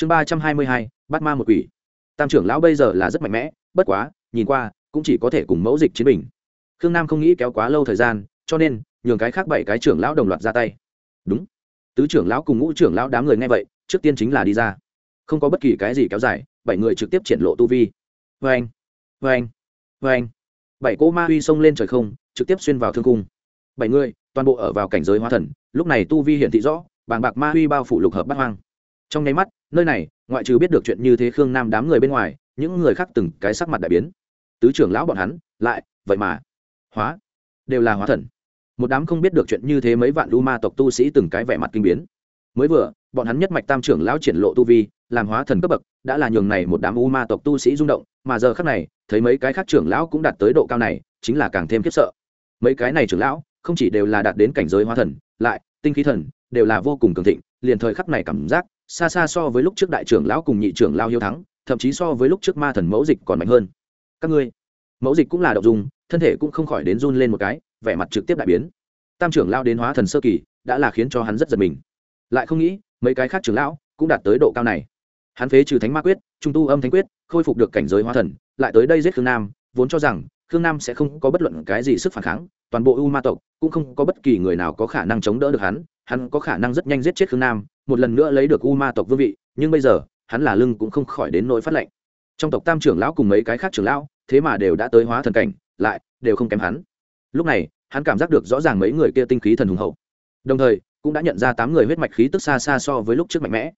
chương ba trăm hai mươi hai, bắt ma một quỷ. Tam trưởng lão bây giờ là rất mạnh mẽ, bất quá, nhìn qua, cũng chỉ có thể cùng mẫu dịch chiến bình. Khương nam không nghĩ kéo quá lâu thời gian, cho nên, nhường cái khác bảy cái trưởng lão đồng loạt ra tay. Đúng. Tứ trưởng lão cùng ngũ trưởng lão đám người nghe vậy, trước tiên chính là đi ra. Không có bất kỳ cái gì kéo dài, bảy người trực tiếp triển lộ tu vi. Vê anh vê anh vê anh bảy cỗ ma huy xông lên trời không, trực tiếp xuyên vào thương cung. Bảy người, toàn bộ ở vào cảnh giới hóa thần, lúc này tu vi hiển thị rõ, bàng bạc ma huy bao phủ lục hợp bắt hoang trong nháy mắt, nơi này, ngoại trừ biết được chuyện như thế khương nam đám người bên ngoài, những người khác từng cái sắc mặt đại biến. Tứ trưởng lão bọn hắn, lại, vậy mà, hóa, đều là hóa thần. Một đám không biết được chuyện như thế mấy vạn lu ma tộc tu sĩ từng cái vẻ mặt kinh biến. Mới vừa, bọn hắn nhất mạch tam trưởng lão triển lộ tu vi, làm hóa thần cấp bậc, đã là nhường này một đám u ma tộc tu sĩ rung động, mà giờ khác này, thấy mấy cái khác trưởng lão cũng đạt tới độ cao này, chính là càng thêm khiếp sợ. Mấy cái này trưởng lão, không chỉ đều là đạt đến cảnh giới hóa thần, lại, tinh khí thần, đều là vô cùng cường thịnh, liền thời khắc này cảm giác xa xa so với lúc trước đại trưởng lão cùng nhị trưởng lao hiếu thắng, thậm chí so với lúc trước ma thần mẫu dịch còn mạnh hơn. Các ngươi, mẫu dịch cũng là đậu dùng thân thể cũng không khỏi đến run lên một cái, vẻ mặt trực tiếp đại biến. Tam trưởng lao đến hóa thần sơ kỳ, đã là khiến cho hắn rất giật mình. Lại không nghĩ, mấy cái khác trưởng lão cũng đạt tới độ cao này. Hắn phế trừ thánh ma quyết, trung tu âm thánh quyết, khôi phục được cảnh giới hóa thần, lại tới đây giết khương nam, vốn cho rằng khương nam sẽ không có bất luận cái gì sức phản kháng, toàn bộ u ma tộc cũng không có bất kỳ người nào có khả năng chống đỡ được hắn hắn có khả năng rất nhanh giết chết khương nam một lần nữa lấy được u ma tộc vương vị, nhưng bây giờ, hắn là lưng cũng không khỏi đến nỗi phát lệnh. Trong tộc tam trưởng lão cùng mấy cái khác trưởng lão, thế mà đều đã tới hóa thần cảnh, lại đều không kém hắn. Lúc này, hắn cảm giác được rõ ràng mấy người kia tinh khí thần hùng hậu. Đồng thời, cũng đã nhận ra tám người huyết mạch khí tức xa xa so với lúc trước mạnh mẽ.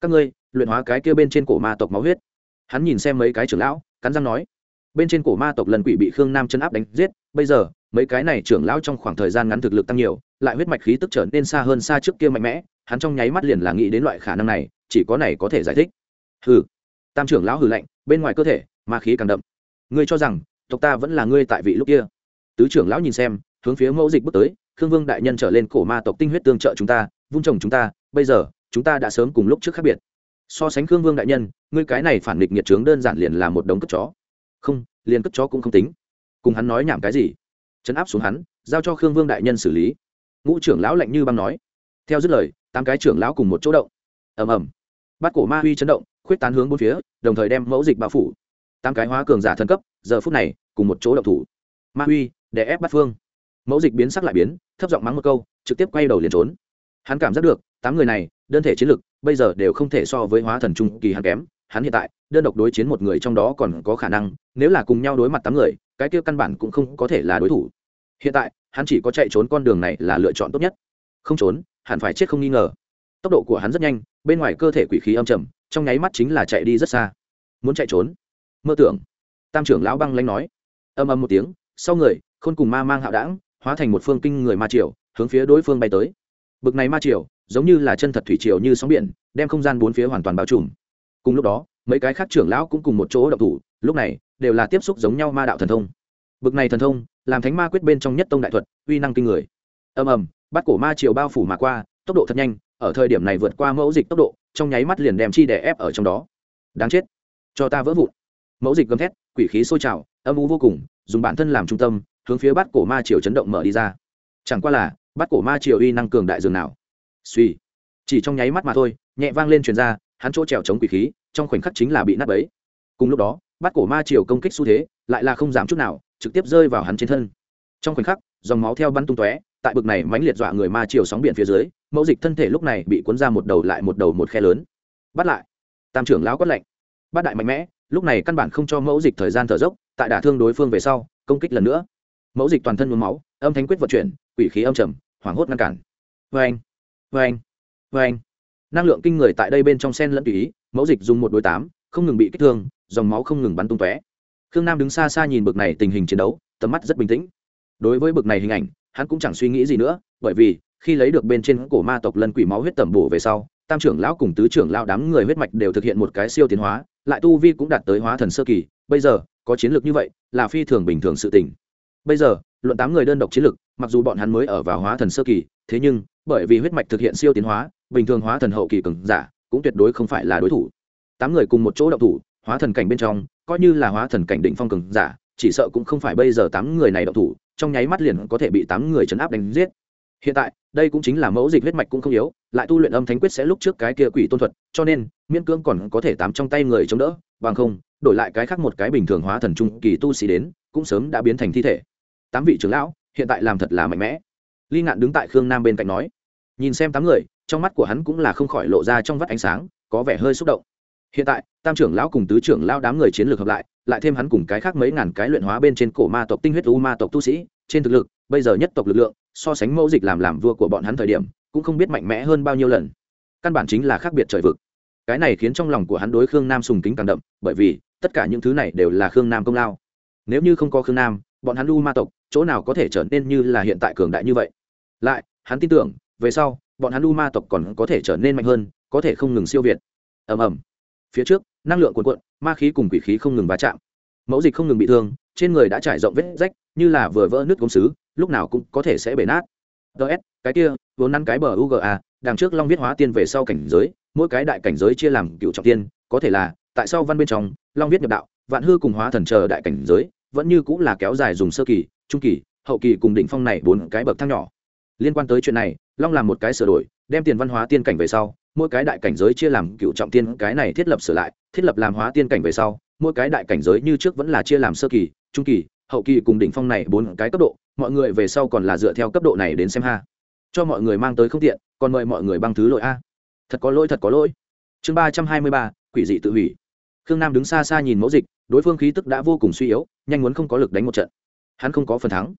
Các ngươi, luyện hóa cái kia bên trên cổ ma tộc máu huyết. Hắn nhìn xem mấy cái trưởng lão, cắn răng nói, bên trên cổ ma tộc lần quỷ bị khương nam chân áp đánh giết, bây giờ, mấy cái này trưởng lão trong khoảng thời gian ngắn thực lực tăng nhiều, lại huyết mạch khí tức trở nên xa hơn xa trước kia mạnh mẽ hắn trong nháy mắt liền là nghĩ đến loại khả năng này, chỉ có này có thể giải thích. Hừ, tam trưởng lão hừ lạnh, bên ngoài cơ thể, ma khí càng đậm. Ngươi cho rằng, tộc ta vẫn là ngươi tại vị lúc kia. Tứ trưởng lão nhìn xem, hướng phía mẫu dịch bước tới, khương vương đại nhân trở lên cổ ma tộc tinh huyết tương trợ chúng ta vun trồng chúng ta, bây giờ, chúng ta đã sớm cùng lúc trước khác biệt. So sánh khương vương đại nhân, ngươi cái này phản nghịch nghiệt trướng đơn giản liền là một đống cất chó. Không, liền cất chó cũng không tính. Cùng hắn nói nhảm cái gì? Chấn áp xuống hắn, giao cho khương vương đại nhân xử lý. Ngũ trưởng lão lạnh như băng nói. Theo dứt lời tám cái trưởng lão cùng một chỗ động. Ầm ầm. Bắt cổ ma huy chấn động, khuyết tán hướng bốn phía, đồng thời đem mẫu dịch bao phủ. Tám cái hóa cường giả thân cấp, giờ phút này, cùng một chỗ động thủ. Ma huy để ép bắt phương. Mẫu dịch biến sắc lại biến, thấp giọng mắng một câu, trực tiếp quay đầu liền trốn. Hắn cảm giác được, tám người này, đơn thể chiến lực, bây giờ đều không thể so với hóa thần trung kỳ hắn kém. Hắn hiện tại, đơn độc đối chiến một người trong đó còn có khả năng, nếu là cùng nhau đối mặt tám người, cái kia căn bản cũng không có thể là đối thủ. Hiện tại, hắn chỉ có chạy trốn con đường này là lựa chọn tốt nhất. Không trốn hẳn phải chết không nghi ngờ. Tốc độ của hắn rất nhanh, bên ngoài cơ thể quỷ khí âm trầm, trong nháy mắt chính là chạy đi rất xa. Muốn chạy trốn? Mơ tưởng. Tam trưởng lão băng lanh nói. Âm âm một tiếng, sau người, khôn cùng ma mang hạo đảng, hóa thành một phương kinh người ma triều, hướng phía đối phương bay tới. Bực này ma triều, giống như là chân thật thủy triều như sóng biển, đem không gian bốn phía hoàn toàn bao trùm. Cùng lúc đó, mấy cái khác trưởng lão cũng cùng một chỗ đậu thủ, lúc này, đều là tiếp xúc giống nhau ma đạo thần thông. Bực này thần thông, làm thánh ma quyết bên trong nhất tông đại thuật, uy năng kinh người. Ầm ầm bắt cổ ma triều bao phủ mà qua, tốc độ thật nhanh, ở thời điểm này vượt qua mẫu dịch tốc độ, trong nháy mắt liền đem chi đè ép ở trong đó. Đáng chết. Cho ta vỡ vụn. Mẫu dịch gầm thét, quỷ khí sôi trào, âm u vô cùng, dùng bản thân làm trung tâm, hướng phía bắt cổ ma triều chấn động mở đi ra. Chẳng qua là bắt cổ ma triều uy năng cường đại dường nào. Suy. Chỉ trong nháy mắt mà thôi, nhẹ vang lên truyền ra, hắn chỗ trèo chống quỷ khí, trong khoảnh khắc chính là bị nát bấy. Cùng lúc đó bắt cổ ma triều công kích xu thế, lại là không giảm chút nào, trực tiếp rơi vào hắn trên thân. Trong khoảnh khắc, dòng máu theo bắn tung tóe tại bực này mãnh liệt dọa người ma triều sóng biển phía dưới, mẫu dịch thân thể lúc này bị cuốn ra một đầu lại một đầu một khe lớn. Bắt lại. Tam trưởng lão quát lạnh. Bắt đại mạnh mẽ, lúc này căn bản không cho mẫu dịch thời gian thở dốc, tại đả thương đối phương về sau, công kích lần nữa. Mẫu dịch toàn thân nhuốm máu, âm thánh quyết vận chuyển, quỷ khí âm trầm, hoảng hốt ngăn cản. Vê anh vê anh vê anh năng lượng kinh người tại đây bên trong sen lẫn tùy ý, mẫu dịch dùng một đối tám, không ngừng bị kích thương, dòng máu không ngừng bắn tung tóe. Khương nam đứng xa xa nhìn bực này tình hình chiến đấu, tầm mắt rất bình tĩnh. Đối với bực này hình ảnh hắn cũng chẳng suy nghĩ gì nữa, bởi vì, khi lấy được bên trên cổ ma tộc lân quỷ máu huyết tẩm bổ về sau, tam trưởng lão cùng tứ trưởng lão đám người huyết mạch đều thực hiện một cái siêu tiến hóa, lại tu vi cũng đạt tới hóa thần sơ kỳ. Bây giờ, có chiến lược như vậy, là phi thường bình thường sự tình. Bây giờ, luận tám người đơn độc chiến lược, mặc dù bọn hắn mới ở vào hóa thần sơ kỳ, thế nhưng, bởi vì huyết mạch thực hiện siêu tiến hóa, bình thường hóa thần hậu kỳ cường giả, cũng tuyệt đối không phải là đối thủ. Tám người cùng một chỗ động thủ, hóa thần cảnh bên trong, coi như là hóa thần cảnh định phong cường giả chỉ sợ cũng không phải bây giờ tám người này động thủ, trong nháy mắt liền có thể bị tám người chấn áp đánh giết. Hiện tại, đây cũng chính là mẫu dịch huyết mạch cũng không yếu, lại tu luyện âm thánh quyết sẽ lúc trước cái kia quỷ tôn thuật, cho nên, miễn cưỡng còn có thể tám trong tay người chống đỡ, bằng không, đổi lại cái khác một cái bình thường hóa thần trung kỳ tu sĩ đến, cũng sớm đã biến thành thi thể. Tám vị trưởng lão, hiện tại làm thật là mạnh mẽ. Ly ngạn đứng tại khương nam bên cạnh nói, nhìn xem tám người, trong mắt của hắn cũng là không khỏi lộ ra trong vắt ánh sáng, có vẻ hơi xúc động. Hiện tại, tam trưởng lão cùng tứ trưởng lão đám người chiến lược hợp lại lại thêm hắn cùng cái khác mấy ngàn cái luyện hóa bên trên cổ ma tộc tinh huyết u ma tộc tu sĩ, trên thực lực, bây giờ nhất tộc lực lượng, so sánh mẫu dịch làm làm vua của bọn hắn thời điểm, cũng không biết mạnh mẽ hơn bao nhiêu lần. Căn bản chính là khác biệt trời vực. Cái này khiến trong lòng của hắn đối khương nam sùng kính càng đậm, bởi vì, tất cả những thứ này đều là khương nam công lao. Nếu như không có khương nam, bọn hắn u ma tộc, chỗ nào có thể trở nên như là hiện tại cường đại như vậy? Lại, hắn tin tưởng, về sau, bọn hắn u ma tộc còn có thể trở nên mạnh hơn, có thể không ngừng siêu việt. Ầm ầm. Phía trước, năng lượng cuồn cuộn ma khí cùng quỷ khí không ngừng va chạm. Mẫu dịch không ngừng bị thương, trên người đã trải rộng vết rách, như là vừa vỡ nước công xứ, lúc nào cũng có thể sẽ bể nát. Ts cái kia, vốn năn cái bờ uga đằng trước long viết hóa tiên về sau cảnh giới, mỗi cái đại cảnh giới chia làm cựu trọng tiên, có thể là, tại sao văn bên trong, long viết nhập đạo, vạn hư cùng hóa thần chờ đại cảnh giới, vẫn như cũng là kéo dài dùng sơ kỳ, trung kỳ, hậu kỳ cùng đỉnh phong này bốn cái bậc thang nhỏ. Liên quan tới chuyện này, long làm một cái sửa đổi, đem tiền văn hóa tiên cảnh về sau mỗi cái đại cảnh giới chia làm cựu trọng tiên, cái này thiết lập sửa lại, thiết lập làm hóa tiên cảnh về sau, mỗi cái đại cảnh giới như trước vẫn là chia làm sơ kỳ, trung kỳ, hậu kỳ cùng đỉnh phong này bốn cái cấp độ, mọi người về sau còn là dựa theo cấp độ này đến xem ha. Cho mọi người mang tới không tiện, còn mời mọi người băng thứ lỗi a. Thật có lỗi, thật có lỗi. Chương ba trăm hai mươi ba, quỷ dị tự hủy. Khương nam đứng xa xa nhìn mẫu dịch, đối phương khí tức đã vô cùng suy yếu, nhanh muốn không có lực đánh một trận. Hắn không có phần thắng.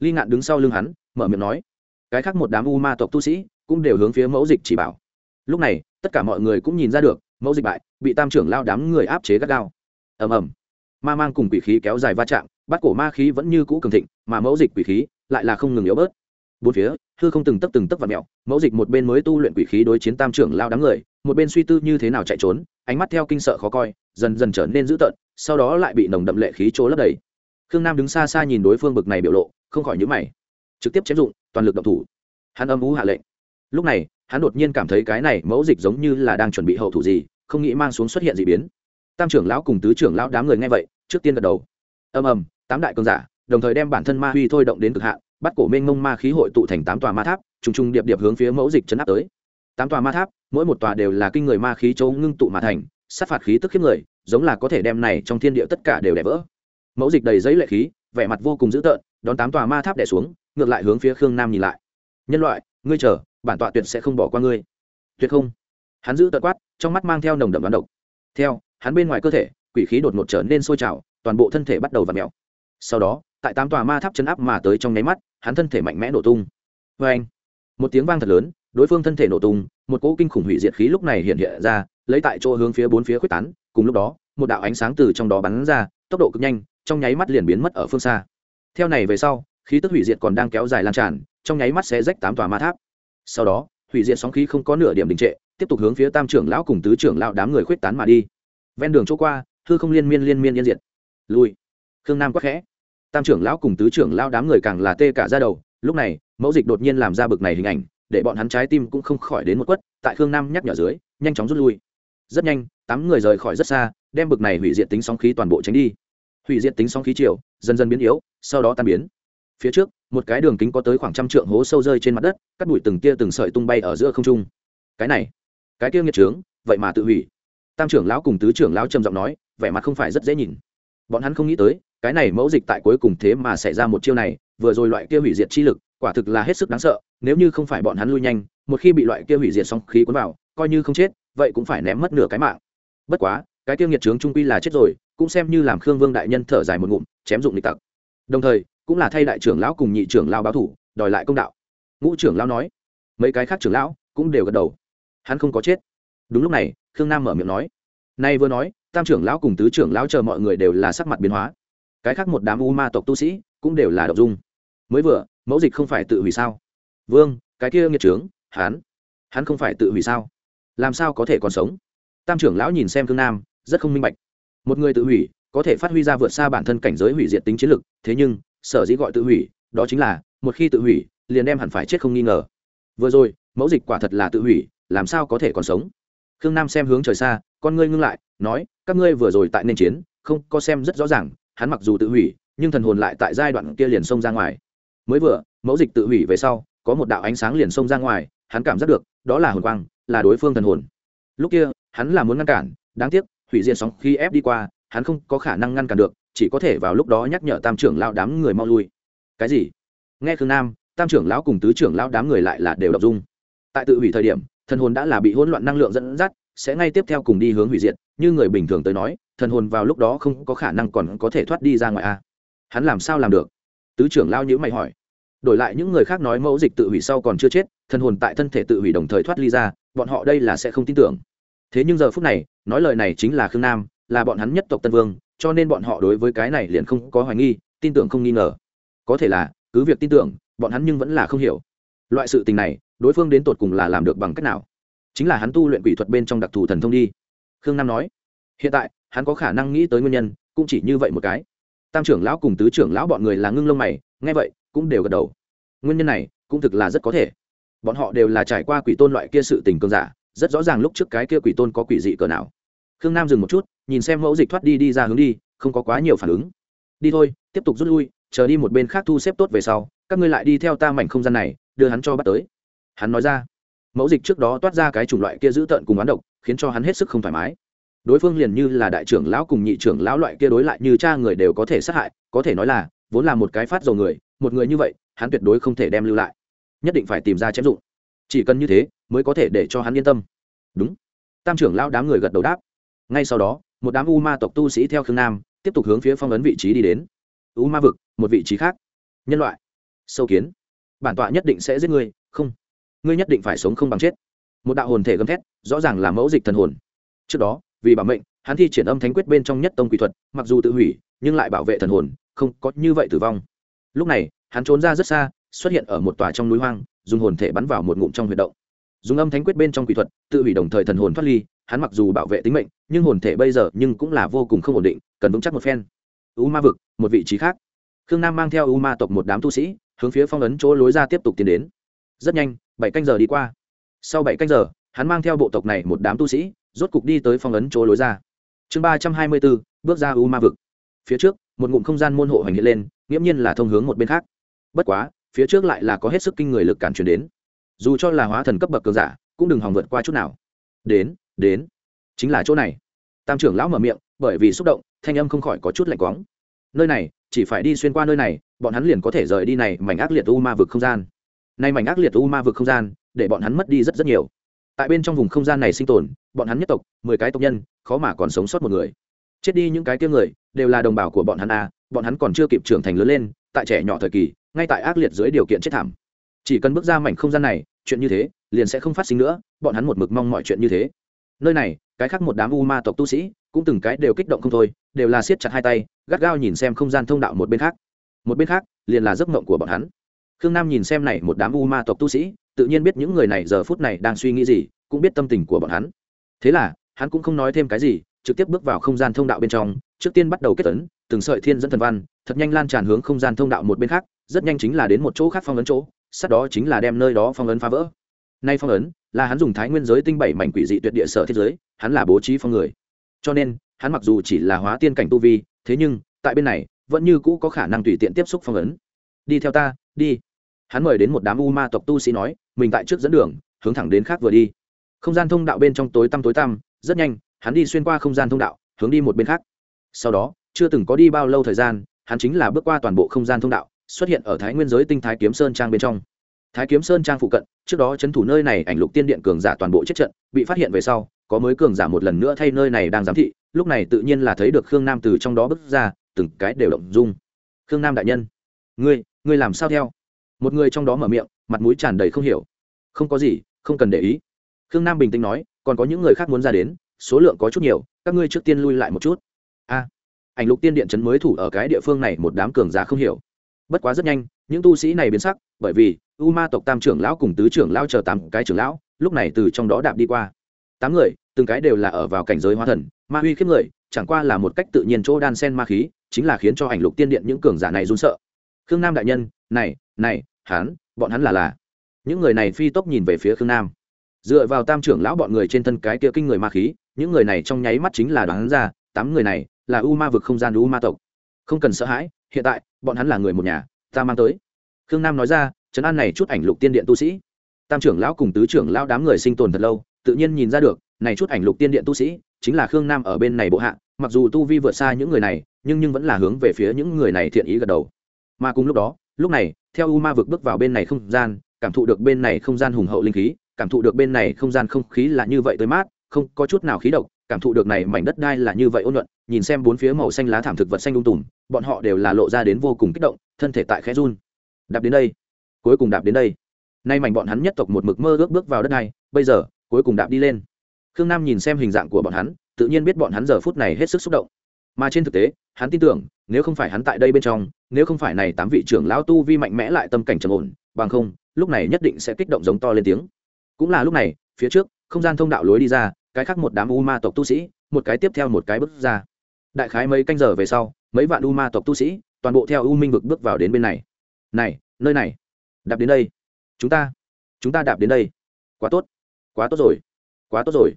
Ly ngạn đứng sau lưng hắn, mở miệng nói, cái khác một đám u ma tộc tu sĩ cũng đều hướng phía mẫu dịch chỉ bảo lúc này, tất cả mọi người cũng nhìn ra được, mẫu dịch bại, bị tam trưởng lao đám người áp chế gắt gao. Ầm ầm. Ma mang cùng quỷ khí kéo dài va chạm bắt cổ ma khí vẫn như cũ cường thịnh, mà mẫu dịch quỷ khí lại là không ngừng yếu bớt. Bốn phía, hư không từng tấp từng tấp và mẹo mẫu dịch một bên mới tu luyện quỷ khí đối chiến tam trưởng lao đám người, một bên suy tư như thế nào chạy trốn, ánh mắt theo kinh sợ khó coi, dần dần trở nên dữ tợn, sau đó lại bị nồng đậm lệ khí trố lấp đầy. Khương nam đứng xa xa nhìn đối phương bực này biểu lộ, không khỏi nhữ mày, trực tiếp chém dụng, toàn lực động thủ. Hắn âm ú hạ lệnh. Lúc này hắn đột nhiên cảm thấy cái này mẫu dịch giống như là đang chuẩn bị hậu thủ gì, không nghĩ mang xuống xuất hiện d ị biến. Tam trưởng lão cùng tứ trưởng lão đám người nghe vậy, trước tiên gật đầu. Ầm ầm, tám đại cường giả, đồng thời đem bản thân ma huy thôi động đến cực hạn, bắt cổ mênh mông ma khí hội tụ thành tám tòa ma tháp, trùng trùng điệp điệp hướng phía mẫu dịch chấn áp tới. Tám tòa ma tháp, mỗi một tòa đều là kinh người ma khí châu ngưng tụ mà thành, sát phạt khí tức khiếp người, giống là có thể đem này trong thiên địa tất cả đều đẻ vỡ. Mẫu dịch đầy giấy lệ khí, vẻ mặt vô cùng dữ tợn, đón tám tòa ma tháp đẻ xuống, ngược lại hướng phía khương nam nhìn lại. Nhân loại, ngươi chờ bản tọa tuyệt sẽ không bỏ qua ngươi. Tuyệt không. Hắn giữ tợn quát, trong mắt mang theo nồng đậm đoán độc. Theo, hắn bên ngoài cơ thể, quỷ khí đột ngột trở nên sôi trào, toàn bộ thân thể bắt đầu v ặ mèo. Sau đó, tại tám tòa ma tháp chấn áp mà tới trong nháy mắt, hắn thân thể mạnh mẽ nổ tung. Vê anh một tiếng vang thật lớn, đối phương thân thể nổ tung, một cỗ kinh khủng hủy diệt khí lúc này hiện hiện ra, lấy tại chỗ hướng phía bốn phía quyết tán, cùng lúc đó, một đạo ánh sáng từ trong đó bắn ra, tốc độ cực nhanh, trong nháy mắt liền biến mất ở phương xa. Theo này về sau, khí tức hủy diệt còn đang kéo dài lan tràn, trong nháy mắt sẽ rách tám tòa ma tháp sau đó, hủy diệt sóng khí không có nửa điểm đình trệ, tiếp tục hướng phía tam trưởng lão cùng tứ trưởng lão đám người khuyết tán mà đi. Ven đường chỗ qua, hư không liên miên liên miên yên diệt. Lui. Khương nam quắc khẽ. Tam trưởng lão cùng tứ trưởng lão đám người càng là tê cả ra đầu. Lúc này, mẫu dịch đột nhiên làm ra bực này hình ảnh, để bọn hắn trái tim cũng không khỏi đến một quất, tại khương nam nhắc nhở dưới, nhanh chóng rút lui. Rất nhanh, tám người rời khỏi rất xa, đem bực này hủy diệt tính sóng khí toàn bộ tránh đi. Hủy diệt tính sóng khí chiều, dần dần biến yếu, sau đó tan biến phía trước, một cái đường kính có tới khoảng trăm trượng hố sâu rơi trên mặt đất, cắt bụi từng tia từng sợi tung bay ở giữa không trung. Cái này, cái kia nghiệt trướng, vậy mà tự hủy. Tam trưởng lão cùng tứ trưởng lão trầm giọng nói, vẻ mặt không phải rất dễ nhìn. Bọn hắn không nghĩ tới, cái này mẫu dịch tại cuối cùng thế mà xảy ra một chiêu này, vừa rồi loại kia hủy diệt chi lực, quả thực là hết sức đáng sợ, nếu như không phải bọn hắn lui nhanh, một khi bị loại kia hủy diệt xong khí cuốn vào, coi như không chết, vậy cũng phải ném mất nửa cái mạng. Bất quá, cái kia nghiệt trướng trung quy là chết rồi, cũng xem như làm khương vương đại nhân thở dài một ngụm, chém dụng lịch tặc. Đồng thời cũng là thay đại trưởng lão cùng nhị trưởng lão báo thủ, đòi lại công đạo. Ngũ trưởng lão nói. Mấy cái khác trưởng lão cũng đều gật đầu. Hắn không có chết. Đúng lúc này, khương nam mở miệng nói. Nay vừa nói, tam trưởng lão cùng tứ trưởng lão chờ mọi người đều là sắc mặt biến hóa. Cái khác một đám u ma tộc tu sĩ cũng đều là đậu dung. Mới vừa, mẫu dịch không phải tự hủy sao? Vương, cái kia nghiệt trướng, hắn hắn không phải tự hủy sao? Làm sao có thể còn sống? Tam trưởng lão nhìn xem khương nam, rất không minh bạch. Một người tự hủy, có thể phát huy ra vượt xa bản thân cảnh giới hủy diệt tính chiến lực, thế nhưng sở dĩ gọi tự hủy, đó chính là, một khi tự hủy, liền đem hẳn phải chết không nghi ngờ. Vừa rồi, mẫu dịch quả thật là tự hủy, làm sao có thể còn sống? Khương nam xem hướng trời xa, con ngươi ngưng lại, nói, các ngươi vừa rồi tại nền chiến, không có xem rất rõ ràng, hắn mặc dù tự hủy, nhưng thần hồn lại tại giai đoạn kia liền xông ra ngoài. Mới vừa, mẫu dịch tự hủy về sau, có một đạo ánh sáng liền xông ra ngoài, hắn cảm giác được, đó là hồn quang, là đối phương thần hồn. Lúc kia, hắn là muốn ngăn cản, đáng tiếc, hủy diệt sóng khi ép đi qua, hắn không có khả năng ngăn cản được chỉ có thể vào lúc đó nhắc nhở tam trưởng lão đám người mau lui. Cái gì? Nghe khương nam, tam trưởng lão cùng tứ trưởng lão đám người lại là đều đọc dung. Tại tự hủy thời điểm, thần hồn đã là bị hỗn loạn năng lượng dẫn dắt, sẽ ngay tiếp theo cùng đi hướng hủy diệt. Như người bình thường tới nói, thần hồn vào lúc đó không có khả năng còn có thể thoát đi ra ngoài a. Hắn làm sao làm được? Tứ trưởng lao nhữ mày hỏi. Đổi lại những người khác nói mẫu dịch tự hủy sau còn chưa chết, thần hồn tại thân thể tự hủy đồng thời thoát ly ra, bọn họ đây là sẽ không tin tưởng. Thế nhưng giờ phút này, nói lời này chính là khương nam, là bọn hắn nhất tộc tân vương cho nên bọn họ đối với cái này liền không có hoài nghi, tin tưởng không nghi ngờ. Có thể là, cứ việc tin tưởng, bọn hắn nhưng vẫn là không hiểu. Loại sự tình này, đối phương đến tột cùng là làm được bằng cách nào? Chính là hắn tu luyện quỷ thuật bên trong đặc thù thần thông đi. Khương nam nói, hiện tại, hắn có khả năng nghĩ tới nguyên nhân, cũng chỉ như vậy một cái. Tam trưởng lão cùng tứ trưởng lão bọn người là ngưng lông mày, nghe vậy, cũng đều gật đầu. Nguyên nhân này, cũng thực là rất có thể. Bọn họ đều là trải qua quỷ tôn loại kia sự tình cơn giả, rất rõ ràng lúc trước cái kia quỷ tôn có quỷ dị cỡ nào khương nam dừng một chút, nhìn xem mẫu dịch thoát đi đi ra hướng đi, không có quá nhiều phản ứng. Đi thôi, tiếp tục rút lui, chờ đi một bên khác thu xếp tốt về sau, các ngươi lại đi theo ta mảnh không gian này, đưa hắn cho bắt tới. Hắn nói ra. Mẫu dịch trước đó toát ra cái chủng loại kia dữ tợn cùng oán độc, khiến cho hắn hết sức không thoải mái. Đối phương liền như là đại trưởng lão cùng nhị trưởng lão loại kia đối lại như cha người đều có thể sát hại, có thể nói là, vốn là một cái phát dầu người, một người như vậy, hắn tuyệt đối không thể đem lưu lại. Nhất định phải tìm ra chém dụng. Chỉ cần như thế, mới có thể để cho hắn yên tâm. Đúng. Tam trưởng lão đám người gật đầu đáp ngay sau đó, một đám u ma tộc tu sĩ theo khương nam, tiếp tục hướng phía phong ấn vị trí đi đến. U ma vực, một vị trí khác. Nhân loại. Sâu kiến. Bản tọa nhất định sẽ giết ngươi. Không. Ngươi nhất định phải sống không bằng chết. Một đạo hồn thể gầm thét, rõ ràng là mẫu dịch thần hồn. Trước đó, vì bảo mệnh, hắn thi triển âm thánh quyết bên trong nhất tông quỷ thuật, mặc dù tự hủy, nhưng lại bảo vệ thần hồn, không có như vậy tử vong. Lúc này, hắn trốn ra rất xa, xuất hiện ở một tòa trong núi hoang, dùng hồn thể bắn vào một ngụm trong huyệt động dùng âm thánh quyết bên trong quỷ thuật, tự hủy đồng thời thần hồn thoát ly, hắn mặc dù bảo vệ tính mệnh, nhưng hồn thể bây giờ nhưng cũng là vô cùng không ổn định, cần vững chắc một phen. U ma vực, một vị trí khác. Khương nam mang theo u ma tộc một đám tu sĩ, hướng phía phong ấn chỗ lối ra tiếp tục tiến đến. Rất nhanh, bảy canh giờ đi qua. Sau bảy canh giờ, hắn mang theo bộ tộc này một đám tu sĩ, rốt cục đi tới phong ấn chỗ lối ra. Chương ba trăm hai mươi bốn, bước ra u ma vực. Phía trước, một ngụm không gian môn hộ hành hiện lên, nghiễm nhiên là thông hướng một bên khác. Bất quá, phía trước lại là có hết sức kinh người lực cản truyền đến dù cho là hóa thần cấp bậc cường giả cũng đừng hòng vượt qua chút nào. Đến đến. Chính là chỗ này. Tam trưởng lão mở miệng bởi vì xúc động thanh âm không khỏi có chút lạnh quóng nơi này chỉ phải đi xuyên qua nơi này bọn hắn liền có thể rời đi này mảnh ác liệt u ma vực không gian. Nay mảnh ác liệt u ma vực không gian để bọn hắn mất đi rất rất nhiều. Tại bên trong vùng không gian này sinh tồn bọn hắn nhất tộc mười cái tộc nhân khó mà còn sống sót một người. Chết đi những cái kia người đều là đồng bào của bọn hắn a à, bọn hắn còn chưa kịp trưởng thành lớn lên tại trẻ nhỏ thời kỳ ngay tại ác liệt dưới điều kiện chết thảm. Chỉ cần bước ra mảnh không gian này chuyện như thế, liền sẽ không phát sinh nữa, bọn hắn một mực mong mọi chuyện như thế. Nơi này, cái khác một đám u ma tộc tu sĩ, cũng từng cái đều kích động không thôi, đều là siết chặt hai tay, gắt gao nhìn xem không gian thông đạo một bên khác. Một bên khác, liền là giấc mộng của bọn hắn. Khương nam nhìn xem này một đám u ma tộc tu sĩ, tự nhiên biết những người này giờ phút này đang suy nghĩ gì, cũng biết tâm tình của bọn hắn. Thế là, hắn cũng không nói thêm cái gì, trực tiếp bước vào không gian thông đạo bên trong, trước tiên bắt đầu kết tấn từng sợi thiên dẫn thần văn, thật nhanh lan tràn hướng không gian thông đạo một bên khác, rất nhanh chính là đến một chỗ khác phong ấn chỗ sát đó chính là đem nơi đó phong ấn phá vỡ. Nay phong ấn là hắn dùng thái nguyên giới tinh bảy mảnh quỷ dị tuyệt địa sở thế giới, hắn là bố trí phong người. Cho nên, hắn mặc dù chỉ là hóa tiên cảnh tu vi, thế nhưng, tại bên này, vẫn như cũ có khả năng tùy tiện tiếp xúc phong ấn. Đi theo ta, đi. Hắn mời đến một đám u ma tộc tu sĩ nói, mình tại trước dẫn đường, hướng thẳng đến khác vừa đi. Không gian thông đạo bên trong tối tăm tối tăm, rất nhanh, hắn đi xuyên qua không gian thông đạo, hướng đi một bên khác. Sau đó, chưa từng có đi bao lâu thời gian, hắn chính là bước qua toàn bộ không gian thông đạo xuất hiện ở thái nguyên giới tinh thái kiếm sơn trang bên trong. Thái kiếm sơn trang phụ cận, trước đó c h ấ n thủ nơi này ảnh lục tiên điện cường giả toàn bộ chết trận, bị phát hiện về sau, có mới cường giả một lần nữa thay nơi này đang giám thị, lúc này tự nhiên là thấy được khương nam từ trong đó bước ra, từng cái đều động dung. Khương nam đại nhân, ngươi ngươi làm sao theo? Một người trong đó mở miệng, mặt mũi tràn đầy không hiểu. Không có gì, không cần để ý. Khương nam bình tĩnh nói, còn có những người khác muốn ra đến, số lượng có chút nhiều, các ngươi trước tiên lui lại một chút. A, ảnh lục tiên điện trấn mới thủ ở cái địa phương này một đám cường giả không hiểu bất quá rất nhanh, những tu sĩ này biến sắc, bởi vì u ma tộc tam trưởng lão cùng tứ trưởng lão chờ tám cái trưởng lão, lúc này từ trong đó đạp đi qua. Tám người, từng cái đều là ở vào cảnh giới hóa thần, ma uy khiếp người, chẳng qua là một cách tự nhiên chỗ đan sen ma khí, chính là khiến cho ảnh lục tiên điện những cường giả này run sợ. Khương nam đại nhân, này này, hắn, bọn hắn là là. Những người này phi tốc nhìn về phía khương nam. Dựa vào tam trưởng lão bọn người trên thân cái kia kinh người ma khí, những người này trong nháy mắt chính là đoán ra, tám người này là u ma vực không gian u ma tộc. Không cần sợ hãi hiện tại, bọn hắn là người một nhà, ta mang tới. Khương nam nói ra, trấn an này chút ảnh lục tiên điện tu sĩ. Tam trưởng lão cùng tứ trưởng lão đám người sinh tồn thật lâu, tự nhiên nhìn ra được, này chút ảnh lục tiên điện tu sĩ, chính là khương nam ở bên này bộ hạ, mặc dù tu vi vượt xa những người này, nhưng nhưng vẫn là hướng về phía những người này thiện ý gật đầu. Mà cùng lúc đó, lúc này, theo u ma vực bước vào bên này không gian, cảm thụ được bên này không gian hùng hậu linh khí, cảm thụ được bên này không gian không khí là như vậy tới mát, không có chút nào khí độc cảm thụ được này mảnh đất đai là như vậy ôn nhuận, nhìn xem bốn phía màu xanh lá thảm thực vật xanh lung tùm, bọn họ đều là lộ ra đến vô cùng kích động, thân thể tại khẽ run. Đạp đến đây, cuối cùng đạp đến đây. Nay mảnh bọn hắn nhất tộc một mực mơ ước bước vào đất đai bây giờ, cuối cùng đạp đi lên. Khương nam nhìn xem hình dạng của bọn hắn, tự nhiên biết bọn hắn giờ phút này hết sức xúc động. Mà trên thực tế, hắn tin tưởng, nếu không phải hắn tại đây bên trong, nếu không phải này tám vị trưởng lão tu vi mạnh mẽ lại tâm cảnh trầm ổn, bằng không, lúc này nhất định sẽ kích động giống to lên tiếng. Cũng là lúc này, phía trước, không gian thông đạo lối đi ra cái khác một đám u ma tộc tu sĩ, một cái tiếp theo một cái bước ra. Đại khái mấy canh giờ về sau, mấy vạn u ma tộc tu sĩ, toàn bộ theo u minh vực bước vào đến bên này. Này, nơi này. Đạp đến đây. Chúng ta. Chúng ta đạp đến đây. Quá tốt. Quá tốt rồi. Quá tốt rồi.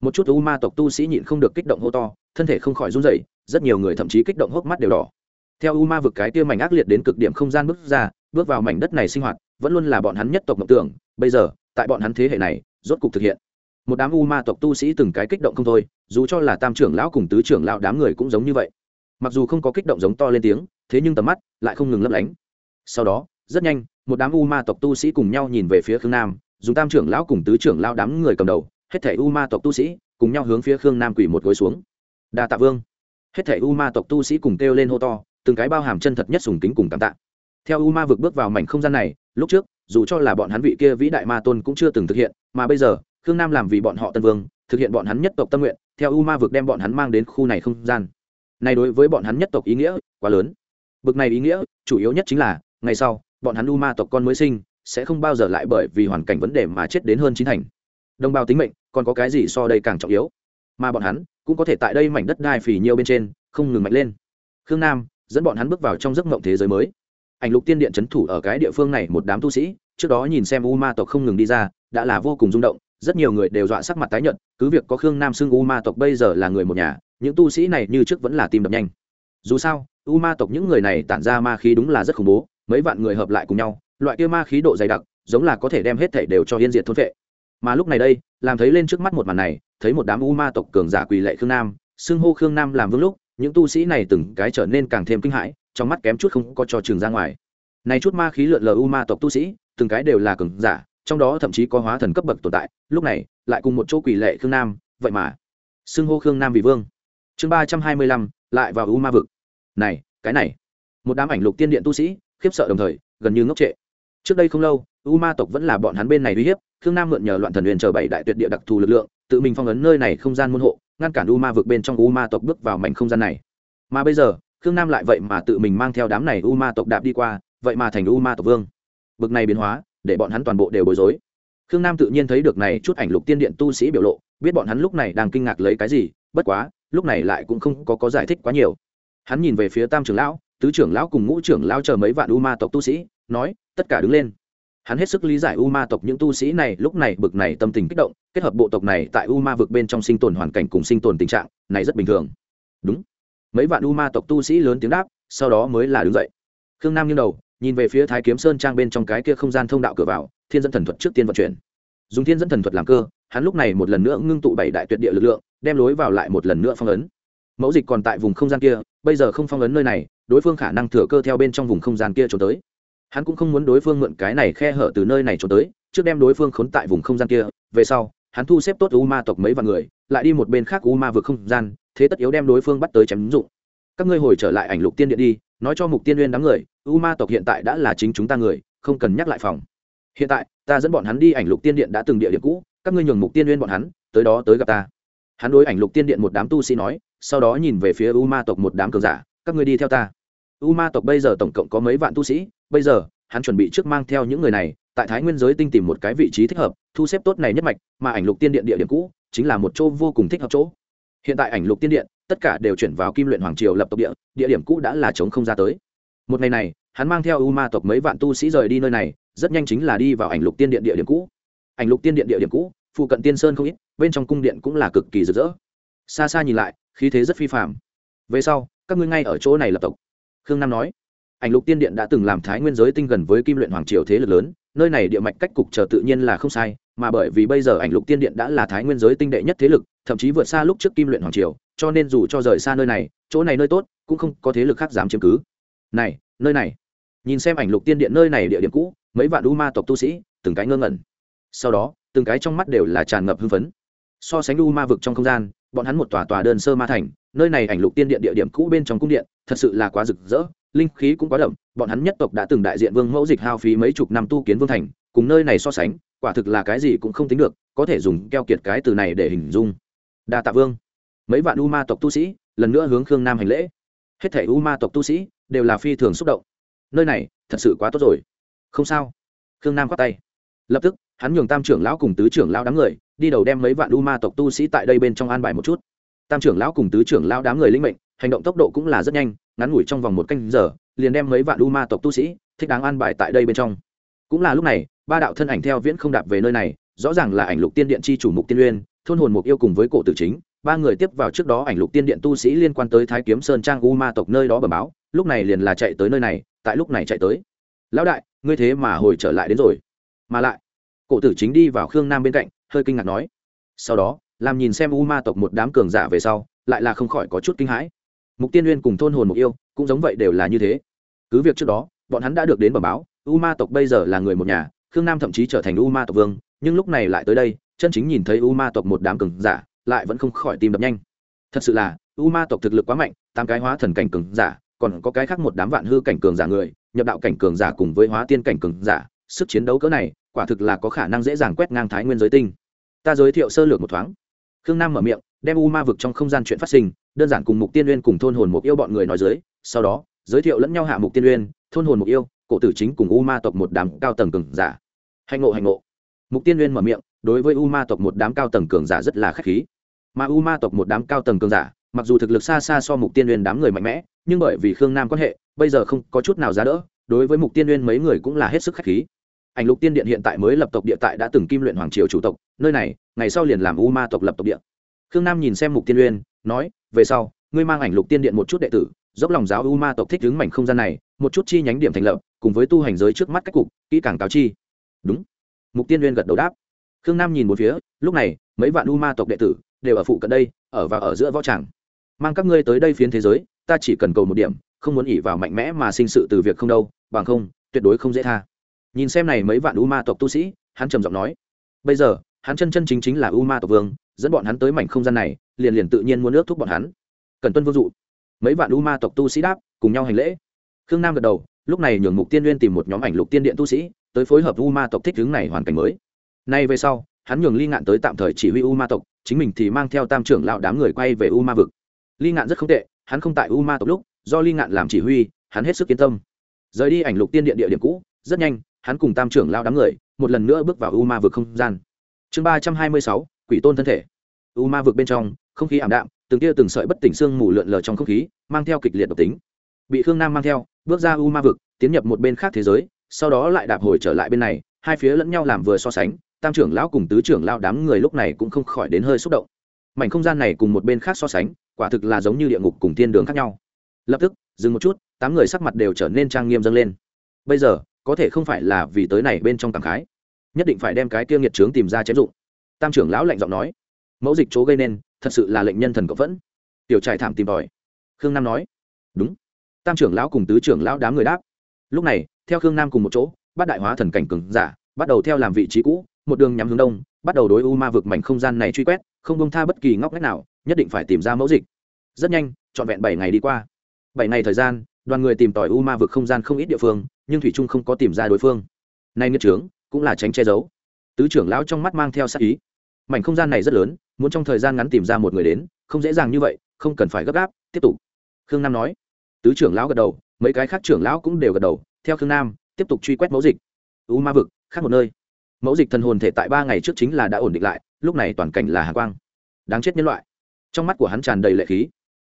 Một chút u ma tộc tu sĩ nhịn không được kích động hô to, thân thể không khỏi run rẩy, rất nhiều người thậm chí kích động hốc mắt đều đỏ. Theo u ma vực cái kia mảnh ác liệt đến cực điểm không gian bước ra, bước vào mảnh đất này sinh hoạt, vẫn luôn là bọn hắn nhất tộc mộng tưởng. Bây giờ, tại bọn hắn thế hệ này, rốt cục thực hiện một đám u ma tộc tu sĩ từng cái kích động không thôi, dù cho là tam trưởng lão cùng tứ trưởng lão đám người cũng giống như vậy. Mặc dù không có kích động giống to lên tiếng, thế nhưng tầm mắt lại không ngừng lấp lánh. Sau đó, rất nhanh, một đám u ma tộc tu sĩ cùng nhau nhìn về phía khương nam dùng tam trưởng lão cùng tứ trưởng lão đám người cầm đầu, hết thảy u ma tộc tu sĩ cùng nhau hướng phía khương nam quỳ một gối xuống. Đa tạ vương. Hết thảy u ma tộc tu sĩ cùng kêu lên hô to, từng cái bao hàm chân thật nhất sùng kính cùng cảm tạ. Theo u ma vực bước vào mảnh không gian này, lúc trước, dù cho là bọn hắn vị kia vĩ đại ma tôn cũng chưa từng thực hiện, mà bây giờ khương nam làm vì bọn họ tân vương, thực hiện bọn hắn nhất tộc tâm nguyện, theo u ma vực đem bọn hắn mang đến khu này không gian. Này đối với bọn hắn nhất tộc ý nghĩa quá lớn. Bực này ý nghĩa chủ yếu nhất chính là, ngày sau, bọn hắn u ma tộc con mới sinh, sẽ không bao giờ lại bởi vì hoàn cảnh vấn đề mà chết đến hơn chín thành. Đồng bào tính mệnh còn có cái gì so đây càng trọng yếu? Mà bọn hắn cũng có thể tại đây mảnh đất đai phì nhiêu bên trên, không ngừng mạnh lên. Khương nam dẫn bọn hắn bước vào trong giấc mộng thế giới mới. Ảnh lục tiên điện c h ấ n thủ ở cái địa phương này một đám tu sĩ, trước đó nhìn xem u ma tộc không ngừng đi ra, đã là vô cùng rung động rất nhiều người đều dọa sắc mặt tái nhợt, cứ việc có khương nam xưng u ma tộc bây giờ là người một nhà, những tu sĩ này như trước vẫn là tim đập nhanh. Dù sao, u ma tộc những người này tản ra ma khí đúng là rất khủng bố, mấy vạn người hợp lại cùng nhau, loại kia ma khí độ dày đặc, giống là có thể đem hết thể đều cho yên diệt thôn vệ. Mà lúc này đây, làm thấy lên trước mắt một màn này, thấy một đám u ma tộc cường giả quỳ lệ khương nam, xưng hô khương nam làm vương lúc, những tu sĩ này từng cái trở nên càng thêm kinh hãi, trong mắt kém chút không có cho trường ra ngoài. Này chút ma khí lượn lờ u ma tộc tu sĩ, từng cái đều là cường giả trong đó thậm chí có hóa thần cấp bậc tồn tại, lúc này, lại cùng một chỗ quỷ lệ khương nam, vậy mà, xưng hô khương nam vì vương. Chương ba trăm hai mươi lăm, lại vào u ma vực. Này, cái này, một đám ảnh lục tiên điện tu sĩ, khiếp sợ đồng thời, gần như ngốc trệ. Trước đây không lâu, u ma tộc vẫn là bọn hắn bên này uy hiếp, khương nam mượn nhờ loạn thần huyền chờ bảy đại tuyệt địa đặc thù lực lượng, tự mình phong ấn nơi này không gian môn hộ, ngăn cản u ma vực bên trong u ma tộc bước vào mảnh không gian này. Mà bây giờ, khương nam lại vậy mà tự mình mang theo đám này u ma tộc đạp đi qua, vậy mà thành u ma tộc vương. Bực này biến hóa để bọn hắn toàn bộ đều bối rối. Khương nam tự nhiên thấy được này chút ảnh lục tiên điện tu sĩ biểu lộ biết bọn hắn lúc này đang kinh ngạc lấy cái gì bất quá lúc này lại cũng không có, có giải thích quá nhiều. Hắn nhìn về phía tam trưởng lão tứ trưởng lão cùng ngũ trưởng lão chờ mấy vạn u ma tộc tu sĩ nói tất cả đứng lên. Hắn hết sức lý giải u ma tộc những tu sĩ này lúc này bực này tâm tình kích động kết hợp bộ tộc này tại u ma vực bên trong sinh tồn hoàn cảnh cùng sinh tồn tình trạng này rất bình thường. Đúng. Mấy vạn u ma tộc tu sĩ lớn tiếng đáp sau đó mới là đứng dậy. Khương nam nghiêng đầu nhìn về phía thái kiếm sơn trang bên trong cái kia không gian thông đạo cửa vào, thiên dẫn thần thuật trước tiên vận chuyển. Dùng thiên dẫn thần thuật làm cơ, hắn lúc này một lần nữa ngưng tụ bảy đại tuyệt địa lực lượng, đem lối vào lại một lần nữa phong ấn. Mẫu dịch còn tại vùng không gian kia, bây giờ không phong ấn nơi này, đối phương khả năng thừa cơ theo bên trong vùng không gian kia trốn tới. Hắn cũng không muốn đối phương mượn cái này khe hở từ nơi này trốn tới, trước đem đối phương khốn tại vùng không gian kia, về sau, hắn thu xếp tốt u ma tộc mấy vạn người, lại đi một bên khác u ma vượt không gian, thế tất yếu đem đối phương bắt tới chém dụng. Các ngươi hồi trở lại ảnh lục tiên điện đi nói cho mục tiên uyên đám người, u ma tộc hiện tại đã là chính chúng ta người, không cần nhắc lại phòng. Hiện tại, ta dẫn bọn hắn đi ảnh lục tiên điện đã từng địa điểm cũ, các ngươi nhường mục tiên uyên bọn hắn, tới đó tới gặp ta. Hắn đối ảnh lục tiên điện một đám tu sĩ nói, sau đó nhìn về phía u ma tộc một đám cường giả, các ngươi đi theo ta. U ma tộc bây giờ tổng cộng có mấy vạn tu sĩ, bây giờ, hắn chuẩn bị trước mang theo những người này, tại thái nguyên giới tinh tìm một cái vị trí thích hợp, thu xếp tốt này nhất mạch, mà ảnh lục tiên điện địa điểm cũ, chính là một chỗ vô cùng thích hợp chỗ hiện tại ảnh lục tiên điện, tất cả đều chuyển vào kim luyện hoàng triều lập tộc địa địa điểm cũ đã là chống không ra tới. Một ngày này, hắn mang theo u ma tộc mấy vạn tu sĩ rời đi nơi này, rất nhanh chính là đi vào ảnh lục tiên điện địa điểm cũ. Ảnh lục tiên điện địa điểm cũ, phụ cận tiên sơn không ít, bên trong cung điện cũng là cực kỳ rực rỡ. Xa xa nhìn lại, khí thế rất phi phạm về sau, các ngươi ngay ở chỗ này lập tộc. Khương nam nói, ảnh lục tiên điện đã từng làm thái nguyên giới tinh gần với kim luyện hoàng triều thế lực lớn nơi này địa mạch cách cục chờ tự nhiên là không sai, mà bởi vì bây giờ ảnh lục tiên điện đã là thái nguyên giới tinh đệ nhất thế lực, thậm chí vượt xa lúc trước kim luyện hoàng triều, cho nên dù cho rời xa nơi này, chỗ này nơi tốt, cũng không có thế lực khác dám chiếm cứ. Này, nơi này. Nhìn xem ảnh lục tiên điện nơi này địa điểm cũ, mấy vạn đu ma tộc tu sĩ, từng cái ngơ ngẩn. Sau đó, từng cái trong mắt đều là tràn ngập hưng phấn. So sánh đu ma vực trong không gian, bọn hắn một tòa tòa đơn sơ ma thành, nơi này ảnh lục tiên điện địa điểm cũ bên trong cung điện, thật sự là quá rực rỡ linh khí cũng quá đậm, bọn hắn nhất tộc đã từng đại diện vương mẫu dịch hao phí mấy chục năm tu kiến vương thành, cùng nơi này so sánh, quả thực là cái gì cũng không tính được, có thể dùng keo kiệt cái từ này để hình dung. Đa tạ vương. Mấy vạn u ma tộc tu sĩ, lần nữa hướng khương nam hành lễ. Hết thể u ma tộc tu sĩ đều là phi thường xúc động. Nơi này, thật sự quá tốt rồi. Không sao. Khương nam khoát tay. Lập tức, hắn nhường tam trưởng lão cùng tứ trưởng lão đám người, đi đầu đem mấy vạn u ma tộc tu sĩ tại đây bên trong an bài một chút. Tam trưởng lão cùng tứ trưởng lão đám người linh mệnh, hành động tốc độ cũng là rất nhanh ngắn ngủi trong vòng một canh giờ, liền đem mấy vạn u ma tộc tu sĩ thích đáng an bài tại đây bên trong. Cũng là lúc này, ba đạo thân ảnh theo viễn không đạp về nơi này, rõ ràng là ảnh lục tiên điện chi chủ mục tiên uyên, thôn hồn mục yêu cùng với cổ tử chính, ba người tiếp vào trước đó ảnh lục tiên điện tu sĩ liên quan tới thái kiếm sơn trang u ma tộc nơi đó bẩm báo, lúc này liền là chạy tới nơi này, tại lúc này chạy tới. Lão đại, ngươi thế mà hồi trở lại đến rồi. Mà lại, cổ tử chính đi vào khương nam bên cạnh, hơi kinh ngạc nói. Sau đó, làm nhìn xem u ma tộc một đám cường giả về sau, lại là không khỏi có chút kinh hãi mục tiên uyên cùng thôn hồn mục yêu cũng giống vậy đều là như thế. Cứ việc trước đó, bọn hắn đã được đến bẩm báo u ma tộc bây giờ là người một nhà, khương nam thậm chí trở thành u ma tộc vương, nhưng lúc này lại tới đây, chân chính nhìn thấy u ma tộc một đám cường giả, lại vẫn không khỏi tìm đập nhanh. Thật sự là u ma tộc thực lực quá mạnh, tám cái hóa thần cảnh cường giả, còn có cái khác một đám vạn hư cảnh cường giả người, nhập đạo cảnh cường giả cùng với hóa tiên cảnh cường giả, sức chiến đấu cỡ này, quả thực là có khả năng dễ dàng quét ngang thái nguyên giới tinh. Ta giới thiệu sơ lược một thoáng. Khương nam mở miệng đem u ma vực trong không gian chuyện phát sinh, đơn giản cùng mục tiên uyên cùng thôn hồn mục yêu bọn người nói dưới, sau đó, giới thiệu lẫn nhau hạ mục tiên uyên, thôn hồn mục yêu, cổ tử chính cùng u ma tộc một đám cao tầng cường giả. Hạnh ngộ hạnh ngộ. Mục tiên uyên mở miệng, đối với u ma tộc một đám cao tầng cường giả rất là k h á c h khí. Mà u ma tộc một đám cao tầng cường giả, mặc dù thực lực xa xa so mục tiên uyên đám người mạnh mẽ, nhưng bởi vì khương nam quan hệ, bây giờ không có chút nào giá đỡ, đối với mục tiên uyên mấy người cũng là hết sức k h á c h khí. Ảnh lục tiên điện hiện tại mới lập tộc địa tại đã từng kim luyện hoàng triều chủ tộc, nơi này, ngày sau liền làm u ma tộc lập tộc địa khương nam nhìn xem mục tiên uyên, nói, về sau, ngươi mang ảnh lục tiên điện một chút đệ tử, dốc lòng giáo u ma tộc thích đứng mảnh không gian này, một chút chi nhánh điểm thành lập, cùng với tu hành giới trước mắt cách cục, kỹ càng cáo chi. Đúng. Mục tiên uyên gật đầu đáp. Khương nam nhìn một phía, lúc này, mấy vạn u ma tộc đệ tử đều ở phụ cận đây, ở và ở giữa võ tràng. Mang các ngươi tới đây phiến thế giới, ta chỉ cần cầu một điểm, không muốn ỉ vào mạnh mẽ mà sinh sự từ việc không đâu, bằng không, tuyệt đối không dễ tha. Nhìn xem này mấy vạn u ma tộc tu sĩ, hắn trầm giọng nói, bây giờ, hắn chân chân chính chính là u ma tộc vương dẫn bọn hắn tới mảnh không gian này, liền liền tự nhiên muốn ước thúc bọn hắn. Cần tuân vô dụ. Mấy vạn u ma tộc tu sĩ đáp, cùng nhau hành lễ. Khương nam gật đầu, lúc này nhường mục tiên nguyên tìm một nhóm ảnh lục tiên điện tu sĩ, tới phối hợp u ma tộc thích hướng này hoàn cảnh mới. Nay về sau, hắn nhường ly ngạn tới tạm thời chỉ huy u ma tộc, chính mình thì mang theo tam trưởng lão đám người quay về u ma vực. Ly ngạn rất không tệ, hắn không tại u ma tộc lúc, do ly ngạn làm chỉ huy, hắn hết sức yên tâm. Rời đi ảnh lục tiên điện địa điểm cũ, rất nhanh, hắn cùng tam trưởng lao đám người, một lần nữa bước vào u ma vực không gian. Chương ba trăm hai mươi sáu quỷ tôn thân thể. U ma vực bên trong, không khí ảm đạm, từng tia từng sợi bất tỉnh xương mù lượn lờ trong không khí, mang theo kịch liệt độc tính. Bị khương nam mang theo, bước ra u ma vực, tiến nhập một bên khác thế giới, sau đó lại đạp hồi trở lại bên này, hai phía lẫn nhau làm vừa so sánh, tam trưởng lão cùng tứ trưởng lao đám người lúc này cũng không khỏi đến hơi xúc động. Mảnh không gian này cùng một bên khác so sánh, quả thực là giống như địa ngục cùng thiên đường khác nhau. Lập tức, dừng một chút, tám người sắc mặt đều trở nên trang nghiêm dâng lên. Bây giờ, có thể không phải là vì tới này bên trong cảm khái, nhất định phải đem cái kia nghiệt trướng tìm ra chém dụng tam trưởng lão lạnh giọng nói, mẫu dịch chỗ gây nên, thật sự là lệnh nhân thần cộng vẫn. Tiểu trải thảm tìm tòi. Khương nam nói, đúng. Tam trưởng lão cùng tứ trưởng lão đám người đáp, lúc này, theo khương nam cùng một chỗ bắt đại hóa thần cảnh cừng giả, bắt đầu theo làm vị trí cũ, một đường nhắm hướng đông, bắt đầu đối u ma vực mảnh không gian này truy quét, không bông tha bất kỳ ngóc ngách nào, nhất định phải tìm ra mẫu dịch. Rất nhanh, trọn vẹn bảy ngày đi qua. Bảy ngày thời gian, đoàn người tìm tòi u ma vực không gian không ít địa phương, nhưng thủy trung không có tìm ra đối phương. Nay nghiên trướng cũng là tránh che giấu tứ trưởng lão trong mắt mang theo sát ý. Mảnh không gian này rất lớn, muốn trong thời gian ngắn tìm ra một người đến, không dễ dàng như vậy, không cần phải gấp gáp, tiếp tục. Khương nam nói. Tứ trưởng lão gật đầu, mấy cái khác trưởng lão cũng đều gật đầu, theo khương nam, tiếp tục truy quét mẫu dịch. U ma vực, khác một nơi. Mẫu dịch thần hồn thể tại ba ngày trước chính là đã ổn định lại, lúc này toàn cảnh là hạ quang. Đáng chết nhân loại. Trong mắt của hắn tràn đầy lệ khí.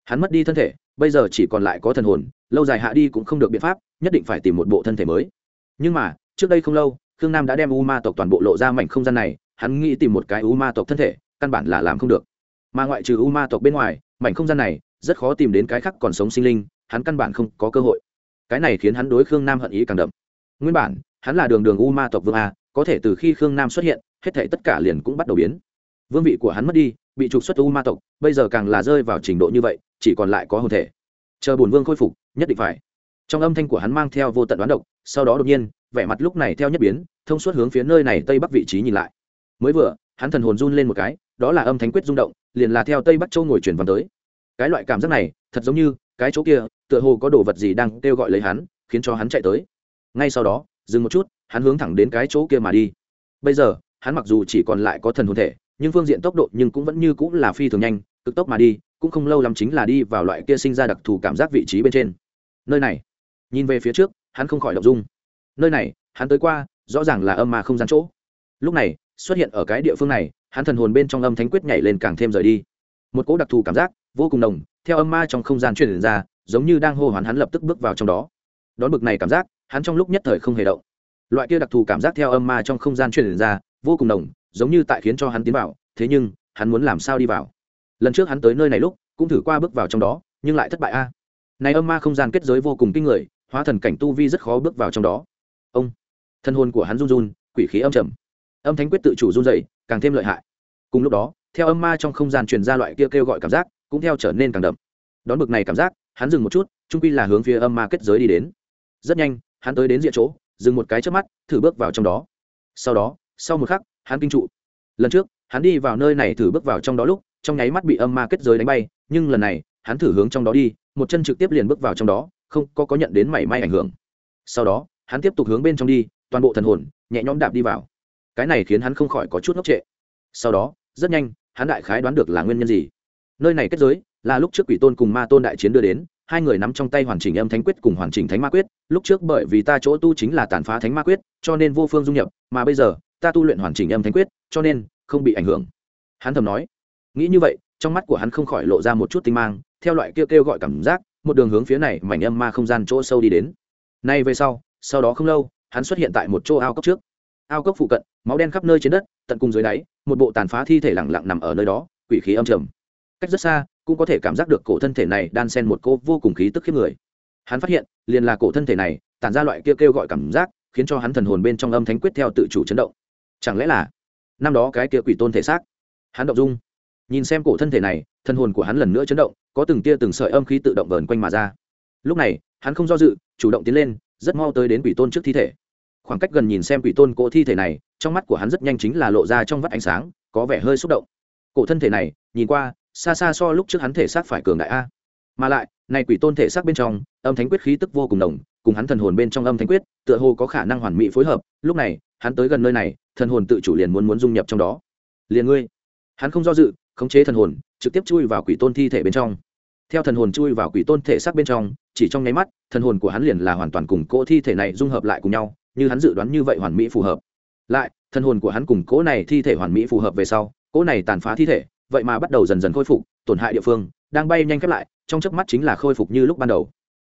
Hắn mất đi thân thể, bây giờ chỉ còn lại có thần hồn, lâu dài hạ đi cũng không được biện pháp, nhất định phải tìm một bộ thân thể mới. Nhưng mà, trước đây không lâu khương nam đã đem u ma tộc toàn bộ lộ ra mảnh không gian này, hắn nghĩ tìm một cái u ma tộc thân thể, căn bản là làm không được. Mà ngoại trừ u ma tộc bên ngoài, mảnh không gian này rất khó tìm đến cái khác còn sống sinh linh, hắn căn bản không có cơ hội. Cái này khiến hắn đối khương nam hận ý càng đậm. Nguyên bản, hắn là đường đường u ma tộc vương a, có thể từ khi khương nam xuất hiện, hết thể tất cả liền cũng bắt đầu biến. Vương vị của hắn mất đi, bị trục xuất u ma tộc, bây giờ càng là rơi vào trình độ như vậy, chỉ còn lại có hồn thể. Chờ bổn vương khôi phục, nhất định phải trong âm thanh của hắn mang theo vô tận đoán độc, sau đó đột nhiên, vẻ mặt lúc này theo nhất biến, thông suốt hướng phía nơi này tây bắc vị trí nhìn lại. Mới vừa, hắn thần hồn run lên một cái, đó là âm thánh quyết rung động, liền là theo tây bắc châu ngồi chuyển văn tới. Cái loại cảm giác này, thật giống như, cái chỗ kia, tựa hồ có đồ vật gì đang kêu gọi lấy hắn, khiến cho hắn chạy tới. Ngay sau đó, dừng một chút, hắn hướng thẳng đến cái chỗ kia mà đi. Bây giờ, hắn mặc dù chỉ còn lại có thần hồn thể, nhưng phương diện tốc độ nhưng cũng vẫn như cũng là phi thường nhanh, cực tốc mà đi, cũng không lâu lắm chính là đi vào loại kia sinh ra đặc thù cảm giác vị trí bên trên. Nơi này nhìn về phía trước, hắn không khỏi động dung. Nơi này, hắn tới qua, rõ ràng là âm mà không gian chỗ. Lúc này, xuất hiện ở cái địa phương này, hắn thần hồn bên trong âm thánh quyết nhảy lên càng thêm rời đi. Một cỗ đặc thù cảm giác, vô cùng đồng theo âm ma trong không gian truyền ra, giống như đang hô hoán hắn lập tức bước vào trong đó. Đón bực này cảm giác, hắn trong lúc nhất thời không hề động. Loại kia đặc thù cảm giác theo âm ma trong không gian truyền ra, vô cùng đồng giống như tại khiến cho hắn tiến vào, thế nhưng, hắn muốn làm sao đi vào? Lần trước hắn tới nơi này lúc, cũng thử qua bước vào trong đó, nhưng lại thất bại a. Này âm ma không gian kết giới vô cùng kinh người hóa thần cảnh tu vi rất khó bước vào trong đó. Ông, thân hồn của hắn run run, quỷ khí âm trầm. Âm thánh quyết tự chủ run dày càng thêm lợi hại. Cùng lúc đó, theo âm ma trong không gian truyền ra loại kia kêu gọi cảm giác, cũng theo trở nên càng đậm. Đón bực này cảm giác, hắn dừng một chút, trung quy là hướng phía âm ma kết giới đi đến. Rất nhanh, hắn tới đến diện chỗ, dừng một cái trước mắt, thử bước vào trong đó. Sau đó, sau một khắc, hắn kinh trụ. Lần trước, hắn đi vào nơi này thử bước vào trong đó lúc, trong nháy mắt bị âm ma kết giới đánh bay, nhưng lần này, hắn thử hướng trong đó đi, một chân trực tiếp liền bước vào trong đó không có có nhận đến mảy may ảnh hưởng. Sau đó, hắn tiếp tục hướng bên trong đi, toàn bộ thần hồn, nhẹ nhõm đạp đi vào. Cái này khiến hắn không khỏi có chút ngốc trệ. Sau đó, rất nhanh, hắn đại khái đoán được là nguyên nhân gì. Nơi này kết giới, là lúc trước quỷ tôn cùng ma tôn đại chiến đưa đến, hai người nắm trong tay hoàn chỉnh âm thánh quyết cùng hoàn chỉnh thánh ma quyết. Lúc trước bởi vì ta chỗ tu chính là tàn phá thánh ma quyết, cho nên vô phương dung nhập, mà bây giờ, ta tu luyện hoàn chỉnh âm thánh quyết, cho nên không bị ảnh hưởng. Hắn thầm nói. Nghĩ như vậy, trong mắt của hắn không khỏi lộ ra một chút tinh mang, theo loại kêu kêu gọi cảm giác một đường hướng phía này mảnh âm ma không gian chỗ sâu đi đến. Nay về sau sau đó không lâu, hắn xuất hiện tại một chỗ ao cốc trước. Ao cốc phụ cận, máu đen khắp nơi trên đất, tận cùng dưới đáy, một bộ tàn phá thi thể lẳng lặng nằm ở nơi đó, quỷ khí âm trầm. Cách rất xa, cũng có thể cảm giác được cổ thân thể này đan sen một cô vô cùng khí tức khiếp người. Hắn phát hiện, liền là cổ thân thể này, tản ra loại kia kêu gọi cảm giác, khiến cho hắn thần hồn bên trong âm thánh quyết theo tự chủ chấn động. Chẳng lẽ là, năm đó cái kia quỷ tôn thể xác? Hắn động dung, nhìn xem cổ thân thể này, thần hồn của hắn lần nữa chấn động có từng tia từng sợi âm khí tự động vờn quanh mà ra. Lúc này, hắn không do dự, chủ động tiến lên, rất mau tới đến quỷ tôn trước thi thể. Khoảng cách gần nhìn xem quỷ tôn cỗ thi thể này, trong mắt của hắn rất nhanh chính là lộ ra trong vắt ánh sáng, có vẻ hơi xúc động. Cổ thân thể này, nhìn qua, xa xa so lúc trước hắn thể xác phải cường đại a. Mà lại, này quỷ tôn thể xác bên trong, âm thánh quyết khí tức vô cùng đồng cùng hắn thần hồn bên trong âm thánh quyết, tựa hồ có khả năng hoàn mỹ phối hợp. Lúc này, hắn tới gần nơi này, thần hồn tự chủ liền muốn muốn dung nhập trong đó. Liền ngươi. Hắn không do dự, khống chế thần hồn trực tiếp chui vào quỷ tôn thi thể bên trong. Theo thần hồn chui vào quỷ tôn thể xác bên trong, chỉ trong nháy mắt, thần hồn của hắn liền là hoàn toàn cùng cỗ thi thể này dung hợp lại cùng nhau, như hắn dự đoán như vậy hoàn mỹ phù hợp. Lại, thần hồn của hắn cùng cỗ này thi thể hoàn mỹ phù hợp về sau, cỗ này tàn phá thi thể, vậy mà bắt đầu dần dần khôi phục, tổn hại địa phương, đang bay nhanh khép lại, trong chớp mắt chính là khôi phục như lúc ban đầu.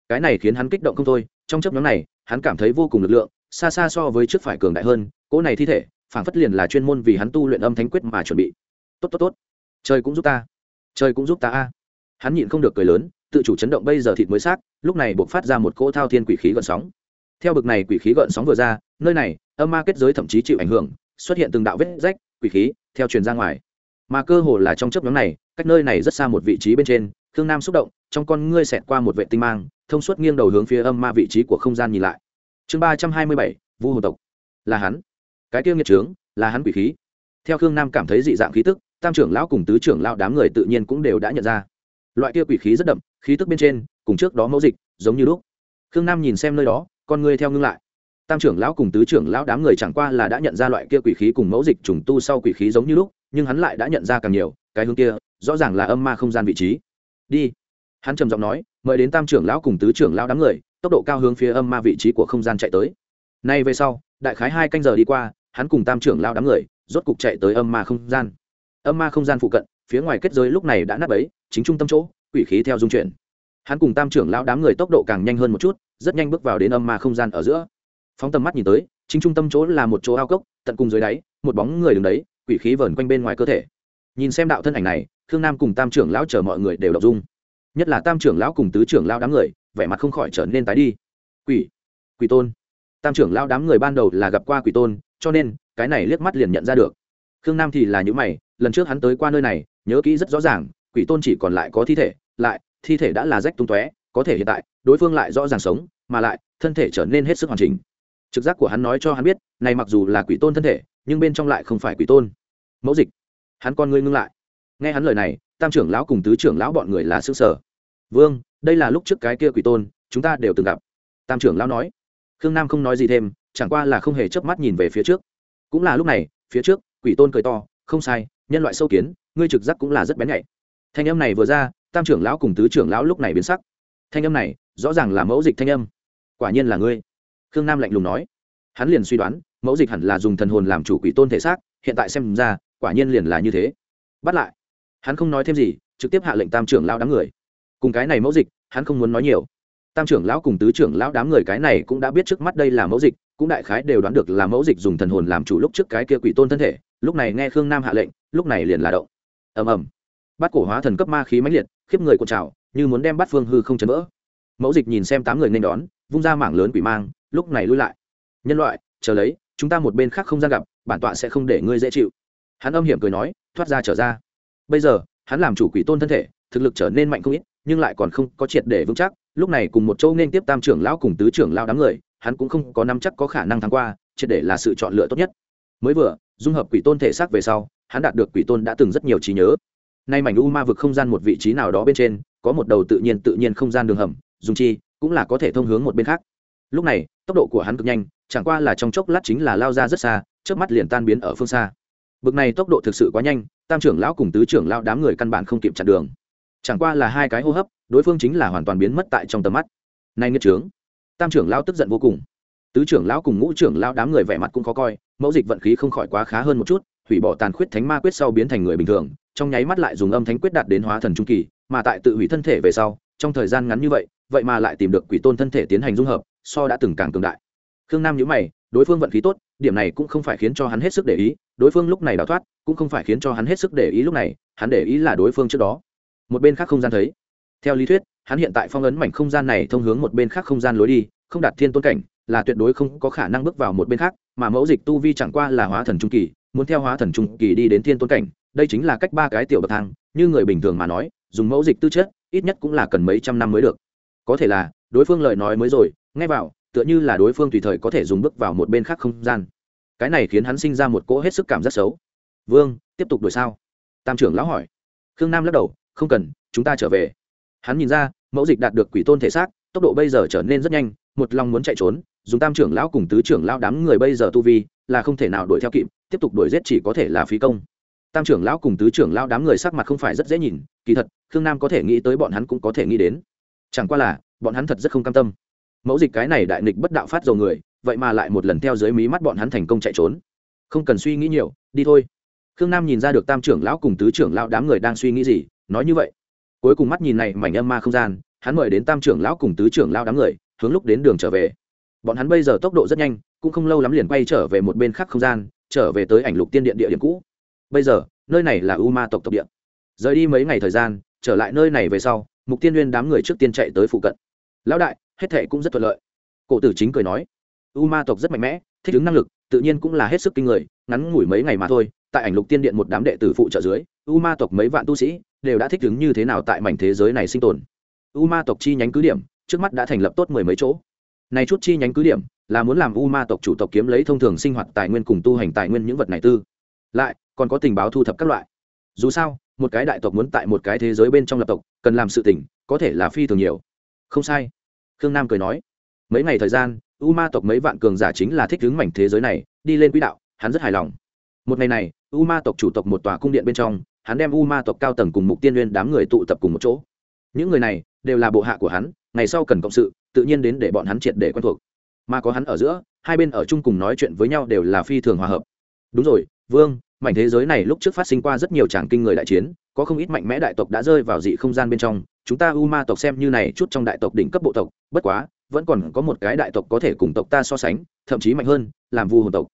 Cái này khiến hắn kích động không thôi, trong chớp nhóm này, hắn cảm thấy vô cùng lực lượng, xa xa so với trước phải cường đại hơn, cỗ này thi thể, phảng phất liền là chuyên môn vì hắn tu luyện âm thánh quyết mà chuẩn bị. Tốt tốt tốt. Trời cũng giúp ta trời cũng giúp ta a. Hắn nhịn không được cười lớn, tự chủ chấn động bây giờ thịt mới xác, lúc này buộc phát ra một cỗ thao thiên quỷ khí gợn sóng. Theo bực này quỷ khí gợn sóng vừa ra, nơi này, âm ma kết giới thậm chí chịu ảnh hưởng, xuất hiện từng đạo vết rách, quỷ khí, theo truyền ra ngoài. Mà cơ hồ là trong chớp nhóm này, cách nơi này rất xa một vị trí bên trên, khương nam xúc động, trong con ngươi xẹt qua một vệ tinh mang, thông suốt nghiêng đầu hướng phía âm ma vị trí của không gian nhìn lại. Chương ba trăm hai mươi bảy, vu hồ tộc. Là hắn. Cái kia nghiệt trướng, là hắn quỷ khí. Theo khương nam cảm thấy dị dạng khí tức tam trưởng lão cùng tứ trưởng lão đám người tự nhiên cũng đều đã nhận ra. Loại kia quỷ khí rất đậm, khí tức bên trên, cùng trước đó mẫu dịch, giống như lúc. Khương nam nhìn xem nơi đó, con ngươi theo ngưng lại. Tam trưởng lão cùng tứ trưởng lão đám người chẳng qua là đã nhận ra loại kia quỷ khí cùng mẫu dịch trùng tu sau quỷ khí giống như lúc, nhưng hắn lại đã nhận ra càng nhiều, cái hướng kia, rõ ràng là âm ma không gian vị trí. Đi. Hắn trầm giọng nói, mời đến tam trưởng lão cùng tứ trưởng lão đám người, tốc độ cao hướng phía âm ma vị trí của không gian chạy tới. Nay về sau, đại khái hai canh giờ đi qua, hắn cùng tam trưởng lão đám người, rốt cục chạy tới âm ma không gian âm ma không gian phụ cận, phía ngoài kết giới lúc này đã nắp ấy chính trung tâm chỗ, quỷ khí theo dung chuyển. Hắn cùng tam trưởng lão đám người tốc độ càng nhanh hơn một chút, rất nhanh bước vào đến âm ma không gian ở giữa. Phóng tầm mắt nhìn tới, chính trung tâm chỗ là một chỗ ao cốc, tận cùng dưới đáy, một bóng người đứng đấy, quỷ khí vờn quanh bên ngoài cơ thể. Nhìn xem đạo thân ảnh này, khương nam cùng tam trưởng lão chờ mọi người đều đọc dung. Nhất là tam trưởng lão cùng tứ trưởng lão đám người, vẻ mặt không khỏi trở nên tái đi. Quỷ quỷ tôn. Tam trưởng lão đám người ban đầu là gặp qua quỷ tôn, cho nên, cái này liếc mắt liền nhận ra được. Khương nam thì là những mày lần trước hắn tới qua nơi này, nhớ kỹ rất rõ ràng, quỷ tôn chỉ còn lại có thi thể, lại, thi thể đã là rách tung tóe, có thể hiện tại, đối phương lại rõ ràng sống, mà lại, thân thể trở nên hết sức hoàn chỉnh. Trực giác của hắn nói cho hắn biết, này mặc dù là quỷ tôn thân thể, nhưng bên trong lại không phải quỷ tôn. Mẫu dịch, hắn con ngươi ngưng lại. Nghe hắn lời này, tam trưởng lão cùng tứ trưởng lão bọn người là xương sở vương, đây là lúc trước cái kia quỷ tôn, chúng ta đều từng gặp. Tam trưởng lão nói. Khương nam không nói gì thêm, chẳng qua là không hề chớp mắt nhìn về phía trước. Cũng là lúc này, phía trước, quỷ tôn cười to không sai, nhân loại sâu kiến, ngươi trực giác cũng là rất bén nhạy. Thanh âm này vừa ra, tam trưởng lão cùng tứ trưởng lão lúc này biến sắc. Thanh âm này, rõ ràng là mẫu dịch thanh âm. Quả nhiên là ngươi. Khương nam lạnh lùng nói. Hắn liền suy đoán, mẫu dịch hẳn là dùng thần hồn làm chủ quỷ tôn thể xác, hiện tại xem ra, quả nhiên liền là như thế. Bắt lại. Hắn không nói thêm gì, trực tiếp hạ lệnh tam trưởng lão đám người. Cùng cái này mẫu dịch, hắn không muốn nói nhiều. Tam trưởng lão cùng tứ trưởng lão đám người cái này cũng đã biết trước mắt đây là mẫu dịch, cũng đại khái đều đoán được là mẫu dịch dùng thần hồn làm chủ lúc trước cái kia quỷ tôn thân thể lúc này nghe khương nam hạ lệnh, lúc này liền là động. Ầm ầm. Bắt cổ hóa thần cấp ma khí mãnh liệt, khiếp người cuộn trào, như muốn đem bắt phương hư không chấn vỡ. Mẫu dịch nhìn xem tám người nên đón, vung ra mảng lớn quỷ mang, lúc này lui lại. Nhân loại, chờ lấy, chúng ta một bên khác không gian gặp, bản tọa sẽ không để ngươi dễ chịu. Hắn âm hiểm cười nói, thoát ra trở ra. Bây giờ, hắn làm chủ quỷ tôn thân thể, thực lực trở nên mạnh không ít, nhưng lại còn không có triệt để vững chắc. Lúc này cùng một châu nên tiếp tam trưởng lão cùng tứ trưởng lão đám người, hắn cũng không có năm chắc có khả năng thắng qua, triệt để là sự chọn lựa tốt nhất. Mới vừa dung hợp quỷ tôn thể xác về sau, hắn đạt được quỷ tôn đã từng rất nhiều trí nhớ. Nay mảnh u ma vực không gian một vị trí nào đó bên trên, có một đầu tự nhiên tự nhiên không gian đường hầm, dùng chi cũng là có thể thông hướng một bên khác. Lúc này, tốc độ của hắn cực nhanh, chẳng qua là trong chốc lát chính là lao ra rất xa trước mắt liền tan biến ở phương xa. Bực này tốc độ thực sự quá nhanh, tam trưởng lão cùng tứ trưởng lão đám người căn bản không kịp chặn đường. Chẳng qua là hai cái hô hấp, đối phương chính là hoàn toàn biến mất tại trong tầm mắt. Nay nghiệt trướng, tam trưởng lão tức giận vô cùng. Tứ trưởng lão cùng ngũ trưởng lão đám người vẻ mặt cũng khó coi mẫu dịch vận khí không khỏi quá khá hơn một chút, hủy bỏ tàn khuyết thánh ma quyết sau biến thành người bình thường, trong nháy mắt lại dùng âm thánh quyết đạt đến hóa thần trung kỳ, mà tại tự hủy thân thể về sau, trong thời gian ngắn như vậy vậy mà lại tìm được quỷ tôn thân thể tiến hành dung hợp, so đã từng càng cường đại. Khương nam nhữ mày, đối phương vận khí tốt, điểm này cũng không phải khiến cho hắn hết sức để ý, đối phương lúc này đào thoát, cũng không phải khiến cho hắn hết sức để ý lúc này, hắn để ý là đối phương trước đó. Một bên khác không gian thấy, theo lý thuyết, hắn hiện tại phong ấn mảnh không gian này thông hướng một bên khác không gian lối đi, không đạt thiên tôn cảnh, là tuyệt đối không có khả năng bước vào một bên khác mà mẫu dịch tu vi chẳng qua là hóa thần trung kỳ, muốn theo hóa thần trung kỳ đi đến thiên tôn cảnh, đây chính là cách ba cái tiểu bậc thang, như người bình thường mà nói, dùng mẫu dịch tư chất, ít nhất cũng là cần mấy trăm năm mới được. Có thể là, đối phương lời nói mới rồi, nghe vào, tựa như là đối phương tùy thời có thể dùng bước vào một bên khác không gian. Cái này khiến hắn sinh ra một cỗ hết sức cảm giác xấu. Vương, tiếp tục đuổi sao? Tam trưởng lão hỏi. Khương nam lắc đầu, không cần, chúng ta trở về. Hắn nhìn ra, mẫu dịch đạt được quỷ tôn thể xác, tốc độ bây giờ trở nên rất nhanh, một lòng muốn chạy trốn dùng tam trưởng lão cùng tứ trưởng lão đám người bây giờ tu vi, là không thể nào đuổi theo kịp, tiếp tục đuổi giết chỉ có thể là phí công. Tam trưởng lão cùng tứ trưởng lão đám người sắc mặt không phải rất dễ nhìn, kỳ thật, khương nam có thể nghĩ tới bọn hắn cũng có thể nghĩ đến. Chẳng qua là, bọn hắn thật rất không cam tâm. Mẫu dịch cái này đại nghịch bất đạo phát dầu người, vậy mà lại một lần theo dưới mí mắt bọn hắn thành công chạy trốn. Không cần suy nghĩ nhiều, đi thôi. Khương nam nhìn ra được tam trưởng lão cùng tứ trưởng lão đám người đang suy nghĩ gì, nói như vậy. Cuối cùng mắt nhìn này mảnh âm ma không gian, hắn mời đến tam trưởng lão cùng tứ trưởng lão đám người, hướng lúc đến đường trở về bọn hắn bây giờ tốc độ rất nhanh, cũng không lâu lắm liền quay trở về một bên khác không gian, trở về tới ảnh lục tiên điện địa điểm cũ. Bây giờ, nơi này là u ma tộc tộc địa. Rời đi mấy ngày thời gian, trở lại nơi này về sau, mục tiên nguyên đám người trước tiên chạy tới phụ cận. Lão đại, hết thệ cũng rất thuận lợi. Cổ tử chính cười nói u ma tộc rất mạnh mẽ, thích ứng năng lực, tự nhiên cũng là hết sức kinh người, ngắn ngủi mấy ngày mà thôi, tại ảnh lục tiên điện một đám đệ tử phụ trợ dưới u ma tộc mấy vạn tu sĩ đều đã thích ứng như thế nào tại mảnh thế giới này sinh tồn. U ma tộc chi nhánh cứ điểm, trước mắt đã thành lập tốt mười mấy chỗ này chút chi nhánh cứ điểm, là muốn làm u ma tộc chủ tộc kiếm lấy thông thường sinh hoạt tài nguyên cùng tu hành tài nguyên những vật này tư. Lại, còn có tình báo thu thập các loại. Dù sao, một cái đại tộc muốn tại một cái thế giới bên trong lập tộc, cần làm sự tỉnh có thể là phi thường nhiều. Không sai. Khương nam cười nói. Mấy ngày thời gian, u ma tộc mấy vạn cường giả chính là thích ứng mảnh thế giới này, đi lên quỹ đạo, hắn rất hài lòng. Một ngày này, u ma tộc chủ tộc một tòa cung điện bên trong, hắn đem u ma tộc cao tầng cùng mục tiên liên đám người tụ tập cùng một chỗ. Những người này, đều là bộ hạ của hắn ngày sau cần cộng sự, tự nhiên đến để bọn hắn triệt để quen thuộc. Mà có hắn ở giữa, hai bên ở chung cùng nói chuyện với nhau đều là phi thường hòa hợp. Đúng rồi, vương, mảnh thế giới này lúc trước phát sinh qua rất nhiều tràng kinh người đại chiến, có không ít mạnh mẽ đại tộc đã rơi vào dị không gian bên trong, chúng ta u ma tộc xem như này chút trong đại tộc đỉnh cấp bộ tộc, bất quá, vẫn còn có một cái đại tộc có thể cùng tộc ta so sánh, thậm chí mạnh hơn, làm vu hồn tộc.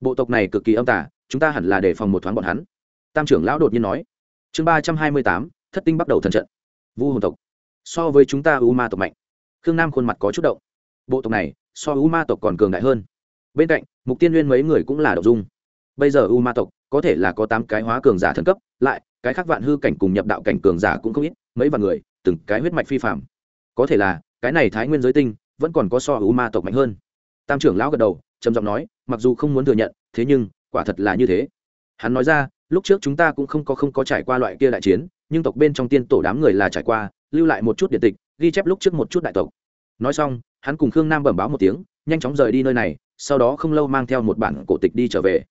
Bộ tộc này cực kỳ âm tả chúng ta hẳn là đề phòng một thoáng bọn hắn. Tam trưởng lão đột nhiên nói. Chương ba trăm hai mươi tám, thất tinh bắt đầu thần trận. Vu hồn tộc so với chúng ta u ma tộc mạnh. Khương nam khuôn mặt có chút động. Bộ tộc này, so u ma tộc còn cường đại hơn. Bên cạnh, mục tiên nguyên mấy người cũng là đậu dung. Bây giờ u ma tộc, có thể là có tám cái hóa cường giả thần cấp, lại, cái khác vạn hư cảnh cùng nhập đạo cảnh cường giả cũng không ít, mấy vạn người, từng cái huyết mạch phi phạm có thể là, cái này thái nguyên giới tinh, vẫn còn có so u ma tộc mạnh hơn. Tam trưởng lão gật đầu, trầm giọng nói, mặc dù không muốn thừa nhận, thế nhưng, quả thật là như thế. Hắn nói ra, lúc trước chúng ta cũng không có không có trải qua loại kia đại chiến, nhưng tộc bên trong tiên tổ đám người là trải qua lưu lại một chút điện tịch, ghi chép lúc trước một chút đại tộc. Nói xong, hắn cùng khương nam bẩm báo một tiếng, nhanh chóng rời đi nơi này, sau đó không lâu mang theo một bản cổ tịch đi trở về.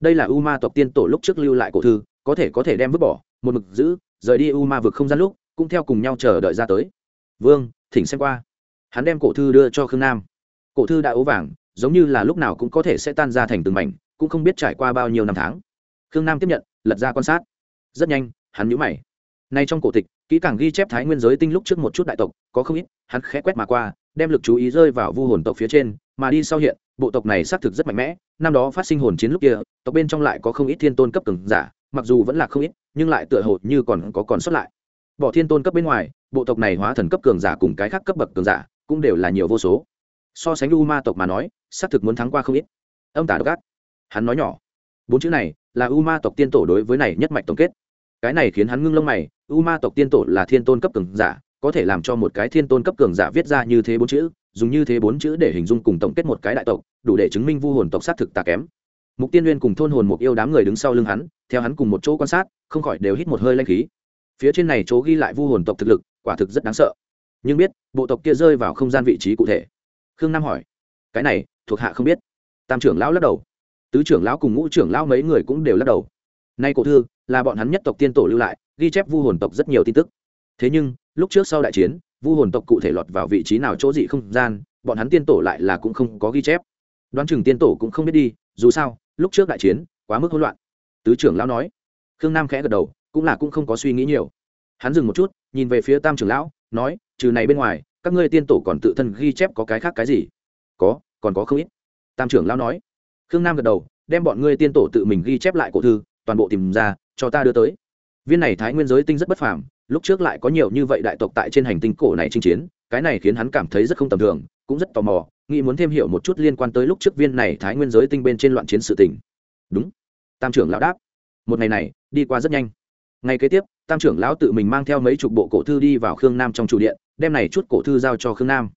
Đây là u ma tộc tiên tổ lúc trước lưu lại cổ thư, có thể có thể đem vứt bỏ, một mực giữ, rời đi u ma vực không gian lúc, cũng theo cùng nhau chờ đợi ra tới. Vương, thỉnh xem qua. Hắn đem cổ thư đưa cho khương nam. Cổ thư đã ố vàng, giống như là lúc nào cũng có thể sẽ tan ra thành từng mảnh, cũng không biết trải qua bao nhiêu năm tháng. Khương nam tiếp nhận, lật ra quan sát. Rất nhanh, hắn nhũ mày. Nay trong cổ tịch kỹ càng ghi chép thái nguyên giới tinh lúc trước một chút đại tộc, có không ít, hắn khẽ quét mà qua, đem lực chú ý rơi vào vu hồn tộc phía trên, mà đi sau hiện, bộ tộc này xác thực rất mạnh mẽ, năm đó phát sinh hồn chiến lúc kia, tộc bên trong lại có không ít thiên tôn cấp cường giả, mặc dù vẫn là không ít, nhưng lại tựa hồ như còn có còn sót lại. Bỏ thiên tôn cấp bên ngoài, bộ tộc này hóa thần cấp cường giả cùng cái khác cấp bậc cường giả, cũng đều là nhiều vô số. So sánh u ma tộc mà nói, xác thực muốn thắng qua không ít. Âm tả độc ác. Hắn nói nhỏ, bốn chữ này là u ma tộc tiên tổ đối với này nhất mạch tổng kết cái này khiến hắn ngưng lông mày, u ma tộc tiên tổ là thiên tôn cấp cường giả, có thể làm cho một cái thiên tôn cấp cường giả viết ra như thế bốn chữ, dùng như thế bốn chữ để hình dung cùng tổng kết một cái đại tộc, đủ để chứng minh vu hồn tộc xác thực tà kém. Mục tiên liên cùng thôn hồn một yêu đám người đứng sau lưng hắn, theo hắn cùng một chỗ quan sát, không khỏi đều hít một hơi lanh khí. Phía trên này chỗ ghi lại vu hồn tộc thực lực, quả thực rất đáng sợ. Nhưng biết, bộ tộc kia rơi vào không gian vị trí cụ thể. Khương nam hỏi, cái này, thuộc hạ không biết. Tam trưởng lão lắc đầu. Tứ trưởng lão cùng ngũ trưởng lão mấy người cũng đều lắc đầu nay cổ thư là bọn hắn nhất tộc tiên tổ lưu lại, ghi chép vu hồn tộc rất nhiều tin tức. Thế nhưng, lúc trước sau đại chiến, vu hồn tộc cụ thể lọt vào vị trí nào chỗ dị không gian, bọn hắn tiên tổ lại là cũng không có ghi chép. Đoán chừng tiên tổ cũng không biết đi, dù sao, lúc trước đại chiến, quá mức hỗn loạn. Tứ trưởng lão nói. Khương nam khẽ gật đầu, cũng là cũng không có suy nghĩ nhiều. Hắn dừng một chút, nhìn về phía tam trưởng lão, nói, trừ này bên ngoài, các ngươi tiên tổ còn tự thân ghi chép có cái khác cái gì? Có, còn có không ít. Tam trưởng lão nói. Khương nam gật đầu, đem bọn ngươi tiên tổ tự mình ghi chép lại cổ thư toàn bộ tìm ra, cho ta đưa tới. Viên này thái nguyên giới tinh rất bất phàm, lúc trước lại có nhiều như vậy đại tộc tại trên hành tinh cổ này chinh chiến, cái này khiến hắn cảm thấy rất không tầm thường, cũng rất tò mò, nghĩ muốn thêm hiểu một chút liên quan tới lúc trước viên này thái nguyên giới tinh bên trên loạn chiến sự tình. Đúng. Tam trưởng lão đáp. Một ngày này, đi qua rất nhanh. Ngày kế tiếp, tam trưởng lão tự mình mang theo mấy chục bộ cổ thư đi vào khương nam trong trụ điện, đem này chút cổ thư giao cho khương nam.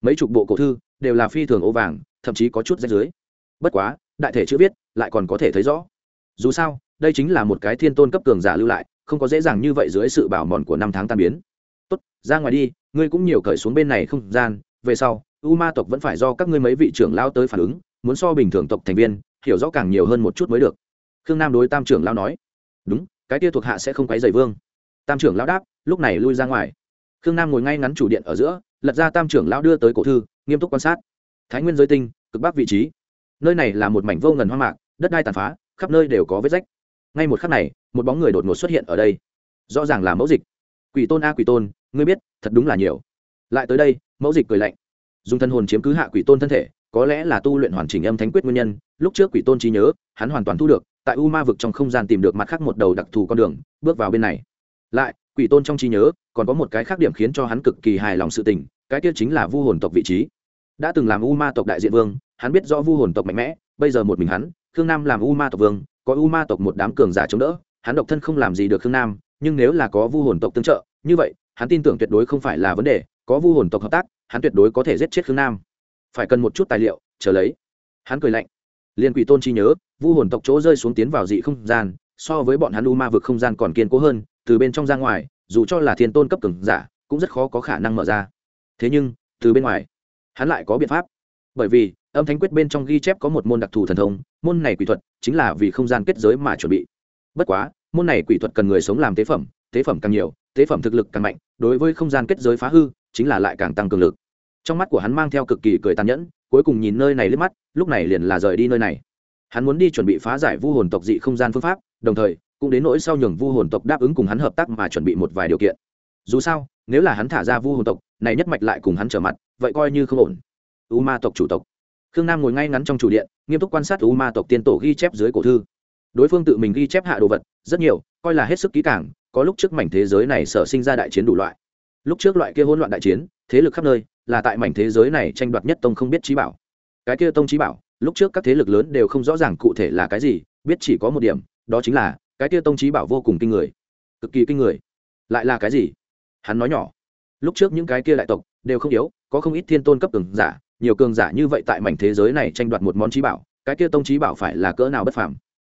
Mấy chục bộ cổ thư đều là phi thường ô vàng, thậm chí có chút rách dưới bất quá, đại thể chữ viết lại còn có thể thấy rõ. Dù sao đây chính là một cái thiên tôn cấp cường giả lưu lại, không có dễ dàng như vậy dưới sự bảo mòn của năm tháng tan biến. Tốt, ra ngoài đi, ngươi cũng nhiều cởi xuống bên này không gian, về sau, u ma tộc vẫn phải do các ngươi mấy vị trưởng lao tới phản ứng, muốn so bình thường tộc thành viên, hiểu rõ càng nhiều hơn một chút mới được. Khương nam đối tam trưởng lao nói. Đúng, cái kia thuộc hạ sẽ không quấy dày vương. Tam trưởng lao đáp, lúc này lui ra ngoài. Khương nam ngồi ngay ngắn chủ điện ở giữa, lật ra tam trưởng lao đưa tới cổ thư, nghiêm túc quan sát. Thái nguyên giới tinh, cực bắc vị trí. Nơi này là một mảnh vô ngần hoang mạc, đất đai tàn phá, khắp nơi đều có vết rách ngay một khắc này, một bóng người đột ngột xuất hiện ở đây. Rõ ràng là mẫu dịch. Quỷ tôn a quỷ tôn, ngươi biết, thật đúng là nhiều. Lại tới đây, mẫu dịch cười lạnh. Dùng thân hồn chiếm cứ hạ quỷ tôn thân thể, có lẽ là tu luyện hoàn chỉnh âm thánh quyết nguyên nhân, lúc trước quỷ tôn trí nhớ, hắn hoàn toàn thu được, tại u ma vực trong không gian tìm được mặt khác một đầu đặc thù con đường, bước vào bên này. Lại, quỷ tôn trong trí nhớ, còn có một cái khác điểm khiến cho hắn cực kỳ hài lòng sự tình, cái kia chính là vu hồn tộc vị trí. Đã từng làm u ma tộc đại diện vương, hắn biết rõ vu hồn tộc mạnh mẽ, bây giờ một mình hắn khương nam làm u ma tộc vương, có u ma tộc một đám cường giả chống đỡ, hắn độc thân không làm gì được khương nam, nhưng nếu là có vu hồn tộc tương trợ, như vậy, hắn tin tưởng tuyệt đối không phải là vấn đề, có vu hồn tộc hợp tác, hắn tuyệt đối có thể giết chết khương nam. Phải cần một chút tài liệu, chờ lấy. Hắn cười lạnh. Liên quỷ tôn chi nhớ, vu hồn tộc chỗ rơi xuống tiến vào dị không gian, so với bọn hắn u ma vực không gian còn kiên cố hơn, từ bên trong ra ngoài, dù cho là thiên tôn cấp cường giả, cũng rất khó có khả năng mở ra. Thế nhưng, từ bên ngoài, hắn lại có biện pháp. Bởi vì, âm thánh quyết bên trong ghi chép có một môn đặc thù thần thông môn này quỷ thuật chính là vì không gian kết giới mà chuẩn bị. Bất quá, môn này quỷ thuật cần người sống làm tế phẩm tế phẩm càng nhiều, tế phẩm thực lực càng mạnh, đối với không gian kết giới phá hư, chính là lại càng tăng cường lực. Trong mắt của hắn mang theo cực kỳ cười tàn nhẫn, cuối cùng nhìn nơi này liếc mắt, lúc này liền là rời đi nơi này. Hắn muốn đi chuẩn bị phá giải vu hồn tộc dị không gian phương pháp, đồng thời, cũng đến nỗi sau nhường vu hồn tộc đáp ứng cùng hắn hợp tác mà chuẩn bị một vài điều kiện. Dù sao, nếu là hắn thả ra vu hồn tộc, này nhất mạch lại cùng hắn trở mặt, vậy coi như không ổn. U ma tộc chủ tộc khương nam ngồi ngay ngắn trong chủ điện, nghiêm túc quan sát u ma tộc tiên tổ ghi chép dưới cổ thư. Đối phương tự mình ghi chép hạ đồ vật, rất nhiều, coi là hết sức kỹ càng, có lúc trước mảnh thế giới này sở sinh ra đại chiến đủ loại. Lúc trước loại kia hỗn loạn đại chiến, thế lực khắp nơi, là tại mảnh thế giới này tranh đoạt nhất tông không biết trí bảo. Cái kia tông trí bảo, lúc trước các thế lực lớn đều không rõ ràng cụ thể là cái gì, biết chỉ có một điểm, đó chính là, cái kia tông trí bảo vô cùng kinh người. Cực kỳ kinh người. Lại là cái gì? Hắn nói nhỏ. Lúc trước những cái kia đại tộc, đều không yếu, có không ít thiên tôn cấp cường giả nhiều cường giả như vậy tại mảnh thế giới này tranh đoạt một món trí bảo, cái kia tông trí bảo phải là cỡ nào bất phàm.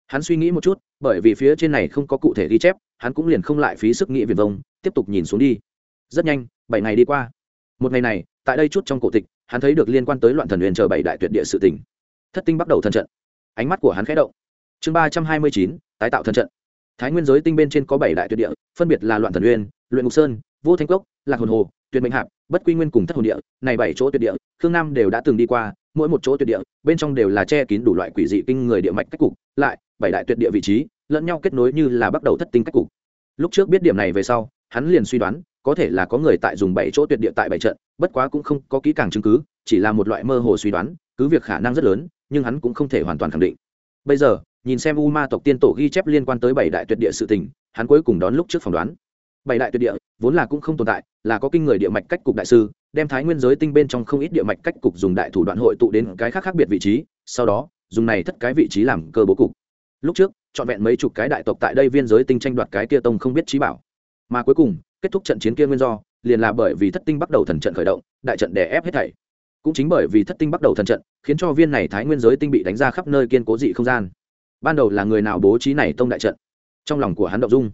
Hắn suy nghĩ một chút, bởi vì phía trên này không có cụ thể ghi chép, hắn cũng liền không lại phí sức nghĩ viền vông, tiếp tục nhìn xuống đi. Rất nhanh, bảy ngày đi qua. Một ngày này, tại đây chút trong cổ tịch, hắn thấy được liên quan tới loạn thần huyền chờ bảy đại tuyệt địa sự tỉnh thất tinh bắt đầu thân trận. Ánh mắt của hắn khẽ động. Chương ba trăm hai mươi chín, tái tạo thân trận. Thái nguyên giới tinh bên trên có bảy đại tuyệt địa, phân biệt là loạn thần uyên luyện ngục sơn, vô thanh cốc, lạc hồn hồ tuyệt mệnh hạp, bất quy nguyên cùng thất hồn địa, này bảy chỗ tuyệt địa, khương nam đều đã từng đi qua, mỗi một chỗ tuyệt địa, bên trong đều là che kín đủ loại quỷ dị kinh người địa mạch cách cục, lại, bảy đại tuyệt địa vị trí, lẫn nhau kết nối như là bắt đầu thất tinh cách cục. Lúc trước biết điểm này về sau, hắn liền suy đoán, có thể là có người tại dùng bảy chỗ tuyệt địa tại bảy trận, bất quá cũng không có kỹ càng chứng cứ, chỉ là một loại mơ hồ suy đoán, cứ việc khả năng rất lớn, nhưng hắn cũng không thể hoàn toàn khẳng định. Bây giờ, nhìn xem u ma tộc tiên tổ ghi chép liên quan tới bảy đại tuyệt địa sự tình, hắn cuối cùng đón lúc trước phỏng đoán bảy đại tuyệt địa, vốn là cũng không tồn tại, là có kinh người địa mạch cách cục đại sư, đem thái nguyên giới tinh bên trong không ít địa mạch cách cục dùng đại thủ đoạn hội tụ đến cái khác khác biệt vị trí, sau đó, dùng này thất cái vị trí làm cơ bố cục. Lúc trước, trọn vẹn mấy chục cái đại tộc tại đây viên giới tinh tranh đoạt cái kia tông không biết trí bảo. Mà cuối cùng, kết thúc trận chiến kia nguyên do, liền là bởi vì thất tinh bắt đầu thần trận khởi động, đại trận đè ép hết thảy. Cũng chính bởi vì thất tinh bắt đầu thần trận, khiến cho viên này thái nguyên giới tinh bị đánh ra khắp nơi kiên cố dị không gian. Ban đầu là người nào bố trí này tông đại trận? Trong lòng của hắn động dung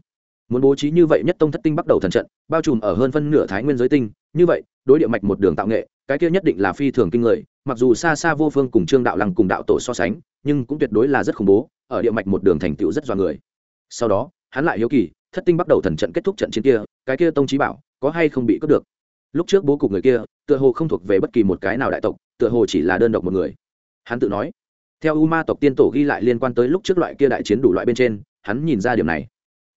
muốn bố trí như vậy nhất tông thất tinh bắt đầu thần trận, bao trùm ở hơn phân nửa thái nguyên giới tinh. Như vậy, đối địa mạch một đường tạo nghệ, cái kia nhất định là phi thường kinh người, mặc dù xa xa vô phương cùng trương đạo lăng cùng đạo tổ so sánh, nhưng cũng tuyệt đối là rất khủng bố, ở địa mạch một đường thành tựu rất do người. Sau đó, hắn lại hiếu kỳ, thất tinh bắt đầu thần trận kết thúc trận chiến kia, cái kia tông trí bảo có hay không bị cướp được? Lúc trước bố cục người kia, tựa hồ không thuộc về bất kỳ một cái nào đại tộc, tựa hồ chỉ là đơn độc một người. Hắn tự nói, theo u ma tộc tiên tổ ghi lại liên quan tới lúc trước loại kia đại chiến đủ loại bên trên, hắn nhìn ra điểm này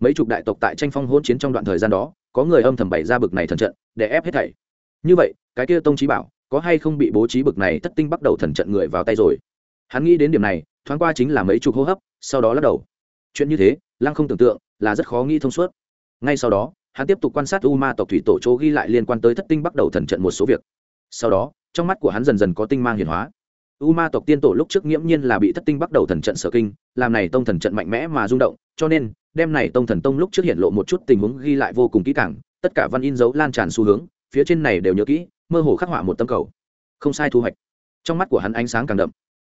mấy chục đại tộc tại tranh phong hôn chiến trong đoạn thời gian đó, có người âm thầm bày ra bực này thần trận, để ép hết thảy. Như vậy, cái kia tông trí bảo, có hay không bị bố trí bực này thất tinh bắt đầu thần trận người vào tay rồi? Hắn nghĩ đến điểm này, thoáng qua chính là mấy chục hô hấp, sau đó lắc đầu. Chuyện như thế, lăng không tưởng tượng, là rất khó nghĩ thông suốt. Ngay sau đó, hắn tiếp tục quan sát u ma tộc thủy tổ chỗ ghi lại liên quan tới thất tinh bắt đầu thần trận một số việc. Sau đó, trong mắt của hắn dần dần có tinh mang hiển hóa. U ma tộc tiên tổ lúc trước nghiễm nhiên là bị thất tinh bắt đầu thần trận sở kinh, làm này tông thần trận mạnh mẽ mà rung động, cho nên đem này tông thần tông lúc trước hiện lộ một chút tình huống ghi lại vô cùng kỹ càng, tất cả văn in dấu lan tràn xu hướng, phía trên này đều nhớ kỹ, mơ hồ khắc họa một tâm cầu. Không sai thu hoạch. Trong mắt của hắn ánh sáng càng đậm.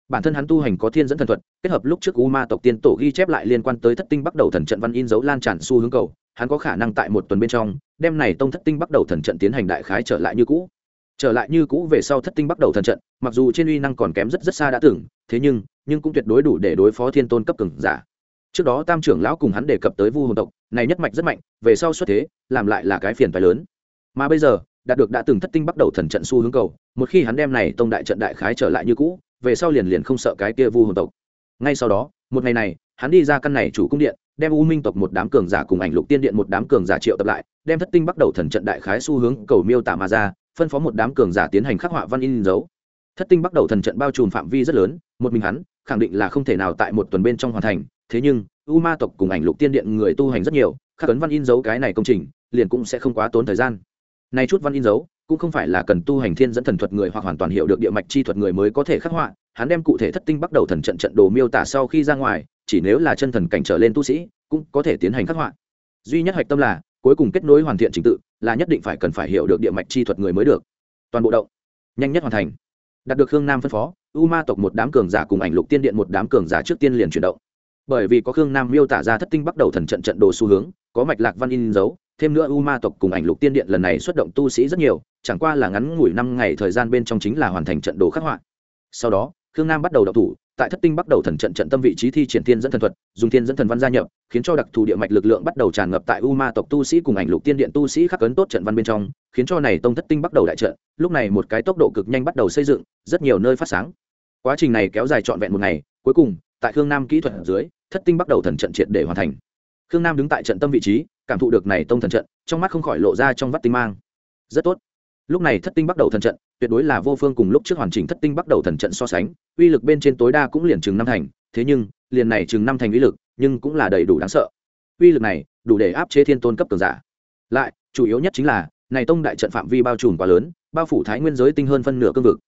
Bản thân hắn tu hành có thiên dẫn thần thuật, kết hợp lúc trước u ma tộc tiên tổ ghi chép lại liên quan tới thất tinh bắt đầu thần trận văn in dấu lan tràn xu hướng cầu, hắn có khả năng tại một tuần bên trong đem này tông thất tinh bắt đầu thần trận tiến hành đại khái trở lại như cũ. Trở lại như cũ về sau thất tinh bắt đầu thần trận, mặc dù trên uy năng còn kém rất rất xa đã tưởng thế nhưng nhưng cũng tuyệt đối đủ để đối phó thiên tôn cấp cường giả trước đó tam trưởng lão cùng hắn đề cập tới vu hồn tộc, này nhất mạch rất mạnh, về sau xuất thế, làm lại là cái phiền phái lớn. Mà bây giờ, đạt được đã từng thất tinh bắt đầu thần trận xu hướng cầu, một khi hắn đem này tông đại trận đại khái trở lại như cũ, về sau liền liền không sợ cái kia vu hồn tộc. Ngay sau đó, một ngày này, hắn đi ra căn này chủ cung điện, đem u minh tộc một đám cường giả cùng ảnh lục tiên điện một đám cường giả triệu tập lại, đem thất tinh bắt đầu thần trận đại khái xu hướng cầu miêu tả mà ra, phân phó một đám cường giả tiến hành khắc họa văn in dấu. Thất tinh bắt đầu thần trận bao trùm phạm vi rất lớn, một mình hắn, khẳng định là không thể nào tại một tuần bên trong hoàn thành thế nhưng, u ma tộc cùng ảnh lục tiên điện người tu hành rất nhiều, khắc cấn văn in dấu cái này công trình, liền cũng sẽ không quá tốn thời gian. Này chút văn in dấu, cũng không phải là cần tu hành thiên dẫn thần thuật người hoặc hoàn toàn hiểu được địa mạch chi thuật người mới có thể khắc họa. Hắn đem cụ thể thất tinh bắt đầu thần trận trận đồ miêu tả sau khi ra ngoài, chỉ nếu là chân thần cảnh trở lên tu sĩ, cũng có thể tiến hành khắc họa. Duy nhất hạch tâm là, cuối cùng kết nối hoàn thiện trình tự, là nhất định phải cần phải hiểu được địa mạch chi thuật người mới được. Toàn bộ động, nhanh nhất hoàn thành. Đạt được hương nam phân phó, u ma tộc một đám cường giả cùng ảnh lục tiên điện một đám cường giả trước tiên liền chuyển động bởi vì có khương nam miêu tả ra thất tinh bắt đầu thần trận trận đồ xu hướng, có mạch lạc văn in dấu, thêm nữa u ma tộc cùng ảnh lục tiên điện lần này xuất động tu sĩ rất nhiều, chẳng qua là ngắn ngủi năm ngày thời gian bên trong chính là hoàn thành trận đồ khắc họa. Sau đó, khương nam bắt đầu đọc thủ, tại thất tinh bắt đầu thần trận trận tâm vị trí thi triển thiên dẫn thần thuật, dùng thiên dẫn thần văn gia nhập, khiến cho đặc thù địa mạch lực lượng bắt đầu tràn ngập tại u ma tộc tu sĩ cùng ảnh lục tiên điện tu sĩ khắc ấn tốt trận văn bên trong, khiến cho này tông thất tinh bắt đầu đại trận, lúc này một cái tốc độ cực nhanh bắt đầu xây dựng, rất nhiều nơi phát sáng. Quá trình này kéo dài trọn vẹn một ngày, cuối cùng, tại khương nam kỹ thuật ở dưới thất tinh bắt đầu thần trận triệt để hoàn thành. Khương nam đứng tại trận tâm vị trí, cảm thụ được này tông thần trận, trong mắt không khỏi lộ ra trong vắt tinh mang. Rất tốt. Lúc này thất tinh bắt đầu thần trận, tuyệt đối là vô phương cùng lúc trước hoàn chỉnh thất tinh bắt đầu thần trận so sánh, uy lực bên trên tối đa cũng liền chừng năm thành, thế nhưng, liền này chừng năm thành uy lực, nhưng cũng là đầy đủ đáng sợ. Uy lực này, đủ để áp chế thiên tôn cấp cường giả. Lại, chủ yếu nhất chính là, này tông đại trận phạm vi bao trùm quá lớn, bao phủ thái nguyên giới tinh hơn phân nửa cương vực.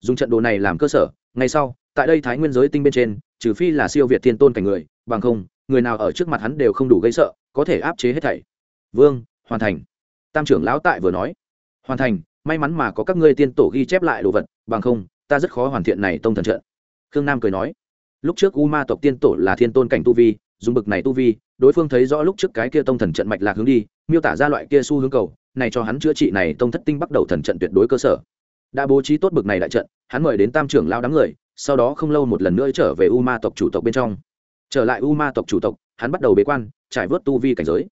Dùng trận đồ này làm cơ sở ngay sau, tại đây thái nguyên giới tinh bên trên, trừ phi là siêu việt thiên tôn cảnh người bằng không, người nào ở trước mặt hắn đều không đủ gây sợ, có thể áp chế hết thảy. Vương, hoàn thành. Tam trưởng lão tại vừa nói. Hoàn thành, may mắn mà có các ngươi tiên tổ ghi chép lại đồ vật, bằng không, ta rất khó hoàn thiện này tông thần trận. Khương nam cười nói. Lúc trước u ma tộc tiên tổ là thiên tôn cảnh tu vi, dùng bực này tu vi, đối phương thấy rõ lúc trước cái kia tông thần trận mạch lạc hướng đi, miêu tả ra loại kia xu hướng cầu, này cho hắn chữa trị này tông thất tinh bắt đầu thần trận tuyệt đối cơ sở. Đã bố trí tốt bực này đại trận, hắn mời đến tam trưởng lao đám người, sau đó không lâu một lần nữa trở về u ma tộc chủ tộc bên trong trở lại u ma tộc chủ tộc, hắn bắt đầu bế quan, trải vớt tu vi cảnh giới.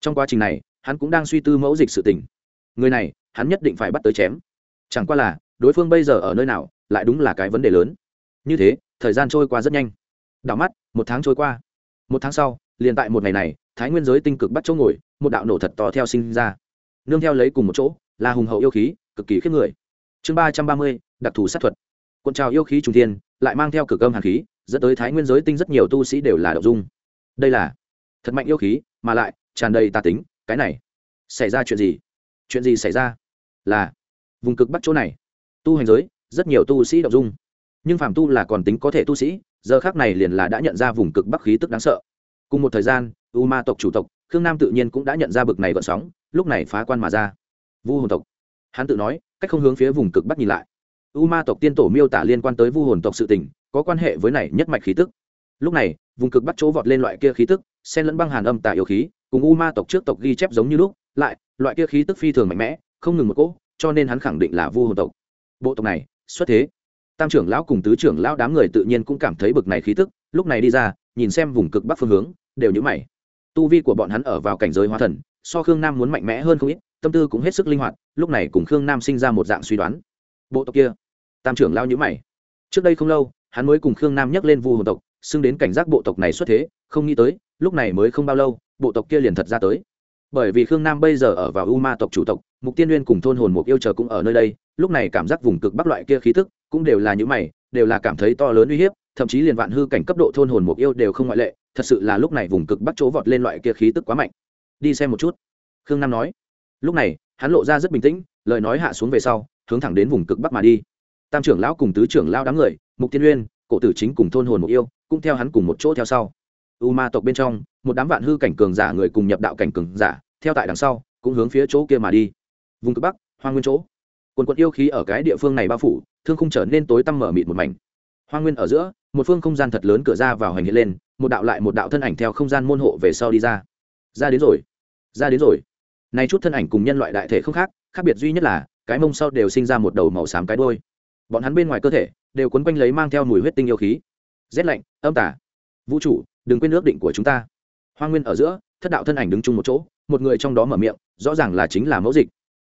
Trong quá trình này, hắn cũng đang suy tư mẫu dịch sự tình. Người này, hắn nhất định phải bắt tới chém. Chẳng qua là, đối phương bây giờ ở nơi nào, lại đúng là cái vấn đề lớn. Như thế, thời gian trôi qua rất nhanh. Đảo mắt, một tháng trôi qua. Một tháng sau, liền tại một ngày này, thái nguyên giới tinh cực bắt chỗ ngồi, một đạo nổ thật to theo sinh ra. Nương theo lấy cùng một chỗ, là hùng hậu yêu khí, cực kỳ khiếp người. Chương ba trăm ba mươi, đặc thù sát thuật. Cuộn trào yêu khí trung thiên, lại mang theo cực âm hàn khí dẫn tới thái nguyên giới tinh rất nhiều tu sĩ đều là đậu dung. Đây là thật mạnh yêu khí, mà lại tràn đầy tà tính, cái này xảy ra chuyện gì? Chuyện gì xảy ra? Là vùng cực bắc chỗ này, tu hành giới, rất nhiều tu sĩ đậu dung. Nhưng phàm tu là còn tính có thể tu sĩ, giờ khác này liền là đã nhận ra vùng cực bắc khí tức đáng sợ. Cùng một thời gian u ma tộc chủ tộc, khương nam tự nhiên cũng đã nhận ra bực này gợn sóng, lúc này phá quan mà ra. Vu hồn tộc. Hắn tự nói, cách không hướng phía vùng cực bắc nhìn lại u ma tộc tiên tổ miêu tả liên quan tới vu hồn tộc sự tình, có quan hệ với này nhất mạch khí tức. Lúc này, vùng cực bắc chỗ vọt lên loại kia khí tức, xen lẫn băng hàn âm tả yêu khí, cùng u ma tộc trước tộc ghi chép giống như lúc, lại, loại kia khí tức phi thường mạnh mẽ, không ngừng một cỗ, cho nên hắn khẳng định là vu hồn tộc. Bộ tộc này, xuất thế. Tam trưởng lão cùng tứ trưởng lão đám người tự nhiên cũng cảm thấy bực này khí tức, lúc này đi ra, nhìn xem vùng cực bắc phương hướng, đều nhữ mày. Tu vi của bọn hắn ở vào cảnh giới hóa thần, so khương nam muốn mạnh mẽ hơn không ít, tâm tư cũng hết sức linh hoạt, lúc này cùng khương nam sinh ra một dạng suy đoán. Bộ tộc kia tam trưởng lao nhữ mày. Trước đây không lâu, hắn mới cùng khương nam nhắc lên vu hồn tộc, xưng đến cảnh giác bộ tộc này xuất thế, không nghĩ tới, lúc này mới không bao lâu, bộ tộc kia liền thật ra tới. Bởi vì khương nam bây giờ ở vào u ma tộc chủ tộc, mục tiên Uyên cùng thôn hồn mục yêu chờ cũng ở nơi đây, lúc này cảm giác vùng cực bắc loại kia khí tức cũng đều là những mày, đều là cảm thấy to lớn uy hiếp, thậm chí liền vạn hư cảnh cấp độ thôn hồn mục yêu đều không ngoại lệ, thật sự là lúc này vùng cực bắc chỗ vọt lên loại kia khí tức quá mạnh. Đi xem một chút, khương nam nói. Lúc này, hắn lộ ra rất bình tĩnh, lời nói hạ xuống về sau, hướng thẳng đến vùng cực bắc mà đi tam trưởng lão cùng tứ trưởng lão đám người, mục tiên uyên, cổ tử chính cùng thôn hồn mục yêu, cũng theo hắn cùng một chỗ theo sau. U ma tộc bên trong, một đám vạn hư cảnh cường giả người cùng nhập đạo cảnh cường giả, theo tại đằng sau, cũng hướng phía chỗ kia mà đi. Vùng cực bắc hoang nguyên chỗ. Quần quận yêu khí ở cái địa phương này bao phủ, thương không trở nên tối tăm mở mịt một mảnh. Hoang nguyên ở giữa, một phương không gian thật lớn cửa ra vào hành hiện lên, một đạo lại một đạo thân ảnh theo không gian môn hộ về sau đi ra. Ra đến rồi. Ra đến rồi. Nay chút thân ảnh cùng nhân loại đại thể không khác khác biệt duy nhất là, cái mông sau đều sinh ra một đầu màu xám cái đôi bọn hắn bên ngoài cơ thể đều quấn quanh lấy mang theo mùi huyết tinh yêu khí. Rét lạnh, âm tả vũ trụ, đừng quên ước định của chúng ta. Hoa nguyên ở giữa, thất đạo thân ảnh đứng chung một chỗ, một người trong đó mở miệng, rõ ràng là chính là mẫu dịch.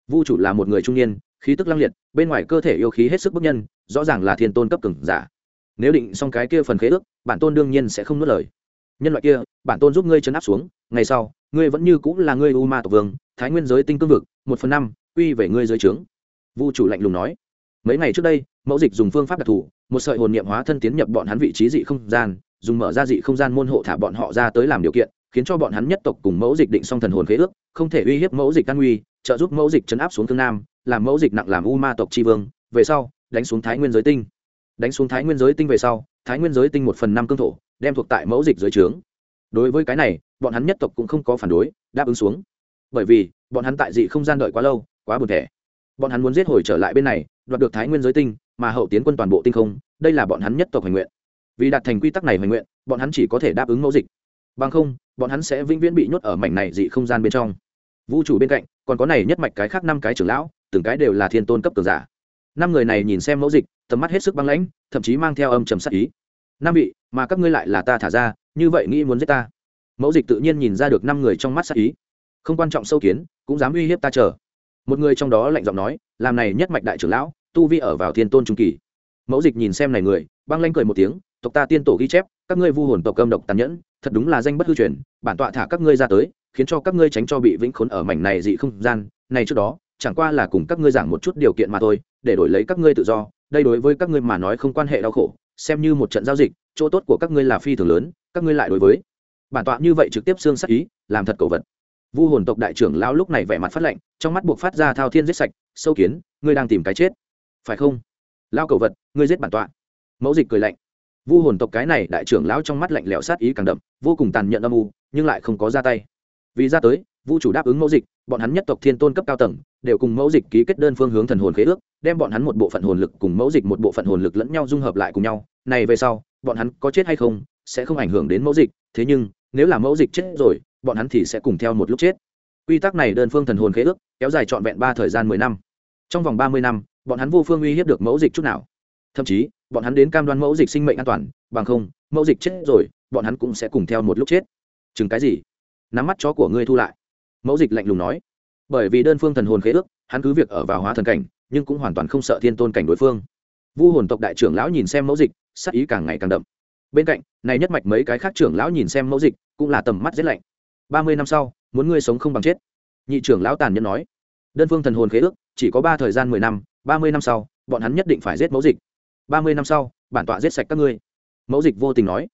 Vũ trụ là một người trung niên, khí tức lăng liệt, bên ngoài cơ thể yêu khí hết sức bức nhân, rõ ràng là thiên tôn cấp cường giả. Nếu định xong cái kia phần khế ước, bản tôn đương nhiên sẽ không nuốt lời. Nhân loại kia, bản tôn giúp ngươi chấn áp xuống, ngày sau, ngươi vẫn như cũng là ngươi u ma tộc vương, thái nguyên giới tinh cương vực, một phần năm, quy về ngươi giới trướng. Vu chủ lạnh lùng nói mấy ngày trước đây, mẫu dịch dùng phương pháp đặc thù, một sợi hồn niệm hóa thân tiến nhập bọn hắn vị trí dị không gian, dùng mở ra dị không gian môn hộ thả bọn họ ra tới làm điều kiện, khiến cho bọn hắn nhất tộc cùng mẫu dịch định xong thần hồn khế ước, không thể uy hiếp mẫu dịch căn uy trợ giúp mẫu dịch chấn áp xuống thương nam, làm mẫu dịch nặng làm u ma tộc tri vương, về sau, đánh xuống thái nguyên giới tinh. Đánh xuống thái nguyên giới tinh về sau, thái nguyên giới tinh một phần năm cương thổ, đem thuộc tại mẫu dịch giới trướng. Đối với cái này, bọn hắn nhất tộc cũng không có phản đối, đáp ứng xuống. Bởi vì, bọn hắn tại dị không gian đợi quá lâu, quá buồn thẻ bọn hắn muốn giết hồi trở lại bên này, đoạt được thái nguyên giới tinh, mà hậu tiến quân toàn bộ tinh không, đây là bọn hắn nhất tộc hành nguyện. Vì đạt thành quy tắc này hành nguyện, bọn hắn chỉ có thể đáp ứng mẫu dịch. Bằng không, bọn hắn sẽ vĩnh viễn bị nhốt ở mảnh này dị không gian bên trong. Vũ trụ bên cạnh, còn có này nhất mạch cái khác năm cái trưởng lão, từng cái đều là thiên tôn cấp cường giả. Năm người này nhìn xem mẫu dịch, tầm mắt hết sức băng lãnh, thậm chí mang theo âm trầm sắc ý. Năm vị, mà các ngươi lại là ta thả ra, như vậy nghĩ muốn giết ta? Mẫu dịch tự nhiên nhìn ra được năm người trong mắt sắc ý. Không quan trọng sâu kiến, cũng dám uy hiếp ta chờ một người trong đó lạnh giọng nói, làm này nhất mạch đại trưởng lão, tu vi ở vào thiên tôn trung kỳ. Mẫu dịch nhìn xem này người, băng lanh cười một tiếng, tộc ta tiên tổ ghi chép, các ngươi vu hồn tộc âm độc tàn nhẫn, thật đúng là danh bất hư truyền, bản tọa thả các ngươi ra tới, khiến cho các ngươi tránh cho bị vĩnh khốn ở mảnh này dị không gian, này trước đó, chẳng qua là cùng các ngươi giảng một chút điều kiện mà thôi, để đổi lấy các ngươi tự do, đây đối với các ngươi mà nói không quan hệ đau khổ, xem như một trận giao dịch, chỗ tốt của các ngươi là phi thường lớn, các ngươi lại đối với. Bản tọa như vậy trực tiếp xương sắc ý, làm thật cầu vật vu hồn tộc đại trưởng lão lúc này vẻ mặt phát lạnh, trong mắt buộc phát ra thao thiên giết sạch, sâu kiến, ngươi đang tìm cái chết. Phải không? Lao cầu vật, ngươi giết bản tọa. Mẫu dịch cười lạnh. Vu hồn tộc cái này đại trưởng lão trong mắt lạnh lẽo sát ý càng đậm, vô cùng tàn nhẫn âm u, nhưng lại không có ra tay. Vì ra tới, vu chủ đáp ứng mẫu dịch, bọn hắn nhất tộc thiên tôn cấp cao tầng, đều cùng mẫu dịch ký kết đơn phương hướng thần hồn khế ước, đem bọn hắn một bộ phận hồn lực cùng mẫu dịch một bộ phận hồn lực lẫn nhau dung hợp lại cùng nhau. Này về sau, bọn hắn có chết hay không, sẽ không ảnh hưởng đến mẫu dịch, thế nhưng, nếu là mẫu dịch chết rồi bọn hắn thì sẽ cùng theo một lúc chết. Quy tắc này đơn phương thần hồn khế ước, kéo dài trọn vẹn ba thời gian mười năm. Trong vòng ba mươi năm, bọn hắn vô phương uy hiếp được mẫu dịch chút nào. Thậm chí, bọn hắn đến cam đoan mẫu dịch sinh mệnh an toàn, bằng không, mẫu dịch chết rồi, bọn hắn cũng sẽ cùng theo một lúc chết. Chừng cái gì? Nắm mắt chó của ngươi thu lại. Mẫu dịch lạnh lùng nói. Bởi vì đơn phương thần hồn khế ước, hắn cứ việc ở vào hóa thần cảnh, nhưng cũng hoàn toàn không sợ thiên tôn cảnh đối phương. Vu hồn tộc đại trưởng lão nhìn xem mẫu dịch, sắc ý càng ngày càng đậm. Bên cạnh, này nhất mạch mấy cái khác trưởng lão nhìn xem mẫu dịch, cũng là tầm mắt rất lạnh ba mươi năm sau, muốn ngươi sống không bằng chết. Nhị trưởng lão tàn nhẫn nói. Đơn phương thần hồn khế ước, chỉ có ba thời gian mười năm, ba mươi năm sau, bọn hắn nhất định phải giết mẫu dịch. Ba mươi năm sau, bản tọa giết sạch các ngươi. Mẫu dịch vô tình nói.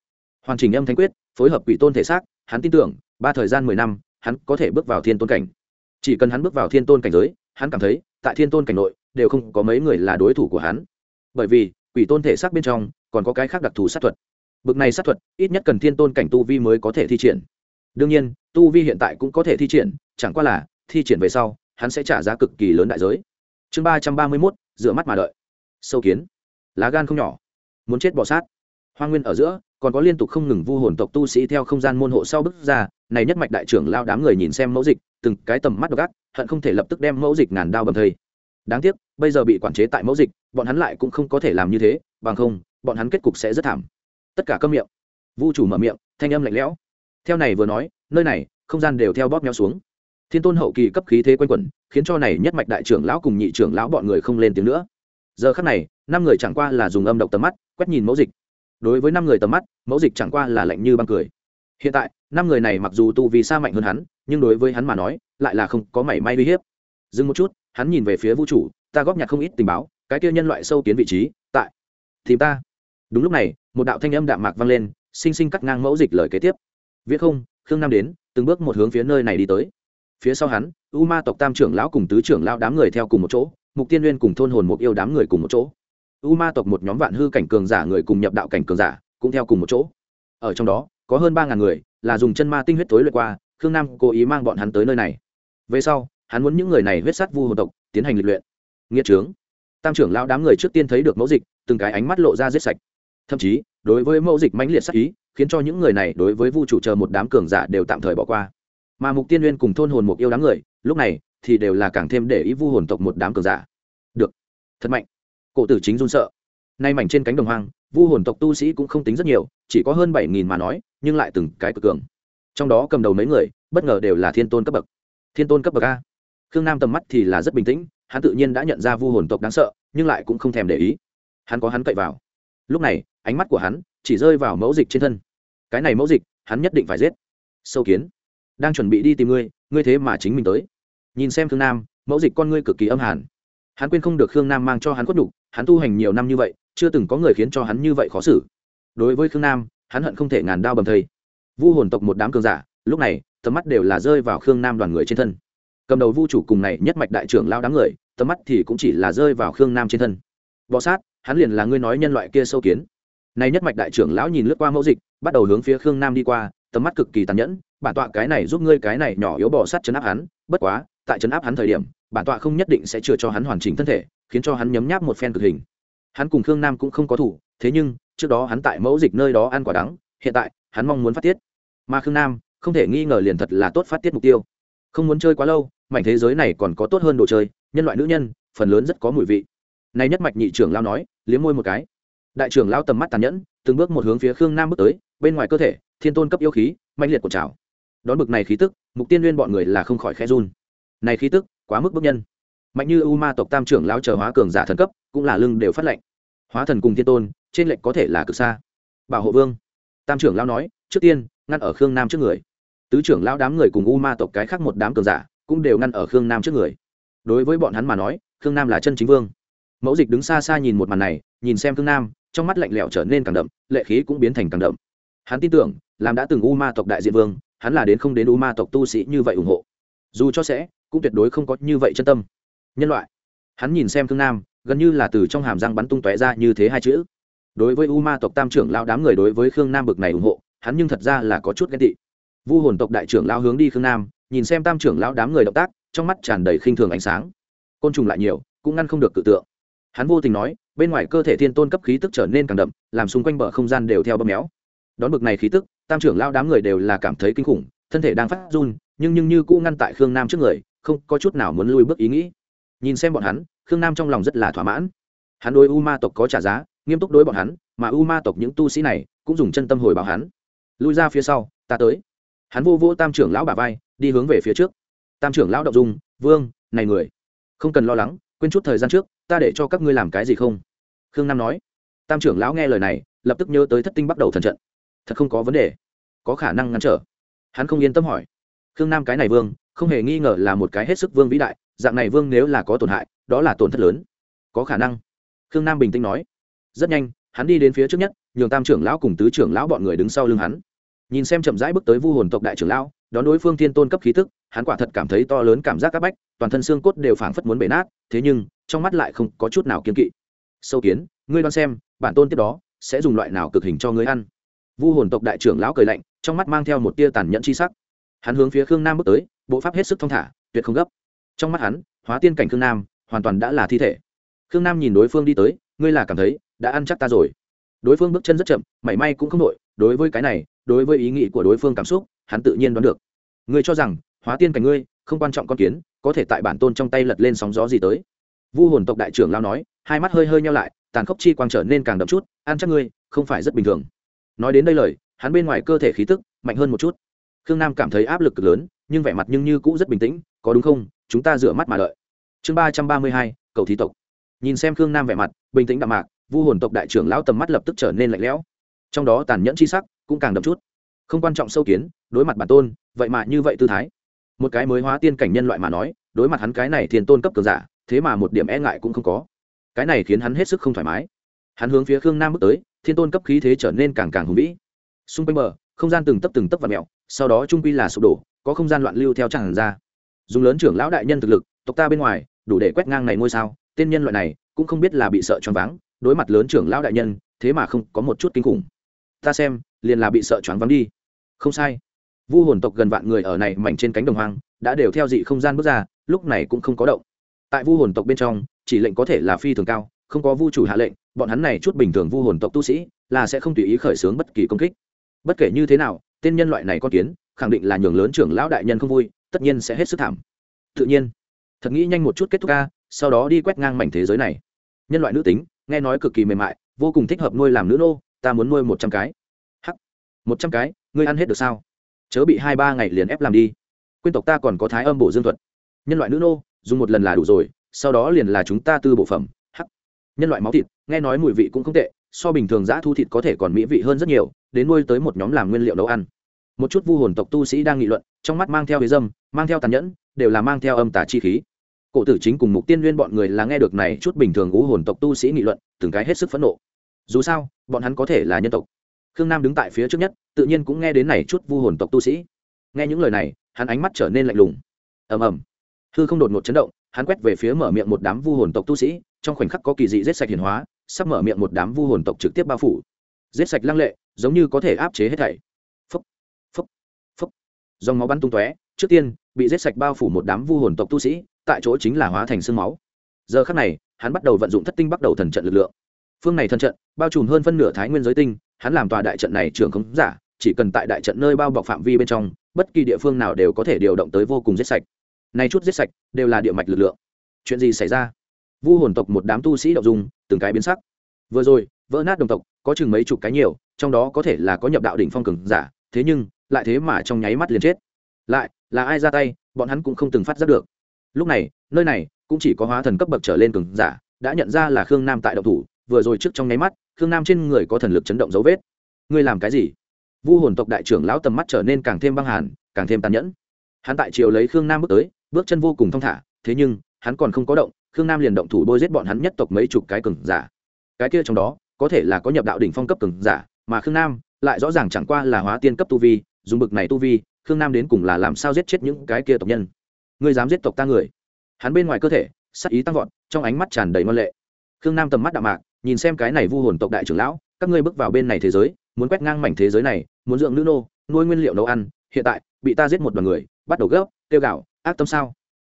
Hoàn chỉnh âm thanh quyết, phối hợp quỷ tôn thể xác, hắn tin tưởng, ba thời gian mười năm, hắn có thể bước vào thiên tôn cảnh. Chỉ cần hắn bước vào thiên tôn cảnh giới, hắn cảm thấy, tại thiên tôn cảnh nội, đều không có mấy người là đối thủ của hắn. Bởi vì, quỷ tôn thể xác bên trong, còn có cái khác đặc thù sát thuật. Bực này sát thuật, ít nhất cần thiên tôn cảnh tu vi mới có thể thi triển đương nhiên, tu vi hiện tại cũng có thể thi triển, chẳng qua là, thi triển về sau, hắn sẽ trả giá cực kỳ lớn đại giới. Chương ba trăm ba mươi mốt dựa mắt mà đợi. Sâu kiến. Lá gan không nhỏ. Muốn chết bỏ sát. Hoa nguyên ở giữa, còn có liên tục không ngừng vu hồn tộc tu sĩ theo không gian môn hộ sau bước ra, này nhất mạch đại trưởng lao đám người nhìn xem mẫu dịch, từng cái tầm mắt độc ác, hận không thể lập tức đem mẫu dịch ngàn đao bầm thây. Đáng tiếc, bây giờ bị quản chế tại mẫu dịch, bọn hắn lại cũng không có thể làm như thế, bằng không, bọn hắn kết cục sẽ rất thảm. Tất cả câm miệng. Vu chủ mở miệng, thanh âm lạnh lẽo theo này vừa nói, nơi này, không gian đều theo bóp nhau xuống. Thiên tôn hậu kỳ cấp khí thế quanh quẩn, khiến cho này nhất mạch đại trưởng lão cùng nhị trưởng lão bọn người không lên tiếng nữa. Giờ khắc này, năm người chẳng qua là dùng âm độc tầm mắt, quét nhìn mẫu dịch. Đối với năm người tầm mắt, mẫu dịch chẳng qua là lạnh như băng cười. Hiện tại, năm người này mặc dù tu vì xa mạnh hơn hắn, nhưng đối với hắn mà nói, lại là không có mảy may uy hiếp. Dừng một chút, hắn nhìn về phía vũ trụ, ta góp nhặt không ít tình báo, cái kia nhân loại sâu kiến vị trí, tại thì ta. Đúng lúc này, một đạo thanh âm đạm mạc vang lên, sinh sinh cắt ngang mẫu dịch lời kế tiếp viết không, khương nam đến, từng bước một hướng phía nơi này đi tới. Phía sau hắn, u ma tộc tam trưởng lão cùng tứ trưởng lão đám người theo cùng một chỗ, mục tiên nguyên cùng thôn hồn mục yêu đám người cùng một chỗ. U ma tộc một nhóm vạn hư cảnh cường giả người cùng nhập đạo cảnh cường giả cũng theo cùng một chỗ. Ở trong đó, có hơn ba ngàn người là dùng chân ma tinh huyết tối lượt qua, khương nam cố ý mang bọn hắn tới nơi này. Về sau, hắn muốn những người này huyết sát vu hồn tộc, tiến hành lịch luyện. Nghĩa trướng. Tam trưởng lão đám người trước tiên thấy được mẫu dịch, từng cái ánh mắt lộ ra giết sạch. Thậm chí, đối với mẫu dịch mãnh liệt sắc ý khiến cho những người này đối với vu chủ chờ một đám cường giả đều tạm thời bỏ qua. Mà mục tiên nguyên cùng thôn hồn mục yêu đám người, lúc này thì đều là càng thêm để ý vu hồn tộc một đám cường giả. Được. Thật mạnh. Cổ tử chính run sợ. Nay mảnh trên cánh đồng hoang, vu hồn tộc tu sĩ cũng không tính rất nhiều, chỉ có hơn bảy nghìn mà nói, nhưng lại từng cái cực cường. Trong đó cầm đầu mấy người, bất ngờ đều là thiên tôn cấp bậc. Thiên tôn cấp bậc a. Khương nam tầm mắt thì là rất bình tĩnh, hắn tự nhiên đã nhận ra vu hồn tộc đáng sợ, nhưng lại cũng không thèm để ý. Hắn có hắn cậy vào. Lúc này ánh mắt của hắn chỉ rơi vào mẫu dịch trên thân. Cái này mẫu dịch, hắn nhất định phải giết. Sâu kiến, đang chuẩn bị đi tìm ngươi ngươi thế mà chính mình tới. Nhìn xem khương nam, mẫu dịch con ngươi cực kỳ âm hàn. Hắn quên không được khương nam mang cho hắn khuất đục hắn tu hành nhiều năm như vậy, chưa từng có người khiến cho hắn như vậy khó xử. Đối với khương nam, hắn hận không thể ngàn đao bầm thây. Vu hồn tộc một đám cường giả, lúc này, tầm mắt đều là rơi vào khương nam đoàn người trên thân. Cầm đầu vu chủ cùng này nhất mạch đại trưởng lao đám người, tầm mắt thì cũng chỉ là rơi vào khương nam trên thân. Bọ sát, hắn liền là ngươi nói nhân loại kia sâu kiến này nhất mạch đại trưởng lão nhìn lướt qua mẫu dịch, bắt đầu hướng phía khương nam đi qua, tầm mắt cực kỳ tàn nhẫn, bản tọa cái này giúp ngươi cái này nhỏ yếu bỏ sát chấn áp hắn, bất quá, tại chấn áp hắn thời điểm, bản tọa không nhất định sẽ chừa cho hắn hoàn chỉnh thân thể, khiến cho hắn nhấm nháp một phen cực hình. Hắn cùng khương nam cũng không có thủ, thế nhưng, trước đó hắn tại mẫu dịch nơi đó ăn quả đắng, hiện tại, hắn mong muốn phát tiết. Mà khương nam, không thể nghi ngờ liền thật là tốt phát tiết mục tiêu. Không muốn chơi quá lâu, mảnh thế giới này còn có tốt hơn đồ chơi, nhân loại nữ nhân, phần lớn rất có mùi vị. Này nhất mạch nhị trưởng lao nói, liếm môi một cái đại trưởng lao tầm mắt tàn nhẫn, từng bước một hướng phía khương nam bước tới, bên ngoài cơ thể, thiên tôn cấp yêu khí mạnh liệt của trào. Đón bực này khí tức, mục tiên liên bọn người là không khỏi khe run. Này khí tức, quá mức bức nhân. Mạnh như u ma tộc tam trưởng lao chờ hóa cường giả thần cấp, cũng là lưng đều phát lệnh hóa thần cùng thiên tôn, trên lệnh có thể là cực xa. Bảo hộ vương. Tam trưởng lao nói, trước tiên, ngăn ở khương nam trước người. Tứ trưởng lao đám người cùng u ma tộc cái khác một đám cường giả, cũng đều ngăn ở khương nam trước người. Đối với bọn hắn mà nói, khương nam là chân chính vương. Mẫu dịch đứng xa xa nhìn một màn này nhìn xem khương nam, trong mắt lạnh lẽo trở nên càng đậm, lệ khí cũng biến thành càng đậm. Hắn tin tưởng làm đã từng u ma tộc đại diện vương, hắn là đến không đến u ma tộc tu sĩ như vậy ủng hộ. Dù cho sẽ, cũng tuyệt đối không có như vậy chân tâm. Nhân loại. Hắn nhìn xem khương nam, gần như là từ trong hàm răng bắn tung tóe ra như thế hai chữ. Đối với u ma tộc tam trưởng lao đám người đối với khương nam bực này ủng hộ, hắn nhưng thật ra là có chút ghen tị. Vu hồn tộc đại trưởng lao hướng đi khương nam, nhìn xem tam trưởng lao đám người động tác, trong mắt tràn đầy khinh thường ánh sáng. Côn trùng lại nhiều, cũng ngăn không được tự tượng. Hắn vô tình nói bên ngoài cơ thể thiên tôn cấp khí tức trở nên càng đậm, làm xung quanh bờ không gian đều theo bơm méo. Đón bực này khí tức, tam trưởng lao đám người đều là cảm thấy kinh khủng, thân thể đang phát run, nhưng nhưng như cũ ngăn tại khương nam trước người, không có chút nào muốn lui bước ý nghĩ. Nhìn xem bọn hắn, khương nam trong lòng rất là thỏa mãn. Hắn đối u ma tộc có trả giá, nghiêm túc đối bọn hắn, mà u ma tộc những tu sĩ này cũng dùng chân tâm hồi báo hắn. Lui ra phía sau, ta tới. Hắn vô vô tam trưởng lão bà vai, đi hướng về phía trước. Tam trưởng lão đậu dung, vương, này người, không cần lo lắng quên chút thời gian trước, ta để cho các ngươi làm cái gì không? Khương nam nói. Tam trưởng lão nghe lời này, lập tức nhớ tới thất tinh bắt đầu thần trận. Thật không có vấn đề. Có khả năng ngăn trở. Hắn không yên tâm hỏi. Khương nam cái này vương, không hề nghi ngờ là một cái hết sức vương vĩ đại, dạng này vương nếu là có tổn hại, đó là tổn thất lớn. Có khả năng. Khương nam bình tĩnh nói. Rất nhanh, hắn đi đến phía trước nhất, nhường tam trưởng lão cùng tứ trưởng lão bọn người đứng sau lưng hắn. Nhìn xem chậm rãi bước tới vu hồn tộc đại trưởng lão, đón đối phương thiên tôn cấp khí tức hắn quả thật cảm thấy to lớn cảm giác áp bách, toàn thân xương cốt đều phảng phất muốn bể nát, thế nhưng, trong mắt lại không có chút nào kiên kỵ. Sâu kiến, ngươi đoán xem, bản tôn tiếp đó, sẽ dùng loại nào cực hình cho ngươi ăn? Vu hồn tộc đại trưởng lão cười lạnh, trong mắt mang theo một tia tàn nhẫn chi sắc. Hắn hướng phía khương nam bước tới, bộ pháp hết sức thong thả, tuyệt không gấp. Trong mắt hắn, hóa tiên cảnh khương nam, hoàn toàn đã là thi thể. Khương nam nhìn đối phương đi tới, ngươi là cảm thấy, đã ăn chắc ta rồi. Đối phương bước chân rất chậm, mảy may cũng không đội đối với cái này, đối với ý nghĩ của đối phương cảm xúc, hắn tự nhiên đoán được. Ngươi cho rằng hóa tiên cảnh ngươi, không quan trọng con kiến, có thể tại bản tôn trong tay lật lên sóng gió gì tới. Vu hồn tộc đại trưởng lao nói, hai mắt hơi hơi nhau lại, tàn khốc chi quang trở nên càng đậm chút ăn chắc ngươi, không phải rất bình thường. Nói đến đây lời, hắn bên ngoài cơ thể khí tức mạnh hơn một chút. Khương nam cảm thấy áp lực cực lớn, nhưng vẻ mặt nhưng như cũ rất bình tĩnh, có đúng không? Chúng ta rửa mắt mà đợi. Chương ba trăm ba mươi hai, cầu thí tộc. Nhìn xem khương nam vẻ mặt bình tĩnh đạm mạc, vu hồn tộc đại trưởng lão tầm mắt lập tức trở nên lạnh lẽo. Trong đó tàn nhẫn chi sắc cũng càng đậm chút. Không quan trọng sâu kiến, đối mặt bản tôn, vậy mà như vậy tư thái một cái mới hóa tiên cảnh nhân loại mà nói, đối mặt hắn cái này thiên tôn cấp cường giả, thế mà một điểm e ngại cũng không có. Cái này khiến hắn hết sức không thoải mái. Hắn hướng phía khương nam bước tới, thiên tôn cấp khí thế trở nên càng càng hùng vĩ. Xung quanh bờ, không gian từng tấp từng tấp và mẹo sau đó trung quy là sụp đổ, có không gian loạn lưu theo tràn ra. Dùng lớn trưởng lão đại nhân thực lực, tộc ta bên ngoài, đủ để quét ngang này ngôi sao, tên nhân loại này cũng không biết là bị sợ choáng váng, đối mặt lớn trưởng lão đại nhân, thế mà không có một chút kinh khủng. Ta xem, liền là bị sợ choáng váng đi. Không sai vu hồn tộc gần vạn người ở này mảnh trên cánh đồng hoang, đã đều theo dị không gian bước ra, lúc này cũng không có động. Tại vu hồn tộc bên trong, chỉ lệnh có thể là phi thường cao, không có vu chủ hạ lệnh, bọn hắn này chút bình thường vu hồn tộc tu sĩ, là sẽ không tùy ý khởi xướng bất kỳ công kích. Bất kể như thế nào, tên nhân loại này con kiến, khẳng định là nhường lớn trưởng lão đại nhân không vui, tất nhiên sẽ hết sức thảm. Tự nhiên, thật nghĩ nhanh một chút kết thúc ca, sau đó đi quét ngang mảnh thế giới này. Nhân loại nữ tính, nghe nói cực kỳ mềm mại, vô cùng thích hợp nuôi làm nữ nô, ta muốn nuôi một trăm cái. Hắc, một trăm cái, ngươi ăn hết được sao? Chớ bị hai ba ngày liền ép làm đi. Quyên tộc ta còn có thái âm bổ dương thuật. Nhân loại nữ nô, dùng một lần là đủ rồi, sau đó liền là chúng ta tư bộ phẩm. Hắc. Nhân loại máu thịt, nghe nói mùi vị cũng không tệ, so bình thường giã thu thịt có thể còn mỹ vị hơn rất nhiều, đến nuôi tới một nhóm làm nguyên liệu nấu ăn. Một chút vu hồn tộc tu sĩ đang nghị luận, trong mắt mang theo bế dâm, mang theo tàn nhẫn, đều là mang theo âm tả chi khí. Cổ tử chính cùng mục tiên nguyên bọn người là nghe được này chút bình thường ngũ hồn tộc tu sĩ nghị luận, từng cái hết sức phẫn nộ. Dù sao, bọn hắn có thể là nhân tộc khương nam đứng tại phía trước nhất tự nhiên cũng nghe đến này chút vu hồn tộc tu sĩ. Nghe những lời này hắn ánh mắt trở nên lạnh lùng. Ầm ầm. Hư không đột ngột chấn động hắn quét về phía mở miệng một đám vu hồn tộc tu sĩ trong khoảnh khắc có kỳ dị rết sạch hiển hóa sắp mở miệng một đám vu hồn tộc trực tiếp bao phủ. Rết sạch lăng lệ giống như có thể áp chế hết thảy. Phấp, phấp, phấp, dòng máu bắn tung tóe trước tiên bị rết sạch bao phủ một đám vu hồn tộc tu sĩ tại chỗ chính là hóa thành sương máu. Giờ khắc này hắn bắt đầu vận dụng thất tinh bắt đầu thần trận lực lượng. Phương này thần trận bao trùm hơn phân nửa thái nguyên giới tinh hắn làm tòa đại trận này trưởng không giả, chỉ cần tại đại trận nơi bao bọc phạm vi bên trong, bất kỳ địa phương nào đều có thể điều động tới vô cùng giết sạch. Này chút giết sạch, đều là địa mạch lực lượng. Chuyện gì xảy ra? Vu hồn tộc một đám tu sĩ đậu dung, từng cái biến sắc. Vừa rồi, vỡ nát đồng tộc, có chừng mấy chục cái nhiều, trong đó có thể là có nhập đạo đỉnh phong cường giả, thế nhưng, lại thế mà trong nháy mắt liền chết. Lại, là ai ra tay, bọn hắn cũng không từng phát giác được. Lúc này, nơi này, cũng chỉ có hóa thần cấp bậc trở lên cường giả, đã nhận ra là khương nam tại động thủ vừa rồi trước trong nháy mắt, khương nam trên người có thần lực chấn động dấu vết. Ngươi làm cái gì? Vu hồn tộc đại trưởng lão tầm mắt trở nên càng thêm băng hàn, càng thêm tàn nhẫn. Hắn tại chiều lấy khương nam bước tới, bước chân vô cùng thong thả, thế nhưng, hắn còn không có động, khương nam liền động thủ bôi giết bọn hắn nhất tộc mấy chục cái cường giả. Cái kia trong đó, có thể là có nhập đạo đỉnh phong cấp cường giả, mà khương nam lại rõ ràng chẳng qua là hóa tiên cấp tu vi, dùng bực này tu vi, khương nam đến cùng là làm sao giết chết những cái kia tộc nhân? Ngươi dám giết tộc ta người? Hắn bên ngoài cơ thể sắc ý tăng vọt, trong ánh mắt tràn đầy ngon lệ. Khương nam tầm mắt đạo mạc nhìn xem cái này vu hồn tộc đại trưởng lão, các ngươi bước vào bên này thế giới, muốn quét ngang mảnh thế giới này, muốn dưỡng nữ nô, nuôi nguyên liệu nấu ăn, hiện tại, bị ta giết một đoàn người, bắt đầu gấp tiêu gạo ác tâm sao?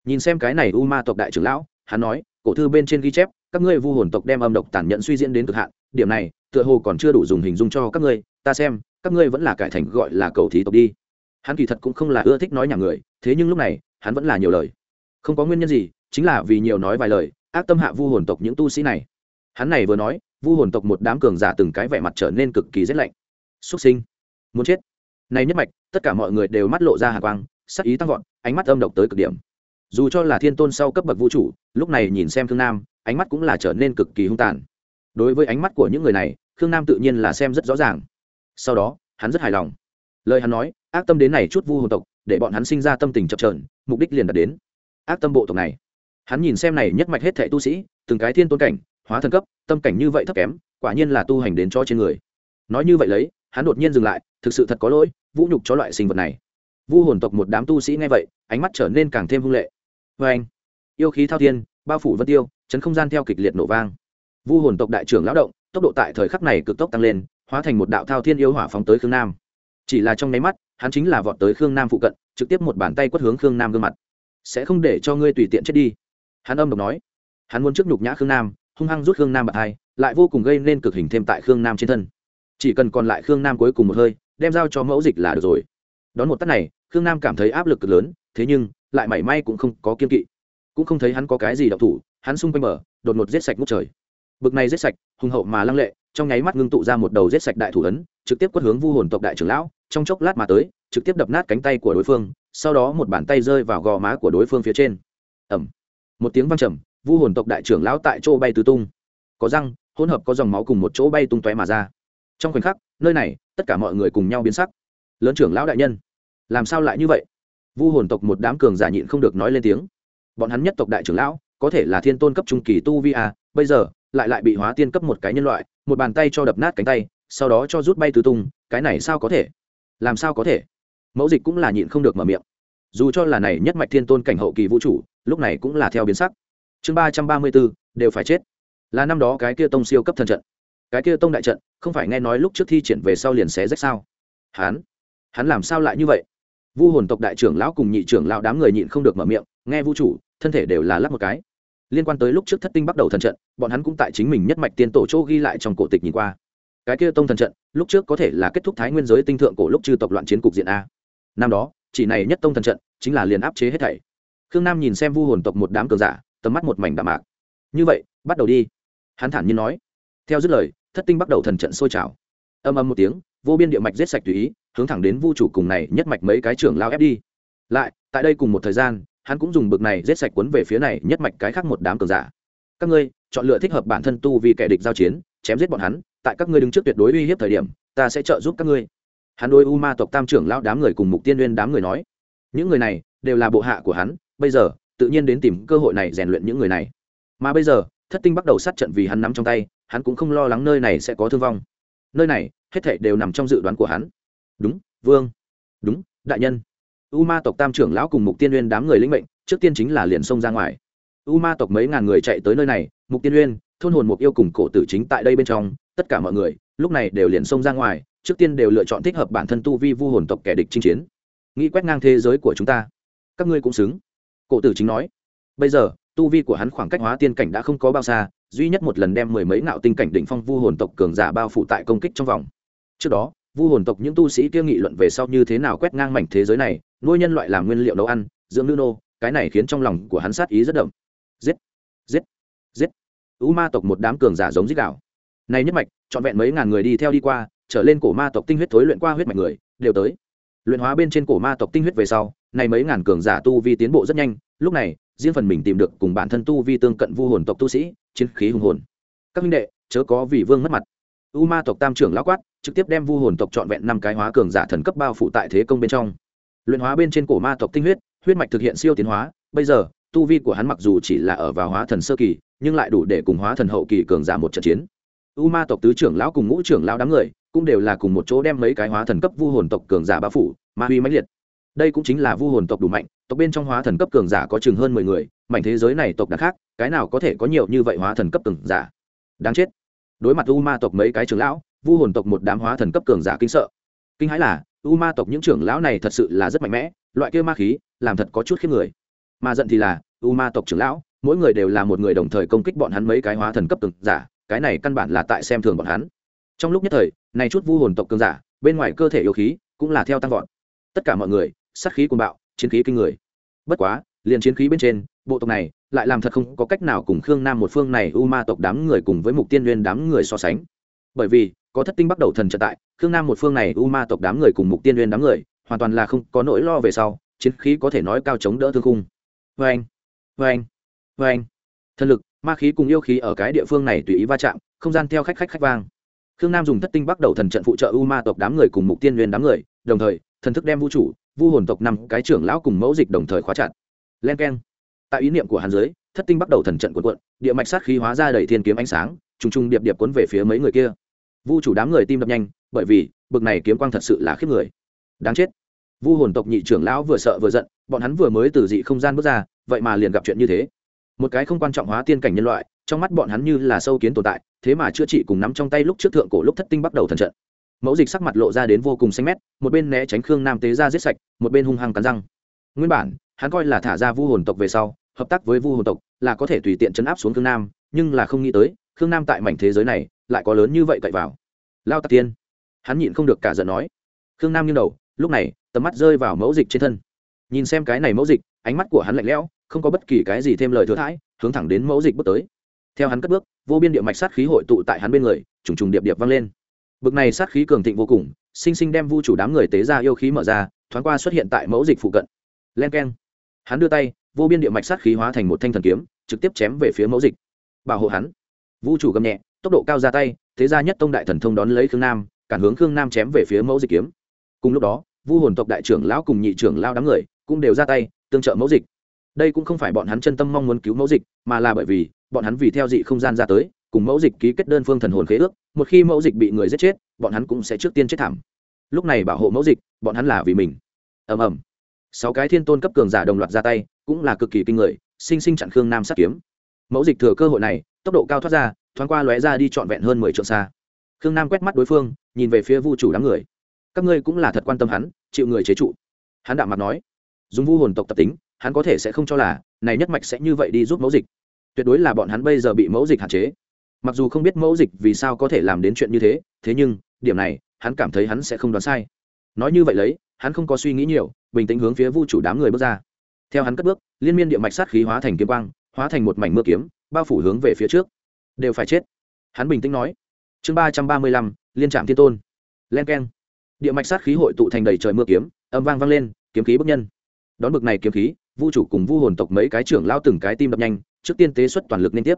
Nhìn xem cái này u ma tộc đại trưởng lão, hắn nói, cổ thư bên trên ghi chép, các ngươi vu hồn tộc đem âm độc tàn nhẫn suy diễn đến cực hạn, điểm này, tựa hồ còn chưa đủ dùng hình dung cho các ngươi, ta xem, các ngươi vẫn là cải thành gọi là cầu thí tộc đi. Hắn kỳ thật cũng không là ưa thích nói nhà người, thế nhưng lúc này, hắn vẫn là nhiều lời. Không có nguyên nhân gì, chính là vì nhiều nói vài lời, ác tâm hạ vu hồn tộc những tu sĩ này hắn này vừa nói, vu hồn tộc một đám cường giả từng cái vẻ mặt trở nên cực kỳ rét lạnh. Xuất sinh, muốn chết. Này nhất mạch, tất cả mọi người đều mắt lộ ra hạ quang, sắc ý tăng vọt, ánh mắt âm độc tới cực điểm. Dù cho là thiên tôn sau cấp bậc vũ trụ, lúc này nhìn xem Thương nam, ánh mắt cũng là trở nên cực kỳ hung tàn. Đối với ánh mắt của những người này, khương nam tự nhiên là xem rất rõ ràng. Sau đó, hắn rất hài lòng. Lời hắn nói, ác tâm đến này chút vu hồn tộc, để bọn hắn sinh ra tâm tình chập trờn mục đích liền đạt đến. Ác tâm bộ tộc này. Hắn nhìn xem này nhất mạch hết thệ tu sĩ, từng cái thiên tôn cảnh hóa thần cấp, tâm cảnh như vậy thấp kém, quả nhiên là tu hành đến cho trên người. Nói như vậy lấy, hắn đột nhiên dừng lại, thực sự thật có lỗi, vũ nhục cho loại sinh vật này. Vu hồn tộc một đám tu sĩ nghe vậy, ánh mắt trở nên càng thêm hung lệ. Vê anh, yêu khí thao thiên, bao phủ vân tiêu, chấn không gian theo kịch liệt nổ vang. Vu hồn tộc đại trưởng lão động, tốc độ tại thời khắc này cực tốc tăng lên, hóa thành một đạo thao thiên yêu hỏa phóng tới khương nam. Chỉ là trong nháy mắt, hắn chính là vọt tới khương nam phụ cận, trực tiếp một bàn tay quất hướng khương nam gương mặt. Sẽ không để cho ngươi tùy tiện chết đi. Hắn âm độc nói. Hắn muốn trước nhục nhã khương nam hung hăng rút khương nam bạc hai, lại vô cùng gây nên cực hình thêm tại khương nam trên thân. Chỉ cần còn lại khương nam cuối cùng một hơi, đem giao cho mẫu dịch là được rồi. Đón một tắt này, khương nam cảm thấy áp lực cực lớn, thế nhưng, lại mảy may cũng không có kiên kỵ. Cũng không thấy hắn có cái gì độc thủ, hắn xung quanh mở đột ngột giết sạch ngút trời. Bực này giết sạch, hùng hậu mà lăng lệ, trong nháy mắt ngưng tụ ra một đầu giết sạch đại thủ ấn, trực tiếp quất hướng vu hồn tộc đại trưởng lão, trong chốc lát mà tới, trực tiếp đập nát cánh tay của đối phương, sau đó một bàn tay rơi vào gò má của đối phương phía trên. Ẩm một tiếng văng trầm vu hồn tộc đại trưởng lão tại chỗ bay tứ tung. Có răng hỗn hợp có dòng máu cùng một chỗ bay tung tóe mà ra. Trong khoảnh khắc nơi này tất cả mọi người cùng nhau biến sắc. Lớn trưởng lão đại nhân làm sao lại như vậy? Vu hồn tộc một đám cường giả nhịn không được nói lên tiếng. Bọn hắn nhất tộc đại trưởng lão có thể là thiên tôn cấp trung kỳ tu vi à, bây giờ lại lại bị hóa tiên cấp một cái nhân loại một bàn tay cho đập nát cánh tay sau đó cho rút bay tứ tung cái này sao có thể? Làm sao có thể? Mẫu dịch cũng là nhịn không được mở miệng. Dù cho là này nhất mạch thiên tôn cảnh hậu kỳ vũ trụ lúc này cũng là theo biến sắc chương ba trăm ba mươi bốn đều phải chết. Là năm đó cái kia tông siêu cấp thần trận. Cái kia tông đại trận, không phải nghe nói lúc trước thi triển về sau liền xé rách sao? Hắn hắn làm sao lại như vậy? Vu hồn tộc đại trưởng lão cùng nhị trưởng lão đám người nhịn không được mở miệng, nghe vu chủ, thân thể đều là lắp một cái. Liên quan tới lúc trước thất tinh bắt đầu thần trận, bọn hắn cũng tại chính mình nhất mạch tiên tổ chỗ ghi lại trong cổ tịch nhìn qua. Cái kia tông thần trận, lúc trước có thể là kết thúc thái nguyên giới tinh thượng cổ lúc chư tộc loạn chiến cục diện a. Năm đó, chỉ này nhất tông thần trận, chính là liền áp chế hết thảy. Khương nam nhìn xem vu hồn tộc một đám cường giả tầm mắt một mảnh đạm mạc. Như vậy, bắt đầu đi. Hắn thản nhiên nói. Theo dứt lời, thất tinh bắt đầu thần trận sôi trào. Âm âm một tiếng, vô biên địa mạch giết sạch tùy ý, hướng thẳng đến vu chủ cùng này nhất mạch mấy cái trưởng lao ép đi. Lại, tại đây cùng một thời gian, hắn cũng dùng bực này giết sạch cuốn về phía này nhất mạch cái khác một đám cường giả. Các ngươi, chọn lựa thích hợp bản thân tu vì kẻ địch giao chiến, chém giết bọn hắn, tại các ngươi đứng trước tuyệt đối uy hiếp thời điểm, ta sẽ trợ giúp các ngươi. Hắn đôi u ma tộc tam trưởng lao đám người cùng mục tiên liên đám người nói. Những người này đều là bộ hạ của hắn, bây giờ tự nhiên đến tìm cơ hội này rèn luyện những người này. Mà bây giờ, thất tinh bắt đầu sát trận vì hắn nắm trong tay, hắn cũng không lo lắng nơi này sẽ có thương vong. Nơi này, hết thảy đều nằm trong dự đoán của hắn. Đúng, vương. Đúng, đại nhân. U ma tộc tam trưởng lão cùng mục tiên uyên đám người lĩnh mệnh, trước tiên chính là liền xông ra ngoài. U ma tộc mấy ngàn người chạy tới nơi này, mục tiên uyên, thôn hồn mục yêu cùng cổ tử chính tại đây bên trong, tất cả mọi người, lúc này đều liền xông ra ngoài, trước tiên đều lựa chọn thích hợp bản thân tu vi vu hồn tộc kẻ địch chinh chiến. Nghĩ quét ngang thế giới của chúng ta. Các ngươi cũng xứng cổ tử chính nói, bây giờ, tu vi của hắn khoảng cách hóa tiên cảnh đã không có bao xa, duy nhất một lần đem mười mấy ngạo tinh cảnh đỉnh phong vu hồn tộc cường giả bao phủ tại công kích trong vòng. Trước đó, vu hồn tộc những tu sĩ kia nghị luận về sau như thế nào quét ngang mảnh thế giới này, nuôi nhân loại làm nguyên liệu nấu ăn, dưỡng nữ nô, cái này khiến trong lòng của hắn sát ý rất đậm. Giết giết giết. U ma tộc một đám cường giả giống giết đạo này nhất mạch, trọn vẹn mấy ngàn người đi theo đi qua, trở lên cổ ma tộc tinh huyết thối luyện qua huyết mạch người, đều tới luyện hóa bên trên cổ ma tộc tinh huyết về sau này mấy ngàn cường giả tu vi tiến bộ rất nhanh, lúc này, riêng phần mình tìm được cùng bản thân tu vi tương cận vu hồn tộc tu sĩ, chiến khí hùng hồn. Các huynh đệ, chớ có vì vương mất mặt. U ma tộc tam trưởng lão quát, trực tiếp đem vu hồn tộc trọn vẹn năm cái hóa cường giả thần cấp bao phủ tại thế công bên trong. Luyện hóa bên trên cổ ma tộc tinh huyết huyết mạch thực hiện siêu tiến hóa, bây giờ, tu vi của hắn mặc dù chỉ là ở vào hóa thần sơ kỳ, nhưng lại đủ để cùng hóa thần hậu kỳ cường giả một trận chiến. U ma tộc tứ trưởng lão cùng ngũ trưởng lão đám người cũng đều là cùng một chỗ đem mấy cái hóa thần cấp vu hồn tộc cường giả bao phủ, ma huy mãnh liệt. Đây cũng chính là vu hồn tộc đủ mạnh, tộc bên trong hóa thần cấp cường giả có chừng hơn mười người, mảnh thế giới này tộc đã khác, cái nào có thể có nhiều như vậy hóa thần cấp cường giả? Đáng chết. Đối mặt u ma tộc mấy cái trưởng lão, vu hồn tộc một đám hóa thần cấp cường giả kinh sợ. Kinh hãi là, u ma tộc những trưởng lão này thật sự là rất mạnh mẽ, loại kia ma khí, làm thật có chút khiếp người. Mà giận thì là, u ma tộc trưởng lão, mỗi người đều là một người đồng thời công kích bọn hắn mấy cái hóa thần cấp cường giả, cái này căn bản là tại xem thường bọn hắn trong lúc nhất thời, này chút vu hồn tộc cường giả, bên ngoài cơ thể yêu khí cũng là theo tăng vọt. Tất cả mọi người, sát khí cuồng bạo, chiến khí kinh người. Bất quá, liền chiến khí bên trên, bộ tộc này lại làm thật không có cách nào cùng khương nam một phương này u ma tộc đám người cùng với mục tiên nguyên đám người so sánh. Bởi vì, có thất tinh bắt đầu thần trợ tại, khương nam một phương này u ma tộc đám người cùng mục tiên nguyên đám người, hoàn toàn là không có nỗi lo về sau, chiến khí có thể nói cao chống đỡ thương khung. Vê anh vê anh vê anh thần lực, ma khí cùng yêu khí ở cái địa phương này tùy ý va chạm, không gian theo khách khách khách vang khương nam dùng thất tinh bắt đầu thần trận phụ trợ u ma tộc đám người cùng mục tiên nguyên đám người, đồng thời, thần thức đem vũ trụ vu hồn tộc năm cái trưởng lão cùng mẫu dịch đồng thời khóa chặt. Len k e n tại ý niệm của hắn dưới, thất tinh bắt đầu thần trận cuộn cuộn, địa mạch sát khí hóa ra đầy thiên kiếm ánh sáng, trùng trùng điệp điệp cuốn về phía mấy người kia. Vu chủ đám người tim đập nhanh, bởi vì, bực này kiếm quang thật sự là khiếp người. Đáng chết. Vu hồn tộc nhị trưởng lão vừa sợ vừa giận, bọn hắn vừa mới từ dị không gian bước ra, vậy mà liền gặp chuyện như thế. Một cái không quan trọng hóa tiên cảnh nhân loại trong mắt bọn hắn như là sâu kiến tồn tại, thế mà chữa trị cùng nắm trong tay lúc trước thượng cổ lúc thất tinh bắt đầu thần trận. Mẫu dịch sắc mặt lộ ra đến vô cùng xanh mét, một bên né tránh khương nam tế ra giết sạch, một bên hung hăng cắn răng. Nguyên bản, hắn coi là thả ra vu hồn tộc về sau, hợp tác với vu hồn tộc là có thể tùy tiện chấn áp xuống khương nam, nhưng là không nghĩ tới, khương nam tại mảnh thế giới này lại có lớn như vậy cậy vào. Lao tạc tiên. Hắn nhịn không được cả giận nói. Khương nam nghiêng đầu, lúc này, tầm mắt rơi vào mẫu dịch trên thân. Nhìn xem cái này mẫu dịch, ánh mắt của hắn lạnh lẽo, không có bất kỳ cái gì thêm lời thừa thãi, hướng thẳng đến mẫu dịch bước tới theo hắn cất bước, vô biên địa mạch sát khí hội tụ tại hắn bên người, trùng trùng điệp điệp vang lên. Bực này sát khí cường thịnh vô cùng, sinh sinh đem vu chủ đám người tế ra yêu khí mở ra, thoáng qua xuất hiện tại mẫu dịch phụ cận. Len k e n hắn đưa tay, vô biên địa mạch sát khí hóa thành một thanh thần kiếm, trực tiếp chém về phía mẫu dịch. Bảo hộ hắn. Vu chủ gầm nhẹ, tốc độ cao ra tay, thế ra nhất tông đại thần thông đón lấy khương nam, cản hướng khương nam chém về phía mẫu dịch kiếm. Cùng lúc đó, vu hồn tộc đại trưởng lão cùng nhị trưởng lao đám người cũng đều ra tay, tương trợ mẫu dịch. Đây cũng không phải bọn hắn chân tâm mong muốn cứu mẫu dịch, mà là bởi vì bọn hắn vì theo dị không gian ra tới, cùng mẫu dịch ký kết đơn phương thần hồn khế ước, một khi mẫu dịch bị người giết chết, bọn hắn cũng sẽ trước tiên chết thảm. Lúc này bảo hộ mẫu dịch, bọn hắn là vì mình. Ầm ầm. Sáu cái thiên tôn cấp cường giả đồng loạt ra tay, cũng là cực kỳ kinh người, sinh sinh chặn khương nam sát kiếm. Mẫu dịch thừa cơ hội này, tốc độ cao thoát ra, thoáng qua lóe ra đi trọn vẹn hơn mười trượng xa. Khương nam quét mắt đối phương, nhìn về phía vu chủ đám người. Các ngươi cũng là thật quan tâm hắn, chịu người chế trụ. Hắn đạm mặt nói. Dùng vu hồn tộc tập tính, hắn có thể sẽ không cho là, này nhất mạch sẽ như vậy đi giúp mẫu dịch tuyệt đối là bọn hắn bây giờ bị mẫu dịch hạn chế. Mặc dù không biết mẫu dịch vì sao có thể làm đến chuyện như thế thế nhưng, điểm này, hắn cảm thấy hắn sẽ không đoán sai. Nói như vậy lấy, hắn không có suy nghĩ nhiều, bình tĩnh hướng phía vu chủ đám người bước ra. Theo hắn cất bước, liên miên địa mạch sát khí hóa thành kiếm quang, hóa thành một mảnh mưa kiếm, bao phủ hướng về phía trước. Đều phải chết. Hắn bình tĩnh nói. Chương ba trăm ba mươi lăm, liên trạm thiên tôn. Len k e n địa mạch sát khí hội tụ thành đầy trời mưa kiếm, âm vang vang lên, kiếm khí bức nhân. Đón bực này kiếm khí, vu chủ cùng vu hồn tộc mấy cái trưởng lao từng cái tim đập nhanh trước tiên tế xuất toàn lực liên tiếp.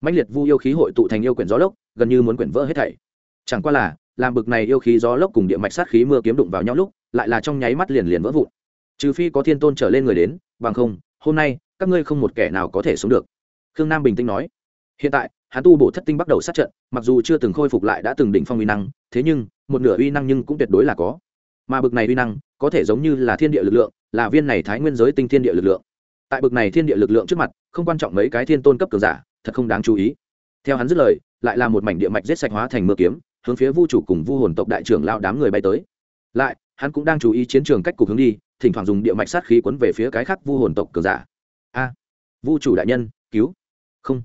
Mạnh liệt vu yêu khí hội tụ thành yêu quyển gió lốc, gần như muốn quyển vỡ hết thảy. Chẳng qua là, làm bực này yêu khí gió lốc cùng địa mạch sát khí mưa kiếm đụng vào nhau lúc, lại là trong nháy mắt liền liền vỡ vụn. Trừ phi có thiên tôn trở lên người đến, bằng không, hôm nay, các ngươi không một kẻ nào có thể sống được. Khương nam bình tĩnh nói. Hiện tại, hắn tu bổ thất tinh bắt đầu sát trận, mặc dù chưa từng khôi phục lại đã từng đỉnh phong uy năng, thế nhưng, một nửa uy năng nhưng cũng tuyệt đối là có. Mà bực này uy năng, có thể giống như là thiên địa lực lượng, là viên này thái nguyên giới tinh thiên địa lực lượng tại bực này thiên địa lực lượng trước mặt, không quan trọng mấy cái thiên tôn cấp cường giả, thật không đáng chú ý. Theo hắn dứt lời, lại là một mảnh địa mạch giết sạch hóa thành mưa kiếm, hướng phía vu chủ cùng vu hồn tộc đại trưởng lao đám người bay tới. Lại, hắn cũng đang chú ý chiến trường cách cục hướng đi, thỉnh thoảng dùng địa mạch sát khí quấn về phía cái khác vu hồn tộc cường giả. A, vu chủ đại nhân, cứu. Không.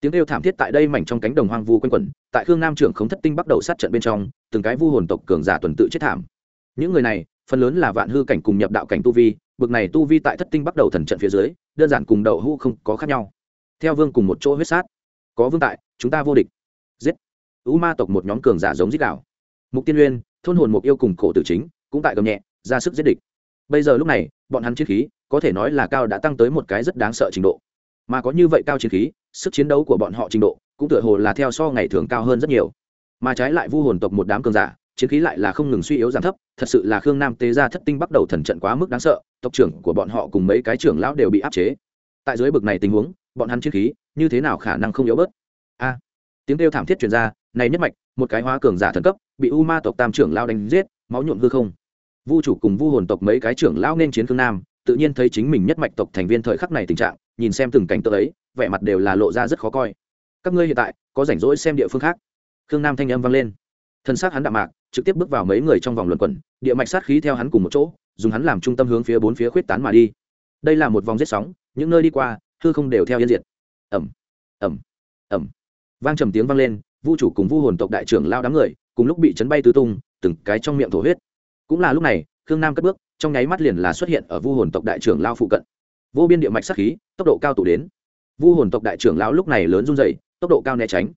Tiếng kêu thảm thiết tại đây mảnh trong cánh đồng hoang vu quanh quẩn, tại khương nam trưởng khống thất tinh bắt đầu sát trận bên trong, từng cái vu hồn tộc cường giả tuần tự chết thảm. Những người này, phần lớn là vạn hư cảnh cùng nhập đạo cảnh tu vi bực này tu vi tại thất tinh bắt đầu thần trận phía dưới, đơn giản cùng đậu hũ không có khác nhau. Theo vương cùng một chỗ huyết sát. Có vương tại, chúng ta vô địch. Giết. U ma tộc một nhóm cường giả giống giết đảo mục tiên uyên, thôn hồn mục yêu cùng cổ tử chính, cũng tại gầm nhẹ, ra sức giết địch. Bây giờ lúc này, bọn hắn chiến khí, có thể nói là cao đã tăng tới một cái rất đáng sợ trình độ. Mà có như vậy cao chiến khí, sức chiến đấu của bọn họ trình độ, cũng tựa hồ là theo so ngày thường cao hơn rất nhiều. Mà trái lại vu hồn tộc một đám cường giả chiến khí lại là không ngừng suy yếu giảm thấp, thật sự là khương nam tế ra thất tinh bắt đầu thần trận quá mức đáng sợ, tộc trưởng của bọn họ cùng mấy cái trưởng lão đều bị áp chế. Tại dưới bực này tình huống, bọn hắn chiến khí như thế nào khả năng không yếu bớt? A, tiếng kêu thảm thiết truyền ra, này nhất mạch, một cái hóa cường giả thần cấp, bị u ma tộc tam trưởng lao đánh giết, máu nhuộm hư không. Vu chủ cùng vu hồn tộc mấy cái trưởng lão nên chiến khương nam, tự nhiên thấy chính mình nhất mạch tộc thành viên thời khắc này tình trạng, nhìn xem từng cảnh tượng ấy, vẻ mặt đều là lộ ra rất khó coi. Các ngươi hiện tại có rảnh rỗi xem địa phương khác. Khương nam thanh âm vang lên. Thân xác hắn đạm mạc trực tiếp bước vào mấy người trong vòng luẩn quẩn, địa mạch sát khí theo hắn cùng một chỗ, dùng hắn làm trung tâm hướng phía bốn phía khuyết tán mà đi. Đây là một vòng giết sóng, những nơi đi qua, hư không đều theo yên diệt. Ẩm ẩm ẩm vang trầm tiếng vang lên, vu chủ cùng vu hồn tộc đại trưởng lao đám người, cùng lúc bị chấn bay tứ tung, từng cái trong miệng thổ huyết. Cũng là lúc này, khương nam cất bước, trong nháy mắt liền là xuất hiện ở vu hồn tộc đại trưởng lao phụ cận. Vô biên địa mạch sát khí, tốc độ cao tụ đến. Vu hồn tộc đại trưởng lão lúc này lớn run dày tốc độ cao né tránh.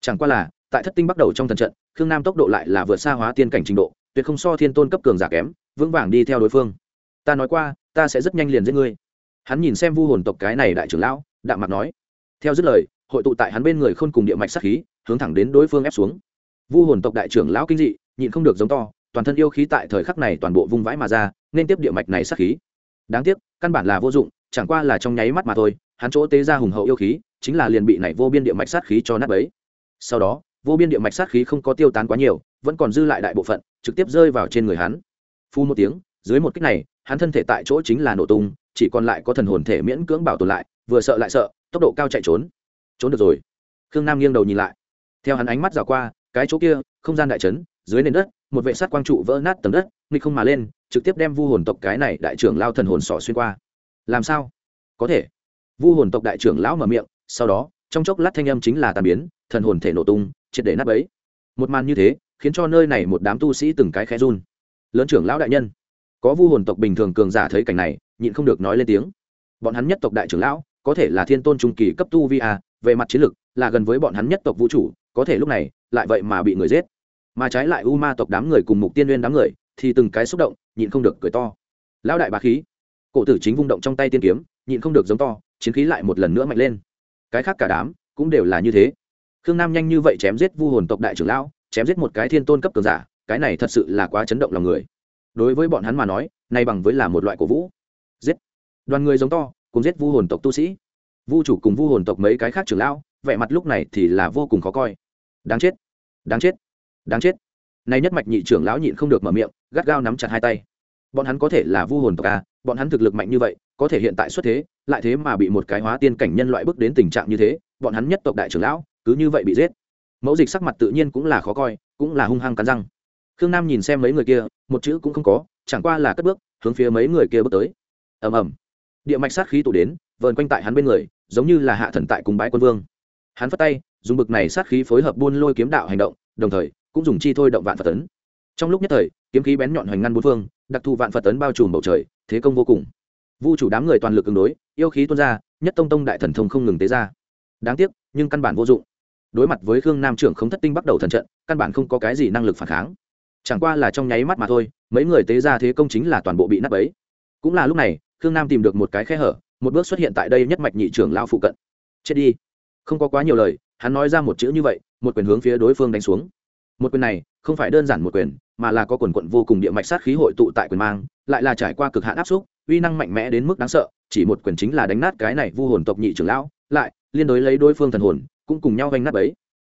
Chẳng qua là tại thất tinh bắt đầu trong thần trận, khương nam tốc độ lại là vượt xa hóa tiên cảnh trình độ, tuyệt không so thiên tôn cấp cường giả kém, vững vàng đi theo đối phương. Ta nói qua, ta sẽ rất nhanh liền giết ngươi. Hắn nhìn xem vu hồn tộc cái này đại trưởng lão, đạm mặt nói. Theo dứt lời, hội tụ tại hắn bên người khôn cùng địa mạch sát khí, hướng thẳng đến đối phương ép xuống. Vu hồn tộc đại trưởng lão kinh dị, nhịn không được giống to, toàn thân yêu khí tại thời khắc này toàn bộ vung vãi mà ra, nên tiếp địa mạch này sát khí. Đáng tiếc, căn bản là vô dụng, chẳng qua là trong nháy mắt mà thôi, hắn chỗ tế ra hùng hậu yêu khí, chính là liền bị này vô biên địa mạch sát khí cho nát bấy. Sau đó vô biên địa mạch sát khí không có tiêu tán quá nhiều, vẫn còn dư lại đại bộ phận, trực tiếp rơi vào trên người hắn. Phu một tiếng, dưới một kích này, hắn thân thể tại chỗ chính là nổ tung, chỉ còn lại có thần hồn thể miễn cưỡng bảo tồn lại, vừa sợ lại sợ, tốc độ cao chạy trốn. Trốn được rồi. Khương nam nghiêng đầu nhìn lại. Theo hắn ánh mắt dạo qua, cái chỗ kia, không gian đại trấn, dưới nền đất, một vệ sát quang trụ vỡ nát tầng đất, nghịch không mà lên, trực tiếp đem vu hồn tộc cái này đại trưởng lao thần hồn sỏ xuyên qua. Làm sao? Có thể. Vu hồn tộc đại trưởng lão mở miệng, sau đó, trong chốc lát thanh âm chính là tàn biến, thần hồn thể nổ tung triệt để nát bấy. Một màn như thế, khiến cho nơi này một đám tu sĩ từng cái khẽ run. Lớn trưởng lão đại nhân, có vu hồn tộc bình thường cường giả thấy cảnh này, nhịn không được nói lên tiếng. Bọn hắn nhất tộc đại trưởng lão, có thể là thiên tôn trung kỳ cấp tu vi a về mặt chiến lực, là gần với bọn hắn nhất tộc vũ trụ, có thể lúc này, lại vậy mà bị người giết. Mà trái lại u ma tộc đám người cùng mục tiên nguyên đám người, thì từng cái xúc động, nhịn không được cười to. Lão đại bá khí. Cổ tử chính vung động trong tay tiên kiếm, nhịn không được giống to, chiến khí lại một lần nữa mạnh lên. Cái khác cả đám, cũng đều là như thế khương nam nhanh như vậy chém giết vu hồn tộc đại trưởng lão, chém giết một cái thiên tôn cấp cường giả, cái này thật sự là quá chấn động lòng người. Đối với bọn hắn mà nói, nay bằng với là một loại cổ vũ. Giết. Đoàn người giống to, cùng giết vu hồn tộc tu sĩ. Vu chủ cùng vu hồn tộc mấy cái khác trưởng lão, vẻ mặt lúc này thì là vô cùng khó coi. Đáng chết. Đáng chết. Đáng chết. Nay nhất mạch nhị trưởng lão nhịn không được mở miệng, gắt gao nắm chặt hai tay. Bọn hắn có thể là vu hồn tộc à? bọn hắn thực lực mạnh như vậy, có thể hiện tại xuất thế, lại thế mà bị một cái hóa tiên cảnh nhân loại bước đến tình trạng như thế bọn hắn nhất tộc đại trưởng lão, cứ như vậy bị giết. Mẫu dịch sắc mặt tự nhiên cũng là khó coi, cũng là hung hăng cắn răng. Khương nam nhìn xem mấy người kia, một chữ cũng không có, chẳng qua là cất bước, hướng phía mấy người kia bước tới. Ầm ầm. Địa mạch sát khí tụ đến, vờn quanh tại hắn bên người, giống như là hạ thần tại cùng bãi quân vương. Hắn phất tay, dùng bực này sát khí phối hợp buôn lôi kiếm đạo hành động, đồng thời, cũng dùng chi thôi động vạn phật tấn. Trong lúc nhất thời, kiếm khí bén nhọn hoành ngăn bốn phương, đặc thù vạn phật tấn bao trùm bầu trời, thế công vô cùng. Vu chủ đám người toàn lực ứng đối, yêu khí tuôn ra, nhất tông tông đại thần thông không ngừng tế ra đáng tiếc, nhưng căn bản vô dụng. Đối mặt với khương nam trưởng không thất tinh bắt đầu thần trận, căn bản không có cái gì năng lực phản kháng. Chẳng qua là trong nháy mắt mà thôi, mấy người tế ra thế công chính là toàn bộ bị nắp ấy cũng là lúc này, khương nam tìm được một cái khe hở, một bước xuất hiện tại đây nhất mạch nhị trưởng lao phụ cận. Chết đi. Không có quá nhiều lời, hắn nói ra một chữ như vậy, một quyền hướng phía đối phương đánh xuống. Một quyền này, không phải đơn giản một quyền, mà là có quần quận vô cùng địa mạch sát khí hội tụ tại quyền mang, lại là trải qua cực hạn áp xúc, uy năng mạnh mẽ đến mức đáng sợ, chỉ một quyền chính là đánh nát cái này vu hồn tộc nhị trưởng lão lại, liên đối lấy đối phương thần hồn, cũng cùng nhau vanh nát ấy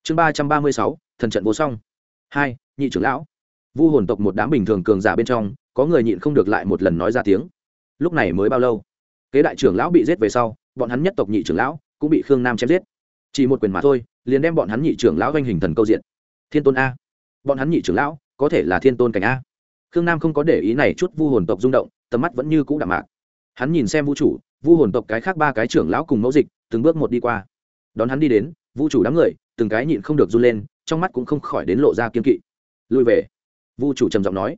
chương ba trăm ba mươi sáu, thần trận vô song. Hai, nhị trưởng lão. Vu hồn tộc một đám bình thường cường giả bên trong, có người nhịn không được lại một lần nói ra tiếng. Lúc này mới bao lâu? Kế đại trưởng lão bị giết về sau, bọn hắn nhất tộc nhị trưởng lão cũng bị khương nam chém giết. Chỉ một quyền mà thôi, liền đem bọn hắn nhị trưởng lão doanh hình thần câu diện. Thiên tôn a. Bọn hắn nhị trưởng lão, có thể là thiên tôn cảnh a. Khương nam không có để ý này chút vu hồn tộc rung động, tầm mắt vẫn như cũ đạm mạc. Hắn nhìn xem vũ chủ vu hồn tộc cái khác ba cái trưởng lão cùng mẫu dịch, từng bước một đi qua. Đón hắn đi đến vũ chủ đám người, từng cái nhịn không được run lên, trong mắt cũng không khỏi đến lộ ra kiên kỵ. Lui về. Vu chủ trầm giọng nói.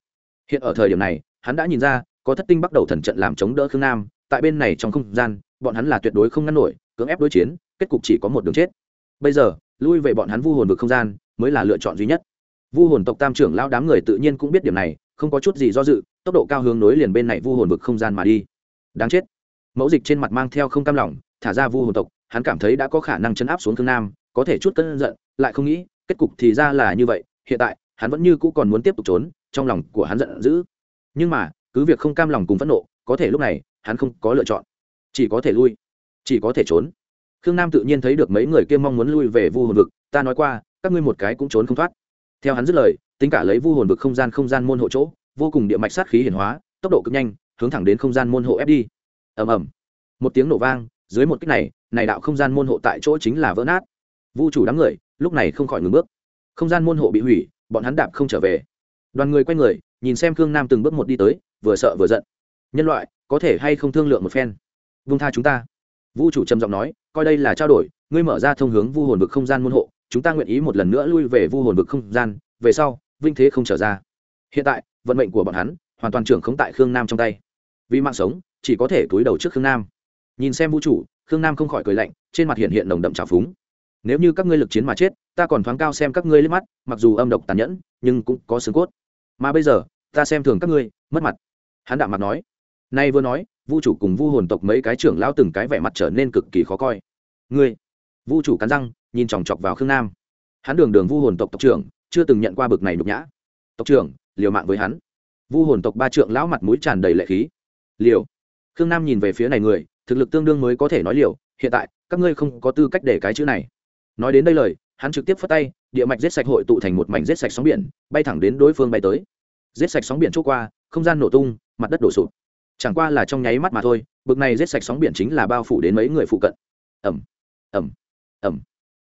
Hiện ở thời điểm này, hắn đã nhìn ra, có thất tinh bắt đầu thần trận làm chống đỡ khương nam, tại bên này trong không gian, bọn hắn là tuyệt đối không ngăn nổi, cưỡng ép đối chiến, kết cục chỉ có một đường chết. Bây giờ, lui về bọn hắn vu hồn vực không gian, mới là lựa chọn duy nhất. Vu hồn tộc tam trưởng lao đám người tự nhiên cũng biết điểm này, không có chút gì do dự, tốc độ cao hướng nối liền bên này vu hồn vực không gian mà đi. Đáng chết mẫu dịch trên mặt mang theo không cam lòng, thả ra vu hồn tộc, hắn cảm thấy đã có khả năng chấn áp xuống thương nam, có thể chút cân giận, lại không nghĩ, kết cục thì ra là như vậy, hiện tại, hắn vẫn như cũ còn muốn tiếp tục trốn, trong lòng của hắn giận dữ. Nhưng mà, cứ việc không cam lòng cùng phẫn nộ, có thể lúc này, hắn không có lựa chọn. Chỉ có thể lui, chỉ có thể trốn. Khương nam tự nhiên thấy được mấy người kia mong muốn lui về vu hồn vực, ta nói qua, các ngươi một cái cũng trốn không thoát. Theo hắn dứt lời, tính cả lấy vu hồn vực không gian không gian môn hộ chỗ, vô cùng địa mạch sát khí hiển hóa, tốc độ cực nhanh, hướng thẳng đến không gian môn hộ ép đi ầm ầm. Một tiếng nổ vang, dưới một kích này này đạo không gian môn hộ tại chỗ chính là vỡ nát. Vu chủ đám người, lúc này không khỏi ngừng bước. Không gian môn hộ bị hủy, bọn hắn đạp không trở về. Đoàn người quay người, nhìn xem khương nam từng bước một đi tới, vừa sợ vừa giận. Nhân loại, có thể hay không thương lượng một phen? Vung tha chúng ta. Vu chủ trầm giọng nói, coi đây là trao đổi, ngươi mở ra thông hướng vu hồn vực không gian môn hộ, chúng ta nguyện ý một lần nữa lui về vu hồn vực không gian, về sau, vinh thế không trở ra. Hiện tại, vận mệnh của bọn hắn, hoàn toàn trưởng không tại khương nam trong tay. Vì mạng sống chỉ có thể túi đầu trước khương nam. Nhìn xem vũ chủ khương nam không khỏi cười lạnh, trên mặt hiện hiện nồng đậm trào phúng. Nếu như các ngươi lực chiến mà chết, ta còn thoáng cao xem các ngươi lên mắt, mặc dù âm độc tàn nhẫn, nhưng cũng có xương cốt. Mà bây giờ, ta xem thường các ngươi, mất mặt. Hắn đạm mặt nói. Nay vừa nói vu chủ cùng vu hồn tộc mấy cái trưởng lao từng cái vẻ mặt trở nên cực kỳ khó coi. Ngươi? Vu chủ cắn răng, nhìn chòng chọc vào khương nam. Hắn đường đường vu hồn tộc tộc trưởng, chưa từng nhận qua bực này nhục nhã. Tộc trưởng, liều mạng với hắn. Vu hồn tộc ba trưởng lão mặt mũi tràn đầy lệ khí. Liều khương nam nhìn về phía này người, thực lực tương đương mới có thể nói liều, hiện tại, các ngươi không có tư cách để cái chữ này. Nói đến đây lời, hắn trực tiếp phất tay, địa mạch giết sạch hội tụ thành một mảnh giết sạch sóng biển, bay thẳng đến đối phương bay tới. Giết sạch sóng biển chỗ qua, không gian nổ tung, mặt đất đổ sụp. Chẳng qua là trong nháy mắt mà thôi, bực này giết sạch sóng biển chính là bao phủ đến mấy người phụ cận. Ẩm ẩm ẩm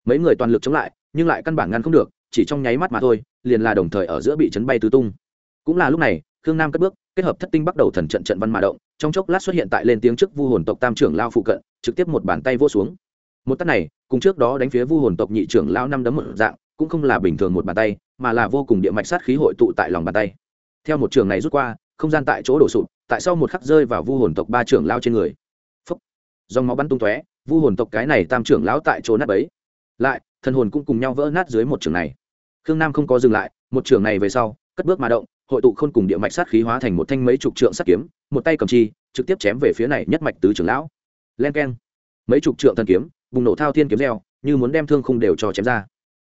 mấy người toàn lực chống lại, nhưng lại căn bản ngăn không được, chỉ trong nháy mắt mà thôi, liền là đồng thời ở giữa bị chấn bay tứ tung. Cũng là lúc này, khương nam cất bước kết hợp thất tinh bắt đầu thần trận trận văn mà động, trong chốc lát xuất hiện tại lên tiếng trước vu hồn tộc tam trưởng lao phụ cận, trực tiếp một bàn tay vô xuống. Một tắt này, cùng trước đó đánh phía vu hồn tộc nhị trưởng lao năm đấm một dạng, cũng không là bình thường một bàn tay, mà là vô cùng địa mạch sát khí hội tụ tại lòng bàn tay. Theo một trường này rút qua, không gian tại chỗ đổ sụp, tại sau một khắc rơi vào vu hồn tộc ba trưởng lao trên người. Phấp dòng máu bắn tung tóe, vu hồn tộc cái này tam trưởng lão tại chỗ nát ấy lại, thần hồn cũng cùng nhau vỡ nát dưới một trường này. Khương nam không có dừng lại, một trường này về sau, cất bước mà động hội tụ khôn cùng địa mạch sát khí hóa thành một thanh mấy chục trượng sắt kiếm, một tay cầm chi, trực tiếp chém về phía này nhất mạch tứ trưởng lão. Len keng. Mấy chục trượng thần kiếm, bùng nổ thao thiên kiếm reo, như muốn đem thương khung đều cho chém ra.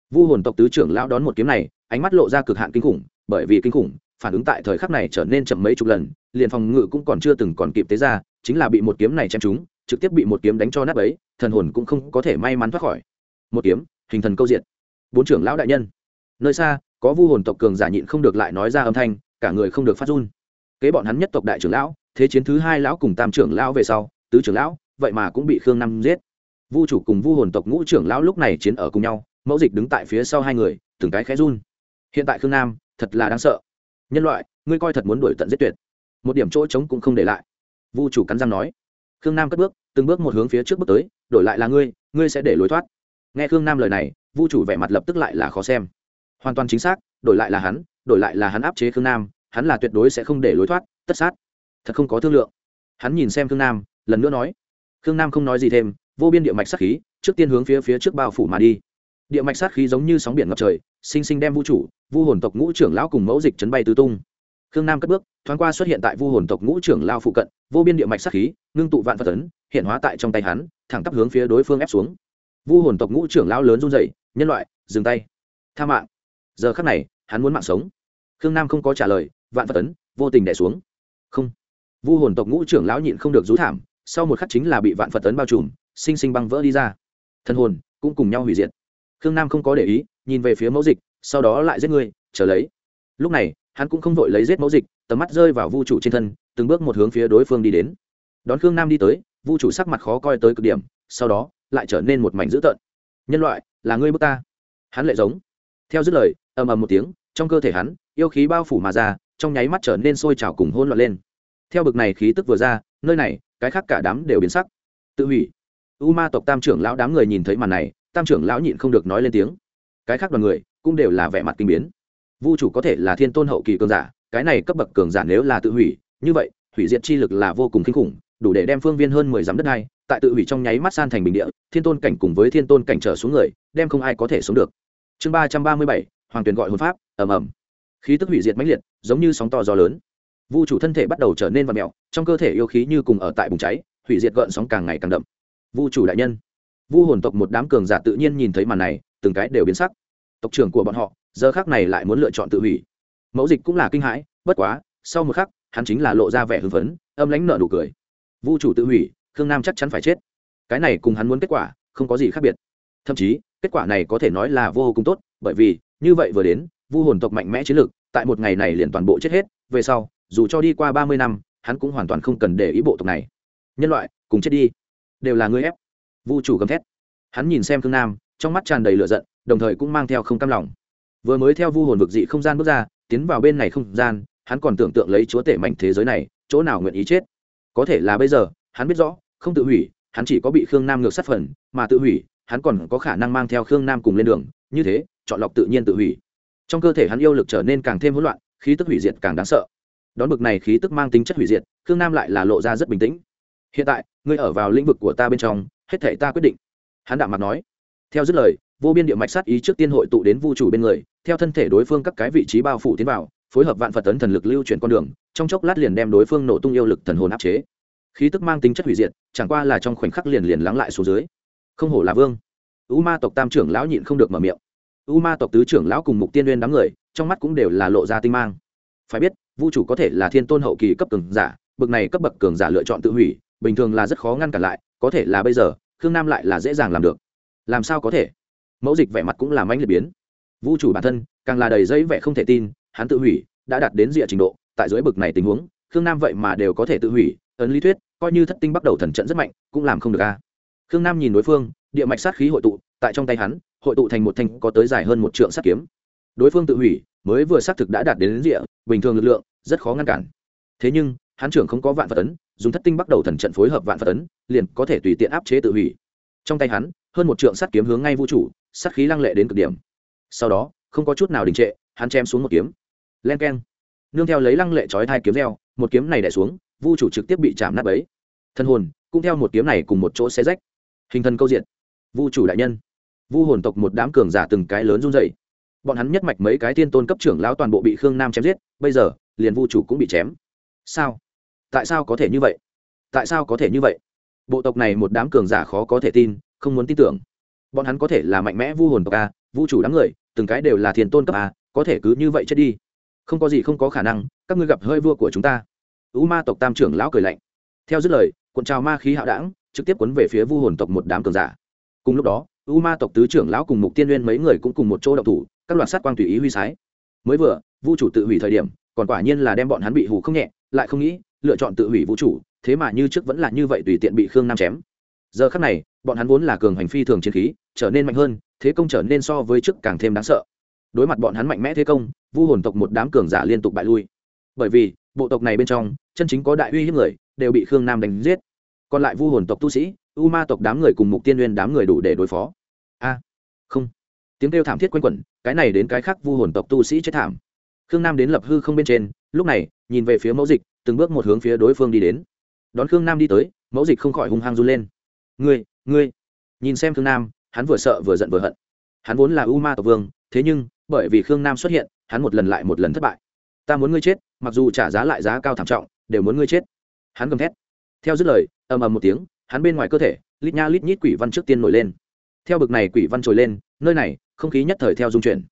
Vu hồn tộc tứ trưởng lão đón một kiếm này, ánh mắt lộ ra cực hạn kinh khủng, bởi vì kinh khủng, phản ứng tại thời khắc này trở nên chậm mấy chục lần, liền phòng ngự cũng còn chưa từng còn kịp tế ra, chính là bị một kiếm này chém trúng, trực tiếp bị một kiếm đánh cho nát ấy thần hồn cũng không có thể may mắn thoát khỏi. Một kiếm, hình thần câu diện. Bốn trưởng lão đại nhân. Nơi xa có vu hồn tộc cường giả nhịn không được lại nói ra âm thanh, cả người không được phát run. Kế bọn hắn nhất tộc đại trưởng lão, thế chiến thứ hai lão cùng tam trưởng lão về sau, tứ trưởng lão, vậy mà cũng bị khương năm giết. Vu chủ cùng vu hồn tộc ngũ trưởng lão lúc này chiến ở cùng nhau, mẫu dịch đứng tại phía sau hai người, từng cái khẽ run. Hiện tại khương nam, thật là đáng sợ. Nhân loại, ngươi coi thật muốn đuổi tận giết tuyệt. Một điểm chỗ trống cũng không để lại. Vu chủ cắn răng nói. Khương nam cất bước, từng bước một hướng phía trước bước tới, đổi lại là ngươi ngươi sẽ để lối thoát. Nghe khương nam lời này, vu chủ vẻ mặt lập tức lại là khó xem hoàn toàn chính xác đổi lại là hắn đổi lại là hắn áp chế khương nam hắn là tuyệt đối sẽ không để lối thoát tất sát. Thật không có thương lượng. Hắn nhìn xem khương nam lần nữa nói khương nam không nói gì thêm vô biên địa mạch sát khí trước tiên hướng phía phía trước bao phủ mà đi. Địa mạch sát khí giống như sóng biển ngập trời sinh sinh đem vũ trụ, vu hồn tộc ngũ trưởng lão cùng mẫu dịch chấn bay tứ tung. Khương nam cất bước thoáng qua xuất hiện tại vu hồn tộc ngũ trưởng lao phụ cận vô biên địa mạch sát khí ngưng tụ vạn phật tấn hiện hóa tại trong tay hắn thẳng tắp hướng phía đối phương ép xuống. Vu hồn tộc ngũ trưởng lao lớn run dậy nhân loại dừng tay. Tha mạng giờ khắc này, hắn muốn mạng sống. Khương nam không có trả lời, vạn phật tấn vô tình đẻ xuống. Không. Vu hồn tộc ngũ trưởng lão nhịn không được rú thảm, sau một khắc chính là bị vạn phật tấn bao trùm, sinh sinh băng vỡ đi ra. Thân hồn cũng cùng nhau hủy diệt. Khương nam không có để ý, nhìn về phía mẫu dịch, sau đó lại giết người, chờ lấy. Lúc này, hắn cũng không vội lấy giết mẫu dịch, tầm mắt rơi vào vu chủ trên thân, từng bước một hướng phía đối phương đi đến. Đón khương nam đi tới, vu chủ sắc mặt khó coi tới cực điểm, sau đó, lại trở nên một mảnh dữ tợn. Nhân loại, là ngươi bước ta. Hắn lại giống. Theo dứt lời ầm ầm một tiếng, trong cơ thể hắn, yêu khí bao phủ mà ra, trong nháy mắt trở nên sôi trào cùng hôn loạn lên. Theo bực này khí tức vừa ra, nơi này, cái khác cả đám đều biến sắc. Tự hủy. U ma tộc tam trưởng lão đám người nhìn thấy màn này, tam trưởng lão nhịn không được nói lên tiếng. Cái khác đoàn người cũng đều là vẻ mặt kinh biến. Vu chủ có thể là thiên tôn hậu kỳ cường giả, cái này cấp bậc cường giả nếu là tự hủy, như vậy, hủy diệt chi lực là vô cùng kinh khủng, đủ để đem phương viên hơn mười dặm đất này tại tự hủy trong nháy mắt san thành bình địa, thiên tôn cảnh cùng với thiên tôn cảnh trở xuống người, đem không ai có thể sống được. Chương ba trăm ba mươi bảy hoàng tuyền gọi hồn pháp, ầm ầm. Khí tức hủy diệt mãnh liệt, giống như sóng to gió lớn. Vu chủ thân thể bắt đầu trở nên vặn mẹo trong cơ thể yêu khí như cùng ở tại bùng cháy, hủy diệt gợn sóng càng ngày càng đậm. Vu chủ đại nhân. Vu hồn tộc một đám cường giả tự nhiên nhìn thấy màn này, từng cái đều biến sắc. Tộc trưởng của bọn họ, giờ khác này lại muốn lựa chọn tự hủy. Mẫu dịch cũng là kinh hãi, bất quá, sau một khắc, hắn chính là lộ ra vẻ hưng phấn, âm lãnh nợ nụ cười. Vu chủ tự hủy, khương nam chắc chắn phải chết. Cái này cùng hắn muốn kết quả, không có gì khác biệt. Thậm chí, kết quả này có thể nói là vô cùng tốt, bởi vì như vậy vừa đến, vu hồn tộc mạnh mẽ chiến lược, tại một ngày này liền toàn bộ chết hết, về sau, dù cho đi qua ba mươi năm, hắn cũng hoàn toàn không cần để ý bộ tộc này. Nhân loại, cùng chết đi. Đều là người ép. Vu chủ gầm thét. Hắn nhìn xem khương nam, trong mắt tràn đầy lửa giận, đồng thời cũng mang theo không cam lòng. Vừa mới theo vu hồn vực dị không gian bước ra, tiến vào bên này không gian, hắn còn tưởng tượng lấy chúa tể mạnh thế giới này, chỗ nào nguyện ý chết. Có thể là bây giờ, hắn biết rõ, không tự hủy, hắn chỉ có bị khương nam ngược sát phần, mà tự hủy, hắn còn có khả năng mang theo khương nam cùng lên đường, như thế chọn lọc tự nhiên tự hủy. Trong cơ thể hắn yêu lực trở nên càng thêm hỗn loạn, khí tức hủy diệt càng đáng sợ. Đón bực này khí tức mang tính chất hủy diệt, khương nam lại là lộ ra rất bình tĩnh. Hiện tại, ngươi ở vào lĩnh vực của ta bên trong, hết thể ta quyết định. Hắn đạo mặt nói. Theo dứt lời, vô biên địa mạch sát ý trước tiên hội tụ đến vu chủ bên người, theo thân thể đối phương các cái vị trí bao phủ tiến vào, phối hợp vạn phật tấn thần lực lưu chuyển con đường, trong chốc lát liền đem đối phương nổ tung yêu lực thần hồn áp chế. Khí tức mang tính chất hủy diệt, chẳng qua là trong khoảnh khắc liền liền lắng lại xuống dưới. Không hổ là vương. U ma tộc tam trưởng lão nhịn không được mở miệng u ma tộc tứ trưởng lão cùng mục tiên uyên đám người, trong mắt cũng đều là lộ ra tinh mang. Phải biết vu chủ có thể là thiên tôn hậu kỳ cấp cường giả bậc này cấp bậc cường giả lựa chọn tự hủy, bình thường là rất khó ngăn cản lại, có thể là bây giờ, khương nam lại là dễ dàng làm được. Làm sao có thể? Mẫu dịch vẻ mặt cũng làm anh liệt biến. Vu chủ bản thân, càng là đầy dây vẻ không thể tin, hắn tự hủy, đã đạt đến rìa trình độ, tại dưới bậc này tình huống, khương nam vậy mà đều có thể tự hủy, ấn lý thuyết, coi như thất tinh bắt đầu thần trận rất mạnh, cũng làm không được a. Khương nam nhìn đối phương, địa mạch sát khí hội tụ, tại trong tay hắn hội tụ thành một thanh có tới dài hơn một trượng sắt kiếm. Đối phương tự hủy, mới vừa xác thực đã đạt đến địa, bình thường lực lượng, rất khó ngăn cản. Thế nhưng, hắn trưởng không có vạn phật tấn dùng thất tinh bắt đầu thần trận phối hợp vạn phật tấn liền có thể tùy tiện áp chế tự hủy. Trong tay hắn, hơn một trượng sắt kiếm hướng ngay vũ trụ, sát khí lăng lệ đến cực điểm. Sau đó, không có chút nào đình trệ, hắn chém xuống một kiếm. Len keng. Nương theo lấy lăng lệ chói thai kiếm reo, một kiếm này đẻ xuống vu chủ trực tiếp bị chạm nát ấy thân hồn cũng theo một kiếm này cùng một chỗ xe rách. Hình thân câu diện. Vu chủ đại nhân vu hồn tộc một đám cường giả từng cái lớn run dậy bọn hắn nhất mạch mấy cái tiên tôn cấp trưởng lão toàn bộ bị khương nam chém giết, bây giờ, liền vu chủ cũng bị chém. Sao? Tại sao có thể như vậy? Tại sao có thể như vậy? Bộ tộc này một đám cường giả khó có thể tin, không muốn tin tưởng. Bọn hắn có thể là mạnh mẽ vu hồn tộc a, vu chủ đám người, từng cái đều là thiền tôn cấp a, có thể cứ như vậy chết đi. Không có gì không có khả năng, các ngươi gặp hơi vua của chúng ta. U ma tộc tam trưởng lão cười lạnh. Theo dứt lời, cuộn trào ma khí hạo đảng, trực tiếp quấn về phía vu hồn tộc một đám cường giả. Cùng lúc đó u ma tộc tứ trưởng lão cùng mục tiên nguyên mấy người cũng cùng một chỗ đậu thủ, các loạt sát quang tùy ý huy sái. Mới vừa vu chủ tự hủy thời điểm, còn quả nhiên là đem bọn hắn bị hù không nhẹ, lại không nghĩ, lựa chọn tự hủy vũ chủ thế mà như trước vẫn là như vậy tùy tiện bị khương nam chém. Giờ khắc này, bọn hắn vốn là cường hành phi thường chiến khí, trở nên mạnh hơn, thế công trở nên so với trước càng thêm đáng sợ. Đối mặt bọn hắn mạnh mẽ thế công, vu hồn tộc một đám cường giả liên tục bại lui. Bởi vì, bộ tộc này bên trong, chân chính có đại uy hiếp người, đều bị khương nam đánh giết. Còn lại vu hồn tộc tu sĩ, u ma tộc đám người cùng mục tiên nguyên đám người đủ để đối phó không. Tiếng kêu thảm thiết quanh quẩn, cái này đến cái khác vu hồn tộc tu sĩ chết thảm. Khương nam đến lập hư không bên trên, lúc này, nhìn về phía mẫu dịch, từng bước một hướng phía đối phương đi đến. Đón khương nam đi tới, mẫu dịch không khỏi hung hăng run lên. Ngươi ngươi. Nhìn xem khương nam, hắn vừa sợ vừa giận vừa hận. Hắn vốn là u ma tộc vương, thế nhưng, bởi vì khương nam xuất hiện, hắn một lần lại một lần thất bại. Ta muốn ngươi chết, mặc dù trả giá lại giá cao thảm trọng, đều muốn ngươi chết. Hắn gầm thét. Theo dứt lời, ầm ầm một tiếng, hắn bên ngoài cơ thể, lít nha lít nhít quỷ văn trước tiên nổi lên theo bực này quỷ văn trồi lên, nơi này, không khí nhất thời theo dung chuyển.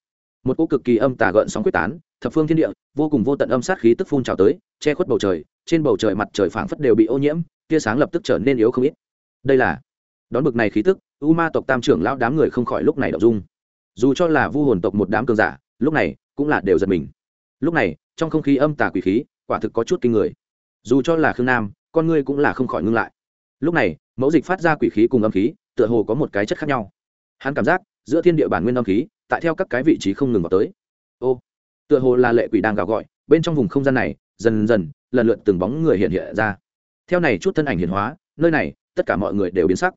Một cỗ cực kỳ âm tà gợn sóng quyết tán, thập phương thiên địa, vô cùng vô tận âm sát khí tức phun trào tới, che khuất bầu trời, trên bầu trời mặt trời phảng phất đều bị ô nhiễm, tia sáng lập tức trở nên yếu không ít. Đây là đón bực này khí tức, u ma tộc tam trưởng lão đám người không khỏi lúc này đậu dung. Dù cho là vu hồn tộc một đám cường giả, lúc này cũng là đều giật mình. Lúc này, trong không khí âm tà quỷ khí, quả thực có chút kinh người. Dù cho là khương nam, con ngươi cũng là không khỏi ngưng lại. Lúc này, mẫu dịch phát ra quỷ khí cùng âm khí tựa hồ có một cái chất khác nhau. Hắn cảm giác giữa thiên địa bản nguyên âm khí tại theo các cái vị trí không ngừng vào tới. Ô tựa hồ là lệ quỷ đang gào gọi bên trong vùng không gian này dần dần lần lượt từng bóng người hiện hiện ra. Theo này chút thân ảnh hiển hóa nơi này tất cả mọi người đều biến sắc.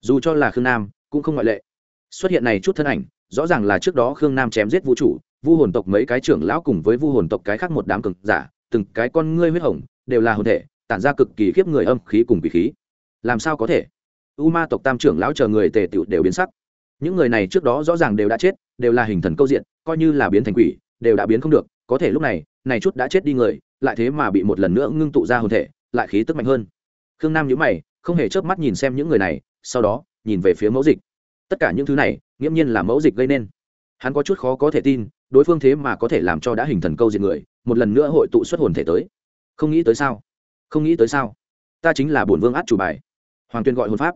Dù cho là khương nam cũng không ngoại lệ. Xuất hiện này chút thân ảnh rõ ràng là trước đó khương nam chém giết vũ chủ, vu hồn tộc mấy cái trưởng lão cùng với vu hồn tộc cái khác một đám cực giả từng cái con ngươi huyết hồng đều là hồn thể tản ra cực kỳ khiếp người âm khí cùng vị khí. Làm sao có thể? U ma tộc tam trưởng lão chờ người tề tựu đều biến sắc. Những người này trước đó rõ ràng đều đã chết, đều là hình thần câu diện, coi như là biến thành quỷ, đều đã biến không được. Có thể lúc này này chút đã chết đi người, lại thế mà bị một lần nữa ngưng tụ ra hồn thể, lại khí tức mạnh hơn. Khương nam nhíu mày, không hề chớp mắt nhìn xem những người này, sau đó, nhìn về phía mẫu dịch. Tất cả những thứ này, nghiễm nhiên là mẫu dịch gây nên. Hắn có chút khó có thể tin, đối phương thế mà có thể làm cho đã hình thần câu diện người, một lần nữa hội tụ xuất hồn thể tới. Không nghĩ tới sao? Không nghĩ tới sao? Ta chính là bổn vương át chủ bài. Hoàng tuyên gọi hồn pháp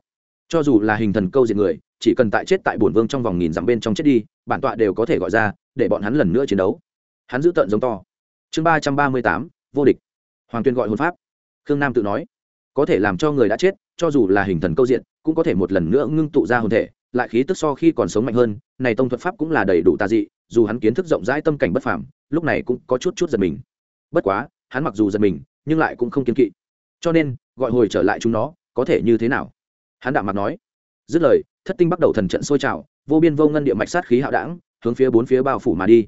cho dù là hình thần câu diện người, chỉ cần tại chết tại bổn vương trong vòng nghìn dặm bên trong chết đi, bản tọa đều có thể gọi ra, để bọn hắn lần nữa chiến đấu. Hắn giữ tận giống to. Chương ba trăm ba mươi tám, vô địch. Hoàng tuyên gọi hồn pháp. Khương nam tự nói, có thể làm cho người đã chết, cho dù là hình thần câu diện cũng có thể một lần nữa ngưng tụ ra hồn thể, lại khí tức so khi còn sống mạnh hơn, này tông thuật pháp cũng là đầy đủ tà dị, dù hắn kiến thức rộng rãi tâm cảnh bất phàm, lúc này cũng có chút chút giật mình. Bất quá, hắn mặc dù giật mình, nhưng lại cũng không kiên kỵ. Cho nên, gọi hồi trở lại chúng nó, có thể như thế nào? Hắn đạm mặt nói, dứt lời, thất tinh bắt đầu thần trận sôi trào, vô biên vô ngân địa mạch sát khí hạo đảng, hướng phía bốn phía bao phủ mà đi.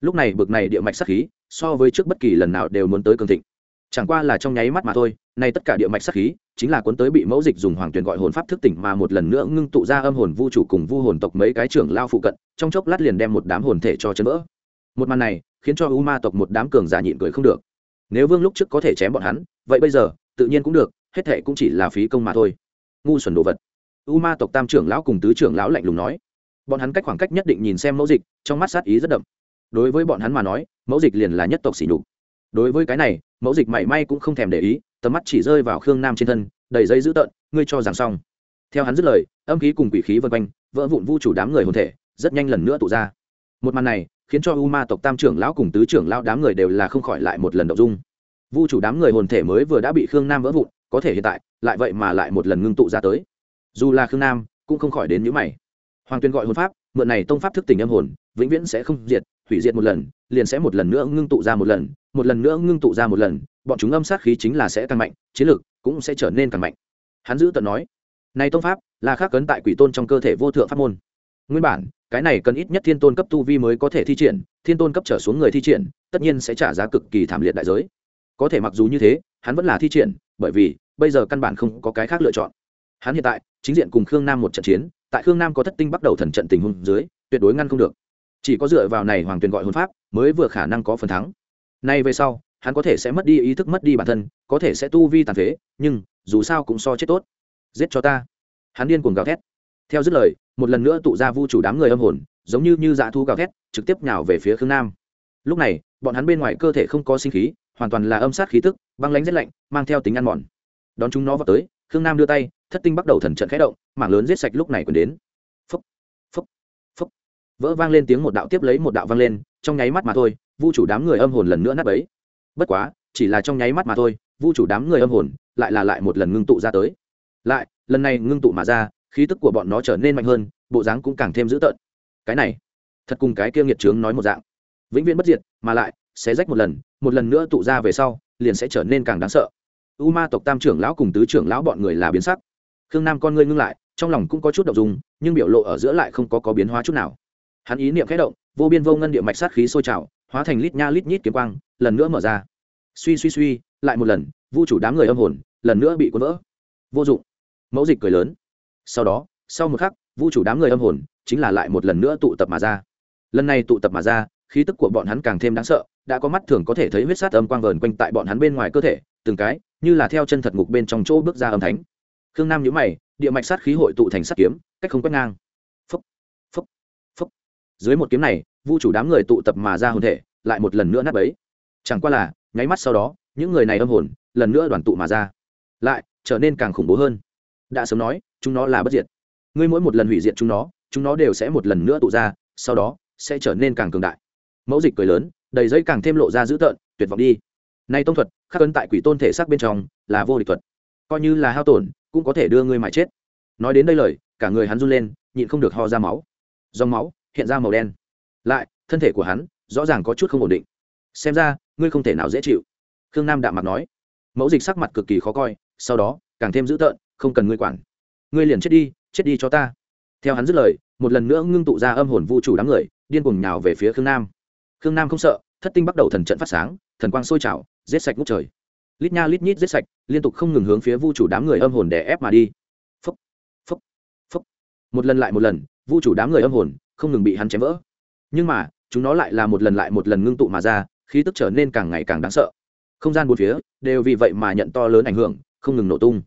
Lúc này bực này địa mạch sát khí, so với trước bất kỳ lần nào đều muốn tới cường thịnh. Chẳng qua là trong nháy mắt mà thôi, nay tất cả địa mạch sát khí, chính là cuốn tới bị mẫu dịch dùng hoàng tuyển gọi hồn pháp thức tỉnh mà một lần nữa ngưng tụ ra âm hồn vu chủ cùng vu hồn tộc mấy cái trưởng lao phụ cận, trong chốc lát liền đem một đám hồn thể cho chân vỡ. Một màn này, khiến cho u ma tộc một đám cường giả nhịn cười không được. Nếu vương lúc trước có thể chém bọn hắn, vậy bây giờ, tự nhiên cũng được, hết thệ cũng chỉ là phí công mà thôi ngu xuẩn đồ vật. U ma tộc tam trưởng lão cùng tứ trưởng lão lạnh lùng nói. Bọn hắn cách khoảng cách nhất định nhìn xem mẫu dịch, trong mắt sát ý rất đậm. Đối với bọn hắn mà nói, mẫu dịch liền là nhất tộc xỉ nhục. Đối với cái này, mẫu dịch mảy may cũng không thèm để ý, tầm mắt chỉ rơi vào khương nam trên thân, đầy dây dữ tợn, ngươi cho rằng xong. Theo hắn dứt lời, âm khí cùng quỷ khí vân quanh, vỡ vụn vu chủ đám người hồn thể, rất nhanh lần nữa tụ ra. Một màn này, khiến cho u ma tộc tam trưởng lão cùng tứ trưởng lão đám người đều là không khỏi lại một lần đậu dung. Vu chủ đám người hồn thể mới vừa đã bị khương nam vỡ vụn có thể hiện tại, lại vậy mà lại một lần ngưng tụ ra tới. Dù là khương nam, cũng không khỏi đến nhữ mày. Hoàng tuyên gọi hồn pháp, mượn này tông pháp thức tỉnh âm hồn, vĩnh viễn sẽ không diệt, hủy diệt một lần, liền sẽ một lần nữa ngưng tụ ra một lần một lần nữa ngưng tụ ra một lần, bọn chúng âm sát khí chính là sẽ càng mạnh, chiến lược cũng sẽ trở nên càng mạnh. Hắn giữ tận nói, này tông pháp là khác cấn tại quỷ tôn trong cơ thể vô thượng pháp môn. Nguyên bản, cái này cần ít nhất thiên tôn cấp tu vi mới có thể thi triển, thiên tôn cấp trở xuống người thi triển, tất nhiên sẽ trả giá cực kỳ thảm liệt đại giới. Có thể mặc dù như thế, hắn vẫn là thi triển, bởi vì bây giờ căn bản không có cái khác lựa chọn. Hắn hiện tại, chính diện cùng khương nam một trận chiến, tại khương nam có thất tinh bắt đầu thần trận tình huống dưới, tuyệt đối ngăn không được. Chỉ có dựa vào này hoàng tuyền gọi hồn pháp, mới vừa khả năng có phần thắng. Nay về sau, hắn có thể sẽ mất đi ý thức, mất đi bản thân, có thể sẽ tu vi tàn phế, nhưng, dù sao cũng so chết tốt. Giết cho ta. Hắn điên cuồng gào thét. Theo dứt lời, một lần nữa tụ ra vu chủ đám người âm hồn, giống như như dạ thu gào thét, trực tiếp nhào về phía khương nam. Lúc này, bọn hắn bên ngoài cơ thể không có sinh khí, hoàn toàn là âm sát khí tức, băng lánh rét lạnh, mang theo tính ăn mòn đón chúng nó vào tới, khương nam đưa tay, thất tinh bắt đầu thần trận khẽ động, mảng lớn giết sạch lúc này còn đến. Phúc phúc phúc. Vỡ vang lên tiếng một đạo tiếp lấy một đạo vang lên, trong nháy mắt mà thôi, vu chủ đám người âm hồn lần nữa nát ấy bất quá, chỉ là trong nháy mắt mà thôi, vu chủ đám người âm hồn lại là lại một lần ngưng tụ ra tới. Lại, lần này ngưng tụ mà ra, khí tức của bọn nó trở nên mạnh hơn, bộ dáng cũng càng thêm dữ tợn. Cái này, thật cùng cái kia nghiệt trướng nói một dạng. Vĩnh viễn bất diệt, mà lại, sẽ rách một lần một lần nữa tụ ra về sau, liền sẽ trở nên càng đáng sợ u ma tộc tam trưởng lão cùng tứ trưởng lão bọn người là biến sắc. Khương nam con ngươi ngưng lại, trong lòng cũng có chút động dung, nhưng biểu lộ ở giữa lại không có có biến hóa chút nào. Hắn ý niệm khẽ động, vô biên vô ngân địa mạch sát khí sôi trào, hóa thành lít nha lít nhít kiếm quang, lần nữa mở ra. Suy suy suy, lại một lần, vu chủ đám người âm hồn, lần nữa bị cuốn vỡ. Vô dụng. Mẫu dịch cười lớn. Sau đó, sau một khắc, vu chủ đám người âm hồn, chính là lại một lần nữa tụ tập mà ra. Lần này tụ tập mà ra khí tức của bọn hắn càng thêm đáng sợ, đã có mắt thường có thể thấy huyết sát âm quang vờn quanh tại bọn hắn bên ngoài cơ thể, từng cái, như là theo chân thật ngục bên trong chỗ bước ra âm thánh. Khương nam nhữ mày, địa mạch sát khí hội tụ thành sát kiếm, cách không quét ngang. Phúc phúc phúc. Dưới một kiếm này, vu chủ đám người tụ tập mà ra hồn thể, lại một lần nữa nát bấy. Chẳng qua là, nháy mắt sau đó, những người này âm hồn, lần nữa đoàn tụ mà ra. Lại, trở nên càng khủng bố hơn. Đã sớm nói, chúng nó là bất diệt. Ngươi mỗi một lần hủy diệt chúng nó chúng nó đều sẽ một lần nữa tụ ra, sau đó, sẽ trở nên càng cường đại mẫu dịch cười lớn, đầy giấy càng thêm lộ ra dữ tợn, tuyệt vọng đi. Nay tông thuật, khắc ấn tại quỷ tôn thể xác bên trong, là vô địch thuật. Coi như là hao tổn, cũng có thể đưa ngươi mãi chết. Nói đến đây lời, cả người hắn run lên, nhịn không được ho ra máu. Dòng máu, hiện ra màu đen. Lại, thân thể của hắn, rõ ràng có chút không ổn định. Xem ra, ngươi không thể nào dễ chịu. Khương nam đạm mặt nói. Mẫu dịch sắc mặt cực kỳ khó coi, sau đó, càng thêm dữ tợn, không cần ngươi quản. Ngươi liền chết đi chết đi cho ta. Theo hắn dứt lời, một lần nữa ngưng tụ ra âm hồn vu chủ đám người, điên cuồng nhào về phía khương nam khương nam không sợ, thất tinh bắt đầu thần trận phát sáng, thần quang sôi trào, giết sạch ngút trời. Lít nha lít nhít giết sạch, liên tục không ngừng hướng phía vu chủ đám người âm hồn để ép mà đi. Phúc phúc phúc một lần lại một lần, vu chủ đám người âm hồn không ngừng bị hắn chém vỡ. Nhưng mà, chúng nó lại là một lần lại một lần ngưng tụ mà ra, khí tức trở nên càng ngày càng đáng sợ. Không gian bốn phía đều vì vậy mà nhận to lớn ảnh hưởng, không ngừng nổ tung.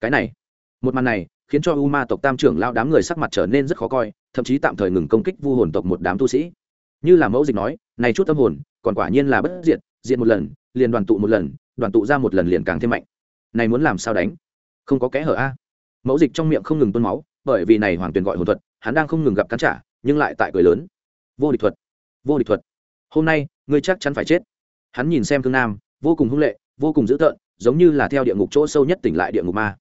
Cái này, một màn này khiến cho u ma tộc tam trưởng lao đám người sắc mặt trở nên rất khó coi, thậm chí tạm thời ngừng công kích vu hồn tộc một đám tu sĩ như là mẫu dịch nói, này chút tâm hồn, còn quả nhiên là bất diệt diện một lần, liền đoàn tụ một lần, đoàn tụ ra một lần liền càng thêm mạnh. Này muốn làm sao đánh? Không có kẽ hở a. Mẫu dịch trong miệng không ngừng tuôn máu, bởi vì này hoàng tuyền gọi hồn thuật, hắn đang không ngừng gặp cắn trả, nhưng lại tại cười lớn. Vô địch thuật, vô địch thuật. Hôm nay, ngươi chắc chắn phải chết. Hắn nhìn xem thương nam, vô cùng hung lệ, vô cùng dữ tợn, giống như là theo địa ngục chỗ sâu nhất tỉnh lại địa ngục ma.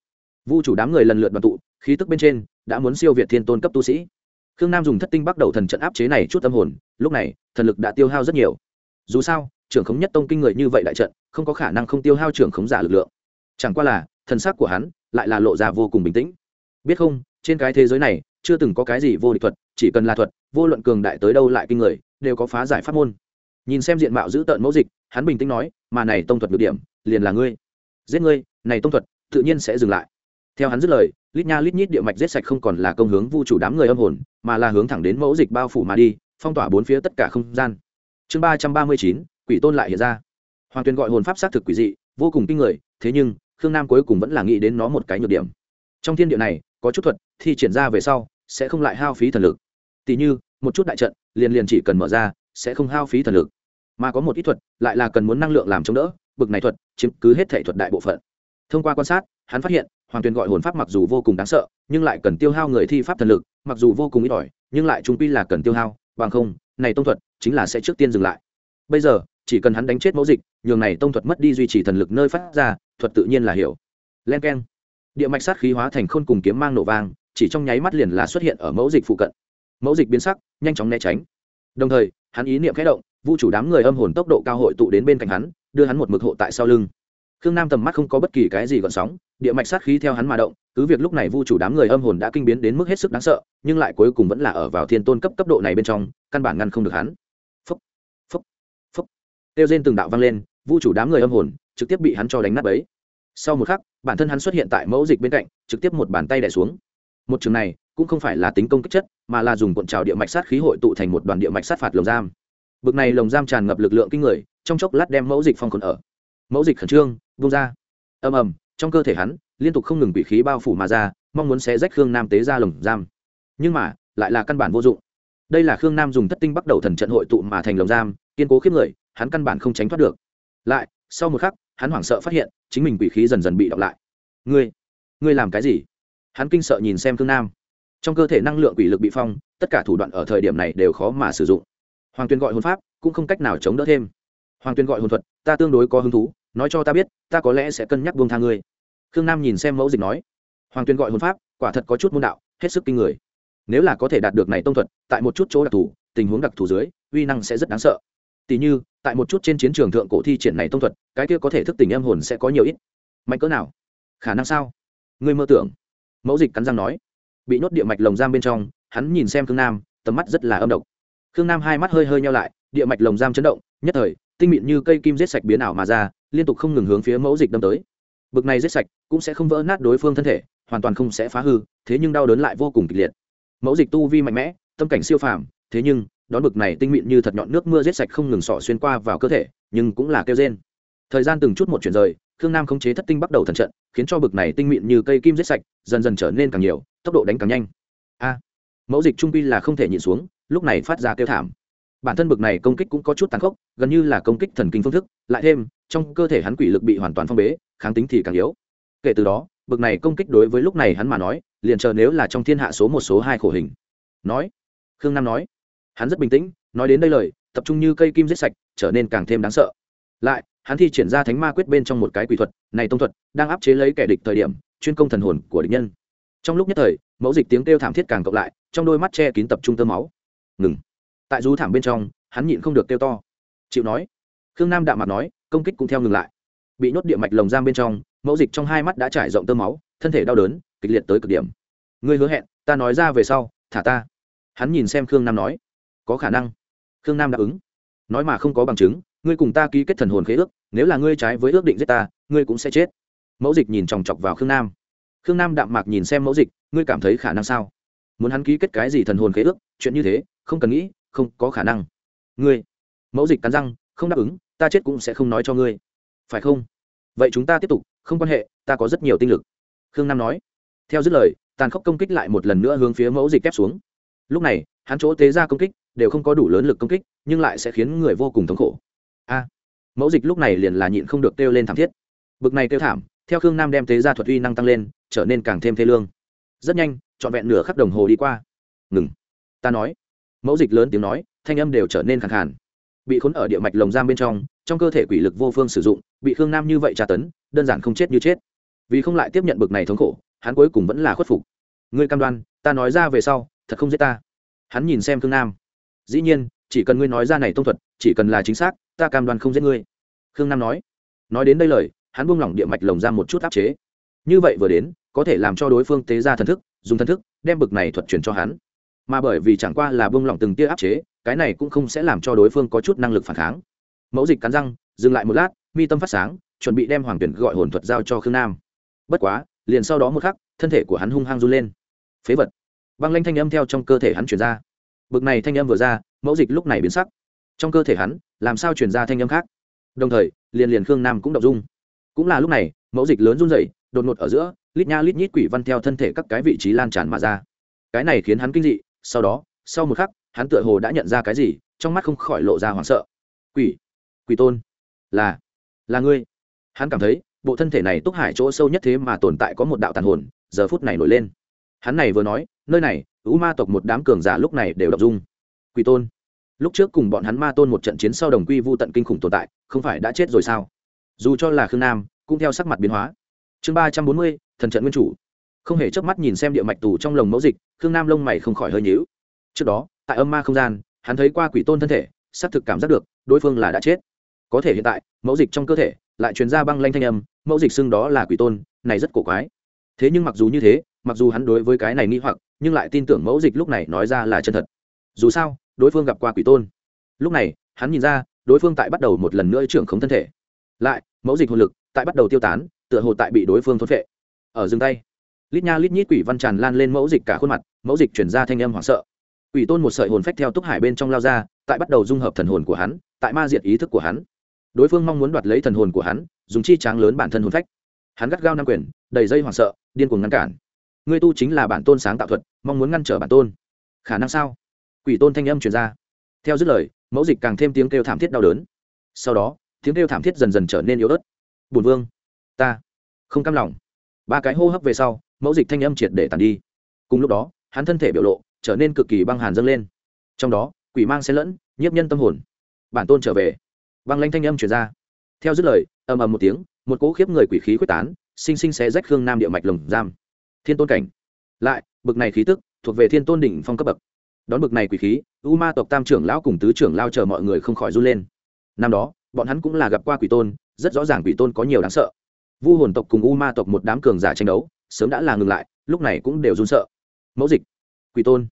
Vu chủ đám người lần lượt đoàn tụ, khí tức bên trên, đã muốn siêu việt thiên tôn cấp tu sĩ khương nam dùng thất tinh bắt đầu thần trận áp chế này chút tâm hồn, lúc này, thần lực đã tiêu hao rất nhiều. Dù sao, trưởng khống nhất tông kinh người như vậy đại trận, không có khả năng không tiêu hao trưởng khống giả lực lượng. Chẳng qua là, thần sắc của hắn lại là lộ ra vô cùng bình tĩnh. Biết không, trên cái thế giới này, chưa từng có cái gì vô địch thuật, chỉ cần là thuật, vô luận cường đại tới đâu lại kinh người, đều có phá giải pháp môn. Nhìn xem diện mạo giữ tợn mẫu dịch, hắn bình tĩnh nói, mà này tông thuật được điểm, liền là ngươi. Giết ngươi, này tông thuật tự nhiên sẽ dừng lại. Theo hắn dứt lời lít nha lít nhít địa mạch giết sạch không còn là công hướng vu chủ đám người âm hồn, mà là hướng thẳng đến mẫu dịch bao phủ mà đi, phong tỏa bốn phía tất cả không gian. Chương ba trăm ba mươi chín, quỷ tôn lại hiện ra. Hoàng tuyền gọi hồn pháp xác thực quỷ dị, vô cùng kinh người, thế nhưng, khương nam cuối cùng vẫn là nghĩ đến nó một cái nhược điểm. Trong thiên địa này, có chút thuật, thi triển ra về sau, sẽ không lại hao phí thần lực. Tỉ như, một chút đại trận, liền liền chỉ cần mở ra, sẽ không hao phí thần lực. Mà có một ít thuật, lại là cần muốn năng lượng làm chống đỡ, bực này thuật, chiếm cứ hết thể thuật đại bộ phận. Thông qua quan sát, hắn phát hiện hoàng tuyền gọi hồn pháp mặc dù vô cùng đáng sợ, nhưng lại cần tiêu hao người thi pháp thần lực, mặc dù vô cùng ít ỏi, nhưng lại trung pi là cần tiêu hao, bằng không, này tông thuật chính là sẽ trước tiên dừng lại. Bây giờ, chỉ cần hắn đánh chết mẫu dịch, nhường này tông thuật mất đi duy trì thần lực nơi phát ra, thuật tự nhiên là hiểu. Len k e n địa mạch sát khí hóa thành khôn cùng kiếm mang nổ vang, chỉ trong nháy mắt liền là xuất hiện ở mẫu dịch phụ cận. Mẫu dịch biến sắc, nhanh chóng né tránh. Đồng thời, hắn ý niệm khẽ động vũ chủ đám người âm hồn tốc độ cao hội tụ đến bên cạnh hắn, đưa hắn một mực hộ tại sau lưng khương nam tầm mắt không có bất kỳ cái gì gọn sóng, địa mạch sát khí theo hắn mà động, cứ việc lúc này vu chủ đám người âm hồn đã kinh biến đến mức hết sức đáng sợ, nhưng lại cuối cùng vẫn là ở vào thiên tôn cấp cấp độ này bên trong, căn bản ngăn không được hắn. Phúc phúc phúc. Tiêu rên từng đạo vang lên, vu chủ đám người âm hồn trực tiếp bị hắn cho đánh nát ấy sau một khắc, bản thân hắn xuất hiện tại mẫu dịch bên cạnh, trực tiếp một bàn tay đẻ xuống. Một trường này cũng không phải là tính công kích chất, mà là dùng cuộn trào địa mạch sát khí hội tụ thành một đoàn địa mạch sát phạt lồng giam. Bực này lồng giam tràn ngập lực lượng kinh người, trong chốc lát đem mẫu dịch phong khốn ở. Mẫu dịch khẩn trương vung ra. Ầm ầm, trong cơ thể hắn, liên tục không ngừng bị khí bao phủ mà ra, mong muốn xé rách khương nam tế ra lồng giam. Nhưng mà, lại là căn bản vô dụng. Đây là khương nam dùng thất tinh bắt đầu thần trận hội tụ mà thành lồng giam, kiên cố khiếp người, hắn căn bản không tránh thoát được. Lại, sau một khắc, hắn hoảng sợ phát hiện, chính mình quỷ khí dần dần bị đọc lại. Ngươi ngươi làm cái gì? Hắn kinh sợ nhìn xem khương nam. Trong cơ thể năng lượng quỷ lực bị phong, tất cả thủ đoạn ở thời điểm này đều khó mà sử dụng. Hoàng tuyên gọi hồn pháp, cũng không cách nào chống đỡ thêm. Hoàng tuyên gọi hồn thuật, ta tương đối có hứng thú nói cho ta biết, ta có lẽ sẽ cân nhắc buông tha ngươi. Khương nam nhìn xem mẫu dịch nói, hoàng tuyên gọi hồn pháp, quả thật có chút môn đạo, hết sức kinh người. Nếu là có thể đạt được này tông thuật, tại một chút chỗ đặc thù, tình huống đặc thù dưới, uy năng sẽ rất đáng sợ. Tỉ như, tại một chút trên chiến trường thượng cổ thi triển này tông thuật, cái kia có thể thức tỉnh em hồn sẽ có nhiều ít. Mạnh cỡ nào? Khả năng sao? Ngươi mơ tưởng. Mẫu dịch cắn răng nói. Bị nhốt địa mạch lồng giam bên trong, hắn nhìn xem khương nam, tầm mắt rất là âm độc. Khương nam hai mắt hơi hơi nhau lại, địa mạch lồng giam chấn động, nhất thời, tinh mịn như cây kim giết sạch biến ảo mà ra liên tục không ngừng hướng phía mẫu dịch đâm tới. Bực này giết sạch, cũng sẽ không vỡ nát đối phương thân thể, hoàn toàn không sẽ phá hư, thế nhưng đau đớn lại vô cùng kịch liệt. Mẫu dịch tu vi mạnh mẽ, tâm cảnh siêu phàm, thế nhưng, đón bực này tinh mịn như thật nhọn nước mưa giết sạch không ngừng sỏ xuyên qua vào cơ thể, nhưng cũng là kêu rên. Thời gian từng chút một chuyển rời, khương nam khống chế thất tinh bắt đầu thần trận, khiến cho bực này tinh mịn như cây kim giết sạch, dần dần trở nên càng nhiều, tốc độ đánh càng nhanh. A! Mẫu dịch trung pi là không thể nhịn xuống, lúc này phát ra kêu thảm bản thân bực này công kích cũng có chút tàn khốc, gần như là công kích thần kinh phương thức, lại thêm, trong cơ thể hắn quỷ lực bị hoàn toàn phong bế, kháng tính thì càng yếu. Kể từ đó, bực này công kích đối với lúc này hắn mà nói, liền chờ nếu là trong thiên hạ số một số hai khổ hình. Nói, khương nam nói, hắn rất bình tĩnh, nói đến đây lời, tập trung như cây kim giết sạch, trở nên càng thêm đáng sợ. Lại, hắn thi triển ra thánh ma quyết bên trong một cái quỷ thuật, này tông thuật, đang áp chế lấy kẻ địch thời điểm, chuyên công thần hồn của địch nhân. Trong lúc nhất thời, mẫu dịch tiếng kêu thảm thiết càng cộng lại, trong đôi mắt che kín tập trung tơ máu. Ngừng tại rú thảm bên trong, hắn nhịn không được kêu to. Chịu nói. Khương nam đạm mặt nói, công kích cũng theo ngừng lại. Bị nhốt địa mạch lồng giam bên trong, mẫu dịch trong hai mắt đã trải rộng tơ máu, thân thể đau đớn, kịch liệt tới cực điểm. Ngươi hứa hẹn, ta nói ra về sau, thả ta. Hắn nhìn xem khương nam nói. Có khả năng. Khương nam đáp ứng. Nói mà không có bằng chứng, ngươi cùng ta ký kết thần hồn khế ước, nếu là ngươi trái với ước định giết ta, ngươi cũng sẽ chết. Mẫu dịch nhìn chòng chọc vào khương nam. Khương nam đạm mạc nhìn xem mẫu dịch, ngươi cảm thấy khả năng sao? Muốn hắn ký kết cái gì thần hồn khế ước, chuyện như thế, không cần nghĩ không có khả năng. Ngươi, mẫu dịch cắn răng, không đáp ứng, ta chết cũng sẽ không nói cho ngươi. Phải không? Vậy chúng ta tiếp tục, không quan hệ, ta có rất nhiều tinh lực. Khương nam nói. Theo dứt lời, tàn khốc công kích lại một lần nữa hướng phía mẫu dịch kép xuống. Lúc này, hắn chỗ tế ra công kích đều không có đủ lớn lực công kích, nhưng lại sẽ khiến người vô cùng thống khổ. A, mẫu dịch lúc này liền là nhịn không được kêu lên thảm thiết. Bực này kêu thảm, theo khương nam đem tế ra thuật uy năng tăng lên, trở nên càng thêm thê lương. Rất nhanh, trọn vẹn nửa khắc đồng hồ đi qua. Ngừng. Ta nói mẫu dịch lớn tiếng nói, thanh âm đều trở nên khẳng khàn. Bị khốn ở địa mạch lồng giam bên trong trong cơ thể quỷ lực vô phương sử dụng, bị khương nam như vậy tra tấn, đơn giản không chết như chết. Vì không lại tiếp nhận bực này thống khổ, hắn cuối cùng vẫn là khuất phục. Ngươi cam đoan, ta nói ra về sau, thật không giết ta. Hắn nhìn xem khương nam. Dĩ nhiên, chỉ cần ngươi nói ra này thông thuật, chỉ cần là chính xác, ta cam đoan không giết ngươi. Khương nam nói. Nói đến đây lời, hắn buông lỏng địa mạch lồng ra một chút áp chế. Như vậy vừa đến, có thể làm cho đối phương tế ra thần thức, dùng thần thức, đem bực này thuật chuyển cho hắn mà bởi vì chẳng qua là bông lỏng từng tia áp chế, cái này cũng không sẽ làm cho đối phương có chút năng lực phản kháng. Mẫu dịch cắn răng, dừng lại một lát, mi tâm phát sáng, chuẩn bị đem hoàng tuyển gọi hồn thuật giao cho khương nam. Bất quá, liền sau đó một khắc, thân thể của hắn hung hăng run lên. Phế vật. Băng lanh thanh âm theo trong cơ thể hắn chuyển ra. Bực này thanh âm vừa ra, mẫu dịch lúc này biến sắc. Trong cơ thể hắn, làm sao chuyển ra thanh âm khác? Đồng thời, liền liền khương nam cũng đọc dung. Cũng là lúc này, mẫu dịch lớn run rẩy, đột ngột ở giữa, lít nha lít nhít quỷ văn theo thân thể các cái vị trí lan tràn mà ra. Cái này khiến hắn kinh dị sau đó, sau một khắc, hắn tựa hồ đã nhận ra cái gì, trong mắt không khỏi lộ ra hoảng sợ. Quỷ quỷ tôn, là là ngươi. Hắn cảm thấy, bộ thân thể này túc hải chỗ sâu nhất thế mà tồn tại có một đạo tàn hồn, giờ phút này nổi lên. Hắn này vừa nói, nơi này ưu ma tộc một đám cường giả lúc này đều đọc dung. Quỷ tôn, lúc trước cùng bọn hắn ma tôn một trận chiến sau đồng quy vô tận kinh khủng tồn tại, không phải đã chết rồi sao? Dù cho là khương nam, cũng theo sắc mặt biến hóa. Chương ba trăm bốn mươi, thần trận nguyên chủ. Không hề chớp mắt nhìn xem địa mạch tù trong lồng mẫu dịch khương nam lông mày không khỏi hơi nhíu. Trước đó, tại âm ma không gian, hắn thấy qua quỷ tôn thân thể, xác thực cảm giác được, đối phương là đã chết. Có thể hiện tại, mẫu dịch trong cơ thể, lại truyền ra băng lanh thanh âm, mẫu dịch xưng đó là quỷ tôn, này rất cổ quái. Thế nhưng mặc dù như thế, mặc dù hắn đối với cái này nghi hoặc, nhưng lại tin tưởng mẫu dịch lúc này nói ra là chân thật. Dù sao, đối phương gặp qua quỷ tôn. Lúc này, hắn nhìn ra, đối phương tại bắt đầu một lần nữa trưởng khống thân thể. Lại, mẫu dịch hồn lực, tại bắt đầu tiêu tán, tựa hồ tại bị đối phương thốt vệ ở dừng tay lít nha lít nhít quỷ văn tràn lan lên mẫu dịch cả khuôn mặt, mẫu dịch chuyển ra thanh âm hoảng sợ. Quỷ tôn một sợi hồn phách theo túc hải bên trong lao ra, tại bắt đầu dung hợp thần hồn của hắn, tại ma diệt ý thức của hắn. Đối phương mong muốn đoạt lấy thần hồn của hắn, dùng chi tráng lớn bản thân hồn phách. Hắn gắt gao nam quyền, đầy dây hoảng sợ, điên cuồng ngăn cản. Ngươi tu chính là bản tôn sáng tạo thuật, mong muốn ngăn trở bản tôn. Khả năng sao? Quỷ tôn thanh âm truyền ra. Theo dứt lời, mẫu dịch càng thêm tiếng kêu thảm thiết đau đớn. Sau đó, tiếng kêu thảm thiết dần dần trở nên yếu ớt. Bùn vương, ta không cam lòng. Ba cái hô hấp về sau mẫu dịch thanh âm triệt để tàn đi. Cùng lúc đó, hắn thân thể biểu lộ trở nên cực kỳ băng hàn dâng lên. Trong đó, quỷ mang xen lẫn, nhiếp nhân tâm hồn. Bản tôn trở về. Băng lanh thanh âm truyền ra. Theo dứt lời, ầm ầm một tiếng, một cỗ khiếp người quỷ khí quyết tán, sinh sinh xé rách khương nam địa mạch lồng giam. Thiên tôn cảnh. Lại, bực này khí tức thuộc về thiên tôn đỉnh phong cấp bậc. Đón bực này quỷ khí, u ma tộc tam trưởng lão cùng tứ trưởng lao chờ mọi người không khỏi run lên. Năm đó, bọn hắn cũng là gặp qua quỷ tôn, rất rõ ràng quỷ tôn có nhiều đáng sợ. Vu hồn tộc cùng u ma tộc một đám cường giả tranh đấu sớm đã là ngừng lại, lúc này cũng đều run sợ. Mẫu dịch, quỷ tôn.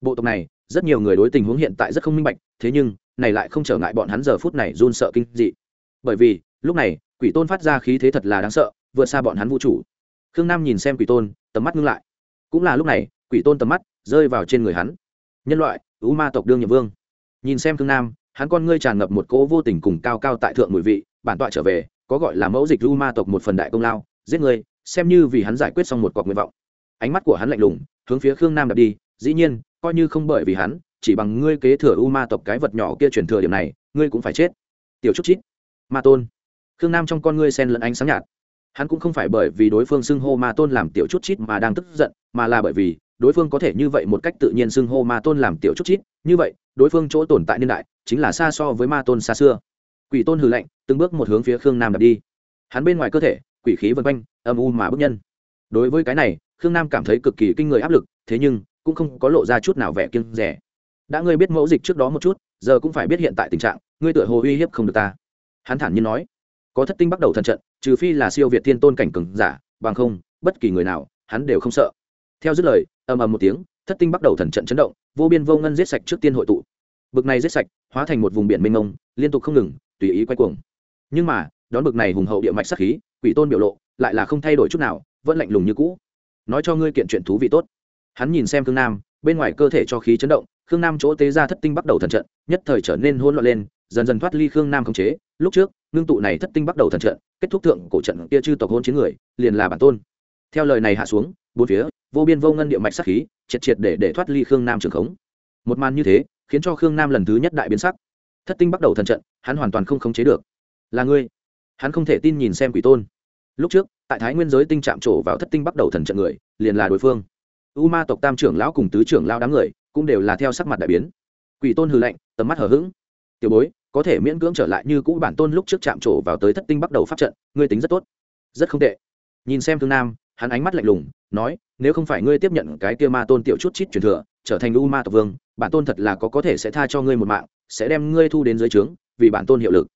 Bộ tộc này, rất nhiều người đối tình huống hiện tại rất không minh bạch, thế nhưng, này lại không trở ngại bọn hắn giờ phút này run sợ kinh dị. Bởi vì, lúc này, quỷ tôn phát ra khí thế thật là đáng sợ, vượt xa bọn hắn vũ trụ. Khương nam nhìn xem quỷ tôn, tầm mắt ngưng lại. Cũng là lúc này, quỷ tôn tầm mắt rơi vào trên người hắn. Nhân loại, u ma tộc đương nhiệm vương. Nhìn xem khương nam, hắn con ngươi tràn ngập một cỗ vô tình cùng cao cao tại thượng mùi vị, bản tọa trở về, có gọi là mẫu dịch u ma tộc một phần đại công lao, giết người xem như vì hắn giải quyết xong một cọc nguyện vọng. Ánh mắt của hắn lạnh lùng, hướng phía khương nam đập đi, dĩ nhiên, coi như không bởi vì hắn, chỉ bằng ngươi kế thừa u ma tộc cái vật nhỏ kia truyền thừa điểm này, ngươi cũng phải chết. Tiểu trúc chít, ma tôn. Khương nam trong con ngươi sen lẫn ánh sáng nhạt. Hắn cũng không phải bởi vì đối phương xưng hô ma tôn làm tiểu chút chít mà đang tức giận, mà là bởi vì đối phương có thể như vậy một cách tự nhiên xưng hô ma tôn làm tiểu chút chít, như vậy, đối phương chỗ tồn tại niên đại chính là xa so với ma tôn xa xưa. Quỷ tôn hừ lạnh, từng bước một hướng phía khương nam đập đi. Hắn bên ngoài cơ thể quỷ khí vân quanh, âm u mà bức nhân. Đối với cái này, khương nam cảm thấy cực kỳ kinh người áp lực, thế nhưng, cũng không có lộ ra chút nào vẻ kiêng rẻ đã ngươi biết mẫu dịch trước đó một chút, giờ cũng phải biết hiện tại tình trạng, ngươi tựa hồ uy hiếp không được ta. Hắn thản nhiên nói, có thất tinh bắt đầu thần trận, trừ phi là siêu việt thiên tôn cảnh cường giả, bằng không, bất kỳ người nào, hắn đều không sợ. Theo dứt lời, ầm ầm một tiếng, thất tinh bắt đầu thần trận chấn động, vô biên vô ngân giết sạch trước tiên hội tụ. Bực này giết sạch, hóa thành một vùng biển mênh mông, liên tục không ngừng, tùy ý quay cuồng. Nhưng mà, đón bực này hùng hậu địa mạch sắc khí quỷ tôn biểu lộ, lại là không thay đổi chút nào, vẫn lạnh lùng như cũ. Nói cho ngươi kiện chuyện thú vị tốt. Hắn nhìn xem khương nam, bên ngoài cơ thể cho khí chấn động, khương nam chỗ tế ra thất tinh bắt đầu thần trận, nhất thời trở nên hôn loạn lên, dần dần thoát ly khương nam khống chế. Lúc trước, ngưng tụ này thất tinh bắt đầu thần trận, kết thúc thượng cổ trận kia chư tộc hôn chiến người, liền là bản tôn. Theo lời này hạ xuống, bốn phía, vô biên vô ngân địa mạch sắc khí, triệt triệt để để thoát ly khương nam trường khống. Một màn như thế, khiến cho khương nam lần thứ nhất đại biến sắc. Thất tinh bắt đầu thần trận, hắn hoàn toàn không khống chế được. Là ngươi. Hắn không thể tin nhìn xem quỷ tôn lúc trước, tại thái nguyên giới tinh chạm trổ vào thất tinh bắt đầu thần trận người, liền là đối phương. U ma tộc tam trưởng lão cùng tứ trưởng lão đám người, cũng đều là theo sắc mặt đại biến. Quỷ tôn hư lạnh, tầm mắt hở h ữ g tiểu bối, có thể miễn cưỡng trở lại như cũ bản tôn lúc trước chạm trổ vào tới thất tinh bắt đầu phát trận, ngươi tính rất tốt. Rất không tệ. Nhìn xem thương nam, hắn ánh mắt lạnh lùng, nói, nếu không phải ngươi tiếp nhận cái kia ma tôn tiểu chút chít truyền thừa, trở thành u ma tộc vương, bản tôn thật là có có thể sẽ tha cho ngươi một mạng, sẽ đem ngươi thu đến dưới trướng, vì bản tôn hiệu lực.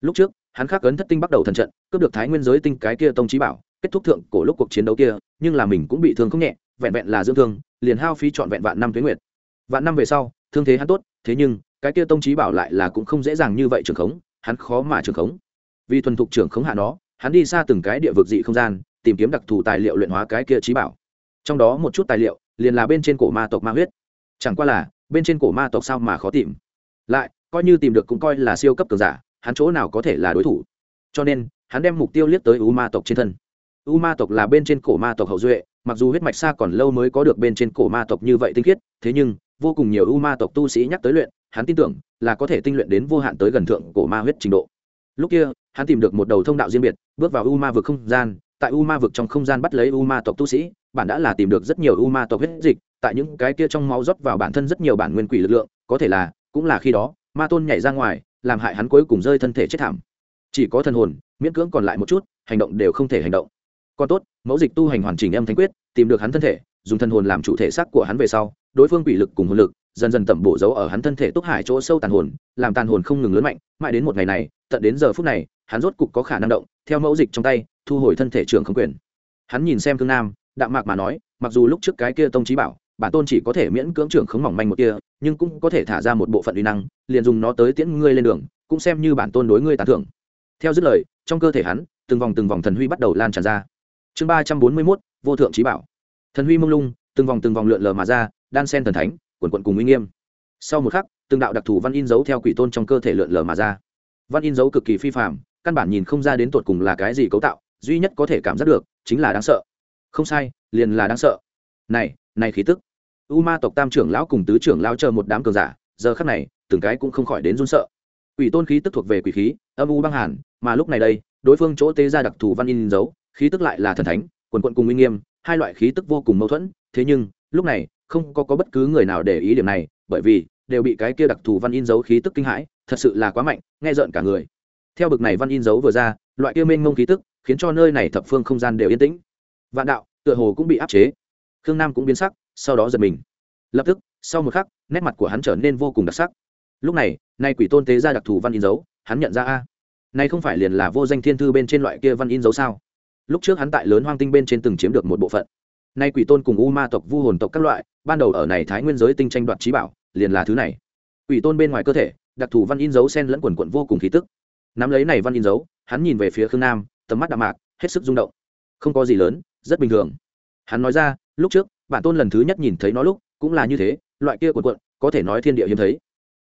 Lúc trước hắn khắc ấn thất tinh bắt đầu thần trận, cướp được thái nguyên giới tinh cái kia tông trí bảo, kết thúc thượng cổ lúc cuộc chiến đấu kia, nhưng là mình cũng bị thương không nhẹ, vẹn vẹn là dưỡng thương, liền hao phí trọn vẹn vạn năm tuế nguyệt. Vạn năm về sau, thương thế hắn tốt, thế nhưng, cái kia tông trí bảo lại là cũng không dễ dàng như vậy trường khống, hắn khó mà trường khống. Vì thuần thục trưởng khống hạ nó, hắn đi xa từng cái địa vực dị không gian, tìm kiếm đặc thù tài liệu luyện hóa cái kia trí bảo. Trong đó một chút tài liệu, liền là bên trên cổ ma tộc ma huyết. Chẳng qua là, bên trên cổ ma tộc sao mà khó tìm? Lại, coi như tìm được cũng coi là siêu cấp cường giả hắn chỗ nào có thể là đối thủ. Cho nên, hắn đem mục tiêu liếc tới u ma tộc trên thân. U ma tộc là bên trên cổ ma tộc hậu duệ, mặc dù huyết mạch xa còn lâu mới có được bên trên cổ ma tộc như vậy tinh khiết, thế nhưng, vô cùng nhiều u ma tộc tu sĩ nhắc tới luyện, hắn tin tưởng là có thể tinh luyện đến vô hạn tới gần thượng cổ ma huyết trình độ. Lúc kia, hắn tìm được một đầu thông đạo riêng biệt, bước vào u ma vực không gian, tại u ma vực trong không gian bắt lấy u ma tộc tu sĩ bản đã là tìm được rất nhiều u ma tộc huyết dịch, tại những cái kia trong máu rót vào bản thân rất nhiều bản nguyên quỷ lực lượng, có thể là, cũng là khi đó, ma tôn nhảy ra ngoài làm hại hắn cuối cùng rơi thân thể chết thảm. Chỉ có thần hồn, miễn cưỡng còn lại một chút, hành động đều không thể hành động. Còn tốt, mẫu dịch tu hành hoàn chỉnh âm thánh quyết, tìm được hắn thân thể, dùng thân hồn làm chủ thể xác của hắn về sau, đối phương quỷ lực cùng hồn lực, dần dần tẩm bổ dấu ở hắn thân thể túc hải chỗ sâu tàn hồn, làm tàn hồn không ngừng lớn mạnh, mãi đến một ngày này, tận đến giờ phút này, hắn rốt cục có khả năng động, theo mẫu dịch trong tay, thu hồi thân thể trưởng không quyền. Hắn nhìn xem thương nam, đạm mạc mà nói, mặc dù lúc trước cái kia tông trí bảo bản tôn chỉ có thể miễn cưỡng trưởng khống mỏng manh một kia, nhưng cũng có thể thả ra một bộ phận uy năng, liền dùng nó tới tiễn ngươi lên đường, cũng xem như bản tôn đối ngươi tán thưởng. Theo dứt lời, trong cơ thể hắn, từng vòng từng vòng thần huy bắt đầu lan tràn ra. Chương ba trăm bốn mươi mốt, vô thượng trí bảo. Thần huy mông lung, từng vòng từng vòng lượn lờ mà ra, đan sen thần thánh, quần quận cùng uy nghiêm. Sau một khắc, từng đạo đặc thù văn in dấu theo quỷ tôn trong cơ thể lượn lờ mà ra. Văn in dấu cực kỳ phi phạm căn bản nhìn không ra đến tột cùng là cái gì cấu tạo, duy nhất có thể cảm giác được, chính là đáng sợ. Không sai, liền là đáng sợ. Này này khí tức u ma tộc tam trưởng lão cùng tứ trưởng lão chờ một đám cường giả giờ khắc này từng cái cũng không khỏi đến run sợ. Quỷ tôn khí tức thuộc về quỷ khí âm u băng hàn mà lúc này đây đối phương chỗ tế ra đặc thù văn in dấu khí tức lại là thần thánh quần quận cùng uy nghiêm hai loại khí tức vô cùng mâu thuẫn thế nhưng lúc này không có, có bất cứ người nào để ý điểm này bởi vì đều bị cái kia đặc thù văn in dấu khí tức kinh hãi thật sự là quá mạnh nghe rợn cả người. Theo bực này văn in dấu vừa ra loại kia mênh mông khí tức khiến cho nơi này thập phương không gian đều yên tĩnh. Vạn đạo tựa hồ cũng bị áp chế. Khương nam cũng biến sắc sau đó giật mình. Lập tức, sau một khắc, nét mặt của hắn trở nên vô cùng đặc sắc. Lúc này, nay quỷ tôn tế ra đặc thù văn in dấu, hắn nhận ra a, nay không phải liền là vô danh thiên thư bên trên loại kia văn in dấu sao? Lúc trước hắn tại lớn hoang tinh bên trên từng chiếm được một bộ phận. Nay quỷ tôn cùng u ma tộc, vu hồn tộc các loại, ban đầu ở này thái nguyên giới tinh tranh đoạt trí bảo, liền là thứ này. Quỷ tôn bên ngoài cơ thể, đặc thù văn in dấu sen lẫn quần quận vô cùng khí tức. Nắm lấy này văn in dấu, hắn nhìn về phía khương nam, tầm mắt đạm mạc, hết sức rung động. Không có gì lớn, rất bình thường. Hắn nói ra, lúc trước bản tôn lần thứ nhất nhìn thấy nó lúc, cũng là như thế, loại kia quần quận có thể nói thiên địa hiếm thấy.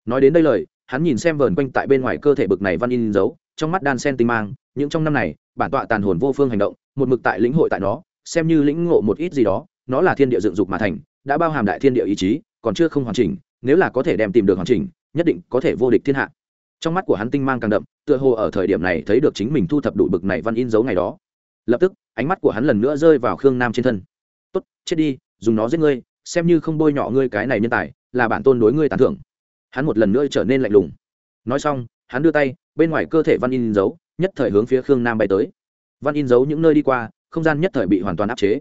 Nói đến đây lời, hắn nhìn xem vờn quanh tại bên ngoài cơ thể bực này văn in dấu, trong mắt đan sen tinh mang, những trong năm này, bản tọa tàn hồn vô phương hành động, một mực tại lĩnh hội tại nó, xem như lĩnh ngộ một ít gì đó, nó là thiên địa dựng dục mà thành, đã bao hàm đại thiên địa ý chí, còn chưa không hoàn chỉnh, nếu là có thể đem tìm được hoàn chỉnh, nhất định có thể vô địch thiên hạ. Trong mắt của hắn tinh mang càng đậm, tựa hồ ở thời điểm này thấy được chính mình thu thập đủ bực này văn in dấu ngày đó. Lập tức, ánh mắt của hắn lần nữa rơi vào khương nam trên thân. Tốt, chết đi dùng nó giết ngươi, xem như không bôi nhọ ngươi cái này nhân tài, là bản tôn đối ngươi tàn thưởng. Hắn một lần nữa trở nên lạnh lùng. Nói xong, hắn đưa tay, bên ngoài cơ thể văn in dấu nhất thời hướng phía khương nam bay tới. Văn in dấu những nơi đi qua, không gian nhất thời bị hoàn toàn áp chế.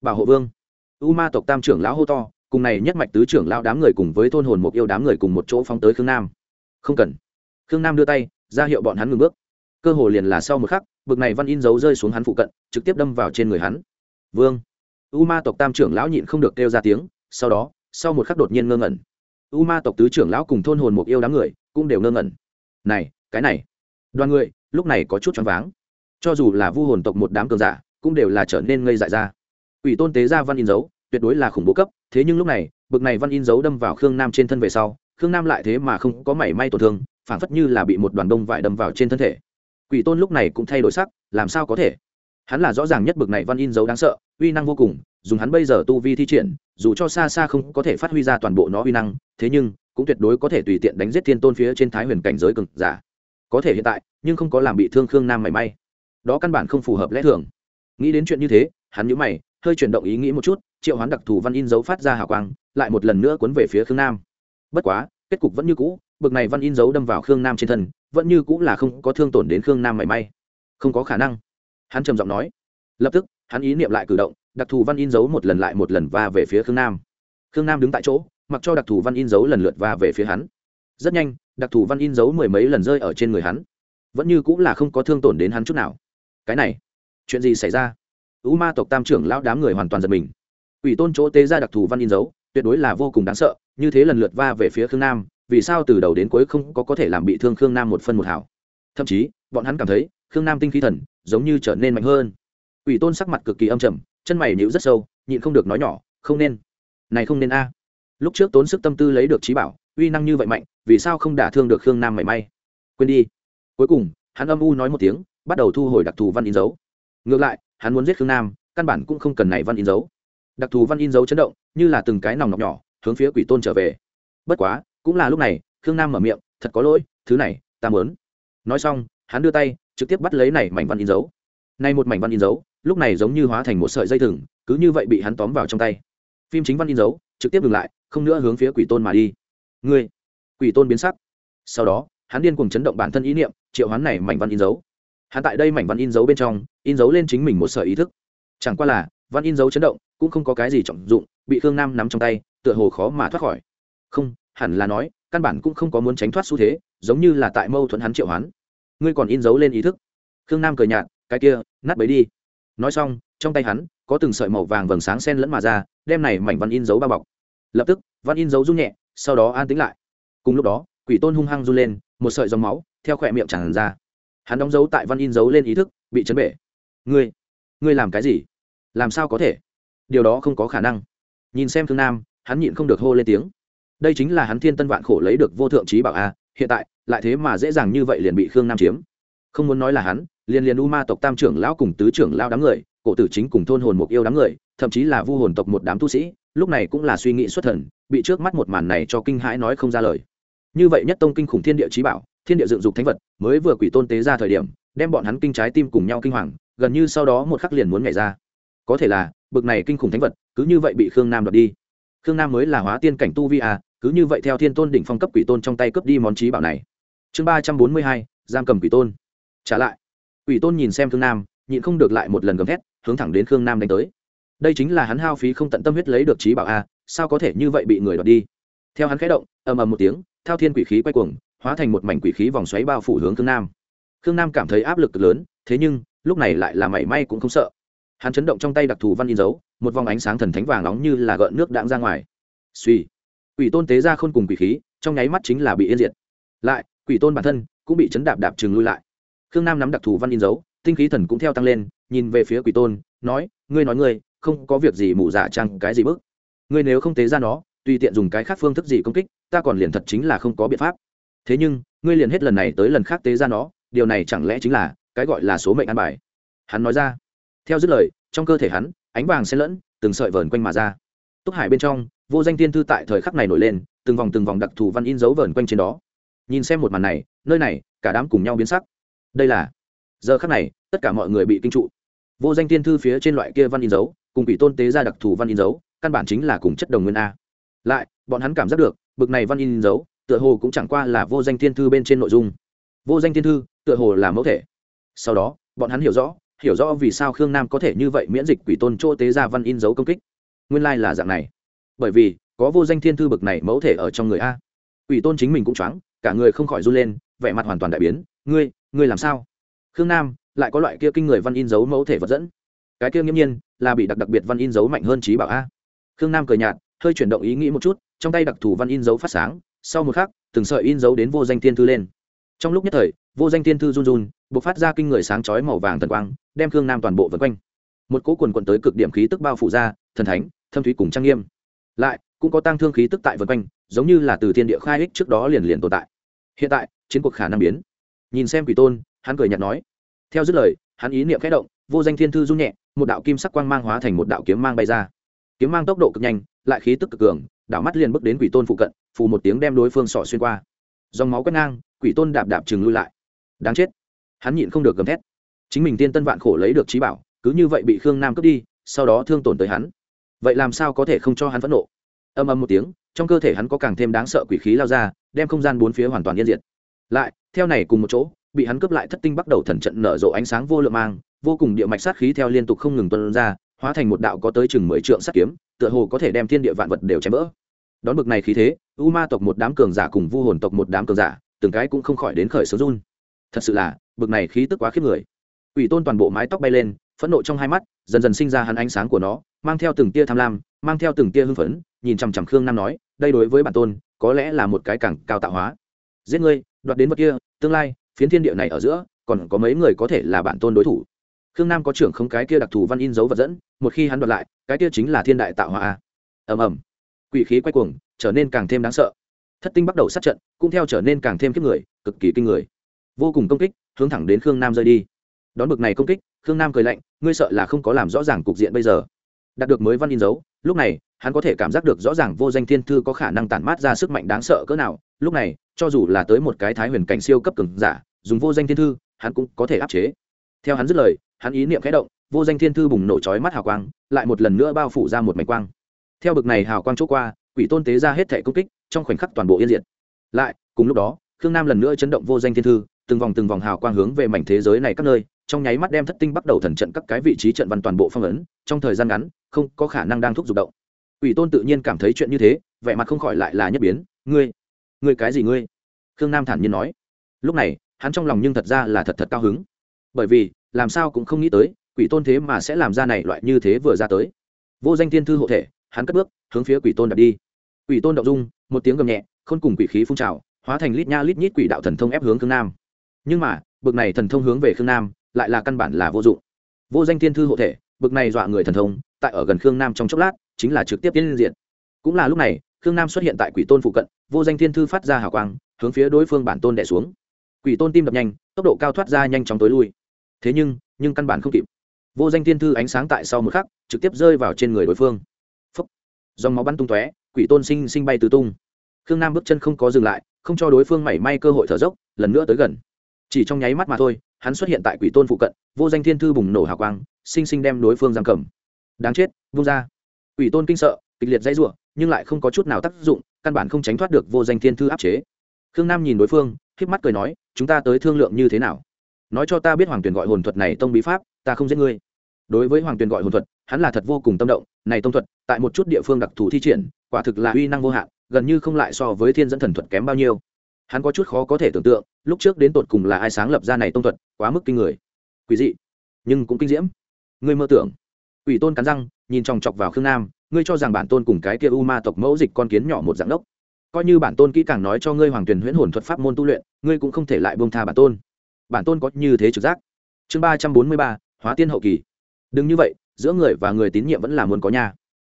Bảo hộ vương. U ma tộc tam trưởng lão hô to, cùng này nhất mạch tứ trưởng lão đám người cùng với thôn hồn một yêu đám người cùng một chỗ phóng tới khương nam. Không cần. Khương nam đưa tay, ra hiệu bọn hắn ngừng bước. Cơ hồ liền là sau một khắc, bực này văn in dấu rơi xuống hắn phụ cận, trực tiếp đâm vào trên người hắn. Vương u ma tộc tam trưởng lão nhịn không được kêu ra tiếng, sau đó, sau một khắc đột nhiên ngơ ngẩn. U ma tộc tứ trưởng lão cùng thôn hồn một yêu đám người cũng đều ngơ ngẩn. Này, cái này. Đoàn người, lúc này có chút choáng váng. Cho dù là vu hồn tộc một đám cường giả, cũng đều là trở nên ngây dại ra. Ủy tôn tế ra văn in dấu, tuyệt đối là khủng bố cấp, thế nhưng lúc này, bực này văn in dấu đâm vào khương nam trên thân về sau, khương nam lại thế mà không có mảy may tổn thương, phảng phất như là bị một đoàn đông vải đâm vào trên thân thể. Quỷ tôn lúc này cũng thay đổi sắc, làm sao có thể? Hắn là rõ ràng nhất bực này văn in dấu đáng sợ, uy năng vô cùng, dùng hắn bây giờ tu vi thi triển, dù cho xa xa không có thể phát huy ra toàn bộ nó uy năng, thế nhưng, cũng tuyệt đối có thể tùy tiện đánh giết thiên tôn phía trên thái huyền cảnh giới cực giả. Có thể hiện tại, nhưng không có làm bị thương khương nam mảy may. Đó căn bản không phù hợp lẽ thường. Nghĩ đến chuyện như thế, hắn nhíu mày, hơi chuyển động ý nghĩ một chút, triệu hoán đặc thù văn in dấu phát ra hào quang, lại một lần nữa cuốn về phía khương nam. Bất quá, kết cục vẫn như cũ, bực này văn in dấu đâm vào khương nam trên thân, vẫn như cũng là không có thương tổn đến khương nam mảy may. Không có khả năng hắn trầm giọng nói. Lập tức, hắn ý niệm lại cử động, đặc thù văn in dấu một lần lại một lần va về phía khương nam. Khương nam đứng tại chỗ, mặc cho đặc thù văn in dấu lần lượt va về phía hắn. Rất nhanh, đặc thù văn in dấu mười mấy lần rơi ở trên người hắn. Vẫn như cũng là không có thương tổn đến hắn chút nào. Cái này, chuyện gì xảy ra? U ma tộc tam trưởng lão đám người hoàn toàn giật mình. Ủy tôn chỗ tế ra đặc thù văn in dấu, tuyệt đối là vô cùng đáng sợ, như thế lần lượt va về phía khương nam, vì sao từ đầu đến cuối không có có thể làm bị thương khương nam một phân một hảo thậm chí, bọn hắn cảm thấy khương nam tinh khí thần, giống như trở nên mạnh hơn. Ủy tôn sắc mặt cực kỳ âm trầm, chân mày nhíu rất sâu, nhịn không được nói nhỏ, không nên. Này không nên a. Lúc trước tốn sức tâm tư lấy được trí bảo, uy năng như vậy mạnh, vì sao không đả thương được khương nam mảy may? Quên đi. Cuối cùng, hắn âm u nói một tiếng, bắt đầu thu hồi đặc thù văn in dấu. Ngược lại, hắn muốn giết khương nam, căn bản cũng không cần này văn in dấu. Đặc thù văn in dấu chấn động, như là từng cái nòng nọc nhỏ, hướng phía quỷ tôn trở về. Bất quá, cũng là lúc này, khương nam mở miệng, thật có lỗi, thứ này, ta mớn nói xong, hắn đưa tay trực tiếp bắt lấy này mảnh văn in dấu. Nay một mảnh văn in dấu, lúc này giống như hóa thành một sợi dây thừng, cứ như vậy bị hắn tóm vào trong tay. Phim chính văn in dấu, trực tiếp dừng lại, không nữa hướng phía quỷ tôn mà đi. Ngươi, quỷ tôn biến sắc. Sau đó, hắn điên cùng chấn động bản thân ý niệm, triệu hoán này mảnh văn in dấu. Hắn tại đây mảnh văn in dấu bên trong, in dấu lên chính mình một sợi ý thức. Chẳng qua là, văn in dấu chấn động, cũng không có cái gì trọng dụng, bị khương nam nắm trong tay, tựa hồ khó mà thoát khỏi. Không, hẳn là nói, căn bản cũng không có muốn tránh thoát xu thế, giống như là tại mâu thuẫn hắn triệu hoán ngươi còn in dấu lên ý thức. Khương nam cười nhạt, cái kia, nát bấy đi. Nói xong, trong tay hắn, có từng sợi màu vàng vầng sáng sen lẫn mà ra, đem này mảnh văn in dấu bao bọc. Lập tức, văn in dấu rung nhẹ, sau đó an tính lại. Cùng lúc đó, quỷ tôn hung hăng run lên, một sợi dòng máu, theo khỏe miệng tràn ra. Hắn đóng dấu tại văn in dấu lên ý thức, bị chấn bể. Ngươi ngươi làm cái gì? Làm sao có thể? Điều đó không có khả năng. Nhìn xem thương nam, hắn nhịn không được hô lên tiếng. Đây chính là hắn thiên tân vạn khổ lấy được vô thượng trí bảo a, hiện tại lại thế mà dễ dàng như vậy liền bị khương nam chiếm. Không muốn nói là hắn, liền liền u ma tộc tam trưởng lão cùng tứ trưởng lao đám người, cổ tử chính cùng thôn hồn mục yêu đám người, thậm chí là vu hồn tộc một đám tu sĩ, lúc này cũng là suy nghĩ xuất thần, bị trước mắt một màn này cho kinh hãi nói không ra lời. Như vậy nhất tông kinh khủng thiên địa trí bảo, thiên địa dựng dục thánh vật, mới vừa quỷ tôn tế ra thời điểm, đem bọn hắn kinh trái tim cùng nhau kinh hoàng, gần như sau đó một khắc liền muốn nhảy ra. Có thể là, bực này kinh khủng thánh vật, cứ như vậy bị khương nam đoạt đi. Khương nam mới là hóa tiên cảnh tu vi à cứ như vậy theo thiên tôn đỉnh phong cấp quỷ tôn trong tay cướp đi món trí bảo này chương ba trăm bốn mươi hai, giam cầm quỷ tôn. Trả lại. Quỷ tôn nhìn xem khương nam, nhịn không được lại một lần gầm thét, hướng thẳng đến khương nam đánh tới. Đây chính là hắn hao phí không tận tâm huyết lấy được trí bảo a, sao có thể như vậy bị người đoạt đi? Theo hắn khẽ động, ầm ầm một tiếng, thao thiên quỷ khí quay cuồng, hóa thành một mảnh quỷ khí vòng xoáy bao phủ hướng khương nam. Khương nam cảm thấy áp lực cực lớn, thế nhưng, lúc này lại là mảy may cũng không sợ. Hắn chấn động trong tay đặc thù văn in dấu, một vòng ánh sáng thần thánh vàng nóng như là gợn nước đạn ra ngoài. Suy quỷ tôn tế ra khôn cùng quỷ khí, trong nháy mắt chính là bị yên diệt. Lại quỷ tôn bản thân cũng bị chấn đạp đạp chừng lui lại. Khương nam nắm đặc thù văn in dấu, tinh khí thần cũng theo tăng lên, nhìn về phía quỷ tôn, nói, ngươi nói ngươi, không có việc gì mù dạ giả trăng cái gì bức? Ngươi nếu không tế ra nó, tùy tiện dùng cái khác phương thức gì công kích, ta còn liền thật chính là không có biện pháp. Thế nhưng, ngươi liền hết lần này tới lần khác tế ra nó, điều này chẳng lẽ chính là cái gọi là số mệnh ăn bài? Hắn nói ra. Theo dứt lời, trong cơ thể hắn, ánh vàng xen lẫn, từng sợi vờn quanh mà ra. Túc hải bên trong, vô danh tiên thư tại thời khắc này nổi lên, từng vòng từng vòng đặc thù văn in dấu vờn quanh trên đó nhìn xem một màn này, nơi này, cả đám cùng nhau biến sắc. Đây là, giờ khắc này, tất cả mọi người bị kinh trụ. Vô danh tiên thư phía trên loại kia văn in dấu, cùng bị tôn tế ra đặc thù văn in dấu, căn bản chính là cùng chất đồng nguyên a. Lại, bọn hắn cảm giác được, bực này văn in dấu, tựa hồ cũng chẳng qua là vô danh tiên thư bên trên nội dung. Vô danh tiên thư, tựa hồ là mẫu thể. Sau đó, bọn hắn hiểu rõ hiểu rõ vì sao khương nam có thể như vậy miễn dịch quỷ tôn chỗ tế ra văn in dấu công kích. Nguyên lai là dạng này. Bởi vì, có vô danh thiên thư bực này mẫu thể ở trong người a. Quỷ tôn chính mình cũng choáng cả người không khỏi run lên, vẻ mặt hoàn toàn đại biến. Ngươi ngươi làm sao? Khương nam lại có loại kia kinh người văn in dấu mẫu thể vật dẫn. Cái kia nghiễm nhiên là bị đặc đặc biệt văn in dấu mạnh hơn trí bảo a. Khương nam cười nhạt, hơi chuyển động ý nghĩ một chút, trong tay đặc thù văn in dấu phát sáng, sau một khắc, từng sợi in dấu đến vô danh thiên thư lên. Trong lúc nhất thời, vô danh thiên thư run run b ộ c phát ra kinh người sáng chói màu vàng thần quang, đem khương nam toàn bộ vân quanh. Một cỗ quần quần tới cực điểm khí tức bao phủ ra, thần thánh, thâm thúy cùng trang nghiêm. Lại, cũng có tăng thương khí tức tại vân quanh, giống như là từ thiên địa khai ích trước đó liền liền tồn tại hiện tại, chiến cuộc khả năng biến. Nhìn xem quỷ tôn, hắn cười nhạt nói. Theo dứt lời, hắn ý niệm khẽ động, vô danh thiên thư rung nhẹ, một đạo kim sắc quang mang hóa thành một đạo kiếm mang bay ra. Kiếm mang tốc độ cực nhanh, lại khí tức cực cường, đảo mắt liền bước đến quỷ tôn phụ cận, phù một tiếng đem đối phương sọ xuyên qua. Dòng máu quét ngang, quỷ tôn đạp đạp chừng lui lại. Đáng chết. Hắn nhịn không được gầm thét. Chính mình tiên tân vạn khổ lấy được trí bảo, cứ như vậy bị khương nam cướp đi, sau đó thương tổn tới hắn. Vậy làm sao có thể không cho hắn phẫn nộ? Âm âm một tiếng, trong cơ thể hắn có càng thêm đáng sợ quỷ khí lao ra đem không gian bốn phía hoàn toàn yên diệt. Lại, theo này cùng một chỗ, bị hắn cướp lại thất tinh bắt đầu thần trận nở rộ ánh sáng vô lượng mang, vô cùng địa mạch sát khí theo liên tục không ngừng tuân ra, hóa thành một đạo có tới chừng mười trượng sát kiếm, tựa hồ có thể đem thiên địa vạn vật đều chém vỡ. Đón bực này khí thế, u ma tộc một đám cường giả cùng vu hồn tộc một đám cường giả, từng cái cũng không khỏi đến khởi sướng run. Thật sự là, bực này khí tức quá khiếp người. Ủy tôn toàn bộ mái tóc bay lên, phẫn nộ trong hai mắt, dần dần sinh ra hắn ánh sáng của nó, mang theo từng tia tham lam, mang theo từng tia hưng phấn, nhìn chằm chằm khương nam nói, đây đối với bản tôn có lẽ là một cái càng cao tạo hóa. Giết ngươi, đoạt đến vật kia, tương lai, phiến thiên địa này ở giữa, còn có mấy người có thể là bản tôn đối thủ. Khương nam có trưởng không cái kia đặc thù văn in dấu vật dẫn, một khi hắn đoạt lại, cái kia chính là thiên đại tạo hóa ầm ầm. Quỷ khí quay cuồng, trở nên càng thêm đáng sợ. Thất tinh bắt đầu sát trận, cũng theo trở nên càng thêm kiếp người, cực kỳ kinh người. Vô cùng công kích, hướng thẳng đến khương nam rơi đi. Đón bực này công kích, khương nam cười lạnh, ngươi sợ là không có làm rõ ràng cục diện bây giờ. Đạt được mới văn in dấu lúc này, hắn có thể cảm giác được rõ ràng vô danh thiên thư có khả năng tản mát ra sức mạnh đáng sợ cỡ nào. Lúc này, cho dù là tới một cái thái huyền cảnh siêu cấp cường giả, dùng vô danh thiên thư, hắn cũng có thể áp chế. Theo hắn dứt lời, hắn ý niệm khẽ động, vô danh thiên thư bùng nổ chói mắt hào quang, lại một lần nữa bao phủ ra một mảnh quang. Theo bực này hào quang chỗ qua, quỷ tôn tế ra hết thể công kích, trong khoảnh khắc toàn bộ yên diệt. Lại, cùng lúc đó, khương nam lần nữa chấn động vô danh thiên thư, từng vòng từng vòng hào quang hướng về mảnh thế giới này các nơi trong nháy mắt đem thất tinh bắt đầu thần trận các cái vị trí trận văn toàn bộ phong ấn, trong thời gian ngắn, không có khả năng đang thúc giục động. Quỷ tôn tự nhiên cảm thấy chuyện như thế, vẻ mặt không khỏi lại là nhất biến. Ngươi ngươi cái gì ngươi? Khương nam thản nhiên nói. Lúc này, hắn trong lòng nhưng thật ra là thật thật cao hứng. Bởi vì, làm sao cũng không nghĩ tới, quỷ tôn thế mà sẽ làm ra này loại như thế vừa ra tới. Vô danh thiên thư hộ thể, hắn cất bước, hướng phía quỷ tôn đặt đi. Quỷ tôn động dung, một tiếng gầm nhẹ không cùng quỷ khí phun trào, hóa thành lít nha lít nhít quỷ đạo thần thông ép hướng khương nam. Nhưng mà, bực này thần thông hướng về khương nam lại là căn bản là vô dụng. Vô danh thiên thư hộ thể, bực này dọa người thần thông, tại ở gần khương nam trong chốc lát, chính là trực tiếp tiến diện cũng là lúc này, khương nam xuất hiện tại quỷ tôn phụ cận, vô danh thiên thư phát ra hào quang, hướng phía đối phương bản tôn đẻ xuống. Quỷ tôn tim đập nhanh, tốc độ cao thoát ra nhanh chóng tối lui. Thế nhưng nhưng căn bản không kịp. Vô danh thiên thư ánh sáng tại sau một khắc, trực tiếp rơi vào trên người đối phương. Phấp dòng máu bắn tung tóe, quỷ tôn sinh sinh bay tứ tung. Khương nam bước chân không có dừng lại, không cho đối phương mảy may cơ hội thở dốc, lần nữa tới gần. Chỉ trong nháy mắt mà thôi hắn xuất hiện tại quỷ tôn phụ cận, vô danh thiên thư bùng nổ hào quang, sinh sinh đem đối phương giam cầm. Đáng chết, vung ra. Quỷ tôn kinh sợ, kịch liệt dãy r u ộ nhưng lại không có chút nào tác dụng, căn bản không tránh thoát được vô danh thiên thư áp chế. Khương nam nhìn đối phương k mắt cười nói, chúng ta tới thương lượng như thế nào? Nói cho ta biết hoàng tuyền gọi hồn thuật này tông bí pháp, ta không giết ngươi. Đối với hoàng tuyền gọi hồn thuật, hắn là thật vô cùng tâm động, này tông thuật, tại một chút địa phương đặc thù thi triển, quả thực là uy năng vô hạn, gần như không lại so với thiên dẫn thần thuật kém bao nhiêu hắn có chút khó có thể tưởng tượng lúc trước đến tột cùng là ai sáng lập ra này tông thuật quá mức kinh người. Quỷ dị nhưng cũng kinh diễm. Ngươi mơ tưởng. Quỷ tôn cắn răng nhìn chòng chọc vào khương nam ngươi cho rằng bản tôn cùng cái kia u ma tộc mẫu dịch con kiến nhỏ một dạng đốc. Coi như bản tôn kỹ càng nói cho ngươi hoàng tuyển huyễn hồn thuật pháp môn tu luyện ngươi cũng không thể lại bông tha bản tôn. Bản tôn có như thế trực giác. Chương ba trăm bốn mươi ba hóa tiên hậu kỳ. Đừng như vậy giữa người và người tín nhiệm vẫn là muốn có nhà.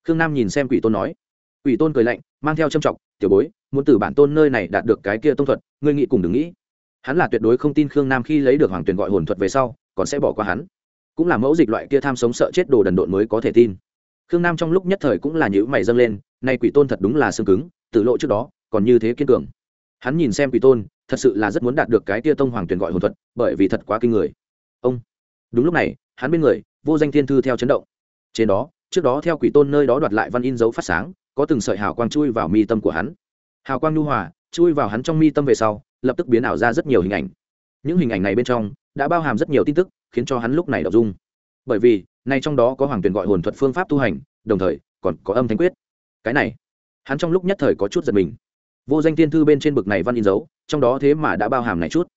Khương nam nhìn xem quỷ tôn nói. Quỷ tôn cười lạnh mang theo châm chọc, tiểu bối muốn từ bản tôn nơi này đạt được cái kia tông thuật, ngươi nghĩ cùng đừng nghĩ. Hắn là tuyệt đối không tin khương nam khi lấy được hoàng tuyền gọi hồn thuật về sau, còn sẽ bỏ qua hắn. Cũng là mẫu dịch loại kia tham sống sợ chết đồ đần độn mới có thể tin. Khương nam trong lúc nhất thời cũng là nhữ mày dâng lên, nay quỷ tôn thật đúng là xương cứng từ lộ trước đó, còn như thế kiên cường. Hắn nhìn xem quỷ tôn, thật sự là rất muốn đạt được cái tia tông hoàng tuyền gọi hồn thuật, bởi vì thật quá kinh người. Ông. Đúng lúc này, hắn bên người, vô danh thiên thư theo chấn động. Trên đó, trước đó theo quỷ tôn nơi đó đoạt lại văn in dấu phát sáng, có từng sợi hào quang chui vào mi tâm của hắn hào quang nhu hòa, chui vào hắn trong mi tâm về sau, lập tức biến ảo ra rất nhiều hình ảnh. Những hình ảnh này bên trong đã bao hàm rất nhiều tin tức, khiến cho hắn lúc này đọc dung. Bởi vì nay trong đó có hoàng Tuyền gọi hồn thuật phương pháp tu hành, đồng thời còn có âm thanh quyết. Cái này, hắn trong lúc nhất thời có chút giật mình. Vô danh tiên thư bên trên bực này văn in dấu, trong đó thế mà đã bao hàm này chút.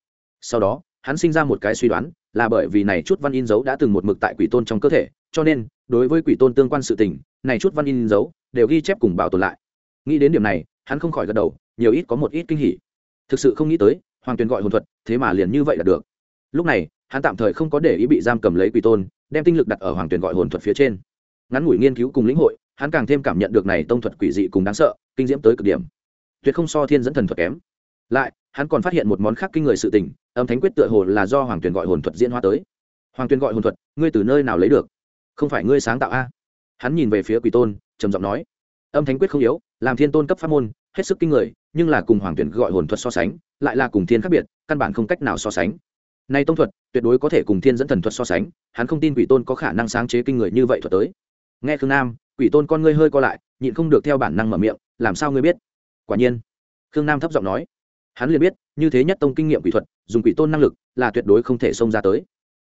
Sau đó, hắn sinh ra một cái suy đoán, là bởi vì này chút văn in dấu đã từng một mực tại quỷ tôn trong cơ thể, cho nên, đối với quỷ tôn tương quan sự tình, này chút văn in dấu đều ghi chép cùng bảo tồn lại. Nghĩ đến điểm này hắn không khỏi gật đầu, nhiều ít có một ít kinh hỉ. Thực sự không nghĩ tới, hoàng tuyền gọi hồn thuật, thế mà liền như vậy là được. Lúc này, hắn tạm thời không có để ý bị giam cầm lấy quỷ tôn, đem tinh lực đặt ở hoàng tuyền gọi hồn thuật phía trên. Ngắn ngủi nghiên cứu cùng lĩnh hội, hắn càng thêm cảm nhận được này tông thuật quỷ dị cùng đáng sợ, kinh diễm tới cực điểm. Tuyệt không so thiên dẫn thần thuật kém. Lại, hắn còn phát hiện một món khác kinh người sự tình, âm thánh quyết tựa hồ là do hoàng tuyền gọi hồn thuật diễn hóa tới. Hoàng tuyền gọi hồn thuật, ngươi từ nơi nào lấy được? Không phải ngươi sáng tạo a? Hắn nhìn về phía quỷ tôn, trầm giọng nói. Âm thánh quyết không yếu, làm thiên tôn cấp pháp môn hết sức kinh người nhưng là cùng hoàng tuyển gọi hồn thuật so sánh lại là cùng thiên khác biệt căn bản không cách nào so sánh. Nay tông thuật tuyệt đối có thể cùng thiên dẫn thần thuật so sánh hắn không tin quỷ tôn có khả năng sáng chế kinh người như vậy thuật tới. Nghe khương nam quỷ tôn con ngươi hơi co lại nhịn không được theo bản năng mở miệng làm sao ngươi biết? Quả nhiên khương nam thấp giọng nói hắn liền biết như thế nhất tông kinh nghiệm quỷ thuật dùng quỷ tôn năng lực là tuyệt đối không thể xông ra tới.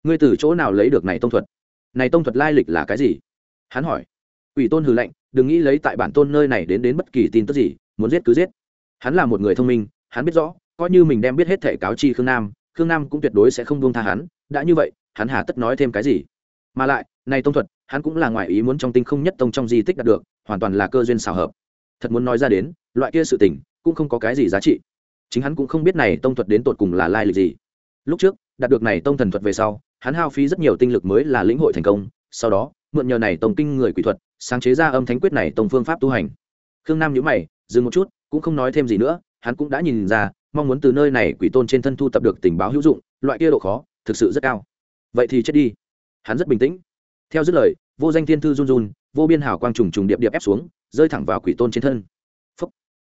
Ngươi từ chỗ nào lấy được này tông thuật? Này tông thuật lai lịch là cái gì? Hắn hỏi. Quỷ tôn hừ lạnh, đừng nghĩ lấy tại bản tôn nơi này đến đến bất kỳ tin tức gì muốn giết cứ giết. Hắn là một người thông minh, hắn biết rõ, coi như mình đem biết hết thể cáo chi khương nam khương nam cũng tuyệt đối sẽ không buông tha hắn, đã như vậy, hắn hà tất nói thêm cái gì? Mà lại, này tông thuật, hắn cũng là ngoài ý muốn trong tinh không nhất tông trong di tích đạt được, hoàn toàn là cơ duyên xào hợp. Thật muốn nói ra đến, loại kia sự tình, cũng không có cái gì giá trị. Chính hắn cũng không biết này tông thuật đến tột cùng là lai lịch gì. Lúc trước, đạt được này tông thần thuật về sau, hắn hao phí rất nhiều tinh lực mới là lĩnh hội thành công, sau đó, mượn nhờ này tông kinh người quỷ thuật, sáng chế ra âm thánh quyết này tông phương pháp tu hành. Khương nam nhữ mày dừng một chút, cũng không nói thêm gì nữa, hắn cũng đã nhìn ra, mong muốn từ nơi này quỷ tôn trên thân thu tập được tình báo hữu dụng, loại kia độ khó, thực sự rất cao. Vậy thì chết đi. Hắn rất bình tĩnh. Theo dứt lời, vô danh thiên thư run run, vô biên hào quang trùng trùng điệp điệp ép xuống, rơi thẳng vào quỷ tôn trên thân. Phấp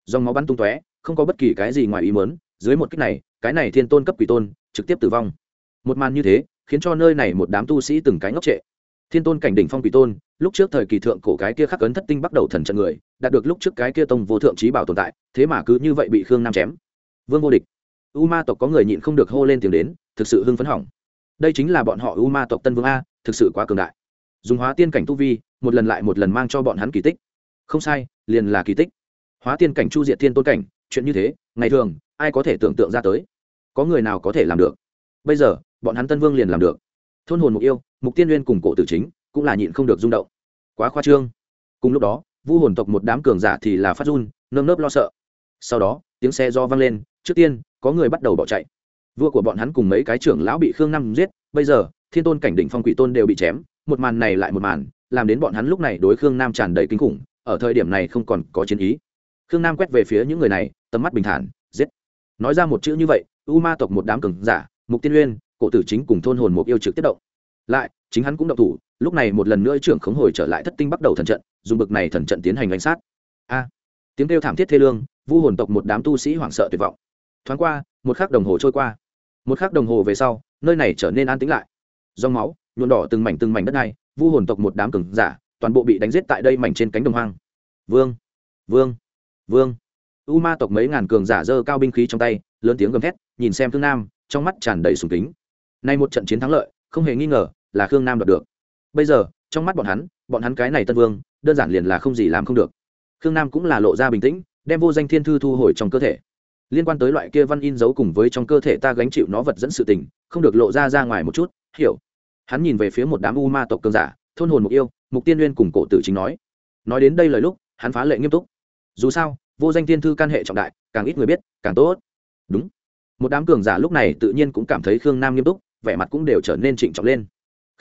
dòng máu bắn tung tóe, không có bất kỳ cái gì ngoài ý mớn dưới một cách này, cái này thiên tôn cấp quỷ tôn, trực tiếp tử vong. Một màn như thế, khiến cho nơi này một đám tu sĩ từng cái ngốc trệ. Thiên tôn cảnh đỉnh phong quỷ tôn lúc trước thời kỳ thượng cổ cái kia khắc ấn thất tinh bắt đầu thần trận người, đạt được lúc trước cái kia tông vô thượng trí bảo tồn tại, thế mà cứ như vậy bị khương nam chém. Vương vô địch. U ma tộc có người nhịn không được hô lên tiếng đến, thực sự hưng phấn hỏng. Đây chính là bọn họ u ma tộc tân vương a, thực sự quá cường đại. Dùng hóa tiên cảnh tu vi, một lần lại một lần mang cho bọn hắn kỳ tích. Không sai, liền là kỳ tích. Hóa tiên cảnh chu diệt thiên tôn cảnh, chuyện như thế, ngày thường, ai có thể tưởng tượng ra tới? Có người nào có thể làm được? Bây giờ, bọn hắn tân vương liền làm được. Thôn hồn mục yêu, mục tiên uyên cùng cổ tử chính, cũng là nhịn không được rung động quá khoa trương. Cùng lúc đó, vu hồn tộc một đám cường giả thì là phát run, nơm nớp lo sợ. Sau đó, tiếng xe do vang lên, trước tiên, có người bắt đầu bỏ chạy. Vua của bọn hắn cùng mấy cái trưởng lão bị khương năm giết, bây giờ, thiên tôn cảnh đỉnh phong quỷ tôn đều bị chém, một màn này lại một màn, làm đến bọn hắn lúc này đối khương nam tràn đầy kinh khủng, ở thời điểm này không còn có chiến ý. Khương nam quét về phía những người này, tầm mắt bình thản, giết. Nói ra một chữ như vậy, u ma tộc một đám cường giả, mục tiên uyên, cổ tử chính cùng thôn hồn mục yêu trực tiếp động lại, chính hắn cũng động thủ, lúc này một lần nữa trưởng khống hồi trở lại thất tinh bắt đầu thần trận, dùng bực này thần trận tiến hành đánh sát. A! Tiếng kêu thảm thiết thê lương, vu hồn tộc một đám tu sĩ hoảng sợ tuyệt vọng. Thoáng qua, một khắc đồng hồ trôi qua. Một khắc đồng hồ về sau, nơi này trở nên an tĩnh lại. Dòng máu nhuộn đỏ từng mảnh từng mảnh đất này, vu hồn tộc một đám cường giả, toàn bộ bị đánh giết tại đây mảnh trên cánh đồng hoang. Vương! Vương! Vương! U ma tộc mấy ngàn cường giả dơ cao binh khí trong tay, lớn tiếng gầm thét, nhìn xem thương nam, trong mắt tràn đầy sùng kính. Nay một trận chiến thắng lợi không hề nghi ngờ là khương nam đoạt được. Bây giờ, trong mắt bọn hắn bọn hắn cái này tân vương, đơn giản liền là không gì làm không được. Khương nam cũng là lộ ra bình tĩnh, đem vô danh thiên thư thu hồi trong cơ thể. Liên quan tới loại kia văn in giấu cùng với trong cơ thể ta gánh chịu nó vật dẫn sự tình, không được lộ ra ra ngoài một chút, hiểu. Hắn nhìn về phía một đám u ma tộc cơn giả, thôn hồn mục yêu, mục tiên uyên cùng cổ tử chính nói. Nói đến đây lời lúc, hắn phá lệ nghiêm túc. Dù sao, vô danh thiên thư can hệ trọng đại, càng ít người biết, càng tốt. Đúng. Một đám cường giả lúc này tự nhiên cũng cảm thấy khương nam nghiêm túc vẻ mặt cũng đều trở nên trịnh trọng lên.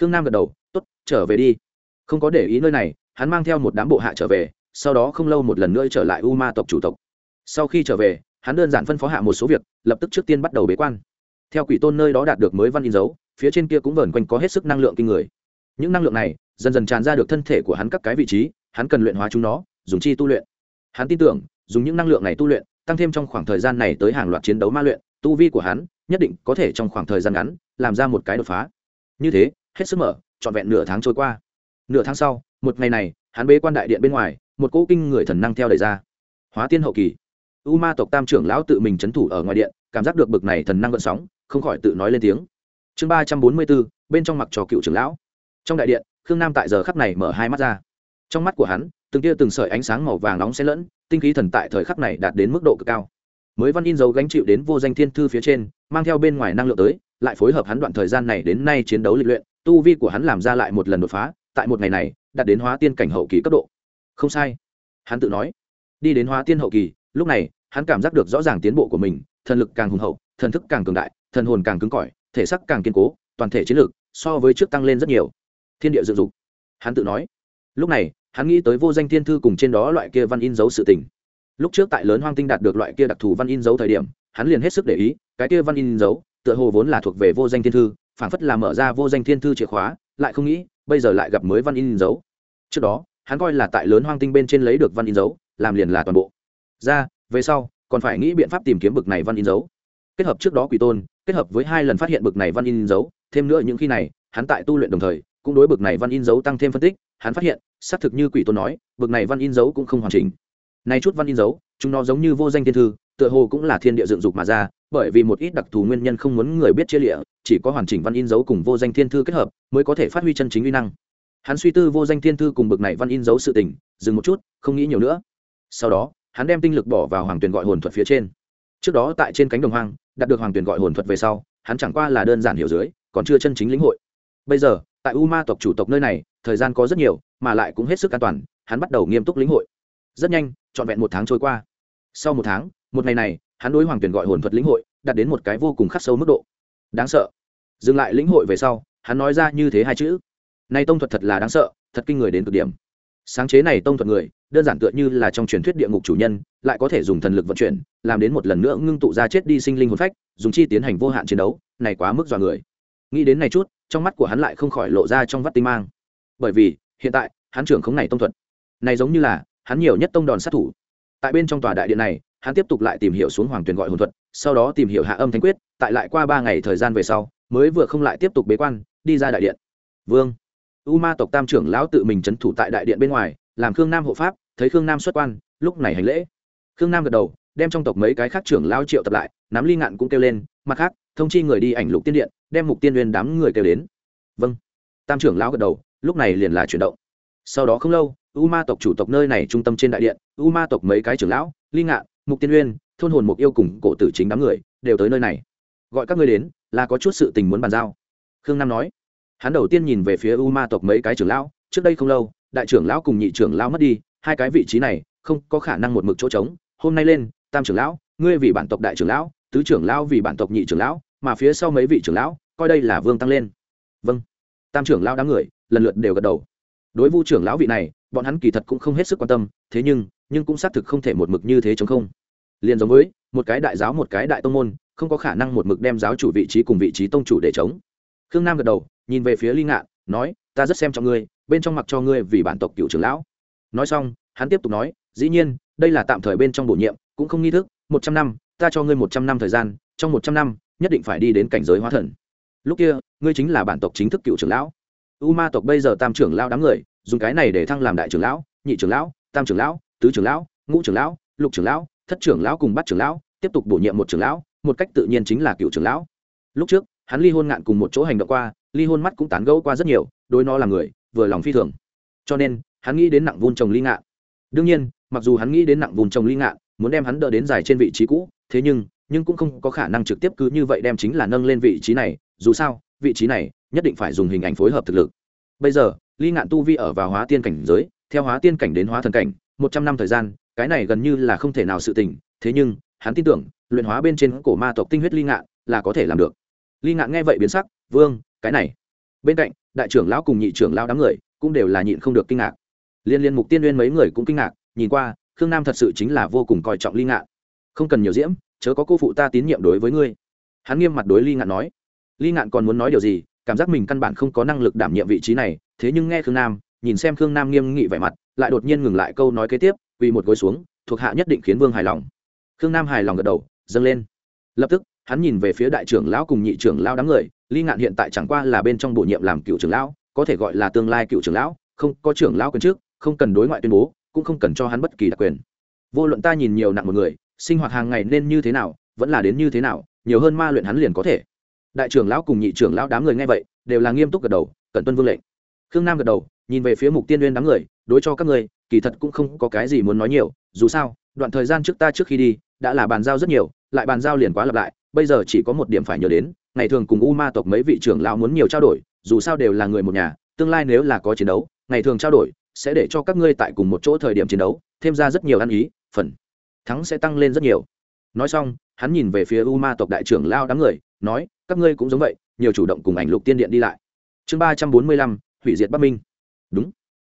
Khương nam gật đầu t ố t trở về đi. Không có để ý nơi này, hắn mang theo một đám bộ hạ trở về, sau đó không lâu một lần nữa trở lại u ma tộc chủ tộc. Sau khi trở về, hắn đơn giản phân phó hạ một số việc, lập tức trước tiên bắt đầu bế quan. Theo quỷ tôn nơi đó đạt được mới văn in dấu, phía trên kia cũng vờn quanh có hết sức năng lượng kinh người. Những năng lượng này, dần dần tràn ra được thân thể của hắn các cái vị trí, hắn cần luyện hóa chúng nó, dùng chi tu luyện. Hắn tin tưởng, dùng những năng lượng này tu luyện, tăng thêm trong khoảng thời gian này tới hàng loạt chiến đấu ma luyện, tu vi của hắn nhất định có thể trong khoảng thời gian ngắn làm ra một cái đột phá. Như thế, hết sức mở, trọn vẹn nửa tháng trôi qua. Nửa tháng sau, một ngày này, hắn bế quan đại điện bên ngoài, một cỗ kinh người thần năng theo đẩy ra. Hóa tiên hậu kỳ. U ma tộc tam trưởng lão tự mình c h ấ n thủ ở ngoài điện, cảm giác được bực này thần năng gợn sóng, không khỏi tự nói lên tiếng. Chương ba trăm bốn mươi bốn, bên trong mặc trò cựu trưởng lão. Trong đại điện, khương nam tại giờ khắc này mở hai mắt ra. Trong mắt của hắn, từng tia từng sợi ánh sáng màu vàng nóng xen lẫn, tinh khí thần tại thời khắc này đạt đến mức độ cực cao mới văn in dấu gánh chịu đến vô danh thiên thư phía trên, mang theo bên ngoài năng lượng tới, lại phối hợp hắn đoạn thời gian này đến nay chiến đấu lịch luyện, tu vi của hắn làm ra lại một lần đột phá, tại một ngày này, đạt đến hóa tiên cảnh hậu kỳ cấp độ. Không sai. Hắn tự nói, đi đến hóa tiên hậu kỳ, lúc này, hắn cảm giác được rõ ràng tiến bộ của mình, thần lực càng hùng hậu, thần thức càng cường đại, thần hồn càng cứng cỏi, thể sắc càng kiên cố, toàn thể chiến lược so với trước tăng lên rất nhiều. Thiên địa dựng dục. Hắn tự nói, lúc này, hắn nghĩ tới vô danh thiên thư cùng trên đó loại kia văn in dấu sự tình lúc trước tại lớn hoang tinh đạt được loại kia đặc thù văn in dấu thời điểm, hắn liền hết sức để ý, cái kia văn in dấu, tựa hồ vốn là thuộc về vô danh thiên thư phản phất là mở ra vô danh thiên thư chìa khóa, lại không nghĩ, bây giờ lại gặp mới văn in dấu. Trước đó, hắn coi là tại lớn hoang tinh bên trên lấy được văn in dấu, làm liền là toàn bộ. Ra, về sau, còn phải nghĩ biện pháp tìm kiếm bực này văn in dấu. Kết hợp trước đó quỷ tôn, kết hợp với hai lần phát hiện bực này văn in dấu, thêm nữa những khi này, hắn tại tu luyện đồng thời, cũng đối bực này văn in dấu tăng thêm phân tích. Hắn phát hiện, xác thực như quỷ tôn nói, bực này văn in dấu cũng không hoàn chỉnh này chút văn in dấu, chúng nó giống như vô danh thiên thư, tựa hồ cũng là thiên địa dựng dục mà ra, bởi vì một ít đặc thù nguyên nhân không muốn người biết chia lịa, chỉ có hoàn chỉnh văn in dấu cùng vô danh thiên thư kết hợp mới có thể phát huy chân chính uy năng. Hắn suy tư vô danh thiên thư cùng bực này văn in dấu sự tình, dừng một chút, không nghĩ nhiều nữa. Sau đó, hắn đem tinh lực bỏ vào hoàng tuyển gọi hồn thuật phía trên. Trước đó tại trên cánh đồng hoang, đạt được hoàng tuyển gọi hồn thuật về sau, hắn chẳng qua là đơn giản hiểu dưới, còn chưa chân chính lĩnh hội. Bây giờ, tại u ma tộc chủ tộc nơi này, thời gian có rất nhiều, mà lại cũng hết sức an toàn, hắn bắt đầu nghiêm túc lĩnh hội rất nhanh, trọn vẹn một tháng trôi qua. Sau một tháng, một ngày này, hắn đối hoàng tuyền gọi hồn thuật lĩnh hội, đạt đến một cái vô cùng khắc sâu mức độ. Đáng sợ. Dừng lại lĩnh hội về sau, hắn nói ra như thế hai chữ. Nay tông thuật thật là đáng sợ, thật kinh người đến cực điểm. Sáng chế này tông thuật người, đơn giản tựa như là trong truyền thuyết địa ngục chủ nhân, lại có thể dùng thần lực vận chuyển, làm đến một lần nữa ngưng tụ ra chết đi sinh linh hồn phách, dùng chi tiến hành vô hạn chiến đấu, này quá mức dọa người. Nghĩ đến này chút, trong mắt của hắn lại không khỏi lộ ra trong vắt tinh mang. Bởi vì, hiện tại, hắn trưởng khống này tông thuật, này giống như là hắn nhiều nhất tông đòn sát thủ. Tại bên trong tòa đại điện này, hắn tiếp tục lại tìm hiểu xuống hoàng tuyền gọi hồn thuật, sau đó tìm hiểu hạ âm thánh quyết, tại lại qua ba ngày thời gian về sau, mới vừa không lại tiếp tục bế quan, đi ra đại điện. Vương, u ma tộc tam trưởng lão tự mình c h ấ n thủ tại đại điện bên ngoài, làm khương nam hộ pháp, thấy khương nam xuất quan, lúc này hành lễ. Khương nam gật đầu, đem trong tộc mấy cái khác trưởng lao triệu tập lại, nắm ly ngạn cũng kêu lên, mặt khác, thông chi người đi ảnh lục tiên điện, đem mục tiên uyên đám người kêu đến. Vâng. Tam trưởng lão gật đầu, lúc này liền là chuyển động. Sau đó không lâu u ma tộc chủ tộc nơi này trung tâm trên đại điện, u ma tộc mấy cái trưởng lão, ly ngạn, mục tiên uyên, thôn hồn mục yêu cùng cổ tử chính đám người đều tới nơi này. Gọi các ngươi đến là có chút sự tình muốn bàn giao. Khương nam nói. Hắn đầu tiên nhìn về phía u ma tộc mấy cái trưởng lão, trước đây không lâu, đại trưởng lão cùng nhị trưởng lão mất đi, hai cái vị trí này không có khả năng một mực chỗ trống. Hôm nay lên, tam trưởng lão, ngươi vì bản tộc đại trưởng lão, tứ trưởng lão vì bản tộc nhị trưởng lão, mà phía sau mấy vị trưởng lão, coi đây là vương tăng lên. Vâng. Tam trưởng lão đám người lần lượt đều gật đầu. Đối vu trưởng lão vị này bọn hắn kỳ thật cũng không hết sức quan tâm, thế nhưng nhưng cũng xác thực không thể một mực như thế chống không. Liền giống với, một cái đại giáo một cái đại tông môn, không có khả năng một mực đem giáo chủ vị trí cùng vị trí tông chủ để chống. Khương nam gật đầu, nhìn về phía ly ngạn, nói, ta rất xem trọng ngươi, bên trong mặc cho ngươi vì bản tộc cựu trưởng lão. Nói xong, hắn tiếp tục nói, dĩ nhiên, đây là tạm thời bên trong bổ nhiệm, cũng không nghi thức, một trăm năm, ta cho ngươi một trăm năm thời gian, trong một trăm năm, nhất định phải đi đến cảnh giới hóa thần. Lúc kia, ngươi chính là bản tộc chính thức cựu trưởng lão. U ma tộc bây giờ tam trưởng lão đám người dùng cái này để thăng làm đại trưởng lão, nhị trưởng lão, tam trưởng lão, tứ trưởng lão, ngũ trưởng lão, lục trưởng lão, thất trưởng lão cùng bắt trưởng lão, tiếp tục bổ nhiệm một trưởng lão, một cách tự nhiên chính là cựu trưởng lão. Lúc trước, hắn ly hôn ngạn cùng một chỗ hành động qua, ly hôn mắt cũng tán gẫu qua rất nhiều, đối nó là người, vừa lòng phi thường. Cho nên, hắn nghĩ đến nặng vun trồng ly ngạn. Đương nhiên, mặc dù hắn nghĩ đến nặng vun trồng ly ngạn, muốn đem hắn đỡ đến dài trên vị trí cũ, thế nhưng nhưng cũng không có khả năng trực tiếp cứ như vậy đem chính là nâng lên vị trí này, dù sao, vị trí này nhất định phải dùng hình ảnh phối hợp thực lực. Bây giờ ly ngạn tu vi ở vào hóa tiên cảnh giới, theo hóa tiên cảnh đến hóa thần cảnh, một trăm năm thời gian, cái này gần như là không thể nào sự tình, thế nhưng, hắn tin tưởng, luyện hóa bên trên cổ ma tộc tinh huyết ly ngạn là có thể làm được. Ly ngạn nghe vậy biến sắc, vương, cái này. Bên cạnh, đại trưởng lão cùng nhị trưởng lão đám người cũng đều là nhịn không được kinh ngạc. Liên liên mục tiên nguyên mấy người cũng kinh ngạc, nhìn qua, khương nam thật sự chính là vô cùng coi trọng ly ngạn. Không cần nhiều diễm, chớ có cô phụ ta tín nhiệm đối với ngươi. Hắn nghiêm mặt đối ly ngạn nói. Ly ngạn còn muốn nói điều gì cảm giác mình căn bản không có năng lực đảm nhiệm vị trí này, thế nhưng nghe khương nam, nhìn xem khương nam nghiêm nghị vẻ mặt, lại đột nhiên ngừng lại câu nói kế tiếp vì một gối xuống, thuộc hạ nhất định khiến vương hài lòng. Khương nam hài lòng gật đầu, dâng lên. Lập tức, hắn nhìn về phía đại trưởng lão cùng nhị trưởng lão đám người ly ngạn hiện tại chẳng qua là bên trong bổ nhiệm làm cựu trưởng lão, có thể gọi là tương lai cựu trưởng lão, không, có trưởng lão quyền trước, không cần đối ngoại tuyên bố, cũng không cần cho hắn bất kỳ đặc quyền. Vô luận ta nhìn nhiều nặng một người, sinh hoạt hàng ngày nên như thế nào, vẫn là đến như thế nào, nhiều hơn ma luyện hắn liền có thể đại trưởng lão cùng nhị trưởng lão đám người nghe vậy, đều là nghiêm túc gật đầu, cẩn tuân vương lệnh. Khương nam gật đầu, nhìn về phía mục tiên uyên đám người, đối cho các người kỳ thật cũng không có cái gì muốn nói nhiều, dù sao, đoạn thời gian trước ta trước khi đi, đã là bàn giao rất nhiều, lại bàn giao liền quá lặp lại, bây giờ chỉ có một điểm phải nhớ đến, ngày thường cùng u ma tộc mấy vị trưởng lão muốn nhiều trao đổi, dù sao đều là người một nhà, tương lai nếu là có chiến đấu, ngày thường trao đổi, sẽ để cho các ngươi tại cùng một chỗ thời điểm chiến đấu, thêm ra rất nhiều ăn ý, phần thắng sẽ tăng lên rất nhiều. Nói xong, hắn nhìn về phía u ma tộc đại trưởng lao đám người, nói các ngươi cũng giống vậy, nhiều chủ động cùng ảnh lục tiên điện đi lại. Chương ba trăm bốn mươi lăm, hủy diệt bắc minh. Đúng.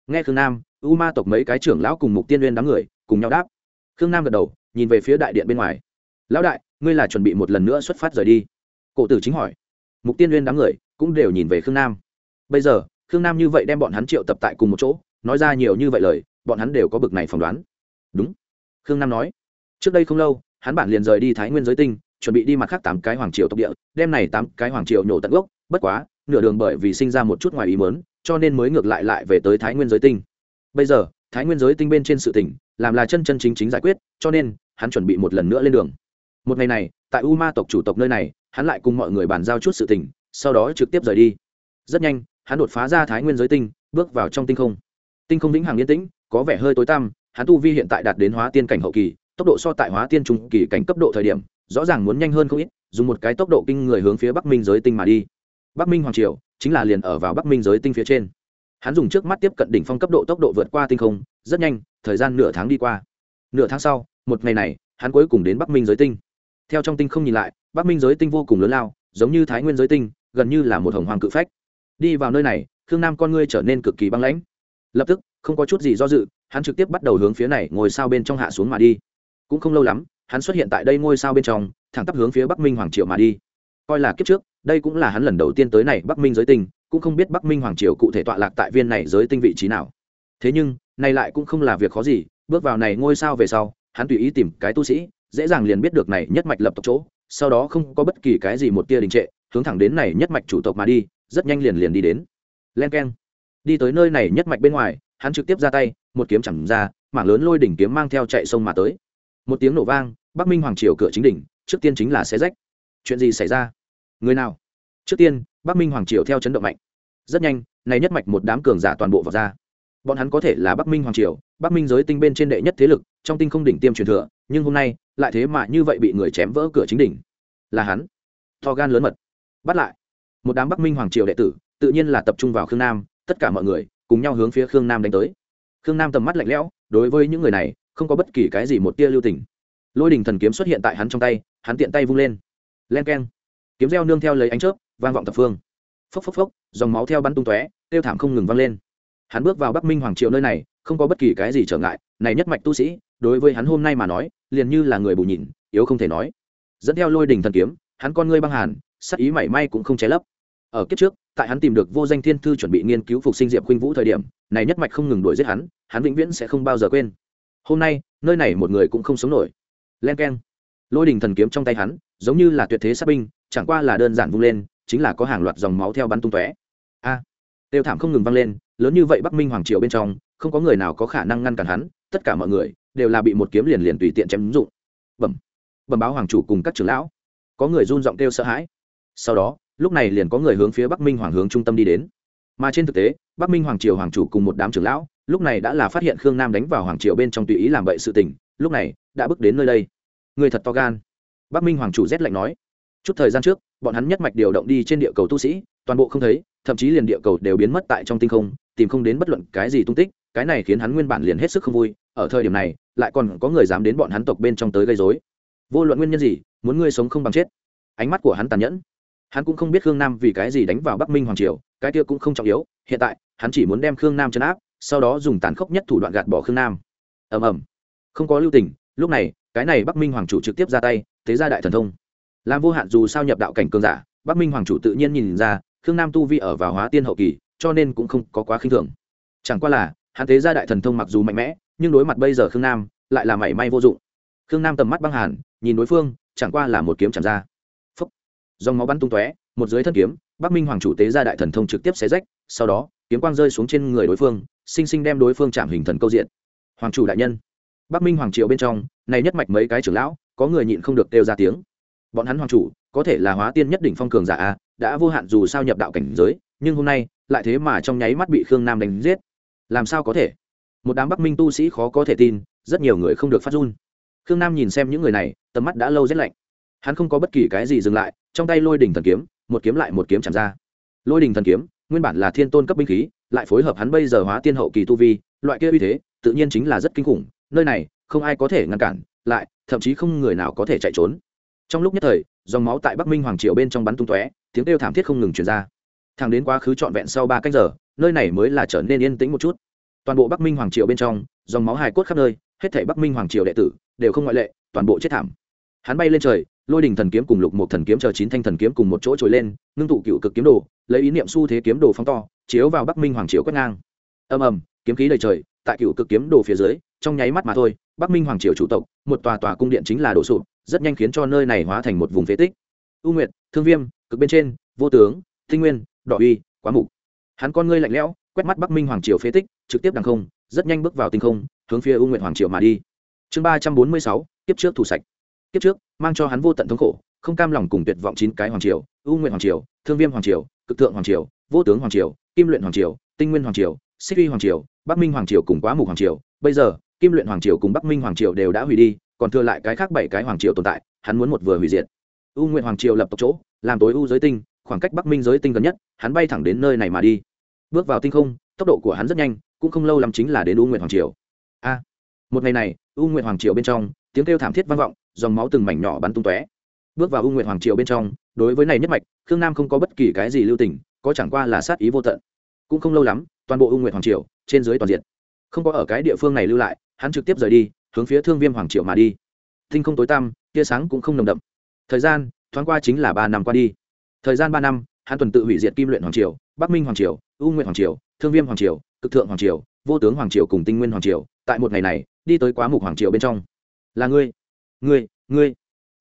Nghe khương nam, u ma tộc mấy cái trưởng lão cùng mục tiên liên đám người cùng nhau đáp. Khương nam gật đầu, nhìn về phía đại điện bên ngoài. Lão đại, ngươi là chuẩn bị một lần nữa xuất phát rời đi. Cổ tử chính hỏi. Mục tiên liên đám người cũng đều nhìn về khương nam. Bây giờ, khương nam như vậy đem bọn hắn triệu tập tại cùng một chỗ, nói ra nhiều như vậy lời, bọn hắn đều có bực này phỏng đoán. Đúng. Khương nam nói. Trước đây không lâu, hắn bản liền rời đi thái nguyên giới tinh chuẩn bị đi mặt khác tám cái hoàng triều tộc địa đem này tám cái hoàng triều nhổ tận gốc bất quá nửa đường bởi vì sinh ra một chút ngoài ý mớn cho nên mới ngược lại lại về tới thái nguyên giới tinh. Bây giờ thái nguyên giới tinh bên trên sự tỉnh làm là chân chân chính chính giải quyết cho nên hắn chuẩn bị một lần nữa lên đường. Một ngày này tại u ma tộc chủ tộc nơi này hắn lại cùng mọi người bàn giao chút sự tỉnh, sau đó trực tiếp rời đi. Rất nhanh hắn đột phá ra thái nguyên giới tinh bước vào trong tinh không. Tinh không vĩnh hằng yên tĩnh có vẻ hơi tối tăm hắn tu vi hiện tại đạt đến hóa tiên cảnh hậu kỳ tốc độ so tại hóa tiên trung kỳ cảnh cấp độ thời điểm rõ ràng muốn nhanh hơn không ít, dùng một cái tốc độ kinh người hướng phía bắc minh giới tinh mà đi. Bắc minh hoàng triều chính là liền ở vào bắc minh giới tinh phía trên. Hắn dùng trước mắt tiếp cận đỉnh phong cấp độ tốc độ vượt qua tinh không, rất nhanh, thời gian nửa tháng đi qua. Nửa tháng sau, một ngày này, hắn cuối cùng đến bắc minh giới tinh. Theo trong tinh không nhìn lại, bắc minh giới tinh vô cùng lớn lao, giống như thái nguyên giới tinh, gần như là một hồng hoàng cự phách. Đi vào nơi này, khương nam con ngươi trở nên cực kỳ băng lãnh. Lập tức, không có chút gì do dự, hắn trực tiếp bắt đầu hướng phía này ngồi sao bên trong hạ xuống mà đi. Cũng không lâu lắm hắn xuất hiện tại đây ngôi sao bên trong, thẳng tắp hướng phía bắc minh hoàng triệu mà đi. Coi là kiếp trước, đây cũng là hắn lần đầu tiên tới này bắc minh giới tinh, cũng không biết bắc minh hoàng triều cụ thể tọa lạc tại viên này giới tinh vị trí nào. Thế nhưng, này lại cũng không là việc khó gì, bước vào này ngôi sao về sau, hắn tùy ý tìm cái tu sĩ, dễ dàng liền biết được này nhất mạch lập tộc chỗ, sau đó không có bất kỳ cái gì một tia đình trệ, hướng thẳng đến này nhất mạch chủ tộc mà đi, rất nhanh liền liền đi đến. Len k e n đi tới nơi này nhất mạch bên ngoài, hắn trực tiếp ra tay, một kiếm chẳng ra, mảng lớn lôi đỉnh kiếm mang theo chạy sông mà tới một tiếng nổ vang, bắc minh hoàng triều cửa chính đỉnh, trước tiên chính là xé rách. Chuyện gì xảy ra? Người nào? Trước tiên, bắc minh hoàng triều theo chấn động mạnh. Rất nhanh, này nhất mạch một đám cường giả toàn bộ vào ra. Bọn hắn có thể là bắc minh hoàng triều, bắc minh giới tinh bên trên đệ nhất thế lực, trong tinh không đỉnh tiêm truyền thừa, nhưng hôm nay, lại thế mà như vậy bị người chém vỡ cửa chính đỉnh. Là hắn. To gan lớn mật. Bắt lại. Một đám bắc minh hoàng triều đệ tử, tự nhiên là tập trung vào khương nam, tất cả mọi người, cùng nhau hướng phía khương nam đánh tới. Khương nam tầm mắt lạnh lẽo, đối với những người này không có bất kỳ cái gì một tia lưu tình. Lôi đình thần kiếm xuất hiện tại hắn trong tay, hắn tiện tay vung lên. Len keng. Kiếm reo nương theo lấy ánh chớp, vang vọng tập phương. Phốc phốc phốc, dòng máu theo bắn tung tóe, tiêu thảm không ngừng vang lên. Hắn bước vào bắc minh hoàng triệu nơi này, không có bất kỳ cái gì trở ngại, này nhất mạch tu sĩ, đối với hắn hôm nay mà nói, liền như là người bù nhìn, yếu không thể nói. Dẫn theo lôi đình thần kiếm, hắn con ngươi băng hàn sắc ý mảy may cũng không che lấp. Ở kiếp trước, tại hắn tìm được vô danh thiên thư chuẩn bị nghiên cứu phục sinh diệp khuynh vũ thời điểm, này nhất mạch không ngừng đuổi giết hắn hắn vĩnh viễn sẽ không bao giờ quên hôm nay nơi này một người cũng không sống nổi. Len k e n lôi đình thần kiếm trong tay hắn giống như là tuyệt thế sát binh chẳng qua là đơn giản vung lên chính là có hàng loạt dòng máu theo bắn tung tóe. A. À, tiêu thảm không ngừng vang lên lớn như vậy bắc minh hoàng triều bên trong không có người nào có khả năng ngăn cản hắn tất cả mọi người đều là bị một kiếm liền liền tùy tiện chém ứng dụng. Bẩm. Bẩm báo hoàng chủ cùng các trưởng lão. Có người run giọng kêu sợ hãi. Sau đó lúc này liền có người hướng phía bắc minh hoàng hướng trung tâm đi đến. Mà trên thực tế bắc minh hoàng triều hoàng chủ cùng một đám trưởng lão lúc này đã là phát hiện khương nam đánh vào hoàng triều bên trong tùy ý làm bậy sự tình, lúc này đã bước đến nơi đây. Người thật to gan. Bắc minh hoàng chủ rét lạnh nói. Chút thời gian trước, bọn hắn nhất mạch điều động đi trên địa cầu tu sĩ, toàn bộ không thấy, thậm chí liền địa cầu đều biến mất tại trong tinh không, tìm không đến bất luận cái gì tung tích, cái này khiến hắn nguyên bản liền hết sức không vui, ở thời điểm này, lại còn có người dám đến bọn hắn tộc bên trong tới gây dối vô luận nguyên nhân gì, muốn ngươi sống không bằng chết. Ánh mắt của hắn tàn nhẫn. Hắn cũng không biết khương nam vì cái gì đánh vào bắc minh hoàng triều, cái kia cũng không trọng yếu, hiện tại, hắn chỉ muốn đem khương nam chấn áp sau đó dùng tàn khốc nhất thủ đoạn gạt bỏ khương nam. Ầm ầm. Không có lưu tình, lúc này, cái này bắc minh hoàng chủ trực tiếp ra tay, thế ra đại thần thông. Làm vô hạn dù sao nhập đạo cảnh cường giả, bắc minh hoàng chủ tự nhiên nhìn ra, khương nam tu vi ở vào hóa tiên hậu kỳ, cho nên cũng không có quá khinh thường. Chẳng qua là, hắn thế gia đại thần thông mặc dù mạnh mẽ, nhưng đối mặt bây giờ khương nam, lại là mảy may vô dụng. Khương nam tầm mắt băng hàn, nhìn đối phương, chẳng qua là một kiếm chẳng ra. Phấp dòng máu bắn tung tóe, một dưới thân kiếm, bắc minh hoàng chủ tế gia đại thần thông trực tiếp xé rách, sau đó, kiếm quang rơi xuống trên người đối phương sinh sinh đem đối phương chạm hình thần câu diện. Hoàng chủ đại nhân, bắc minh hoàng triều bên trong, này nhất mạch mấy cái trưởng lão, có người nhịn không được kêu ra tiếng. Bọn hắn hoàng chủ, có thể là hóa tiên nhất đỉnh phong cường giả a, đã vô hạn dù sao nhập đạo cảnh giới, nhưng hôm nay, lại thế mà trong nháy mắt bị khương nam đánh giết. Làm sao có thể? Một đám bắc minh tu sĩ khó có thể tin, rất nhiều người không được phát run. Khương nam nhìn xem những người này, tầm mắt đã lâu rét lạnh. Hắn không có bất kỳ cái gì dừng lại, trong tay lôi đỉnh thần kiếm, một kiếm lại một kiếm chạm ra. Lôi đỉnh thần kiếm, nguyên bản là thiên tôn cấp binh khí lại phối hợp hắn bây giờ hóa tiên hậu kỳ tu vi, loại kia uy thế, tự nhiên chính là rất kinh khủng, nơi này, không ai có thể ngăn cản, lại, thậm chí không người nào có thể chạy trốn. Trong lúc nhất thời, dòng máu tại bắc minh hoàng triều bên trong bắn tung tóe, tiếng kêu thảm thiết không ngừng chuyển ra. Thẳng đến quá khứ trọn vẹn sau ba cách giờ, nơi này mới là trở nên yên tĩnh một chút. Toàn bộ bắc minh hoàng triều bên trong, dòng máu hài cốt khắp nơi, hết thảy bắc minh hoàng triều đệ tử, đều không ngoại lệ, toàn bộ chết thảm. Hắn bay lên trời lôi đình thần kiếm cùng lục một thần kiếm chờ chín thanh thần kiếm cùng một chỗ trồi lên, ngưng tụ cựu cực kiếm đồ, lấy ý niệm xu thế kiếm đồ phóng to, chiếu vào bắc minh hoàng triều quét ngang. Ầm ầm, kiếm khí đầy trời, tại cựu cực kiếm đồ phía dưới, trong nháy mắt mà thôi, bắc minh hoàng triều chủ tộc, một tòa tòa cung điện chính là đổ sụp, rất nhanh khiến cho nơi này hóa thành một vùng phế tích. U nguyệt, thương viêm, cực bên trên, vô tướng, tinh nguyên, đỏ uy, quá mục. Hắn con ngươi lạnh lẽo, quét mắt bắc minh hoàng triều phế tích, trực tiếp đằng không, rất nhanh bước vào tinh không, hướng phía u nguyệt hoàng triều mà đi. Chương ba trăm bốn mươi sáu kiếp trước thủ sạch kiếp trước, mang cho hắn vô tận thống khổ, không cam lòng cùng tuyệt vọng chín cái hoàng triều, ưu nguyện hoàng triều, thương viêm hoàng triều, cực thượng hoàng triều, vô tướng hoàng triều, kim luyện hoàng triều, tinh nguyên hoàng triều, xích uy hoàng triều, bắc minh hoàng triều cùng quá mục hoàng triều. Bây giờ, kim luyện hoàng triều cùng bắc minh hoàng triều đều đã hủy đi, còn thừa lại cái khác bảy cái hoàng triều tồn tại, hắn muốn một vừa hủy diệt. U nguyện hoàng triều lập tộc chỗ, làm tối u giới tinh, khoảng cách bắc minh giới tinh gần nhất, hắn bay thẳng đến nơi này mà đi. Bước vào tinh không, tốc độ của hắn rất nhanh, cũng không lâu lắm chính là đến u nguyện hoàng triều. A, một ngày này u nguyện hoàng triều bên trong tiếng kêu thảm thiết vang vọng, dòng máu từng mảnh nhỏ bắn tung tóe. Bước vào u nguyện hoàng triều bên trong, đối với này nhất mạch, khương nam không có bất kỳ cái gì lưu tình, có chẳng qua là sát ý vô tận. Cũng không lâu lắm, toàn bộ u nguyện hoàng triều, trên dưới toàn diện. Không có ở cái địa phương này lưu lại, hắn trực tiếp rời đi, hướng phía thương viêm hoàng triều mà đi. Tinh không tối tăm, tia sáng cũng không nồng đậm. Thời gian, thoáng qua chính là ba năm qua đi. Thời gian ba năm, hắn tuần tự hủy diệt kim luyện hoàng triều, bắc minh hoàng triều, u nguyện hoàng triều, thương viêm hoàng triều, cực thượng hoàng triều, vô tướng hoàng triều cùng tinh nguyên hoàng triều. Tại một ngày này, đi tới quá mục hoàng triều bên trong là ngươi ngươi ngươi.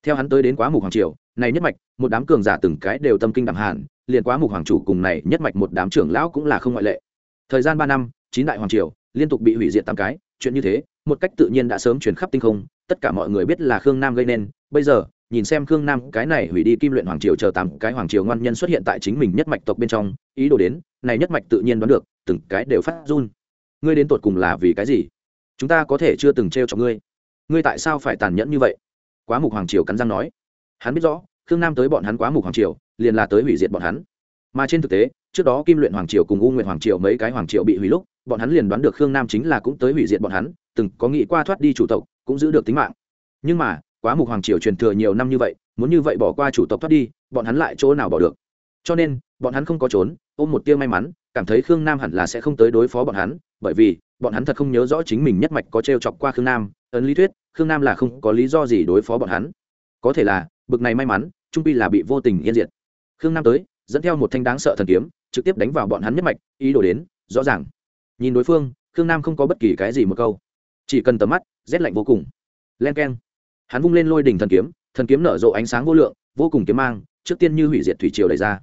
Theo hắn tới đến quá mục hoàng triều, này nhất mạch, một đám cường giả từng cái đều tâm kinh đẳng hàn, liền quá mục hoàng chủ cùng này nhất mạch một đám trưởng lão cũng là không ngoại lệ. Thời gian ba năm, chín đại hoàng triều liên tục bị hủy diệt tám cái, chuyện như thế, một cách tự nhiên đã sớm chuyển khắp tinh không, tất cả mọi người biết là khương nam gây nên. Bây giờ, nhìn xem khương nam cái này hủy đi kim luyện hoàng triều chờ tám cái hoàng triều ngoan nhân xuất hiện tại chính mình nhất mạch tộc bên trong, ý đồ đến, này nhất mạch tự nhiên đoán được, từng cái đều phát run. Ngươi đến tột cùng là vì cái gì? Chúng ta có thể chưa từng t r cho ngươi ngươi tại sao phải tàn nhẫn như vậy? Quá mục hoàng triều cắn răng nói. Hắn biết rõ, khương nam tới bọn hắn quá mục hoàng triều, liền là tới hủy diệt bọn hắn. Mà trên thực tế, trước đó kim luyện hoàng triều cùng u nguyện hoàng triều mấy cái hoàng triều bị hủy lúc, bọn hắn liền đoán được khương nam chính là cũng tới hủy diệt bọn hắn, từng có nghĩ qua thoát đi chủ tộc, cũng giữ được tính mạng. Nhưng mà, quá mục hoàng triều truyền thừa nhiều năm như vậy, muốn như vậy bỏ qua chủ tộc thoát đi, bọn hắn lại chỗ nào bỏ được? Cho nên, bọn hắn không có trốn, ôm một tia may mắn, cảm thấy khương nam hẳn là sẽ không tới đối phó bọn hắn, bởi vì, bọn hắn thật không nhớ rõ chính mình nhất mạch có t r e o chọc qua khương nam ấn lý thuyết, khương nam là không có lý do gì đối phó bọn hắn. Có thể là, bực này may mắn, trung pi là bị vô tình yên diệt. Khương nam tới, dẫn theo một thanh đáng sợ thần kiếm, trực tiếp đánh vào bọn hắn nhất mạch, ý đồ đến, rõ ràng. Nhìn đối phương, khương nam không có bất kỳ cái gì một câu. Chỉ cần tầm mắt, rét lạnh vô cùng. Len k e n hắn vung lên lôi đỉnh thần kiếm thần kiếm nở rộ ánh sáng vô lượng, vô cùng kiếm mang, trước tiên như hủy diệt thủy triều đẩy ra.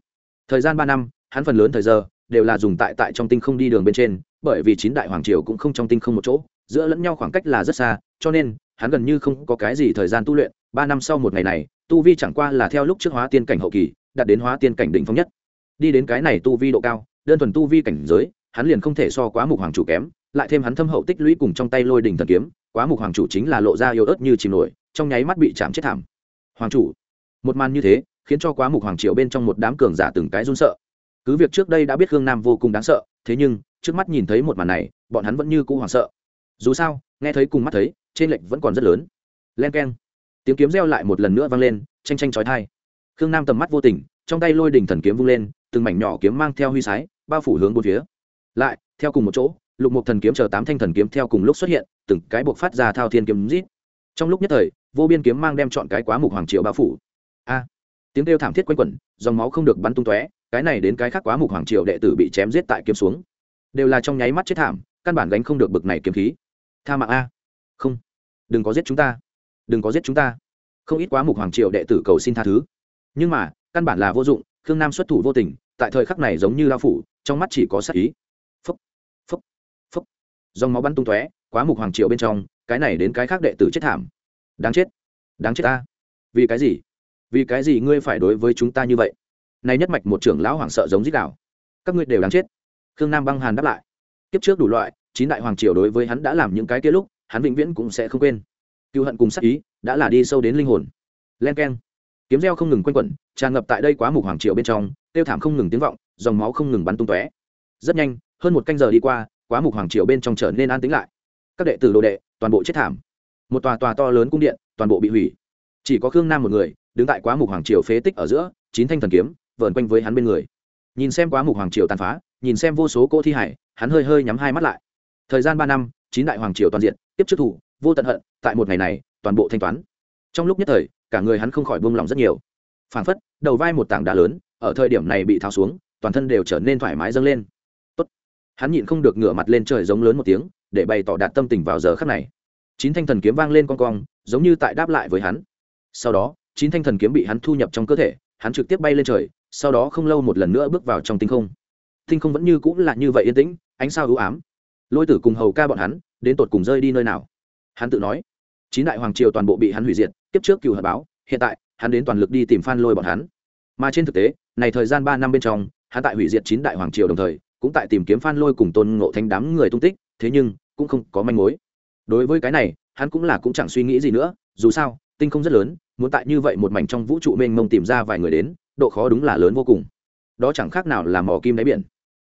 Thời gian ba năm, hắn phần lớn thời giờ, đều là dùng tại tại trong tinh không đi đường bên trên, bởi vì chín đại hoàng triều cũng không trong tinh không một chỗ giữa lẫn nhau khoảng cách là rất xa, cho nên, hắn gần như không có cái gì thời gian tu luyện, ba năm sau một ngày này, tu vi chẳng qua là theo lúc trước hóa tiên cảnh hậu kỳ, đạt đến hóa tiên cảnh đỉnh phong nhất. Đi đến cái này tu vi độ cao, đơn thuần tu vi cảnh giới, hắn liền không thể so quá mục hoàng chủ kém, lại thêm hắn thâm hậu tích lũy cùng trong tay lôi đỉnh thần kiếm, quá mục hoàng chủ chính là lộ ra yếu ớt như chìm nổi, trong nháy mắt bị chạm chết thảm. Hoàng chủ, một màn như thế, khiến cho quá mục hoàng triều bên trong một đám cường giả từng cái run sợ. Cứ việc trước đây đã biết khương nam vô cùng đáng sợ, thế nhưng, trước mắt nhìn thấy một màn này, bọn hắn vẫn như cũ hoảng sợ dù sao, nghe thấy cùng mắt thấy, trên lệnh vẫn còn rất lớn. Len k e n tiếng kiếm reo lại một lần nữa vang lên tranh tranh trói thai khương nam tầm mắt vô tình, trong tay lôi đình thần kiếm vung lên, từng mảnh nhỏ kiếm mang theo huy sái, bao phủ hướng bốn phía. Lại, theo cùng một chỗ, lục một thần kiếm chờ tám thanh thần kiếm theo cùng lúc xuất hiện, từng cái buộc phát ra thao thiên kiếm rít. Trong lúc nhất thời, vô biên kiếm mang đem chọn cái quá mục hoàng triệu bao phủ. A! Tiếng kêu thảm thiết quanh quẩn, dòng máu không được bắn tung tóe, cái này đến cái khác quá mục hoàng triệu đệ tử bị chém giết tại kiếm xuống. Đều là trong nháy mắt chết thảm, căn bản gánh không được bực này kiếm khí tha mạng a. Không. Đừng có giết chúng ta. Đừng có giết chúng ta. Không ít quá mục hoàng triều đệ tử cầu xin tha thứ. Nhưng mà, căn bản là vô dụng, khương nam xuất thủ vô tình, tại thời khắc này giống như lao phủ, trong mắt chỉ có sắc ý. Phấp phấp phấp dòng máu bắn tung tóe, quá mục hoàng triều bên trong, cái này đến cái khác đệ tử chết thảm. Đáng chết. Đáng chết ta. Vì cái gì? Vì cái gì ngươi phải đối với chúng ta như vậy? Nay nhất mạch một trưởng lão hoảng sợ giống dít đạo các ngươi đều đáng chết. Khương nam băng hàn đáp lại. Kiếp trước đủ loại chín đại hoàng triều đối với hắn đã làm những cái kia lúc, hắn vĩnh viễn cũng sẽ không quên. Cựu hận cùng sắc ý đã là đi sâu đến linh hồn. Len k e n kiếm reo không ngừng quanh quẩn, tràn ngập tại đây quá mục hoàng triều bên trong, tiêu thảm không ngừng tiếng vọng, dòng máu không ngừng bắn tung tóe. Rất nhanh, hơn một canh giờ đi qua, quá mục hoàng triều bên trong trở nên an tĩnh lại. Các đệ tử đồ đệ, toàn bộ chết thảm. Một tòa tòa to lớn cung điện, toàn bộ bị hủy. Chỉ có khương nam một người, đứng tại quá mục hoàng triều phế tích ở giữa, chín thanh thần kiếm, vờn quanh với hắn bên người. Nhìn xem quá mục hoàng triều tàn phá, nhìn xem vô số cỗ thi hải, hắn hơi hơi nhắm hai mắt lại thời gian ba năm, chín đại hoàng triều toàn diện, tiếp chức thủ, vô tận hận, tại một ngày này, toàn bộ thanh toán. Trong lúc nhất thời, cả người hắn không khỏi buông lỏng rất nhiều. Phảng phất, đầu vai một tảng đá lớn, ở thời điểm này bị tháo xuống, toàn thân đều trở nên thoải mái dâng lên. Tốt. hắn nhịn không được ngửa mặt lên trời giống lớn một tiếng, để bày tỏ đạt tâm tình vào giờ khắc này. Chín thanh thần kiếm vang lên con cong, giống như tại đáp lại với hắn. Sau đó, chín thanh thần kiếm bị hắn thu nhập trong cơ thể, hắn trực tiếp bay lên trời, sau đó không lâu một lần nữa bước vào trong tinh không. Tinh không vẫn như cũng là như vậy yên tĩnh, ánh sao ưu ám lôi tử cùng hầu ca bọn hắn, đến tột cùng rơi đi nơi nào? Hắn tự nói, chín đại hoàng triều toàn bộ bị hắn hủy diệt tiếp trước cựu hợp báo, hiện tại, hắn đến toàn lực đi tìm phan lôi bọn hắn. Mà trên thực tế, này thời gian ba năm bên trong, hắn tại hủy diệt chín đại hoàng triều đồng thời, cũng tại tìm kiếm phan lôi cùng tôn ngộ thánh đám người tung tích, thế nhưng, cũng không có manh mối. Đối với cái này, hắn cũng là cũng chẳng suy nghĩ gì nữa, dù sao, tinh không rất lớn, muốn tại như vậy một mảnh trong vũ trụ mênh mông tìm ra vài người đến, độ khó đúng là lớn vô cùng. Đó chẳng khác nào là mỏ kim đáy biển.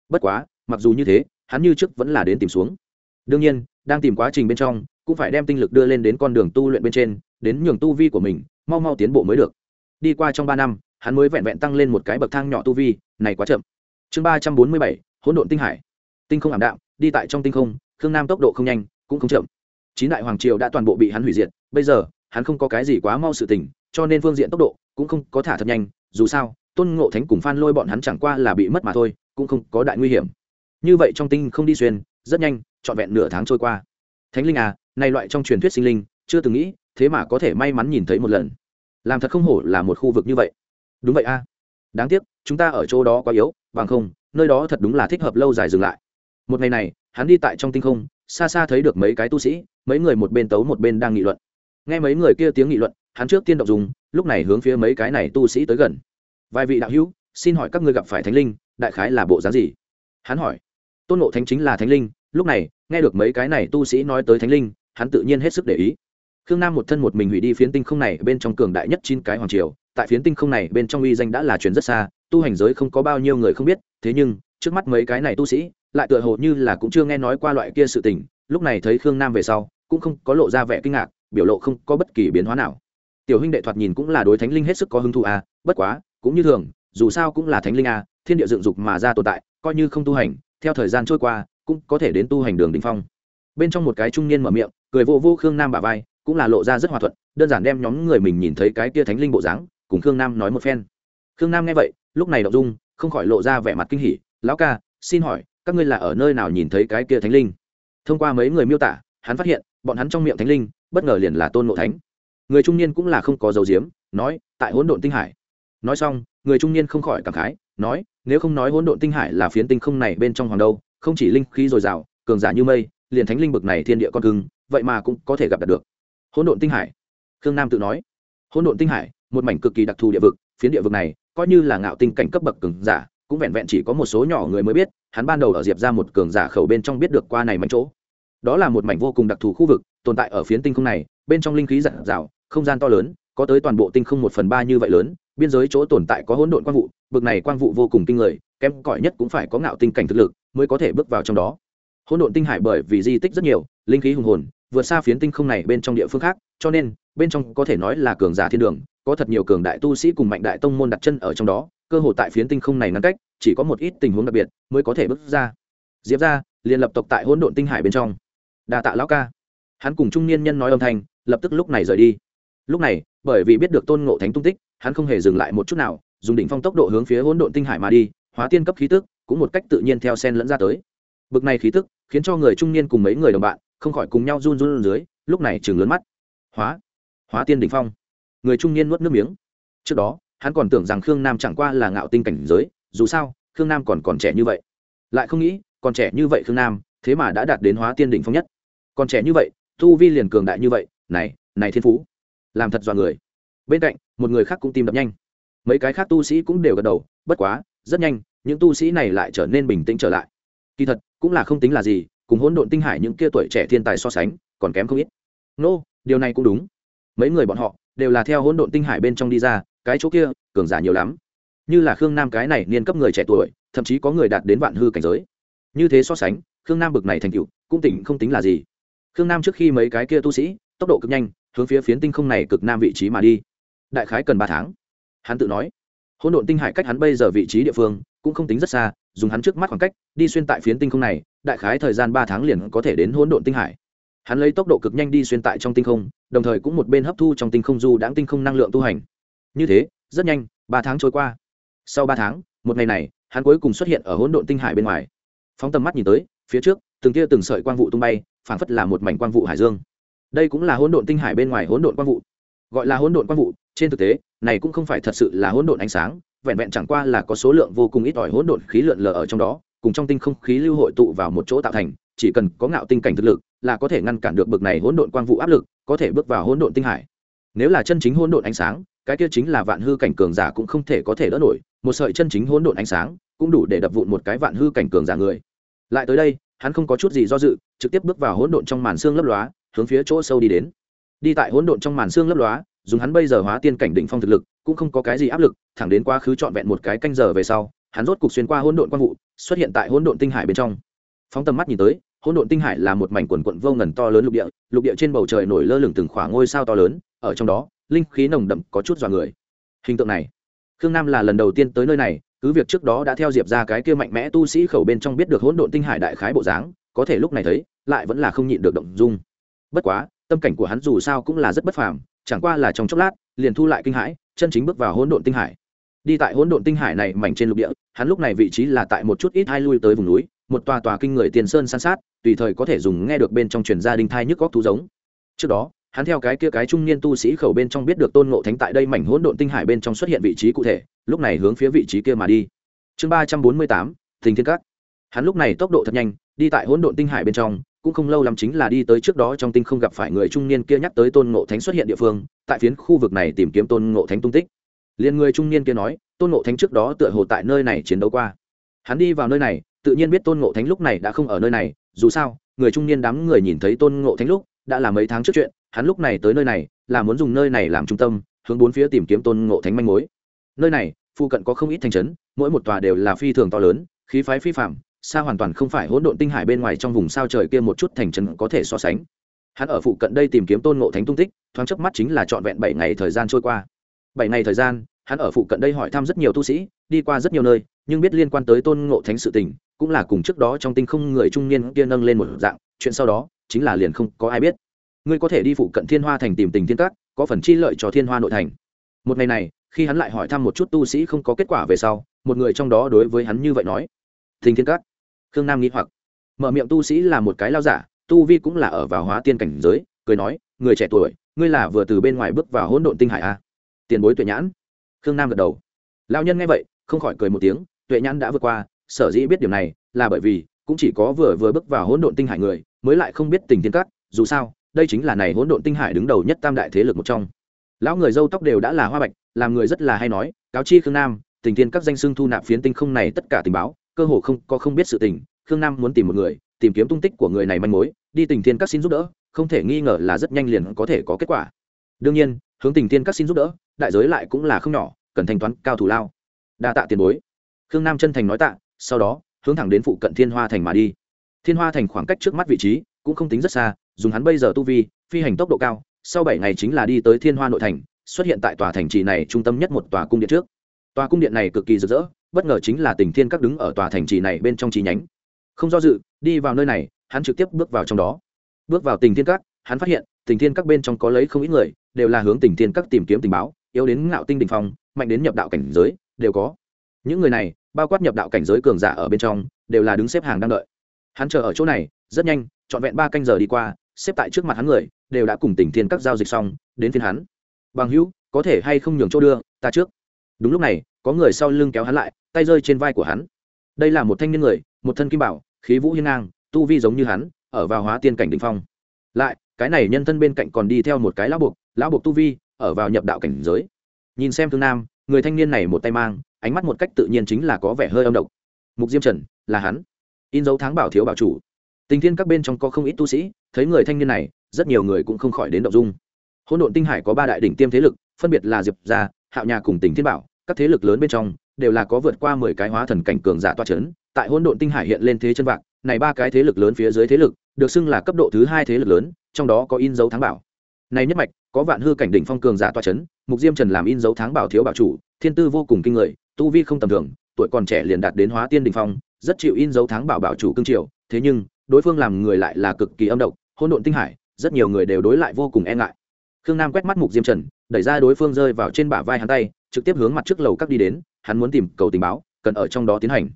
Bất quá, mặc dù như thế hắn như trước vẫn là đến tìm xuống. Đương nhiên, đang tìm quá trình bên trong, cũng phải đem tinh lực đưa lên đến con đường tu luyện bên trên, đến nhường tu vi của mình, mau mau tiến bộ mới được. Đi qua trong ba năm, hắn mới vẹn vẹn tăng lên một cái bậc thang nhỏ tu vi, này quá chậm. Chương ba trăm bốn mươi bảy, hỗn độn tinh hải. Tinh không ảm đạm, đi tại trong tinh không, khương nam tốc độ không nhanh, cũng không chậm. Chín đại hoàng triều đã toàn bộ bị hắn hủy diệt, bây giờ, hắn không có cái gì quá mau sự tình, cho nên phương diện tốc độ cũng không có thả thật nhanh, dù sao, tôn ngộ thánh cùng phan lôi bọn hắn chẳng qua là bị mất mà thôi, cũng không có đại nguy hiểm như vậy trong tinh không đi xuyên, rất nhanh, trọn vẹn nửa tháng trôi qua. Thánh linh à này loại trong truyền thuyết sinh linh, chưa từng nghĩ, thế mà có thể may mắn nhìn thấy một lần. Làm thật không hổ là một khu vực như vậy. Đúng vậy a. Đáng tiếc, chúng ta ở chỗ đó quá yếu, bằng không, nơi đó thật đúng là thích hợp lâu dài dừng lại. Một ngày này, hắn đi tại trong tinh không, xa xa thấy được mấy cái tu sĩ, mấy người một bên tấu một bên đang nghị luận. Nghe mấy người kia tiếng nghị luận, hắn trước tiên động dùng, lúc này hướng phía mấy cái này tu sĩ tới gần. Vài vị đạo hữu, xin hỏi các ngươi gặp phải thánh linh, đại khái là bộ dáng gì? Hắn hỏi tôn ngộ thánh chính là thánh linh, lúc này, nghe được mấy cái này tu sĩ nói tới thánh linh, hắn tự nhiên hết sức để ý. Khương nam một thân một mình hủy đi phiến tinh không này, bên trong cường đại nhất chín cái hoàng triều, tại phiến tinh không này, bên trong uy danh đã là chuyện rất xa, tu hành giới không có bao nhiêu người không biết, thế nhưng, trước mắt mấy cái này tu sĩ, lại tựa hồ như là cũng chưa nghe nói qua loại kia sự tình, lúc này thấy khương nam về sau, cũng không có lộ ra vẻ kinh ngạc, biểu lộ không có bất kỳ biến hóa nào. Tiểu huynh đệ thoạt nhìn cũng là đối thánh linh hết sức có hứng thú à bất quá, cũng như thường, dù sao cũng là thánh linh à thiên địa dựng dục mà ra tồn tại, coi như không tu hành theo thời gian trôi qua, cũng có thể đến tu hành đường đ phong. Bên trong một cái trung niên mở miệng, cười vô vô khương nam bà vai, cũng là lộ ra rất hòa thuận, đơn giản đem nhóm người mình nhìn thấy cái kia thánh linh bộ dáng, cùng khương nam nói một phen. Khương nam nghe vậy, lúc này đậu dung, không khỏi lộ ra vẻ mặt kinh hỉ, lão ca, xin hỏi, các ngươi là ở nơi nào nhìn thấy cái kia thánh linh? Thông qua mấy người miêu tả, hắn phát hiện, bọn hắn trong miệng thánh linh, bất ngờ liền là tôn ngộ thánh. Người trung niên cũng là không có dấu diếm, nói, tại hỗn độn tinh hải. Nói xong người trung niên không khỏi cảm khái, nói, nếu không nói hỗn độn tinh hải là phiến tinh không này bên trong hoàng đâu, không chỉ linh khí dồi dào, cường giả như mây, liền thánh linh bực này thiên địa con cưng, vậy mà cũng có thể gặp được. Hỗn độn tinh hải, khương nam tự nói. Hỗn độn tinh hải, một mảnh cực kỳ đặc thù địa vực, phiến địa vực này coi như là ngạo tinh cảnh cấp bậc cường giả, cũng vẹn vẹn chỉ có một số nhỏ người mới biết, hắn ban đầu ở diệp ra một cường giả khẩu bên trong biết được qua này mảnh chỗ. Đó là một mảnh vô cùng đặc thù khu vực, tồn tại ở phiến tinh không này, bên trong linh khí giặt rào không gian to lớn, có tới toàn bộ tinh không một phần ba như vậy lớn biên giới chỗ tồn tại có hỗn độn quang vụ, bực này quang vụ vô cùng kinh người, kém cỏi nhất cũng phải có ngạo tinh cảnh thực lực mới có thể bước vào trong đó. Hỗn độn tinh hải bởi vì di tích rất nhiều, linh khí hùng hồn, vượt xa phiến tinh không này bên trong địa phương khác, cho nên, bên trong có thể nói là cường giả thiên đường, có thật nhiều cường đại tu sĩ cùng mạnh đại tông môn đặt chân ở trong đó, cơ hội tại phiến tinh không này ngăn cách, chỉ có một ít tình huống đặc biệt mới có thể bước ra. Diệp ra liền lập tộc tại hỗn độn tinh hải bên trong. Đa tạ lão ca. Hắn cùng trung niên nhân nói âm thanh, lập tức lúc này rời đi. Lúc này, bởi vì biết được tôn ngộ thánh tung tích hắn không hề dừng lại một chút nào, dùng đỉnh phong tốc độ hướng phía hỗn độn tinh hải mà đi, hóa tiên cấp khí tức, cũng một cách tự nhiên theo sen lẫn ra tới. Bực này khí tức, khiến cho người trung niên cùng mấy người đồng bạn, không khỏi cùng nhau run run dưới, lúc này chừng lớn mắt. Hóa hóa tiên đỉnh phong. Người trung niên nuốt nước miếng. Trước đó, hắn còn tưởng rằng khương nam chẳng qua là ngạo tinh cảnh giới, dù sao, khương nam còn còn trẻ như vậy. Lại không nghĩ, còn trẻ như vậy khương nam, thế mà đã đạt đến hóa tiên đỉnh phong nhất. Còn trẻ như vậy, tu vi liền cường đại như vậy, này này thiên phú. Làm thật dọa người. Bên cạnh một người khác cũng tim đập nhanh. Mấy cái khác tu sĩ cũng đều gật đầu bất quá rất nhanh những tu sĩ này lại trở nên bình tĩnh trở lại. Kỳ thật cũng là không tính là gì cùng hỗn độn tinh hải những kia tuổi trẻ thiên tài so sánh còn kém không ít. Nô、no, điều này cũng đúng. Mấy người bọn họ đều là theo hỗn độn tinh hải bên trong đi ra cái chỗ kia cường giả nhiều lắm. Như là khương nam cái này niên cấp người trẻ tuổi thậm chí có người đạt đến vạn hư cảnh giới. Như thế so sánh khương nam bực này thành cựu cũng tỉnh không tính là gì. Khương nam trước khi mấy cái kia tu sĩ tốc độ cực nhanh hướng phía phiến tinh không này cực nam vị trí mà đi đại khái cần ba tháng. Hắn tự nói, hỗn độn tinh hải cách hắn bây giờ vị trí địa phương cũng không tính rất xa, dùng hắn trước mắt khoảng cách đi xuyên tại phiến tinh không này, đại khái thời gian ba tháng liền có thể đến hỗn độn tinh hải. Hắn lấy tốc độ cực nhanh đi xuyên tại trong tinh không, đồng thời cũng một bên hấp thu trong tinh không du đãng tinh không năng lượng tu hành. Như thế, rất nhanh, ba tháng trôi qua. Sau ba tháng, một ngày này, hắn cuối cùng xuất hiện ở hỗn độn tinh hải bên ngoài. Phóng tầm mắt nhìn tới, phía trước, từng tia từng sợi quang vụ tung bay, phảng phất là một mảnh quang vụ hải dương. Đây cũng là hỗn độn tinh hải bên ngoài hỗn độn quang vụ gọi là hỗn độn quang vụ, trên thực tế, này cũng không phải thật sự là hỗn độn ánh sáng, vẹn vẹn chẳng qua là có số lượng vô cùng ít ỏi hỗn độn khí lượn lờ ở trong đó, cùng trong tinh không khí lưu hội tụ vào một chỗ tạo thành, chỉ cần có ngạo tinh cảnh thực lực, là có thể ngăn cản được bực này hỗn độn quang vụ áp lực, có thể bước vào hỗn độn tinh hải. Nếu là chân chính hỗn độn ánh sáng, cái kia chính là vạn hư cảnh cường giả cũng không thể có thể đỡ nổi, một sợi chân chính hỗn độn ánh sáng cũng đủ để đập vụn một cái vạn hư cảnh cường giả người. Lại tới đây, hắn không có chút gì do dự, trực tiếp bước vào hỗn độn trong màn xương lấp lóa, hướng phía chỗ sâu đi đến đi tại hỗn độn trong màn xương lấp lóa, dùng hắn bây giờ hóa tiên cảnh đỉnh phong thực lực, cũng không có cái gì áp lực, thẳng đến quá khứ trọn vẹn một cái canh giờ về sau, hắn rốt cục xuyên qua hỗn độn quang vụ, xuất hiện tại hỗn độn tinh hải bên trong. Phóng tầm mắt nhìn tới, hỗn độn tinh hải là một mảnh quần quận vô ngần to lớn lục địa lục địa trên bầu trời nổi lơ lửng từng khoảng ngôi sao to lớn, ở trong đó, linh khí nồng đậm có chút dọa người. Hình tượng này, khương nam là lần đầu tiên tới nơi này, cứ việc trước đó đã theo diệp ra cái kia mạnh mẽ tu sĩ khẩu bên trong biết được hỗn độn tinh hải đại khái bộ dáng, có thể lúc này thấy, lại vẫn là không nhịn được động dung. Bất quá tâm cảnh của hắn dù sao cũng là rất bất phàm, chẳng qua là trong chốc lát, liền thu lại kinh hãi, chân chính bước vào hỗn độn tinh hải. Đi tại hỗn độn tinh hải này mảnh trên lục địa, hắn lúc này vị trí là tại một chút ít hai lui tới vùng núi, một tòa tòa kinh người tiền sơn san sát, tùy thời có thể dùng nghe được bên trong truyền gia đình thai nhức góc thú giống. Trước đó, hắn theo cái kia cái trung niên tu sĩ khẩu bên trong biết được tôn ngộ thánh tại đây mảnh hỗn độn tinh hải bên trong xuất hiện vị trí cụ thể, lúc này hướng phía vị trí kia mà đi. Chương ba trăm bốn mươi tám, thình thiên các. Hắn lúc này tốc độ thật nhanh, đi tại hỗn độn tinh hải bên trong cũng không lâu lắm chính là đi tới trước đó trong tinh không gặp phải người trung niên kia nhắc tới tôn ngộ thánh xuất hiện địa phương, tại phiến khu vực này tìm kiếm tôn ngộ thánh tung tích. Liền người trung niên kia nói, tôn ngộ thánh trước đó tựa hồ tại nơi này chiến đấu qua. Hắn đi vào nơi này, tự nhiên biết tôn ngộ thánh lúc này đã không ở nơi này, dù sao, người trung niên đám người nhìn thấy tôn ngộ thánh lúc, đã là mấy tháng trước chuyện, hắn lúc này tới nơi này, là muốn dùng nơi này làm trung tâm, hướng bốn phía tìm kiếm tôn ngộ thánh manh mối. Nơi này, phụ cận có không ít thành trấn, mỗi một tòa đều là phi thường to lớn, khí phái phi phạm xa hoàn toàn không phải hỗn độn tinh hải bên ngoài trong vùng sao trời kia một chút thành trấn có thể so sánh. Hắn ở phụ cận đây tìm kiếm tôn ngộ thánh tung tích, thoáng chớp mắt chính là trọn vẹn bảy ngày thời gian trôi qua. Bảy ngày thời gian, hắn ở phụ cận đây hỏi thăm rất nhiều tu sĩ, đi qua rất nhiều nơi, nhưng biết liên quan tới tôn ngộ thánh sự tình, cũng là cùng trước đó trong tinh không người trung niên kia nâng lên một dạng, chuyện sau đó, chính là liền không có ai biết. Ngươi có thể đi phụ cận thiên hoa thành tìm tình thiên các, có phần chi lợi cho thiên hoa nội thành. Một ngày này, khi hắn lại hỏi thăm một chút tu sĩ không có kết quả về sau, một người trong đó đối với hắn như vậy nói, tình thiên các khương nam nghĩ hoặc. Mở miệng tu sĩ là một cái lao giả tu vi cũng là ở vào hóa tiên cảnh giới cười nói người trẻ tuổi ngươi là vừa từ bên ngoài bước vào hỗn độn tinh hải a à? tiền bối tuệ nhãn. Khương nam gật đầu. Lao nhân nghe vậy không khỏi cười một tiếng tuệ nhãn đã vượt qua sở dĩ biết điểm này là bởi vì cũng chỉ có vừa vừa bước vào hỗn độn tinh hải người mới lại không biết tình thiên cát, dù sao đây chính là này hỗn độn tinh hải đứng đầu nhất tam đại thế lực một trong. Lão người dâu tóc đều đã là hoa bạch làm người rất là hay nói cáo chi khương nam tình thiên các danh xưng thu nạp phiến tinh không này tất cả tình báo cơ hồ không có không biết sự tình, khương nam muốn tìm một người, tìm kiếm tung tích của người này manh mối, đi tình thiên các xin giúp đỡ, không thể nghi ngờ là rất nhanh liền có thể có kết quả. Đương nhiên, hướng tình thiên các xin giúp đỡ, đại giới lại cũng là không nhỏ, cần thanh toán cao thủ lao. Đa tạ tiền bối. Khương nam chân thành nói tạ, sau đó, hướng thẳng đến phụ cận thiên hoa thành mà đi. Thiên hoa thành khoảng cách trước mắt vị trí cũng không tính rất xa, dùng hắn bây giờ tu vi, phi hành tốc độ cao, sau bảy ngày chính là đi tới thiên hoa nội thành, xuất hiện tại tòa thành trì này trung tâm nhất một tòa cung điện trước. Tòa cung điện này cực kỳ rực rỡ bất ngờ chính là tình thiên các đứng ở tòa thành trì này bên trong chi nhánh. Không do dự, đi vào nơi này, hắn trực tiếp bước vào trong đó. Bước vào tình thiên các, hắn phát hiện, tình thiên các bên trong có lấy không ít người, đều là hướng tình thiên các tìm kiếm tình báo, yếu đến ngạo tinh đình phong, mạnh đến nhập đạo cảnh giới, đều có. Những người này, bao quát nhập đạo cảnh giới cường giả ở bên trong, đều là đứng xếp hàng đang đợi. Hắn chờ ở chỗ này, rất nhanh, trọn vẹn ba canh giờ đi qua, xếp tại trước mặt hắn người, đều đã cùng tình thiên các giao dịch xong, đến phiên hắn. Bằng hữu, có thể hay không nhường chỗ đưa ta trước? Đúng lúc này, có người sau lưng kéo hắn lại tay rơi trên vai của hắn. Đây là một thanh niên người, một thân kim bảo, khí vũ hiên ngang, tu vi giống như hắn, ở vào hóa tiên cảnh đình phong. Lại, cái này nhân thân bên cạnh còn đi theo một cái lão buộc lão buộc tu vi, ở vào nhập đạo cảnh giới. Nhìn xem thương nam, người thanh niên này một tay mang, ánh mắt một cách tự nhiên chính là có vẻ hơi âm độc. Mục diêm trần, là hắn. In dấu tháng bảo thiếu bảo chủ. Tình thiên các bên trong có không ít tu sĩ, thấy người thanh niên này, rất nhiều người cũng không khỏi đến động dung. Hỗn độn tinh hải có ba đại đỉnh tiêm thế lực, phân biệt là diệp gia, hạo nhà cùng tỉnh thiên bảo, các thế lực lớn bên trong đều là có vượt qua mười cái hóa thần cảnh cường giả toa chấn, tại hỗn độn tinh hải hiện lên thế chân vạc này ba cái thế lực lớn phía dưới thế lực được xưng là cấp độ thứ hai thế lực lớn trong đó có in dấu tháng bảo. Này nhất mạch có vạn hư cảnh đỉnh phong cường giả toa chấn, mục diêm trần làm in dấu tháng bảo thiếu bảo chủ thiên tư vô cùng kinh người tu vi không tầm thường tuổi còn trẻ liền đạt đến hóa tiên đỉnh phong rất chịu in dấu tháng bảo bảo chủ cương triều thế nhưng đối phương làm người lại là cực kỳ âm độc hỗn độn tinh hải rất nhiều người đều đối lại vô cùng e ngại. Khương nam quét mắt mục diêm trần đẩy ra đối phương rơi vào trên bả vai hắn tay trực tiếp hướng mặt trước lầu các đi đến, hắn muốn tìm cầu tình báo, cần ở trong đó tiến hành.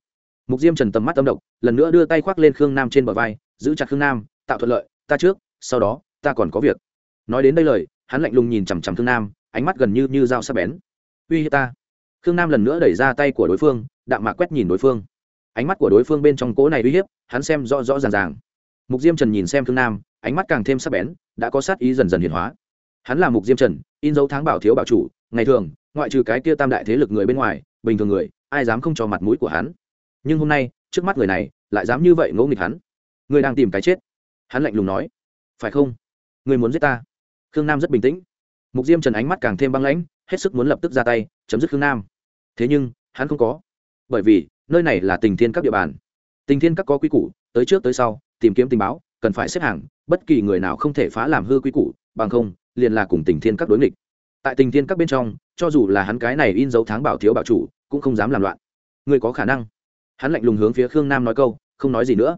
Mục diêm trần tầm mắt âm độc, lần nữa đưa tay khoác lên khương nam trên bờ vai, giữ chặt khương nam, tạo thuận lợi, ta trước, sau đó, ta còn có việc. Nói đến đây lời, hắn lạnh lùng nhìn chằm chằm khương nam, ánh mắt gần như như dao sắc bén. Uy hiếp ta. Khương nam lần nữa đẩy ra tay của đối phương, đạm mạc quét nhìn đối phương. Ánh mắt của đối phương bên trong cỗ này uy hiếp, hắn xem rõ rõ ràng ràng. Mục diêm trần nhìn xem khương nam, ánh mắt càng thêm sắc bén, đã có sát ý dần dần hiền hóa. Hắn là mục diêm trần, in dấu tháng bảo thiếu bảo chủ, ngày thường ngoại trừ cái kia tam đại thế lực người bên ngoài, bình thường người, ai dám không cho mặt mũi của hắn? Nhưng hôm nay, trước mắt người này, lại dám như vậy ngỗ nghịch hắn. Người đang tìm cái chết. Hắn lạnh lùng nói. Phải không? Người muốn giết ta. Khương nam rất bình tĩnh. Mục diêm trần ánh mắt càng thêm băng lãnh, hết sức muốn lập tức ra tay, chấm dứt khương nam. Thế nhưng, hắn không có. Bởi vì, nơi này là tình thiên các địa bàn. Tình thiên các có quy củ, tới trước tới sau, tìm kiếm tình báo, cần phải xếp hàng, bất kỳ người nào không thể phá làm hư quy củ, bằng không, liền là cùng tình thiên các đối nghịch tại tình thiên các bên trong, cho dù là hắn cái này in dấu tháng bảo thiếu bảo chủ, cũng không dám làm loạn. Người có khả năng. Hắn lạnh lùng hướng phía khương nam nói câu, không nói gì nữa.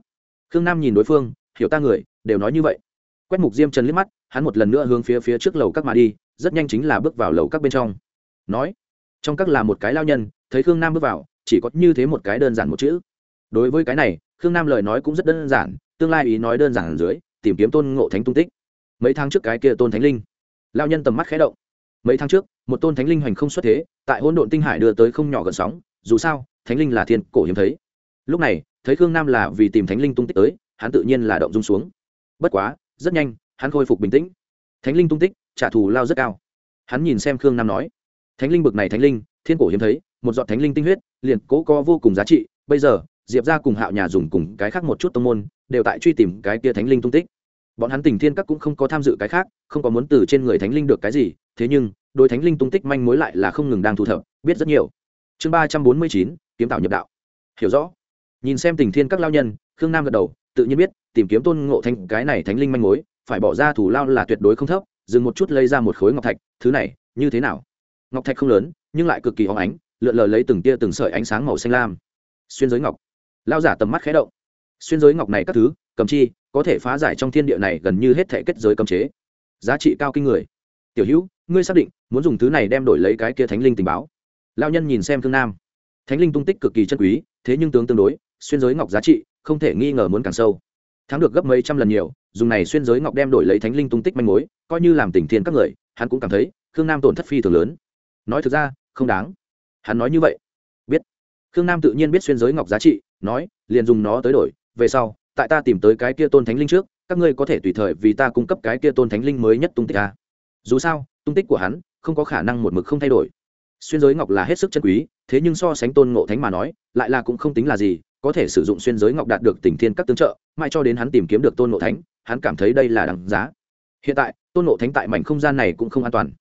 Khương nam nhìn đối phương, hiểu ta người, đều nói như vậy. Quét mục diêm trần liếc mắt, hắn một lần nữa hướng phía phía trước lầu các mà đi, rất nhanh chính là bước vào lầu các bên trong. Nói, trong các là một cái lao nhân, thấy khương nam bước vào, chỉ có như thế một cái đơn giản một chữ. Đối với cái này, khương nam lời nói cũng rất đơn giản, tương lai ý nói đơn giản dưới, tìm kiếm tôn ngộ thánh tung tích. Mấy tháng trước cái kia tôn thánh linh, lao nhân tầm mắt khé động mấy tháng trước, một tôn thánh linh hoành không xuất thế, tại hỗn độn tinh hải đưa tới không nhỏ gần sóng, dù sao, thánh linh là thiên cổ hiếm thấy. Lúc này, thấy khương nam là vì tìm thánh linh tung tích tới, hắn tự nhiên là động dung xuống. Bất quá, rất nhanh, hắn khôi phục bình tĩnh. Thánh linh tung tích, trả thù lao rất cao. Hắn nhìn xem khương nam nói, thánh linh bực này thánh linh, thiên cổ hiếm thấy, một giọt thánh linh tinh huyết, liền cố co vô cùng giá trị. Bây giờ, diệp ra cùng hạo nhà dùng cùng cái khác một chút tông môn, đều tại truy tìm cái kia thánh linh tung tích bọn hắn tình thiên các cũng không có tham dự cái khác, không có muốn từ trên người thánh linh được cái gì, thế nhưng đôi thánh linh tung tích manh mối lại là không ngừng đang thu thập, biết rất nhiều. Chương ba trăm bốn mươi chín, kiếm tạo nhập đạo. Hiểu rõ. Nhìn xem tình thiên các lao nhân, khương nam gật đầu, tự nhiên biết, tìm kiếm tôn ngộ thanh, cái này thánh linh manh mối, phải bỏ ra thủ lao là tuyệt đối không thấp, dừng một chút lấy ra một khối ngọc thạch, thứ này, như thế nào? Ngọc thạch không lớn, nhưng lại cực kỳ hóng ánh, lượn lờ lấy từng tia từng sợi ánh sáng màu xanh lam. Xuyên giới ngọc. Lao giả tầm mắt khé động. Xuyên giới ngọc này các thứ, cầm chi có thể phá giải trong thiên địa này gần như hết thể kết giới cấm chế. Giá trị cao kinh người. Tiểu hữu, ngươi xác định muốn dùng thứ này đem đổi lấy cái kia thánh linh tình báo. Lao nhân nhìn xem thương nam. Thánh linh tung tích cực kỳ chân quý, thế nhưng tướng tương đối, xuyên giới ngọc giá trị, không thể nghi ngờ muốn càng sâu. Thắng được gấp mấy trăm lần nhiều, dùng này xuyên giới ngọc đem đổi lấy thánh linh tung tích manh mối, coi như làm tình thiên các người, hắn cũng cảm thấy khương nam tổn thất phi thường lớn. Nói thực ra, không đáng. Hắn nói như vậy. Biết. Khương nam tự nhiên biết xuyên giới ngọc giá trị, nói, liền dùng nó tới đổi, về sau tại ta tìm tới cái kia tôn thánh linh trước, các ngươi có thể tùy thời vì ta cung cấp cái kia tôn thánh linh mới nhất tung tích ta dù sao, tung tích của hắn không có khả năng một mực không thay đổi. Xuyên giới ngọc là hết sức chân quý, thế nhưng so sánh tôn ngộ thánh mà nói, lại là cũng không tính là gì, có thể sử dụng xuyên giới ngọc đạt được tình thiên các tương trợ, mãi cho đến hắn tìm kiếm được tôn ngộ thánh, hắn cảm thấy đây là đằng giá. Hiện tại, tôn ngộ thánh tại mảnh không gian này cũng không an toàn.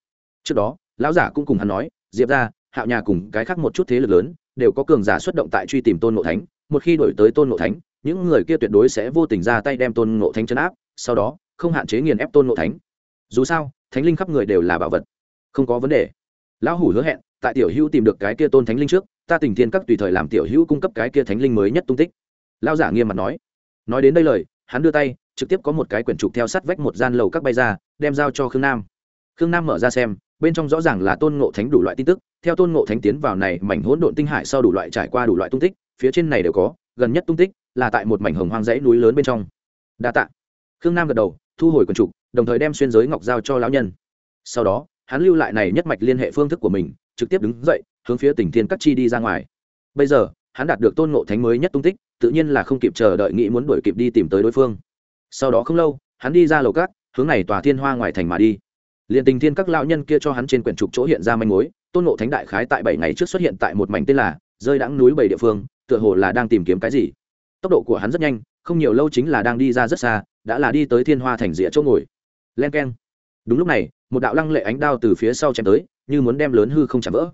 Trước đó, lão giả cũng cùng hắn nói, diệp ra hạo nhà cùng cái khác một chút thế lực lớn, đều có cường giả xuất động tại truy tìm tôn ngộ thánh, một khi đổi tới tôn ngộ thánh những người kia tuyệt đối sẽ vô tình ra tay đem tôn ngộ thánh chấn áp, sau đó, không hạn chế nghiền ép tôn ngộ thánh. Dù sao, thánh linh khắp người đều là bảo vật, không có vấn đề. Lão hủ hứa hẹn, tại tiểu hữu tìm được cái kia tôn thánh linh trước, ta tình thiên các tùy thời làm tiểu hữu cung cấp cái kia thánh linh mới nhất tung tích. Lao giả nghiêm mặt nói. Nói đến đây lời, hắn đưa tay, trực tiếp có một cái quyển trục theo sát vách một gian lầu các bay ra, đem giao cho khương nam. Khương nam mở ra xem, bên trong rõ ràng là tôn ngộ thánh đủ loại tin tức, theo tôn ngộ thánh tiến vào này mảnh hỗn độn tinh hải sau đủ loại trải qua đủ loại tung tích, phía trên này đều có, gần nhất tung tích là tại một mảnh hồng hoang dãy núi lớn bên trong. Đa tạ. Khương nam gật đầu, thu hồi quần trục, đồng thời đem xuyên giới ngọc giao cho lão nhân. Sau đó, hắn lưu lại này nhất mạch liên hệ phương thức của mình, trực tiếp đứng dậy, hướng phía tỉnh thiên các chi đi ra ngoài. Bây giờ, hắn đạt được tôn ngộ thánh mới nhất tung tích, tự nhiên là không kịp chờ đợi nghĩ muốn đuổi kịp đi tìm tới đối phương. Sau đó không lâu, hắn đi ra lầu cát hướng này tòa thiên hoa ngoài thành mà đi. Liền tình thiên các lão nhân kia cho hắn trên quyển trục chỗ hiện ra manh mối, tôn ngộ thánh đại khái tại bảy ngày trước xuất hiện tại một mảnh tên là rơi đãng núi bảy địa phương, tựa hồ là đang tìm kiếm cái gì tốc độ của hắn rất nhanh, không nhiều lâu chính là đang đi ra rất xa, đã là đi tới thiên hoa thành rìa chỗ ngồi. Len k e n đúng lúc này, một đạo lăng lệ ánh đao từ phía sau chém tới, như muốn đem lớn hư không chạm vỡ.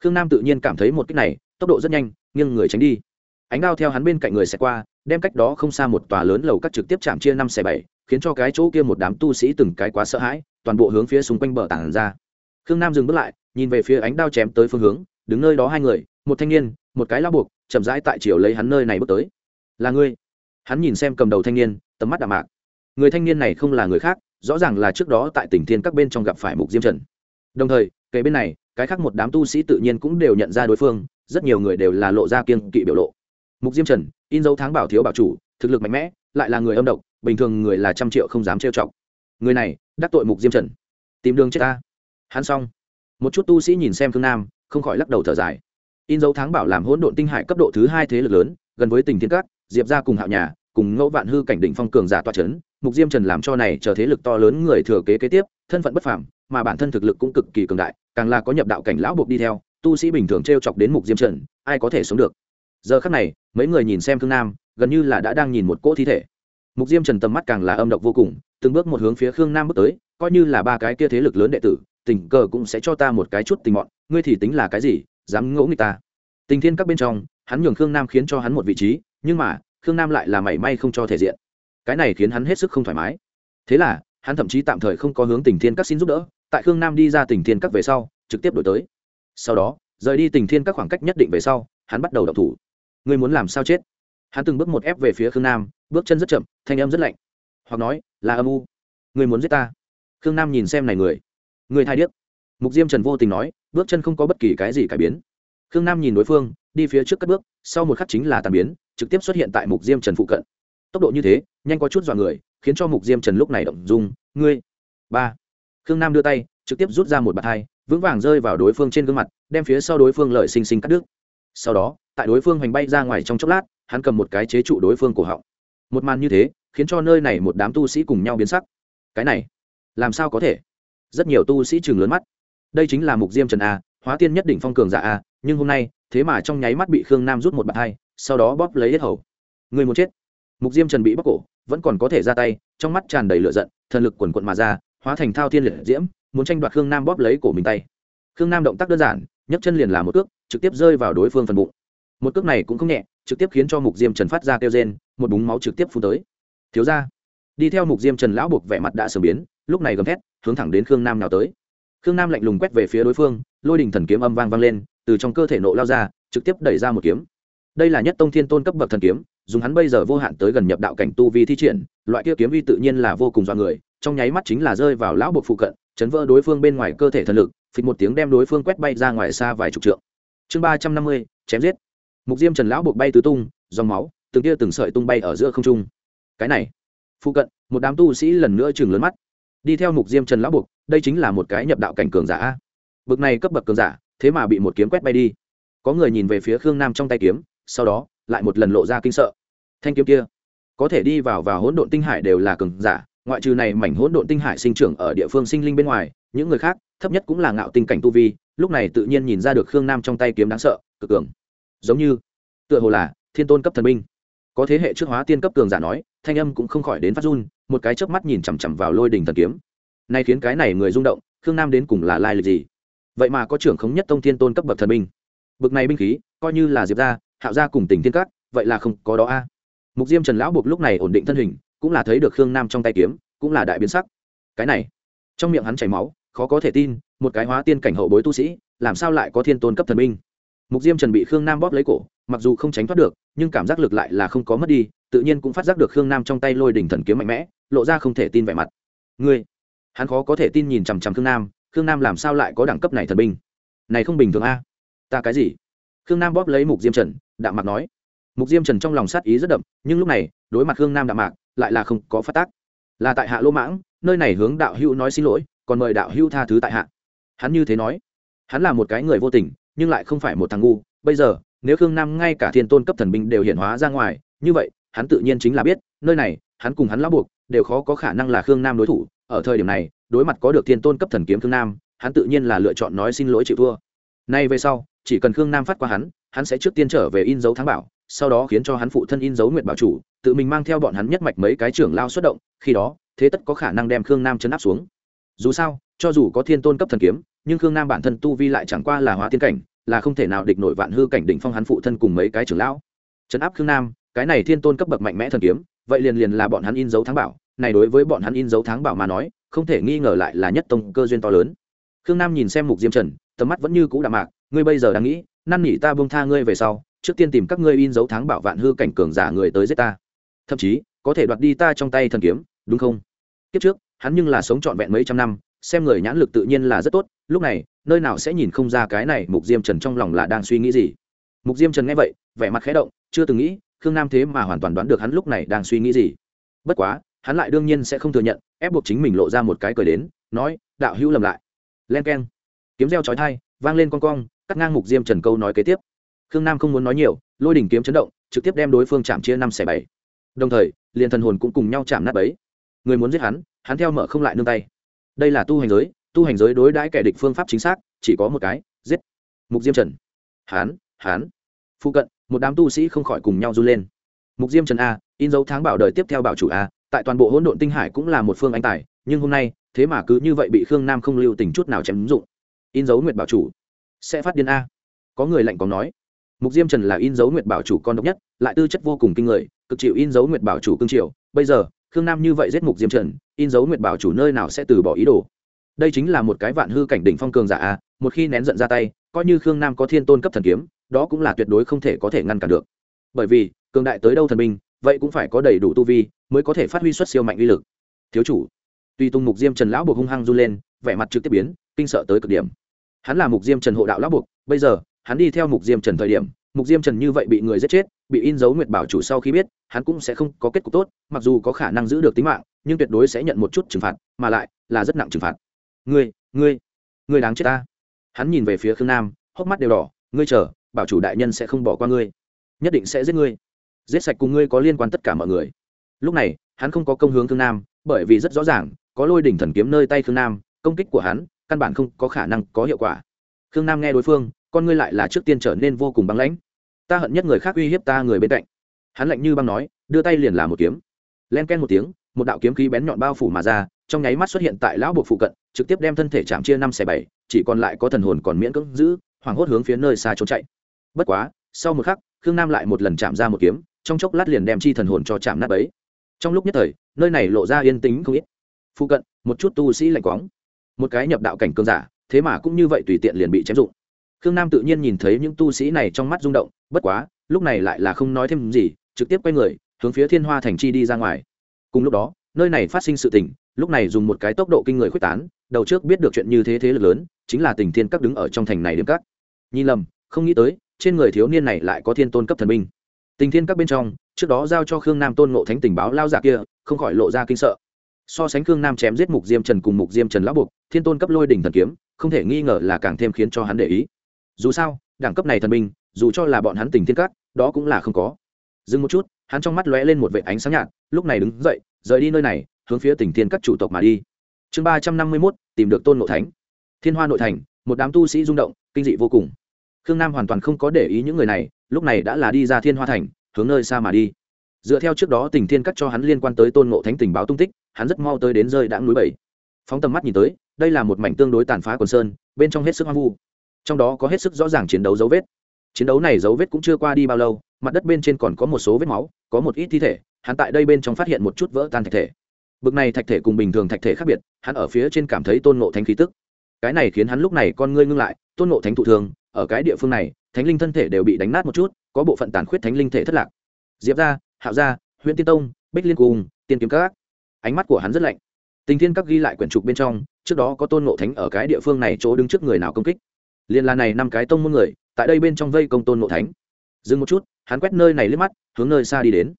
Khương nam tự nhiên cảm thấy một cách này, tốc độ rất nhanh, nghiêng người tránh đi. Ánh đao theo hắn bên cạnh người sẽ qua, đem cách đó không xa một tòa lớn lầu cắt trực tiếp chạm chia năm xẻ bảy, khiến cho cái chỗ kia một đám tu sĩ từng cái quá sợ hãi, toàn bộ hướng phía xung quanh bờ tảng ra. Khương nam dừng bước lại, nhìn về phía ánh đao chém tới phương hướng, đứng nơi đó hai người, một thanh niên, một cái lao buộc, chậm rãi tại chiều lấy hắn nơi này bước tới là ngươi. Hắn nhìn xem cầm đầu thanh niên, tầm mắt đạm mạc. Người thanh niên này không là người khác, rõ ràng là trước đó tại tỉnh thiên các bên trong gặp phải mục diêm trần. Đồng thời, kể bên này, cái khác một đám tu sĩ tự nhiên cũng đều nhận ra đối phương, rất nhiều người đều là lộ ra kiên kỵ biểu lộ. Mục diêm trần, in dấu tháng bảo thiếu bảo chủ, thực lực mạnh mẽ, lại là người âm độc, bình thường người là trăm triệu không dám trêu chọc. Người này, đắc tội mục diêm trần. Tìm đường chết ta. Hắn xong. Một chút tu sĩ nhìn xem thương nam, không khỏi lắc đầu thở dài. In dấu tháng bảo làm hỗn độn tinh hải cấp độ thứ hai thế lực lớn, gần với tỉnh thiên các diệp ra cùng hạo nhà, cùng ngẫu vạn hư cảnh đỉnh phong cường giả toa c h ấ n mục diêm trần làm cho này chờ thế lực to lớn người thừa kế kế tiếp, thân phận bất phảm mà bản thân thực lực cũng cực kỳ cường đại, càng là có nhập đạo cảnh lão buộc đi theo, tu sĩ bình thường t r e o chọc đến mục diêm trần, ai có thể sống được? Giờ khắc này, mấy người nhìn xem khương nam, gần như là đã đang nhìn một cỗ thi thể. Mục diêm trần tầm mắt càng là âm độc vô cùng, từng bước một hướng phía khương nam bước tới, coi như là ba cái kia thế lực lớn đệ tử, tình cờ cũng sẽ cho ta một cái chút tình mọn, ngươi thì tính là cái gì, dám ngỗ người ta? Tình thiên các bên trong hắn nhường khương nam khiến cho hắn một vị trí, nhưng mà, khương nam lại là mảy may không cho thể diện. Cái này khiến hắn hết sức không thoải mái. Thế là, hắn thậm chí tạm thời không có hướng tình thiên các xin giúp đỡ, tại khương nam đi ra tình thiên các về sau, trực tiếp đổi tới. Sau đó, rời đi tình thiên các khoảng cách nhất định về sau, hắn bắt đầu đọc thủ. Ngươi muốn làm sao chết? Hắn từng bước một ép về phía khương nam, bước chân rất chậm, thanh âm rất lạnh. Hoặc nói, là âm u. Ngươi muốn giết ta? Khương nam nhìn xem này người. Người thai điếc. Mục diêm trần vô tình nói, bước chân không có bất kỳ cái gì cải biến khương nam nhìn đối phương, đi phía trước cất bước, sau một khắc chính là tàn biến, trực tiếp xuất hiện tại mục diêm trần phụ cận. Tốc độ như thế, nhanh có chút dọa người, khiến cho mục diêm trần lúc này động dung, ngươi! Ba. Khương nam đưa tay, trực tiếp rút ra một bạt hai, vững vàng rơi vào đối phương trên gương mặt, đem phía sau đối phương lợi xinh xinh cắt đứt. Sau đó, tại đối phương hoành bay ra ngoài trong chốc lát, hắn cầm một cái chế trụ đối phương cổ họng. Một màn như thế, khiến cho nơi này một đám tu sĩ cùng nhau biến sắc. Cái này, làm sao có thể? Rất nhiều tu sĩ chừng lớn mắt. Đây chính là mục diêm trần a, hóa tiên nhất đỉnh phong cường giả a nhưng hôm nay thế mà trong nháy mắt bị khương nam rút một bàn tay, sau đó bóp lấy hết hầu. Người muốn chết. Mục diêm trần bị bóc cổ vẫn còn có thể ra tay trong mắt tràn đầy lửa giận thần lực quần quận mà ra hóa thành thao thiên liệt diễm muốn tranh đoạt khương nam bóp lấy cổ mình tay. Khương nam động tác đơn giản nhấc chân liền làm một cước trực tiếp rơi vào đối phương phần bụng. Một cước này cũng không nhẹ trực tiếp khiến cho mục diêm trần phát ra kêu rên một búng máu trực tiếp phun tới. Thiếu ra đi theo mục diêm trần lão buộc vẻ mặt đã sửa biến lúc này gầm thét hướng thẳng đến khương nam nào tới. Khương nam lạnh lùng quét về phía đối phương lôi đình thần kiếm âm vang vang lên từ trong cơ thể nộ lao ra, trực tiếp đẩy ra một kiếm. Đây là nhất tông thiên tôn cấp bậc thần kiếm, dùng hắn bây giờ vô hạn tới gần nhập đạo cảnh tu vi thi triển, loại kia kiếm vi tự nhiên là vô cùng dọa người, trong nháy mắt chính là rơi vào lão buộc phụ cận, chấn vỡ đối phương bên ngoài cơ thể thần lực, phịch một tiếng đem đối phương quét bay ra ngoài xa vài chục trượng. Chương ba trăm năm mươi, chém giết. Mục diêm trần lão buộc bay tứ tung, dòng máu, từng kia từng sợi tung bay ở giữa không trung. Cái này, phụ cận, một đám tu sĩ lần nữa chừng lớn mắt. Đi theo mục diêm trần lão buộc, đây chính là một cái nhập đạo cảnh cường giả bực này cấp bậc cường giả thế mà bị một kiếm quét bay đi. Có người nhìn về phía khương nam trong tay kiếm sau đó lại một lần lộ ra kinh sợ. Thanh kiếm kia có thể đi vào và hỗn độn tinh hải đều là cường giả ngoại trừ này mảnh hỗn độn tinh hải sinh trưởng ở địa phương sinh linh bên ngoài những người khác thấp nhất cũng là ngạo tinh cảnh tu vi lúc này tự nhiên nhìn ra được khương nam trong tay kiếm đáng sợ cực cường. Giống như tựa hồ là thiên tôn cấp thần minh, có thế hệ trước hóa tiên cấp cường giả nói thanh âm cũng không khỏi đến phát run một cái chớp mắt nhìn chằm chằm vào lôi đình thần kiếm. Nay khiến cái này người rung động khương nam đến cùng là lai lịch gì? Vậy mà có trưởng khống nhất tông thiên tôn cấp bậc thần binh. Bậc này binh khí, coi như là diệp gia, hạo gia cùng tỉnh thiên cát vậy là không có đó a. Mục diêm trần lão buộc lúc này ổn định thân hình, cũng là thấy được khương nam trong tay kiếm, cũng là đại biến sắc. Cái này, trong miệng hắn chảy máu, khó có thể tin, một cái hóa tiên cảnh hậu bối tu sĩ, làm sao lại có thiên tôn cấp thần binh? Mục diêm trần bị khương nam bóp lấy cổ, mặc dù không tránh thoát được, nhưng cảm giác lực lại là không có mất đi, tự nhiên cũng phát giác được khương nam trong tay lôi đỉnh thần kiếm mạnh mẽ, lộ ra không thể tin vẻ mặt. Ngươi, hắn khó có thể tin nhìn chằm chằm khương nam khương nam làm sao lại có đẳng cấp này thần binh? Này không bình thường a. Ta cái gì? Khương nam bóp lấy mục diêm trần, đạm mạc nói. Mục diêm trần trong lòng sát ý rất đậm, nhưng lúc này, đối mặt khương nam đạm mạc, lại là không có phát tác. Là tại hạ lô mãng, nơi này hướng đạo hữu nói xin lỗi, còn mời đạo hữu tha thứ tại hạ. Hắn như thế nói. Hắn là một cái người vô tình, nhưng lại không phải một thằng ngu. Bây giờ, nếu khương nam ngay cả thiên tôn cấp thần binh đều hiện hóa ra ngoài, như vậy, hắn tự nhiên chính là biết, nơi này, hắn cùng hắn lão buộc, đều khó có khả năng là khương nam đối thủ. Ở thời điểm này đối mặt có được thiên tôn cấp thần kiếm khương nam, hắn tự nhiên là lựa chọn nói xin lỗi chịu thua. Nay về sau, chỉ cần khương nam phát qua hắn hắn sẽ trước tiên trở về in dấu thắng bảo, sau đó khiến cho hắn phụ thân in dấu nguyện bảo chủ, tự mình mang theo bọn hắn nhất mạch mấy cái trưởng lao xuất động, khi đó, thế tất có khả năng đem khương nam chấn áp xuống. Dù sao, cho dù có thiên tôn cấp thần kiếm, nhưng khương nam bản thân tu vi lại chẳng qua là hóa tiên cảnh, là không thể nào địch nổi vạn hư cảnh đỉnh phong hắn phụ thân cùng mấy cái trưởng lão. Chấn áp khương nam, cái này thiên tôn cấp bậc mạnh mẽ thần kiếm, vậy liền liền là bọn hắn in dấu thắng bảo. Này đối với bọn hắn in dấu thắng bảo mà nói không thể nghi ngờ lại là nhất tông cơ duyên to lớn. Khương nam nhìn xem mục diêm trần, tầm mắt vẫn như cũ đạm mạc, ngươi bây giờ đang nghĩ, năn nỉ ta bông tha ngươi về sau, trước tiên tìm các ngươi in dấu tháng bảo vạn hư cảnh cường giả người tới giết ta. Thậm chí, có thể đoạt đi ta trong tay thần kiếm, đúng không? Kiếp trước, hắn nhưng là sống trọn vẹn mấy trăm năm, xem người nhãn lực tự nhiên là rất tốt, lúc này, nơi nào sẽ nhìn không ra cái này mục diêm trần trong lòng là đang suy nghĩ gì. Mục diêm trần nghe vậy, vẻ mặt khẽ động, chưa từng nghĩ, khương nam thế mà hoàn toàn đoán được hắn lúc này đang suy nghĩ gì. Bất quá, hắn lại đương nhiên sẽ không thừa nhận ép buộc chính mình lộ ra một cái cười đến, nói, đạo hữu lầm lại. Len k e n kiếm reo trói thai vang lên con cong, cắt ngang mục diêm trần câu nói kế tiếp. Khương nam không muốn nói nhiều, lôi đỉnh kiếm chấn động, trực tiếp đem đối phương chạm chia năm xẻ bảy. Đồng thời, liền thần hồn cũng cùng nhau chạm nát bấy. người muốn giết hắn hắn theo mở không lại nương tay. Đây là tu hành giới, tu hành giới đối đãi kẻ địch phương pháp chính xác, chỉ có một cái, giết. Mục diêm trần. Hán hán phụ cận, một đám tu sĩ không khỏi cùng nhau run lên. Mục diêm trần a, in dấu tháng bảo đời tiếp theo bảo chủ a tại toàn bộ hỗn độn tinh hải cũng là một phương anh tài, nhưng hôm nay, thế mà cứ như vậy bị khương nam không lưu tình chút nào chém ứng dụng. In dấu nguyệt bảo chủ. Sẽ phát điên a. Có người lạnh có nói. Mục diêm trần là in dấu nguyệt bảo chủ con độc nhất, lại tư chất vô cùng kinh người, cực chịu in dấu nguyệt bảo chủ cương triều. Bây giờ, khương nam như vậy giết mục diêm trần, in dấu nguyệt bảo chủ nơi nào sẽ từ bỏ ý đồ? Đây chính là một cái vạn hư cảnh đỉnh phong cường giả a, một khi nén giận ra tay, coi như khương nam có thiên tôn cấp thần kiếm, đó cũng là tuyệt đối không thể có thể ngăn cản được. Bởi vì, cường đại tới đâu thần minh vậy cũng phải có đầy đủ tu vi mới có thể phát huy xuất siêu mạnh uy lực. Thiếu chủ. Tuy tung mục diêm trần lão buộc hung hăng run lên, vẻ mặt trực tiếp biến, kinh sợ tới cực điểm. Hắn là mục diêm trần hộ đạo lão buộc, bây giờ, hắn đi theo mục diêm trần thời điểm, mục diêm trần như vậy bị người giết chết, bị in dấu nguyệt bảo chủ sau khi biết, hắn cũng sẽ không có kết cục tốt, mặc dù có khả năng giữ được tính mạng, nhưng tuyệt đối sẽ nhận một chút trừng phạt, mà lại là rất nặng trừng phạt. Ngươi ngươi ngươi đáng chết ta. Hắn nhìn về phía khương nam, hốc mắt đều đỏ, ngươi chờ, bảo chủ đại nhân sẽ không bỏ qua ngươi, nhất định sẽ giết ngươi. Giết sạch cùng ngươi có liên quan tất cả mọi người lúc này, hắn không có công hướng khương nam, bởi vì rất rõ ràng, có lôi đỉnh thần kiếm nơi tay khương nam, công kích của hắn, căn bản không có khả năng có hiệu quả. Khương nam nghe đối phương, con ngươi lại là trước tiên trở nên vô cùng băng lãnh. Ta hận nhất người khác uy hiếp ta người bên cạnh. Hắn lạnh như băng nói, đưa tay liền là một kiếm. Len ken một tiếng, một đạo kiếm khí bén nhọn bao phủ mà ra, trong nháy mắt xuất hiện tại lão buộc phụ cận, trực tiếp đem thân thể chạm chia năm xẻ bảy, chỉ còn lại có thần hồn còn miễn cưỡng giữ, hoảng hốt hướng phía nơi xa trốn chạy. Bất quá, sau một khắc, khương nam lại một lần chạm ra một kiếm, trong chốc lát liền đem chi thần hồn cho chạm nát ấy trong lúc nhất thời, nơi này lộ ra yên tĩnh không ít. Phụ cận, một chút tu sĩ lạnh quóng một cái nhập đạo cảnh cơn giả, thế mà cũng như vậy tùy tiện liền bị chém dụng. Khương nam tự nhiên nhìn thấy những tu sĩ này trong mắt rung động, bất quá, lúc này lại là không nói thêm gì, trực tiếp quay người, hướng phía thiên hoa thành chi đi ra ngoài. Cùng lúc đó, nơi này phát sinh sự tình, lúc này dùng một cái tốc độ kinh người khuếch tán, đầu trước biết được chuyện như thế thế lực lớn, chính là tình thiên các đứng ở trong thành này điểm các. Nhìn lầm, không nghĩ tới, trên người thiếu niên này lại có thiên tôn cấp thần minh tình thiên các bên trong trước đó giao cho khương nam tôn ngộ thánh tình báo lao giả kia, không khỏi lộ ra kinh sợ. So sánh khương nam chém giết mục diêm trần cùng mục diêm trần lão buộc, thiên tôn cấp lôi đỉnh thần kiếm, không thể nghi ngờ là càng thêm khiến cho hắn để ý. Dù sao, đẳng cấp này thần minh dù cho là bọn hắn tình thiên cát, đó cũng là không có. Dừng một chút, hắn trong mắt lóe lên một vệ ánh sáng nhạt, lúc này đứng dậy, rời đi nơi này, hướng phía tỉnh thiên các chủ tộc mà đi. Chương ba trăm năm mươi mốt, tìm được tôn ngộ thánh. Thiên hoa nội thành, một đám tu sĩ rung động, kinh dị vô cùng. Khương nam hoàn toàn không có để ý những người này, lúc này đã là đi ra thiên hoa thành hướng nơi xa mà đi. Dựa theo trước đó tình thiên cắt cho hắn liên quan tới tôn ngộ thánh tình báo tung tích, hắn rất mau tới đến rơi đã núi bảy. Phóng tầm mắt nhìn tới, đây là một mảnh tương đối tàn phá quần sơn, bên trong hết sức hoang vu. Trong đó có hết sức rõ ràng chiến đấu dấu vết. Chiến đấu này dấu vết cũng chưa qua đi bao lâu, mặt đất bên trên còn có một số vết máu, có một ít thi thể, hắn tại đây bên trong phát hiện một chút vỡ tan thạch thể. Bực này thạch thể cùng bình thường thạch thể khác biệt, hắn ở phía trên cảm thấy tôn ngộ thánh khí tức. Cái này khiến hắn lúc này con ngươi ngưng lại, tôn ngộ thánh thụ thường, ở cái địa phương này thánh linh thân thể đều bị đánh nát một chút, có bộ phận tàn khuyết thánh linh thể thất lạc. Diệp ra hạo gia huyện tiên tông, bích liên cùng, tiên kiếm các. Ánh mắt của hắn rất lạnh. Tình thiên các ghi lại quyển trục bên trong, trước đó có tôn ngộ thánh ở cái địa phương này chỗ đứng trước người nào công kích. Liên là này năm cái tông môn người, tại đây bên trong vây công tôn ngộ thánh. Dừng một chút, hắn quét nơi này liếc mắt, hướng nơi xa đi đến.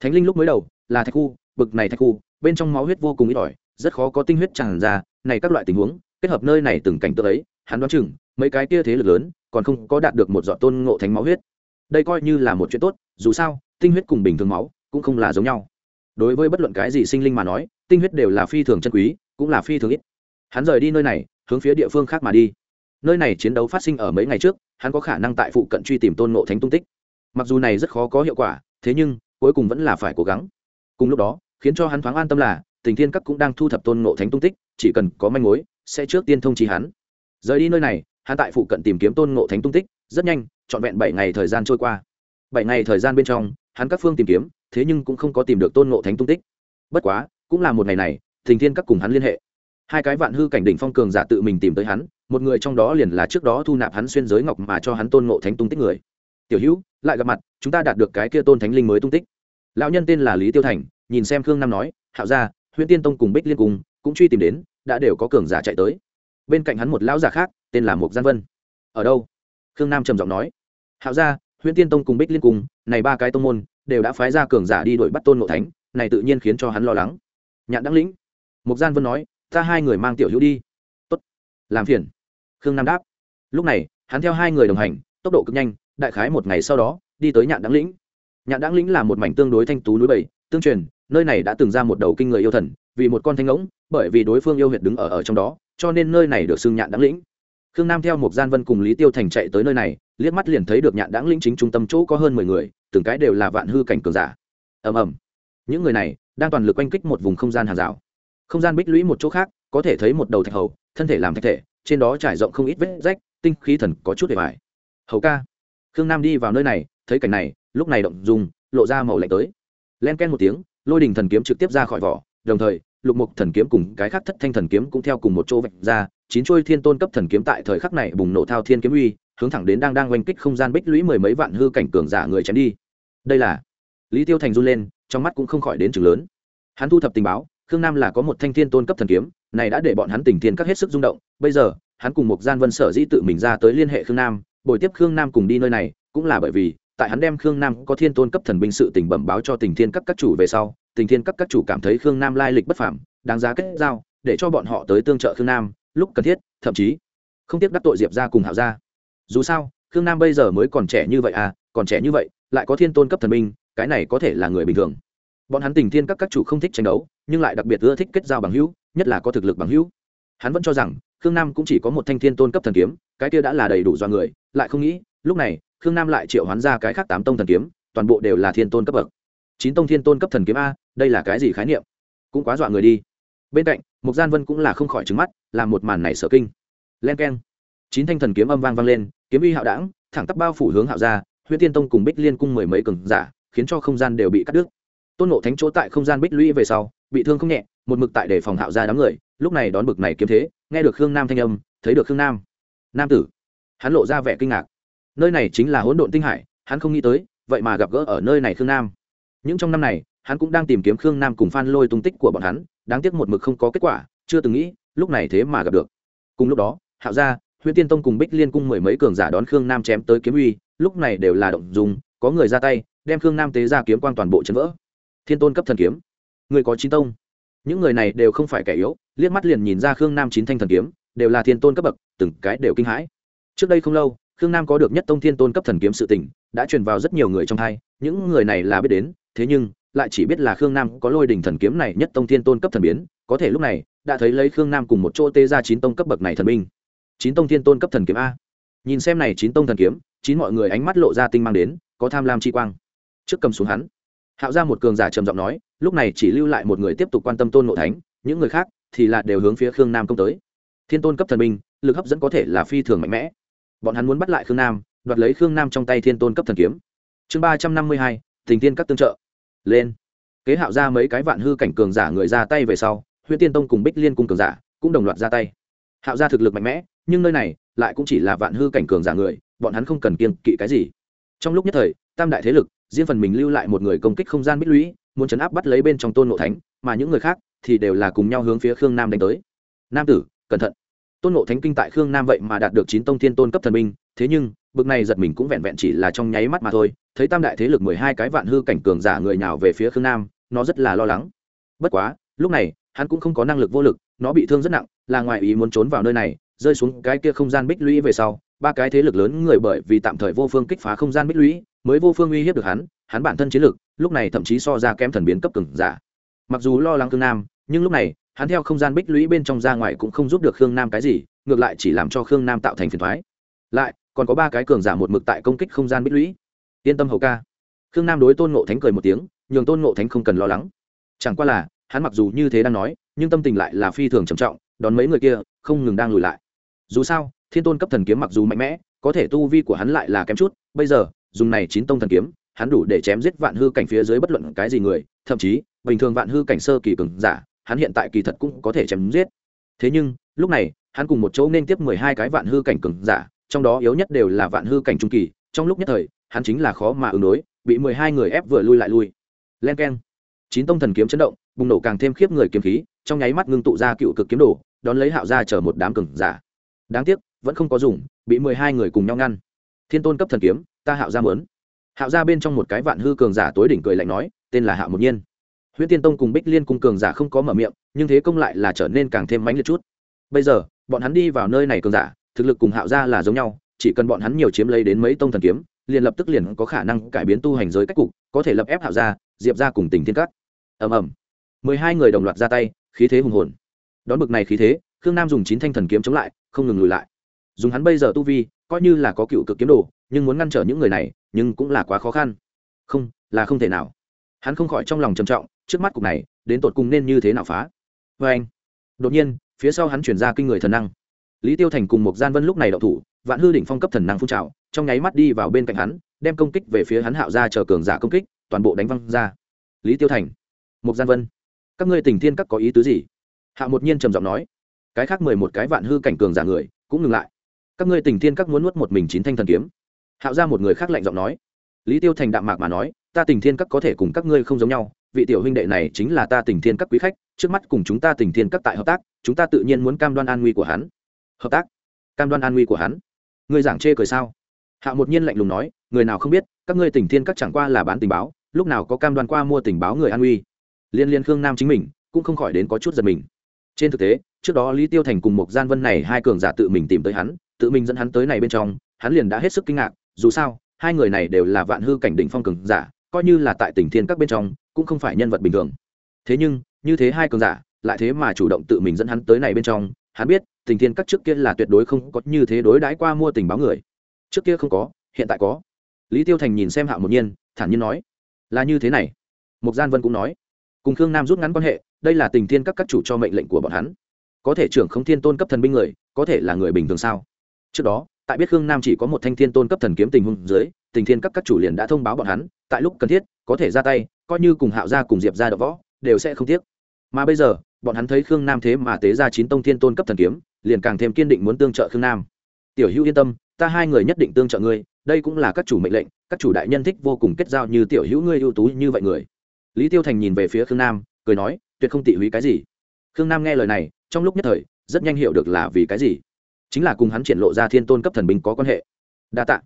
Thánh linh lúc mới đầu, là thạch khu, bực này thạch khu, bên trong máu huyết vô cùng ít ỏi, rất khó có tinh huyết tràn ra, này các loại tình huống, kết hợp nơi này từng cảnh tượng ấy, hắn đoán chừng mấy cái kia thế lực lớn còn không có đạt được một giọt tôn ngộ thánh máu huyết. Đây coi như là một chuyện tốt, dù sao, tinh huyết cùng bình thường máu cũng không là giống nhau. Đối với bất luận cái gì sinh linh mà nói, tinh huyết đều là phi thường chân quý, cũng là phi thường ít. Hắn rời đi nơi này, hướng phía địa phương khác mà đi. Nơi này chiến đấu phát sinh ở mấy ngày trước, hắn có khả năng tại phụ cận truy tìm tôn ngộ thánh tung tích. Mặc dù này rất khó có hiệu quả, thế nhưng, cuối cùng vẫn là phải cố gắng. Cùng lúc đó, khiến cho hắn thoáng an tâm là, tình thiên các cũng đang thu thập tôn ngộ thánh tung tích, chỉ cần có manh mối, sẽ trước tiên thông trí hắn. Rời đi nơi này hắn tại phụ cận tìm kiếm tôn ngộ thánh tung tích, rất nhanh, trọn vẹn bảy ngày thời gian trôi qua. Bảy ngày thời gian bên trong, hắn các phương tìm kiếm, thế nhưng cũng không có tìm được tôn ngộ thánh tung tích. Bất quá, cũng là một ngày này, thình thiên các cùng hắn liên hệ. Hai cái vạn hư cảnh đỉnh phong cường giả tự mình tìm tới hắn, một người trong đó liền là trước đó thu nạp hắn xuyên giới ngọc mà cho hắn tôn ngộ thánh tung tích người. Tiểu hữu, lại gặp mặt, chúng ta đạt được cái kia tôn thánh linh mới tung tích. Lão nhân tên là lý tiêu thành, nhìn xem khương nam nói, hạo gia huyện tiên tông cùng bích liên cùng, cũng truy tìm đến, đã đều có cường giả chạy tới. Bên cạnh hắn một lão giả khác tên là mục gian vân. Ở đâu? Khương nam trầm giọng nói. Hạo gia Huyền tiên tông cùng bích liên cùng này ba cái tông môn, đều đã phái ra cường giả đi đuổi bắt tôn ngộ thánh, này tự nhiên khiến cho hắn lo lắng. Nhạn đăng lĩnh. Mục gian vân nói, ta hai người mang tiểu hữu đi. Tốt. Làm phiền. Khương nam đáp. Lúc này, hắn theo hai người đồng hành, tốc độ cực nhanh, đại khái một ngày sau đó, đi tới nhạn đăng lĩnh. Nhạn đăng lĩnh là một mảnh tương đối thanh tú núi bảy, tương truyền, nơi này đã từng ra một đầu kinh người yêu thần, vì một con thanh ngỗng, bởi vì đối phương yêu huyệt đứng ở ở trong đó, cho nên nơi này được xưng nhạn đăng lĩnh khương nam theo một gian vân cùng lý tiêu thành chạy tới nơi này, liếc mắt liền thấy được nhạn đáng lĩnh chính trung tâm chỗ có hơn mười người, từng cái đều là vạn hư cảnh cường giả. Ầm ầm. Những người này đang toàn lực oanh kích một vùng không gian hàng rào. Không gian bích lũy một chỗ khác, có thể thấy một đầu thạch hầu, thân thể làm thạch thể, trên đó trải rộng không ít vết rách, tinh khí thần có chút để bài hầu ca. Khương nam đi vào nơi này, thấy cảnh này, lúc này động dùng lộ ra màu lạnh tới. Len ken một tiếng, lôi đình thần kiếm trực tiếp ra khỏi vỏ, đồng thời lục mục thần kiếm cùng cái khác thất thanh thần kiếm cũng theo cùng một chỗ vạch ra, chín trôi thiên tôn cấp thần kiếm tại thời khắc này bùng nổ thao thiên kiếm uy, hướng thẳng đến đang đang oanh kích không gian bích lũy mười mấy vạn hư cảnh cường giả người chém đi. Đây là lý tiêu thành run lên, trong mắt cũng không khỏi đến chừng lớn. Hắn thu thập tình báo, khương nam là có một thanh thiên tôn cấp thần kiếm, này đã để bọn hắn tình thiên các hết sức rung động. Bây giờ, hắn cùng một gian vân sở dĩ tự mình ra tới liên hệ khương nam bồi tiếp khương nam cùng đi nơi này, cũng là bởi vì, tại hắn đem khương nam có thiên tôn cấp thần binh sự tình bẩm báo cho tình thiên các các chủ về sau tình thiên các các chủ cảm thấy khương nam lai lịch bất phảm đáng giá kết giao để cho bọn họ tới tương trợ khương nam lúc cần thiết thậm chí không tiếc đắc tội diệp ra cùng hảo ra dù sao khương nam bây giờ mới còn trẻ như vậy à còn trẻ như vậy lại có thiên tôn cấp thần minh, cái này có thể là người bình thường. Bọn hắn tình thiên các các chủ không thích tranh đấu nhưng lại đặc biệt ưa thích kết giao bằng hữu nhất là có thực lực bằng hữu. Hắn vẫn cho rằng khương nam cũng chỉ có một thanh thiên tôn cấp thần kiếm cái kia đã là đầy đủ do người lại không nghĩ lúc này khương nam lại triệu hoán ra cái khác tám tông thần kiếm toàn bộ đều là thiên tôn cấp bậc. Chín tông thiên tôn cấp thần kiếm a đây là cái gì khái niệm? Cũng quá dọa người đi. Bên cạnh, mục gian vân cũng là không khỏi trứng mắt, làm một màn này sở kinh. Len k e n chín thanh thần kiếm âm vang vang lên, kiếm uy hạo đảng thẳng tắp bao phủ hướng hạo ra huyễn tiên tông cùng bích liên cung mười mấy cường giả, khiến cho không gian đều bị cắt đứt. Tôn nộ thánh chỗ tại không gian bích lũy về sau, bị thương không nhẹ, một mực tại để phòng hạo ra đám người, lúc này đón bực này kiếm thế, nghe được khương nam thanh âm, thấy được khương nam. Nam tử. Hắn lộ ra vẻ kinh ngạc. Nơi này chính là hỗn độn tinh hải, hắn không nghĩ tới, vậy mà gặp gỡ ở nơi này khương nam. Những trong năm này hắn cũng đang tìm kiếm khương nam cùng phan lôi tung tích của bọn hắn, đáng tiếc một mực không có kết quả, chưa từng nghĩ, lúc này thế mà gặp được. Cùng lúc đó, hạo gia, huyễn tiên tông cùng bích liên cung mười mấy cường giả đón khương nam chém tới kiếm uy, lúc này đều là động dùng có người ra tay, đem khương nam tế ra kiếm quang toàn bộ chấn vỡ. Thiên tôn cấp thần kiếm. Người có chín tông. Những người này đều không phải kẻ yếu, liếc mắt liền nhìn ra khương nam chín thanh thần kiếm, đều là thiên tôn cấp bậc, từng cái đều kinh hãi. Trước đây không lâu, khương nam có được nhất tông thiên tôn cấp thần kiếm sự tình, đã truyền vào rất nhiều người trong hai, những người này là biết đến, thế nhưng lại chỉ biết là khương nam có lôi đình thần kiếm này nhất tông thiên tôn cấp thần biến, có thể lúc này, đã thấy lấy khương nam cùng một chỗ tê ra chín tông cấp bậc này thần binh. Chín tông thiên tôn cấp thần kiếm a. Nhìn xem này chín tông thần kiếm, chín mọi người ánh mắt lộ ra tinh mang đến, có tham lam chi quang. Trước cầm xuống hắn, hạo ra một cường giả trầm giọng nói, lúc này chỉ lưu lại một người tiếp tục quan tâm tôn nộ thánh, những người khác thì là đều hướng phía khương nam công tới. Thiên tôn cấp thần binh, lực hấp dẫn có thể là phi thường mạnh mẽ. Bọn hắn muốn bắt lại khương nam, đoạt lấy khương nam trong tay thiên tôn cấp thần kiếm. Chương ba trăm năm mươi hai, tình tiên các tương trợ lên. Kế hạo ra mấy cái vạn hư cảnh cường giả người ra tay về sau, huyễn tiên tông cùng bích liên cung cường giả cũng đồng loạt ra tay. Hạo ra thực lực mạnh mẽ, nhưng nơi này lại cũng chỉ là vạn hư cảnh cường giả người, bọn hắn không cần kiên kỵ cái gì. Trong lúc nhất thời, tam đại thế lực, riêng phần mình lưu lại một người công kích không gian bích lũy, muốn chấn áp bắt lấy bên trong tôn nộ thánh, mà những người khác thì đều là cùng nhau hướng phía khương nam đánh tới. Nam tử, cẩn thận. Tôn nộ thánh kinh tại khương nam vậy mà đạt được chín tông thiên tôn cấp thần binh thế nhưng, bực này giật mình cũng vẹn vẹn chỉ là trong nháy mắt mà thôi, thấy tam đại thế lực mười hai cái vạn hư cảnh cường giả người nào về phía khương nam, nó rất là lo lắng. Bất quá, lúc này, hắn cũng không có năng lực vô lực, nó bị thương rất nặng, là ngoài ý muốn trốn vào nơi này, rơi xuống cái kia không gian bích lũy về sau, ba cái thế lực lớn người bởi vì tạm thời vô phương kích phá không gian bích lũy, mới vô phương uy hiếp được hắn hắn bản thân chiến lực, lúc này thậm chí so ra kém thần biến cấp cường giả. Mặc dù lo lắng khương nam, nhưng lúc này, hắn theo không gian bích lũy bên trong ra ngoài cũng không giúp được khương nam cái gì, ngược lại chỉ làm cho khương nam tạo thành phiền thoái lại còn có ba cái cường giả một mực tại công kích không gian bích lũy. Yên tâm hầu ca. Khương nam đối tôn ngộ thánh cười một tiếng, nhường tôn ngộ thánh không cần lo lắng. Chẳng qua là, hắn mặc dù như thế đang nói, nhưng tâm tình lại là phi thường trầm trọng, đón mấy người kia, không ngừng đang lùi lại. Dù sao, thiên tôn cấp thần kiếm mặc dù mạnh mẽ, có thể tu vi của hắn lại là kém chút, bây giờ, dùng này chín tông thần kiếm, hắn đủ để chém giết vạn hư cảnh phía dưới bất luận cái gì người, thậm chí, bình thường vạn hư cảnh sơ kỳ cường giả, hắn hiện tại kỳ thật cũng có thể chém giết. Thế nhưng, lúc này, hắn cùng một chỗ nên tiếp mười hai cái vạn hư cảnh cường giả trong đó yếu nhất đều là vạn hư cảnh trung kỳ, trong lúc nhất thời, hắn chính là khó mà ứng đối, bị mười hai người ép vừa lui lại lui. Len k chín tông thần kiếm chấn động, bùng nổ càng thêm khiếp người kiếm khí, trong nháy mắt ngưng tụ ra cựu cực kiếm đồ, đón lấy hạo ra chở một đám cường giả. Đáng tiếc, vẫn không có dùng, bị mười hai người cùng nhau ngăn. Thiên tôn cấp thần kiếm, ta hạo ra mớn hạo ra bên trong một cái vạn hư cường giả tối đỉnh cười lạnh nói, tên là hạo một nhiên. Huyễn tiên tông cùng bích liên cung cường giả không có mở miệng, nhưng thế công lại là trở nên càng thêm mãnh liệt chút. Bây giờ, bọn hắn đi vào nơi này cường giả thực lực cùng hạo gia là giống nhau chỉ cần bọn hắn nhiều chiếm lấy đến mấy tông thần kiếm liền lập tức liền có khả năng cải biến tu hành giới cách cục có thể lập ép hạo gia, diệp ra cùng tình thiên cắt ầm ầm. Mười hai người đồng loạt ra tay khí thế hùng hồn. Đón bực này khí thế khương nam dùng chín thanh thần kiếm chống lại không ngừng lùi lại. Dùng hắn bây giờ tu vi coi như là có cựu cực kiếm đồ nhưng muốn ngăn trở những người này nhưng cũng là quá khó khăn. Không là không thể nào. Hắn không khỏi trong lòng trầm trọng trước mắt cục này đến tột cùng nên như thế nào phá? Vê anh đột nhiên phía sau hắn chuyển ra kinh người thần năng lý tiêu thành cùng một gian vân lúc này đậu thủ, vạn hư đỉnh phong cấp thần năng phun trào, trong nháy mắt đi vào bên cạnh hắn, đem công kích về phía hắn hạo ra chờ cường giả công kích, toàn bộ đánh văng ra. Lý tiêu thành một gian vân, các ngươi tình thiên các có ý tứ gì? Hạ một nhiên trầm giọng nói, cái khác mười một cái vạn hư cảnh cường giả người, cũng ngừng lại. Các ngươi tình thiên các muốn nuốt một mình chín thanh thần kiếm. Hạo ra một người khác lạnh giọng nói, lý tiêu thành đạm mạc mà nói, ta tình thiên các có thể cùng các ngươi không giống nhau, vị tiểu huynh đệ này chính là ta tình thiên các quý khách, trước mắt cùng chúng ta tình thiên các tại hợp tác, chúng ta tự nhiên muốn cam đoan an nguy của hắn hợp tác. Cam đoan an nguy của hắn. Ngươi giảng chê cười sao? Hạ một nhiên lạnh lùng nói, người nào không biết, các ngươi tỉnh thiên các chẳng qua là bán tình báo, lúc nào có cam đoan qua mua tình báo người an nguy. Liên liên khương nam chính mình, cũng không khỏi đến có chút giật mình. Trên thực tế, trước đó lý tiêu thành cùng một gian vân này hai cường giả tự mình tìm tới hắn, tự mình dẫn hắn tới này bên trong, hắn liền đã hết sức kinh ngạc, dù sao, hai người này đều là vạn hư cảnh đỉnh phong cường giả, coi như là tại tỉnh thiên các bên trong, cũng không phải nhân vật bình thường. Thế nhưng, như thế hai cường giả, lại thế mà chủ động tự mình dẫn hắn tới này bên trong, hắn biết tình thiên các trước kia là tuyệt đối không có như thế đối đãi qua mua tình báo người. Trước kia không có, hiện tại có. Lý tiêu thành nhìn xem hạo một nhiên, thản nhiên nói, là như thế này. Mục gian vân cũng nói, cùng khương nam rút ngắn quan hệ, đây là tình thiên các các chủ cho mệnh lệnh của bọn hắn. Có thể trưởng không thiên tôn cấp thần binh người, có thể là người bình thường sao? Trước đó, tại biết khương nam chỉ có một thanh thiên tôn cấp thần kiếm tình huống dưới, tình thiên các các chủ liền đã thông báo bọn hắn, tại lúc cần thiết, có thể ra tay, coi như cùng hạo gia cùng diệp ra đ võ, đều sẽ không tiếc. Mà bây giờ, bọn hắn thấy khương nam thế mà tế ra chín tông thiên tôn cấp thần kiếm liền càng thêm kiên định muốn tương trợ khương nam. Tiểu hữu yên tâm, ta hai người nhất định tương trợ ngươi, đây cũng là các chủ mệnh lệnh, các chủ đại nhân thích vô cùng kết giao như tiểu hữu ngươi ưu tú như vậy người. Lý tiêu thành nhìn về phía khương nam, cười nói, tuyệt không tị húy cái gì. Khương nam nghe lời này, trong lúc nhất thời, rất nhanh hiểu được là vì cái gì. Chính là cùng hắn triển lộ ra thiên tôn cấp thần binh có quan hệ. Đa t ạ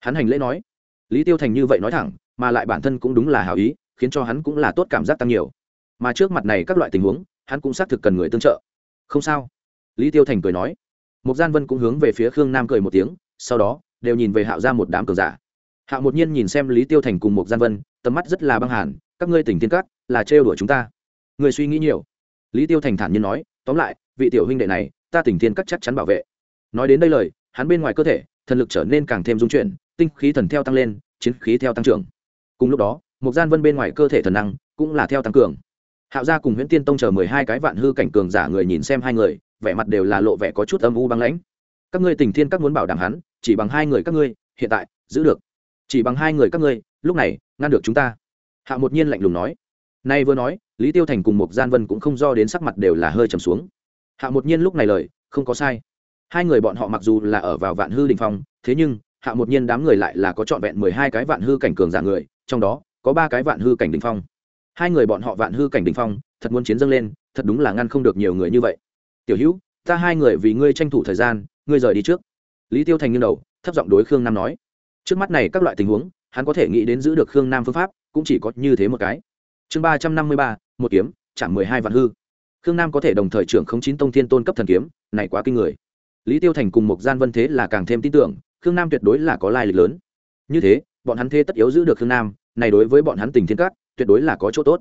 hắn hành lễ nói. Lý tiêu thành như vậy nói thẳng, mà lại bản thân cũng đúng là hào ý, khiến cho hắn cũng là tốt cảm giác tăng nhiều. Mà trước mặt này các loại tình huống, hắn cũng xác thực cần người tương trợ. Không sao lý tiêu thành cười nói. Một gian vân cũng hướng về phía khương nam cười một tiếng, sau đó, đều nhìn về hạo ra một đám cường giả. Hạo một nhiên nhìn xem lý tiêu thành cùng một gian vân, tầm mắt rất là băng hàn, các ngươi tỉnh tiên cát là trêu đuổi chúng ta. Người suy nghĩ nhiều. Lý tiêu thành thản nhiên nói, tóm lại, vị tiểu huynh đệ này, ta tỉnh tiên cát chắc chắn bảo vệ. Nói đến đây lời, hắn bên ngoài cơ thể, thần lực trở nên càng thêm dung chuyển, tinh khí thần theo tăng lên, chiến khí theo tăng trưởng. Cùng lúc đó một gian vân bên ngoài cơ thể thần năng cũng là theo tăng cường. Hạo gia cùng Huyễn tiên tông chờ mười hai cái vạn hư cảnh cường giả người nhìn xem hai người vẻ mặt đều là lộ vẻ có chút âm u băng lãnh. Các ngươi tình thiên các muốn bảo đảm hắn, chỉ bằng hai người các ngươi, hiện tại, giữ được. Chỉ bằng hai người các ngươi, lúc này, ngăn được chúng ta. Hạ một nhiên lạnh lùng nói. Nay vừa nói, lý tiêu thành cùng một gian vân cũng không do đến sắc mặt đều là hơi trầm xuống. Hạ một nhiên lúc này lời, không có sai. Hai người bọn họ mặc dù là ở vào vạn hư đình phong, thế nhưng, hạ một nhiên đám người lại là có trọn vẹn mười hai cái vạn hư cảnh cường giả người, trong đó, có ba cái vạn hư cảnh đình phong. Hai người bọn họ vạn hư cảnh đình phong, thật muốn chiến dâng lên, thật đúng là ngăn không được nhiều người như vậy tiểu hữu, ta hai người vì ngươi tranh thủ thời gian, ngươi rời đi trước. Lý tiêu thành nghiêng đầu, thấp giọng đối khương nam nói. Trước mắt này các loại tình huống, hắn có thể nghĩ đến giữ được khương nam phương pháp, cũng chỉ có như thế một cái. Chương ba trăm năm mươi ba, một kiếm, chạm mười hai vạn hư. Khương nam có thể đồng thời trưởng không chín tông thiên tôn cấp thần kiếm, này quá kinh người. Lý tiêu thành cùng một gian vân thế là càng thêm tin tưởng, khương nam tuyệt đối là có lai lịch lớn. Như thế, bọn hắn thế tất yếu giữ được khương nam, này đối với bọn hắn tình thiên cát tuyệt đối là có chỗ tốt.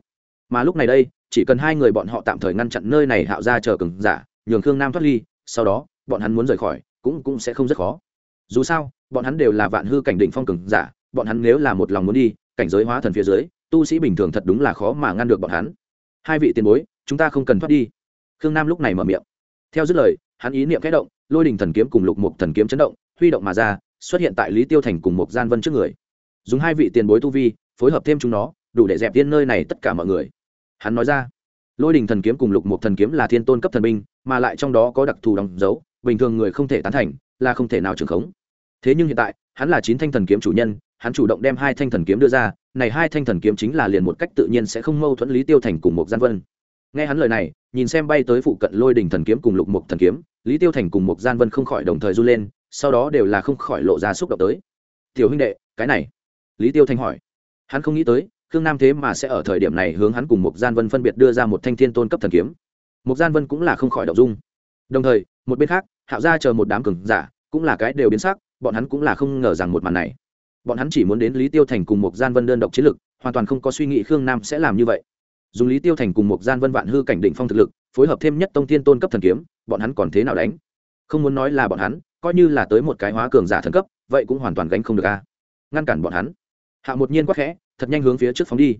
Mà lúc này đây, chỉ cần hai người bọn họ tạm thời ngăn chặn nơi này, hạo ra chờ cừng giả nhường khương nam thoát ly, sau đó, bọn hắn muốn rời khỏi, cũng cũng sẽ không rất khó. Dù sao, bọn hắn đều là vạn hư cảnh Đỉnh phong cường giả, bọn hắn nếu là một lòng muốn đi, cảnh giới hóa thần phía dưới, tu sĩ bình thường thật đúng là khó mà ngăn được bọn hắn. Hai vị tiền bối, chúng ta không cần thoát đi. Khương nam lúc này mở miệng. Theo dứt lời, hắn ý niệm kẽ động, lôi đình thần kiếm cùng lục mục thần kiếm chấn động, huy động mà ra, xuất hiện tại lý tiêu thành cùng một gian vân trước người. Dùng hai vị tiền bối tu vi, phối hợp thêm chúng nó, đủ để dẹp tiên nơi này tất cả mọi người. Hắn nói ra, lôi đình thần kiếm cùng lục mục thần kiếm là thiên tôn cấp thần binh mà lại trong đó có đặc thù đóng dấu, bình thường người không thể tán thành, là không thể nào trưởng khống. Thế nhưng hiện tại, hắn là chín thanh thần kiếm chủ nhân, hắn chủ động đem hai thanh thần kiếm đưa ra, này hai thanh thần kiếm chính là liền một cách tự nhiên sẽ không mâu thuẫn lý tiêu thành cùng một gian vân. Nghe hắn lời này, nhìn xem bay tới phụ cận lôi đình thần kiếm cùng lục mục thần kiếm, lý tiêu thành cùng một gian vân không khỏi đồng thời run lên, sau đó đều là không khỏi lộ ra xúc động tới. Tiểu huynh đệ, cái này? Lý tiêu thành hỏi. Hắn không nghĩ tới, khương nam thế mà sẽ ở thời điểm này hướng hắn cùng một gian vân phân biệt đưa ra một thanh thiên tôn cấp thần kiếm một gian vân cũng là không khỏi động dung. Đồng thời, một bên khác, hạo gia chờ một đám cường giả, cũng là cái đều biến sắc, bọn hắn cũng là không ngờ rằng một màn này. Bọn hắn chỉ muốn đến lý tiêu thành cùng một gian vân đơn độc chiến lực, hoàn toàn không có suy nghĩ khương nam sẽ làm như vậy. Dùng lý tiêu thành cùng một gian vân vạn hư cảnh đỉnh phong thực lực, phối hợp thêm nhất tông thiên tôn cấp thần kiếm, bọn hắn còn thế nào đánh? Không muốn nói là bọn hắn, coi như là tới một cái hóa cường giả thần cấp, vậy cũng hoàn toàn gánh không được a. Ngăn cản bọn hắn. Hạ một nhiên quắc khẽ, thật nhanh hướng phía trước phóng đi.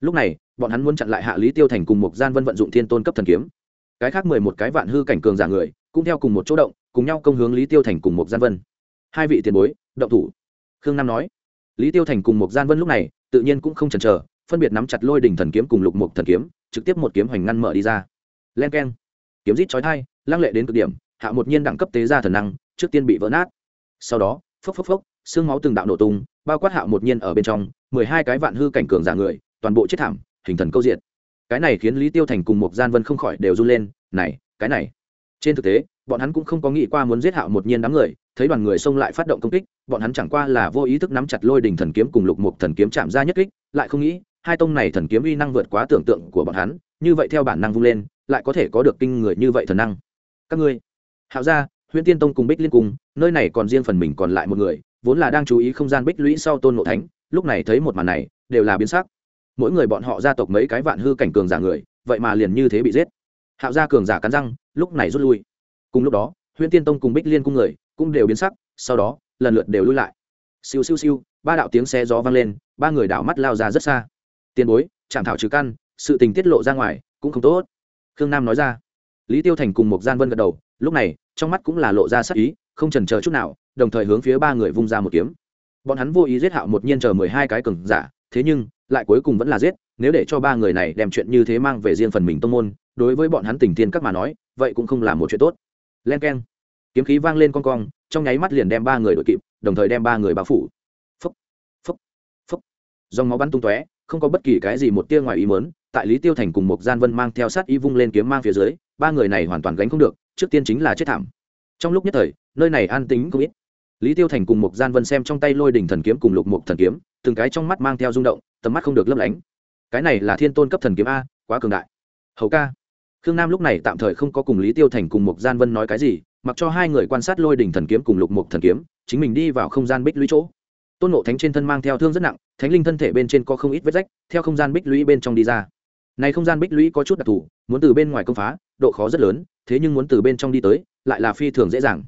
Lúc này, bọn hắn muốn chặn lại hạ lý tiêu thành cùng một gian vân vận dụng thiên tôn cấp thần kiếm cái khác mười một cái vạn hư cảnh cường giả người cũng theo cùng một chỗ động, cùng nhau công hướng lý tiêu thành cùng một gian vân. Hai vị tiền bối, động thủ. Khương nam nói. Lý tiêu thành cùng một gian vân lúc này, tự nhiên cũng không chần chờ, phân biệt nắm chặt lôi đỉnh thần kiếm cùng lục mục thần kiếm, trực tiếp một kiếm hoành ngăn mở đi ra. Len k e n kiếm rít chói thai lăng lệ đến cực điểm, hạ một nhiên đẳng cấp tế ra thần năng, trước tiên bị vỡ nát. Sau đó, phốc phốc phốc, xương máu từng đạo nổ tung, bao quát hạ một nhiên ở bên trong, mười hai cái vạn hư cảnh cường giả người, toàn bộ chết thảm, hình thần câu diện cái này khiến lý tiêu thành cùng một gian vân không khỏi đều run lên, này, cái này. Trên thực tế, bọn hắn cũng không có nghĩ qua muốn giết hạo một nhiên đám người, thấy đoàn người xông lại phát động công kích, bọn hắn chẳng qua là vô ý thức nắm chặt lôi đình thần kiếm cùng lục mục thần kiếm chạm ra nhất kích, lại không nghĩ, hai tông này thần kiếm uy năng vượt quá tưởng tượng của bọn hắn, như vậy theo bản năng vung lên, lại có thể có được kinh người như vậy thần năng. Các ngươi, hạo gia, huyễn tiên tông cùng bích liên cùng nơi này còn riêng phần mình còn lại một người, vốn là đang chú ý không gian bích lũy sau tôn ngộ thánh, lúc này thấy một màn này, đều là biến sắc mỗi người bọn họ gia tộc mấy cái vạn hư cảnh cường giả người, vậy mà liền như thế bị giết. Hạo gia cường giả cắn răng, lúc này rút lui. Cùng lúc đó, huyễn tiên tông cùng bích liên cung người cũng đều biến sắc, sau đó, lần lượt đều lui lại. Siêu siêu siêu, ba đạo tiếng xe gió vang lên, ba người đảo mắt lao ra rất xa. Tiền bối chạm thảo trừ căn, sự tình tiết lộ ra ngoài, cũng không tốt. Khương nam nói ra. Lý tiêu thành cùng một gian vân gật đầu, lúc này, trong mắt cũng là lộ ra sắc ý, không trần chờ chút nào, đồng thời hướng phía ba người vung ra một kiếm. Bọn hắn vô ý giết hạo một nhiên chờ mười hai cái cường giả, thế nhưng lại cuối cùng vẫn là giết, nếu để cho ba người này đem chuyện như thế mang về riêng phần mình tông môn, đối với bọn hắn tình tiên các mà nói, vậy cũng không là một chuyện tốt. Len k e n kiếm khí vang lên con cong, trong nháy mắt liền đem ba người đội kịp, đồng thời đem ba người bao phủ. Phấp phấp phấp dòng máu bắn tung tóe, không có bất kỳ cái gì một tia ngoài ý mớn tại lý tiêu thành cùng một gian vân mang theo sát y vung lên kiếm mang phía dưới, ba người này hoàn toàn gánh không được, trước tiên chính là chết thảm. Trong lúc nhất thời, nơi này an tính không ít. Lý tiêu thành cùng một gian vân xem trong tay lôi đỉnh thần kiếm cùng lục mục thần kiếm, từng cái trong mắt mang theo rung động tầm mắt không được lấp lánh. Cái này là thiên tôn cấp thần kiếm a, quá cường đại. Hầu ca, khương nam lúc này tạm thời không có cùng lý tiêu thành cùng một gian vân nói cái gì, mặc cho hai người quan sát lôi đỉnh thần kiếm cùng lục mục thần kiếm, chính mình đi vào không gian bích lũy chỗ. Tôn nộ thánh trên thân mang theo thương rất nặng, thánh linh thân thể bên trên có không ít vết rách, theo không gian bích lũy bên trong đi ra. Này không gian bích lũy có chút đặc thù, muốn từ bên ngoài công phá, độ khó rất lớn, thế nhưng muốn từ bên trong đi tới, lại là phi thường dễ dàng.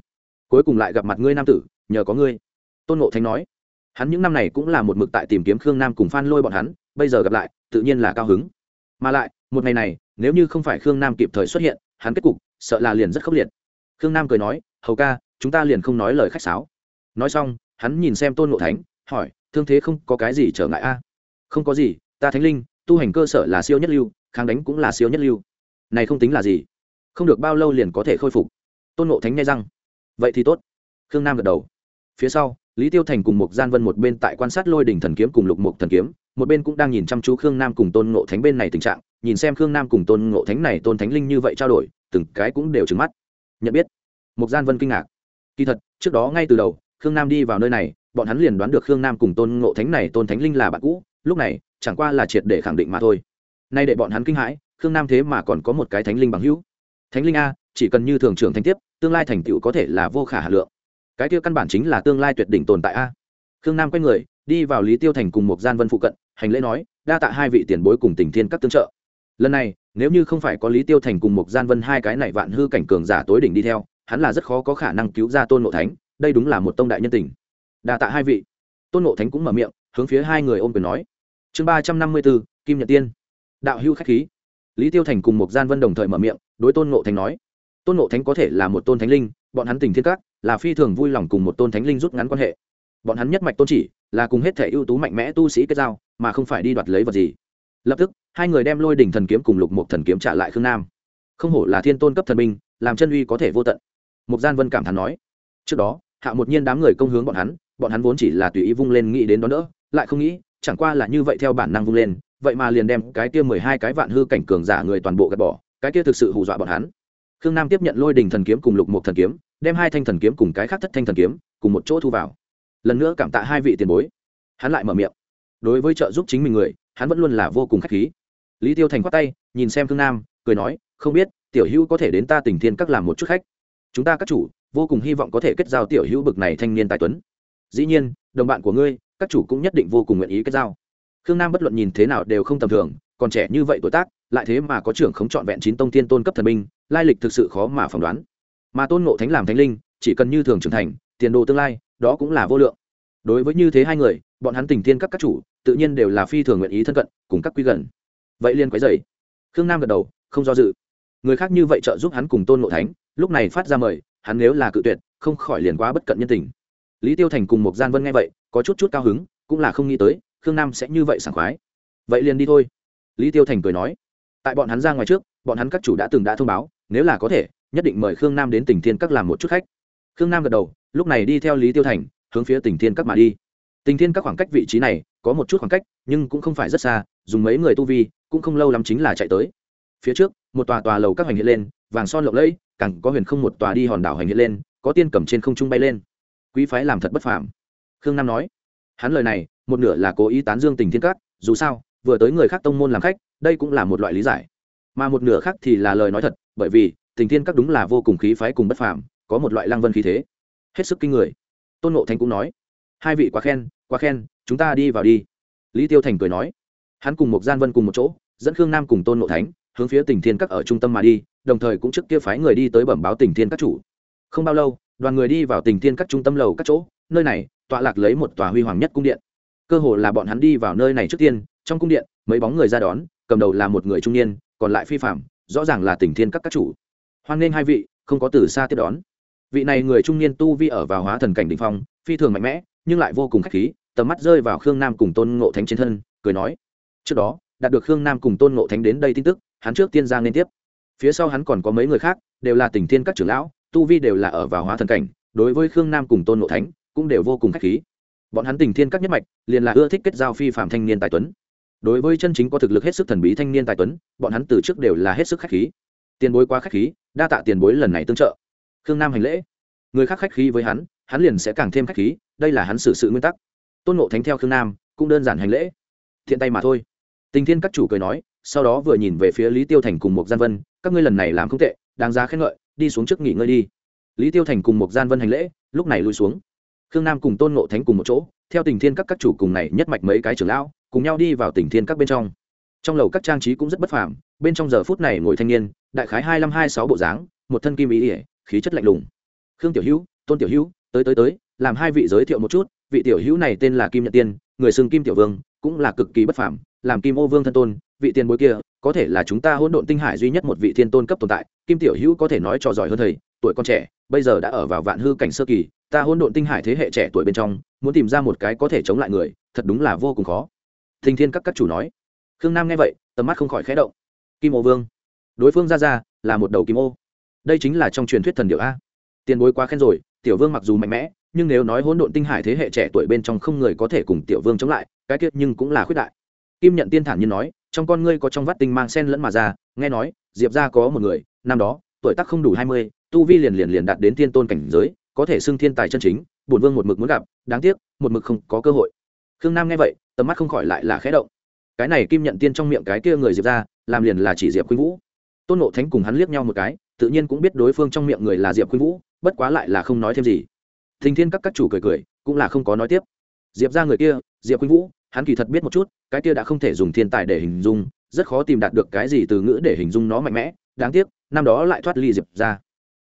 Cuối cùng lại gặp mặt ngươi nam tử, nhờ có ngươi. Tôn ngộ thánh nói hắn những năm này cũng là một mực tại tìm kiếm khương nam cùng phan lôi bọn hắn, bây giờ gặp lại, tự nhiên là cao hứng. Mà lại, một ngày này, nếu như không phải khương nam kịp thời xuất hiện, hắn kết cục, sợ là liền rất khốc liệt. Khương nam cười nói, hầu ca, chúng ta liền không nói lời khách sáo. Nói xong, hắn nhìn xem tôn ngộ thánh, hỏi, thương thế không có cái gì trở ngại a? Không có gì, ta thánh linh, tu hành cơ sở là siêu nhất lưu, kháng đánh cũng là siêu nhất lưu. Này không tính là gì, không được bao lâu liền có thể khôi phục. Tôn ngộ thánh nghe răng. Vậy thì tốt. Khương nam gật đầu phía sau, lý tiêu thành cùng một gian vân một bên tại quan sát lôi đỉnh thần kiếm cùng lục mục thần kiếm, một bên cũng đang nhìn chăm chú khương nam cùng tôn ngộ thánh bên này tình trạng, nhìn xem khương nam cùng tôn ngộ thánh này tôn thánh linh như vậy trao đổi, từng cái cũng đều trứng mắt. Nhận biết. Một gian vân kinh ngạc. Kỳ thật, trước đó ngay từ đầu, khương nam đi vào nơi này, bọn hắn liền đoán được khương nam cùng tôn ngộ thánh này tôn thánh linh là bạn cũ, lúc này, chẳng qua là triệt để khẳng định mà thôi. Nay để bọn hắn kinh hãi, khương nam thế mà còn có một cái thánh linh bằng hữu. Thánh linh a, chỉ cần như thường trưởng thanh tiếp, tương lai thành tựu có thể là vô khả hà lượng cái kia căn bản chính là tương lai tuyệt đỉnh tồn tại a. Khương nam quay người, đi vào lý tiêu thành cùng một gian vân phụ cận, hành lễ nói, đa tạ hai vị tiền bối cùng tình thiên các tương trợ. Lần này, nếu như không phải có lý tiêu thành cùng một gian vân hai cái này vạn hư cảnh cường giả tối đỉnh đi theo, hắn là rất khó có khả năng cứu ra tôn ngộ thánh, đây đúng là một tông đại nhân tình. Đa tạ hai vị. Tôn ngộ thánh cũng mở miệng, hướng phía hai người ôm quyền nói. Chương ba trăm năm mươi b ố kim nhật tiên. Đạo hữu k h á c h khí. Lý tiêu thành cùng một gian vân đồng thời mở miệng, đối tôn ngộ thánh nói tôn ngộ thánh có thể là một tôn thánh linh, bọn hắn tình thiên các, là phi thường vui lòng cùng một tôn thánh linh rút ngắn quan hệ. Bọn hắn nhất mạch tôn chỉ, là cùng hết thể ưu tú mạnh mẽ tu sĩ kết giao, mà không phải đi đoạt lấy vật gì. Lập tức, hai người đem lôi đỉnh thần kiếm cùng lục một thần kiếm trả lại khương nam. Không hổ là thiên tôn cấp thần minh làm chân uy có thể vô tận. Mục gian vân cảm thán nói, trước đó, hạ một nhiên đám người công hướng bọn hắn bọn hắn vốn chỉ là tùy ý vung lên nghĩ đến đó nữa lại không nghĩ, chẳng qua là như vậy theo bản năng vung lên, vậy mà liền đem cái kia mười hai cái vạn hư cảnh cường giả người toàn bộ gạt bỏ, cái kia thực sự hù dọa bọn hắn khương nam tiếp nhận lôi đình thần kiếm cùng lục một thần kiếm, đem hai thanh thần kiếm cùng cái khác thất thanh thần kiếm cùng một chỗ thu vào. Lần nữa cảm tạ hai vị tiền bối. Hắn lại mở miệng. Đối với trợ giúp chính mình người, hắn vẫn luôn là vô cùng k h á c h khí. Lý tiêu thành khoát tay, nhìn xem khương nam, cười nói, không biết, tiểu hữu có thể đến ta tỉnh thiên các làm một chút khách. Chúng ta các chủ, vô cùng hy vọng có thể kết giao tiểu hữu bực này thanh niên tài tuấn. Dĩ nhiên, đồng bạn của ngươi, các chủ cũng nhất định vô cùng nguyện ý kết giao. Khương nam bất luận nhìn thế nào đều không tầm thường, còn trẻ như vậy tuổi tác, lại thế mà có trưởng không trọn vẹn chín tông tiên tôn cấp thần minh lai lịch thực sự khó mà phỏng đoán. Mà tôn ngộ thánh làm thánh linh, chỉ cần như thường trưởng thành, tiền đồ tương lai, đó cũng là vô lượng. Đối với như thế hai người, bọn hắn tình thiên các các chủ, tự nhiên đều là phi thường nguyện ý thân cận, cùng các quy gần. Vậy liên quái dày khương nam gật đầu, không do dự. Người khác như vậy trợ giúp hắn cùng tôn ngộ thánh, lúc này phát ra mời, hắn nếu là cự tuyệt, không khỏi liền quá bất cận nhân tình. Lý tiêu thành cùng một gian vân nghe vậy, có chút chút cao hứng, cũng là không nghĩ tới, khương nam sẽ như vậy sảng khoái. Vậy liền đi thôi. Lý tiêu thành cười nói. Tại bọn hắn ra ngoài trước, bọn hắn các chủ đã từng đã thông báo nếu là có thể, nhất định mời khương nam đến tỉnh thiên các làm một chút khách. Khương nam gật đầu, lúc này đi theo lý tiêu thành, hướng phía tỉnh thiên các mà đi. Tỉnh thiên các khoảng cách vị trí này có một chút khoảng cách, nhưng cũng không phải rất xa, dùng mấy người tu vi, cũng không lâu lắm chính là chạy tới. Phía trước, một tòa tòa lầu các hành hiện lên, vàng son lộng lẫy cẳng có huyền không một tòa đi hòn đảo hành hiện lên, có tiên cầm trên không trung bay lên. Quý phái làm thật bất phàm. Khương nam nói, hắn lời này, một nửa là cố ý tán dương tình thiên các, dù sao, vừa tới người khác tông môn làm khách, đây cũng là một loại lý giải. Mà một nửa khác thì là lời nói thật bởi vì, tình thiên các đúng là vô cùng khí phái cùng bất phàm, có một loại lăng vân khí thế. Hết sức kinh người. Tôn ngộ thánh cũng nói, hai vị quá khen quá khen, chúng ta đi vào đi. Lý tiêu thành cười nói, hắn cùng một gian vân cùng một chỗ, dẫn khương nam cùng tôn ngộ thánh, hướng phía tình thiên các ở trung tâm mà đi, đồng thời cũng trước kia phái người đi tới bẩm báo tình thiên các chủ. Không bao lâu, đoàn người đi vào tình thiên các trung tâm lầu các chỗ, nơi này, tọa lạc lấy một tòa huy hoàng nhất cung điện. Cơ hồ là bọn hắn đi vào nơi này trước tiên, trong cung điện, mấy bóng người ra đón, cầm đầu là một người trung niên, còn lại phi phạm rõ ràng là tỉnh thiên các các chủ. Hoan nghênh hai vị, không có từ xa tiếp đón. Vị này người trung niên tu vi ở vào hóa thần cảnh đình phong, phi thường mạnh mẽ, nhưng lại vô cùng khách khí, tầm mắt rơi vào khương nam cùng tôn ngộ thánh trên thân, cười nói, trước đó, đạt được khương nam cùng tôn ngộ thánh đến đây tin tức, hắn trước tiên giang liên tiếp. Phía sau hắn còn có mấy người khác, đều là tỉnh thiên các trưởng lão, tu vi đều là ở vào hóa thần cảnh, đối với khương nam cùng tôn ngộ thánh cũng đều vô cùng khách khí. Bọn hắn tỉnh thiên các nhất mạch, liền là ưa thích kết giao phi phạm thanh niên tài tuấn đối với chân chính có thực lực hết sức thần bí thanh niên tài tuấn, bọn hắn từ trước đều là hết sức khách khí. Tiền bối quá khách khí, đa tạ tiền bối lần này tương trợ. Khương nam hành lễ. Người khác khách khí với hắn hắn liền sẽ càng thêm khách khí, đây là hắn xử sự nguyên tắc. Tôn ngộ thánh theo khương nam, cũng đơn giản hành lễ. Thiện tay mà thôi. Tình thiên các chủ cười nói, sau đó vừa nhìn về phía lý tiêu thành cùng một gian vân, các ngươi lần này làm không tệ, đáng giá khen ngợi, đi xuống trước nghỉ ngơi đi. Lý tiêu thành cùng một gian vân hành lễ, lúc này lui xuống. Khương nam cùng tôn ngộ thánh cùng một chỗ, theo tình thiên các các chủ cùng này nhất mạch mấy cái trưởng lão cùng nhau đi vào tỉnh thiên các bên trong. Trong lầu các trang trí cũng rất bất phàm, bên trong giờ phút này ngồi thanh niên, đại khái hai năm hai sáu bộ dáng, một thân kim ý ỉa khí chất lạnh lùng. Khương tiểu hữu, tôn tiểu hữu, tới tới tới, làm hai vị giới thiệu một chút, vị tiểu hữu này tên là kim nhật tiên, người xưng kim tiểu vương, cũng là cực kỳ bất phàm, làm kim ô vương thân tôn, vị tiền bối kia, có thể là chúng ta hỗn độn tinh hải duy nhất một vị thiên tôn cấp tồn tại, kim tiểu hữu có thể nói trò giỏi hơn thầy, tuổi con trẻ, bây giờ đã ở vào vạn hư cảnh sơ kỳ, ta hỗn độn tinh hải thế hệ trẻ tuổi bên trong, muốn tìm ra một cái có thể chống lại người, thật đúng là vô cùng khó thình thiên các các chủ nói. Khương nam nghe vậy, tầm mắt không khỏi khẽ động. Kim ô vương. Đối phương ra ra, là một đầu kim ô. Đây chính là trong truyền thuyết thần điệu a. Tiền bối quá khen rồi, tiểu vương mặc dù mạnh mẽ, nhưng nếu nói hỗn độn tinh hải thế hệ trẻ tuổi bên trong không người có thể cùng tiểu vương chống lại, cái kiết nhưng cũng là khuyết đại. Kim nhận tiên thản nhiên nói, trong con ngươi có trong vắt tinh mang sen lẫn mà ra, nghe nói, diệp ra có một người, năm đó, tuổi tác không đủ hai mươi, tu vi liền liền liền đạt đến thiên tôn cảnh giới, có thể xưng thiên tài chân chính, bổn vương một mực muốn gặp, đáng tiếc, một mực không có cơ hội khương nam nghe vậy, tầm mắt không khỏi lại là khẽ động. Cái này kim nhận tiên trong miệng cái kia người diệp ra, làm liền là chỉ diệp khuynh vũ. Tôn nộ thánh cùng hắn liếc nhau một cái, tự nhiên cũng biết đối phương trong miệng người là diệp khuynh vũ, bất quá lại là không nói thêm gì. Thình thiên các các chủ cười cười, cũng là không có nói tiếp. Diệp ra người kia, diệp khuynh vũ, hắn kỳ thật biết một chút, cái kia đã không thể dùng thiên tài để hình dung, rất khó tìm đạt được cái gì từ ngữ để hình dung nó mạnh mẽ. Đáng tiếc, năm đó lại thoát ly diệp ra.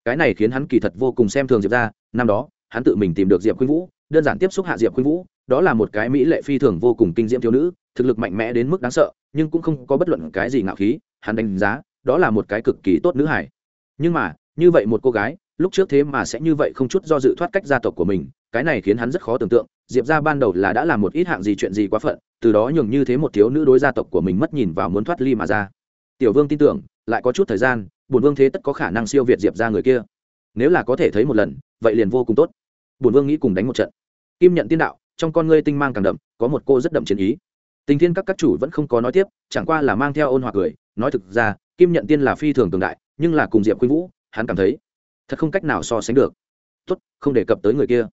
Cái này khiến hắn kỳ thật vô cùng xem thường diệp ra, năm đó, hắn tự mình tìm được diệp khuynh vũ đơn giản tiếp xúc hạ diệp khuynh vũ, đó là một cái mỹ lệ phi thường vô cùng kinh diễm thiếu nữ, thực lực mạnh mẽ đến mức đáng sợ, nhưng cũng không có bất luận cái gì ngạo khí, hắn đánh giá, đó là một cái cực kỳ tốt nữ hải nhưng mà, như vậy một cô gái, lúc trước thế mà sẽ như vậy không chút do dự thoát cách gia tộc của mình, cái này khiến hắn rất khó tưởng tượng, diệp ra ban đầu là đã làm một ít hạng gì chuyện gì quá phận, từ đó nhường như thế một thiếu nữ đối gia tộc của mình mất nhìn và muốn thoát ly mà ra. Tiểu vương tin tưởng, lại có chút thời gian bùn vương thế tất có khả năng siêu việt diệp ra người kia. Nếu là có thể thấy một lần, vậy liền vô cùng tốt. Bùn vương nghĩ cùng đánh một trận kim nhận tiên đạo, trong con ngươi tinh mang càng đậm, có một cô rất đậm chiến ý. Tình thiên các các chủ vẫn không có nói tiếp, chẳng qua là mang theo ôn hòa cười, nói thực ra, kim nhận tiên là phi thường cường đại, nhưng là cùng diệp khuynh vũ, hắn cảm thấy, thật không cách nào so sánh được. Tốt, không đề cập tới người kia.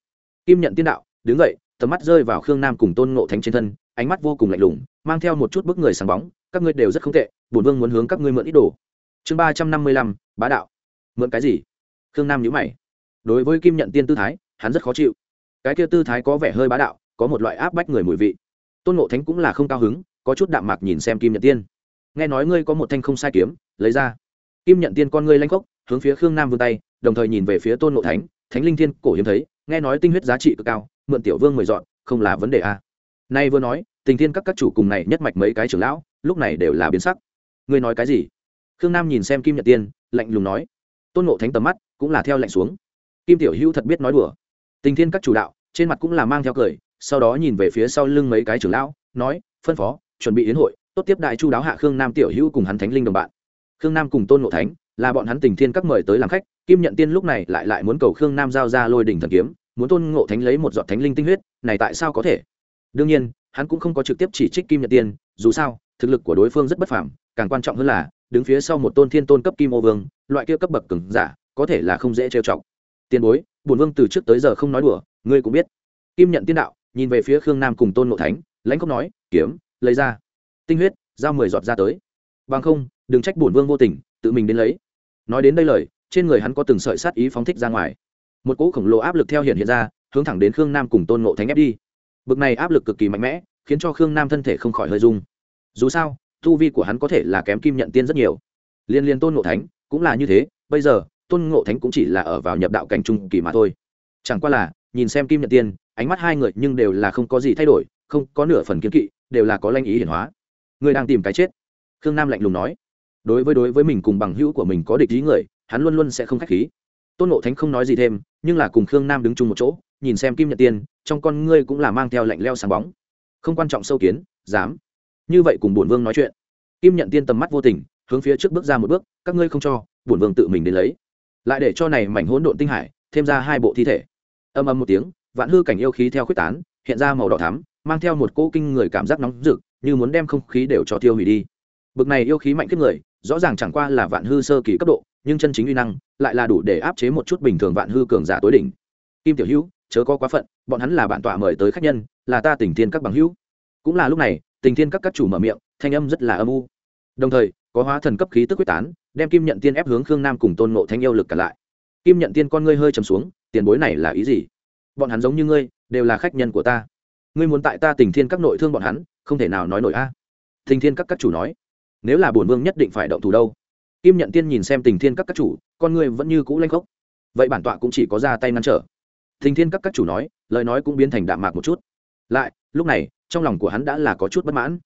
Kim nhận tiên đạo, đứng dậy, tầm mắt rơi vào khương nam cùng tôn ngộ thánh trên thân, ánh mắt vô cùng lạnh lùng, mang theo một chút bức người sáng bóng, các ngươi đều rất không tệ, bổn vương muốn hướng các ngươi mượn ít đồ. Chương ba trăm năm mươi lăm, bá đạo. Mượn cái gì? Khương nam nhữ mày. Đối với kim nhận tiên tư thái, hắn rất khó chịu cái kia tư thái có vẻ hơi bá đạo, có một loại áp bách người mùi vị. Tôn ngộ thánh cũng là không cao hứng, có chút đạm mạc nhìn xem kim nhận tiên. Nghe nói ngươi có một thanh không sai kiếm, lấy ra. Kim nhận tiên con ngươi lanh khốc, hướng phía khương nam vươn tay, đồng thời nhìn về phía tôn ngộ thánh. Thánh linh thiên, cổ hiếm thấy, nghe nói tinh huyết giá trị cực cao, mượn tiểu vương mời dọn, không là vấn đề a à. nay vừa nói, tình thiên các các chủ cùng này nhất mạch mấy cái trưởng lão, lúc này đều là biến sắc. Ngươi nói cái gì? Khương nam nhìn xem kim nhật tiên, lạnh lùng nói. Tôn ngộ thánh tầm mắt cũng là theo lạnh xuống. Kim tiểu hữu thật biết nói đùa tình thiên các chủ đạo, trên mặt cũng là mang theo cười, sau đó nhìn về phía sau lưng mấy cái trưởng lão, nói, phân phó, chuẩn bị yến hội, tốt tiếp đại chu đáo hạ khương nam tiểu hữu cùng hắn thánh linh đồng bạn. Khương nam cùng tôn ngộ thánh, là bọn hắn tình thiên các mời tới làm khách, kim nhận tiên lúc này lại lại muốn cầu khương nam giao ra lôi đỉnh thần kiếm, muốn tôn ngộ thánh lấy một giọt thánh linh tinh huyết, này tại sao có thể? Đương nhiên, hắn cũng không có trực tiếp chỉ trích kim nhận tiên, dù sao, thực lực của đối phương rất bất phàm, càng quan trọng hơn là, đứng phía sau một tôn thiên tôn cấp kim ô vương, loại kia cấp bậc cứng giả, có thể là không dễ trêu chọc. Tiền bối bổn vương từ trước tới giờ không nói đùa, ngươi cũng biết. Kim nhận tiên đạo, nhìn về phía khương nam cùng tôn ngộ thánh, lãnh không nói, kiếm, lấy ra. Tinh huyết, giao mười giọt ra tới. Bằng không, đừng trách bổn vương vô tình, tự mình đến lấy. Nói đến đây lời, trên người hắn có từng sợi sát ý phóng thích ra ngoài. Một cỗ khổng lồ áp lực theo hiện hiện ra, hướng thẳng đến khương nam cùng tôn ngộ thánh ép đi. Bực này áp lực cực kỳ mạnh mẽ, khiến cho khương nam thân thể không khỏi hơi rung. Dù sao, tu vi của hắn có thể là kém kim nhận tiên rất nhiều. Liên liên tôn ngộ thánh, cũng là như thế, bây giờ tôn ngộ thánh cũng chỉ là ở vào nhập đạo cảnh trung kỳ mà thôi. Chẳng qua là, nhìn xem kim nhật tiên, ánh mắt hai người nhưng đều là không có gì thay đổi, không có nửa phần kiến kỵ, đều là có lanh ý hiển hóa. Người đang tìm cái chết. Khương nam lạnh lùng nói. Đối với đối với mình cùng bằng hữu của mình có địch ý người, hắn luôn luôn sẽ không k h á c h khí. Tôn Ngộ thánh không nói gì thêm, nhưng là cùng khương nam đứng chung một chỗ, nhìn xem kim nhật tiên, trong con ngươi cũng là mang theo lạnh leo sáng bóng. Không quan trọng sâu kiến, dám. Như vậy cùng bổn vương nói chuyện. Kim nhận tiên tầm mắt vô tình, hướng phía trước bước ra một bước, các ngươi không cho, bổn vương tự mình đến lấy lại để cho này mảnh hỗn độn tinh hải thêm ra hai bộ thi thể. Âm âm một tiếng, vạn hư cảnh yêu khí theo khuyết tán, hiện ra màu đỏ thắm, mang theo một cỗ kinh người cảm giác nóng rực, như muốn đem không khí đều cho tiêu hủy đi. Bực này yêu khí mạnh kiếp người, rõ ràng chẳng qua là vạn hư sơ kỳ cấp độ, nhưng chân chính uy năng lại là đủ để áp chế một chút bình thường vạn hư cường giả tối đỉnh. Kim tiểu hữu, chớ có quá phận, bọn hắn là bản tọa mời tới khách nhân, là ta tình thiên các bằng hữu. Cũng là lúc này, tình thiên các các chủ mở miệng, thanh âm rất là âm u. Đồng thời, có hóa thần cấp khí tức quyết tán đem kim nhận tiên ép hướng khương nam cùng tôn nộ thanh yêu lực cả lại. Kim nhận tiên con ngươi hơi trầm xuống, tiền bối này là ý gì? Bọn hắn giống như ngươi, đều là khách nhân của ta. Ngươi muốn tại ta tình thiên các nội thương bọn hắn, không thể nào nói nổi a. Tình thiên các các chủ nói, nếu là bổn vương nhất định phải động thủ đâu. Kim nhận tiên nhìn xem tình thiên các các chủ, con ngươi vẫn như cũ lanh khốc. Vậy bản tọa cũng chỉ có ra tay ngăn trở. Tình thiên các các chủ nói, lời nói cũng biến thành đạm mạc một chút. Lại, lúc này, trong lòng của hắn đã là có chút bất mãn.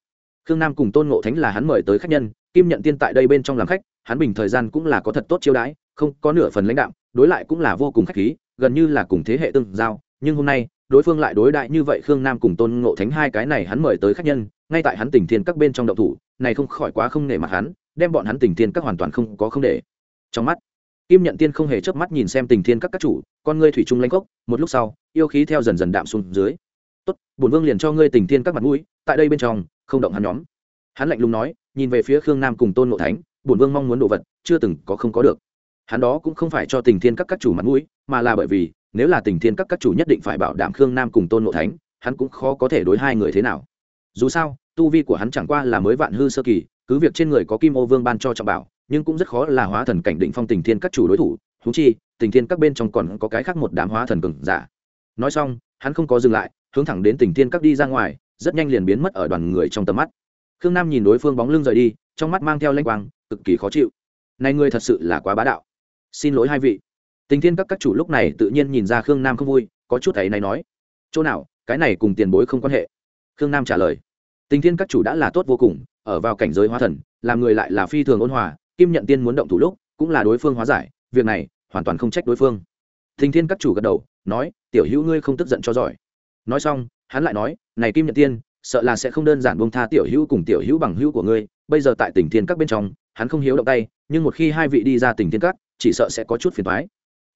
Khương nam cùng tôn ngộ thánh là hắn mời tới khách nhân, kim nhận tiên tại đây bên trong làm khách hắn bình thời gian cũng là có thật tốt chiêu đãi, không có nửa phần lãnh đạo, đối lại cũng là vô cùng khách khí, gần như là cùng thế hệ tương giao. Nhưng hôm nay, đối phương lại đối đại như vậy khương nam cùng tôn ngộ thánh hai cái này hắn mời tới khách nhân, ngay tại hắn tỉnh thiên các bên trong động thủ, này không khỏi quá không nể mặt hắn, đem bọn hắn tỉnh thiên các hoàn toàn không có không để. Trong mắt, kim nhận tiên không hề chớp mắt nhìn xem tình thiên các các chủ, con ngươi thủy trung lanh cốc một lúc sau, yêu khí theo dần dần đạm xuống dưới. Tốt, bổn vương liền cho ngươi tình thiên các mặt mũi, tại đây bên trong, không động hắn nhóm. Hắn lạnh lùng nói, nhìn về phía khương nam cùng tôn ngộ thánh bổn vương mong muốn đồ vật, chưa từng có không có được. Hắn đó cũng không phải cho tình thiên các các chủ mặt mũi, mà là bởi vì, nếu là tình thiên các các chủ nhất định phải bảo đảm khương nam cùng tôn ngộ thánh, hắn cũng khó có thể đối hai người thế nào. Dù sao, tu vi của hắn chẳng qua là mới vạn hư sơ kỳ, cứ việc trên người có kim ô vương ban cho trọng bảo, nhưng cũng rất khó là hóa thần cảnh định phong tình thiên các chủ đối thủ. Thú chi, tình thiên các bên trong còn có cái khác một đám hóa thần cường giả. Nói xong, hắn không có dừng lại, hướng thẳng đến tình thiên các đi ra ngoài, rất nhanh liền biến mất ở đoàn người trong tầm mắt. Khương nam nhìn đối phương bóng lưng rời đi trong mắt mang theo lanh quang, cực kỳ khó chịu. Này ngươi thật sự là quá bá đạo. Xin lỗi hai vị. Tình thiên các các chủ lúc này tự nhiên nhìn ra khương nam không vui, có chút ấy này nói. Chỗ nào, cái này cùng tiền bối không quan hệ. Khương nam trả lời. Tình thiên các chủ đã là tốt vô cùng, ở vào cảnh giới hóa thần, làm người lại là phi thường ôn hòa, kim nhận tiên muốn động thủ lúc, cũng là đối phương hóa giải, việc này, hoàn toàn không trách đối phương. Tình thiên các chủ gật đầu, nói, tiểu hữu ngươi không tức giận cho giỏi. Nói xong, hắn lại nói, này kim nhận tiên, sợ là sẽ không đơn giản bông tha tiểu hữu cùng tiểu hữu bằng hữu của ngươi bây giờ tại tỉnh thiên các bên trong, hắn không hiếu động tay, nhưng một khi hai vị đi ra tỉnh thiên các, chỉ sợ sẽ có chút phiền thoái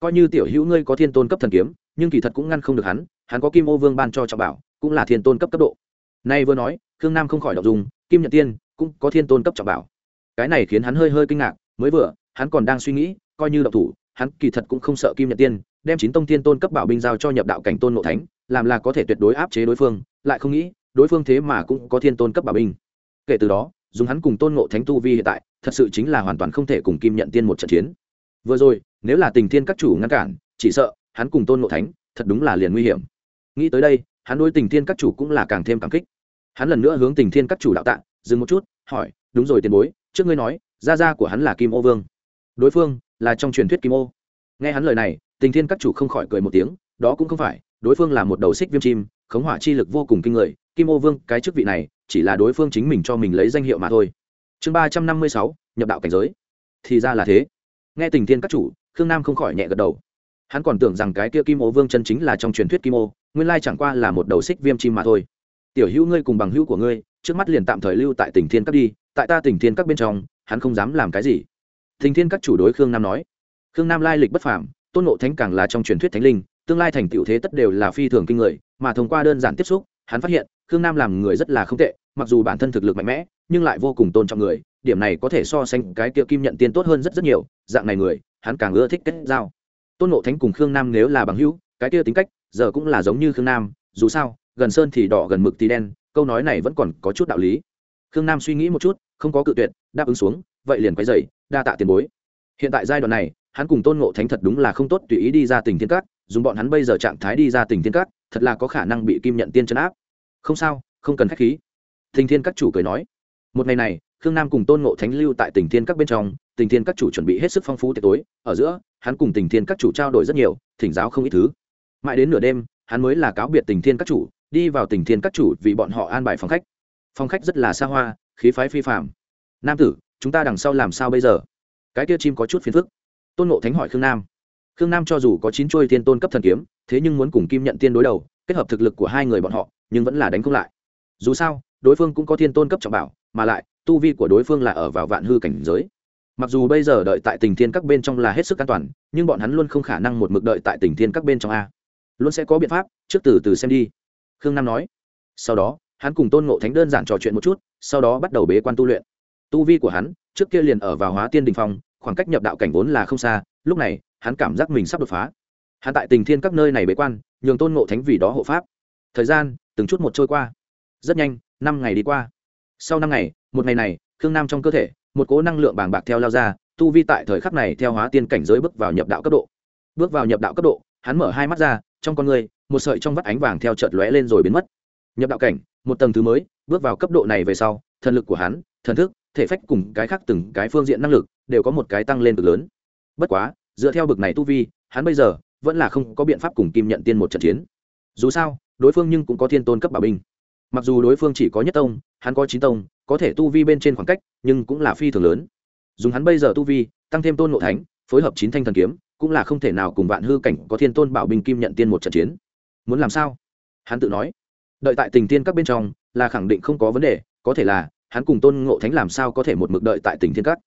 coi như tiểu hữu ngươi có thiên tôn cấp thần kiếm, nhưng kỳ thật cũng ngăn không được hắn hắn có kim ô vương ban cho trọng bảo, cũng là thiên tôn cấp cấp độ. Nay vừa nói, khương nam không khỏi đọc dùng kim nhật tiên cũng có thiên tôn cấp trọng bảo. Cái này khiến hắn hơi hơi kinh ngạc, mới vừa, hắn còn đang suy nghĩ, coi như độc thủ, hắn kỳ thật cũng không sợ kim nhật tiên, đem chín tông thiên tôn cấp bảo binh giao cho nhập đạo cảnh tôn ngộ thánh, làm là có thể tuyệt đối áp chế đối phương, lại không nghĩ, đối phương thế mà cũng có thiên tôn cấp bảo binh. Kể từ đó dùng hắn cùng tôn ngộ thánh tu vi hiện tại, thật sự chính là hoàn toàn không thể cùng kim nhận tiên một trận chiến. Vừa rồi, nếu là tình thiên các chủ ngăn cản, chỉ sợ hắn cùng tôn ngộ thánh thật đúng là liền nguy hiểm. Nghĩ tới đây, hắn đối tình thiên các chủ cũng là càng thêm cảm kích. Hắn lần nữa hướng tình thiên các chủ đạo tạ, dừng một chút, hỏi, đúng rồi tiền bối, trước ngươi nói, gia gia của hắn là kim ô vương. Đối phương là trong truyền thuyết kim ô. Nghe hắn lời này, tình thiên các chủ không khỏi cười một tiếng, đó cũng không phải, đối phương là một đầu xích viêm chim, khống hỏa chi lực vô cùng kinh người kim ô vương, cái chức vị này, chỉ là đối phương chính mình cho mình lấy danh hiệu mà thôi. Chương ba trăm năm mươi sáu, nhập đạo cảnh giới. Thì ra là thế. Nghe tình thiên các chủ, khương nam không khỏi nhẹ gật đầu. Hắn còn tưởng rằng cái kia kim ô vương chân chính là trong truyền thuyết kim ô, nguyên lai chẳng qua là một đầu xích viêm chim mà thôi. Tiểu hữu ngươi cùng bằng hữu của ngươi, trước mắt liền tạm thời lưu tại tỉnh thiên các đi, tại ta tỉnh thiên các bên trong, hắn không dám làm cái gì. Thình thiên các chủ đối khương nam nói. Khương nam lai lịch bất phàm, tôn nộ thánh càng là trong truyền thuyết thánh linh, tương lai thành tựu thế tất đều là phi thường kinh người, mà thông qua đơn giản tiếp xúc hắn phát hiện, khương nam làm người rất là không tệ, mặc dù bản thân thực lực mạnh mẽ, nhưng lại vô cùng tôn trọng người, điểm này có thể so sánh cái kia kim nhận tiên tốt hơn rất rất nhiều, dạng này người, hắn càng ưa thích kết giao. Tôn nộ thánh cùng khương nam nếu là bằng hữu, cái kia tính cách, giờ cũng là giống như khương nam, dù sao, gần sơn thì đỏ, gần mực thì đen, câu nói này vẫn còn có chút đạo lý. Khương nam suy nghĩ một chút, không có cự tuyệt, đáp ứng xuống, vậy liền quay dày đa tạ tiền bối. Hiện tại giai đoạn này, hắn cùng tôn ngộ thánh thật đúng là không tốt tùy ý đi ra tình thiên cát dùng bọn hắn bây giờ trạng thái đi ra tình thiên cát thật là có khả năng bị kim nhận tiên chấn áp. Không sao, không cần k h á c h khí. Tình thiên các chủ cười nói. Một ngày này, khương nam cùng tôn ngộ thánh lưu tại tình thiên các bên trong, tình thiên các chủ chuẩn bị hết sức phong phú tiệc tối, ở giữa, hắn cùng tình thiên các chủ trao đổi rất nhiều, thỉnh giáo không ít thứ. Mãi đến nửa đêm, hắn mới là cáo biệt tình thiên các chủ, đi vào tình thiên các chủ vì bọn họ an bài phòng khách. Phòng khách rất là xa hoa, khí phái phi phạm nam tử, chúng ta đằng sau làm sao bây giờ? Cái kia chim có chút phiền phức. Tôn ngộ thánh hỏi khương nam khương nam cho dù có chín trôi Thiên tôn cấp thần kiếm, thế nhưng muốn cùng kim nhận tiên đối đầu, kết hợp thực lực của hai người bọn họ, nhưng vẫn là đánh không lại. Dù sao, đối phương cũng có thiên tôn cấp trọng bảo, mà lại, tu vi của đối phương là ở vào vạn hư cảnh giới. Mặc dù bây giờ đợi tại tình thiên các bên trong là hết sức an toàn, nhưng bọn hắn luôn không khả năng một mực đợi tại tình thiên các bên trong a. Luôn sẽ có biện pháp, trước từ từ xem đi. Khương nam nói. Sau đó, hắn cùng tôn ngộ thánh đơn giản trò chuyện một chút, sau đó bắt đầu bế quan tu luyện. Tu vi của hắn, trước kia liền ở vào hóa tiên đình phong khoảng cách nhập đạo cảnh vốn là không xa, lúc này, hắn cảm giác mình sắp đột phá. Hắn tại tình thiên các nơi này bế quan, nhường tôn ngộ thánh vì đó hộ pháp. Thời gian, từng chút một trôi qua. Rất nhanh, năm ngày đi qua. Sau năm ngày, một ngày này, khương nam trong cơ thể, một cố năng lượng bàng bạc theo lao ra, tu vi tại thời khắc này theo hóa tiên cảnh giới bước vào nhập đạo cấp độ. Bước vào nhập đạo cấp độ, hắn mở hai mắt ra, trong con người, một sợi trong vắt ánh vàng theo chợt lóe lên rồi biến mất. Nhập đạo cảnh, một tầng thứ mới, bước vào cấp độ này về sau, thần lực của hắn thần thức, thể phách cùng cái khác từng cái phương diện năng lực đều có một cái tăng lên cực lớn. Bất quá, dựa theo bực này tu vi, hắn bây giờ vẫn là không có biện pháp cùng kim nhận tiên một trận chiến. Dù sao, đối phương nhưng cũng có thiên tôn cấp bảo binh. Mặc dù đối phương chỉ có nhất tông, hắn có chín tông, có thể tu vi bên trên khoảng cách, nhưng cũng là phi thường lớn. Dùng hắn bây giờ tu vi, tăng thêm tôn ngộ thánh, phối hợp chín thanh thần kiếm, cũng là không thể nào cùng vạn hư cảnh có thiên tôn bảo binh kim nhận tiên một trận chiến. Muốn làm sao? Hắn tự nói. Đợi tại tình tiên các bên trong là khẳng định không có vấn đề, có thể là hắn cùng tôn ngộ thánh làm sao có thể một mực đợi tại tỉnh thiên cát?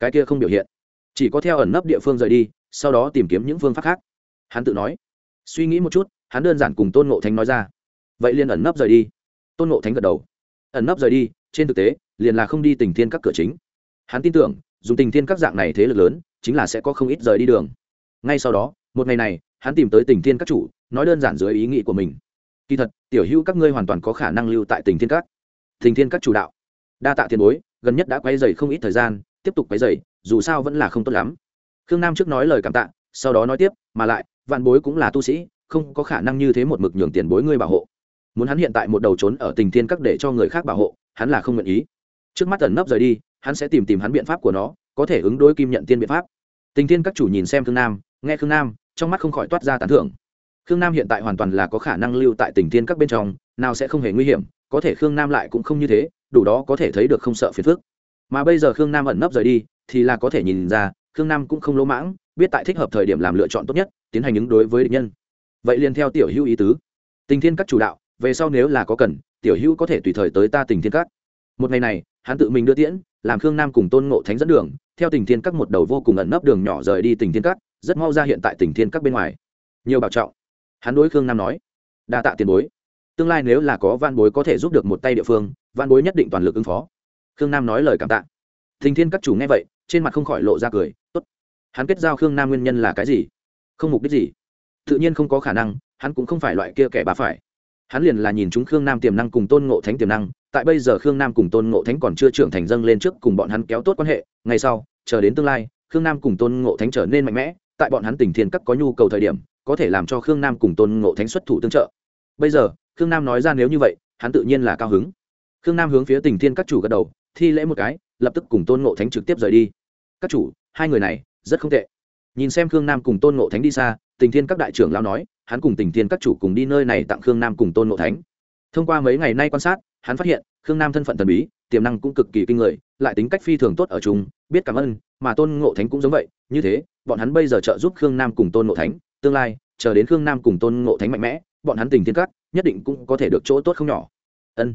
cái kia không biểu hiện. Chỉ có theo ẩn nấp địa phương rời đi, sau đó tìm kiếm những phương pháp khác. Hắn tự nói. Suy nghĩ một chút, hắn đơn giản cùng tôn ngộ thánh nói ra. Vậy liền ẩn nấp rời đi. Tôn ngộ thánh gật đầu. Ẩn nấp rời đi, trên thực tế, liền là không đi tình thiên các cửa chính. Hắn tin tưởng, dùng tình thiên các dạng này thế lực lớn, chính là sẽ có không ít rời đi đường. Ngay sau đó, một ngày này, hắn tìm tới tình thiên các chủ, nói đơn giản dưới ý nghĩ của mình. Kỳ thật, tiểu hữu các ngươi hoàn toàn có khả năng lưu tại tình thiên các tình thiên các chủ đạo đa tạ tiền bối, gần nhất đã quay dày không ít thời gian, tiếp tục quay dày dù sao vẫn là không tốt lắm. Khương nam trước nói lời cảm tạ, sau đó nói tiếp, mà lại, vạn bối cũng là tu sĩ, không có khả năng như thế một mực nhường tiền bối ngươi bảo hộ. Muốn hắn hiện tại một đầu trốn ở tình thiên các để cho người khác bảo hộ, hắn là không nguyện ý. Trước mắt ẩn nấp rời đi, hắn sẽ tìm tìm hắn biện pháp của nó, có thể ứng đối kim nhận tiên biện pháp. Tình thiên các chủ nhìn xem khương nam, nghe khương nam, trong mắt không khỏi toát ra tán thưởng. Khương nam hiện tại hoàn toàn là có khả năng lưu tại tình thiên các bên trong, nào sẽ không hề nguy hiểm, có thể khương nam lại cũng không như thế đủ đó có thể thấy được không sợ phiền phức. Mà bây giờ khương nam ẩn nấp rời đi, thì là có thể nhìn ra, khương nam cũng không lỗ mãng, biết tại thích hợp thời điểm làm lựa chọn tốt nhất, tiến hành ứng đối với địch nhân. Vậy liền theo tiểu hữu ý tứ. Tình thiên các chủ đạo, về sau nếu là có cần, tiểu hữu có thể tùy thời tới ta tình thiên các. Một ngày này, hắn tự mình đưa tiễn, làm khương nam cùng tôn ngộ thánh dẫn đường, theo tình thiên các một đầu vô cùng ẩn nấp đường nhỏ rời đi tình thiên các, rất mau ra hiện tại tình thiên các bên ngoài. Nhiều bảo trọng. Hắn đối khương nam nói, đa tạ tiền bối tương lai nếu là có van bối có thể giúp được một tay địa phương van bối nhất định toàn lực ứng phó. Khương nam nói lời cảm tạ. Thình thiên các chủ nghe vậy, trên mặt không khỏi lộ ra cười, tốt. Hắn kết giao khương nam nguyên nhân là cái gì? Không mục đích gì? Tự nhiên không có khả năng, hắn cũng không phải loại kia kẻ bà phải. Hắn liền là nhìn chúng khương nam tiềm năng cùng tôn ngộ thánh tiềm năng, tại bây giờ khương nam cùng tôn ngộ thánh còn chưa trưởng thành dâng lên trước cùng bọn hắn kéo tốt quan hệ ngay sau, chờ đến tương lai, khương nam cùng tôn ngộ thánh trở nên mạnh mẽ, tại bọn hắn tỉnh thiên các có nhu cầu thời điểm, có thể làm cho khương nam cùng tôn ngộ thánh xuất thủ tương trợ. Bây giờ khương nam nói ra nếu như vậy, hắn tự nhiên là cao hứng. Khương nam hướng phía tình thiên các chủ gật đầu, thi lễ một cái, lập tức cùng tôn ngộ thánh trực tiếp rời đi. Các chủ, hai người này rất không tệ. Nhìn xem khương nam cùng tôn ngộ thánh đi xa, tình thiên các đại trưởng lao nói, hắn cùng tình thiên các chủ cùng đi nơi này tặng khương nam cùng tôn ngộ thánh. Thông qua mấy ngày nay quan sát, hắn phát hiện, khương nam thân phận thần bí, tiềm năng cũng cực kỳ kinh người, lại tính cách phi thường tốt ở chung, biết cảm ơn, mà tôn ngộ thánh cũng giống vậy, như thế, bọn hắn bây giờ trợ giúp khương nam cùng tôn ngộ thánh, tương lai, chờ đến khương nam cùng tôn ngộ thánh mạnh mẽ, bọn hắn tình thiên các nhất định cũng có thể được chỗ tốt không nhỏ. Ân.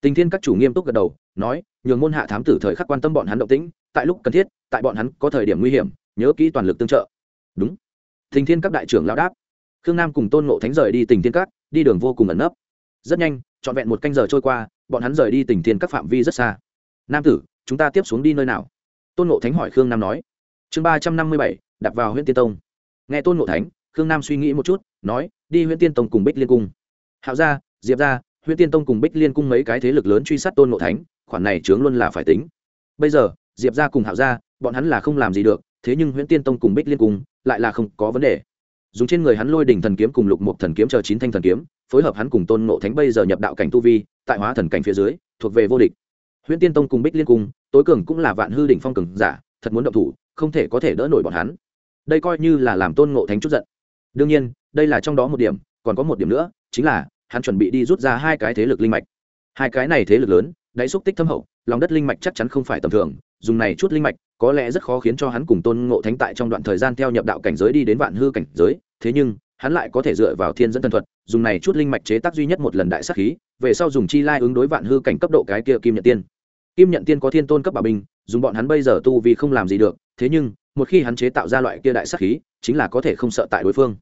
Tình thiên các chủ nghiêm túc gật đầu, nói, nhường môn hạ thám tử thời khắc quan tâm bọn hắn động tĩnh, tại lúc cần thiết, tại bọn hắn có thời điểm nguy hiểm, nhớ kỹ toàn lực tương trợ. Đúng. Tình thiên các đại trưởng lão đáp. Khương nam cùng tôn ngộ thánh rời đi tình thiên các, đi đường vô cùng ẩn nấp. Rất nhanh, trọn vẹn một canh giờ trôi qua, bọn hắn rời đi tình thiên các phạm vi rất xa. Nam tử, chúng ta tiếp xuống đi nơi nào? Tôn ngộ thánh hỏi khương nam nói. Chương ba trăm năm mươi bảy đặt vào huyện tiên tông. Nghe tôn ngộ thánh, khương nam suy nghĩ một chút, nói, đi huyện tiên tông cùng bích liên cung hạo gia, diệp gia huyện tiên tông cùng bích liên cung mấy cái thế lực lớn truy sát tôn ngộ thánh, khoản này chướng luôn là phải tính. Bây giờ, diệp gia cùng hạo gia, bọn hắn là không làm gì được, thế nhưng huyện tiên tông cùng bích liên cung lại là không có vấn đề. Dùng trên người hắn lôi đỉnh thần kiếm cùng lục một thần kiếm chờ chín thanh thần kiếm, phối hợp hắn cùng tôn ngộ thánh bây giờ nhập đạo cảnh tu vi, tại hóa thần cảnh phía dưới, thuộc về vô địch. Huyện tiên tông cùng bích liên cung, tối cường cũng là vạn hư đỉnh phong cường giả, thật muốn động thủ, không thể có thể đỡ nổi bọn hắn. Đây coi như là làm tôn ngộ thánh chút giận. Đương nhiên, đây là trong đó một điểm, còn có một điểm nữa, chính là hắn chuẩn bị đi rút ra hai cái thế lực linh mạch. Hai cái này thế lực lớn, đáy xúc tích thâm hậu, lòng đất linh mạch chắc chắn không phải tầm thường, dùng này chút linh mạch, có lẽ rất khó khiến cho hắn cùng tôn ngộ thánh tại trong đoạn thời gian theo nhập đạo cảnh giới đi đến vạn hư cảnh giới, thế nhưng, hắn lại có thể dựa vào thiên dẫn thần thuật, dùng này chút linh mạch chế tác duy nhất một lần đại sắc khí, về sau dùng chi lai ứng đối vạn hư cảnh cấp độ cái kia kim nhận tiên. Kim nhận tiên có thiên tôn cấp bảo binh, dùng bọn hắn bây giờ tu vì không làm gì được, thế nhưng, một khi hắn chế tạo ra loại kia đại sắc khí, chính là có thể không sợ tại đối phương.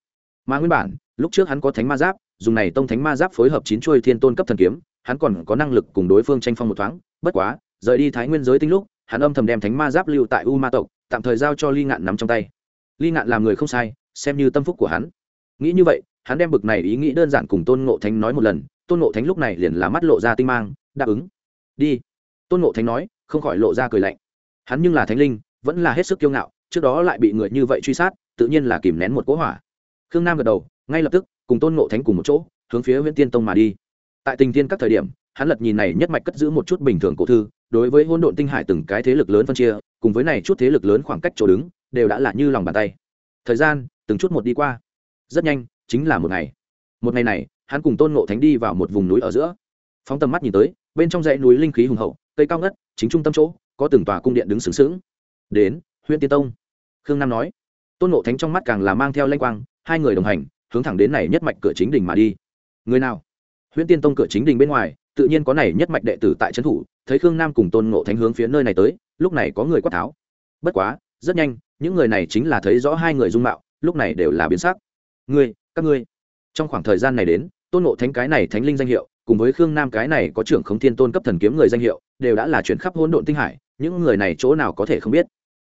Mà nguyên bản, lúc trước hắn có thánh ma giáp dùng này tông thánh ma giáp phối hợp chín chuôi thiên tôn cấp thần kiếm, hắn còn có năng lực cùng đối phương tranh phong một thoáng. Bất quá, rời đi thái nguyên giới tinh lúc, hắn âm thầm đem thánh ma giáp lưu tại u ma tộc, tạm thời giao cho ly ngạn nắm trong tay. Ly ngạn làm người không sai, xem như tâm phúc của hắn. Nghĩ như vậy, hắn đem bực này ý nghĩ đơn giản cùng tôn ngộ thánh nói một lần. Tôn ngộ thánh lúc này liền là mắt lộ ra tinh mang, đáp ứng. Đi. Tôn ngộ thánh nói, không khỏi lộ ra cười lạnh. Hắn nhưng là thánh linh, vẫn là hết sức kiêu ngạo, trước đó lại bị người như vậy truy sát, tự nhiên là kìm nén một cỗ hỏa. Khương nam gật đầu, ngay lập tức cùng tôn ngộ thánh cùng một chỗ, hướng phía nguyễn tiên tông mà đi. Tại tình tiên các thời điểm, hắn lật nhìn này nhất mạch cất giữ một chút bình thường cổ thư, đối với hôn độn tinh hải từng cái thế lực lớn phân chia, cùng với này chút thế lực lớn khoảng cách chỗ đứng, đều đã là như lòng bàn tay. Thời gian, từng chút một đi qua. Rất nhanh, chính là một ngày. Một ngày này, hắn cùng tôn ngộ thánh đi vào một vùng núi ở giữa. Phóng tầm mắt nhìn tới, bên trong dãy núi linh khí hùng hậu, cây cao ngất, chính trung tâm chỗ, có từng tòa cung điện đứng sướng sướng đến huyện tiên tông. Khương nam nói. Tôn ngộ thánh trong mắt càng là mang theo lanh quang, hai người đồng hành hướng thẳng đến này nhất mạch cửa chính đình mà đi. Người nào? Huyễn tiên tông cửa chính đình bên ngoài, tự nhiên có này nhất mạch đệ tử tại trấn thủ, thấy khương nam cùng tôn ngộ thánh hướng phía nơi này tới, lúc này có người quát tháo. Bất quá, rất nhanh, những người này chính là thấy rõ hai người dung mạo, lúc này đều là biến sắc. Ngươi, các ngươi. Trong khoảng thời gian này đến, tôn ngộ thánh cái này thánh linh danh hiệu, cùng với khương nam cái này có trưởng khống thiên tôn cấp thần kiếm người danh hiệu, đều đã là chuyển khắp hỗn độn tinh hải, những người này chỗ nào có thể không biết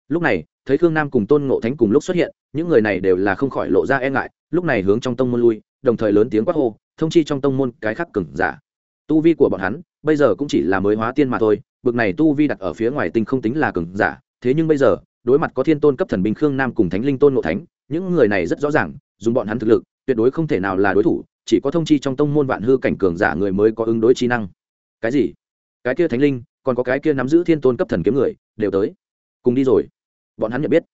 lúc này, thấy khương nam cùng tôn ngộ thánh cùng lúc xuất hiện, những người này đều là không khỏi lộ ra e ngại, lúc này hướng trong tông môn lui, đồng thời lớn tiếng quát hô, thông chi trong tông môn cái khắc cừng giả. Tu vi của bọn hắn, bây giờ cũng chỉ là mới hóa tiên mà thôi, bực này tu vi đặt ở phía ngoài tinh không tính là cừng giả, thế nhưng bây giờ, đối mặt có thiên tôn cấp thần binh khương nam cùng thánh linh tôn ngộ thánh, những người này rất rõ ràng, dùng bọn hắn thực lực, tuyệt đối không thể nào là đối thủ, chỉ có thông chi trong tông môn vạn hư cảnh cường giả người mới có ứng đối trí năng. Cái gì? Cái kia thánh linh, còn có cái kia nắm giữ thiên tôn cấp thần kiếm người, đều tới cùng đi rồi. Bọn hắn nhận biết.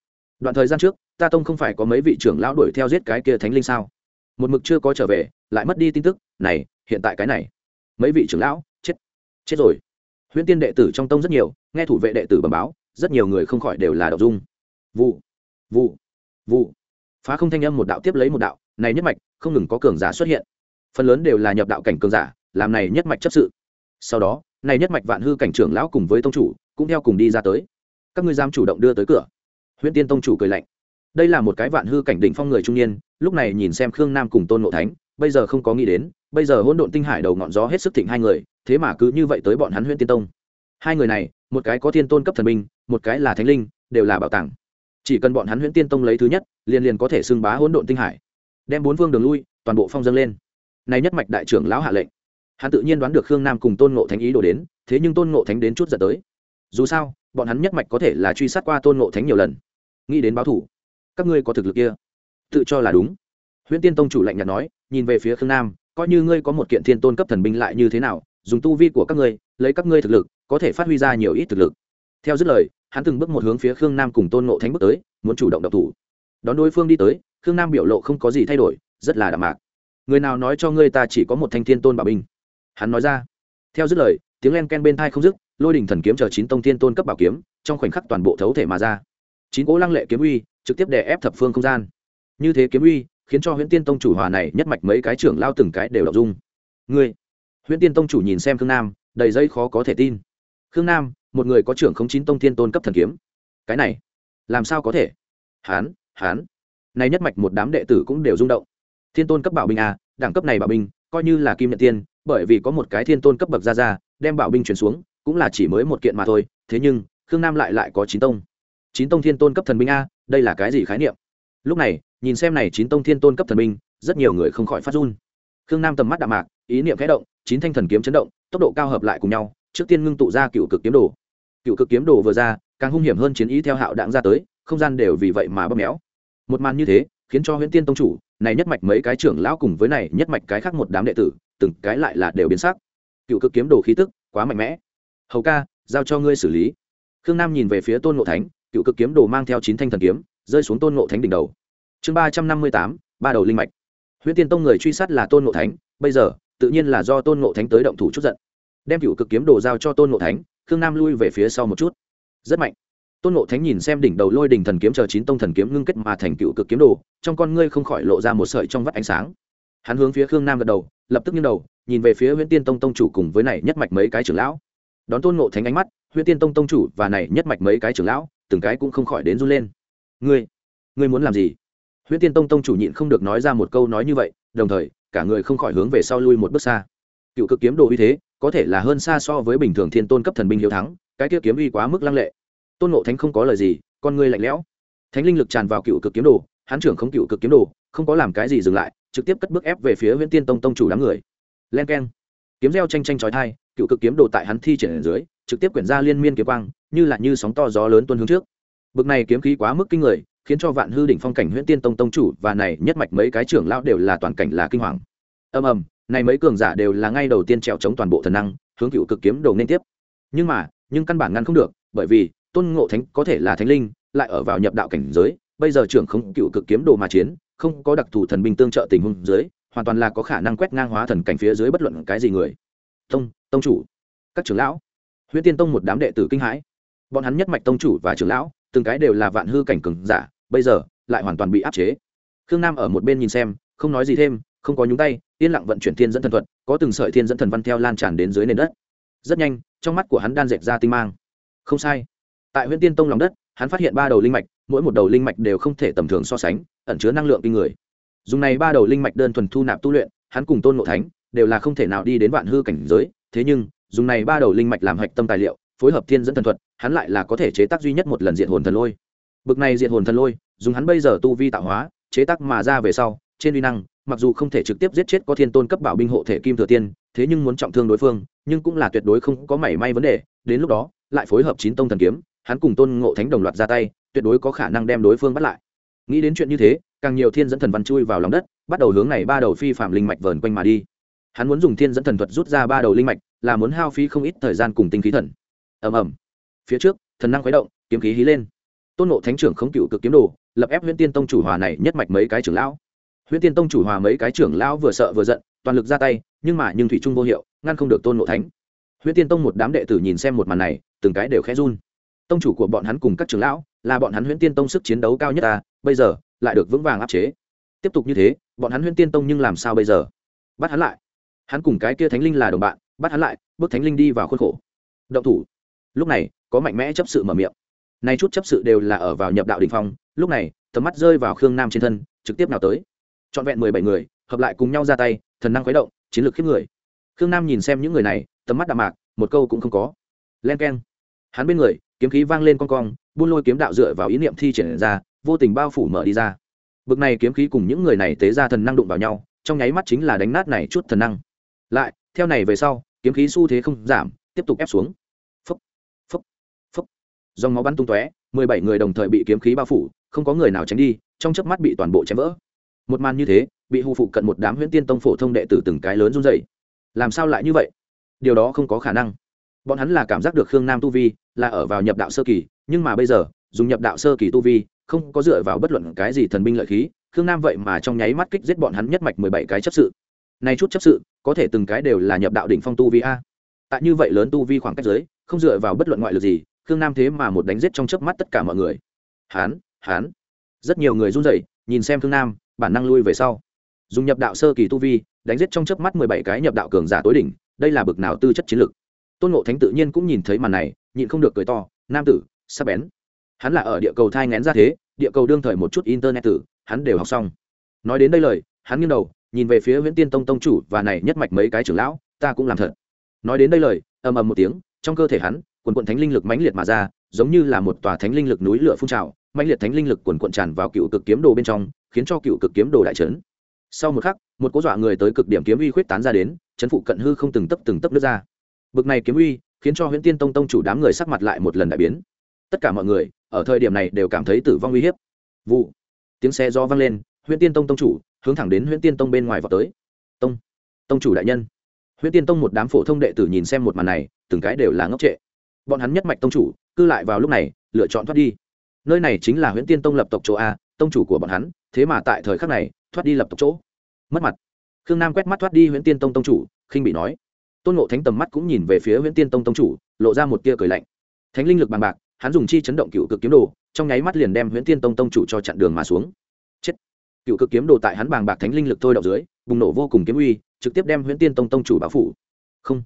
Đoạn thời gian trước, ta tông không phải có mấy vị trưởng lão đuổi theo giết cái kia thánh linh sao? Một mực chưa có trở về, lại mất đi tin tức, này, hiện tại cái này. Mấy vị trưởng lão, chết. Chết rồi. Huyễn tiên đệ tử trong tông rất nhiều, nghe thủ vệ đệ tử bẩm báo, rất nhiều người không khỏi đều là đậu dung. Vụ. Vụ. Vụ. Phá không thanh âm một đạo tiếp lấy một đạo, này nhất mạch, không ngừng có cường giả xuất hiện. Phần lớn đều là nhập đạo cảnh cường giả, làm này nhất mạch chấp sự. Sau đó, này nhất mạch vạn hư cảnh trưởng lão cùng với tông chủ, cũng theo cùng đi ra tới các ngươi dám chủ động đưa tới cửa. Huyễn tiên tông chủ cười lạnh. Đây là một cái vạn hư cảnh đỉnh phong người trung niên, lúc này nhìn xem khương nam cùng tôn ngộ thánh, bây giờ không có nghĩ đến, bây giờ hỗn độn tinh hải đầu ngọn gió hết sức thịnh hai người, thế mà cứ như vậy tới bọn hắn huyễn tiên tông. Hai người này, một cái có thiên tôn cấp thần minh một cái là thánh linh, đều là bảo tàng. Chỉ cần bọn hắn huyễn tiên tông lấy thứ nhất, liền liền có thể xưng bá hỗn độn tinh hải. Đem bốn phương đường lui, toàn bộ phong dâng lên. Này nhất mạch đại trưởng lão hạ lệnh. Hắn tự nhiên đoán được khương nam cùng tôn ngộ thánh ý đổ đến, thế nhưng tôn ngộ thánh đến chút giật tới dù sao, bọn hắn nhất mạch có thể là truy sát qua tôn ngộ thánh nhiều lần. Nghĩ đến báo thủ, các ngươi có thực lực kia? Tự cho là đúng. Huyễn tiên tông chủ lạnh nhạt nói, nhìn về phía khương nam, coi như ngươi có một kiện thiên tôn cấp thần binh lại như thế nào, dùng tu vi của các ngươi, lấy các ngươi thực lực, có thể phát huy ra nhiều ít thực lực. Theo dứt lời, hắn từng bước một hướng phía khương nam cùng tôn ngộ thánh bước tới, muốn chủ động độc thủ. Đón đối phương đi tới, khương nam biểu lộ không có gì thay đổi, rất là đạm mạc. Người nào nói cho ngươi ta chỉ có một thanh thiên tôn bảo binh? Hắn nói ra. Theo dứt lời, tiếng len ken bên thai không dứt lôi đình thần kiếm chờ chín tông thiên tôn cấp bảo kiếm, trong khoảnh khắc toàn bộ thấu thể mà ra. Chín cố lăng lệ kiếm uy, trực tiếp đè ép thập phương không gian. Như thế kiếm uy, khiến cho huyễn tiên tông chủ hòa này nhất mạch mấy cái trưởng lao từng cái đều đọc dung. Ngươi, huyễn tiên tông chủ nhìn xem khương nam, đầy dây khó có thể tin. Khương nam, một người có trưởng không chín tông thiên tôn cấp thần kiếm. Cái này, làm sao có thể? Hán hán. Này nhất mạch một đám đệ tử cũng đều rung động. Thiên tôn cấp bảo binh à đẳng cấp này bảo binh, coi như là kim nhận tiên, bởi vì có một cái thiên tôn cấp bậc ra ra, đem bảo binh chuyển xuống cũng là chỉ mới một kiện mà thôi, thế nhưng, khương nam lại lại có chín tông. Chín tông thiên tôn cấp thần binh a, đây là cái gì khái niệm? Lúc này, nhìn xem này chín tông thiên tôn cấp thần binh, rất nhiều người không khỏi phát run. Khương nam tầm mắt đạm mạc, ý niệm khẽ động, chín thanh thần kiếm chấn động, tốc độ cao hợp lại cùng nhau, trước tiên ngưng tụ ra cựu cực kiếm đồ. Cựu cực kiếm đồ vừa ra, càng hung hiểm hơn chiến ý theo hạo đạn ra tới, không gian đều vì vậy mà bóp méo. Một màn như thế, khiến cho huyễn tiên tông chủ, này nhất mạch mấy cái trưởng lão cùng với này nhất mạch cái khác một đám đệ tử, từng cái lại là đều biến sắc. Cựu cực kiếm đồ khí tức, quá mạnh mẽ hầu ca, giao cho ngươi xử lý. Khương nam nhìn về phía tôn ngộ thánh, cựu cực kiếm đồ mang theo chín thanh thần kiếm, rơi xuống tôn ngộ thánh đỉnh đầu. Chương ba trăm năm mươi tám, ba đầu linh mạch. Huyễn tiên tông người truy sát là tôn ngộ thánh, bây giờ, tự nhiên là do tôn ngộ thánh tới động thủ chút giận. Đem cựu cực kiếm đồ giao cho tôn ngộ thánh, khương nam lui về phía sau một chút. Rất mạnh. Tôn ngộ thánh nhìn xem đỉnh đầu lôi đỉnh thần kiếm chờ chín tông thần kiếm ngưng kết mà thành cựu cực kiếm đồ, trong con ngươi không khỏi lộ ra một sợi trong vắt ánh sáng. Hắn hướng phía khương nam gật đầu, lập tức nghiêng đầu, nhìn về phía huyễn tiên tông tông chủ cùng với này nhất mạch mấy cái trưởng lão đón tôn ngộ thánh ánh mắt, huyễn tiên tông tông chủ và này nhất mạch mấy cái trưởng lão, từng cái cũng không khỏi đến run lên. Ngươi ngươi muốn làm gì? Huyễn tiên tông tông chủ nhịn không được nói ra một câu nói như vậy, đồng thời, cả người không khỏi hướng về sau lui một bước xa. Cựu cực kiếm đồ uy thế, có thể là hơn xa so với bình thường thiên tôn cấp thần binh hiếu thắng, cái kia kiếm uy quá mức lăng lệ. Tôn ngộ thánh không có lời gì, con ngươi lạnh lẽo. Thánh linh lực tràn vào cựu cực kiếm đồ hán trưởng không cựu cực kiếm đồ, không có làm cái gì dừng lại, trực tiếp cất bước ép về phía huyễn tiên tông tông chủ đám người. Len keng kiếm reo tranh tranh trói thai cựu cực kiếm đồ tại hắn thi triển ở dưới, trực tiếp quyển ra liên miên kiếm quang, như là như sóng to gió lớn tuân hướng trước. Bực này kiếm khí quá mức kinh người, khiến cho vạn hư đỉnh phong cảnh huyễn tiên tông tông chủ và này nhất mạch mấy cái trưởng lão đều là toàn cảnh là kinh hoàng. Ầm ầm, này mấy cường giả đều là ngay đầu tiên trèo chống toàn bộ thần năng, hướng cựu cực kiếm đồ nên tiếp. Nhưng mà, nhưng căn bản ngăn không được, bởi vì, tôn ngộ thánh có thể là thánh linh, lại ở vào nhập đạo cảnh giới, bây giờ trưởng không cựu cực kiếm đồ mà chiến, không có đặc thù thần binh tương trợ tình huống dưới hoàn toàn là có khả năng quét ngang hóa thần cảnh phía dưới bất luận cái gì người. Tông tông chủ, các trưởng lão. Huyễn tiên tông một đám đệ tử kinh hãi. Bọn hắn nhất mạch tông chủ và trưởng lão, từng cái đều là vạn hư cảnh cường giả, bây giờ lại hoàn toàn bị áp chế. Khương nam ở một bên nhìn xem, không nói gì thêm, không có nhúng tay, yên lặng vận chuyển thiên dẫn thần thuật, có từng sợi thiên dẫn thần văn theo lan tràn đến dưới nền đất. Rất nhanh, trong mắt của hắn đan dẹp ra tinh mang. Không sai. Tại huyện tiên tông lòng đất, hắn phát hiện ba đầu linh mạch, mỗi một đầu linh mạch đều không thể tầm thường so sánh, ẩn chứa năng lượng kinh người dùng này ba đầu linh mạch đơn thuần thu nạp tu luyện, hắn cùng tôn ngộ thánh đều là không thể nào đi đến vạn hư cảnh giới, thế nhưng, dùng này ba đầu linh mạch làm hạch tâm tài liệu, phối hợp thiên dẫn thần thuật, hắn lại là có thể chế tác duy nhất một lần diện hồn thần lôi. Bực này diện hồn thần lôi, dùng hắn bây giờ tu vi tạo hóa, chế tác mà ra về sau, trên uy năng, mặc dù không thể trực tiếp giết chết có thiên tôn cấp bảo binh hộ thể kim thừa tiên, thế nhưng muốn trọng thương đối phương, nhưng cũng là tuyệt đối không có mảy may vấn đề, đến lúc đó, lại phối hợp chín tông thần kiếm, hắn cùng tôn ngộ thánh đồng loạt ra tay, tuyệt đối có khả năng đem đối phương bắt lại. Nghĩ đến chuyện như thế càng nhiều thiên dẫn thần văn chui vào lòng đất, bắt đầu hướng này ba đầu phi phạm linh mạch vờn quanh mà đi. Hắn muốn dùng thiên dẫn thần thuật rút ra ba đầu linh mạch, là muốn hao phí không ít thời gian cùng tinh khí thần. Ầm ầm. Phía trước, thần năng khuấy động, kiếm khí hí lên. Tôn nộ thánh trưởng không cựu cực kiếm đồ, lập ép huyễn tiên tông chủ hòa này nhất mạch mấy cái trưởng lão. Huyễn tiên tông chủ hòa mấy cái trưởng lão vừa sợ vừa giận, toàn lực ra tay, nhưng mà nhưng thủy trung vô hiệu, ngăn không được tôn nộ thánh. Huyễn tiên tông một đám đệ tử nhìn xem một màn này, từng cái đều khẽ run. Tông chủ của bọn hắn cùng các trưởng lão là bọn hắn huyễn tiên tông sức chiến đấu cao nhất ta, bây giờ, lại được vững vàng áp chế. Tiếp tục như thế, bọn hắn huyễn tiên tông nhưng làm sao bây giờ? Bắt hắn lại. Hắn cùng cái kia thánh linh là đồng bạn, bắt hắn lại, bước thánh linh đi vào khuôn khổ. Động thủ. Lúc này, có mạnh mẽ chấp sự mở miệng. Nay chút chấp sự đều là ở vào nhập đạo đình phong, lúc này, tầm mắt rơi vào khương nam trên thân, trực tiếp nào tới. Trọn vẹn mười bảy người, hợp lại cùng nhau ra tay, thần năng khuấy động, chiến lược khiếp người. Khương nam nhìn xem những người này, tầm mắt đạm mạc, một câu cũng không có. Len k e n hắn bên người kiếm khí vang lên con cong, buôn lôi kiếm đạo dựa vào ý niệm thi triển ra, vô tình bao phủ mở đi ra. Bực này kiếm khí cùng những người này tế ra thần năng đụng vào nhau, trong nháy mắt chính là đánh nát này chút thần năng. Lại, theo này về sau, kiếm khí xu thế không giảm, tiếp tục ép xuống. Phấp phấp phấp dòng máu bắn tung tóe, mười bảy người đồng thời bị kiếm khí bao phủ, không có người nào tránh đi, trong chớp mắt bị toàn bộ chém vỡ. Một màn như thế, bị hù phụ cận một đám huyễn tiên tông phổ thông đệ tử từng cái lớn run dày làm sao lại như vậy? Điều đó không có khả năng bọn hắn là cảm giác được khương nam tu vi là ở vào nhập đạo sơ kỳ, nhưng mà bây giờ, dùng nhập đạo sơ kỳ tu vi, không có dựa vào bất luận cái gì thần binh lợi khí, khương nam vậy mà trong nháy mắt kích giết bọn hắn nhất mạch mười bảy cái chấp sự. Nay chút chấp sự, có thể từng cái đều là nhập đạo đỉnh phong tu vi a. Tại như vậy lớn tu vi khoảng cách giới không dựa vào bất luận ngoại lực gì, khương nam thế mà một đánh giết trong chớp mắt tất cả mọi người. Hán hán. Rất nhiều người run rẩy, nhìn xem khương nam, bản năng lui về sau. Dùng nhập đạo sơ kỳ tu vi, đánh giết trong chớp mắt mười bảy cái nhập đạo cường giả tối đỉnh, đây là bực nào tư chất chiến lực tôn ngộ thánh tự nhiên cũng nhìn thấy màn này, nhịn không được cười to, nam tử, sắp bén. Hắn là ở địa cầu thai ngén ra thế, địa cầu đương thời một chút internet tử, hắn đều học xong. Nói đến đây lời, hắn nghiêng đầu, nhìn về phía nguyễn tiên tông tông chủ và này nhất mạch mấy cái trưởng lão, ta cũng làm thật. Nói đến đây lời, ầm ầm một tiếng, trong cơ thể hắn, quần quận thánh linh lực mãnh liệt mà ra, giống như là một tòa thánh linh lực núi lửa phun trào, mãnh liệt thánh linh lực quần quận tràn vào cựu cực kiếm đồ bên trong, khiến cho cựu cực kiếm đồ đại trấn. Sau một khắc, một cố dọa người tới cực điểm kiếm uy khuyết tán ra đến, chấn phụ cận hư không từng tấp từng tấp nước ra bực này kiếm uy, khiến cho huyễn tiên tông tông chủ đám người sắc mặt lại một lần đại biến. Tất cả mọi người, ở thời điểm này đều cảm thấy tử vong uy hiếp. Vụ. Tiếng xe do vang lên, huyễn tiên tông tông chủ hướng thẳng đến huyễn tiên tông bên ngoài vào tới. Tông. Tông chủ đại nhân. Huyễn tiên tông một đám phổ thông đệ tử nhìn xem một màn này, từng cái đều là ngốc trệ. Bọn hắn nhất mạch tông chủ cư lại vào lúc này, lựa chọn thoát đi. Nơi này chính là huyễn tiên tông lập tộc chỗ a, tông chủ của bọn hắn, thế mà tại thời khắc này, thoát đi lập tộc chỗ. Mất mặt. Khương nam quét mắt thoát đi huyễn tiên tông tông chủ, khinh bị nói tôn ngộ thánh tầm mắt cũng nhìn về phía nguyễn tiên tông tông chủ, lộ ra một tia cười lạnh. Thánh linh lực bằng bạc, hắn dùng chi chấn động cựu cực kiếm đồ, trong nháy mắt liền đem nguyễn tiên tông tông chủ cho chặn đường mà xuống. Chết! Cựu cực kiếm đồ tại hắn bàng bạc thánh linh lực thôi đậu dưới, bùng nổ vô cùng kiếm uy, trực tiếp đem nguyễn tiên tông tông chủ báo phủ. Không!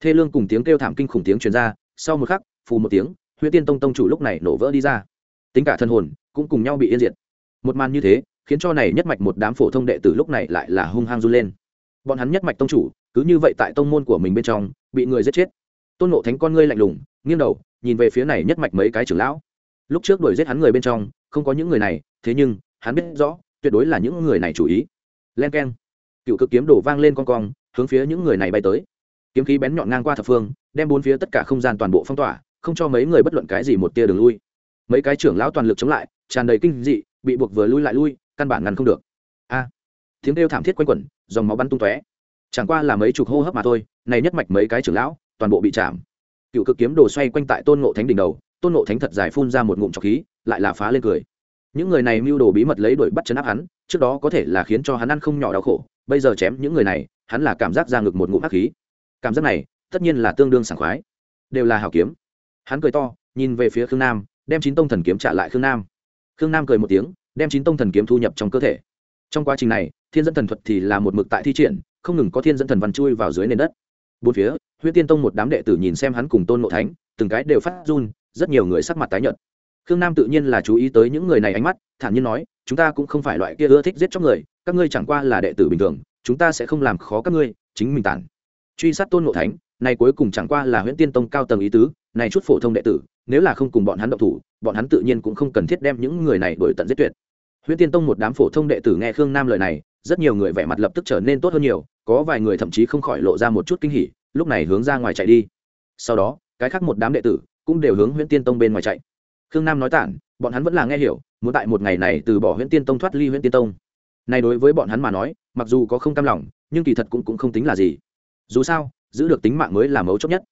Thê lương cùng tiếng kêu thảm kinh khủng tiếng truyền ra, sau một khắc, phù một tiếng nguyễn tiên tông tông chủ lúc này nổ vỡ đi ra. Tính cả thân hồn cũng cùng nhau bị yên diệt. Một màn như thế, khiến cho này nhất mạch một đám phổ thông đệ tử lúc này lại là hung hăng run lên. Bọn hắn nhất mạch tông chủ cứ như vậy tại tông môn của mình bên trong, bị người giết chết. Tôn nộ thánh con ngươi lạnh lùng, nghiêng đầu, nhìn về phía này nhất mạch mấy cái trưởng lão. Lúc trước đuổi giết hắn người bên trong, không có những người này, thế nhưng, hắn biết rõ, tuyệt đối là những người này chủ ý. Len k e n cựu cực kiếm đổ vang lên con cong, hướng phía những người này bay tới. Kiếm khí bén nhọn ngang qua thập phương, đem bốn phía tất cả không gian toàn bộ phong tỏa, không cho mấy người bất luận cái gì một tia đường lui. Mấy cái trưởng lão toàn lực chống lại, tràn đầy kinh dị, bị buộc vừa lui lại lui, căn bản ngăn không được. A. Tiếng kêu thảm thiết quanh quẩn, dòng máu bắn tung tóe chẳng qua là mấy chục hô hấp mà thôi, này nhất mạch mấy cái trưởng lão, toàn bộ bị chạm. Cựu cực kiếm đồ xoay quanh tại tôn ngộ thánh đỉnh đầu, tôn ngộ thánh thật dài phun ra một ngụm trọc khí, lại là phá lên cười. Những người này mưu đồ bí mật lấy đuổi bắt chấn áp hắn, trước đó có thể là khiến cho hắn ăn không nhỏ đau khổ, bây giờ chém những người này, hắn là cảm giác ra ngực một ngụm ác khí. Cảm giác này, tất nhiên là tương đương sảng khoái. Đều là hảo kiếm. Hắn cười to, nhìn về phía khương nam, đem chín tông thần kiếm trả lại khương nam. Khương nam cười một tiếng, đem chín tông thần kiếm thu nhập trong cơ thể. Trong quá trình này, thiên dẫn thần thuật thì là một mực tại thi triển không ngừng có thiên dẫn thần văn chui vào dưới nền đất. Bốn phía, Huyễn tiên tông một đám đệ tử nhìn xem hắn cùng tôn ngộ thánh, từng cái đều phát run, rất nhiều người sắc mặt tái nhợt. Khương nam tự nhiên là chú ý tới những người này ánh mắt, thản nhiên nói, chúng ta cũng không phải loại kia ưa thích giết chóc người, các ngươi chẳng qua là đệ tử bình thường, chúng ta sẽ không làm khó các ngươi, chính mình tản. Truy sát tôn ngộ thánh, này cuối cùng chẳng qua là huyễn tiên tông cao tầng ý tứ, này chút phổ thông đệ tử, nếu là không cùng bọn hắn động thủ, bọn hắn tự nhiên cũng không cần thiết đem những người này đổi tận giết tuyệt. Huyễn tiên tông một đám phổ thông đệ tử nghe khương nam lời này rất nhiều người vẻ mặt lập tức trở nên tốt hơn nhiều có vài người thậm chí không khỏi lộ ra một chút kinh hỉ lúc này hướng ra ngoài chạy đi. Sau đó cái khác một đám đệ tử cũng đều hướng huyễn tiên tông bên ngoài chạy. Khương nam nói tản bọn hắn vẫn là nghe hiểu muốn tại một ngày này từ bỏ huyễn tiên tông thoát ly huyễn tiên tông. Này đối với bọn hắn mà nói mặc dù có không cam lòng nhưng kỳ thật cũng, cũng không tính là gì. Dù sao giữ được tính mạng mới là mấu chốt nhất.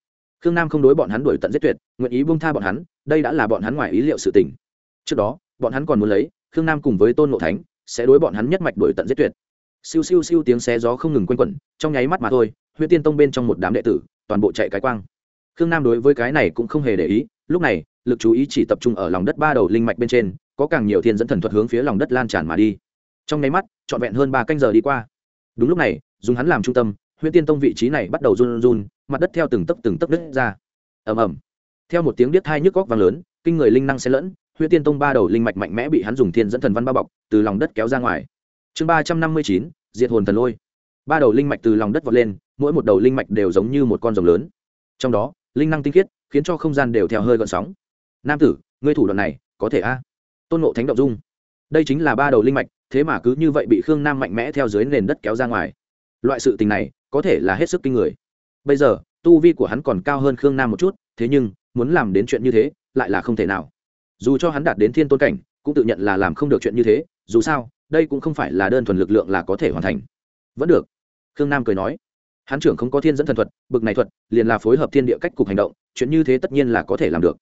Khương nam không đối bọn hắn đuổi tận giết tuyệt nguyện ý buông tha bọn hắn đây đã là bọn hắn ngoài ý liệu sự tình. Trước đó bọn hắn còn muốn lấy khương nam cùng với tôn ngộ thánh sẽ đối bọn hắn nhất mạch đuổi tận giết tuyệt siêu siêu siêu tiếng xé gió không ngừng quanh quẩn, trong nháy mắt mà thôi, huyễn tiên tông bên trong một đám đệ tử, toàn bộ chạy cái quang. Khương nam đối với cái này cũng không hề để ý, lúc này, lực chú ý chỉ tập trung ở lòng đất ba đầu linh mạch bên trên, có càng nhiều thiên dẫn thần thuật hướng phía lòng đất lan tràn mà đi. Trong nháy mắt, trọn vẹn hơn ba canh giờ đi qua. Đúng lúc này, dùng hắn làm trung tâm, huyễn tiên tông vị trí này bắt đầu run run, mặt đất theo từng tấc từng tấc đất ra. Ầm ầm. Theo một tiếng biết hai nhức góc vang lớn, kinh người linh năng xen lẫn, huyễn tiên tông ba đầu linh mạch mạnh mẽ bị hắn dùng thiên dẫn thần văn bao bọc, từ lòng đất kéo ra ngoài chương ba trăm năm mươi chín, diệt hồn thần lôi. Ba đầu linh mạch từ lòng đất vọt lên, mỗi một đầu linh mạch đều giống như một con rồng lớn. Trong đó, linh năng tinh khiết, khiến cho không gian đều theo hơi gợn sóng. Nam tử, ngươi thủ đoạn này, có thể a? Tôn ngộ thánh động dung. Đây chính là ba đầu linh mạch, thế mà cứ như vậy bị khương nam mạnh mẽ theo dưới nền đất kéo ra ngoài. Loại sự tình này, có thể là hết sức kinh người. Bây giờ, tu vi của hắn còn cao hơn khương nam một chút, thế nhưng, muốn làm đến chuyện như thế, lại là không thể nào. Dù cho hắn đạt đến thiên tôn cảnh, cũng tự nhận là làm không được chuyện như thế, dù sao đây cũng không phải là đơn thuần lực lượng là có thể hoàn thành. Vẫn được. Khương nam cười nói. Hắn trưởng không có thiên dẫn thần thuật, bực này thuật, liền là phối hợp thiên địa cách cục hành động, chuyện như thế tất nhiên là có thể làm được.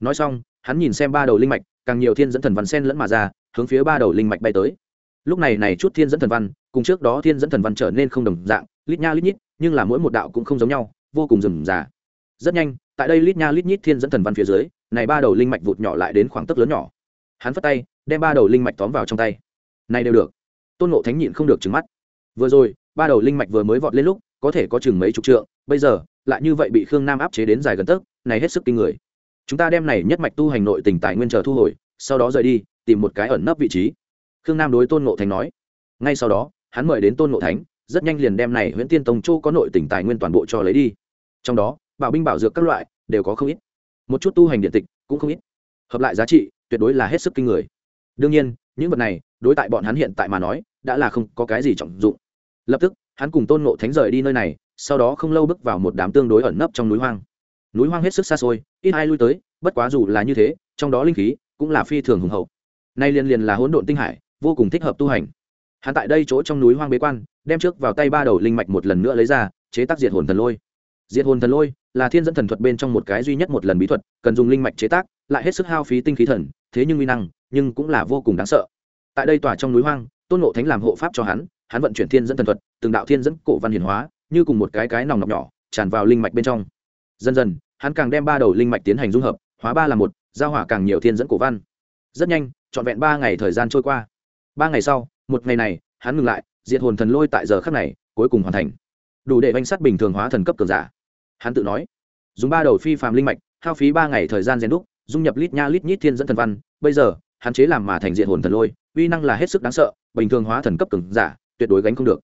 Nói xong, hắn nhìn xem ba đầu linh mạch, càng nhiều thiên dẫn thần văn sen lẫn mà ra, hướng phía ba đầu linh mạch bay tới. Lúc này này chút thiên dẫn thần văn, cùng trước đó thiên dẫn thần văn trở nên không đồng dạng, lít nha lít nhít, nhưng là mỗi một đạo cũng không giống nhau, vô cùng rườm rà. Rất nhanh, tại đây lít nha lít nhít thiên dẫn thần văn phía dưới, này ba đầu linh mạch vụt nhỏ lại đến khoảng tấc lớn nhỏ. Hắn phất tay, đem ba đầu linh mạch tóm vào trong tay này đều được. Tôn ngộ thánh nhịn không được trừng mắt. Vừa rồi, ba đầu linh mạch vừa mới vọt lên lúc, có thể có chừng mấy chục trượng, bây giờ, lại như vậy bị khương nam áp chế đến dài gần tấc, này hết sức kinh người. Chúng ta đem này nhất mạch tu hành nội tình tài nguyên chờ thu hồi, sau đó rời đi, tìm một cái ẩn nấp vị trí. Khương nam đối tôn ngộ thánh nói. Ngay sau đó, hắn mời đến tôn ngộ thánh, rất nhanh liền đem này nguyễn tiên tông châu có nội tỉnh tài nguyên toàn bộ cho lấy đi. Trong đó, bảo binh bảo dược các loại, đều có không ít. Một chút tu hành điện tịch, cũng không ít. Hợp lại giá trị, tuyệt đối là hết sức kinh người. Đương nhiên, những vật này đối tại bọn hắn hiện tại mà nói, đã là không có cái gì trọng dụng. Lập tức, hắn cùng tôn ngộ thánh rời đi nơi này, sau đó không lâu bước vào một đám tương đối ẩn nấp trong núi hoang. Núi hoang hết sức xa xôi, ít ai lui tới, bất quá dù là như thế, trong đó linh khí cũng là phi thường hùng hậu. Nay liền liền là hỗn độn tinh hải, vô cùng thích hợp tu hành. Hắn tại đây chỗ trong núi hoang bế quan, đem trước vào tay ba đầu linh mạch một lần nữa lấy ra, chế tác diệt hồn thần lôi. Diệt hồn thần lôi là thiên dẫn thần thuật bên trong một cái duy nhất một lần bí thuật, cần dùng linh mạch chế tác, lại hết sức hao phí tinh khí thần, thế nhưng uy năng, nhưng cũng là vô cùng đáng sợ tại đây tòa trong núi hoang, tôn ngộ thánh làm hộ pháp cho hắn hắn vận chuyển thiên dẫn thần thuật, từng đạo thiên dẫn cổ văn hiển hóa, như cùng một cái cái nòng nọc nhỏ, tràn vào linh mạch bên trong. Dần dần, hắn càng đem ba đầu linh mạch tiến hành dung hợp, hóa ba là một, giao hỏa càng nhiều thiên dẫn cổ văn. Rất nhanh, trọn vẹn ba ngày thời gian trôi qua. Ba ngày sau, một ngày này, hắn ngừng lại, diệt hồn thần lôi tại giờ khắc này, cuối cùng hoàn thành. Đủ để banh sắt bình thường hóa thần cấp cường giả. Hắn tự nói, dùng ba đầu phi phàm linh mạch, hao phí ba ngày thời gian rèn đúc, dung nhập lít nha lít nhít thiên dẫn thần văn, bây giờ, hắn chế làm mà thành diện hồn thần lôi uy năng là hết sức đáng sợ, bình thường hóa thần cấp cường giả, tuyệt đối gánh không được.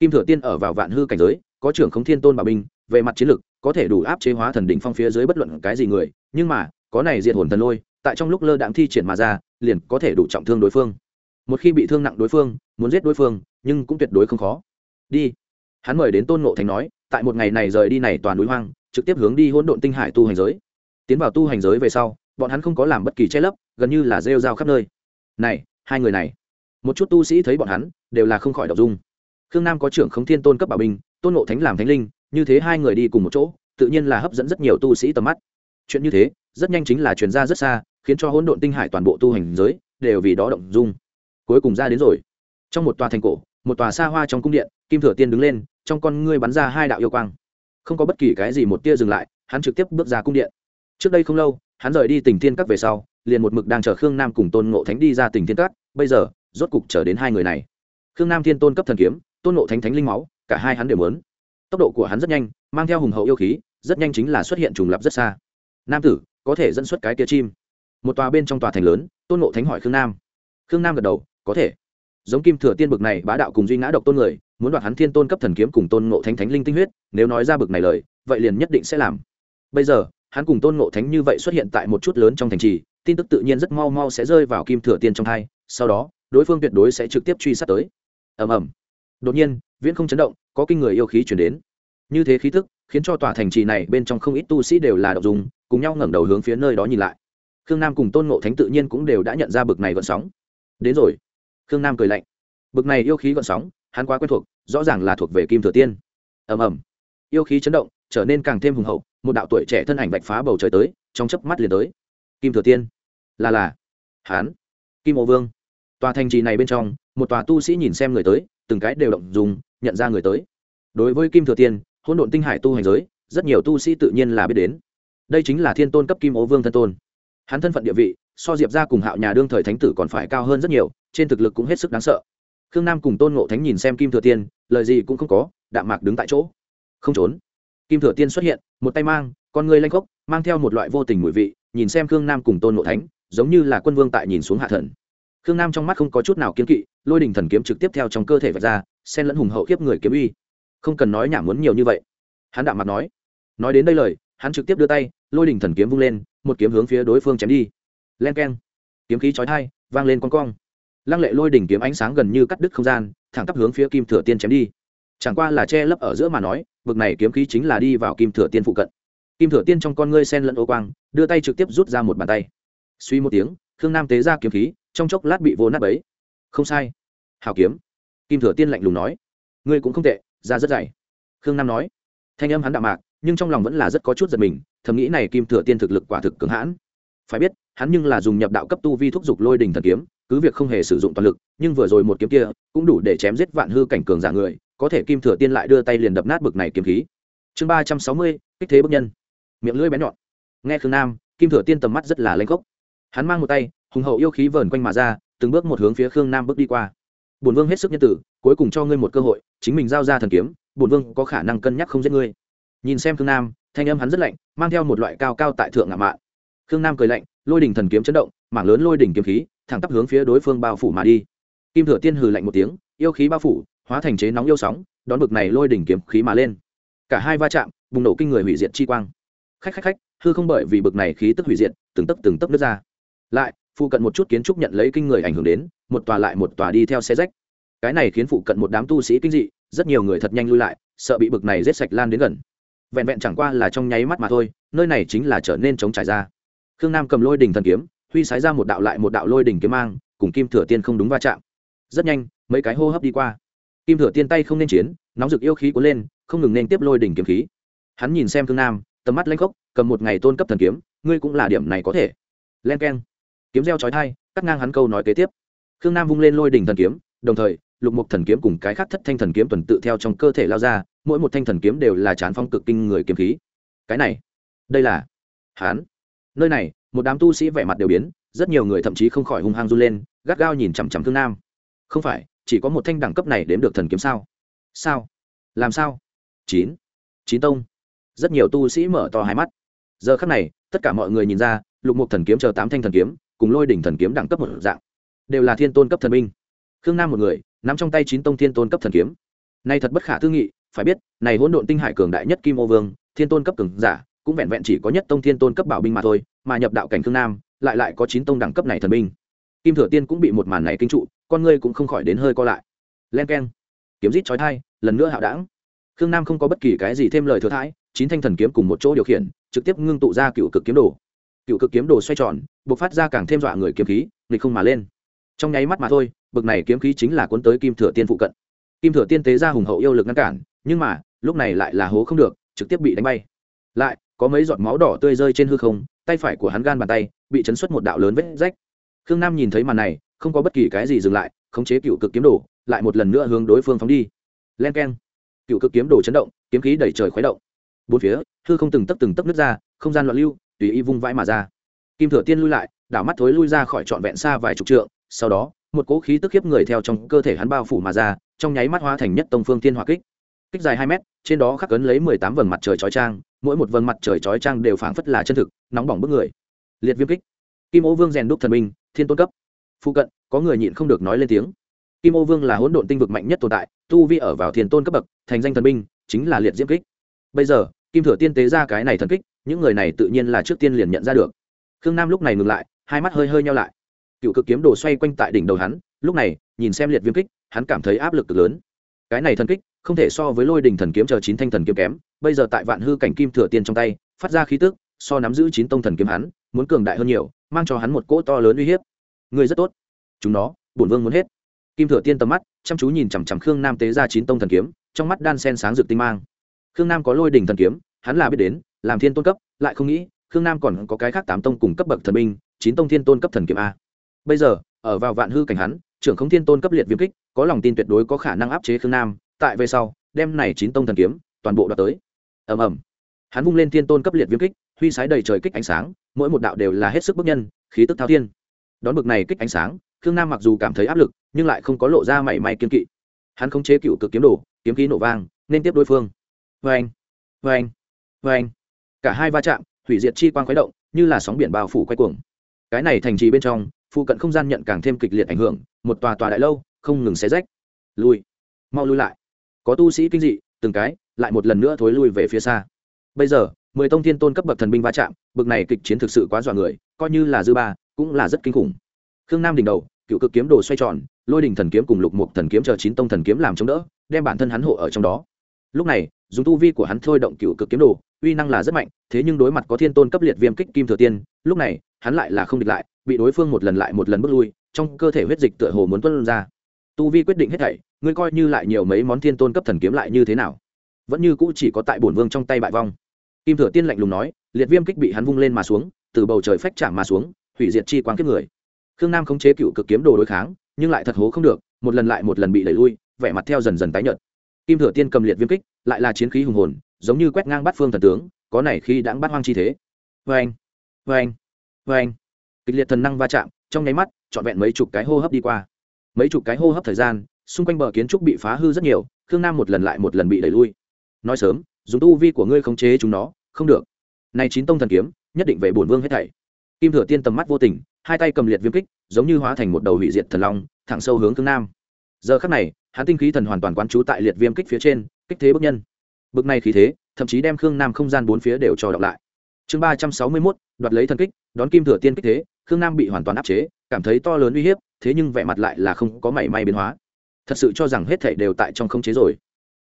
Kim thừa tiên ở vào vạn hư cảnh giới, có trưởng khống thiên tôn bảo binh, về mặt chiến lực, có thể đủ áp chế hóa thần đỉnh phong phía dưới bất luận cái gì người, nhưng mà, có này diệt hồn thần lôi, tại trong lúc lơ đạm thi triển mà ra, liền có thể đủ trọng thương đối phương. Một khi bị thương nặng đối phương, muốn giết đối phương, nhưng cũng tuyệt đối không khó. Đi. Hắn mời đến tôn ngộ thành nói, tại một ngày này rời đi này toàn núi hoang, trực tiếp hướng đi hỗn độn tinh hải tu hành giới. Tiến vào tu hành giới về sau, bọn hắn không có làm bất kỳ che lấp, gần như là rêu rao khắp nơi. Này hai người này. Một chút tu sĩ thấy bọn hắn, đều là không khỏi đọc dung. Khương nam có trưởng khống thiên tôn cấp bảo binh, tôn ngộ thánh làm thánh linh, như thế hai người đi cùng một chỗ, tự nhiên là hấp dẫn rất nhiều tu sĩ tầm mắt. Chuyện như thế, rất nhanh chính là chuyển ra rất xa, khiến cho hỗn độn tinh hải toàn bộ tu hành giới, đều vì đó động dung. Cuối cùng ra đến rồi. Trong một tòa thành cổ, một tòa xa hoa trong cung điện, kim thừa tiên đứng lên, trong con ngươi bắn ra hai đạo yêu quang. Không có bất kỳ cái gì một tia dừng lại, hắn trực tiếp bước ra cung điện. Trước đây không lâu, hắn rời đi tỉnh thiên các về sau liền một mực đang chờ khương nam cùng tôn ngộ thánh đi ra tỉnh thiên Cát, bây giờ rốt cục chờ đến hai người này. Khương nam thiên tôn cấp thần kiếm tôn ngộ thánh thánh linh máu cả hai hắn đều muốn. Tốc độ của hắn rất nhanh mang theo hùng hậu yêu khí rất nhanh chính là xuất hiện trùng lập rất xa. Nam tử có thể dẫn xuất cái tia chim. Một tòa bên trong tòa thành lớn tôn ngộ thánh hỏi khương nam. Khương nam gật đầu có thể. Giống kim thừa tiên bực này bá đạo cùng duy ngã độc tôn người muốn đoạt hắn thiên tôn cấp thần kiếm cùng tôn ngộ thánh thánh linh tinh huyết nếu nói ra bực này lời vậy liền nhất định sẽ làm. Bây giờ hắn cùng tôn ngộ thánh như vậy xuất hiện tại một chút lớn trong thành trì tin tức tự nhiên rất mau mau sẽ rơi vào kim thừa tiên trong thai sau đó, đối phương tuyệt đối sẽ trực tiếp truy sát tới. Ầm ầm. Đột nhiên, viễn không chấn động, có kinh người yêu khí chuyển đến. Như thế khí tức, khiến cho tòa thành trì này bên trong không ít tu sĩ đều là đậu dùng, cùng nhau ngẩng đầu hướng phía nơi đó nhìn lại. Khương nam cùng tôn ngộ thánh tự nhiên cũng đều đã nhận ra bực này gọn sóng. Đến rồi. Khương nam cười lạnh. Bực này yêu khí gọn sóng, hắn quá quen thuộc, rõ ràng là thuộc về kim thừa tiên. Ầm ầm. Yêu khí chấn động, trở nên càng thêm hùng hậu, một đạo tuổi trẻ thân ảnh bạch phá bầu trời tới, trong chớp mắt liền tới kim thừa tiên. Là là. Hán. Kim ô vương. Tòa thành trì này bên trong, một tòa tu sĩ nhìn xem người tới, từng cái đều động dùng nhận ra người tới. Đối với kim thừa tiên, hỗn độn tinh hải tu hành giới, rất nhiều tu sĩ tự nhiên là biết đến. Đây chính là thiên tôn cấp kim ô vương thân tôn. Hắn thân phận địa vị, so diệp ra cùng hạo nhà đương thời thánh tử còn phải cao hơn rất nhiều, trên thực lực cũng hết sức đáng sợ. Khương nam cùng tôn ngộ thánh nhìn xem kim thừa tiên, lời gì cũng không có, đạm mạc đứng tại chỗ. Không trốn. Kim thừa tiên xuất hiện, một tay mang, con người lanh khốc, mang theo một loại vô tình mùi vị nhìn xem khương nam cùng tôn ngộ thánh, giống như là quân vương tại nhìn xuống hạ thần. Khương nam trong mắt không có chút nào kiếm kỵ, lôi đình thần kiếm trực tiếp theo trong cơ thể vạch ra, xen lẫn hùng hậu kiếp người kiếm uy. Không cần nói nhảm muốn nhiều như vậy. Hắn đạo mặt nói. Nói đến đây lời, hắn trực tiếp đưa tay, lôi đình thần kiếm vung lên, một kiếm hướng phía đối phương chém đi. Len k e n kiếm khí trói thai vang lên con cong lăng lệ lôi đỉnh kiếm ánh sáng gần như cắt đứt không gian, thẳng tắp hướng phía kim thừa tiên chém đi. Chẳng qua là che lấp ở giữa mà nói vực này kiếm khí chính là đi vào kim thừa tiên phụ cận kim thừa tiên trong con ngươi sen lẫn ô quang, đưa tay trực tiếp rút ra một bàn tay. Suy một tiếng, khương nam tế ra kiếm khí, trong chốc lát bị vô nát ấy không sai. Hào kiếm. Kim thừa tiên lạnh lùng nói. Ngươi cũng không tệ ra rất dày. Khương nam nói. Thanh âm hắn đạm mạc, nhưng trong lòng vẫn là rất có chút giật mình, thầm nghĩ này kim thừa tiên thực lực quả thực cường hãn. Phải biết, hắn nhưng là dùng nhập đạo cấp tu vi thúc giục lôi đình thần kiếm, cứ việc không hề sử dụng toàn lực, nhưng vừa rồi một kiếm kia, cũng đủ để chém giết vạn hư cảnh cường giả người, có thể kim thừa tiên lại đưa tay liền đập nát bực này kiếm khí. Chương ba trăm sáu mươi, kích thế bức nhân miệng lưỡi bén nhọn. Nghe khương nam, kim thừa tiên tầm mắt rất là lanh gốc hắn mang một tay, hùng hậu yêu khí vờn quanh mà ra, từng bước một hướng phía khương nam bước đi qua. Bổn vương hết sức nhân tử, cuối cùng cho ngươi một cơ hội, chính mình giao ra thần kiếm, bổn vương có khả năng cân nhắc không giết ngươi. Nhìn xem khương nam, thanh âm hắn rất lạnh, mang theo một loại cao cao tại thượng ngạo mạn. Khương nam cười lạnh, lôi đỉnh thần kiếm chấn động, mảng lớn lôi đỉnh kiếm khí, thẳng tắp hướng phía đối phương bao phủ mà đi. Kim thừa tiên hừ lạnh một tiếng, yêu khí bao phủ, hóa thành chế nóng yêu sóng, đón bực này lôi đỉnh kiếm khí mà lên. Cả hai va chạm, bùng nổ kinh người hủy diệt chi quang khách khách khách, hư không bởi vì bực này khí tức hủy diệt, từng tấc từng tấc nước ra. Lại, phụ cận một chút kiến trúc nhận lấy kinh người ảnh hưởng đến, một tòa lại một tòa đi theo xe rách. Cái này khiến phụ cận một đám tu sĩ kinh dị, rất nhiều người thật nhanh lui lại, sợ bị bực này rết sạch lan đến gần. Vẹn vẹn chẳng qua là trong nháy mắt mà thôi, nơi này chính là trở nên chống trải ra. Khương nam cầm lôi đình thần kiếm, huy sái ra một đạo lại một đạo lôi đình kiếm mang, cùng kim thừa tiên không đúng va chạm. Rất nhanh, mấy cái hô hấp đi qua. Kim thừa tiên tay không nên chiến, nóng rực yêu khí cuốn lên, không ngừng nên tiếp lôi đỉnh kiếm khí. Hắn nhìn xem khương nam tầm mắt lanh khốc, cầm một ngày tôn cấp thần kiếm, ngươi cũng là điểm này có thể. Len k e n kiếm reo trói thai cắt ngang hắn câu nói kế tiếp. Khương nam vung lên lôi đỉnh thần kiếm, đồng thời, lục mục thần kiếm cùng cái khác thất thanh thần kiếm tuần tự theo trong cơ thể lao ra, mỗi một thanh thần kiếm đều là chán phong cực kinh người kiếm khí. Cái này, đây là hán nơi này, một đám tu sĩ vẻ mặt đều biến, rất nhiều người thậm chí không khỏi hung hăng run lên, gắt gao nhìn chằm chằm thương nam. Không phải, chỉ có một thanh đẳng cấp này đếm được thần kiếm sao? Sao? Làm sao? Chín. Chín tông rất nhiều tu sĩ mở to hai mắt. Giờ khắc này, tất cả mọi người nhìn ra, lục mục thần kiếm chờ tám thanh thần kiếm, cùng lôi đỉnh thần kiếm đẳng cấp một dạng, đều là thiên tôn cấp thần binh. Khương nam một người, nắm trong tay chín tông thiên tôn cấp thần kiếm. Nay thật bất khả tư nghị, phải biết, này hỗn độn tinh hải cường đại nhất kim ô vương, thiên tôn cấp cường giả, cũng vẹn vẹn chỉ có nhất tông thiên tôn cấp bảo binh mà thôi, mà nhập đạo cảnh khương nam, lại lại có chín tông đẳng cấp này thần binh. Kim thừa tiên cũng bị một màn này kinh trụ, con ngươi cũng không khỏi đến hơi co lại. Len k e n kiếm rít chói thai lần nữa hạo đảng. Khương nam không có bất kỳ cái gì thêm lời thừa thãi chín thanh thần kiếm cùng một chỗ điều khiển, trực tiếp ngưng tụ ra cựu cực kiếm đồ. Cựu cực kiếm đồ xoay tròn b ộ c phát ra càng thêm dọa người kiếm khí, nghịch không mà lên. Trong nháy mắt mà thôi, bực này kiếm khí chính là cuốn tới kim thừa tiên phụ cận. Kim thừa tiên tế ra hùng hậu yêu lực ngăn cản, nhưng mà, lúc này lại là hố không được, trực tiếp bị đánh bay. Lại, có mấy giọt máu đỏ tươi rơi trên hư không, tay phải của hắn gan bàn tay, bị chấn xuất một đạo lớn vết rách. Khương nam nhìn thấy màn này, không có bất kỳ cái gì dừng lại, khống chế cựu cực kiếm đồ, lại một lần nữa hướng đối phương phóng đi. Len k e n cựu cực kiếm đồ chấn động, kiếm khí đẩy trời khuấy động bốn phía hư không từng tấp từng tấp nước ra không gian loạn lưu tùy y vung vãi mà ra. Kim thừa tiên lui lại đảo mắt thối lui ra khỏi trọn vẹn xa vài chục trượng sau đó một cỗ khí tức khiếp người theo trong cơ thể hắn bao phủ mà ra trong nháy mắt hóa thành nhất tông phương tiên hỏa kích. Kích dài hai mét trên đó khắc cấn lấy mười tám vầng mặt trời chói trang mỗi một vầng mặt trời chói trang đều phảng phất là chân thực nóng bỏng bức người. Liệt viêm kích. Kim ô vương rèn đúc thần minh thiên tôn cấp. Phụ cận có người nhịn không được nói lên tiếng. Kim ô vương là hỗn độn tinh vực mạnh nhất tồn tại tu vi ở vào thiên tôn cấp bậc thành danh thần minh, chính là liệt diễm kích. Bây giờ kim thừa tiên tế ra cái này thần kích, những người này tự nhiên là trước tiên liền nhận ra được. Khương nam lúc này ngừng lại, hai mắt hơi hơi nhau lại. Cựu cực kiếm đồ xoay quanh tại đỉnh đầu hắn, lúc này, nhìn xem liệt viêm kích, hắn cảm thấy áp lực cực lớn. Cái này thần kích, không thể so với lôi đình thần kiếm chờ chín thanh thần kiếm kém, bây giờ tại vạn hư cảnh kim thừa tiên trong tay, phát ra khí tức, so nắm giữ chín tông thần kiếm hắn, muốn cường đại hơn nhiều, mang cho hắn một cỗ to lớn uy hiếp. Người rất tốt. Chúng nó, bổn vương muốn hết. Kim thừa tiên tầm mắt, chăm chú nhìn chằm chằm khương nam tế ra chín tông thần kiếm, trong mắt đan sen sáng rực tinh mang khương nam có lôi đình thần kiếm, hắn là biết đến, làm thiên tôn cấp, lại không nghĩ, khương nam còn có cái khác tám tông cùng cấp bậc thần binh, chín tông thiên tôn cấp thần kiếm a. Bây giờ, ở vào vạn hư cảnh hắn, trưởng không thiên tôn cấp liệt viêm kích, có lòng tin tuyệt đối có khả năng áp chế khương nam, tại về sau, đem này chín tông thần kiếm, toàn bộ đoạt tới. Ầm ầm. Hắn vung lên thiên tôn cấp liệt viêm kích, huy sái đầy trời kích ánh sáng, mỗi một đạo đều là hết sức bức nhân, khí tức thao thiên. Đón bực này kích ánh sáng, khương nam mặc dù cảm thấy áp lực, nhưng lại không có lộ ra mảy may kiên kỵ. Hắn không chế cựu cực kiếm đồ, kiếm khí nổ vang, nên tiếp đối phương vê anh vê anh vê anh. Cả hai va chạm, hủy diệt chi quang khuấy động, như là sóng biển bao phủ quay cuồng. Cái này thành trì bên trong, phụ cận không gian nhận càng thêm kịch liệt ảnh hưởng, một tòa tòa đại lâu, không ngừng xé rách. Lui. Mau lui lại. Có tu sĩ kinh dị, từng cái, lại một lần nữa thối lui về phía xa. Bây giờ, mười tông thiên tôn cấp bậc thần binh va chạm bậc này kịch chiến thực sự quá dọa người, coi như là dư ba, cũng là rất kinh khủng. Khương nam đỉnh đầu, cựu cực kiếm đồ xoay tròn, lôi đình thần kiếm cùng lục mục thần kiếm chờ chín tông thần kiếm làm chống đỡ, đem bản thân hắn hộ ở trong đó. Lúc này dùng tu vi của hắn thôi động cựu cực kiếm đồ, uy năng là rất mạnh, thế nhưng đối mặt có thiên tôn cấp liệt viêm kích kim thừa tiên, lúc này, hắn lại là không địch lại, bị đối phương một lần lại một lần bước lui, trong cơ thể huyết dịch tựa hồ muốn tuân ra. Tu vi quyết định hết thảy, ngươi coi như lại nhiều mấy món thiên tôn cấp thần kiếm lại như thế nào? Vẫn như cũ chỉ có tại bổn vương trong tay bại vong. Kim thừa tiên lạnh lùng nói, liệt viêm kích bị hắn vung lên mà xuống, từ bầu trời phách chạm mà xuống, hủy diệt chi quang kiếp người. Khương nam khống chế cựu cực kiếm đồ đối kháng, nhưng lại thật hố không được, một lần lại một lần bị đẩy lui, vẻ mặt theo dần dần tái nhợt kim thừa tiên cầm liệt viêm kích, lại là chiến khí hùng hồn, giống như quét ngang bắt phương thần tướng, có này khi đãng bắt hoang chi thế. Vê anh vê anh vê anh kịch liệt thần năng va chạm, trong nháy mắt, trọn vẹn mấy chục cái hô hấp đi qua. Mấy chục cái hô hấp thời gian, xung quanh bờ kiến trúc bị phá hư rất nhiều, khương nam một lần lại một lần bị đẩy lui. Nói sớm, dùng tu vi của ngươi khống chế chúng nó, không được. Này chín tông thần kiếm, nhất định về bổn vương hết thảy. Kim thừa tiên tầm mắt vô tình, hai tay cầm liệt viêm kích, giống như hóa thành một đầu hủy diệt thần long, thẳng sâu hướng khương nam. Giờ khắc này hắn tinh khí thần hoàn toàn quán trú tại liệt viêm kích phía trên, kích thế bức nhân. Bực này khí thế, thậm chí đem khương nam không gian bốn phía đều cho đọc lại. Chương ba trăm sáu mươi mốt, đoạt lấy thần kích, đón kim thừa tiên kích thế, khương nam bị hoàn toàn áp chế, cảm thấy to lớn uy hiếp, thế nhưng vẻ mặt lại là không có mảy may biến hóa. Thật sự cho rằng hết thảy đều tại trong không chế rồi.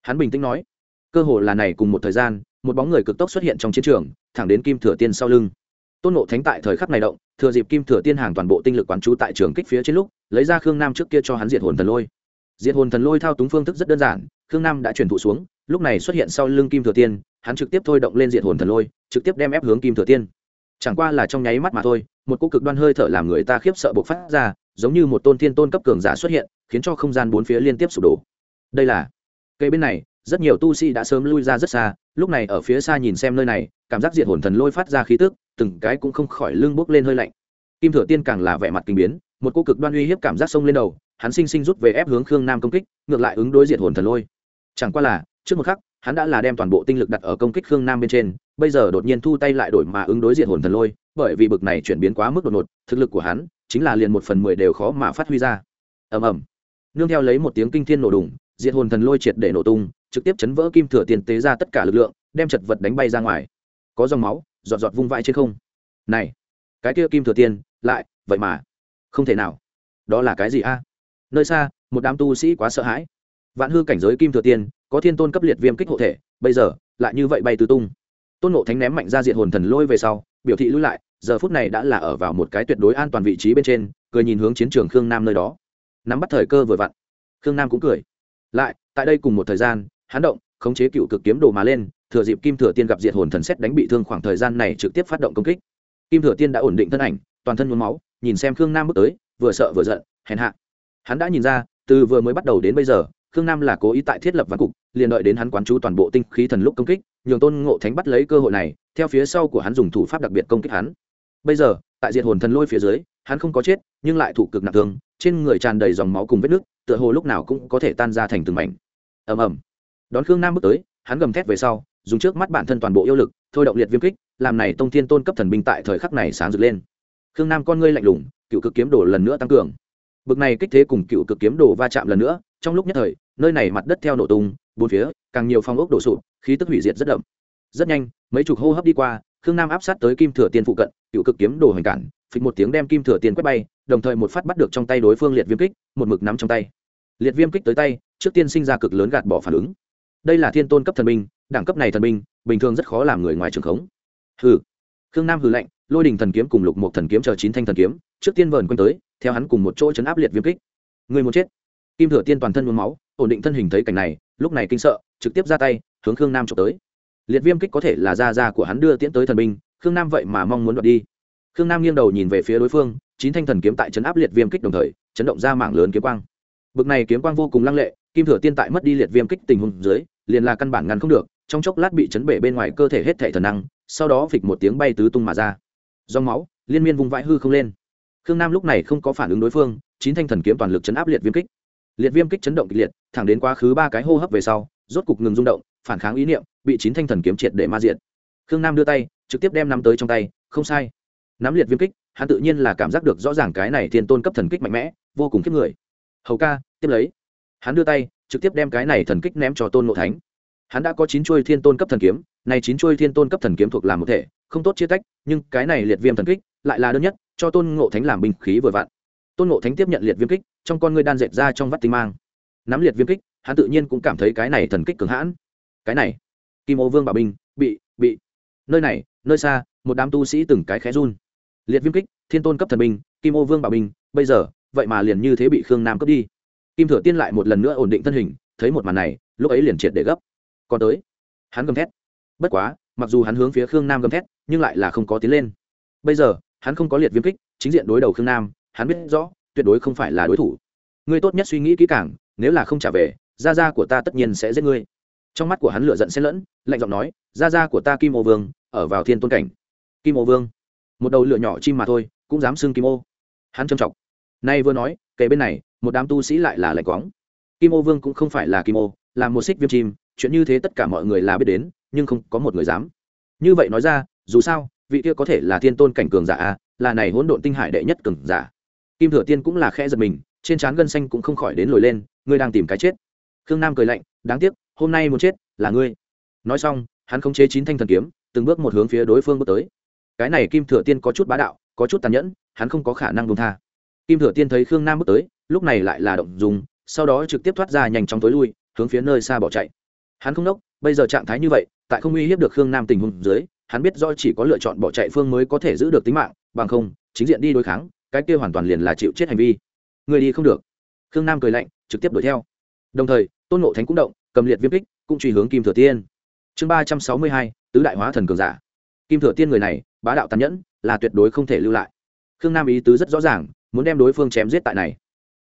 Hắn bình tĩnh nói, cơ hội là này cùng một thời gian, một bóng người cực tốc xuất hiện trong chiến trường, thẳng đến kim thừa tiên sau lưng. Tôn nộ thánh tại thời khắc này động, thừa dịp kim thừa tiên hàng toàn bộ tinh lực quán trú tại trường kích phía trên lúc, lấy ra khương nam trước kia cho hắn diệt hồn thần lôi diệt hồn thần lôi thao túng phương thức rất đơn giản, khương nam đã chuyển thụ xuống, lúc này xuất hiện sau lưng kim thừa tiên, hắn trực tiếp thôi động lên diệt hồn thần lôi, trực tiếp đem ép hướng kim thừa tiên. Chẳng qua là trong nháy mắt mà thôi, một cô cực đoan hơi thở làm người ta khiếp sợ bộc phát ra, giống như một tôn thiên tôn cấp cường giả xuất hiện, khiến cho không gian bốn phía liên tiếp sụp đổ. Đây là cây bên này, rất nhiều tu sĩ đã sớm lui ra rất xa, lúc này ở phía xa nhìn xem nơi này, cảm giác diệt hồn thần lôi phát ra khí tức, từng cái cũng không khỏi lưng bốc lên hơi lạnh. Kim thừa tiên càng là vẻ mặt kinh biến, một cô cực đoan uy hiếp cảm giác sông lên đầu hắn sinh sinh rút về ép hướng khương nam công kích, ngược lại ứng đối diệt hồn thần lôi. Chẳng qua là, trước một khắc, hắn đã là đem toàn bộ tinh lực đặt ở công kích khương nam bên trên, bây giờ đột nhiên thu tay lại đổi mà ứng đối diệt hồn thần lôi, bởi vì bực này chuyển biến quá mức đột ngột, thực lực của hắn chính là liền một phần mười đều khó mà phát huy ra. Ầm ầm. Nương theo lấy một tiếng kinh thiên nổ đùng, diệt hồn thần lôi triệt để nổ tung, trực tiếp chấn vỡ kim thừa tiền tế ra tất cả lực lượng, đem chật vật đánh bay ra ngoài. Có dòng máu, giọt giọt vung vãi trên không. Này, cái kia kim thừa tiên, lại, vậy mà, không thể nào. Đó là cái gì a? Nơi xa, một đám tu sĩ quá sợ hãi. Vạn hư cảnh giới kim thừa tiên, có thiên tôn cấp liệt viêm kích hộ thể, bây giờ, lại như vậy bay tứ tung. Tôn nộ thánh ném mạnh ra diện hồn thần lôi về sau, biểu thị lui lại, giờ phút này đã là ở vào một cái tuyệt đối an toàn vị trí bên trên, cười nhìn hướng chiến trường khương nam nơi đó. Nắm bắt thời cơ vừa vặn. Khương nam cũng cười. Lại, tại đây cùng một thời gian hán động, khống chế cựu cực kiếm đồ mà lên, thừa dịp kim thừa tiên gặp diệt hồn thần xét đánh bị thương khoảng thời gian này trực tiếp phát động công kích. Kim thừa tiên đã ổn định thân ảnh, toàn thân nhuốm máu, nhìn xem khương nam bước tới, vừa sợ vừa giận, hèn hạ hắn đã nhìn ra, từ vừa mới bắt đầu đến bây giờ, khương nam là cố ý tại thiết lập văn cục, liền đợi đến hắn quán chú toàn bộ tinh khí thần lúc công kích, nhường tôn ngộ thánh bắt lấy cơ hội này, theo phía sau của hắn dùng thủ pháp đặc biệt công kích hắn. Bây giờ, tại diệt hồn thần lôi phía dưới, hắn không có chết, nhưng lại thủ cực nặng thương, trên người tràn đầy dòng máu cùng vết nước tựa hồ lúc nào cũng có thể tan ra thành từng mảnh. Ầm ầm. Đón khương nam bước tới, hắn gầm thét về sau, dùng trước mắt bản thân toàn bộ yêu lực, thôi động liệt viêm kích, làm này tông thiên tôn cấp thần binh tại thời khắc này sáng rực lên. Khương nam con ngươi lạnh lùng, cựu cực kiếm đồ lần nữa tăng cường bực này kích thế cùng cựu cực kiếm đồ va chạm lần nữa, trong lúc nhất thời, nơi này mặt đất theo nổ tung, bốn phía, càng nhiều phong ốc đổ sụp, khí tức hủy diệt rất đậm. Rất nhanh, mấy chục hô hấp đi qua, khương nam áp sát tới kim thừa tiên phụ cận, cựu cực kiếm đồ hành cản, phịch một tiếng đem kim thừa tiên quét bay, đồng thời một phát bắt được trong tay đối phương liệt viêm kích, một mực nắm trong tay. Liệt viêm kích tới tay, trước tiên sinh ra cực lớn gạt bỏ phản ứng. Đây là thiên tôn cấp thần binh, đẳng cấp này thần binh, bình thường rất khó làm người ngoài trường khống. Hừ. Khương nam hừ lạnh, lôi đình thần kiếm cùng lục một thần kiếm chờ chín thanh thần kiếm, trước tiên vờn quanh tới theo hắn cùng một chỗ chấn áp liệt viêm kích. Người muốn chết. Kim thừa tiên toàn thân mướm máu, ổn định thân hình thấy cảnh này, lúc này kinh sợ, trực tiếp ra tay, hướng khương nam trộm tới. Liệt viêm kích có thể là da da của hắn đưa tiễn tới thần binh, khương nam vậy mà mong muốn đoạt đi. Khương nam nghiêng đầu nhìn về phía đối phương, chín thanh thần kiếm tại chấn áp liệt viêm kích đồng thời, chấn động ra mạng lớn kiếm quang. Bực này kiếm quang vô cùng lăng lệ, kim thừa tiên tại mất đi liệt viêm kích tình huống dưới, liền là căn bản ngăn không được, trong chốc lát bị chấn bể bên ngoài cơ thể hết thể thần năng, sau đó phịch một tiếng bay tứ tung mà ra. Do máu, liên miên vùng vãi hư không lên khương nam lúc này không có phản ứng đối phương, chín thanh thần kiếm toàn lực chấn áp liệt viêm kích. Liệt viêm kích chấn động kịch liệt, thẳng đến quá khứ ba cái hô hấp về sau, rốt cục ngừng rung động, phản kháng ý niệm, bị chín thanh thần kiếm triệt để ma diện khương nam đưa tay, trực tiếp đem nắm tới trong tay, không sai. Nắm liệt viêm kích, hắn tự nhiên là cảm giác được rõ ràng cái này thiên tôn cấp thần kích mạnh mẽ, vô cùng kiếp người. Hầu ca, tiếp lấy. Hắn đưa tay, trực tiếp đem cái này thần kích ném cho tôn ngộ thánh. Hắn đã có chín chuôi thiên tôn cấp thần kiếm, này chín chuôi thiên tôn cấp thần kiếm thuộc làm một thể, không tốt chia tách, nhưng cái này liệt viêm thần kích lại là đơn nhất cho tôn ngộ thánh làm binh khí vừa vặn. Tôn ngộ thánh tiếp nhận liệt viêm kích, trong con ngươi đan dệt ra trong vắt tinh mang. Nắm liệt viêm kích, hắn tự nhiên cũng cảm thấy cái này thần kích cường hãn. Cái này, kim ô vương bảo binh, bị bị. Nơi này, nơi xa, một đám tu sĩ từng cái khẽ run. Liệt viêm kích, thiên tôn cấp thần binh, kim ô vương bảo binh, bây giờ, vậy mà liền như thế bị khương nam cướp đi. Kim thừa tiên lại một lần nữa ổn định thân hình, thấy một màn này, lúc ấy liền triệt để gấp. Còn tới, hắn gầm thét. Bất quá, mặc dù hắn hướng phía khương nam gầm thét, nhưng lại là không có tiến lên. Bây giờ hắn không có liệt viêm kích, chính diện đối đầu khương nam, hắn biết rõ, tuyệt đối không phải là đối thủ. Ngươi tốt nhất suy nghĩ kỹ càng, nếu là không trả về, gia gia của ta tất nhiên sẽ giết ngươi. Trong mắt của hắn lửa giận xen lẫn, lạnh giọng nói, gia gia của ta kim ô vương, ở vào thiên tôn cảnh. Kim ô vương, một đầu lửa nhỏ chim mà thôi, cũng dám xưng kim ô. Hắn trầm trọng. Nay vừa nói kể bên này, một đám tu sĩ lại là lạnh quáng. Kim ô vương cũng không phải là kim ô, là một xích viêm chim, chuyện như thế tất cả mọi người là biết đến, nhưng không có một người dám. Như vậy nói ra, dù sao vị kia có thể là thiên tôn cảnh cường giả a, là này hỗn độn tinh hải đệ nhất cường giả. Kim thừa tiên cũng là khẽ giật mình, trên trán gân xanh cũng không khỏi đến lồi lên, ngươi đang tìm cái chết. Khương nam cười lạnh, đáng tiếc, hôm nay muốn chết, là ngươi. Nói xong, hắn khống chế chín thanh thần kiếm, từng bước một hướng phía đối phương bước tới. Cái này kim thừa tiên có chút bá đạo, có chút tàn nhẫn, hắn không có khả năng buông tha. Kim thừa tiên thấy khương nam bước tới, lúc này lại là động dùng, sau đó trực tiếp thoát ra nhanh chóng tối lui, hướng phía nơi xa bỏ chạy. Hắn không đốc bây giờ trạng thái như vậy, tại không uy hiếp được khương nam tình huống dưới hắn biết do chỉ có lựa chọn bỏ chạy phương mới có thể giữ được tính mạng, bằng không, chính diện đi đối kháng, cái kia hoàn toàn liền là chịu chết hành vi. Người đi không được. Khương nam cười lạnh, trực tiếp đuổi theo. Đồng thời, tôn ngộ thánh cũng động, cầm liệt viêm kích, cũng truy hướng kim thừa tiên. Chương ba trăm sáu mươi hai, tứ đại hóa thần cường giả. Kim thừa tiên người này, bá đạo tàn nhẫn, là tuyệt đối không thể lưu lại. Khương nam ý tứ rất rõ ràng, muốn đem đối phương chém giết tại này.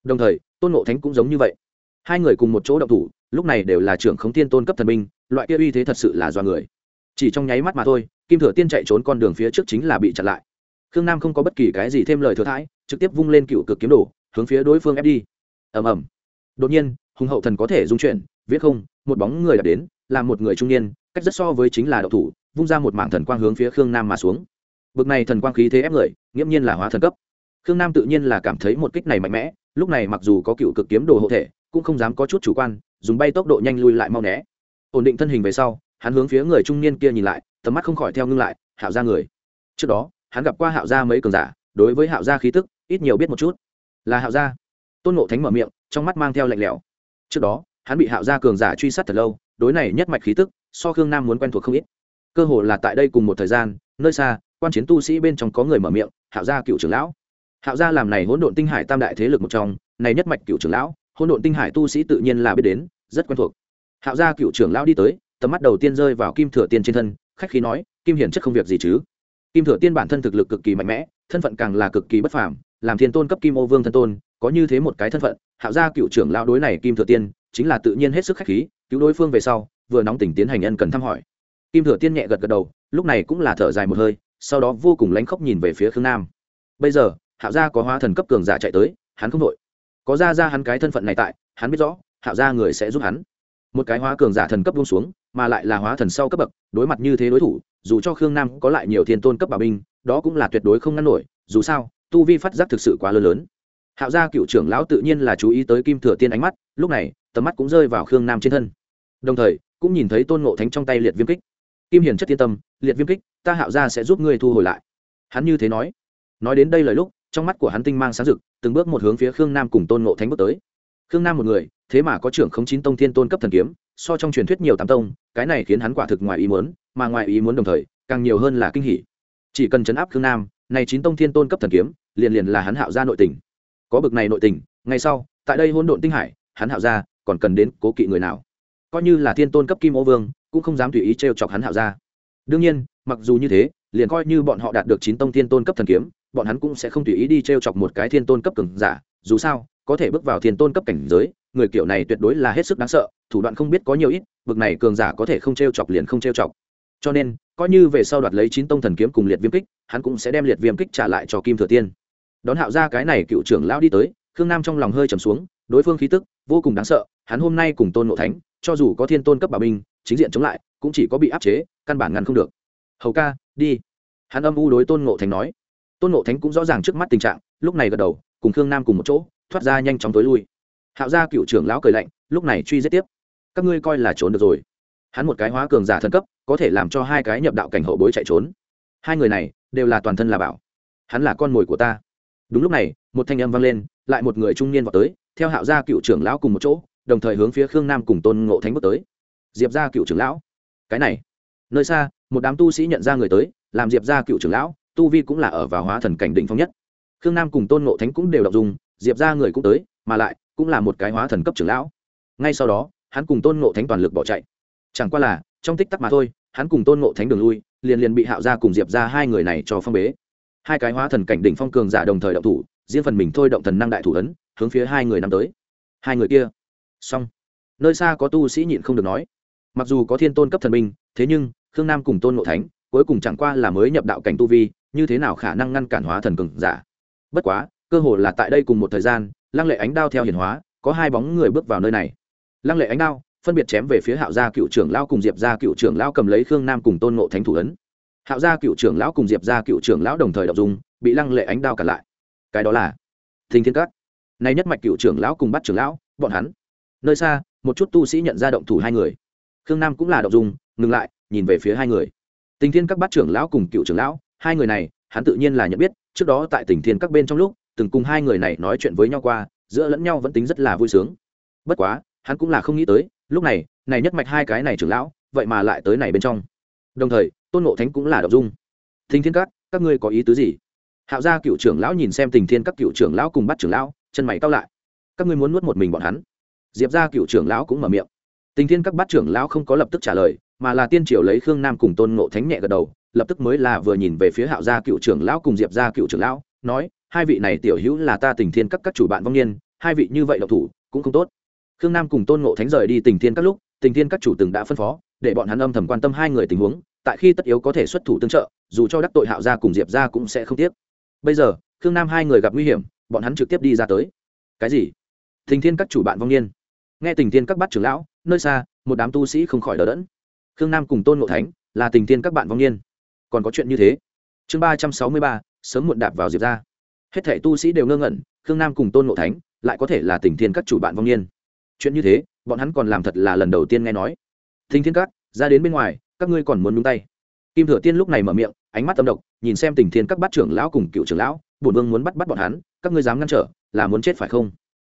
Đồng thời, tôn ngộ thánh cũng giống như vậy. Hai người cùng một chỗ động thủ, lúc này đều là trưởng khống tiên tôn cấp thần minh loại kia uy thế thật sự là do người. Chỉ trong nháy mắt mà thôi kim thừa tiên chạy trốn con đường phía trước chính là bị chặn lại. Khương nam không có bất kỳ cái gì thêm lời thừa thãi, trực tiếp vung lên cựu cực kiếm đồ, hướng phía đối phương ép đi. Ầm ầm. Đột nhiên, hùng hậu thần có thể dung chuyển viết không, một bóng người đã đến, là một người trung niên, cách rất so với chính là đậu thủ, vung ra một mảng thần quang hướng phía khương nam mà xuống. Bực này thần quang khí thế ép người, nghiễm nhiên là hóa thần cấp. Khương nam tự nhiên là cảm thấy một kích này mạnh mẽ, lúc này mặc dù có cựu cực kiếm đồ hộ thể, cũng không dám có chút chủ quan, dùng bay tốc độ nhanh lui lại mau né. Ổn định thân hình về sau hắn hướng phía người trung niên kia nhìn lại, tầm mắt không khỏi theo ngưng lại, hạo ra người. Trước đó, hắn gặp qua hạo gia mấy cường giả, đối với hạo gia khí tức, ít nhiều biết một chút. Là hạo gia. Tôn ngộ thánh mở miệng, trong mắt mang theo lạnh lẽo. Trước đó, hắn bị hạo gia cường giả truy sát thật lâu, đối này nhất mạch khí tức, so khương nam muốn quen thuộc không ít. Cơ hồ là tại đây cùng một thời gian, nơi xa, quan chiến tu sĩ bên trong có người mở miệng, hạo gia cựu trưởng lão. Hạo gia làm này hỗn độn tinh hải tam đại thế lực một trong, này nhất mạch cựu trưởng lão, hỗn độn tinh hải tu sĩ tự nhiên là biết đến, rất quen thuộc. Hạo gia cựu trưởng lão đi tới tầm mắt đầu tiên rơi vào kim thừa tiên trên thân, khách khí nói, kim hiển chất không việc gì chứ? Kim thừa tiên bản thân thực lực cực kỳ mạnh mẽ, thân phận càng là cực kỳ bất phàm, làm thiên tôn cấp kim ô vương thân tôn, có như thế một cái thân phận, hạo gia cựu trưởng lão đối này kim thừa tiên, chính là tự nhiên hết sức khách khí, cứu đối phương về sau, vừa nóng tỉnh tiến hành ân cần thăm hỏi. Kim thừa tiên nhẹ gật gật đầu, lúc này cũng là thở dài một hơi, sau đó vô cùng lánh khóc nhìn về phía khương nam. Bây giờ, hạo gia có hóa thần cấp cường giả chạy tới, hắn không đội có ra ra hắn cái thân phận này tại, hắn biết rõ, hạo gia người sẽ giúp hắn một cái hóa cường giả thần cấp buông xuống, mà lại là hóa thần sau cấp bậc, đối mặt như thế đối thủ, dù cho khương nam có lại nhiều thiên tôn cấp bảo binh, đó cũng là tuyệt đối không ngăn nổi, dù sao, tu vi phát giác thực sự quá lớn lớn. Hạo gia cựu trưởng lão tự nhiên là chú ý tới kim thừa tiên ánh mắt, lúc này, tầm mắt cũng rơi vào khương nam trên thân. Đồng thời, cũng nhìn thấy tôn ngộ thánh trong tay liệt viêm kích. Kim hiền chất tiên tâm, liệt viêm kích, ta hạo gia sẽ giúp ngươi thu hồi lại. Hắn như thế nói. Nói đến đây lời lúc, trong mắt của hắn tinh mang sáng rực, từng bước một hướng phía khương nam cùng tôn ngộ thánh bước tới khương nam một người, thế mà có trưởng không chín tông thiên tôn cấp thần kiếm, so trong truyền thuyết nhiều tám tông, cái này khiến hắn quả thực ngoài ý muốn, mà ngoài ý muốn đồng thời, càng nhiều hơn là kinh hỉ. Chỉ cần chấn áp khương nam, này chín tông thiên tôn cấp thần kiếm, liền liền là hắn hạo ra nội tình. Có bực này nội tình ngay sau, tại đây hôn độn tinh hải, hắn hạo ra còn cần đến cố kỵ người nào? Coi như là thiên tôn cấp kim ô vương, cũng không dám tùy ý trêu chọc hắn hạo ra đương nhiên, mặc dù như thế, liền coi như bọn họ đạt được chín tông thiên tôn cấp thần kiếm, bọn hắn cũng sẽ không tùy ý đi trêu chọc một cái thiên tôn cấp cường giả, dù sao có thể bước vào thiên tôn cấp cảnh giới, người kiểu này tuyệt đối là hết sức đáng sợ, thủ đoạn không biết có nhiều ít, bực này cường giả có thể không t r e o chọc liền không t r e o chọc. Cho nên, coi như về sau đoạt lấy chín tông thần kiếm cùng liệt viêm kích, hắn cũng sẽ đem liệt viêm kích trả lại cho kim thừa tiên. Đón hạo ra cái này cựu trưởng lão đi tới, khương nam trong lòng hơi trầm xuống, đối phương khí tức vô cùng đáng sợ, hắn hôm nay cùng tôn ngộ thánh, cho dù có thiên tôn cấp bà binh, chính diện chống lại, cũng chỉ có bị áp chế, căn bản ngăn không được. Hầu ca, đi. Hắn âm u đối tôn ngộ thánh nói. Tôn ngộ thánh cũng rõ ràng trước mắt tình trạng, lúc này gật đầu, cùng khương nam cùng một chỗ thoát ra nhanh chóng tối lui. Hạo gia cựu trưởng lão cười lạnh, lúc này truy giết tiếp. Các ngươi coi là trốn được rồi. Hắn một cái hóa cường giả thần cấp, có thể làm cho hai cái nhập đạo cảnh hậu bối chạy trốn. Hai người này, đều là toàn thân là bảo. Hắn là con mồi của ta. Đúng lúc này, một thanh âm vang lên, lại một người trung niên vào tới, theo hạo gia cựu trưởng lão cùng một chỗ, đồng thời hướng phía khương nam cùng tôn ngộ thánh bước tới. Diệp gia cựu trưởng lão. Cái này, nơi xa, một đám tu sĩ nhận ra người tới, làm diệp gia cựu trưởng lão, tu vi cũng là ở vào hóa thần cảnh đỉnh phong nhất. Khương nam cùng tôn ngộ thánh cũng đều đọc dùng diệp ra người cũng tới, mà lại, cũng là một cái hóa thần cấp trưởng lão. Ngay sau đó, hắn cùng tôn ngộ thánh toàn lực bỏ chạy. Chẳng qua là, trong tích tắc mà thôi, hắn cùng tôn ngộ thánh đường lui, liền liền bị hạo gia cùng diệp ra hai người này cho phong bế. Hai cái hóa thần cảnh đỉnh phong cường giả đồng thời động thủ, riêng phần mình thôi động thần năng đại thủ ấn, hướng phía hai người năm tới. Hai người kia. Xong. Nơi xa có tu sĩ nhịn không được nói. Mặc dù có thiên tôn cấp thần minh, thế nhưng, khương nam cùng tôn ngộ thánh, cuối cùng chẳng qua là mới nhập đạo cảnh tu vi, như thế nào khả năng ngăn cản hóa thần cường giả? Bất quá cơ hồ là tại đây cùng một thời gian, lăng lệ ánh đao theo hiển hóa, có hai bóng người bước vào nơi này. Lăng lệ ánh đao phân biệt chém về phía hạo gia cựu trưởng lao cùng diệp gia cựu trưởng lão cầm lấy khương nam cùng tôn ngộ thánh thủ ấn. Hạo gia cựu trưởng lão cùng diệp gia cựu trưởng lão đồng thời đọc dùng bị lăng lệ ánh đao cản lại. Cái đó là thình thiên cát nay nhất mạch cựu trưởng lão cùng bắt trưởng lão, bọn hắn. Nơi xa, một chút tu sĩ nhận ra động thủ hai người. Khương nam cũng là động dùng ngừng lại, nhìn về phía hai người. Tình thiên các bát trưởng lão cùng cựu trưởng lão, hai người này, hắn tự nhiên là nhận biết, trước đó tại tình thiên các bên trong lúc từng cùng hai người này nói chuyện với nhau qua, giữa lẫn nhau vẫn tính rất là vui sướng. Bất quá, hắn cũng là không nghĩ tới, lúc này này nhất mạch hai cái này trưởng lão, vậy mà lại tới này bên trong. Đồng thời, tôn ngộ thánh cũng là đậu dung. Thình thiên các các ngươi có ý tứ gì? Hạo gia cựu trưởng lão nhìn xem tình thiên các cựu trưởng lão cùng bắt trưởng lão, chân mày cao lại. Các ngươi muốn nuốt một mình bọn hắn? Diệp gia cựu trưởng lão cũng mở miệng. Tình thiên các bắt trưởng lão không có lập tức trả lời, mà là tiên triều lấy khương nam cùng tôn ngộ thánh nhẹ gật đầu, lập tức mới là vừa nhìn về phía hạo gia cựu trưởng lão cùng diệp gia cựu trưởng lão, nói hai vị này tiểu hữu là ta tình thiên các các chủ bạn vong niên, hai vị như vậy độc thủ, cũng không tốt. Khương nam cùng tôn ngộ thánh rời đi tình thiên các lúc, tình thiên các chủ từng đã phân phó, để bọn hắn âm thầm quan tâm hai người tình huống, tại khi tất yếu có thể xuất thủ tương trợ, dù cho đắc tội hạo gia cùng diệp gia cũng sẽ không tiếc. Bây giờ, khương nam hai người gặp nguy hiểm, bọn hắn trực tiếp đi ra tới. Cái gì? Tình thiên các chủ bạn vong niên. Nghe tình thiên các bắt trưởng lão, nơi xa, một đám tu sĩ không khỏi đỡ đẫn. Khương nam cùng tôn ngộ thánh, là tình thiên các bạn vong niên. Còn có chuyện như thế. Chương ba trăm sáu mươi ba, sớm muộn đạp vào diệp ra hết thể tu sĩ đều ngơ ngẩn, khương nam cùng tôn ngộ thánh lại có thể là tình thiên các chủ bạn vong niên. Chuyện như thế, bọn hắn còn làm thật là lần đầu tiên nghe nói. Thinh thiên các, ra đến bên ngoài, các ngươi còn muốn nhúng tay. Kim thừa tiên lúc này mở miệng, ánh mắt tâm độc, nhìn xem tình thiên các bát trưởng lão cùng cựu trưởng lão, bổn vương muốn bắt bắt bọn hắn, các ngươi dám ngăn trở, là muốn chết phải không?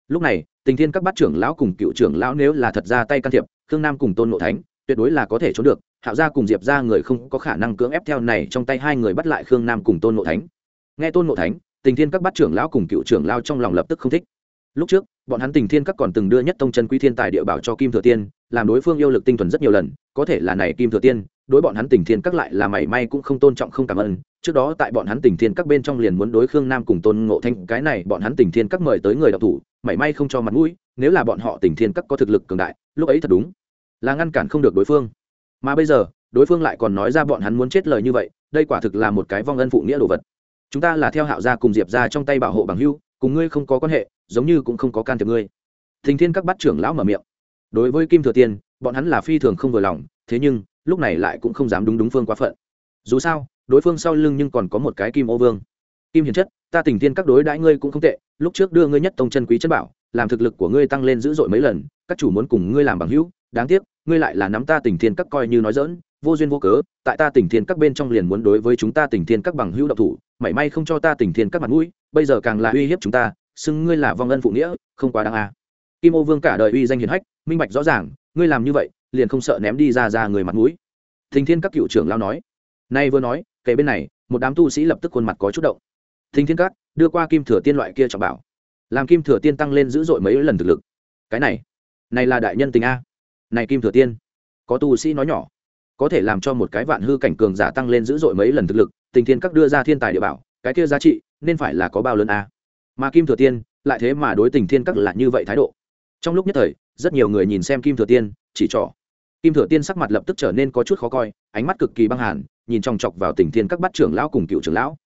Lúc này, tình thiên các bát trưởng lão cùng cựu trưởng lão nếu là thật ra tay can thiệp, khương nam cùng tôn ngộ thánh tuyệt đối là có thể trốn được, hạo gia cùng diệp ra người không có khả năng cưỡng ép theo này trong tay hai người bắt lại khương nam cùng tôn ngộ thánh. Nghe tôn ngộ thánh tình thiên các bát trưởng lão cùng cựu trưởng lao trong lòng lập tức không thích. Lúc trước, bọn hắn tình thiên các còn từng đưa nhất tông chân quý thiên tài địa bảo cho kim thừa tiên, làm đối phương yêu lực tinh thuần rất nhiều lần, có thể là này kim thừa tiên, đối bọn hắn tình thiên các lại là mảy may cũng không tôn trọng không cảm ơn. Trước đó tại bọn hắn tình thiên các bên trong liền muốn đối khương nam cùng tôn ngộ thanh, cái này bọn hắn tình thiên các mời tới người đọc thủ, mảy may không cho mặt mũi, nếu là bọn họ tình thiên các có thực lực cường đại, lúc ấy thật đúng là ngăn cản không được đối phương. Mà bây giờ, đối phương lại còn nói ra bọn hắn muốn chết lời như vậy, đây quả thực là một cái vong ân phụ nghĩa đồ vật chúng ta là theo hạo gia cùng diệp ra trong tay bảo hộ bằng hưu cùng ngươi không có quan hệ, giống như cũng không có can thiệp ngươi. Thình thiên các bắt trưởng lão mở miệng. Đối với kim thừa tiên, bọn hắn là phi thường không vừa lòng, thế nhưng, lúc này lại cũng không dám đúng đúng phương quá phận. Dù sao, đối phương sau lưng nhưng còn có một cái kim ô vương. Kim hiền chất, ta tình tiên các đối đãi ngươi cũng không tệ, lúc trước đưa ngươi nhất tông chân quý chân bảo, làm thực lực của ngươi tăng lên dữ dội mấy lần, các chủ muốn cùng ngươi làm bằng hữu, đáng tiếc, ngươi lại là nắm ta tình thiên các coi như nói dỡn vô duyên vô cớ, tại ta tỉnh thiên các bên trong liền muốn đối với chúng ta tỉnh thiên các bằng hữu độc thủ, mảy may không cho ta tỉnh thiên các mặt mũi, bây giờ càng là uy hiếp chúng ta, xưng ngươi là vong ân phụ nghĩa, không quá đáng à. kim ô vương cả đời uy danh hiền hách, minh bạch rõ ràng, ngươi làm như vậy, liền không sợ ném đi ra ra người mặt mũi. Thình thiên các cựu trưởng lao nói. Nay vừa nói kể bên này, một đám tu sĩ lập tức khuôn mặt có chút động. Thình thiên các, đưa qua kim thừa tiên loại kia trọng bảo. Làm kim thừa tiên tăng lên dữ dội mấy lần thực lực. Cái này này là đại nhân tình a. Này kim thừa tiên, có tu sĩ nói nhỏ có thể làm cho một cái vạn hư cảnh cường giả tăng lên dữ dội mấy lần thực lực, tình thiên các đưa ra thiên tài địa bảo, cái kia giá trị nên phải là có bao lớn a? Mà kim thừa tiên, lại thế mà đối tình thiên các là như vậy thái độ. Trong lúc nhất thời, rất nhiều người nhìn xem kim thừa tiên, chỉ trỏ. Kim thừa tiên sắc mặt lập tức trở nên có chút khó coi, ánh mắt cực kỳ băng hàn, nhìn chòng chọc vào tình thiên các bắt trưởng lão cùng cựu trưởng lão.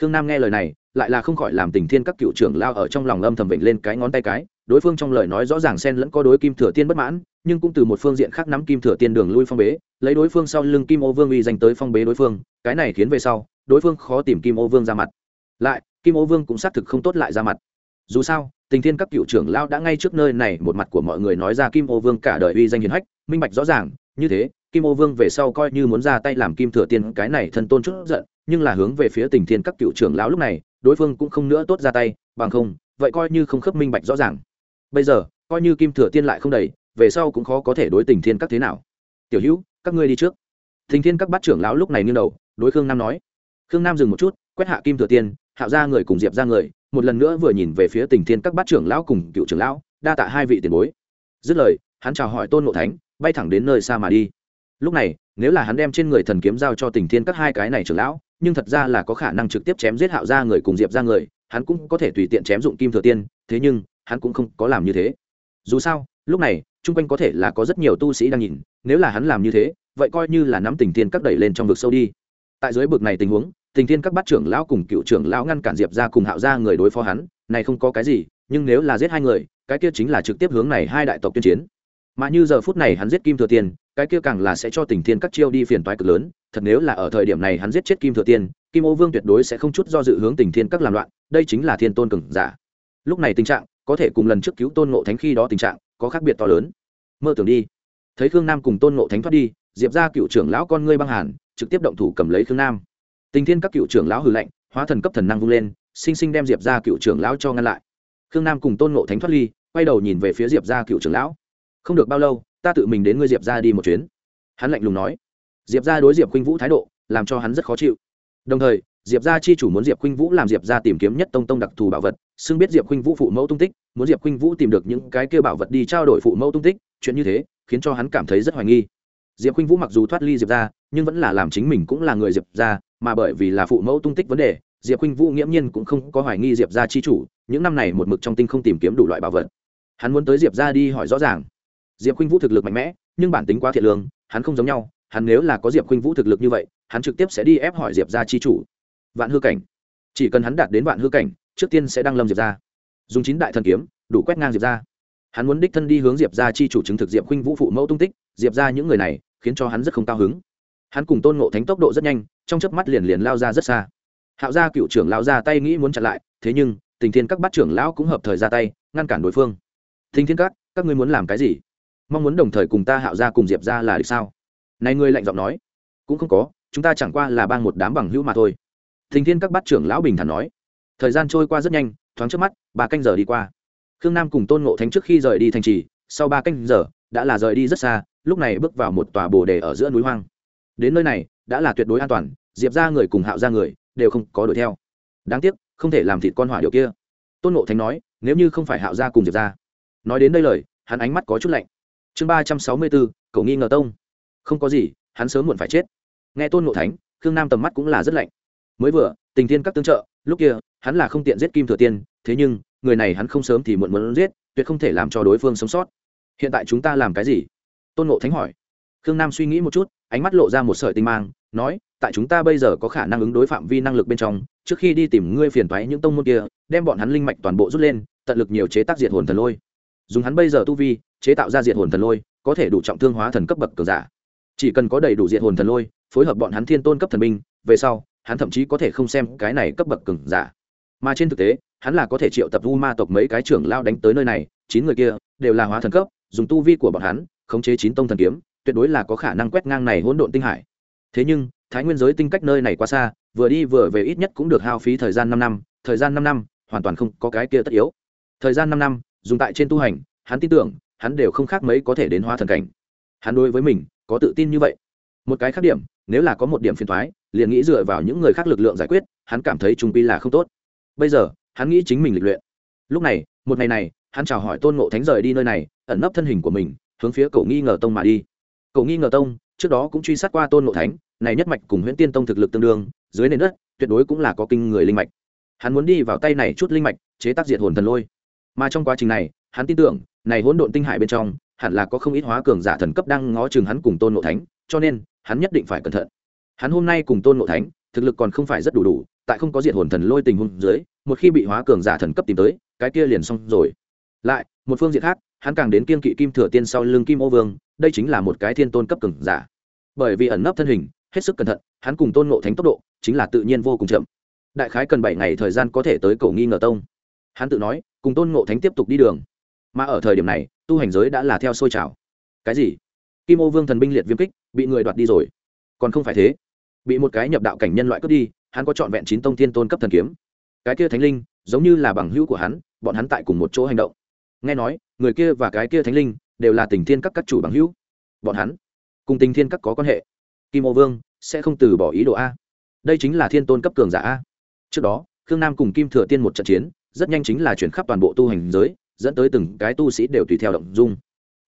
Khương nam nghe lời này, lại là không khỏi làm tình thiên các cựu trưởng lao ở trong lòng âm thầm vịnh lên cái ngón tay cái đối phương trong lời nói rõ ràng xen lẫn có đối kim thừa tiên bất mãn, nhưng cũng từ một phương diện khác nắm kim thừa tiên đường lui phong bế, lấy đối phương sau lưng kim ô vương uy danh tới phong bế đối phương, cái này khiến về sau, đối phương khó tìm kim ô vương ra mặt. Lại, kim ô vương cũng xác thực không tốt lại ra mặt. Dù sao, tình thiên các cựu trưởng lao đã ngay trước nơi này, một mặt của mọi người nói ra kim ô vương cả đời uy danh hiền hách, minh bạch rõ ràng, như thế, kim ô vương về sau coi như muốn ra tay làm kim thừa tiên, cái này thân tôn chút giận, nhưng là hướng về phía tình thiên các cựu trưởng lão lúc này, đối phương cũng không nữa tốt ra tay, bằng không, vậy coi như không khớp minh bạch rõ ràng bây giờ, coi như kim thừa tiên lại không đầy, về sau cũng khó có thể đối tình thiên các thế nào. Tiểu hữu, các ngươi đi trước. Tình thiên các bắt trưởng lão lúc này nghiêng đầu, đối khương nam nói. Khương nam dừng một chút, quét hạ kim thừa tiên hạo ra người cùng diệp ra người, một lần nữa vừa nhìn về phía tình thiên các bát trưởng lão cùng cựu trưởng lão, đa tạ hai vị tiền bối. Dứt lời, hắn chào hỏi tôn ngộ thánh, bay thẳng đến nơi xa mà đi. Lúc này, nếu là hắn đem trên người thần kiếm giao cho tình thiên các hai cái này trưởng lão, nhưng thật ra là có khả năng trực tiếp chém giết hạo ra người cùng diệp ra người, hắn cũng có thể tùy tiện chém dụng kim thừa tiên, thế nhưng hắn cũng không có làm như thế. Dù sao, lúc này, chung quanh có thể là có rất nhiều tu sĩ đang nhìn, nếu là hắn làm như thế, vậy coi như là nắm tình tiên các đẩy lên trong vực sâu đi. Tại dưới bực này tình huống, tình tiên các bắt trưởng lão cùng cựu trưởng lão ngăn cản diệp ra cùng hạo ra người đối phó hắn, này không có cái gì, nhưng nếu là giết hai người, cái kia chính là trực tiếp hướng này hai đại tộc tuyên chiến. Mà như giờ phút này hắn giết kim thừa tiên, cái kia càng là sẽ cho tình thiên các chiêu đi phiền toái cực lớn, thật nếu là ở thời điểm này hắn giết chết kim thừa tiên, kim ô vương tuyệt đối sẽ không chút do dự hướng tình thiên các làm loạn, đây chính là thiên tôn cường giả. Lúc này tình trạng có thể cùng lần trước cứu tôn ngộ thánh khi đó tình trạng có khác biệt to lớn. Mơ tưởng đi. Thấy khương nam cùng tôn ngộ thánh thoát đi, diệp ra cựu trưởng lão con ngươi băng hàn, trực tiếp động thủ cầm lấy khương nam. Tình thiên các cựu trưởng lão hư lệnh hóa thần cấp thần năng vung lên, sinh sinh đem diệp ra cựu trưởng lão cho ngăn lại. Khương nam cùng tôn ngộ thánh thoát ly, quay đầu nhìn về phía diệp ra cựu trưởng lão. Không được bao lâu, ta tự mình đến ngươi diệp ra đi một chuyến. Hắn lạnh lùng nói. Diệp ra đối diệp khuynh vũ thái độ, làm cho hắn rất khó chịu. Đồng thời diệp gia chi chủ muốn diệp khuynh vũ làm diệp gia tìm kiếm nhất tông tông đặc thù bảo vật xưng biết diệp khuynh vũ phụ mẫu tung tích muốn diệp khuynh vũ tìm được những cái kia bảo vật đi trao đổi phụ mẫu tung tích chuyện như thế khiến cho hắn cảm thấy rất hoài nghi. Diệp khuynh vũ mặc dù thoát ly diệp gia, nhưng vẫn là làm chính mình cũng là người diệp gia, mà bởi vì là phụ mẫu tung tích vấn đề diệp khuynh vũ nghiễm nhiên cũng không có hoài nghi diệp gia chi chủ những năm này một mực trong tinh không tìm kiếm đủ loại bảo vật. Hắn muốn tới diệp gia đi hỏi rõ ràng. Diệp khuynh vũ thực lực mạnh mẽ nhưng bản tính quá thiệt lương hắn không giống nhau hắn nếu là có diệp khuynh vũ thực lực như vậy hắn trực tiếp sẽ đi ép hỏi diệp gia chi chủ vạn hư cảnh. Chỉ cần hắn đạt đến vạn hư cảnh, trước tiên sẽ đăng lâm diệp ra dùng chín đại thần kiếm, đủ quét ngang diệp ra hắn muốn đích thân đi hướng diệp ra chi chủ chứng thực diệp khuynh vũ phụ mẫu tung tích, diệp ra những người này, khiến cho hắn rất không cao hứng. Hắn cùng tôn ngộ thánh tốc độ rất nhanh, trong chớp mắt liền liền lao ra rất xa. Hạo gia cựu trưởng lao ra tay nghĩ muốn chặn lại, thế nhưng, tình thiên các bát trưởng lão cũng hợp thời ra tay, ngăn cản đối phương. Thinh thiên các các ngươi muốn làm cái gì? Mong muốn đồng thời cùng ta hạo ra cùng diệp ra là được sao? Này ngươi lạnh giọng nói. Cũng không có, chúng ta chẳng qua là bang một đám bằng hữu mà thôi thình thiên các bắt trưởng lão bình thản nói, thời gian trôi qua rất nhanh, thoáng trước mắt, ba canh giờ đi qua. Khương nam cùng tôn ngộ thánh trước khi rời đi thành trì, sau ba canh giờ, đã là rời đi rất xa, lúc này bước vào một tòa bồ đề ở giữa núi hoang. Đến nơi này, đã là tuyệt đối an toàn, diệp ra người cùng hạo ra người đều không có đuổi theo. Đáng tiếc, không thể làm thịt con hỏa điều kia. Tôn ngộ thánh nói, nếu như không phải hạo ra cùng diệp ra nói đến đây lời, hắn ánh mắt có chút lạnh. Chương ba trăm sáu mươi bốn, cậu nghi ngờ tông. Không có gì, hắn sớm muộn phải chết. Nghe tôn ngộ thánh, khương nam tầm mắt cũng là rất lạnh mới vừa, tình thiên các tương trợ, lúc kia, hắn là không tiện giết kim thừa tiên, thế nhưng, người này hắn không sớm thì muộn muốn giết, tuyệt không thể làm cho đối phương sống sót. Hiện tại chúng ta làm cái gì? Tôn ngộ thánh hỏi. Khương nam suy nghĩ một chút, ánh mắt lộ ra một sợi tinh mang, nói, tại chúng ta bây giờ có khả năng ứng đối phạm vi năng lực bên trong, trước khi đi tìm ngươi phiền thoái những tông môn kia, đem bọn hắn linh mạch toàn bộ rút lên, tận lực nhiều chế tác diệt hồn thần lôi. Dùng hắn bây giờ tu vi, chế tạo ra diệt hồn thần lôi, có thể đủ trọng thương hóa thần cấp bậc cường giả. Chỉ cần có đầy đủ diệt hồn thần lôi, phối hợp bọn hắn thiên tôn cấp thần binh, về sau hắn thậm chí có thể không xem cái này cấp bậc cường giả. Mà trên thực tế, hắn là có thể triệu tập u ma tộc mấy cái trưởng lao đánh tới nơi này, chín người kia đều là hóa thần cấp, dùng tu vi của bọn hắn, khống chế chín tông thần kiếm, tuyệt đối là có khả năng quét ngang này hỗn độn tinh hải. Thế nhưng, thái nguyên giới tinh cách nơi này quá xa, vừa đi vừa về ít nhất cũng được hao phí thời gian năm năm, thời gian năm năm, hoàn toàn không có cái kia tất yếu. Thời gian năm năm, dùng tại trên tu hành, hắn tin tưởng, hắn đều không khác mấy có thể đến hóa thần cảnh. Hắn đối với mình có tự tin như vậy. Một cái khác điểm, nếu là có một điểm phiền thoái liền nghĩ dựa vào những người khác lực lượng giải quyết, hắn cảm thấy trung pi là không tốt. Bây giờ, hắn nghĩ chính mình lịch luyện. Lúc này, một ngày này, hắn chào hỏi tôn ngộ thánh rời đi nơi này, ẩn nấp thân hình của mình, hướng phía cầu nghi ngờ tông mà đi. Cầu nghi ngờ tông, trước đó cũng truy sát qua tôn ngộ thánh, này nhất mạch cùng huyễn tiên tông thực lực tương đương, dưới nền đất, tuyệt đối cũng là có kinh người linh mạch. Hắn muốn đi vào tay này chút linh mạch, chế tác diệt hồn thần lôi. Mà trong quá trình này, hắn tin tưởng, này hỗn độn tinh hải bên trong, hẳn là có không ít hóa cường giả thần cấp đang ngó chừng hắn cùng tôn ngộ thánh, cho nên, hắn nhất định phải cẩn thận hắn hôm nay cùng tôn ngộ thánh, thực lực còn không phải rất đủ đủ, tại không có diện hồn thần lôi tình huống dưới, một khi bị hóa cường giả thần cấp tìm tới, cái kia liền xong rồi. Lại, một phương diện khác, hắn càng đến kiên kỵ kim thừa tiên sau lưng kim ô vương, đây chính là một cái thiên tôn cấp cường giả. Bởi vì ẩn nấp thân hình, hết sức cẩn thận, hắn cùng tôn ngộ thánh tốc độ, chính là tự nhiên vô cùng chậm. Đại khái cần bảy ngày thời gian có thể tới cầu nghi ngờ tông. Hắn tự nói, cùng tôn ngộ thánh tiếp tục đi đường. Mà ở thời điểm này, tu hành giới đã là theo sôi trào. Cái gì? Kim ô vương thần binh liệt viêm kích, bị người đoạt đi rồi. Còn không phải thế bị một cái nhập đạo cảnh nhân loại cướp đi, hắn có trọn vẹn chín tông thiên tôn cấp thần kiếm. Cái kia thánh linh, giống như là bằng hữu của hắn, bọn hắn tại cùng một chỗ hành động. Nghe nói, người kia và cái kia thánh linh đều là tình thiên các các chủ bằng hữu. Bọn hắn cùng tình thiên các có quan hệ. Kim ô vương sẽ không từ bỏ ý đồ a. Đây chính là thiên tôn cấp cường giả a. Trước đó, khương nam cùng kim thừa tiên một trận chiến, rất nhanh chính là chuyển khắp toàn bộ tu hành giới, dẫn tới từng cái tu sĩ đều tùy theo động dung.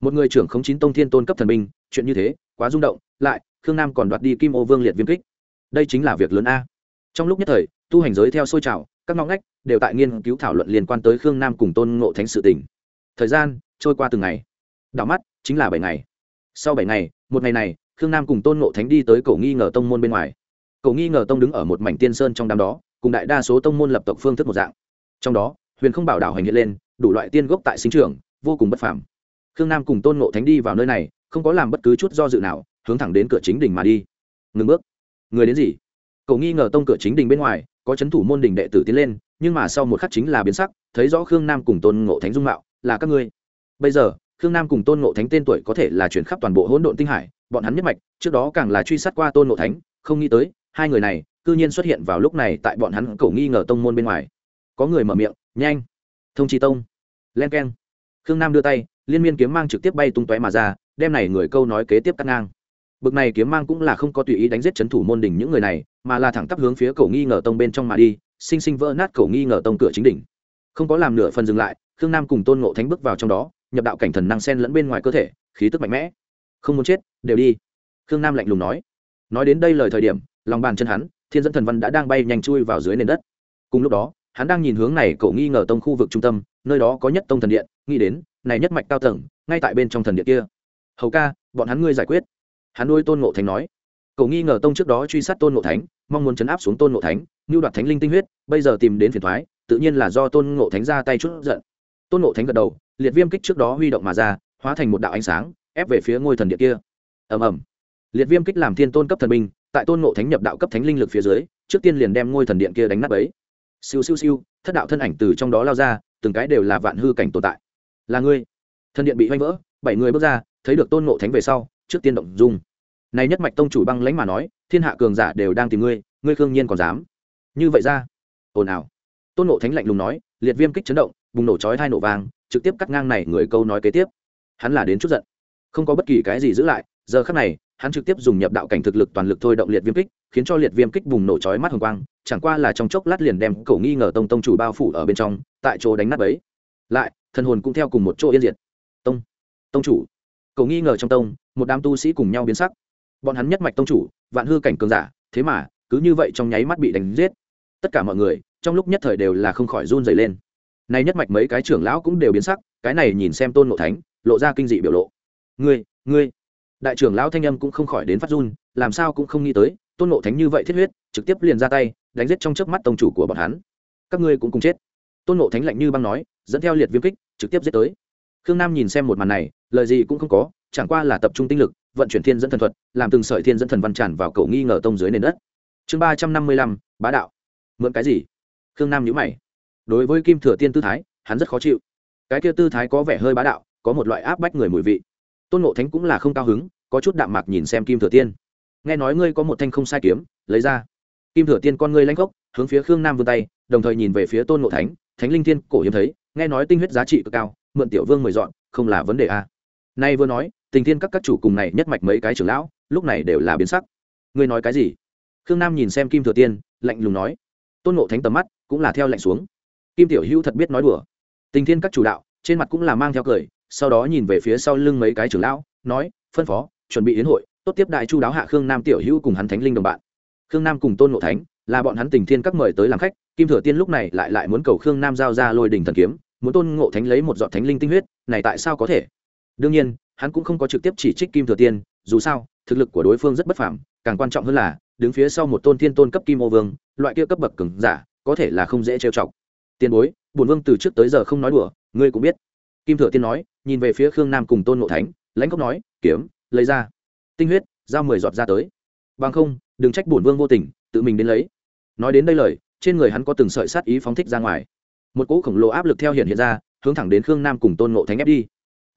Một người trưởng khống chín tông thiên tôn cấp thần binh, chuyện như thế, quá rung động, lại, khương nam còn đoạt đi kim ô vương liệt viêm kích đây chính là việc lớn a. Trong lúc nhất thời, tu hành giới theo xôi trào, các ngõ ngách đều tại nghiên cứu thảo luận liên quan tới khương nam cùng tôn ngộ thánh sự tỉnh thời gian trôi qua từng ngày. Đảo mắt, chính là bảy ngày. Sau bảy ngày, một ngày này, khương nam cùng tôn ngộ thánh đi tới cổ nghi ngờ tông môn bên ngoài. Cổ nghi ngờ tông đứng ở một mảnh tiên sơn trong đám đó, cùng đại đa số tông môn lập tộc phương thức một dạng. Trong đó, huyền không bảo đảo hành hiện lên, đủ loại tiên gốc tại sinh trường vô cùng bất phàm. Khương nam cùng tôn ngộ thánh đi vào nơi này, không có làm bất cứ chút do dự nào, hướng thẳng đến cửa chính đình mà đi. Ngừng bước người đến gì? Cậu nghi ngờ tông cửa chính đình bên ngoài, có c h ấ n thủ môn đình đệ tử tiến lên, nhưng mà sau một khắc chính là biến sắc, thấy rõ khương nam cùng tôn ngộ thánh dung mạo, là các ngươi. Bây giờ, khương nam cùng tôn ngộ thánh tên tuổi có thể là chuyển khắp toàn bộ hỗn độn tinh hải, bọn hắn nhất mạch, trước đó càng là truy sát qua tôn ngộ thánh, không nghĩ tới, hai người này, cư nhiên xuất hiện vào lúc này tại bọn hắn cậu nghi ngờ tông môn bên ngoài. Có người mở miệng, nhanh, thông chi tông. Len k e n khương nam đưa tay, liên miên kiếm mang trực tiếp bay tung tóe mà ra, đem này người câu nói kế tiếp cắt ngang bực này kiếm mang cũng là không có tùy ý đánh giết chấn thủ môn đỉnh những người này, mà là thẳng tắp hướng phía cầu nghi ngờ tông bên trong mà đi, sinh sinh vỡ nát cầu nghi ngờ tông cửa chính đỉnh. Không có làm nửa phần dừng lại, khương nam cùng tôn ngộ thánh bước vào trong đó, nhập đạo cảnh thần năng sen lẫn bên ngoài cơ thể, khí tức mạnh mẽ. Không muốn chết, đều đi. Khương nam lạnh lùng nói. Nói đến đây lời thời điểm, lòng bàn chân hắn, thiên dẫn thần văn đã đang bay nhanh chui vào dưới nền đất. Cùng lúc đó, hắn đang nhìn hướng này cậu nghi ngờ tông khu vực trung tâm, nơi đó có nhất tông thần điện, nghĩ đến, này nhất mạch cao tầng, ngay tại bên trong thần điện kia. Hầu ca, bọn hắn ngươi giải quyết hắn nuôi tôn ngộ thánh nói cậu nghi ngờ tông trước đó truy sát tôn ngộ thánh, mong muốn chấn áp xuống tôn ngộ thánh như đoạt thánh linh tinh huyết, bây giờ tìm đến phiền thoái tự nhiên là do tôn ngộ thánh ra tay chút giận. Tôn ngộ thánh gật đầu, liệt viêm kích trước đó huy động mà ra, hóa thành một đạo ánh sáng, ép về phía ngôi thần điện kia. Ầm ầm. Liệt viêm kích làm thiên tôn cấp thần binh, tại tôn ngộ thánh nhập đạo cấp thánh linh lực phía dưới, trước tiên liền đem ngôi thần điện kia đánh nắp ấy siêu siêu siêu, thất đạo thân ảnh từ trong đó lao ra, từng cái đều là vạn hư cảnh tồn tại. Là ngươi. Thần điện bị hoanh vỡ, bảy người bước ra, thấy được tôn ngộ thánh về sau trước tiên động dung. Này nhất mạch tông chủ băng lãnh mà nói, thiên hạ cường giả đều đang tìm ngươi ngươi khương nhiên còn dám? Như vậy ra. Ồn ào. Tôn nộ thánh lạnh lùng nói, liệt viêm kích chấn động, bùng nổ chói thai nổ vàng trực tiếp cắt ngang này người câu nói kế tiếp. Hắn là đến chút giận. Không có bất kỳ cái gì giữ lại, giờ khắc này, hắn trực tiếp dùng nhập đạo cảnh thực lực toàn lực thôi động liệt viêm kích, khiến cho liệt viêm kích bùng nổ chói mắt hồng quang, chẳng qua là trong chốc lát liền đem cậu nghi ngờ tông tông chủ bao phủ ở bên trong, tại chỗ đánh nát ấy lại, thần hồn cũng theo cùng một chỗ yên diệt. Tông. Tông chủ. Cậu nghi ngờ trong tông một đám tu sĩ cùng nhau biến sắc. Bọn hắn nhất mạch tông chủ, vạn hư cảnh cường giả, thế mà, cứ như vậy trong nháy mắt bị đánh giết. Tất cả mọi người, trong lúc nhất thời đều là không khỏi run dày lên. Nay nhất mạch mấy cái trưởng lão cũng đều biến sắc, cái này nhìn xem tôn ngộ thánh, lộ ra kinh dị biểu lộ. Ngươi ngươi. Đại trưởng lão thanh âm cũng không khỏi đến phát run, làm sao cũng không nghĩ tới, tôn ngộ thánh như vậy thiết huyết, trực tiếp liền ra tay, đánh giết trong trước mắt tông chủ của bọn hắn. Các ngươi cũng cùng chết. Tôn ngộ thánh lạnh như băng nói, dẫn theo liệt viêm kích, trực tiếp giết tới. Khương nam nhìn xem một màn này, lời gì cũng không có chẳng qua là tập trung tinh lực, vận chuyển thiên dẫn thần thuật, làm từng sợi thiên dẫn thần văn tràn vào cầu nghi ngờ tông dưới nền đất. Chương ba trăm năm mươi lăm, bá đạo. Mượn cái gì? Khương nam nhữ mày. Đối với kim thừa tiên tư thái, hắn rất khó chịu. Cái kia tư thái có vẻ hơi bá đạo, có một loại áp bách người mùi vị. Tôn ngộ thánh cũng là không cao hứng, có chút đạm mạc nhìn xem kim thừa tiên. Nghe nói ngươi có một thanh không sai kiếm, lấy ra. Kim thừa tiên con ngươi lanh gốc hướng phía khương nam vươn tay, đồng thời nhìn về phía tôn ngộ thánh. Thánh linh thiên cổ hiếm thấy, nghe nói tinh huyết giá trị cực cao, mượn tiểu vương mười dọn, không là vấn đề a nay vừa nói tình thiên các các chủ cùng này nhất mạch mấy cái trưởng lão, lúc này đều là biến sắc. Ngươi nói cái gì? Khương nam nhìn xem kim thừa tiên, lạnh lùng nói. Tôn ngộ thánh tầm mắt cũng là theo lạnh xuống. Kim tiểu hữu thật biết nói đùa. Tình thiên các chủ đạo, trên mặt cũng là mang theo cười, sau đó nhìn về phía sau lưng mấy cái trưởng lão, nói, phân phó, chuẩn bị đến hội, tốt tiếp đại chu đáo hạ khương nam tiểu hữu cùng hắn thánh linh đồng bạn. Khương nam cùng tôn ngộ thánh, là bọn hắn tình thiên các mời tới làm khách, kim thừa tiên lúc này lại lại muốn cầu khương nam giao ra lôi đình thần kiếm, muốn tôn ngộ thánh lấy một giọt thánh linh tinh huyết, này tại sao có thể? Đương nhiên hắn cũng không có trực tiếp chỉ trích kim thừa tiên, dù sao, thực lực của đối phương rất bất phảm càng quan trọng hơn là, đứng phía sau một tôn thiên tôn cấp kim ô vương, loại kia cấp bậc cứng giả, có thể là không dễ trêu chọc. Tiền bối, bổn vương từ trước tới giờ không nói đùa, ngươi cũng biết. Kim thừa tiên nói, nhìn về phía khương nam cùng tôn ngộ thánh, lãnh cốc nói, kiếm, lấy ra. Tinh huyết, giao mười giọt ra tới. Bằng không, đừng trách bổn vương vô tình, tự mình đến lấy. Nói đến đây lời, trên người hắn có từng sợi sát ý phóng thích ra ngoài. Một cỗ khổng lồ áp lực theo hiện hiện ra, hướng thẳng đến khương nam cùng tôn ngộ thánh ép đi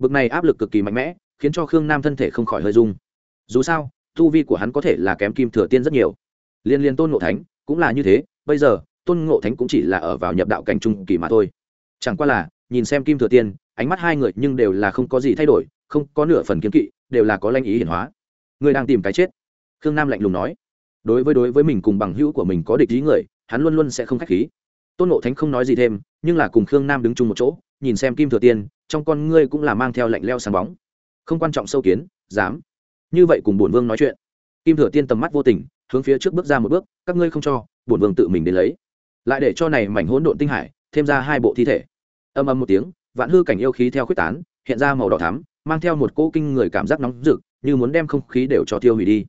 bực này áp lực cực kỳ mạnh mẽ, khiến cho khương nam thân thể không khỏi hơi rung. Dù sao, tu vi của hắn có thể là kém kim thừa tiên rất nhiều. Liên liên tôn ngộ thánh cũng là như thế, bây giờ, tôn ngộ thánh cũng chỉ là ở vào nhập đạo cảnh trung kỳ mà thôi. Chẳng qua là, nhìn xem kim thừa tiên, ánh mắt hai người nhưng đều là không có gì thay đổi, không có nửa phần kiếm kỵ, đều là có lanh ý hiển hóa. Người đang tìm cái chết. Khương nam lạnh lùng nói. Đối với đối với mình cùng bằng hữu của mình có địch ý người, hắn luôn luôn sẽ không k h á c h khí. Tôn ngộ thánh không nói gì thêm, nhưng là cùng khương nam đứng chung một chỗ, nhìn xem kim thừa tiên trong con ngươi cũng là mang theo lạnh leo sáng bóng. Không quan trọng sâu kiến, dám. Như vậy cùng bổn vương nói chuyện. Kim thừa tiên tầm mắt vô tình, hướng phía trước bước ra một bước, các ngươi không cho, bổn vương tự mình đến lấy. Lại để cho này mảnh hỗn độn tinh hải, thêm ra hai bộ thi thể. Âm âm một tiếng, vạn hư cảnh yêu khí theo khuyết tán, hiện ra màu đỏ thắm, mang theo một cỗ kinh người cảm giác nóng rực, như muốn đem không khí đều cho tiêu hủy đi.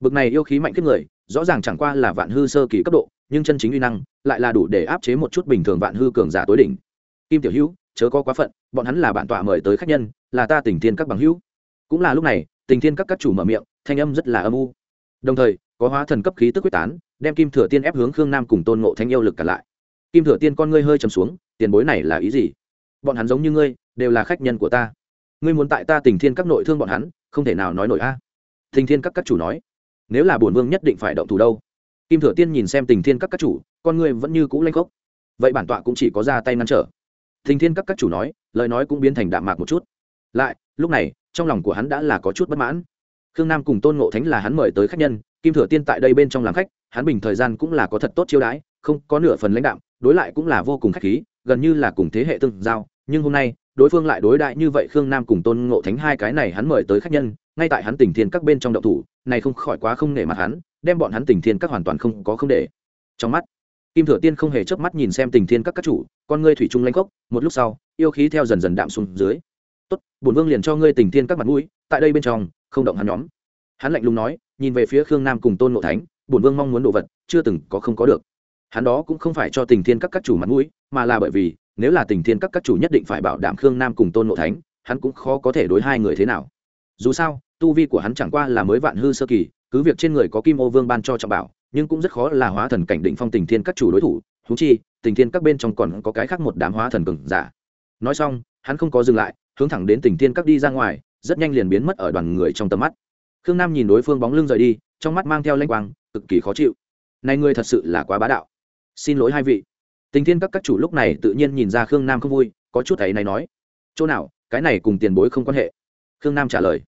Bực này yêu khí mạnh kiếp người, rõ ràng chẳng qua là vạn hư sơ kỳ cấp độ, nhưng chân chính uy năng lại là đủ để áp chế một chút bình thường vạn hư cường giả tối đỉnh. Kim tiểu hữu chớ có quá phận, bọn hắn là bản tọa mời tới khách nhân, là ta tình thiên các bằng hữu. Cũng là lúc này, tình thiên các các chủ mở miệng, thanh âm rất là âm u. Đồng thời, có hóa thần cấp khí tức quyết tán, đem kim thừa tiên ép hướng khương nam cùng tôn ngộ thanh yêu lực cả lại. Kim thừa tiên con ngươi hơi trầm xuống, tiền bối này là ý gì? Bọn hắn giống như ngươi, đều là khách nhân của ta. Ngươi muốn tại ta tình thiên các nội thương bọn hắn, không thể nào nói nổi a. À. tình thiên các các chủ nói, nếu là bổn vương nhất định phải động thủ đâu. Kim thừa tiên nhìn xem tình thiên các các chủ, con ngươi vẫn như cũ lanh khốc. Vậy bản tọa cũng chỉ có ra tay ngăn trở tình thiên các các chủ nói, lời nói cũng biến thành đạm mạc một chút. Lại, lúc này, trong lòng của hắn đã là có chút bất mãn. Khương nam cùng tôn ngộ thánh là hắn mời tới khách nhân, kim thừa tiên tại đây bên trong làm khách, hắn bình thời gian cũng là có thật tốt chiêu đãi, không có nửa phần lãnh đạm, đối lại cũng là vô cùng khách khí, gần như là cùng thế hệ tương giao. Nhưng hôm nay, đối phương lại đối đại như vậy khương nam cùng tôn ngộ thánh hai cái này hắn mời tới khách nhân, ngay tại hắn tình thiên các bên trong động thủ, này không khỏi quá không nể mặt hắn, đem bọn hắn tình thiên các hoàn toàn không có không để. Trong mắt, kim thừa tiên không hề chớp mắt nhìn xem tình thiên các các chủ con ngươi thủy trung lanh cốc một lúc sau, yêu khí theo dần dần đạm xuống dưới. Tốt, bổn vương liền cho ngươi tình thiên các mặt mũi, tại đây bên trong, không động hắn nhóm. Hắn lạnh lùng nói, nhìn về phía khương nam cùng tôn ngộ thánh, bổn vương mong muốn đồ vật, chưa từng có không có được. Hắn đó cũng không phải cho tình thiên các các chủ mặt mũi, mà là bởi vì, nếu là tình thiên các các chủ nhất định phải bảo đảm khương nam cùng tôn ngộ thánh, hắn cũng khó có thể đối hai người thế nào. Dù sao, tu vi của hắn chẳng qua là mới vạn hư sơ kỳ, cứ việc trên người có kim ô vương ban cho trọng bảo, nhưng cũng rất khó là hóa thần cảnh định phong tình thiên các chủ đối thủ thú chi, tình thiên các bên trong còn có cái khác một đám hóa thần cường giả. Nói xong, hắn không có dừng lại, hướng thẳng đến tình thiên các đi ra ngoài, rất nhanh liền biến mất ở đoàn người trong tầm mắt. Khương nam nhìn đối phương bóng lưng rời đi, trong mắt mang theo lanh quang, cực kỳ khó chịu. Này ngươi thật sự là quá bá đạo. Xin lỗi hai vị. Tình thiên các các chủ lúc này tự nhiên nhìn ra khương nam không vui, có chút ấy này nói. Chỗ nào, cái này cùng tiền bối không quan hệ. Khương nam trả lời.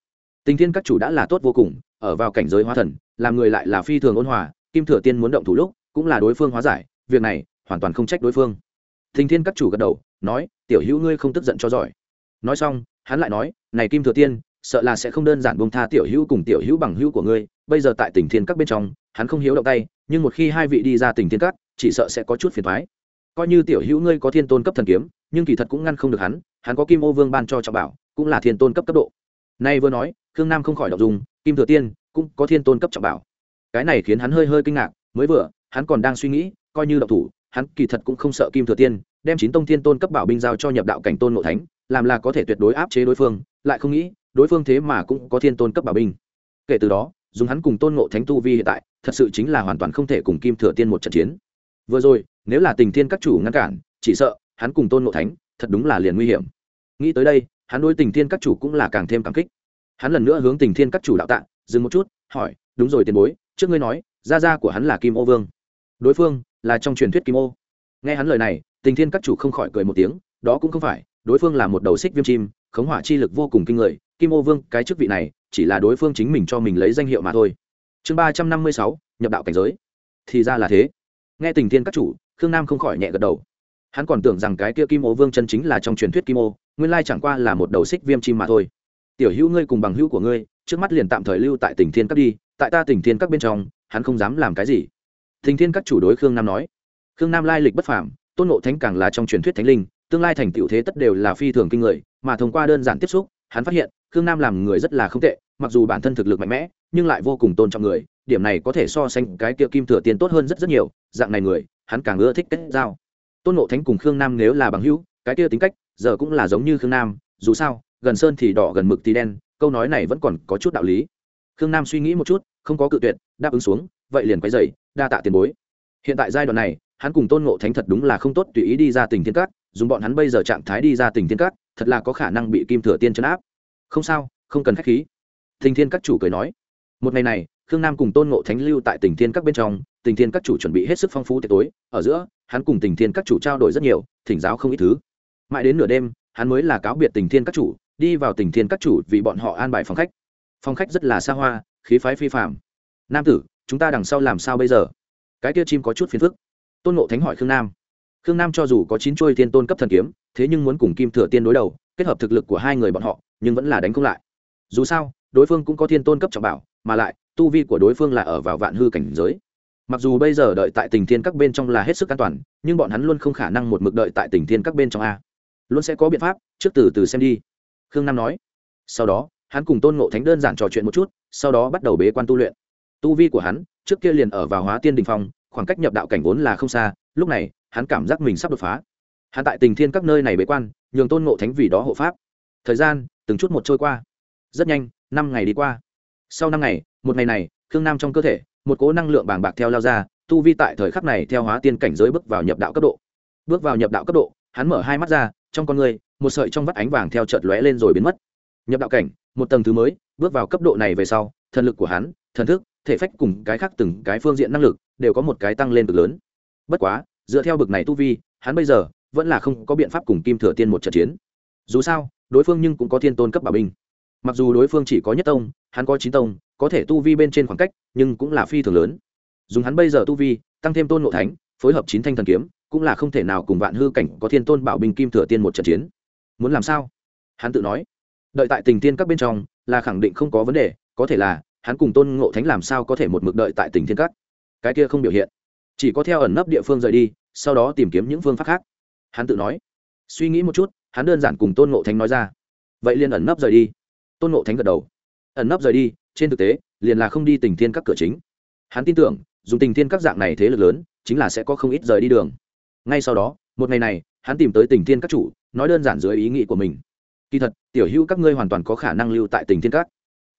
Tình thiên các chủ đã là tốt vô cùng, ở vào cảnh giới hóa thần, làm người lại là phi thường ôn hòa, kim thừa tiên muốn động thủ lúc, cũng là đối phương hóa giải việc này hoàn toàn không trách đối phương. Thình thiên các chủ gật đầu, nói, tiểu hữu ngươi không tức giận cho giỏi. Nói xong, hắn lại nói, này kim thừa tiên, sợ là sẽ không đơn giản bông tha tiểu hữu cùng tiểu hữu bằng hữu của ngươi, bây giờ tại tỉnh thiên các bên trong, hắn không hiếu động tay, nhưng một khi hai vị đi ra tỉnh thiên các, chỉ sợ sẽ có chút phiền thoái coi như tiểu hữu ngươi có thiên tôn cấp thần kiếm, nhưng kỳ thật cũng ngăn không được hắn hắn có kim ô vương ban cho trọng bảo, cũng là thiên tôn cấp cấp độ. Nay vừa nói, khương nam không khỏi đọc dùng kim thừa tiên, cũng có thiên tôn cấp trọng bảo. Cái này khiến hắn hơi hơi kinh ngạc, mới vừa hắn còn đang suy nghĩ, coi như độc thủ, hắn kỳ thật cũng không sợ kim thừa tiên, đem chín tông thiên tôn cấp bảo binh giao cho nhập đạo cảnh tôn ngộ thánh, làm là có thể tuyệt đối áp chế đối phương, lại không nghĩ, đối phương thế mà cũng có thiên tôn cấp bảo binh. Kể từ đó, dùng hắn cùng tôn ngộ thánh tu vi hiện tại, thật sự chính là hoàn toàn không thể cùng kim thừa tiên một trận chiến. Vừa rồi, nếu là tình thiên các chủ ngăn cản, chỉ sợ hắn cùng tôn ngộ thánh, thật đúng là liền nguy hiểm. Nghĩ tới đây, hắn đối tình thiên các chủ cũng là càng thêm cảm kích. Hắn lần nữa hướng tình thiên các chủ đạo tạ, dừng một chút, hỏi, đúng rồi tiền bối, trước ngươi nói, gia gia của hắn là kim ô vương đối phương là trong truyền thuyết kim ô. Nghe hắn lời này, tình thiên các chủ không khỏi cười một tiếng, đó cũng không phải, đối phương là một đầu xích viêm chim, khống hỏa chi lực vô cùng kinh người, kim ô vương, cái chức vị này, chỉ là đối phương chính mình cho mình lấy danh hiệu mà thôi. Chương ba trăm năm mươi sáu, nhập đạo cảnh giới. Thì ra là thế. Nghe tình thiên các chủ, khương nam không khỏi nhẹ gật đầu. Hắn còn tưởng rằng cái kia kim ô vương chân chính là trong truyền thuyết kim ô, nguyên lai chẳng qua là một đầu xích viêm chim mà thôi. Tiểu hữu ngươi cùng bằng hữu của ngươi, trước mắt liền tạm thời lưu tại tỉnh thiên các đi, tại ta tỉnh thiên các bên trong, hắn không dám làm cái gì thình thiên các chủ đối khương nam nói, khương nam lai lịch bất phàm, tôn ngộ thánh càng là trong truyền thuyết thánh linh, tương lai thành tựu thế tất đều là phi thường kinh người, mà thông qua đơn giản tiếp xúc, hắn phát hiện, khương nam làm người rất là không tệ, mặc dù bản thân thực lực mạnh mẽ, nhưng lại vô cùng tôn trọng người, điểm này có thể so sánh cái kia kim thừa tiền tốt hơn rất rất nhiều, dạng này người, hắn càng ưa thích kết giao. Tôn ngộ thánh cùng khương nam nếu là bằng hữu, cái kia tính cách, giờ cũng là giống như khương nam, dù sao, gần sơn thì đỏ, gần mực thì đen, câu nói này vẫn còn có chút đạo lý. Khương nam suy nghĩ một chút, không có cự tuyệt, đáp ứng xuống, vậy liền quay dày đa tạ tiền bối. Hiện tại giai đoạn này, hắn cùng tôn ngộ thánh thật đúng là không tốt tùy ý đi ra tỉnh thiên cát, dùng bọn hắn bây giờ trạng thái đi ra tỉnh thiên cát, thật là có khả năng bị kim thừa tiên chấn áp. Không sao, không cần k h á c h khí. Tình thiên các chủ cười nói. Một ngày này, khương nam cùng tôn ngộ thánh lưu tại tỉnh thiên các bên trong tỉnh thiên các chủ chuẩn bị hết sức phong phú tệ tối, ở giữa, hắn cùng tỉnh thiên các chủ trao đổi rất nhiều, thỉnh giáo không ít thứ. Mãi đến nửa đêm, hắn mới là cáo biệt tỉnh thiên các chủ, đi vào tỉnh thiên các chủ vì bọn họ an bài phòng khách. Phòng khách rất là xa hoa, khí phái phi phạm nam tử chúng ta đằng sau làm sao bây giờ? Cái kia chim có chút phiền phức. Tôn ngộ thánh hỏi khương nam. Khương nam cho dù có chín chuôi thiên tôn cấp thần kiếm, thế nhưng muốn cùng kim thừa tiên đối đầu, kết hợp thực lực của hai người bọn họ, nhưng vẫn là đánh không lại. Dù sao, đối phương cũng có thiên tôn cấp trọng bảo, mà lại, tu vi của đối phương là ở vào vạn hư cảnh giới. Mặc dù bây giờ đợi tại tình thiên các bên trong là hết sức an toàn, nhưng bọn hắn luôn không khả năng một mực đợi tại tình thiên các bên trong a. Luôn sẽ có biện pháp, trước từ từ xem đi. Khương nam nói. Sau đó, hắn cùng tôn ngộ thánh đơn giản trò chuyện một chút, sau đó bắt đầu bế quan tu luyện tu vi của hắn, trước kia liền ở vào hóa tiên đình phong, khoảng cách nhập đạo cảnh vốn là không xa, lúc này, hắn cảm giác mình sắp đột phá. Hắn tại tình thiên các nơi này bế quan, nhường tôn ngộ thánh vì đó hộ pháp. Thời gian, từng chút một trôi qua. Rất nhanh, năm ngày đi qua. Sau năm ngày, một ngày này, khương nam trong cơ thể, một cố năng lượng bàng bạc theo lao ra, tu vi tại thời khắc này theo hóa tiên cảnh giới bước vào nhập đạo cấp độ. Bước vào nhập đạo cấp độ, hắn mở hai mắt ra, trong con người, một sợi trong vắt ánh vàng theo chợt lóe lên rồi biến mất. Nhập đạo cảnh, một tầng thứ mới, bước vào cấp độ này về sau, thần lực của hắn, thần thức thể phách cùng cái khác từng cái phương diện năng lực đều có một cái tăng lên cực lớn. Bất quá, dựa theo bực này tu vi, hắn bây giờ vẫn là không có biện pháp cùng kim thừa tiên một trận chiến. Dù sao, đối phương nhưng cũng có thiên tôn cấp bảo binh. Mặc dù đối phương chỉ có nhất tông, hắn có chín tông, có thể tu vi bên trên khoảng cách, nhưng cũng là phi thường lớn. Dùng hắn bây giờ tu vi, tăng thêm tôn ngộ thánh, phối hợp chín thanh thần kiếm, cũng là không thể nào cùng vạn hư cảnh có thiên tôn bảo binh kim thừa tiên một trận chiến. Muốn làm sao? Hắn tự nói. Đợi tại tình tiên các bên trong là khẳng định không có vấn đề, có thể là hắn cùng tôn ngộ thánh làm sao có thể một mực đợi tại tỉnh thiên cát? cái kia không biểu hiện. Chỉ có theo ẩn nấp địa phương rời đi, sau đó tìm kiếm những phương pháp khác. Hắn tự nói. Suy nghĩ một chút, hắn đơn giản cùng tôn ngộ thánh nói ra. Vậy liền ẩn nấp rời đi. Tôn ngộ thánh gật đầu. Ẩn nấp rời đi, trên thực tế, liền là không đi tình thiên các cửa chính. Hắn tin tưởng, dùng tình thiên các dạng này thế lực lớn, chính là sẽ có không ít rời đi đường. Ngay sau đó, một ngày này, hắn tìm tới tình thiên các chủ, nói đơn giản dưới ý nghĩ của mình. Kỳ thật, tiểu hữu các ngươi hoàn toàn có khả năng lưu tại tình thiên các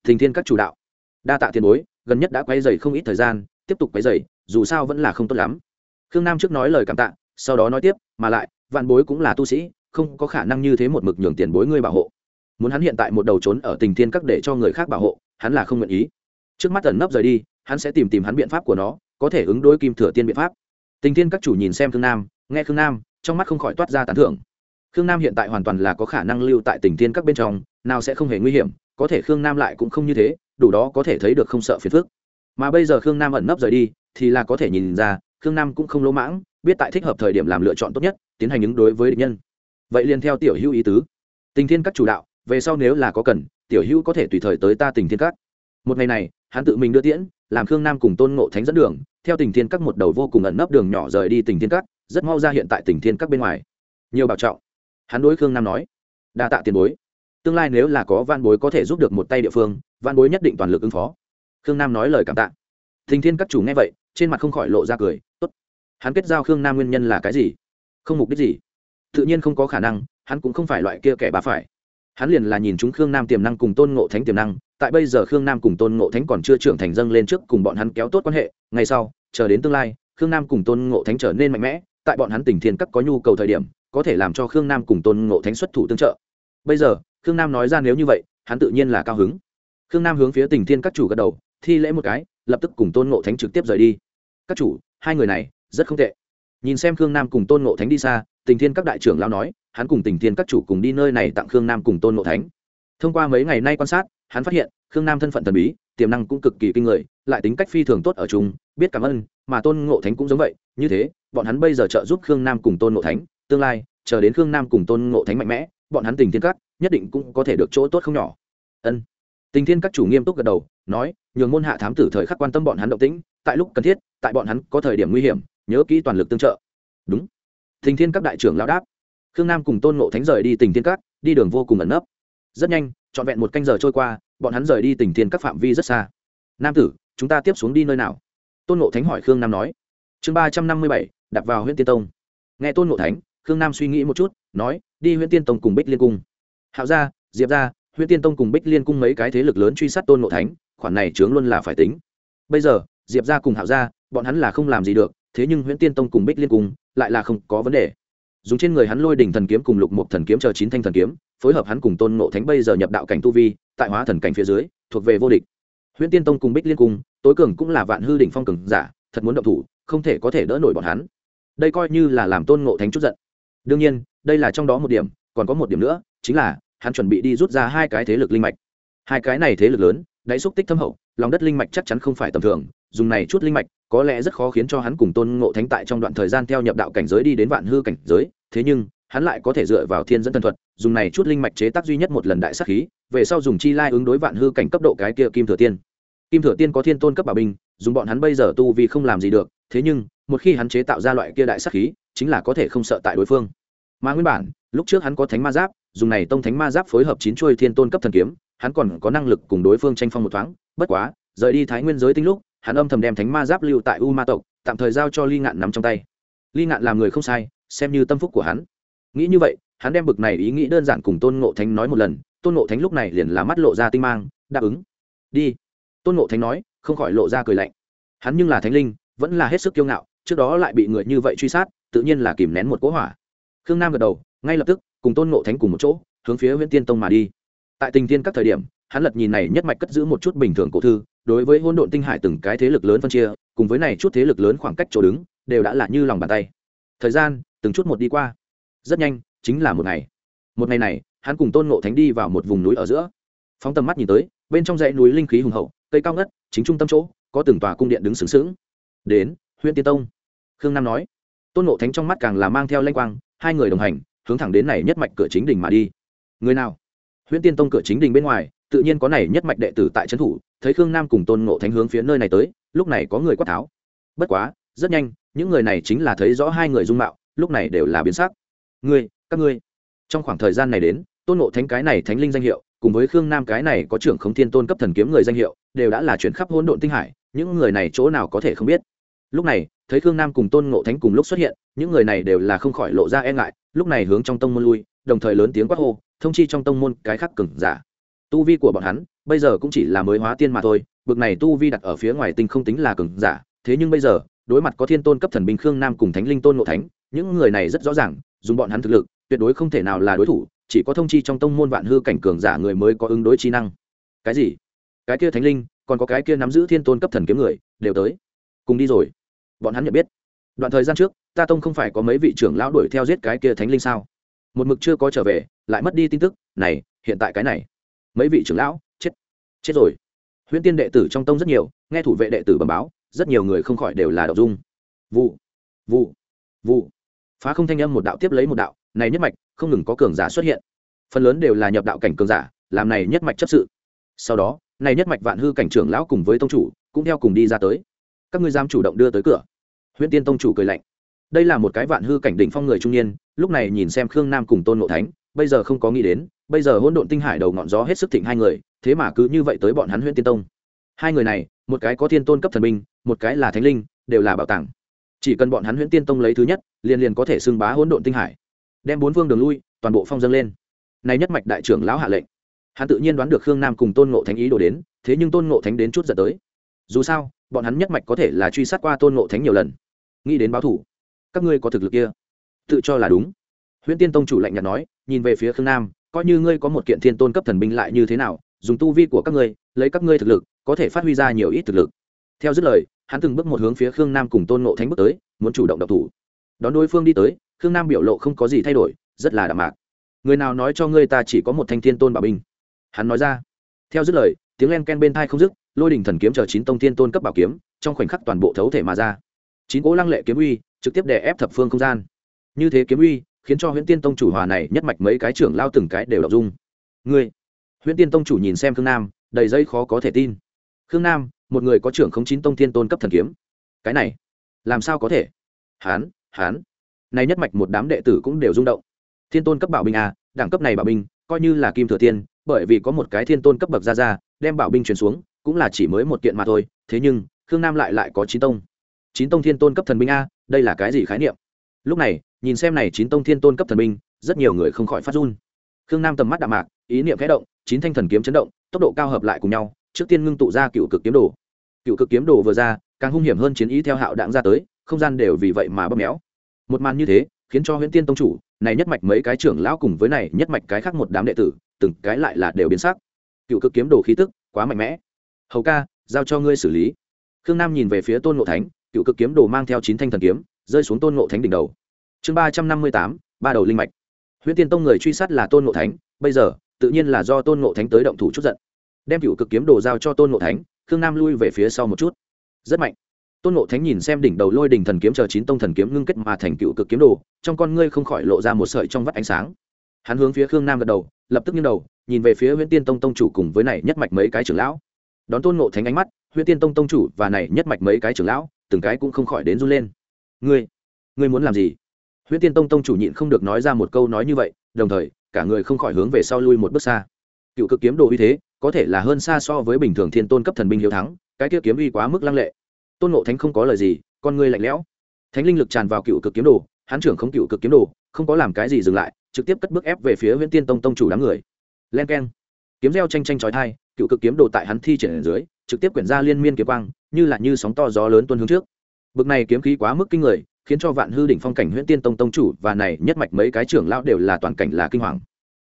tình thiên các chủ đạo đa tạ tiền bối, gần nhất đã quay dày không ít thời gian, tiếp tục quay dày, dù sao vẫn là không tốt lắm. Khương nam trước nói lời cảm tạ, sau đó nói tiếp, mà lại, vạn bối cũng là tu sĩ, không có khả năng như thế một mực nhường tiền bối ngươi bảo hộ. Muốn hắn hiện tại một đầu trốn ở tình thiên các để cho người khác bảo hộ, hắn là không nguyện ý. Trước mắt ẩn nấp rời đi, hắn sẽ tìm tìm hắn biện pháp của nó, có thể ứng đối kim thừa tiên biện pháp. Tình thiên các chủ nhìn xem khương nam, nghe khương nam, trong mắt không khỏi toát ra tán thưởng. Khương nam hiện tại hoàn toàn là có khả năng lưu tại tình thiên các bên trong, nào sẽ không hề nguy hiểm, có thể khương nam lại cũng không như thế đủ đó có thể thấy được không sợ phiền phức. Mà bây giờ khương nam ẩn nấp rời đi, thì là có thể nhìn ra, khương nam cũng không lỗ mãng, biết tại thích hợp thời điểm làm lựa chọn tốt nhất, tiến hành ứng đối với địch nhân. Vậy liền theo tiểu hữu ý tứ. Tình thiên các chủ đạo, về sau nếu là có cần, tiểu hữu có thể tùy thời tới ta tình thiên các. Một ngày này, hắn tự mình đưa tiễn, làm khương nam cùng tôn ngộ thánh dẫn đường, theo tình thiên các một đầu vô cùng ẩn nấp đường nhỏ rời đi tình thiên các, rất mau ra hiện tại tình thiên các bên ngoài. Nhiều bảo trọng. Hắn đối khương nam nói, đa tạ tiền bối tương lai nếu là có van bối có thể giúp được một tay địa phương van bối nhất định toàn lực ứng phó. Khương nam nói lời cảm tạ. Thình thiên các chủ nghe vậy, trên mặt không khỏi lộ ra cười, tốt. Hắn kết giao khương nam nguyên nhân là cái gì? Không mục đích gì? Tự nhiên không có khả năng, hắn cũng không phải loại kia kẻ bà phải. Hắn liền là nhìn chúng khương nam tiềm năng cùng tôn ngộ thánh tiềm năng, tại bây giờ khương nam cùng tôn ngộ thánh còn chưa trưởng thành dâng lên trước cùng bọn hắn kéo tốt quan hệ ngay sau, chờ đến tương lai, khương nam cùng tôn ngộ thánh trở nên mạnh mẽ, tại bọn hắn tỉnh thiên các có nhu cầu thời điểm, có thể làm cho khương nam cùng tôn ngộ thánh xuất thủ tương trợ. Bây giờ khương nam nói ra nếu như vậy, hắn tự nhiên là cao hứng. Khương nam hướng phía tình thiên các chủ gật đầu, thi lễ một cái, lập tức cùng tôn ngộ thánh trực tiếp rời đi. Các chủ, hai người này, rất không tệ. Nhìn xem khương nam cùng tôn ngộ thánh đi xa, tình thiên các đại trưởng lao nói, hắn cùng tình thiên các chủ cùng đi nơi này tặng khương nam cùng tôn ngộ thánh. Thông qua mấy ngày nay quan sát, hắn phát hiện, khương nam thân phận thần bí, tiềm năng cũng cực kỳ kinh người, lại tính cách phi thường tốt ở chung, biết cảm ơn, mà tôn ngộ thánh cũng giống vậy, như thế, bọn hắn bây giờ trợ giúp khương nam cùng tôn ngộ thánh, tương lai, chờ đến khương nam cùng tôn ngộ thánh mạnh mẽ, bọn hắn tình thiên các nhất định cũng có thể được chỗ tốt không nhỏ. Ân. Tình thiên các chủ nghiêm túc gật đầu, nói, nhường môn hạ thám tử thời khắc quan tâm bọn hắn động tĩnh, tại lúc cần thiết, tại bọn hắn có thời điểm nguy hiểm, nhớ kỹ toàn lực tương trợ. Đúng. Tình thiên các đại trưởng lão đáp. Khương nam cùng tôn ngộ thánh rời đi tình thiên các, đi đường vô cùng ẩn nấp. Rất nhanh, trọn vẹn một canh giờ trôi qua, bọn hắn rời đi tình thiên các phạm vi rất xa. Nam tử, chúng ta tiếp xuống đi nơi nào? Tôn ngộ thánh hỏi khương nam nói. Chương ba trăm năm mươi bảy đặt vào huyện tiên tông. Nghe tôn ngộ thánh, khương nam suy nghĩ một chút, nói, đi huyện tiên tông cùng bích liên cung hạo gia, diệp gia huyện tiên tông cùng bích liên cung mấy cái thế lực lớn truy sát tôn ngộ thánh, khoản này chướng luôn là phải tính. Bây giờ, diệp gia cùng hạo gia, bọn hắn là không làm gì được, thế nhưng huyện tiên tông cùng bích liên cung lại là không có vấn đề. Dùng trên người hắn lôi đỉnh thần kiếm cùng lục một thần kiếm chờ chín thanh thần kiếm, phối hợp hắn cùng tôn ngộ thánh bây giờ nhập đạo cảnh tu vi, tại hóa thần cảnh phía dưới, thuộc về vô địch. Huyện tiên tông cùng bích liên cung, tối cường cũng là vạn hư đỉnh phong cường giả, thật muốn động thủ, không thể có thể đỡ nổi bọn hắn. Đây coi như là làm tôn ngộ thánh chút giận. Đương nhiên, đây là trong đó một điểm, còn có một điểm nữa chính là, hắn chuẩn bị đi rút ra hai cái thế lực linh mạch. Hai cái này thế lực lớn, đáy xúc tích thâm hậu, lòng đất linh mạch chắc chắn không phải tầm thường, dùng này chút linh mạch, có lẽ rất khó khiến cho hắn cùng tôn ngộ thánh tại trong đoạn thời gian theo nhập đạo cảnh giới đi đến vạn hư cảnh giới, thế nhưng, hắn lại có thể dựa vào thiên dẫn thần thuật, dùng này chút linh mạch chế tác duy nhất một lần đại sắc khí, về sau dùng chi lai ứng đối vạn hư cảnh cấp độ cái kia kim thừa tiên. Kim thừa tiên có thiên tôn cấp bảo binh, dùng bọn hắn bây giờ tu vì không làm gì được, thế nhưng, một khi hắn chế tạo ra loại kia đại sắc khí, chính là có thể không sợ tại đối phương. Mà nguyên bản, lúc trước hắn có thánh ma giáp dùng này tông thánh ma giáp phối hợp chín chuôi thiên tôn cấp thần kiếm, hắn còn có năng lực cùng đối phương tranh phong một thoáng. Bất quá, rời đi thái nguyên giới tinh lúc, hắn âm thầm đem thánh ma giáp lưu tại u ma tộc, tạm thời giao cho ly ngạn nắm trong tay. Ly ngạn làm người không sai, xem như tâm phúc của hắn. Nghĩ như vậy, hắn đem bực này ý nghĩ đơn giản cùng tôn ngộ thánh nói một lần. Tôn ngộ thánh lúc này liền là mắt lộ ra tinh mang, đáp ứng. Đi. Tôn ngộ thánh nói, không khỏi lộ ra cười lạnh. Hắn nhưng là thánh linh, vẫn là hết sức kiêu ngạo, trước đó lại bị người như vậy truy sát, tự nhiên là kìm nén một cỗ hỏa. Khương nam gật đầu ngay lập tức, cùng tôn ngộ thánh cùng một chỗ, hướng phía nguyễn tiên tông mà đi. Tại tình tiên các thời điểm, hắn lật nhìn này nhất mạch cất giữ một chút bình thường cổ thư, đối với hôn độn tinh hải từng cái thế lực lớn phân chia, cùng với này chút thế lực lớn khoảng cách chỗ đứng, đều đã là như lòng bàn tay. Thời gian, từng chút một đi qua. Rất nhanh, chính là một ngày. Một ngày này, hắn cùng tôn ngộ thánh đi vào một vùng núi ở giữa. Phóng tầm mắt nhìn tới, bên trong dãy núi linh khí hùng hậu, cây cao ngất, chính trung tâm chỗ, có từng tòa cung điện đứng sướng sướng đến huyện tiên tông. Khương nam nói. Tôn ngộ thánh trong mắt càng là mang theo lanh quang, hai người đồng hành hướng thẳng đến này nhất mạch cửa chính đình mà đi. Người nào? Huyễn tiên tông cửa chính đình bên ngoài, tự nhiên có này nhất mạch đệ tử tại trấn thủ, thấy khương nam cùng tôn ngộ thánh hướng phía nơi này tới, lúc này có người quát tháo. Bất quá, rất nhanh, những người này chính là thấy rõ hai người dung mạo, lúc này đều là biến sắc. Ngươi, các ngươi. Trong khoảng thời gian này đến, tôn ngộ thánh cái này thánh linh danh hiệu, cùng với khương nam cái này có trưởng khống thiên tôn cấp thần kiếm người danh hiệu, đều đã là chuyển khắp hỗn độn tinh hải, những người này chỗ nào có thể không biết. Lúc này thấy khương nam cùng tôn ngộ thánh cùng lúc xuất hiện, những người này đều là không khỏi lộ ra e ngại, lúc này hướng trong tông môn lui, đồng thời lớn tiếng quát hô, thông chi trong tông môn cái khắc cừng giả. Tu vi của bọn hắn, bây giờ cũng chỉ là mới hóa tiên mà thôi, bực này tu vi đặt ở phía ngoài tinh không tính là cừng giả, thế nhưng bây giờ, đối mặt có thiên tôn cấp thần binh khương nam cùng thánh linh tôn ngộ thánh, những người này rất rõ ràng, dùng bọn hắn thực lực, tuyệt đối không thể nào là đối thủ, chỉ có thông chi trong tông môn vạn hư cảnh cường giả người mới có ứng đối trí năng. Cái gì? Cái kia thánh linh, còn có cái kia nắm giữ thiên tôn cấp thần kiếm người, đều tới. Cùng đi rồi bọn hắn nhận biết. Đoạn thời gian trước, ta tông không phải có mấy vị trưởng lão đuổi theo giết cái kia thánh linh sao? Một mực chưa có trở về, lại mất đi tin tức, này, hiện tại cái này. Mấy vị trưởng lão, chết. Chết rồi. Huyễn tiên đệ tử trong tông rất nhiều, nghe thủ vệ đệ tử bẩm báo, rất nhiều người không khỏi đều là đậu dung. Vụ vụ vụ. Phá không thanh âm một đạo tiếp lấy một đạo, này nhất mạch, không ngừng có cường giả xuất hiện. Phần lớn đều là nhập đạo cảnh cường giả, làm này nhất mạch chấp sự. Sau đó, này nhất mạch vạn hư cảnh trưởng lão cùng với tông chủ, cũng theo cùng đi ra tới. Các ngươi giam chủ động đưa tới cửa huyễn tiên tông chủ cười lạnh. Đây là một cái vạn hư cảnh đỉnh phong người trung niên lúc này nhìn xem khương nam cùng tôn ngộ thánh bây giờ không có nghĩ đến bây giờ hỗn độn tinh hải đầu ngọn gió hết sức thịnh hai người thế mà cứ như vậy tới bọn hắn huyễn tiên tông. Hai người này một cái có thiên tôn cấp thần minh, một cái là thánh linh đều là bảo tàng. Chỉ cần bọn hắn huyễn tiên tông lấy thứ nhất liền liền có thể xưng bá hỗn độn tinh hải. Đem bốn vương đường lui toàn bộ phong dâng lên. Này nhất mạch đại trưởng lão hạ lệnh. Hắn tự nhiên đoán được khương nam cùng tôn ngộ thánh ý đồ đến thế nhưng tôn ngộ thánh đến chút giật tới. Dù sao bọn hắn nhất mạch có thể là truy sát qua tôn ngộ thánh nhiều lần nghĩ đến báo thủ. Các ngươi có thực lực kia? Tự cho là đúng. Huyễn tiên tông chủ lạnh nhạt nói, nhìn về phía khương nam, coi như ngươi có một kiện thiên tôn cấp thần binh lại như thế nào, dùng tu vi của các ngươi, lấy các ngươi thực lực, có thể phát huy ra nhiều ít thực lực. Theo dứt lời, hắn từng bước một hướng phía khương nam cùng tôn ngộ thánh bước tới, muốn chủ động độc thủ. Đón đối phương đi tới, khương nam biểu lộ không có gì thay đổi, rất là đạm mạc. Người nào nói cho ngươi ta chỉ có một thanh thiên tôn bảo binh? Hắn nói ra. Theo dứt lời, tiếng len ken bên thai không dứt, lôi đình thần kiếm chờ chín tông thiên tôn cấp bảo kiếm, trong khoảnh khắc toàn bộ thấu thể mà ra chín cỗ lăng lệ kiếm uy, trực tiếp đè ép thập phương không gian. Như thế kiếm uy, khiến cho huyễn tiên tông chủ hòa này nhất mạch mấy cái trưởng lao từng cái đều đọc dung. Ngươi, huyễn tiên tông chủ nhìn xem khương nam, đầy dây khó có thể tin. Khương nam, một người có trưởng không chín tông thiên tôn cấp thần kiếm. Cái này, làm sao có thể? Hán hán. Này nhất mạch một đám đệ tử cũng đều rung động. Thiên tôn cấp bảo binh à đẳng cấp này bảo binh, coi như là kim thừa tiên, bởi vì có một cái thiên tôn cấp bậc ra ra, đem bảo binh truyền xuống, cũng là chỉ mới một kiện mà thôi. Thế nhưng, khương nam lại lại có chín tông chín tông thiên tôn cấp thần binh a, đây là cái gì khái niệm? Lúc này, nhìn xem này chín tông thiên tôn cấp thần binh, rất nhiều người không khỏi phát run. Khương nam tầm mắt đạm mạc, ý niệm khẽ động, chín thanh thần kiếm chấn động, tốc độ cao hợp lại cùng nhau, trước tiên ngưng tụ ra cựu cực kiếm đồ. Cựu cực kiếm đồ vừa ra, càng hung hiểm hơn chiến ý theo hạo đạn ra tới, không gian đều vì vậy mà bóp méo. Một màn như thế, khiến cho huyễn tiên tông chủ, này nhất mạch mấy cái trưởng lão cùng với này nhất mạch cái khác một đám đệ tử, từng cái lại là đều biến sắc. Cựu cực kiếm đồ khí tức quá mạnh mẽ. Hầu ca, giao cho ngươi xử lý. Khương nam nhìn về phía tôn ngộ thánh cựu cực kiếm đồ mang theo chín thanh thần kiếm, rơi xuống tôn ngộ thánh đỉnh đầu. Chương ba trăm năm mươi tám, ba đầu linh mạch. Huyễn tiên tông người truy sát là tôn ngộ thánh, bây giờ, tự nhiên là do tôn ngộ thánh tới động thủ chút giận. Đem cựu cực kiếm đồ giao cho tôn ngộ thánh, khương nam lui về phía sau một chút. Rất mạnh. Tôn ngộ thánh nhìn xem đỉnh đầu lôi đỉnh thần kiếm chờ chín tông thần kiếm ngưng kết mà thành cựu cực kiếm đồ, trong con ngươi không khỏi lộ ra một sợi trong vắt ánh sáng. Hắn hướng phía khương nam gật đầu, lập tức nghiêng đầu, nhìn về phía huyễn tiên tông tông chủ cùng với này nhất mạch mấy cái trưởng lão. Đón tôn ngộ thánh ánh mắt, huyễn tiên tông tông chủ và này nhất mạch mấy cái trưởng lão từng cái cũng không khỏi đến run lên. Ngươi ngươi muốn làm gì? Huyễn tiên tông tông chủ nhịn không được nói ra một câu nói như vậy, đồng thời, cả người không khỏi hướng về sau lui một bước xa. Cựu cực kiếm đồ uy thế, có thể là hơn xa so với bình thường thiên tôn cấp thần binh hiếu thắng, cái kia kiếm uy quá mức lăng lệ. Tôn ngộ thánh không có lời gì, con ngươi lạnh lẽo. Thánh linh lực tràn vào cựu cực kiếm đồ, hắn trưởng không cựu cực kiếm đồ, không có làm cái gì dừng lại, trực tiếp cất bước ép về phía huyễn tiên tông tông chủ đám người. Len keng. Kiếm reo tranh tranh trói thai cựu cực kiếm đồ tại hắn thi triển ở dưới, trực tiếp quyển ra liên miên kiếm quang, như là như sóng to gió lớn tuân hướng trước. Bực này kiếm khí quá mức kinh người, khiến cho vạn hư đỉnh phong cảnh huyễn tiên tông tông chủ và này nhất mạch mấy cái trưởng lão đều là toàn cảnh là kinh hoàng.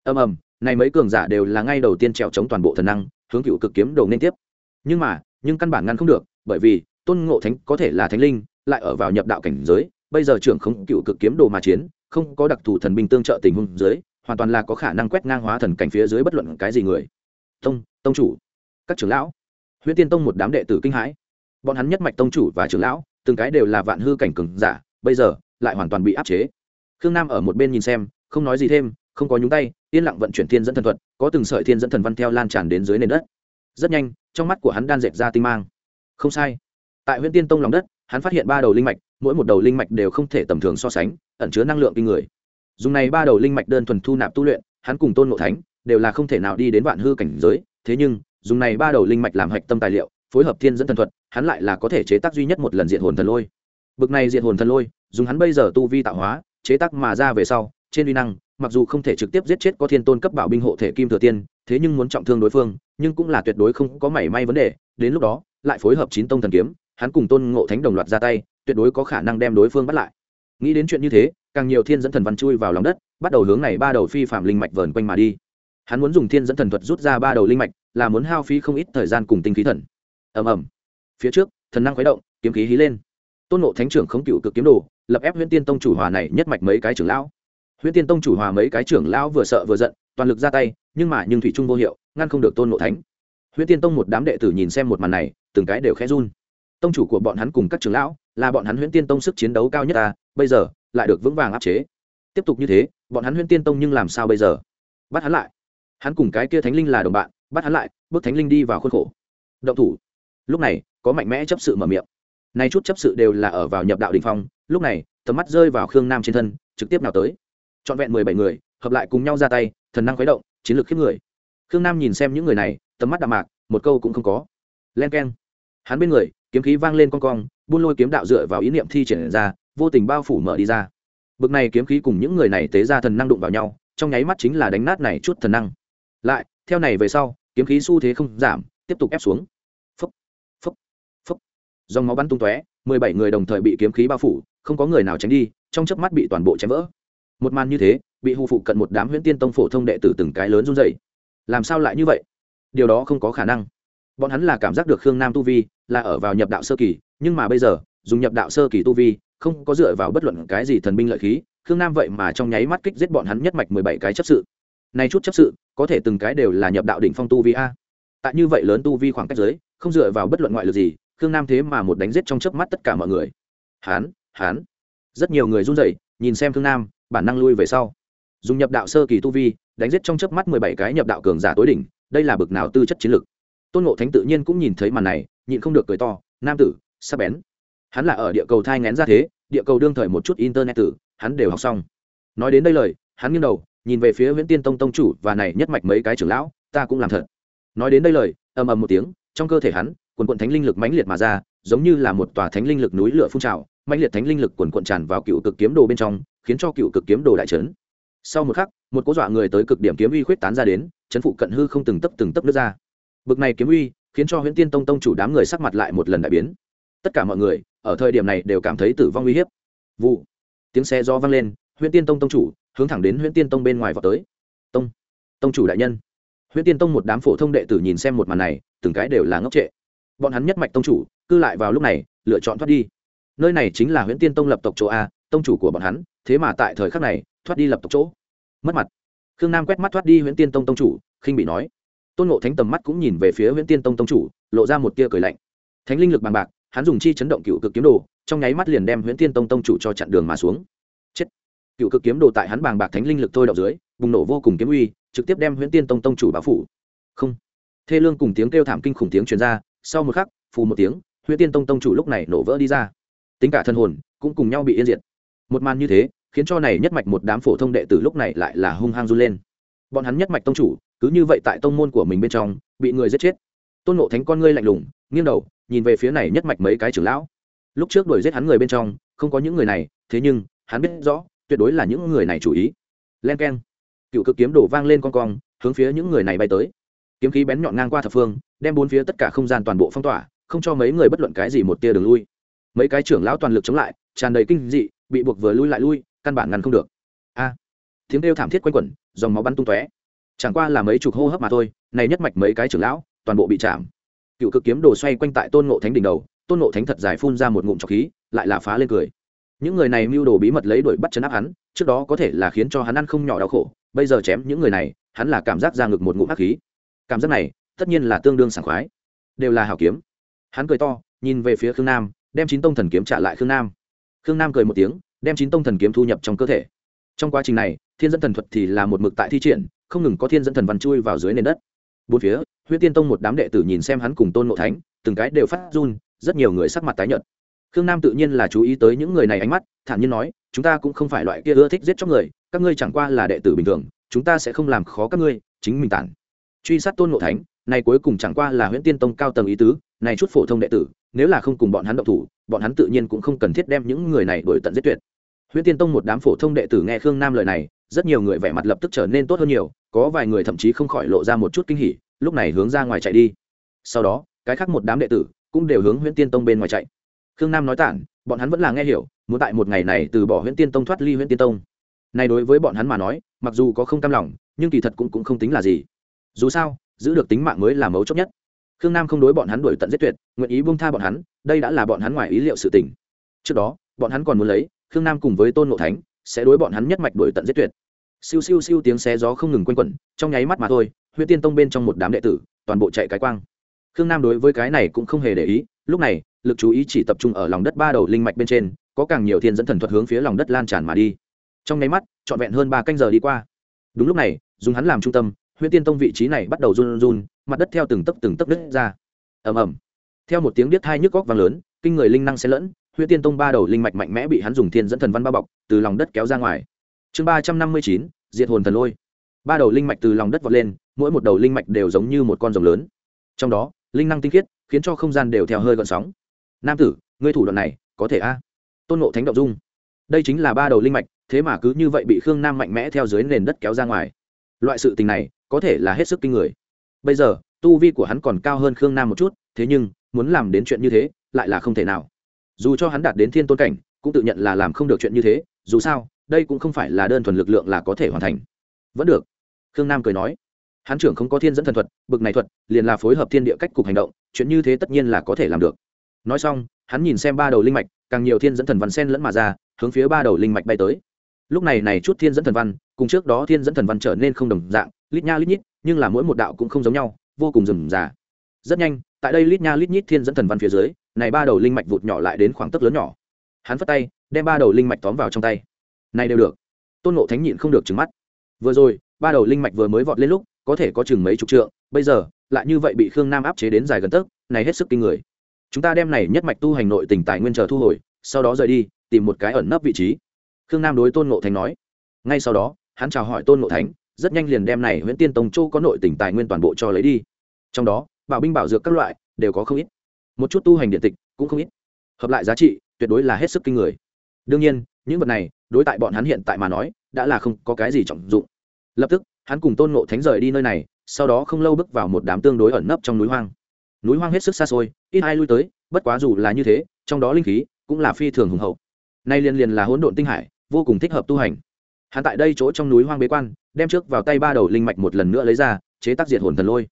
Ầm ầm, này mấy cường giả đều là ngay đầu tiên trèo chống toàn bộ thần năng, hướng cựu cực kiếm đồ nên tiếp. Nhưng mà, nhưng căn bản ngăn không được, bởi vì, tôn ngộ thánh có thể là thánh linh, lại ở vào nhập đạo cảnh giới, bây giờ trưởng không cựu cực kiếm đồ mà chiến, không có đặc thù thần binh tương trợ tình huống dưới, hoàn toàn là có khả năng quét ngang hóa thần cảnh phía dưới bất luận cái gì người. Tông tông chủ, các trưởng lão. Huyễn tiên tông một đám đệ tử kinh hãi. Bọn hắn nhất mạch tông chủ và trưởng lão, từng cái đều là vạn hư cảnh cường giả, bây giờ lại hoàn toàn bị áp chế. Khương nam ở một bên nhìn xem, không nói gì thêm, không có nhúng tay, yên lặng vận chuyển thiên dẫn thần thuật, có từng sợi thiên dẫn thần văn theo lan tràn đến dưới nền đất. Rất nhanh, trong mắt của hắn đan dẹp ra tinh mang. Không sai. Tại huyện tiên tông lòng đất, hắn phát hiện ba đầu linh mạch, mỗi một đầu linh mạch đều không thể tầm thường so sánh, ẩn chứa năng lượng kinh người. Dùng này ba đầu linh mạch đơn thuần thu nạp tu luyện, hắn cùng tôn ngộ thánh đều là không thể nào đi đến vạn hư cảnh giới thế nhưng, dùng này ba đầu linh mạch làm hạch tâm tài liệu, phối hợp thiên dẫn thần thuật, hắn lại là có thể chế tác duy nhất một lần diện hồn thần lôi. Bực này diện hồn thần lôi, dùng hắn bây giờ tu vi tạo hóa, chế tác mà ra về sau, trên uy năng, mặc dù không thể trực tiếp giết chết có thiên tôn cấp bảo binh hộ thể kim thừa tiên, thế nhưng muốn trọng thương đối phương, nhưng cũng là tuyệt đối không có mảy may vấn đề, đến lúc đó, lại phối hợp chín tông thần kiếm, hắn cùng tôn ngộ thánh đồng loạt ra tay, tuyệt đối có khả năng đem đối phương bắt lại. Nghĩ đến chuyện như thế, càng nhiều thiên dẫn thần văn chui vào lòng đất, bắt đầu hướng này ba đầu phi phạm linh mạch vờn quanh mà đi hắn muốn dùng thiên dẫn thần thuật rút ra ba đầu linh mạch, là muốn hao phí không ít thời gian cùng tinh khí thần. Ầm ầm. Phía trước, thần năng khuấy động, kiếm khí hí lên. Tôn nộ thánh trưởng không cựu cực kiếm đồ, lập ép huyễn tiên tông chủ hòa này nhất mạch mấy cái trưởng lão. Huyễn tiên tông chủ hòa mấy cái trưởng lão vừa sợ vừa giận, toàn lực ra tay, nhưng mà nhưng thủy trung vô hiệu, ngăn không được tôn nộ thánh. Huyễn tiên tông một đám đệ tử nhìn xem một màn này, từng cái đều khẽ run. Tông chủ của bọn hắn cùng các trưởng lão, là bọn hắn huyễn tiên tông sức chiến đấu cao nhất ta, bây giờ, lại được vững vàng áp chế. Tiếp tục như thế, bọn hắn huyễn tiên tông nhưng làm sao bây giờ? Bắt hắn lại hắn cùng cái kia thánh linh là đồng bạn, bắt hắn lại, bước thánh linh đi vào khuôn khổ. Động thủ. Lúc này, có mạnh mẽ chấp sự mở miệng. Nay chút chấp sự đều là ở vào nhập đạo đình phong, lúc này, tầm mắt rơi vào khương nam trên thân, trực tiếp nào tới. Trọn vẹn mười bảy người, hợp lại cùng nhau ra tay, thần năng khuấy động, chiến lược khiếp người. Khương nam nhìn xem những người này, tầm mắt đạm mạc, một câu cũng không có. Len k e n hắn bên người, kiếm khí vang lên con cong, buôn lôi kiếm đạo dựa vào ý niệm thi triển ra, vô tình bao phủ mở đi ra. Bực này kiếm khí cùng những người này tế ra thần năng đụng vào nhau, trong nháy mắt chính là đánh nát này chút thần năng lại, theo này về sau, kiếm khí xu thế không giảm, tiếp tục ép xuống. Phấp phấp phấp dòng máu bắn tung tóe, mười bảy người đồng thời bị kiếm khí bao phủ, không có người nào tránh đi, trong chớp mắt bị toàn bộ chém vỡ. Một màn như thế, bị hù phụ cận một đám huyễn tiên tông phổ thông đệ tử từng cái lớn run dày làm sao lại như vậy? Điều đó không có khả năng. Bọn hắn là cảm giác được khương nam tu vi, là ở vào nhập đạo sơ kỳ, nhưng mà bây giờ, dùng nhập đạo sơ kỳ tu vi, không có dựa vào bất luận cái gì thần binh lợi khí, khương nam vậy mà trong nháy mắt kích giết bọn hắn nhất mạch mười bảy cái chấp sự nay chút chấp sự, có thể từng cái đều là nhập đạo đỉnh phong tu vi a. Tại như vậy lớn tu vi khoảng cách giới, không dựa vào bất luận ngoại lực gì, khương nam thế mà một đánh giết trong chớp mắt tất cả mọi người. Hán hán. Rất nhiều người run rẩy, nhìn xem khương nam, bản năng lui về sau. Dùng nhập đạo sơ kỳ tu vi, đánh giết trong chớp mắt mười bảy cái nhập đạo cường giả tối đỉnh, đây là bực nào tư chất chiến lực. Tôn ngộ thánh tự nhiên cũng nhìn thấy màn này, nhịn không được cười to, nam tử, sắp bén. Hắn là ở địa cầu thai ngén ra thế, địa cầu đương thời một chút internet tử, hắn đều học xong. Nói đến đây lời, hắn nghiêng đầu nhìn về phía nguyễn tiên tông tông chủ và này nhất mạch mấy cái trưởng lão, ta cũng làm thật. Nói đến đây lời, ầm ầm một tiếng, trong cơ thể hắn, quần quần thánh linh lực mãnh liệt mà ra, giống như là một tòa thánh linh lực núi lửa phun trào, mãnh liệt thánh linh lực quần quần tràn vào cựu cực kiếm đồ bên trong, khiến cho cựu cực kiếm đồ đại chấn sau một khắc, một cú dọa người tới cực điểm kiếm uy khuyết tán ra đến, chấn phụ cận hư không từng tấp từng tấp nước ra. Bực này kiếm uy, khiến cho huyễn tiên tông tông chủ đám người sắc mặt lại một lần đại biến. Tất cả mọi người, ở thời điểm này đều cảm thấy tử vong uy hiếp. Vụ. Tiếng xe do vang lên, huyễn tiên tông tông chủ hướng thẳng đến huyễn tiên tông bên ngoài vào tới. Tông tông chủ đại nhân. Huyễn tiên tông một đám phổ thông đệ tử nhìn xem một màn này, từng cái đều là ngốc trệ. Bọn hắn nhất mạch tông chủ cư lại vào lúc này, lựa chọn thoát đi. Nơi này chính là huyễn tiên tông lập tộc chỗ a, tông chủ của bọn hắn, thế mà tại thời khắc này, thoát đi lập tộc chỗ. Mất mặt. Khương nam quét mắt thoát đi huyễn tiên tông tông chủ, khinh bị nói. Tôn ngộ thánh tầm mắt cũng nhìn về phía huyễn tiên tông tông chủ, lộ ra một tia cười lạnh. Thánh linh lực bằng bạc, hắn dùng chi chấn động cựu cực kiếm đồ, trong nháy mắt liền đem huyễn tiên tông tông chủ cho chặn đường mà xuống cựu cực kiếm đồ tại hắn bàng bạc thánh linh lực thôi đậu dưới, bùng nổ vô cùng kiếm uy, trực tiếp đem huyễn tiên tông tông chủ báo phủ. Không. Thê lương cùng tiếng kêu thảm kinh khủng tiếng truyền ra, sau một khắc, phù một tiếng, huyễn tiên tông tông chủ lúc này nổ vỡ đi ra. Tính cả thân hồn cũng cùng nhau bị yên diệt. Một màn như thế, khiến cho này nhất mạch một đám phổ thông đệ tử lúc này lại là hung hăng run lên. Bọn hắn nhất mạch tông chủ, cứ như vậy tại tông môn của mình bên trong, bị người giết chết. Tôn nộ thánh con ngươi lạnh lùng, nghiêng đầu, nhìn về phía này nhất mạch mấy cái trưởng lão. Lúc trước đuổi giết hắn người bên trong, không có những người này, thế nhưng, hắn biết rõ tuyệt đối là những người này chủ ý. Len keng. Cựu cực kiếm đổ vang lên con cong, hướng phía những người này bay tới. Kiếm khí bén nhọn ngang qua thập phương, đem bốn phía tất cả không gian toàn bộ phong tỏa, không cho mấy người bất luận cái gì một tia đường lui. Mấy cái trưởng lão toàn lực chống lại, tràn đầy kinh dị, bị buộc vừa lui lại lui, căn bản ngăn không được. A. Tiếng kêu thảm thiết quanh quẩn, dòng máu bắn tung tóe. Chẳng qua là mấy chục hô hấp mà thôi, này nhất mạch mấy cái trưởng lão, toàn bộ bị chạm. Cựu cực kiếm đồ xoay quanh tại tôn ngộ thánh đỉnh đầu, tôn ngộ thánh thật dài phun ra một ngụm trọc khí, lại là phá lên cười những người này mưu đồ bí mật lấy đuổi bắt chấn áp hắn, trước đó có thể là khiến cho hắn ăn không nhỏ đau khổ, bây giờ chém những người này, hắn là cảm giác ra ngực một ngụm ác khí. Cảm giác này, tất nhiên là tương đương sảng khoái. Đều là hảo kiếm. Hắn cười to, nhìn về phía khương nam, đem chín tông thần kiếm trả lại khương nam. Khương nam cười một tiếng, đem chín tông thần kiếm thu nhập trong cơ thể. Trong quá trình này, thiên dẫn thần thuật thì là một mực tại thi triển, không ngừng có thiên dẫn thần văn chui vào dưới nền đất. Bốn phía, huyết tiên tông một đám đệ tử nhìn xem hắn cùng tôn ngộ thánh, từng cái đều phát run, rất nhiều người sắc mặt tái nhợt khương nam tự nhiên là chú ý tới những người này ánh mắt, thản nhiên nói, chúng ta cũng không phải loại kia ưa thích giết chóc người, các ngươi chẳng qua là đệ tử bình thường, chúng ta sẽ không làm khó các ngươi, chính mình tản. Truy sát tôn ngộ thánh, này cuối cùng chẳng qua là huyễn tiên tông cao tầng ý tứ, này chút phổ thông đệ tử, nếu là không cùng bọn hắn động thủ, bọn hắn tự nhiên cũng không cần thiết đem những người này đổi tận giết tuyệt. Huyễn tiên tông một đám phổ thông đệ tử nghe khương nam lời này, rất nhiều người vẻ mặt lập tức trở nên tốt hơn nhiều, có vài người thậm chí không khỏi lộ ra một chút kinh hỉ, lúc này hướng ra ngoài chạy đi. Sau đó, cái khác một đám đệ tử cũng đều hướng huyễn tiên tông bên ngoài chạy khương nam nói tản bọn hắn vẫn là nghe hiểu muốn tại một ngày này từ bỏ huyện tiên tông thoát ly huyện tiên tông. Này đối với bọn hắn mà nói mặc dù có không cam lòng nhưng kỳ thật cũng, cũng không tính là gì. Dù sao giữ được tính mạng mới là mấu chốt nhất. Khương nam không đối bọn hắn đuổi tận giết tuyệt nguyện ý buông tha bọn hắn đây đã là bọn hắn ngoài ý liệu sự tình. Trước đó bọn hắn còn muốn lấy khương nam cùng với tôn ngộ thánh sẽ đối bọn hắn nhất mạch đuổi tận giết tuyệt. Siêu siêu siêu tiếng xé gió không ngừng quanh quẩn trong nháy mắt mà thôi huyễn tiên tông bên trong một đám đệ tử toàn bộ chạy cái quang. Khương nam đối với cái này cũng không hề để ý lúc này, lực chú ý chỉ tập trung ở lòng đất ba đầu linh mạch bên trên, có càng nhiều thiên dẫn thần thuật hướng phía lòng đất lan tràn mà đi. Trong nháy mắt, trọn vẹn hơn ba canh giờ đi qua. Đúng lúc này, dùng hắn làm trung tâm, huyễn tiên tông vị trí này bắt đầu run run mặt đất theo từng tấc từng tấc đất ra. Ầm ầm. Theo một tiếng điếc hai nhức góc vang lớn, kinh người linh năng xen lẫn, huyễn tiên tông ba đầu linh mạch mạnh mẽ bị hắn dùng thiên dẫn thần văn bao bọc, từ lòng đất kéo ra ngoài. Chương ba trăm năm mươi chín, diệt hồn thần lôi. Ba đầu linh mạch từ lòng đất vọt lên, mỗi một đầu linh mạch đều giống như một con rồng lớn. Trong đó linh năng tinh khiết, khiến cho không gian đều theo hơi gọn sóng. Nam tử, ngươi thủ đoạn này, có thể a? Tôn nộ thánh động dung. Đây chính là ba đầu linh mạch, thế mà cứ như vậy bị khương nam mạnh mẽ theo dưới nền đất kéo ra ngoài. Loại sự tình này, có thể là hết sức kinh người. Bây giờ, tu vi của hắn còn cao hơn khương nam một chút, thế nhưng, muốn làm đến chuyện như thế, lại là không thể nào. Dù cho hắn đạt đến thiên tôn cảnh, cũng tự nhận là làm không được chuyện như thế, dù sao, đây cũng không phải là đơn thuần lực lượng là có thể hoàn thành. Vẫn được. Khương nam cười nói hắn trưởng không có thiên dẫn thần thuật, bực này thuật, liền là phối hợp thiên địa cách cục hành động, chuyện như thế tất nhiên là có thể làm được. Nói xong, hắn nhìn xem ba đầu linh mạch, càng nhiều thiên dẫn thần văn sen lẫn mà ra, hướng phía ba đầu linh mạch bay tới. Lúc này này chút thiên dẫn thần văn, cùng trước đó thiên dẫn thần văn trở nên không đồng dạng, lít nha lít nhít, nhưng là mỗi một đạo cũng không giống nhau, vô cùng rườm rà. Rất nhanh, tại đây lít nha lít nhít thiên dẫn thần văn phía dưới, này ba đầu linh mạch vụt nhỏ lại đến khoảng tấc lớn nhỏ. Hắn phất tay, đem ba đầu linh mạch tóm vào trong tay. Này đều được. Tôn ngộ thánh nhịn không được trứng mắt. Vừa rồi, ba đầu linh mạch vừa mới vọt lên lúc có thể có chừng mấy chục trượng, bây giờ, lại như vậy bị khương nam áp chế đến dài gần tấc, này hết sức kinh người. Chúng ta đem này nhất mạch tu hành nội tình tài nguyên chờ thu hồi, sau đó rời đi, tìm một cái ẩn nấp vị trí. Khương nam đối tôn ngộ thánh nói. Ngay sau đó, hắn chào hỏi tôn ngộ thánh, rất nhanh liền đem này nguyễn tiên tông châu có nội tỉnh tài nguyên toàn bộ cho lấy đi. Trong đó, bảo binh bảo dược các loại, đều có không ít. Một chút tu hành điện tịch, cũng không ít. Hợp lại giá trị, tuyệt đối là hết sức kinh người. Đương nhiên, những vật này, đối tại bọn hắn hiện tại mà nói, đã là không có cái gì trọng dụng. Lập tức hắn cùng tôn ngộ thánh rời đi nơi này, sau đó không lâu bước vào một đám tương đối ẩn nấp trong núi hoang. Núi hoang hết sức xa xôi, ít ai lui tới, bất quá dù là như thế, trong đó linh khí cũng là phi thường hùng hậu. Nay liền liền là hỗn độn tinh hải, vô cùng thích hợp tu hành. Hắn tại đây chỗ trong núi hoang bế quan, đem trước vào tay ba đầu linh mạch một lần nữa lấy ra, chế tác diệt hồn thần lôi.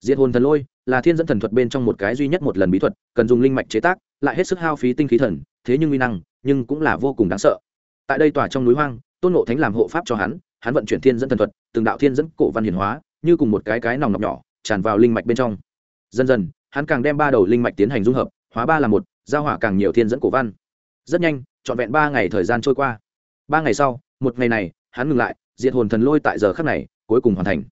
Diệt hồn thần lôi là thiên dẫn thần thuật bên trong một cái duy nhất một lần bí thuật, cần dùng linh mạch chế tác, lại hết sức hao phí tinh khí thần, thế nhưng uy năng, nhưng cũng là vô cùng đáng sợ. Tại đây tòa trong núi hoang, tôn ngộ thánh làm hộ pháp cho hắn hắn vận chuyển thiên dẫn thần thuật, từng đạo thiên dẫn cổ văn hiển hóa, như cùng một cái cái nòng nọc nhỏ, tràn vào linh mạch bên trong. Dần dần, hắn càng đem ba đầu linh mạch tiến hành dung hợp, hóa ba là một, giao hỏa càng nhiều thiên dẫn cổ văn. Rất nhanh, trọn vẹn ba ngày thời gian trôi qua. Ba ngày sau, một ngày này, hắn ngừng lại, diệt hồn thần lôi tại giờ khắc này, cuối cùng hoàn thành.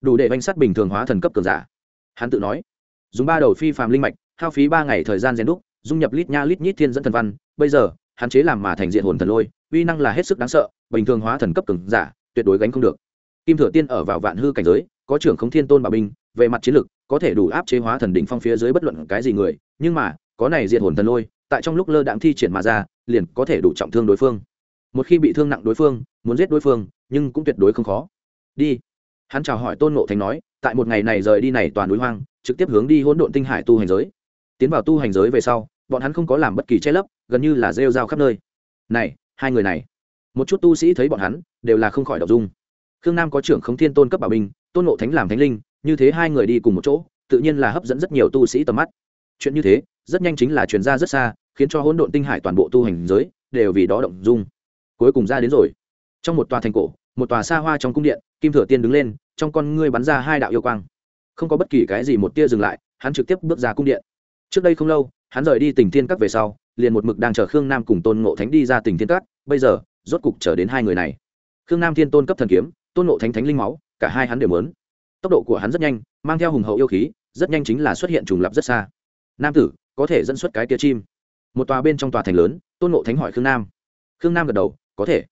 Đủ để banh sắt bình thường hóa thần cấp cường giả. Hắn tự nói, dùng ba đầu phi phàm linh mạch, hao phí ba ngày thời gian rèn đúc, dung nhập lít nha lít nhít thiên dẫn thần văn. Bây giờ, hắn chế làm mà thành diện hồn thần lôi, uy năng là hết sức đáng sợ, bình thường hóa thần cấp cường giả tuyệt đối gánh không được. Kim thừa tiên ở vào vạn hư cảnh giới, có trưởng không thiên tôn bảo binh, về mặt chiến lực, có thể đủ áp chế hóa thần đỉnh phong phía dưới bất luận cái gì người, nhưng mà, có này diệt hồn thần lôi, tại trong lúc lơ đãng thi triển mà ra, liền có thể đủ trọng thương đối phương. Một khi bị thương nặng đối phương, muốn giết đối phương, nhưng cũng tuyệt đối không khó. Đi. Hắn chào hỏi tôn ngộ thánh nói, tại một ngày này rời đi này toàn núi hoang, trực tiếp hướng đi hỗn độn tinh hải tu hành giới. Tiến vào tu hành giới về sau, bọn hắn không có làm bất kỳ che lấp, gần như là rêu rao khắp nơi. Này, hai người này một chút tu sĩ thấy bọn hắn, đều là không khỏi đọc dung. Khương nam có trưởng khống thiên tôn cấp bảo binh, tôn ngộ thánh làm thánh linh, như thế hai người đi cùng một chỗ, tự nhiên là hấp dẫn rất nhiều tu sĩ tầm mắt. Chuyện như thế, rất nhanh chính là truyền ra rất xa, khiến cho hỗn độn tinh hải toàn bộ tu hành giới đều vì đó động dung. Cuối cùng ra đến rồi. Trong một tòa thành cổ, một tòa xa hoa trong cung điện, kim thừa tiên đứng lên, trong con ngươi bắn ra hai đạo yêu quang. Không có bất kỳ cái gì một tia dừng lại, hắn trực tiếp bước ra cung điện. Trước đây không lâu, hắn rời đi tỉnh thiên các về sau, liền một mực đang chờ khương nam cùng tôn ngộ thánh đi ra tỉnh thiên các. Bây giờ rốt cục trở đến hai người này. Khương nam thiên tôn cấp thần kiếm, tôn ngộ thánh thánh linh máu, cả hai hắn đều muốn. Tốc độ của hắn rất nhanh, mang theo hùng hậu yêu khí, rất nhanh chính là xuất hiện trùng lập rất xa. Nam tử, có thể dẫn xuất cái tia chim. Một tòa bên trong tòa thành lớn, tôn ngộ thánh hỏi khương nam. Khương nam gật đầu, có thể.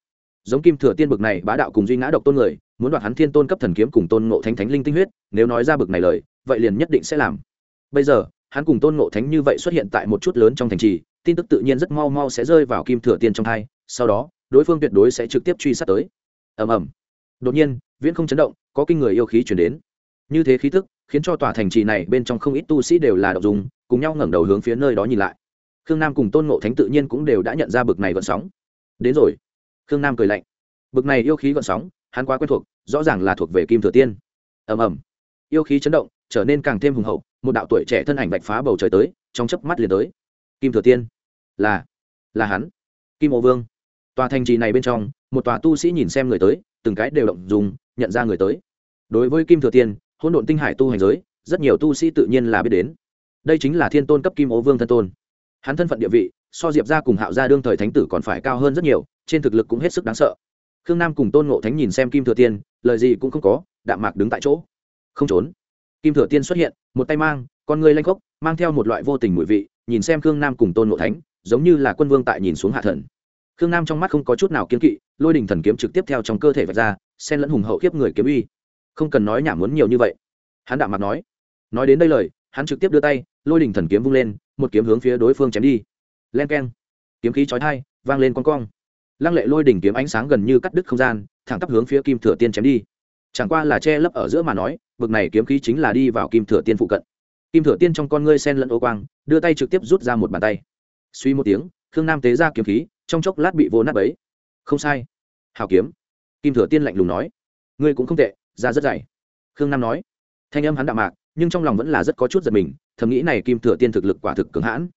Giống kim thừa tiên bực này, bá đạo cùng duy ngã độc tôn người, muốn đoạt hắn thiên tôn cấp thần kiếm cùng tôn ngộ thánh thánh linh tinh huyết, nếu nói ra bực này lời, vậy liền nhất định sẽ làm. Bây giờ, hắn cùng tôn ngộ thánh như vậy xuất hiện tại một chút lớn trong thành trì, tin tức tự nhiên rất mau mau sẽ rơi vào kim thừa tiên trong thai sau đó đối phương tuyệt đối sẽ trực tiếp truy sát tới. Ầm ầm. Đột nhiên, viễn không chấn động, có kinh người yêu khí chuyển đến. Như thế khí tức, khiến cho tòa thành trì này bên trong không ít tu sĩ đều là đậu dùng cùng nhau ngẩng đầu hướng phía nơi đó nhìn lại. Khương nam cùng tôn ngộ thánh tự nhiên cũng đều đã nhận ra bực này gợn sóng. Đến rồi. Khương nam cười lạnh. Bực này yêu khí gợn sóng, hắn quá quen thuộc, rõ ràng là thuộc về kim thừa tiên. Ầm ầm. Yêu khí chấn động, trở nên càng thêm hùng hậu, một đạo tuổi trẻ thân ảnh bạch phá bầu trời tới, trong chớp mắt liền tới. Kim thừa tiên. Là là hắn. Kim ô vương tòa thành trì này bên trong, một tòa tu sĩ nhìn xem người tới, từng cái đều động dùng, nhận ra người tới. Đối với kim thừa tiên, hỗn độn tinh hải tu hành giới, rất nhiều tu sĩ tự nhiên là biết đến. Đây chính là thiên tôn cấp kim ô vương thân tôn. Hắn thân phận địa vị, so diệp ra cùng hạo gia đương thời thánh tử còn phải cao hơn rất nhiều, trên thực lực cũng hết sức đáng sợ. Khương nam cùng tôn ngộ thánh nhìn xem kim thừa tiên, lời gì cũng không có, đạm mạc đứng tại chỗ. Không trốn. Kim thừa tiên xuất hiện, một tay mang, con người lanh khốc, mang theo một loại vô tình mùi vị, nhìn xem khương nam cùng tôn ngộ thánh, giống như là quân vương tại nhìn xuống hạ thần khương nam trong mắt không có chút nào kiếm kỵ, lôi đình thần kiếm trực tiếp theo trong cơ thể vạch ra sen lẫn hùng hậu khiếp người kiếm uy. Không cần nói nhảm muốn nhiều như vậy. Hắn đạm mặt nói. Nói đến đây lời, hắn trực tiếp đưa tay, lôi đình thần kiếm vung lên, một kiếm hướng phía đối phương chém đi. Len k e n kiếm khí trói thai vang lên con cong. Lăng lệ lôi đỉnh kiếm ánh sáng gần như cắt đứt không gian, thẳng tắp hướng phía kim thừa tiên chém đi. Chẳng qua là che lấp ở giữa mà nói vực này kiếm khí chính là đi vào kim thừa tiên phụ cận. Kim thừa tiên trong con ngươi sen lẫn ô quang, đưa tay trực tiếp rút ra một bàn tay. Suy một tiếng, khương nam tế ra kiếm khí trong chốc lát bị vô nát bấy. Không sai. Hào kiếm. Kim thừa tiên lạnh lùng nói. Ngươi cũng không tệ ra rất dày. Khương nam nói. Thanh âm hắn đạo mạc, nhưng trong lòng vẫn là rất có chút giật mình, thầm nghĩ này kim thừa tiên thực lực quả thực cường hãn.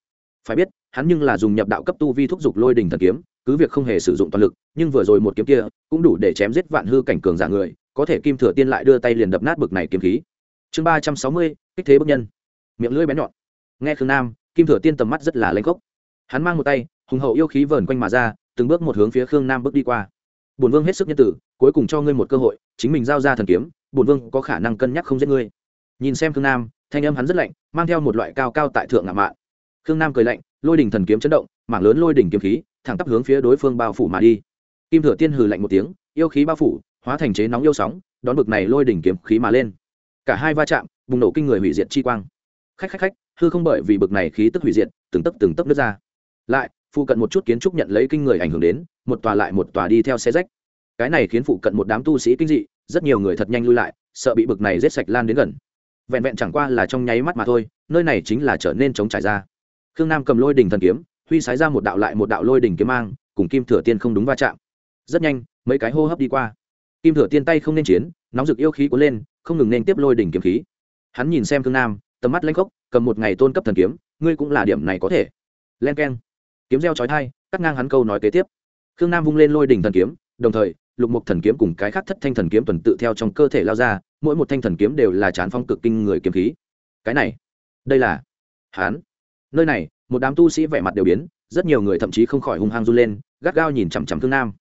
Phải biết, hắn nhưng là dùng nhập đạo cấp tu vi thúc giục lôi đình thần kiếm, cứ việc không hề sử dụng toàn lực, nhưng vừa rồi một kiếm kia, cũng đủ để chém giết vạn hư cảnh cường giả người, có thể kim thừa tiên lại đưa tay liền đập nát bực này kiếm khí. Chương ba trăm sáu mươi, kích thế bức nhân. Miệng lưỡi bén nhọn. Nghe khương nam, kim thừa tiên tầm mắt rất là lanh gốc hắn mang một tay hùng hậu yêu khí vờn quanh mà ra, từng bước một hướng phía khương nam bước đi qua. Bổn vương hết sức nhân tử, cuối cùng cho ngươi một cơ hội, chính mình giao ra thần kiếm, bổn vương có khả năng cân nhắc không giết ngươi. Nhìn xem khương nam, thanh âm hắn rất lạnh, mang theo một loại cao cao tại thượng ngạo mạn. Khương nam cười lạnh, lôi đỉnh thần kiếm chấn động, mảng lớn lôi đỉnh kiếm khí, thẳng tắp hướng phía đối phương bao phủ mà đi. Kim thừa tiên hừ lạnh một tiếng, yêu khí bao phủ, hóa thành chế nóng yêu sóng, đón bực này lôi đỉnh kiếm khí mà lên. Cả hai va chạm, bùng nổ kinh người hủy diệt chi quang. Khách khách khách, hư không bởi vì bực này khí tức hủy diệt, từng tấc từng tấc nước ra. Lại phụ cận một chút kiến trúc nhận lấy kinh người ảnh hưởng đến, một tòa lại một tòa đi theo xe rách. Cái này khiến phụ cận một đám tu sĩ kinh dị, rất nhiều người thật nhanh lui lại, sợ bị bực này rết sạch lan đến gần. Vẹn vẹn chẳng qua là trong nháy mắt mà thôi, nơi này chính là trở nên chống trải ra. Khương nam cầm lôi đình thần kiếm, huy sái ra một đạo lại một đạo lôi đỉnh kiếm mang, cùng kim thừa tiên không đúng va chạm. Rất nhanh, mấy cái hô hấp đi qua. Kim thừa tiên tay không nên chiến, nóng rực yêu khí cuốn lên, không ngừng nên tiếp lôi đỉnh kiếm khí. Hắn nhìn xem khương nam, tầm mắt lanh khốc, cầm một ngày tôn cấp thần kiếm, ngươi cũng là điểm này có thể. Len k e n kiếm reo chói thai, cắt ngang hắn câu nói kế tiếp. Khương nam vung lên lôi đỉnh thần kiếm, đồng thời, lục mục thần kiếm cùng cái khác thất thanh thần kiếm tuần tự theo trong cơ thể lao ra, mỗi một thanh thần kiếm đều là chán phong cực kinh người kiếm khí. Cái này, đây là hán nơi này, một đám tu sĩ vẻ mặt đều biến, rất nhiều người thậm chí không khỏi hung hăng run lên, gắt gao nhìn chằm chằm thương nam.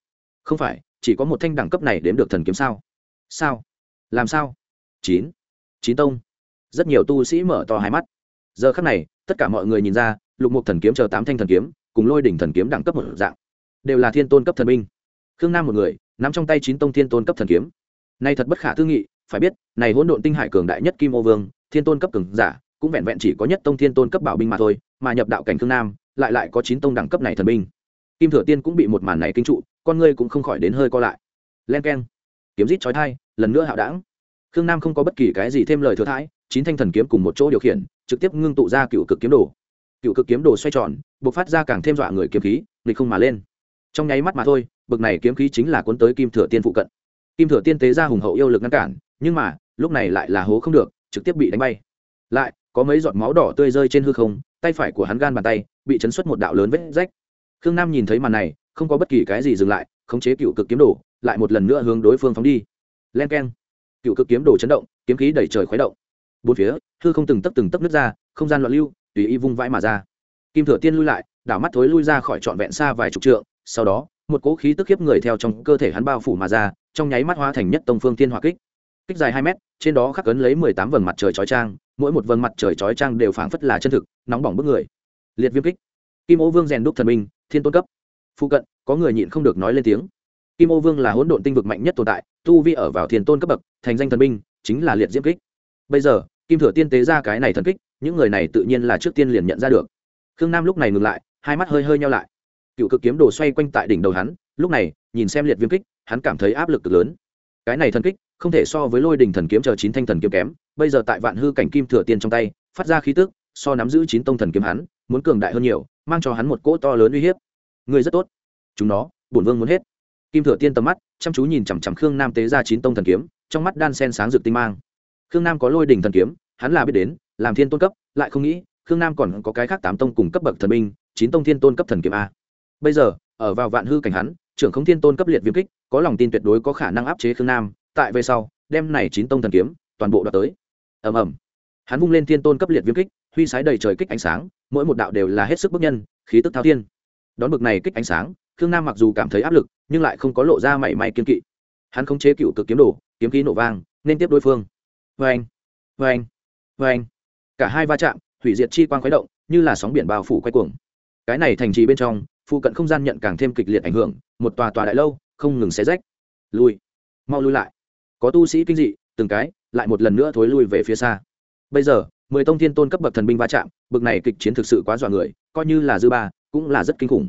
Không phải, chỉ có một thanh đẳng cấp này đếm được thần kiếm sao? Sao? Làm sao? Chín. Chín tông. Rất nhiều tu sĩ mở to hai mắt. Giờ khắc này, tất cả mọi người nhìn ra, lục mục thần kiếm chờ tám thanh thần kiếm cùng lôi đỉnh thần kiếm đẳng cấp một dạng, đều là thiên tôn cấp thần binh. Khương nam một người, nắm trong tay chín tông thiên tôn cấp thần kiếm. Nay thật bất khả tư nghị, phải biết, này hỗn độn tinh hải cường đại nhất kim ô vương, thiên tôn cấp cường giả, cũng vẹn vẹn chỉ có nhất tông thiên tôn cấp bảo binh mà thôi, mà nhập đạo cảnh khương nam, lại lại có chín tông đẳng cấp này thần binh. Kim thừa tiên cũng bị một màn này kinh trụ, con ngươi cũng không khỏi đến hơi co lại. Len keng. Kiếm rít chói thai lần nữa hạo đảng. Khương nam không có bất kỳ cái gì thêm lời thừa thãi, chín thanh thần kiếm cùng một chỗ điều khiển, trực tiếp ngưng tụ ra cựu cực kiếm đồ. Cựu cực kiếm đồ xoay tròn bộc phát ra càng thêm dọa người kiếm khí, nghịch không mà lên. Trong nháy mắt mà thôi, bực này kiếm khí chính là cuốn tới kim thừa tiên phụ cận. Kim thừa tiên tế ra hùng hậu yêu lực ngăn cản, nhưng mà, lúc này lại là hố không được, trực tiếp bị đánh bay. Lại, có mấy giọt máu đỏ tươi rơi trên hư không, tay phải của hắn gan bàn tay bị chấn xuất một đạo lớn vết rách. Khương nam nhìn thấy màn này, không có bất kỳ cái gì dừng lại, khống chế cựu cực kiếm đồ, lại một lần nữa hướng đối phương phóng đi. Len k e n cựu cực kiếm đồ chấn động, kiếm khí đẩy trời khuấy động. Bốn phía, hư không từng tấp từng tấp nước ra, không gian loạn lưu, tùy y vung vãi mà ra kim thừa tiên lui lại, đảo mắt thối lui ra khỏi trọn vẹn xa vài chục trượng, sau đó, một cỗ khí tức khiếp người theo trong cơ thể hắn bao phủ mà ra, trong nháy mắt hóa thành nhất tông phương thiên hỏa kích. Kích dài hai mét, trên đó khắc cấn lấy mười tám vầng mặt trời chói trang mỗi một vầng mặt trời chói trang đều phảng phất là chân thực, nóng bỏng bức người. Liệt viêm kích. Kim ô vương rèn đúc thần minh, thiên tôn cấp. Phụ cận, có người nhịn không được nói lên tiếng. Kim ô vương là hỗn độn tinh vực mạnh nhất tồn tại, tu vi ở vào thiên tôn cấp bậc, thành danh thần binh chính là liệt diễm kích. Bây giờ, kim thừa tiên tế ra cái này thần kích, những người này tự nhiên là trước tiên liền nhận ra được khương nam lúc này ngừng lại, hai mắt hơi hơi nhau lại. Cựu cực kiếm đồ xoay quanh tại đỉnh đầu hắn, lúc này, nhìn xem liệt viêm kích, hắn cảm thấy áp lực cực lớn. Cái này thần kích, không thể so với lôi đình thần kiếm chờ chín thanh thần kiếm kém, bây giờ tại vạn hư cảnh kim thừa tiên trong tay, phát ra khí tức, so nắm giữ chín tông thần kiếm hắn, muốn cường đại hơn nhiều, mang cho hắn một cỗ to lớn uy hiếp. Người rất tốt. Chúng nó, bổn vương muốn hết. Kim thừa tiên tầm mắt, chăm chú nhìn chằm chằm khương nam tế ra chín tông thần kiếm, trong mắt đan sen sáng rực tinh mang. Khương nam có lôi đình thần kiếm, hắn là biết đến, làm thiên tôn cấp, lại không nghĩ khương nam còn có cái khác tám tông cùng cấp bậc thần binh, chín tông thiên tôn cấp thần kiếm a. Bây giờ, ở vào vạn hư cảnh hắn, trưởng không thiên tôn cấp liệt viêm kích, có lòng tin tuyệt đối có khả năng áp chế khương nam, tại về sau, đem này chín tông thần kiếm, toàn bộ đoạt tới. Ầm ầm. Hắn vung lên thiên tôn cấp liệt viêm kích, huy sái đầy trời kích ánh sáng, mỗi một đạo đều là hết sức bức nhân, khí tức thao thiên. Đón bực này kích ánh sáng, khương nam mặc dù cảm thấy áp lực, nhưng lại không có lộ ra mảy may kiên kỵ. Hắn không chế cựu cực kiếm đồ, kiếm khí nổ vang, nên tiếp đối phương. Vê anh vê anh vê anh cả hai va chạm hủy diệt chi quang khuấy động, như là sóng biển bao phủ quay cuồng. Cái này thành trì bên trong, phụ cận không gian nhận càng thêm kịch liệt ảnh hưởng, một tòa tòa đại lâu, không ngừng xé rách. Lui. Mau lui lại. Có tu sĩ kinh dị, từng cái, lại một lần nữa thối lui về phía xa. Bây giờ, mười tông thiên tôn cấp bậc thần binh va chạm bậc này kịch chiến thực sự quá dọa người, coi như là dư ba, cũng là rất kinh khủng.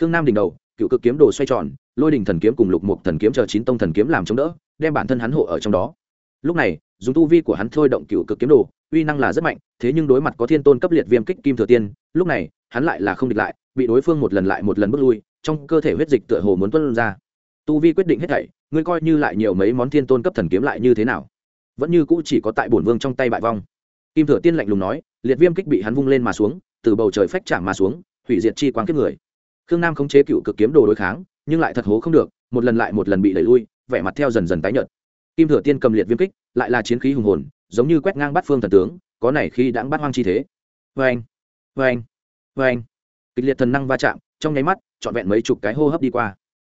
Khương nam đỉnh đầu, cựu cực kiếm đồ xoay tròn, lôi đình thần kiếm cùng lục mục thần kiếm chờ chín tông thần kiếm làm chống đỡ, đem bản thân hắn hộ ở trong đó. Lúc này, dùng tu vi của hắn thôi động cựu cực kiếm đồ uy năng là rất mạnh, thế nhưng đối mặt có thiên tôn cấp liệt viêm kích kim thừa tiên, lúc này, hắn lại là không địch lại, bị đối phương một lần lại một lần bước lui, trong cơ thể huyết dịch tựa hồ muốn tuân ra. Tu vi quyết định hết thảy, ngươi coi như lại nhiều mấy món thiên tôn cấp thần kiếm lại như thế nào? Vẫn như cũ chỉ có tại bổn vương trong tay bại vong. Kim thừa tiên lạnh lùng nói, liệt viêm kích bị hắn vung lên mà xuống, từ bầu trời phách chạm mà xuống, hủy diệt chi quán kiếp người. Khương nam khống chế cựu cực kiếm đồ đối kháng, nhưng lại thật hố không được, một lần lại một lần bị đẩy lui, vẻ mặt theo dần dần tái nhợt. Kim thừa tiên cầm liệt viêm kích, lại là chiến khí hùng hồn giống như quét ngang bắt phương thần tướng, có này khi đãng bắt hoang chi thế. Vê anh vê anh vê anh kịch liệt thần năng va chạm, trong nháy mắt, trọn vẹn mấy chục cái hô hấp đi qua.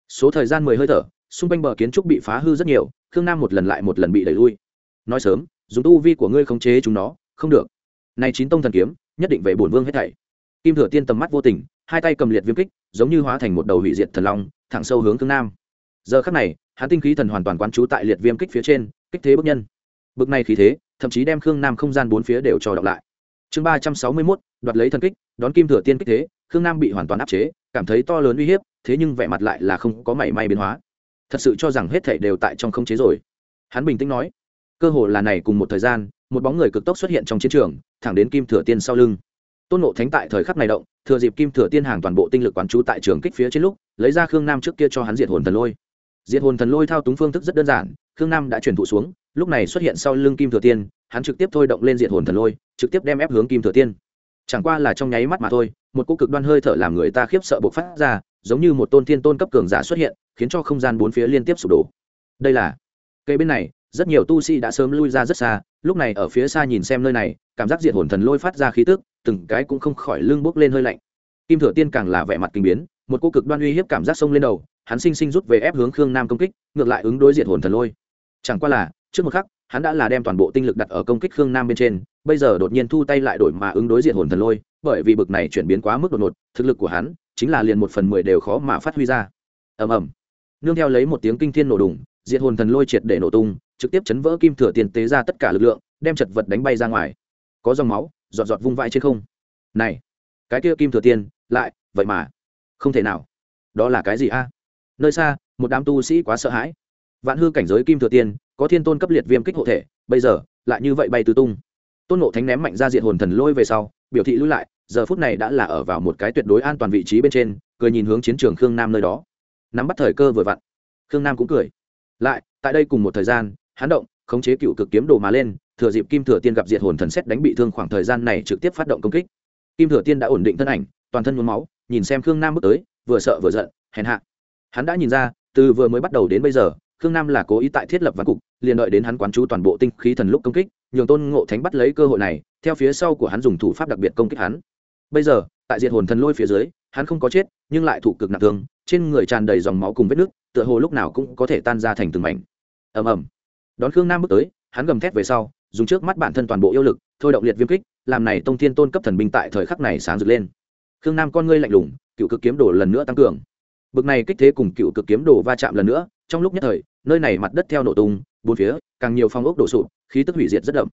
Số thời gian mười hơi thở, xung quanh bờ kiến trúc bị phá hư rất nhiều, khương nam một lần lại một lần bị đẩy lui. Nói sớm, dùng tu vi của ngươi khống chế chúng nó, không được. Này chín tông thần kiếm, nhất định về bổn vương hết thảy. Kim thừa tiên tầm mắt vô tình, hai tay cầm liệt viêm kích, giống như hóa thành một đầu hủy diệt thần long, thẳng sâu hướng khương nam. Giờ khắc này, hắn tinh khí thần hoàn toàn quán trú tại liệt viêm kích phía trên, kích thế bức nhân bực này khí thế, thậm chí đem khương nam không gian bốn phía đều cho đọc lại. Chương ba trăm sáu mươi mốt, đoạt lấy thần kích, đón kim thừa tiên kích thế, khương nam bị hoàn toàn áp chế, cảm thấy to lớn uy hiếp, thế nhưng vẻ mặt lại là không có mảy may biến hóa. Thật sự cho rằng hết thảy đều tại trong không chế rồi. Hắn bình tĩnh nói, cơ hồ là này cùng một thời gian, một bóng người cực tốc xuất hiện trong chiến trường, thẳng đến kim thừa tiên sau lưng. Tôn nộ thánh tại thời khắc này động, thừa dịp kim thừa tiên hàng toàn bộ tinh lực quán trú tại trường kích phía trên lúc, lấy ra khương nam trước kia cho hắn diệt hồn thần lôi. Diệt hồn thần lôi thao túng phương thức rất đơn giản, khương nam đã truyền thụ xuống lúc này xuất hiện sau lưng kim thừa tiên, hắn trực tiếp thôi động lên diệt hồn thần lôi, trực tiếp đem ép hướng kim thừa tiên. Chẳng qua là trong nháy mắt mà thôi, một cỗ cực đoan hơi thở làm người ta khiếp sợ bộc phát ra, giống như một tôn thiên tôn cấp cường giả xuất hiện, khiến cho không gian bốn phía liên tiếp sụp đổ. Đây là cây bên này, rất nhiều tu sĩ đã sớm lui ra rất xa, lúc này ở phía xa nhìn xem nơi này, cảm giác diệt hồn thần lôi phát ra khí tức, từng cái cũng không khỏi lưng bốc lên hơi lạnh. Kim thừa tiên càng là vẻ mặt kinh biến, một cô cực đoan uy hiếp cảm giác sông lên đầu, hắn sinh sinh rút về ép hướng khương nam công kích, ngược lại ứng đối diệt hồn thần lôi. Chẳng qua là trước một khắc, hắn đã là đem toàn bộ tinh lực đặt ở công kích khương nam bên trên, bây giờ đột nhiên thu tay lại đổi mà ứng đối diệt hồn thần lôi, bởi vì bực này chuyển biến quá mức đột ngột, thực lực của hắn chính là liền một phần mười đều khó mà phát huy ra. Ầm ầm. Nương theo lấy một tiếng kinh thiên nổ đùng, diệt hồn thần lôi triệt để nổ tung, trực tiếp chấn vỡ kim thừa tiền tế ra tất cả lực lượng, đem chật vật đánh bay ra ngoài. Có dòng máu, giọt giọt vung vãi trên không. Này, cái kia kim thừa tiên lại, vậy mà. Không thể nào. Đó là cái gì a? Nơi xa, một đám tu sĩ quá sợ hãi. Vạn hư cảnh giới kim thừa tiên có thiên tôn cấp liệt viêm kích hộ thể, bây giờ, lại như vậy bay tứ tung. Tôn nộ thánh ném mạnh ra diện hồn thần lôi về sau, biểu thị lưu lại, giờ phút này đã là ở vào một cái tuyệt đối an toàn vị trí bên trên, cười nhìn hướng chiến trường khương nam nơi đó. Nắm bắt thời cơ vừa vặn. Khương nam cũng cười. Lại, tại đây cùng một thời gian hán động, khống chế cựu cực kiếm đồ mà lên, thừa dịp kim thừa tiên gặp diệt hồn thần xét đánh bị thương khoảng thời gian này trực tiếp phát động công kích. Kim thừa tiên đã ổn định thân ảnh, toàn thân nhuốm máu, nhìn xem khương nam bước tới, vừa sợ vừa giận, hèn hạ. Hắn đã nhìn ra, từ vừa mới bắt đầu đến bây giờ khương nam là cố ý tại thiết lập văn cục, liền đợi đến hắn quán chú toàn bộ tinh khí thần lúc công kích, nhường tôn ngộ thánh bắt lấy cơ hội này, theo phía sau của hắn dùng thủ pháp đặc biệt công kích hắn. Bây giờ, tại diệt hồn thần lôi phía dưới, hắn không có chết, nhưng lại thủ cực nặng thương, trên người tràn đầy dòng máu cùng vết nước, tựa hồ lúc nào cũng có thể tan ra thành từng mảnh. Ầm ầm. Đón khương nam bước tới, hắn gầm thét về sau, dùng trước mắt bản thân toàn bộ yêu lực, thôi động liệt viêm kích, làm này tông thiên tôn cấp thần binh tại thời khắc này sáng rực lên. Khương nam con ngươi lạnh lùng, cựu cực kiếm đồ lần nữa tăng cường. Bực này kích thế cùng cựu cực kiếm đồ va chạm lần nữa trong lúc nhất thời, nơi này mặt đất theo nổ tung, bốn phía, càng nhiều phong ốc đổ sụp, khí tức hủy diệt rất đậm.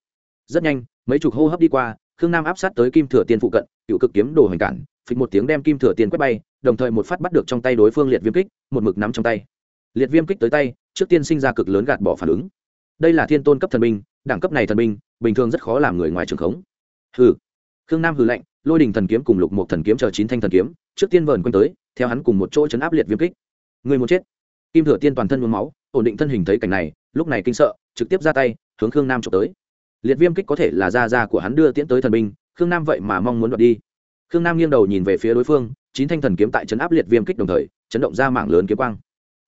Rất nhanh, mấy chục hô hấp đi qua, khương nam áp sát tới kim thừa tiên phụ cận, cựu cực kiếm đồ hành cản, phịch một tiếng đem kim thừa tiên quét bay, đồng thời một phát bắt được trong tay đối phương liệt viêm kích, một mực nắm trong tay. Liệt viêm kích tới tay, trước tiên sinh ra cực lớn gạt bỏ phản ứng. Đây là thiên tôn cấp thần binh, đẳng cấp này thần binh, bình thường rất khó làm người ngoài trường khống. Hừ. Khương nam hừ lạnh, lôi đình thần kiếm cùng lục một thần kiếm chờ chín thanh thần kiếm, trước tiên vờn quanh tới, theo hắn cùng một chỗ chấn áp liệt viêm kích. Người muốn chết kim thừa tiên toàn thân mướm máu, ổn định thân hình thấy cảnh này, lúc này kinh sợ, trực tiếp ra tay, hướng khương nam trộm tới. Liệt viêm kích có thể là da da của hắn đưa tiễn tới thần binh, khương nam vậy mà mong muốn đoạt đi. Khương nam nghiêng đầu nhìn về phía đối phương, chín thanh thần kiếm tại chấn áp liệt viêm kích đồng thời, chấn động ra mạng lớn kiếm quang.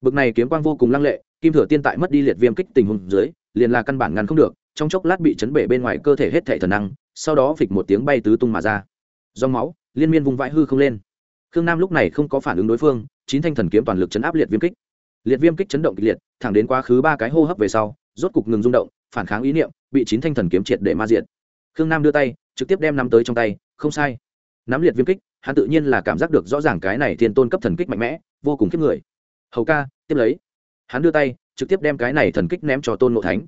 Bực này kiếm quang vô cùng lăng lệ, kim thừa tiên tại mất đi liệt viêm kích tình huống dưới, liền là căn bản ngăn không được, trong chốc lát bị chấn bể bên ngoài cơ thể hết thể thần năng, sau đó phịch một tiếng bay tứ tung mà ra. Do máu, liên miên vùng vãi hư không lên. Khương nam lúc này không có phản ứng đối phương, chín thanh thần kiếm toàn lực chấn áp liệt viêm kích liệt viêm kích chấn động kịch liệt, thẳng đến quá khứ ba cái hô hấp về sau, rốt cục ngừng rung động, phản kháng ý niệm, bị chín thanh thần kiếm triệt để ma diện khương nam đưa tay, trực tiếp đem nắm tới trong tay, không sai. Nắm liệt viêm kích, hắn tự nhiên là cảm giác được rõ ràng cái này thiên tôn cấp thần kích mạnh mẽ, vô cùng kiếp người. Hầu ca, tiếp lấy. Hắn đưa tay, trực tiếp đem cái này thần kích ném cho tôn ngộ thánh.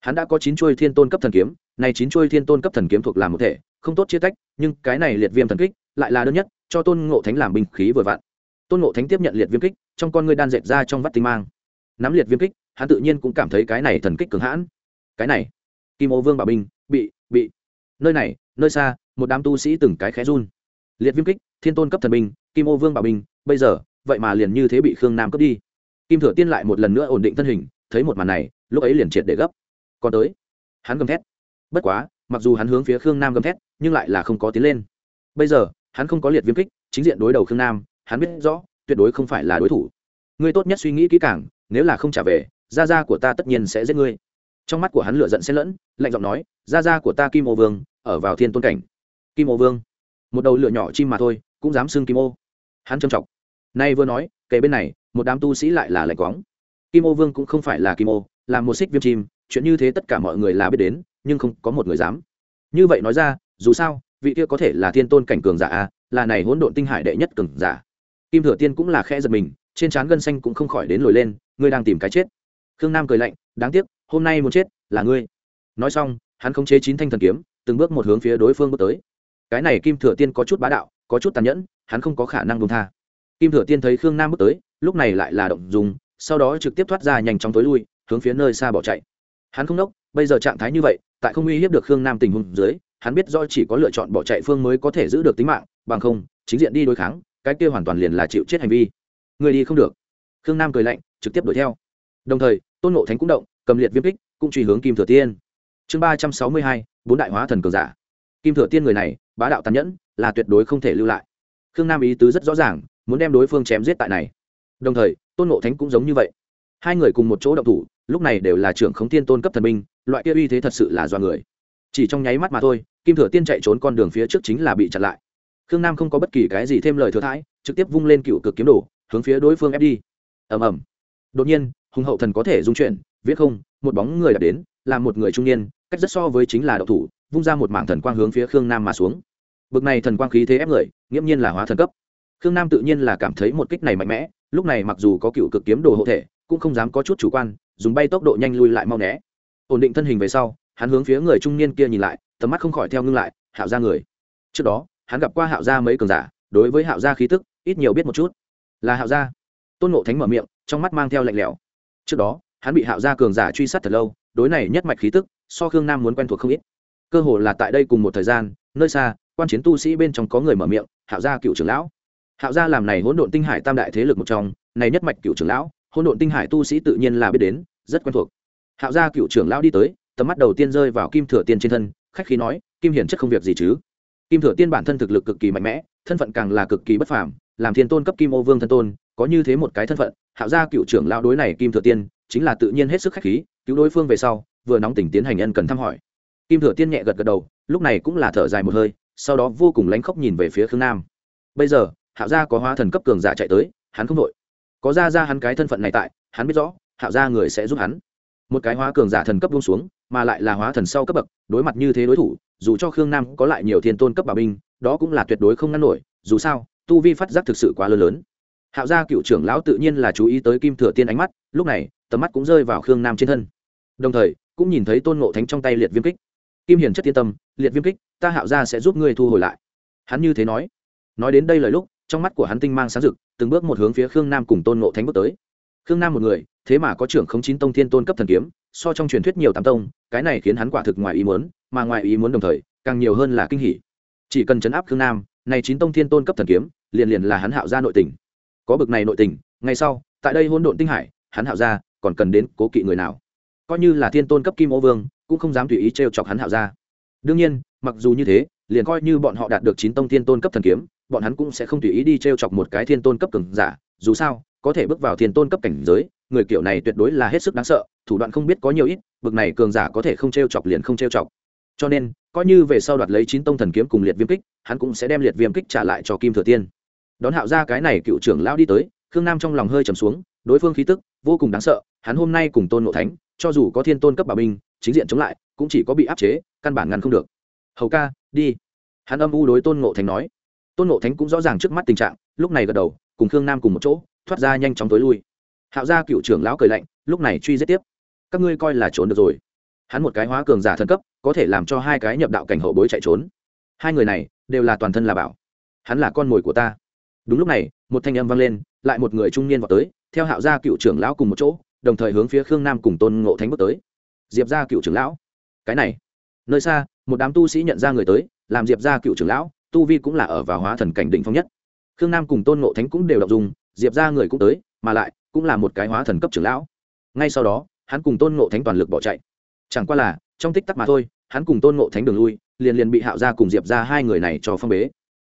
Hắn đã có chín chuôi thiên tôn cấp thần kiếm, này chín chuôi thiên tôn cấp thần kiếm thuộc làm một thể, không tốt chia tách, nhưng cái này liệt viêm thần kích, lại là đơn nhất, cho tôn ngộ thánh làm binh khí vừa vặn tôn ngộ thánh tiếp nhận liệt viêm kích, trong con ngươi đan dệt ra trong vắt tinh mang. Nắm liệt viêm kích, hắn tự nhiên cũng cảm thấy cái này thần kích cường hãn. Cái này, kim ô vương bảo binh bị bị. Nơi này, nơi xa, một đám tu sĩ từng cái khẽ run. Liệt viêm kích, thiên tôn cấp thần binh, kim ô vương bảo binh bây giờ, vậy mà liền như thế bị khương nam cướp đi. Kim thừa tiên lại một lần nữa ổn định thân hình, thấy một màn này, lúc ấy liền triệt để gấp. Còn tới, hắn gầm thét. Bất quá, mặc dù hắn hướng phía khương nam gầm thét, nhưng lại là không có tiến lên. Bây giờ, hắn không có liệt viêm kích, chính diện đối đầu khương nam hắn biết rõ, tuyệt đối không phải là đối thủ. Ngươi tốt nhất suy nghĩ kỹ càng, nếu là không trả về, gia gia của ta tất nhiên sẽ giết ngươi. Trong mắt của hắn lửa giận xen lẫn, lạnh giọng nói, gia gia của ta kim ô vương, ở vào thiên tôn cảnh. Kim ô vương. Một đầu lửa nhỏ chim mà thôi, cũng dám xưng kim ô. Hắn trầm trọng. Nay vừa nói kể bên này, một đám tu sĩ lại là lạnh quáng. kim ô vương cũng không phải là kim ô, là một xích viêm chim, chuyện như thế tất cả mọi người là biết đến, nhưng không có một người dám. Như vậy nói ra, dù sao, vị kia có thể là thiên tôn cảnh cường giả, là này hỗn độn tinh hải đệ nhất cường giả kim thừa tiên cũng là khẽ giật mình, trên trán gân xanh cũng không khỏi đến lồi lên, ngươi đang tìm cái chết. Khương nam cười lạnh, đáng tiếc, hôm nay muốn chết là ngươi. Nói xong, hắn khống chế chín thanh thần kiếm, từng bước một hướng phía đối phương bước tới. Cái này kim thừa tiên có chút bá đạo, có chút tàn nhẫn, hắn không có khả năng buông tha. Kim thừa tiên thấy khương nam bước tới, lúc này lại là động dùng sau đó trực tiếp thoát ra nhanh chóng tối lui, hướng phía nơi xa bỏ chạy. Hắn không đốc, bây giờ trạng thái như vậy, tại không uy hiếp được khương nam tình huống dưới, hắn biết do chỉ có lựa chọn bỏ chạy phương mới có thể giữ được tính mạng, bằng không, chính diện đi đối kháng cái kia hoàn toàn liền là chịu chết hành vi. Người đi không được. Khương nam cười lạnh, trực tiếp đuổi theo. Đồng thời, tôn ngộ thánh cũng động, cầm liệt viêm kích, cũng truy hướng kim thừa tiên. Chương ba trăm sáu mươi hai, bốn đại hóa thần cường giả. Kim thừa tiên người này, bá đạo tàn nhẫn, là tuyệt đối không thể lưu lại. Khương nam ý tứ rất rõ ràng, muốn đem đối phương chém giết tại này. Đồng thời, tôn ngộ thánh cũng giống như vậy. Hai người cùng một chỗ động thủ, lúc này đều là trưởng khống tiên tôn cấp thần minh loại kia uy thế thật sự là do người. Chỉ trong nháy mắt mà thôi, kim thừa tiên chạy trốn con đường phía trước chính là bị chặn lại khương nam không có bất kỳ cái gì thêm lời thừa thãi, trực tiếp vung lên cựu cực kiếm đồ, hướng phía đối phương ép đi. Ầm ầm. Đột nhiên, hùng hậu thần có thể dung chuyển viết không, một bóng người đã đến, là một người trung niên, cách rất so với chính là đậu thủ, vung ra một mảng thần quang hướng phía khương nam mà xuống. Bực này thần quang khí thế ép người, nghiễm nhiên là hóa thần cấp. Khương nam tự nhiên là cảm thấy một kích này mạnh mẽ, lúc này mặc dù có cựu cực kiếm đồ hộ thể, cũng không dám có chút chủ quan, dùng bay tốc độ nhanh lui lại mau né. Ổn định thân hình về sau, hắn hướng phía người trung niên kia nhìn lại, tầm mắt không khỏi theo ngưng lại, hạo ra người. Trước đó hắn gặp qua hạo gia mấy cường giả, đối với hạo gia khí tức, ít nhiều biết một chút. Là hạo gia. Tôn ngộ thánh mở miệng, trong mắt mang theo lạnh lẽo. Trước đó, hắn bị hạo gia cường giả truy sát thật lâu, đối này nhất mạch khí tức, so khương nam muốn quen thuộc không ít. Cơ hồ là tại đây cùng một thời gian, nơi xa, quan chiến tu sĩ bên trong có người mở miệng, hạo gia cựu trưởng lão. Hạo gia làm này hỗn độn tinh hải tam đại thế lực một trong, này nhất mạch cựu trưởng lão, hỗn độn tinh hải tu sĩ tự nhiên là biết đến, rất quen thuộc. Hạo gia cựu trưởng lão đi tới, tầm mắt đầu tiên rơi vào kim thừa tiên trên thân, khách khí nói, kim hiển chất không việc gì chứ? Kim thừa tiên bản thân thực lực cực kỳ mạnh mẽ, thân phận càng là cực kỳ bất phàm, làm thiên tôn cấp kim ô vương thân tôn, có như thế một cái thân phận, hạo gia cựu trưởng lão đối này kim thừa tiên, chính là tự nhiên hết sức khách khí, cứu đối phương về sau, vừa nóng tỉnh tiến hành ân cần thăm hỏi. Kim thừa tiên nhẹ gật gật đầu, lúc này cũng là thở dài một hơi, sau đó vô cùng lánh khóc nhìn về phía khương nam. Bây giờ, hạo gia có hóa thần cấp cường giả chạy tới, hắn không đội có ra ra hắn cái thân phận này tại, hắn biết rõ, hạo gia người sẽ giúp hắn. Một cái hóa cường giả thần cấp buông xuống mà lại là hóa thần sau cấp bậc, đối mặt như thế đối thủ, dù cho khương nam có lại nhiều thiên tôn cấp bảo binh, đó cũng là tuyệt đối không ngăn nổi, dù sao, tu vi phát giác thực sự quá lớn lớn. Hạo gia cựu trưởng lão tự nhiên là chú ý tới kim thừa tiên ánh mắt, lúc này, tầm mắt cũng rơi vào khương nam trên thân. Đồng thời, cũng nhìn thấy tôn ngộ thánh trong tay liệt viêm kích. Kim hiền chất tiên tâm, liệt viêm kích, ta hạo gia sẽ giúp ngươi thu hồi lại. Hắn như thế nói. Nói đến đây lời lúc, trong mắt của hắn tinh mang sáng rực, từng bước một hướng phía khương nam cùng tôn ngộ thánh bước tới. Khương nam một người, thế mà có trưởng không chín tông thiên tôn cấp thần kiếm so trong truyền thuyết nhiều tám tông, cái này khiến hắn quả thực ngoài ý muốn, mà ngoài ý muốn đồng thời, càng nhiều hơn là kinh hỉ. Chỉ cần chấn áp khương nam, này chín tông thiên tôn cấp thần kiếm, liền liền là hắn hạo gia nội tình. Có bực này nội tình, ngay sau, tại đây hỗn độn tinh hải, hắn hạo gia còn cần đến cố kỵ người nào? Coi như là thiên tôn cấp kim ô vương, cũng không dám tùy ý t chọc hắn hạo gia. Đương nhiên, mặc dù như thế, liền coi như bọn họ đạt được chín tông thiên tôn cấp thần kiếm, bọn hắn cũng sẽ không tùy ý đi t chọc một cái thiên tôn cấp cường giả, dù sao, có thể bước vào thiên tôn cấp cảnh giới người kiểu này tuyệt đối là hết sức đáng sợ, thủ đoạn không biết có nhiều ít, bực này cường giả có thể không t chọc liền không t chọc. Cho nên, coi như về sau đoạt lấy chín tông thần kiếm cùng liệt viêm kích, hắn cũng sẽ đem liệt viêm kích trả lại cho kim thừa tiên. Đón hạo ra cái này cựu trưởng lão đi tới, khương nam trong lòng hơi trầm xuống, đối phương khí tức vô cùng đáng sợ, hắn hôm nay cùng tôn ngộ thánh, cho dù có thiên tôn cấp bảo binh, chính diện chống lại, cũng chỉ có bị áp chế, căn bản ngăn không được. Hầu ca, đi. Hắn âm u đối tôn ngộ thánh nói. Tôn ngộ thánh cũng rõ ràng trước mắt tình trạng, lúc này gật đầu, cùng khương nam cùng một chỗ, thoát ra nhanh chóng tối lui hạo gia cựu trưởng lão cười lạnh, lúc này truy giết tiếp. Các ngươi coi là trốn được rồi. Hắn một cái hóa cường giả thần cấp, có thể làm cho hai cái nhập đạo cảnh hậu bối chạy trốn. Hai người này, đều là toàn thân là bảo. Hắn là con mồi của ta. Đúng lúc này, một thanh âm vang lên, lại một người trung niên vào tới, theo hạo gia cựu trưởng lão cùng một chỗ, đồng thời hướng phía khương nam cùng tôn ngộ thánh bước tới. Diệp gia cựu trưởng lão. Cái này. Nơi xa, một đám tu sĩ nhận ra người tới, làm diệp gia cựu trưởng lão, tu vi cũng là ở vào hóa thần cảnh đỉnh phong nhất. Khương nam cùng tôn ngộ thánh cũng đều đọc dùng diệp gia người cũng tới, mà lại cũng là một cái hóa thần cấp trưởng lão. Ngay sau đó, hắn cùng tôn ngộ thánh toàn lực bỏ chạy. Chẳng qua là, trong tích tắc mà thôi, hắn cùng tôn ngộ thánh đường lui, liền liền bị hạo ra cùng diệp ra hai người này cho phong bế.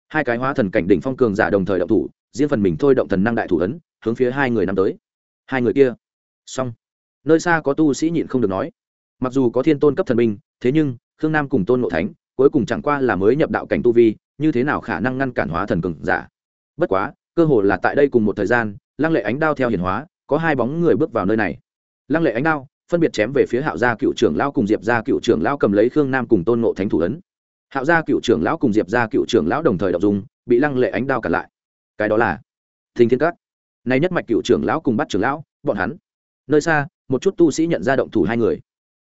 Hai cái hóa thần cảnh đỉnh phong cường giả đồng thời động thủ, riêng phần mình thôi động thần năng đại thủ ấn, hướng phía hai người năm tới. Hai người kia. Xong. Nơi xa có tu sĩ nhịn không được nói. Mặc dù có thiên tôn cấp thần minh thế nhưng, khương nam cùng tôn ngộ thánh, cuối cùng chẳng qua là mới nhập đạo cảnh tu vi, như thế nào khả năng ngăn cản hóa thần cường giả? Bất quá, cơ hồ là tại đây cùng một thời gian lăng lệ ánh đao theo hiển hóa, có hai bóng người bước vào nơi này. Lăng lệ ánh đao phân biệt chém về phía hạo gia cựu trưởng lao cùng diệp gia cựu trưởng lao cầm lấy khương nam cùng tôn nộ thánh thủ ấn. Hạo gia cựu trưởng lão cùng diệp gia cựu trưởng lão đồng thời đọc dùng bị lăng lệ ánh đao cản lại. Cái đó là thình thiên cát nay nhất mạch cựu trưởng lão cùng bắt trưởng lão, bọn hắn. Nơi xa, một chút tu sĩ nhận ra động thủ hai người.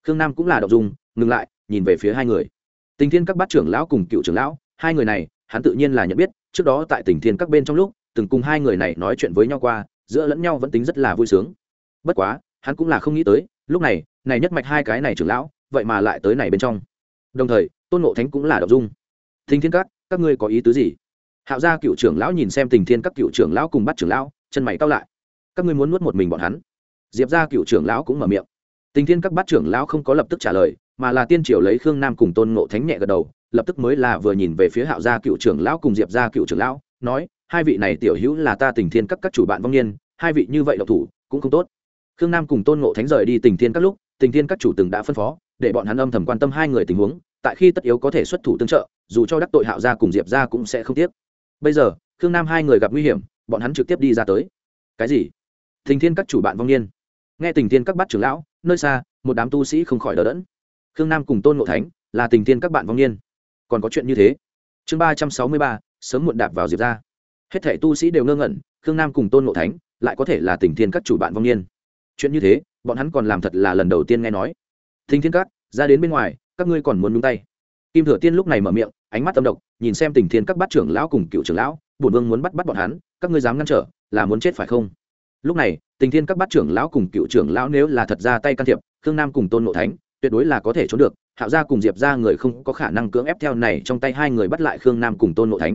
Khương nam cũng là đọc dùng ngừng lại, nhìn về phía hai người. Tình thiên các bát trưởng lão cùng cựu trưởng lão, hai người này, hắn tự nhiên là nhận biết, trước đó tại tình thiên các bên trong lúc từng cùng hai người này nói chuyện với nhau qua, giữa lẫn nhau vẫn tính rất là vui sướng. Bất quá, hắn cũng là không nghĩ tới, lúc này này nhất mạch hai cái này trưởng lão, vậy mà lại tới này bên trong. Đồng thời, tôn ngộ thánh cũng là đậu dung. Thinh thiên các các ngươi có ý tứ gì? Hạo gia cựu trưởng lão nhìn xem tình thiên các cựu trưởng lão cùng bắt trưởng lão, chân mày cao lại. Các ngươi muốn nuốt một mình bọn hắn? Diệp gia cựu trưởng lão cũng mở miệng. Tình thiên các bắt trưởng lão không có lập tức trả lời, mà là tiên triều lấy khương nam cùng tôn ngộ thánh nhẹ gật đầu, lập tức mới là vừa nhìn về phía hạo gia cựu trưởng lão cùng diệp gia cựu trưởng lão, nói hai vị này tiểu hữu là ta tình thiên các các chủ bạn vong niên, hai vị như vậy độc thủ, cũng không tốt. Khương nam cùng tôn ngộ thánh rời đi tình thiên các lúc, tình thiên các chủ từng đã phân phó, để bọn hắn âm thầm quan tâm hai người tình huống, tại khi tất yếu có thể xuất thủ tương trợ, dù cho đắc tội hạo gia cùng diệp ra cũng sẽ không tiếc. Bây giờ, khương nam hai người gặp nguy hiểm, bọn hắn trực tiếp đi ra tới. Cái gì? Tình thiên các chủ bạn vong niên. Nghe tình thiên các bát trưởng lão, nơi xa, một đám tu sĩ không khỏi đỡ đẫn. Khương nam cùng tôn ngộ thánh, là tình thiên các bạn vong niên. Còn có chuyện như thế. Chương ba trăm sáu mươi ba, sớm muộn đạp vào diệp ra hết thể tu sĩ đều ngơ ngẩn, khương nam cùng tôn ngộ thánh, lại có thể là tình thiên các chủ bạn vong niên. Chuyện như thế, bọn hắn còn làm thật là lần đầu tiên nghe nói. Thinh thiên các, ra đến bên ngoài, các ngươi còn muốn nhúng tay. Kim thừa tiên lúc này mở miệng, ánh mắt tâm độc, nhìn xem tình thiên các bát trưởng lão cùng cựu trưởng lão, bổn vương muốn bắt bắt bọn hắn, các ngươi dám ngăn trở, là muốn chết phải không? Lúc này, tình thiên các bát trưởng lão cùng cựu trưởng lão nếu là thật ra tay can thiệp, khương nam cùng tôn ngộ thánh, tuyệt đối là có thể trốn được. Hạo gia cùng diệp ra người không có khả năng cưỡng ép theo này trong tay hai người bắt lại khương nam cùng tôn ngộ thánh.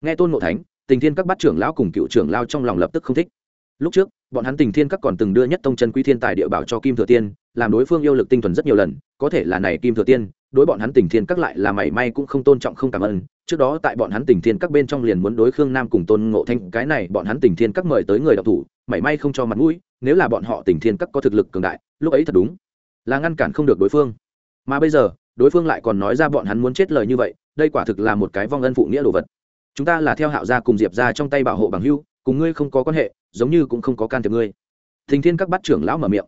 Nghe tôn ngộ thánh tình thiên các bắt trưởng lão cùng cựu trưởng lao trong lòng lập tức không thích. Lúc trước, bọn hắn tình thiên các còn từng đưa nhất tông chân quý thiên tài địa bảo cho kim thừa tiên, làm đối phương yêu lực tinh thuần rất nhiều lần, có thể là này kim thừa tiên, đối bọn hắn tình thiên các lại là mảy may cũng không tôn trọng không cảm ơn. Trước đó tại bọn hắn tình thiên các bên trong liền muốn đối khương nam cùng tôn ngộ thanh, cái này bọn hắn tình thiên các mời tới người đọc thủ, mảy may không cho mặt mũi, nếu là bọn họ tình thiên các có thực lực cường đại, lúc ấy thật đúng là ngăn cản không được đối phương. Mà bây giờ, đối phương lại còn nói ra bọn hắn muốn chết lời như vậy, đây quả thực là một cái vong ân phụ nghĩa đồ vật chúng ta là theo hạo gia cùng diệp ra trong tay bảo hộ bằng hưu cùng ngươi không có quan hệ, giống như cũng không có can thiệp ngươi. Thình thiên các bắt trưởng lão mở miệng.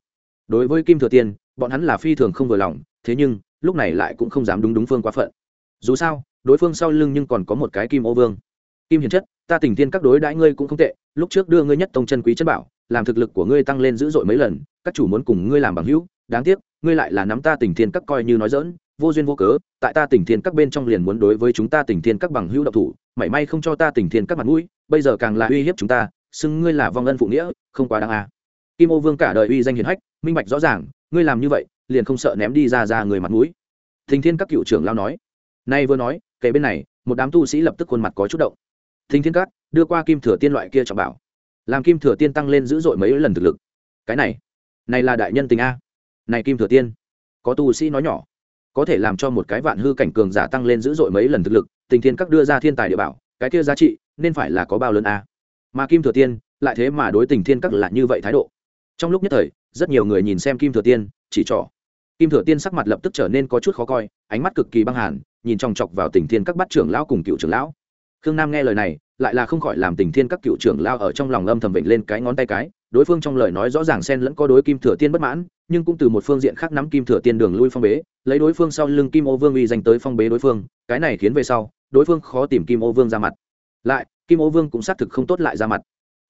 Đối với kim thừa tiên, bọn hắn là phi thường không vừa lòng, thế nhưng, lúc này lại cũng không dám đúng đúng phương quá phận. Dù sao, đối phương sau lưng nhưng còn có một cái kim ô vương. Kim hiền chất, ta tình thiên các đối đãi ngươi cũng không tệ, lúc trước đưa ngươi nhất tông chân quý chất bảo, làm thực lực của ngươi tăng lên dữ dội mấy lần, các chủ muốn cùng ngươi làm bằng hữu, đáng tiếc, ngươi lại là nắm ta tình thiên các coi như nói dỡn vô duyên vô cớ, tại ta tỉnh thiên các bên trong liền muốn đối với chúng ta tỉnh thiên các bằng hữu độc thủ, mảy may không cho ta tỉnh thiên các mặt mũi, bây giờ càng là uy hiếp chúng ta, xưng ngươi là vong ân phụ nghĩa, không quá đáng à. kim ô vương cả đời uy danh hiền hách, minh bạch rõ ràng, ngươi làm như vậy, liền không sợ ném đi ra ra người mặt mũi. Thình thiên các cựu trưởng lao nói. Nay vừa nói, kể bên này, một đám tu sĩ lập tức khuôn mặt có chút động. Thình thiên các, đưa qua kim thừa tiên loại kia trọng bảo. Làm kim thừa tiên tăng lên dữ dội mấy lần thực lực. Cái này này là đại nhân tình a. Này kim thừa tiên, có tu sĩ nói nhỏ có thể làm cho một cái vạn hư cảnh cường giả tăng lên dữ dội mấy lần thực lực, tình thiên các đưa ra thiên tài địa bảo, cái kia giá trị nên phải là có bao lớn a? Mà kim thừa tiên, lại thế mà đối tình thiên các là như vậy thái độ. Trong lúc nhất thời, rất nhiều người nhìn xem kim thừa tiên, chỉ trỏ. Kim thừa tiên sắc mặt lập tức trở nên có chút khó coi, ánh mắt cực kỳ băng hàn, nhìn chòng chọc vào tình thiên các bắt trưởng lão cùng cựu trưởng lão. Khương nam nghe lời này, lại là không khỏi làm tình thiên các cựu trưởng lao ở trong lòng âm thầm vịnh lên cái ngón tay cái đối phương trong lời nói rõ ràng xen lẫn có đối kim thừa tiên bất mãn, nhưng cũng từ một phương diện khác nắm kim thừa tiên đường lui phong bế, lấy đối phương sau lưng kim ô vương uy dành tới phong bế đối phương, cái này khiến về sau, đối phương khó tìm kim ô vương ra mặt. Lại, kim ô vương cũng xác thực không tốt lại ra mặt.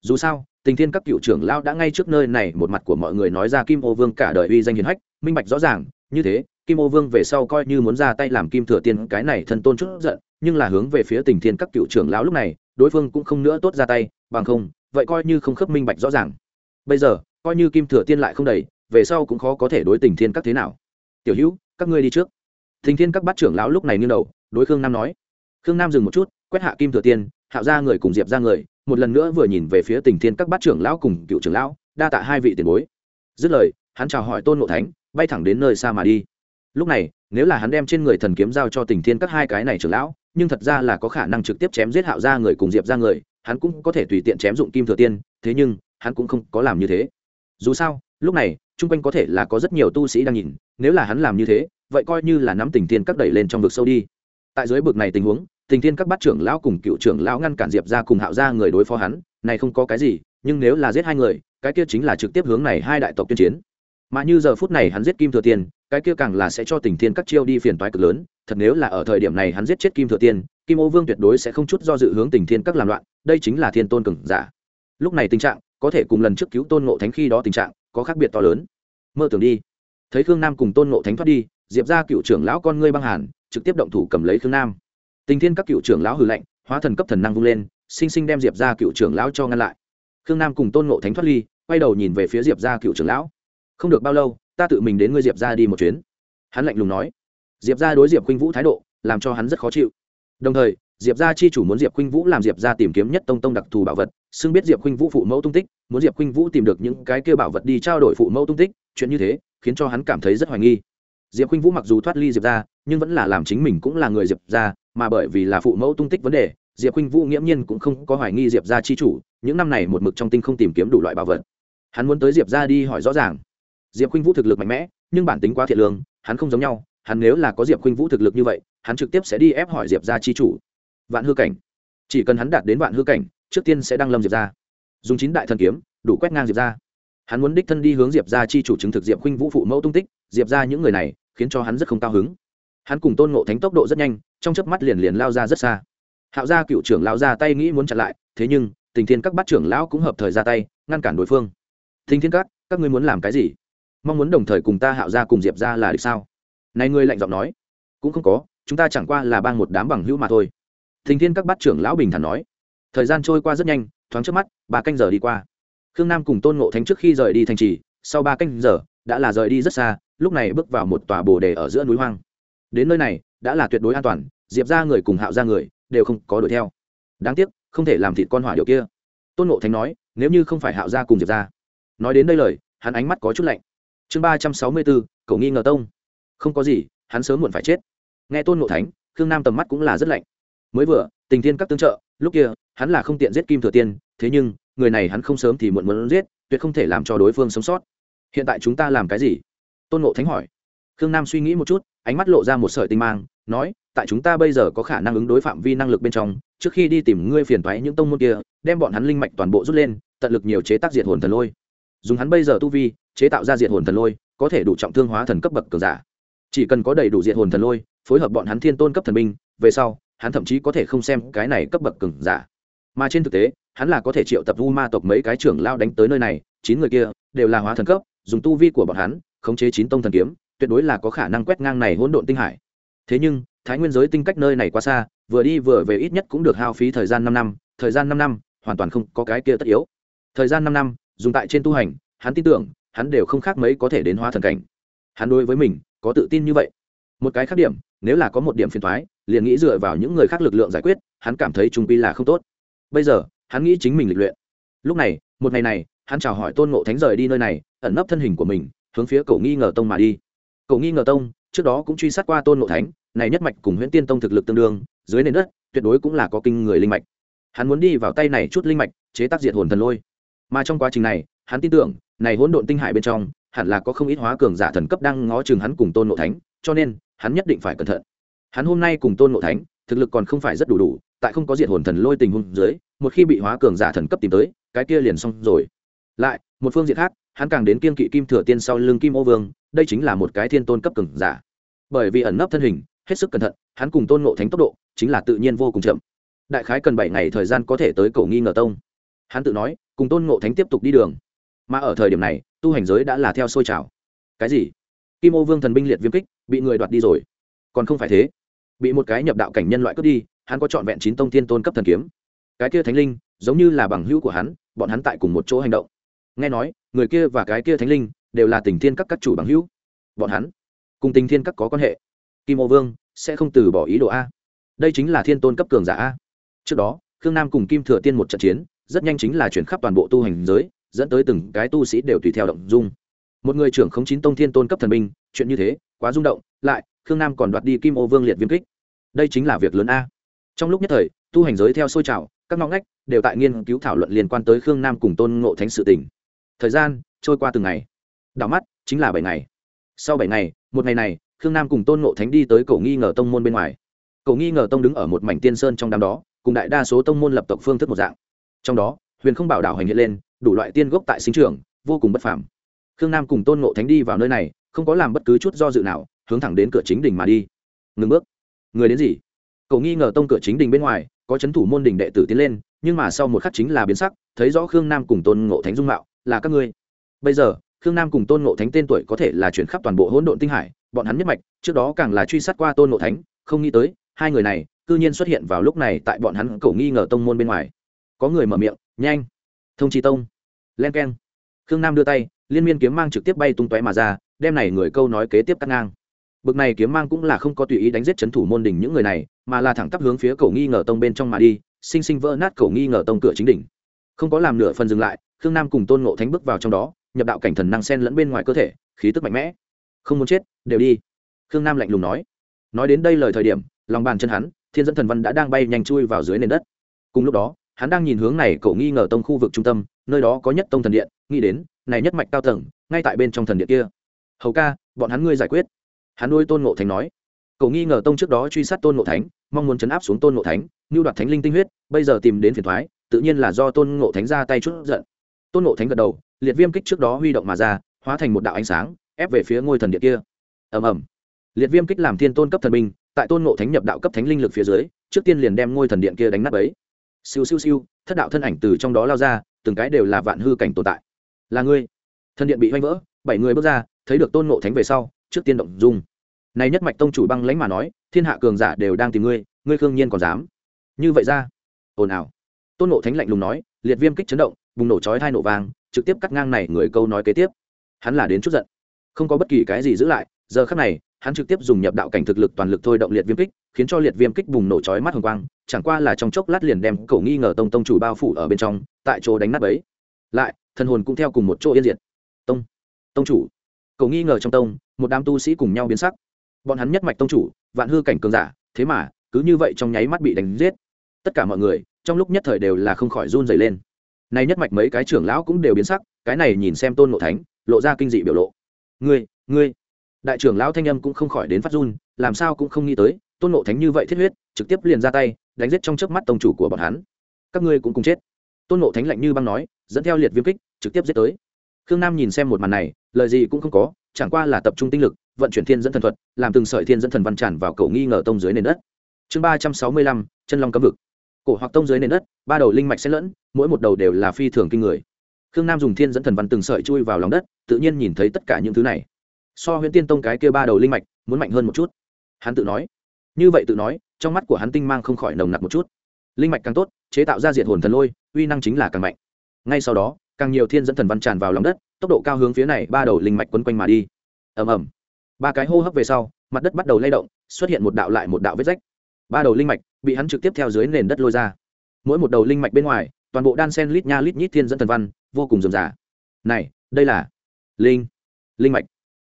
Dù sao, tình thiên các cựu trưởng lao đã ngay trước nơi này, một mặt của mọi người nói ra kim ô vương cả đời uy danh hiền hách, minh bạch rõ ràng, như thế, kim ô vương về sau coi như muốn ra tay làm kim thừa tiên, cái này thân tôn chút giận, nhưng là hướng về phía tình thiên các cựu trưởng lão lúc này, đối phương cũng không nữa tốt ra tay, bằng không, vậy coi như không khớp minh bạch rõ ràng bây giờ, coi như kim thừa tiên lại không đầy về sau cũng khó có thể đối tình thiên các thế nào. Tiểu hữu, các ngươi đi trước. Tình thiên các bát trưởng lão lúc này nghiêng đầu, đối khương nam nói. Khương nam dừng một chút, quét hạ kim thừa tiên, hạo ra người cùng diệp ra người, một lần nữa vừa nhìn về phía tình thiên các bát trưởng lão cùng cựu trưởng lão, đa tạ hai vị tiền bối. Dứt lời, hắn chào hỏi tôn ngộ thánh, bay thẳng đến nơi xa mà đi. Lúc này, nếu là hắn đem trên người thần kiếm giao cho tình thiên các hai cái này trưởng lão, nhưng thật ra là có khả năng trực tiếp chém giết hạo ra người cùng diệp ra người, hắn cũng có thể tùy tiện chém dụng kim thừa tiên, thế nhưng hắn cũng không có làm như thế. Dù sao, lúc này, chung quanh có thể là có rất nhiều tu sĩ đang nhìn, nếu là hắn làm như thế, vậy coi như là nắm tình thiên các đẩy lên trong vực sâu đi. Tại dưới bực này tình huống, tình thiên các bắt trưởng lão cùng cựu trưởng lão ngăn cản diệp ra cùng hạo ra người đối phó hắn, này không có cái gì, nhưng nếu là giết hai người, cái kia chính là trực tiếp hướng này hai đại tộc tuyên chiến. Mà như giờ phút này hắn giết kim thừa tiên, cái kia càng là sẽ cho tình thiên các chiêu đi phiền toái cực lớn, thật nếu là ở thời điểm này hắn giết chết kim thừa tiên, kim ô vương tuyệt đối sẽ không chút do dự hướng tình thiên các làm loạn, đây chính là thiên tôn cường giả. Lúc này tình trạng có thể cùng lần trước cứu tôn ngộ thánh khi đó tình trạng có khác biệt to lớn. Mơ tưởng đi. Thấy khương nam cùng tôn ngộ thánh thoát đi, diệp ra cựu trưởng lão con ngươi băng hàn, trực tiếp động thủ cầm lấy khương nam. Tình thiên các cựu trưởng lão hư lệnh hóa thần cấp thần năng vung lên, sinh sinh đem diệp ra cựu trưởng lão cho ngăn lại. Khương nam cùng tôn ngộ thánh thoát ly, quay đầu nhìn về phía diệp ra cựu trưởng lão. Không được bao lâu, ta tự mình đến ngươi diệp ra đi một chuyến. Hắn lạnh lùng nói. Diệp ra đối diệp khuynh vũ thái độ, làm cho hắn rất khó chịu. Đồng thời diệp gia chi chủ muốn diệp khuynh vũ làm diệp gia tìm kiếm nhất tông tông đặc thù bảo vật xưng biết diệp khuynh vũ phụ mẫu tung tích muốn diệp khuynh vũ tìm được những cái kia bảo vật đi trao đổi phụ mẫu tung tích chuyện như thế khiến cho hắn cảm thấy rất hoài nghi. Diệp khuynh vũ mặc dù thoát ly diệp gia, nhưng vẫn là làm chính mình cũng là người diệp gia, mà bởi vì là phụ mẫu tung tích vấn đề diệp khuynh vũ nghiễm nhiên cũng không có hoài nghi diệp gia chi chủ những năm này một mực trong tinh không tìm kiếm đủ loại bảo vật. Hắn muốn tới diệp gia đi hỏi rõ ràng. Diệp khuynh vũ thực lực mạnh mẽ nhưng bản tính quá thiện lương hắn không giống nhau hắn nếu là có diệp khuynh vũ thực lực như vậy hắn trực tiếp sẽ đi ép hỏi diệp gia chi chủ vạn hư cảnh. Chỉ cần hắn đạt đến vạn hư cảnh, trước tiên sẽ đăng lâm diệp ra dùng chín đại thần kiếm, đủ quét ngang diệp ra hắn muốn đích thân đi hướng diệp ra chi chủ chứng thực diệp khuynh vũ phụ mẫu tung tích, diệp ra những người này, khiến cho hắn rất không cao hứng. Hắn cùng tôn ngộ thánh tốc độ rất nhanh, trong chớp mắt liền liền lao ra rất xa. Hạo gia cựu trưởng lao ra tay nghĩ muốn chặn lại, thế nhưng, tình thiên các bát trưởng lão cũng hợp thời ra tay, ngăn cản đối phương. Thinh thiên các các ngươi muốn làm cái gì? Mong muốn đồng thời cùng ta hạo gia cùng diệp ra là được sao? Này ngươi lạnh giọng nói. Cũng không có, chúng ta chẳng qua là bang một đám bằng hữu mà thôi thình thiên các bát trưởng lão bình thản nói, thời gian trôi qua rất nhanh, thoáng trước mắt, ba canh giờ đi qua. Khương nam cùng tôn ngộ thánh trước khi rời đi thành trì, sau ba canh giờ, đã là rời đi rất xa, lúc này bước vào một tòa bồ đề ở giữa núi hoang. Đến nơi này, đã là tuyệt đối an toàn, diệp ra người cùng hạo ra người đều không có đuổi theo. Đáng tiếc, không thể làm thịt con hỏa điều kia. Tôn ngộ thánh nói, nếu như không phải hạo ra cùng diệp ra nói đến đây lời, hắn ánh mắt có chút lạnh. Chương ba trăm sáu mươi bốn cậu nghi ngờ tông. Không có gì, hắn sớm muộn phải chết. Nghe tôn ngộ thánh, khương nam tầm mắt cũng là rất lạnh mới vừa, tình thiên các tương trợ, lúc kia, hắn là không tiện giết kim thừa tiên, thế nhưng, người này hắn không sớm thì muộn muốn giết, tuyệt không thể làm cho đối phương sống sót. Hiện tại chúng ta làm cái gì? Tôn ngộ thánh hỏi. Khương nam suy nghĩ một chút, ánh mắt lộ ra một sợi tinh mang, nói, tại chúng ta bây giờ có khả năng ứng đối phạm vi năng lực bên trong, trước khi đi tìm ngươi phiền thoái những tông môn kia, đem bọn hắn linh mạch toàn bộ rút lên, tận lực nhiều chế tác diệt hồn thần lôi. Dùng hắn bây giờ tu vi, chế tạo ra diệt hồn thần lôi, có thể đủ trọng thương hóa thần cấp bậc cường giả. Chỉ cần có đầy đủ diệt hồn thần lôi, phối hợp bọn hắn thiên tôn cấp thần binh, về sau hắn thậm chí có thể không xem cái này cấp bậc cường giả. Mà trên thực tế, hắn là có thể triệu tập vu ma tộc mấy cái trưởng lao đánh tới nơi này, chín người kia đều là hóa thần cấp, dùng tu vi của bọn hắn, khống chế chín tông thần kiếm, tuyệt đối là có khả năng quét ngang này hỗn độn tinh hải. Thế nhưng, thái nguyên giới tinh cách nơi này quá xa, vừa đi vừa về ít nhất cũng được hao phí thời gian năm năm, thời gian năm năm, hoàn toàn không có cái kia tất yếu. Thời gian năm năm, dùng tại trên tu hành, hắn tin tưởng, hắn đều không khác mấy có thể đến hóa thần cảnh. Hắn đối với mình có tự tin như vậy một cái khác điểm, nếu là có một điểm phiền thoái liền nghĩ dựa vào những người khác lực lượng giải quyết, hắn cảm thấy trung pi là không tốt. Bây giờ, hắn nghĩ chính mình lịch luyện. Lúc này, một ngày này, hắn chào hỏi tôn ngộ thánh rời đi nơi này, ẩn nấp thân hình của mình, hướng phía cầu nghi ngờ tông mà đi. Cầu nghi ngờ tông, trước đó cũng truy sát qua tôn ngộ thánh, này nhất mạch cùng huyễn tiên tông thực lực tương đương, dưới nền đất, tuyệt đối cũng là có kinh người linh mạch. Hắn muốn đi vào tay này chút linh mạch, chế tác diệt hồn thần lôi. Mà trong quá trình này, hắn tin tưởng, này hỗn độn tinh hải bên trong, hẳn là có không ít hóa cường giả thần cấp đang ngó chừng hắn cùng tôn ngộ thánh, cho nên hắn nhất định phải cẩn thận. Hắn hôm nay cùng tôn ngộ thánh, thực lực còn không phải rất đủ đủ, tại không có diện hồn thần lôi tình huống dưới, một khi bị hóa cường giả thần cấp tìm tới, cái kia liền xong rồi. Lại, một phương diện khác, hắn càng đến kiên kỵ kim thừa tiên sau lưng kim ô vương, đây chính là một cái thiên tôn cấp cường giả. Bởi vì ẩn nấp thân hình, hết sức cẩn thận, hắn cùng tôn ngộ thánh tốc độ, chính là tự nhiên vô cùng chậm. Đại khái cần bảy ngày thời gian có thể tới cầu nghi ngờ tông. Hắn tự nói, cùng tôn ngộ thánh tiếp tục đi đường. Mà ở thời điểm này, tu hành giới đã là theo sôi trào. Cái gì? Kim ô vương thần binh liệt viêm kích bị người đoạt đi rồi. Còn không phải thế. Bị một cái nhập đạo cảnh nhân loại cướp đi, hắn có trọn vẹn chín tông thiên tôn cấp thần kiếm. Cái kia thánh linh, giống như là bằng hữu của hắn, bọn hắn tại cùng một chỗ hành động. Nghe nói, người kia và cái kia thánh linh đều là tình thiên các các chủ bằng hữu. Bọn hắn cùng tình thiên các có quan hệ. Kim ô vương sẽ không từ bỏ ý đồ a. Đây chính là thiên tôn cấp cường giả a. Trước đó, khương nam cùng kim thừa tiên một trận chiến, rất nhanh chính là chuyển khắp toàn bộ tu hành giới, dẫn tới từng cái tu sĩ đều tùy theo động dung một người trưởng khống chín tông thiên tôn cấp thần binh, chuyện như thế, quá rung động, lại, khương nam còn đoạt đi kim ô vương liệt viêm kích. Đây chính là việc lớn a. Trong lúc nhất thời, tu hành giới theo xôi trào, các ngõ ngách đều tại nghiên cứu thảo luận liên quan tới khương nam cùng tôn ngộ thánh sự tỉnh thời gian, trôi qua từng ngày. Đảo mắt, chính là bảy ngày. Sau bảy ngày, một ngày này, khương nam cùng tôn ngộ thánh đi tới cổ nghi ngờ tông môn bên ngoài. Cổ nghi ngờ tông đứng ở một mảnh tiên sơn trong đám đó, cùng đại đa số tông môn lập tộc phương thức một dạng. Trong đó, huyền không bảo đảo hành hiện lên, đủ loại tiên gốc tại sinh trường, vô cùng bất phàm khương nam cùng tôn ngộ thánh đi vào nơi này, không có làm bất cứ chút do dự nào, hướng thẳng đến cửa chính đình mà đi. Ngừng bước. Người đến gì? Cậu nghi ngờ tông cửa chính đình bên ngoài, có c h ấ n thủ môn đình đệ tử tiến lên, nhưng mà sau một khắc chính là biến sắc, thấy rõ khương nam cùng tôn ngộ thánh dung mạo, là các ngươi. Bây giờ, khương nam cùng tôn ngộ thánh tên tuổi có thể là chuyển khắp toàn bộ hỗn độn tinh hải, bọn hắn nhất mạch, trước đó càng là truy sát qua tôn ngộ thánh, không nghĩ tới, hai người này c ư nhiên xuất hiện vào lúc này tại bọn hắn cậu nghi ngờ tông môn bên ngoài. Có người mở miệng, nhanh, thông chi tông. Len k e n khương nam đưa tay liên miên kiếm mang trực tiếp bay tung tóe mà ra, đem này người câu nói kế tiếp cắt ngang. Bực này kiếm mang cũng là không có tùy ý đánh giết chấn thủ môn đỉnh những người này, mà là thẳng tắp hướng phía cổ nghi ngờ tông bên trong mà đi, sinh sinh vỡ nát cổ nghi ngờ tông cửa chính đỉnh. Không có làm nửa phần dừng lại, khương nam cùng tôn ngộ thánh bước vào trong đó, nhập đạo cảnh thần năng sen lẫn bên ngoài cơ thể, khí tức mạnh mẽ. Không muốn chết, đều đi. Khương nam lạnh lùng nói. Nói đến đây lời thời điểm, lòng bàn chân hắn, thiên dẫn thần văn đã đang bay nhanh chui vào dưới nền đất. Cùng lúc đó, hắn đang nhìn hướng này cậu nghi ngờ tông khu vực trung tâm, nơi đó có nhất tông thần điện, nghĩ đến này nhất mạch cao tầng ngay tại bên trong thần điện kia. Hầu ca bọn hắn ngươi giải quyết. Hắn nuôi tôn ngộ thánh nói. Cậu nghi ngờ tông trước đó truy sát tôn ngộ thánh mong muốn chấn áp xuống tôn ngộ thánh như đoạt thánh linh tinh huyết bây giờ tìm đến phiền thoái tự nhiên là do tôn ngộ thánh ra tay chút giận. Tôn ngộ thánh gật đầu liệt viêm kích trước đó huy động mà ra hóa thành một đạo ánh sáng ép về phía ngôi thần điện kia. Ầm ầm. Liệt viêm kích làm thiên tôn cấp thần minh, tại tôn ngộ thánh nhập đạo cấp thánh linh lực phía dưới trước tiên liền đem ngôi thần điện kia đánh nát ấy siêu siêu siêu thất đạo thân ảnh từ trong đó lao ra từng cái đều là vạn hư cảnh tồn tại là ngươi. Thần điện bị hoanh vỡ, bảy người bước ra, thấy được tôn ngộ thánh về sau, trước tiên động dung. Này nhất mạch tông chủ băng lãnh mà nói, thiên hạ cường giả đều đang tìm ngươi ngươi khương nhiên còn dám. Như vậy ra. Ồn ào. Tôn ngộ thánh lạnh lùng nói, liệt viêm kích chấn động, bùng nổ chói hai nổ vàng trực tiếp cắt ngang này người câu nói kế tiếp. Hắn là đến chút giận. Không có bất kỳ cái gì giữ lại, giờ khắc này, hắn trực tiếp dùng nhập đạo cảnh thực lực toàn lực thôi động liệt viêm kích, khiến cho liệt viêm kích bùng nổ chói mắt hồng quang, chẳng qua là trong chốc lát liền đem cổ nghi ngờ tông tông chủ bao phủ ở bên trong, tại chỗ đánh nát ấy lại, thần hồn cũng theo cùng một chỗ yên diệt. Tông tông chủ. Cậu nghi ngờ trong tông, một đám tu sĩ cùng nhau biến sắc. Bọn hắn nhất mạch tông chủ, vạn hư cảnh cường giả, thế mà, cứ như vậy trong nháy mắt bị đánh giết. Tất cả mọi người, trong lúc nhất thời đều là không khỏi run dày lên. Nay nhất mạch mấy cái trưởng lão cũng đều biến sắc, cái này nhìn xem tôn ngộ thánh, lộ ra kinh dị biểu lộ. Ngươi ngươi. Đại trưởng lão thanh âm cũng không khỏi đến phát run, làm sao cũng không nghĩ tới, tôn ngộ thánh như vậy thiết huyết, trực tiếp liền ra tay, đánh giết trong chớp mắt tông chủ của bọn hắn. Các ngươi cũng cùng chết. Tôn ngộ thánh lạnh như băng nói dẫn theo liệt viêm kích, trực tiếp giết tới. Khương nam nhìn xem một màn này, lời gì cũng không có, chẳng qua là tập trung tinh lực, vận chuyển thiên dẫn thần thuật, làm từng sợi thiên dẫn thần văn tràn vào cầu nghi ngờ tông dưới nền đất. Chương ba trăm sáu mươi lăm, chân long cấm vực. Cổ hoặc tông dưới nền đất, ba đầu linh mạch xen lẫn, mỗi một đầu đều là phi thường kinh người. Khương nam dùng thiên dẫn thần văn từng sợi chui vào lòng đất, tự nhiên nhìn thấy tất cả những thứ này. So huyễn tiên tông cái kia ba đầu linh mạch, muốn mạnh hơn một chút. Hắn tự nói. Như vậy tự nói, trong mắt của hắn tinh mang không khỏi nồng nặc một chút. Linh mạch càng tốt, chế tạo ra diện hồn thần lôi, uy năng chính là càng mạnh ngay sau đó, càng nhiều thiên dẫn thần văn tràn vào lòng đất, tốc độ cao hướng phía này ba đầu linh mạch quấn quanh mà đi. Ầm ầm. Ba cái hô hấp về sau, mặt đất bắt đầu lay động, xuất hiện một đạo lại một đạo vết rách. Ba đầu linh mạch bị hắn trực tiếp theo dưới nền đất lôi ra. Mỗi một đầu linh mạch bên ngoài, toàn bộ đan sen lít nha lít nhít thiên dẫn thần văn, vô cùng rườm rà. Này, đây là linh linh mạch.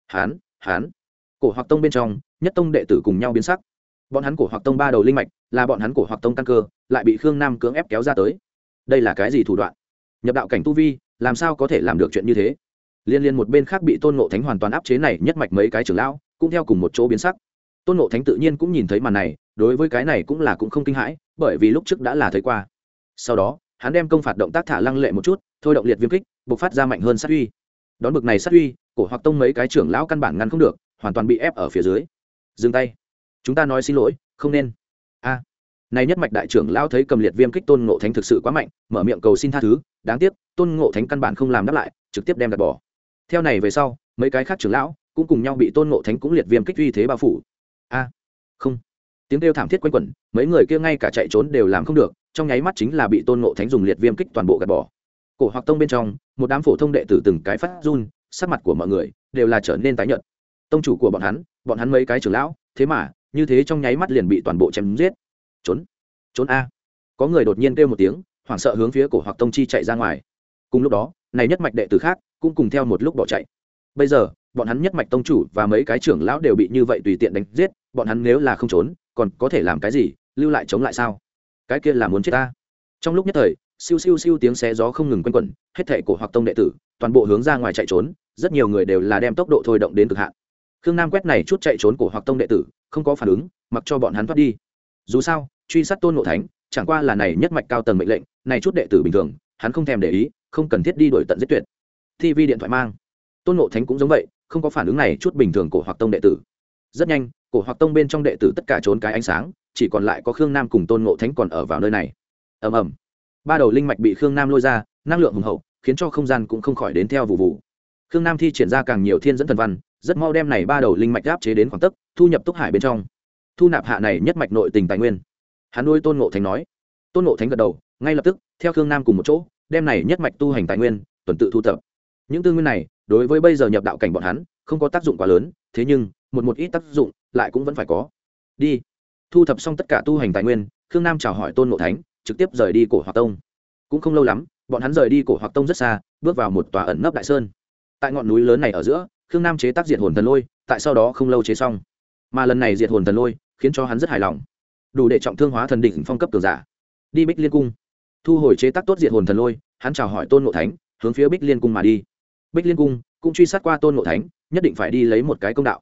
Hán hán. Cổ hoặc tông bên trong, nhất tông đệ tử cùng nhau biến sắc. Bọn hắn cổ hoặc tông ba đầu linh mạch là bọn hắn cổ hoặc tông căn cơ, lại bị khương nam cưỡng ép kéo ra tới. Đây là cái gì thủ đoạn? Nhập đạo cảnh tu vi, làm sao có thể làm được chuyện như thế? Liên liên một bên khác bị tôn ngộ thánh hoàn toàn áp chế này nhất mạch mấy cái trưởng lão, cũng theo cùng một chỗ biến sắc. Tôn ngộ thánh tự nhiên cũng nhìn thấy màn này, đối với cái này cũng là cũng không kinh hãi, bởi vì lúc trước đã là thấy qua. Sau đó, hắn đem công phạt động tác thả lăng lệ một chút, thôi động liệt viêm kích, bộc phát ra mạnh hơn sát uy. Đón bực này sát uy, cổ hoặc tông mấy cái trưởng lão căn bản ngăn không được, hoàn toàn bị ép ở phía dưới. Dừng tay. Chúng ta nói xin lỗi, không nên. A này nhất mạch đại trưởng lão thấy cầm liệt viêm kích tôn ngộ thánh thực sự quá mạnh, mở miệng cầu xin tha thứ, đáng tiếc, tôn ngộ thánh căn bản không làm đáp lại, trực tiếp đem đặt bỏ. Theo này về sau, mấy cái khác trưởng lão cũng cùng nhau bị tôn ngộ thánh cũng liệt viêm kích uy thế bao phủ. A, không. Tiếng kêu thảm thiết quanh quẩn, mấy người kia ngay cả chạy trốn đều làm không được, trong nháy mắt chính là bị tôn ngộ thánh dùng liệt viêm kích toàn bộ gạt bỏ. Cổ hoặc tông bên trong, một đám phổ thông đệ tử từng cái phát run, sắc mặt của mọi người đều là trở nên tái nhợt. Tông chủ của bọn hắn bọn hắn mấy cái trưởng lão, thế mà, như thế trong nháy mắt liền bị toàn bộ chém giết trốn. Trốn a. Có người đột nhiên kêu một tiếng, hoảng sợ hướng phía cổ hoặc tông chi chạy ra ngoài. Cùng lúc đó, này nhất mạch đệ tử khác cũng cùng theo một lúc bỏ chạy. Bây giờ, bọn hắn nhất mạch tông chủ và mấy cái trưởng lão đều bị như vậy tùy tiện đánh giết, bọn hắn nếu là không trốn, còn có thể làm cái gì, lưu lại chống lại sao? Cái kia là muốn chết ta. Trong lúc nhất thời, siêu siêu siêu tiếng xé gió không ngừng quanh quẩn, hết thệ cổ hoặc tông đệ tử, toàn bộ hướng ra ngoài chạy trốn, rất nhiều người đều là đem tốc độ thôi động đến cực hạn. Khương nam quét này chút chạy trốn cổ hoặc tông đệ tử, không có phản ứng, mặc cho bọn hắn thoát đi. Dù sao truy sát tôn ngộ thánh, chẳng qua là này nhất mạch cao tầng mệnh lệnh, này chút đệ tử bình thường, hắn không thèm để ý, không cần thiết đi đổi tận giết tuyệt. Thi vi điện thoại mang. Tôn ngộ thánh cũng giống vậy, không có phản ứng này chút bình thường cổ hoặc tông đệ tử. Rất nhanh, cổ hoặc tông bên trong đệ tử tất cả trốn cái ánh sáng, chỉ còn lại có khương nam cùng tôn ngộ thánh còn ở vào nơi này. Ầm ầm. Ba đầu linh mạch bị khương nam lôi ra, năng lượng hùng hậu, khiến cho không gian cũng không khỏi đến theo vụ vụ. Khương nam thi triển ra càng nhiều thiên dẫn thần văn, rất mau đem này ba đầu linh mạch áp chế đến khoảng tấc, thu nhập túc hải bên trong. Thu nạp hạ này nhất mạch nội tình tài nguyên hắn nuôi tôn ngộ thánh nói. Tôn ngộ thánh gật đầu, ngay lập tức, theo khương nam cùng một chỗ, đem này nhất mạch tu hành tài nguyên, tuần tự thu thập. Những tư nguyên này, đối với bây giờ nhập đạo cảnh bọn hắn, không có tác dụng quá lớn, thế nhưng, một một ít tác dụng, lại cũng vẫn phải có. Đi. Thu thập xong tất cả tu hành tài nguyên, khương nam chào hỏi tôn ngộ thánh, trực tiếp rời đi cổ hoặc tông. Cũng không lâu lắm, bọn hắn rời đi cổ hoặc tông rất xa, bước vào một tòa ẩn nấp đại sơn. Tại ngọn núi lớn này ở giữa, khương nam chế tác diệt hồn thần lôi, tại sau đó không lâu chế xong. Mà lần này diệt hồn thần lôi, khiến cho hắn rất hài lòng đủ để trọng thương hóa thần đỉnh phong cấp cường giả. Đi bích liên cung. Thu hồi chế tác tốt diệt hồn thần lôi, hắn chào hỏi tôn ngộ thánh, hướng phía bích liên cung mà đi. Bích liên cung cũng truy sát qua tôn ngộ thánh, nhất định phải đi lấy một cái công đạo.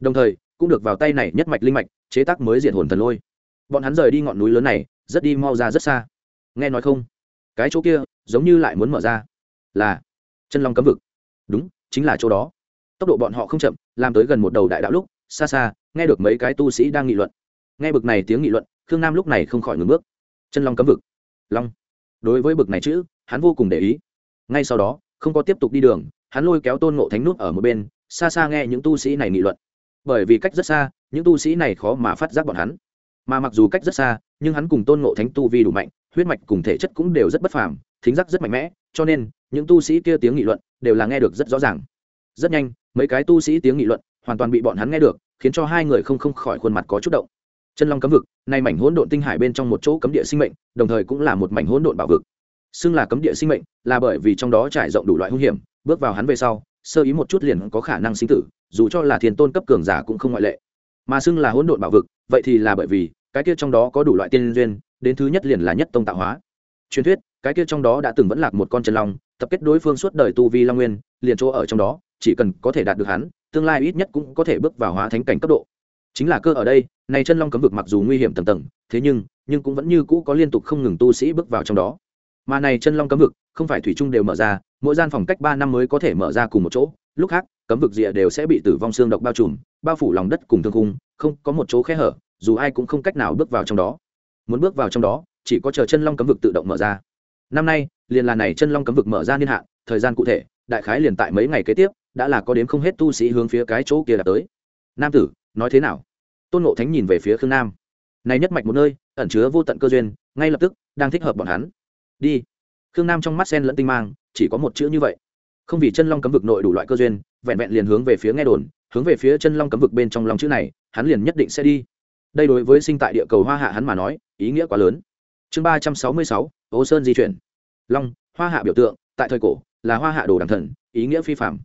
Đồng thời, cũng được vào tay này nhất mạch linh mạch, chế tác mới diệt hồn thần lôi. Bọn hắn rời đi ngọn núi lớn này, rất đi mau ra rất xa. Nghe nói không? Cái chỗ kia, giống như lại muốn mở ra. Là chân long cấm vực. Đúng, chính là chỗ đó. Tốc độ bọn họ không chậm, làm tới gần một đầu đại đạo lúc, xa xa, nghe được mấy cái tu sĩ đang nghị luận nghe bực này tiếng nghị luận, khương nam lúc này không khỏi ngừng bước. Chân long cấm vực. Long. Đối với bực này chữ, hắn vô cùng để ý. Ngay sau đó, không có tiếp tục đi đường, hắn lôi kéo tôn ngộ thánh nút ở một bên, xa xa nghe những tu sĩ này nghị luận. Bởi vì cách rất xa, những tu sĩ này khó mà phát giác bọn hắn. Mà mặc dù cách rất xa, nhưng hắn cùng tôn ngộ thánh tu vi đủ mạnh, huyết mạch cùng thể chất cũng đều rất bất phàm, thính giác rất mạnh mẽ, cho nên, những tu sĩ kia tiếng nghị luận đều là nghe được rất rõ ràng. Rất nhanh, mấy cái tu sĩ tiếng nghị luận hoàn toàn bị bọn hắn nghe được, khiến cho hai người không không khỏi khuôn mặt có chút động chân long cấm vực, nay mảnh hỗn độn tinh hải bên trong một chỗ cấm địa sinh mệnh, đồng thời cũng là một mảnh hỗn độn bảo vực. Xưng là cấm địa sinh mệnh, là bởi vì trong đó trải rộng đủ loại hung hiểm, bước vào hắn về sau, sơ ý một chút liền có khả năng sinh tử, dù cho là thiền tôn cấp cường giả cũng không ngoại lệ. Mà xưng là hỗn độn bảo vực, vậy thì là bởi vì, cái kia trong đó có đủ loại tiên duyên, đến thứ nhất liền là nhất tông tạo hóa. Truyền thuyết, cái kia trong đó đã từng vẫn lạc một con chân long, tập kết đối phương suốt đời tu vi long nguyên, liền chỗ ở trong đó, chỉ cần có thể đạt được hắn, tương lai ít nhất cũng có thể bước vào hóa thánh cảnh cấp độ. Chính là cơ ở đây này chân long cấm vực mặc dù nguy hiểm tầng tầng, thế nhưng nhưng cũng vẫn như cũ có liên tục không ngừng tu sĩ bước vào trong đó. Mà này chân long cấm vực, không phải thủy chung đều mở ra, mỗi gian phòng cách ba năm mới có thể mở ra cùng một chỗ, lúc khác, cấm vực rìa đều sẽ bị tử vong xương độc bao trùm, bao phủ lòng đất cùng thương khung, không có một chỗ khe hở, dù ai cũng không cách nào bước vào trong đó. Muốn bước vào trong đó, chỉ có chờ chân long cấm vực tự động mở ra. Năm nay, liền là này chân long cấm vực mở ra niên hạn, thời gian cụ thể, đại khái liền tại mấy ngày kế tiếp, đã là có đến không hết tu sĩ hướng phía cái chỗ kia đã tới. Nam tử, nói thế nào? Tôn ngộ thánh nhìn về phía khương nam này nhất mạch một nơi, ẩn chứa vô tận cơ duyên, ngay lập tức, đang thích hợp bọn hắn. Đi. Khương nam trong mắt sen lẫn tinh mang, chỉ có một chữ như vậy. Không vì chân long cấm vực nội đủ loại cơ duyên, vẹn vẹn liền hướng về phía nghe đồn, hướng về phía chân long cấm vực bên trong lòng chữ này, hắn liền nhất định sẽ đi. Đây đối với sinh tại địa cầu hoa hạ hắn mà nói, ý nghĩa quá lớn. Chương ba trăm sáu mươi sáu, ô sơn di chuyển. Long, hoa hạ biểu tượng, tại thời cổ, là hoa hạ đồ đàng thần, ý nghĩa phi phạm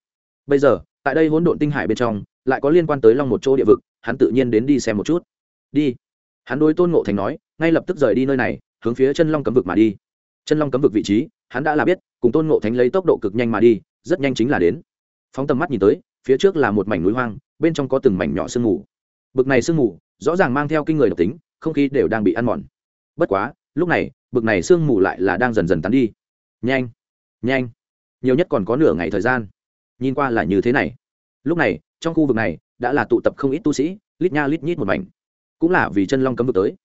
bây giờ, tại đây hỗn độn tinh hải bên trong, lại có liên quan tới long một chỗ địa vực hắn tự nhiên đến đi xem một chút. Đi. Hắn đối tôn ngộ thành nói, ngay lập tức rời đi nơi này, hướng phía chân long cấm vực mà đi. Chân long cấm vực vị trí, hắn đã là biết, cùng tôn ngộ thánh lấy tốc độ cực nhanh mà đi, rất nhanh chính là đến. Phóng tầm mắt nhìn tới, phía trước là một mảnh núi hoang, bên trong có từng mảnh nhỏ sương mù. Bực này sương mù, rõ ràng mang theo kinh người độc tính, không khí đều đang bị ăn mòn. Bất quá, lúc này, bực này sương mù lại là đang dần dần tán đi. Nhanh. Nhanh. Nhiều nhất còn có nửa ngày thời gian. Nhìn qua là như thế này. Lúc này, trong khu vực này đã là tụ tập không ít tu sĩ, lít nha lít nhít một mảnh. Cũng là vì chân long cấm vực tới.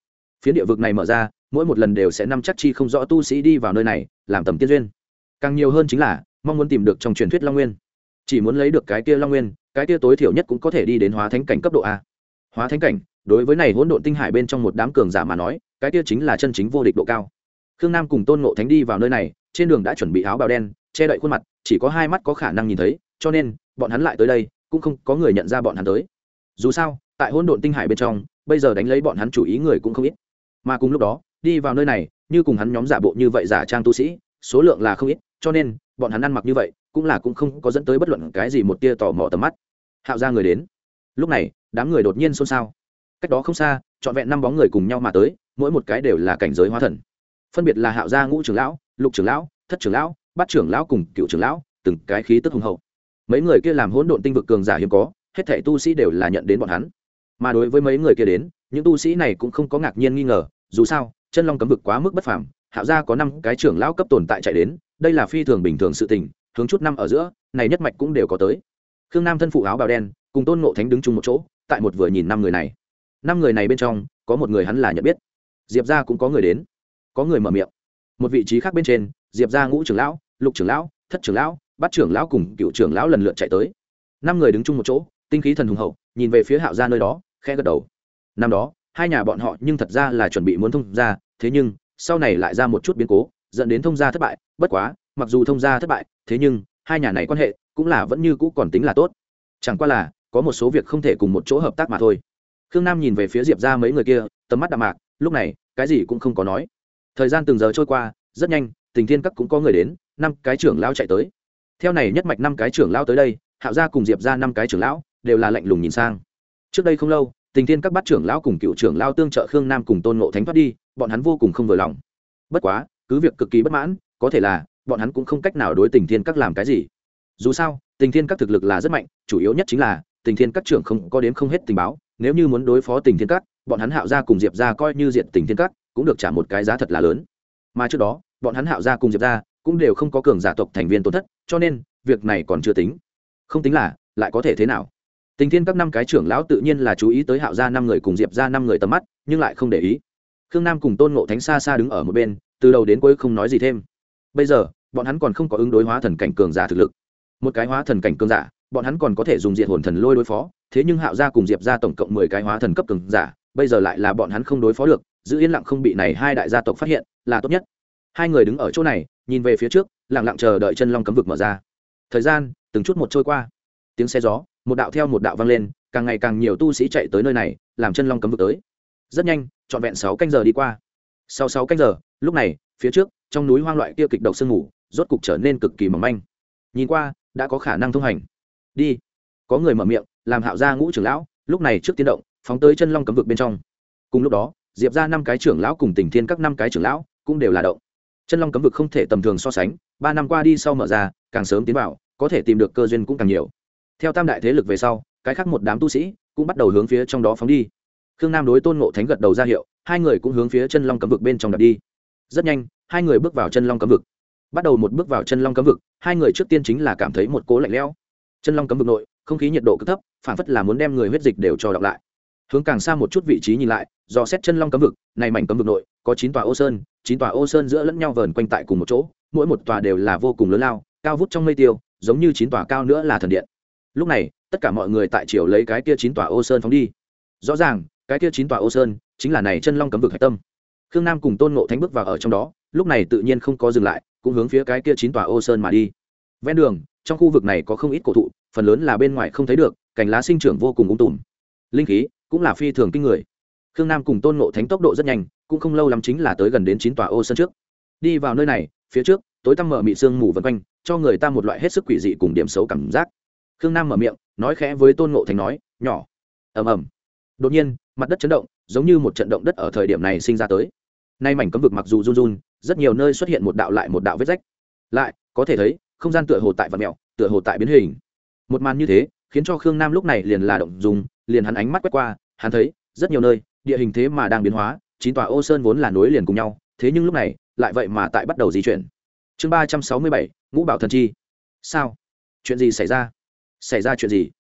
Phiến địa vực này mở ra, mỗi một lần đều sẽ nắm chắc chi không rõ tu sĩ đi vào nơi này, làm tầm tiên duyên. Càng nhiều hơn chính là, mong muốn tìm được trong truyền thuyết long nguyên. Chỉ muốn lấy được cái kia long nguyên, cái kia tối thiểu nhất cũng có thể đi đến hóa thánh cảnh cấp độ a. Hóa thánh cảnh, đối với này hỗn độn tinh hải bên trong một đám cường giả mà nói, cái kia chính là chân chính vô địch độ cao. Khương nam cùng tôn ngộ thánh đi vào nơi này, trên đường đã chuẩn bị áo bào đen, che đậy khuôn mặt, chỉ có hai mắt có khả năng nhìn thấy, cho nên, bọn hắn lại tới đây cũng không có người nhận ra bọn hắn tới. Dù sao, tại hỗn độn tinh hải bên trong, bây giờ đánh lấy bọn hắn chủ ý người cũng không ít. Mà cùng lúc đó, đi vào nơi này, như cùng hắn nhóm giả bộ như vậy giả trang tu sĩ, số lượng là không ít, cho nên, bọn hắn ăn mặc như vậy, cũng là cũng không có dẫn tới bất luận cái gì một tia tò mò tầm mắt. Hạo ra người đến. Lúc này, đám người đột nhiên xôn xao. Cách đó không xa, trọn vẹn năm bóng người cùng nhau mà tới, mỗi một cái đều là cảnh giới hóa thần. Phân biệt là hạo gia ngũ trưởng lão, lục trưởng lão, thất trưởng lão, bát trưởng lão cùng cựu trưởng lão, từng cái khí tức hùng hậu mấy người kia làm hỗn độn tinh vực cường giả hiếm có, hết thảy tu sĩ đều là nhận đến bọn hắn. Mà đối với mấy người kia đến, những tu sĩ này cũng không có ngạc nhiên nghi ngờ, dù sao, chân long cấm vực quá mức bất phàm, hạo gia có năm cái trưởng lão cấp tồn tại chạy đến, đây là phi thường bình thường sự tình, hướng chút năm ở giữa, này nhất mạch cũng đều có tới. Khương nam thân phụ áo bào đen, cùng tôn ngộ thánh đứng chung một chỗ, tại một vừa nhìn năm người này. Năm người này bên trong, có một người hắn là nhận biết. Diệp ra cũng có người đến. Có người mở miệng. Một vị trí khác bên trên, diệp ra ngũ trưởng lão, lục trưởng lão, thất trưởng lão bắt trưởng lão cùng cựu trưởng lão lần lượt chạy tới. Năm người đứng chung một chỗ, tinh khí thần hùng hậu, nhìn về phía hạo ra nơi đó khe gật đầu. Năm đó, hai nhà bọn họ nhưng thật ra là chuẩn bị muốn thông ra thế nhưng, sau này lại ra một chút biến cố, dẫn đến thông gia thất bại, bất quá, mặc dù thông gia thất bại, thế nhưng, hai nhà này quan hệ cũng là vẫn như cũ còn tính là tốt. Chẳng qua là, có một số việc không thể cùng một chỗ hợp tác mà thôi. Khương nam nhìn về phía diệp ra mấy người kia, tầm mắt đạm mạc, lúc này, cái gì cũng không có nói. Thời gian từng giờ trôi qua, rất nhanh, tình thiên các cũng có người đến, năm cái trưởng lao chạy tới theo này nhất mạch năm cái trưởng lao tới đây, hạo gia cùng diệp ra năm cái trưởng lão đều là lạnh lùng nhìn sang. Trước đây không lâu, tình thiên các bắt trưởng lão cùng cựu trưởng lao tương trợ khương nam cùng tôn ngộ thánh thoát đi, bọn hắn vô cùng không vừa lòng. Bất quá, cứ việc cực kỳ bất mãn, có thể là, bọn hắn cũng không cách nào đối tình thiên các làm cái gì. Dù sao, tình thiên các thực lực là rất mạnh, chủ yếu nhất chính là, tình thiên các trưởng không có đến không hết tình báo, nếu như muốn đối phó tình thiên các, bọn hắn hạo ra cùng diệp ra coi như diện tình thiên các, cũng được trả một cái giá thật là lớn. Mà trước đó, bọn hắn hạo ra cùng diệp ra cũng đều không có cường giả tộc thành viên tổn thất cho nên, việc này còn chưa tính. Không tính là, lại có thể thế nào? Tình thiên các năm cái trưởng lão tự nhiên là chú ý tới hạo gia năm người cùng diệp ra năm người tầm mắt, nhưng lại không để ý. Khương nam cùng tôn ngộ thánh xa xa đứng ở một bên, từ đầu đến cuối không nói gì thêm. Bây giờ, bọn hắn còn không có ứng đối hóa thần cảnh cường giả thực lực. Một cái hóa thần cảnh cường giả, bọn hắn còn có thể dùng diện hồn thần lôi đối phó, thế nhưng hạo gia cùng diệp ra tổng cộng mười cái hóa thần cấp cường giả, bây giờ lại là bọn hắn không đối phó được, giữ yên lặng không bị này hai đại gia tộc phát hiện, là tốt nhất. Hai người đứng ở chỗ này, nhìn về phía trước lặng lặng chờ đợi chân long cấm vực mở ra. Thời gian, từng chút một trôi qua. Tiếng xe gió, một đạo theo một đạo vang lên, càng ngày càng nhiều tu sĩ chạy tới nơi này, làm chân long cấm vực tới. Rất nhanh, trọn vẹn sáu canh giờ đi qua. Sau sáu canh giờ, lúc này, phía trước, trong núi hoang loại kia kịch độc sương ngủ rốt cục trở nên cực kỳ mỏng manh. Nhìn qua, đã có khả năng thông hành. Đi. Có người mở miệng, làm hạo gia ngũ trưởng lão, lúc này trước tiến động, phóng tới chân long cấm vực bên trong. Cùng lúc đó, diệp ra năm cái trưởng lão cùng tỉnh thiên các năm cái trưởng lão cũng đều là động chân long cấm vực không thể tầm thường so sánh, ba năm qua đi sau mở ra, càng sớm tiến vào, có thể tìm được cơ duyên cũng càng nhiều. Theo tam đại thế lực về sau, cái khác một đám tu sĩ cũng bắt đầu hướng phía trong đó phóng đi. Khương nam đối tôn ngộ thánh gật đầu ra hiệu, hai người cũng hướng phía chân long cấm vực bên trong đặt đi. Rất nhanh, hai người bước vào chân long cấm vực. Bắt đầu một bước vào chân long cấm vực, hai người trước tiên chính là cảm thấy một cố lạnh lẽo. Chân long cấm vực nội, không khí nhiệt độ cực thấp phản phất là muốn đem người huyết dịch đều cho đọc lại. Hướng càng xa một chút vị trí nhìn lại do xét chân long cấm vực, này mảnh cấm vực nội có chín tòa ô sơn, chín tòa ô sơn giữa lẫn nhau vờn quanh tại cùng một chỗ, mỗi một tòa đều là vô cùng lớn lao, cao vút trong mây tiêu, giống như chín tòa cao nữa là thần điện. Lúc này, tất cả mọi người tại triều lấy cái kia chín tòa ô sơn phóng đi. Rõ ràng, cái kia chín tòa ô sơn chính là này chân long cấm vực hạch tâm. Khương nam cùng tôn ngộ thánh bước vào ở trong đó, lúc này tự nhiên không có dừng lại, cũng hướng phía cái kia chín tòa ô sơn mà đi. Ven đường, trong khu vực này có không ít cổ thụ, phần lớn là bên ngoài không thấy được, cành lá sinh trưởng vô cùng ung tùm. Linh khí cũng là phi thường kinh người. Khương nam cùng tôn ngộ thánh tốc độ rất nhanh cũng không lâu lắm chính là tới gần đến chín tòa ô sân trước. Đi vào nơi này, phía trước, tối tăm mở mị sương mù vân quanh, cho người ta một loại hết sức quỷ dị cùng điểm xấu cảm giác. Khương nam mở miệng, nói khẽ với tôn ngộ thành nói, nhỏ. Ầm ầm. Đột nhiên, mặt đất chấn động, giống như một trận động đất ở thời điểm này sinh ra tới. Nay mảnh cấm vực mặc dù run run, rất nhiều nơi xuất hiện một đạo lại một đạo vết rách. Lại, có thể thấy, không gian tựa hồ tại vật mẹo tựa hồ tại biến hình. Một màn như thế, khiến cho khương nam lúc này liền là động dùng, liền hắn ánh mắt quét qua, hắn thấy, rất nhiều nơi, địa hình thế mà đang biến hóa chín tòa ô sơn vốn là nối liền cùng nhau, thế nhưng lúc này, lại vậy mà tại bắt đầu di chuyển. Chương ba trăm sáu mươi bảy, ngũ bảo thần chi. Sao? Chuyện gì xảy ra? Xảy ra chuyện gì?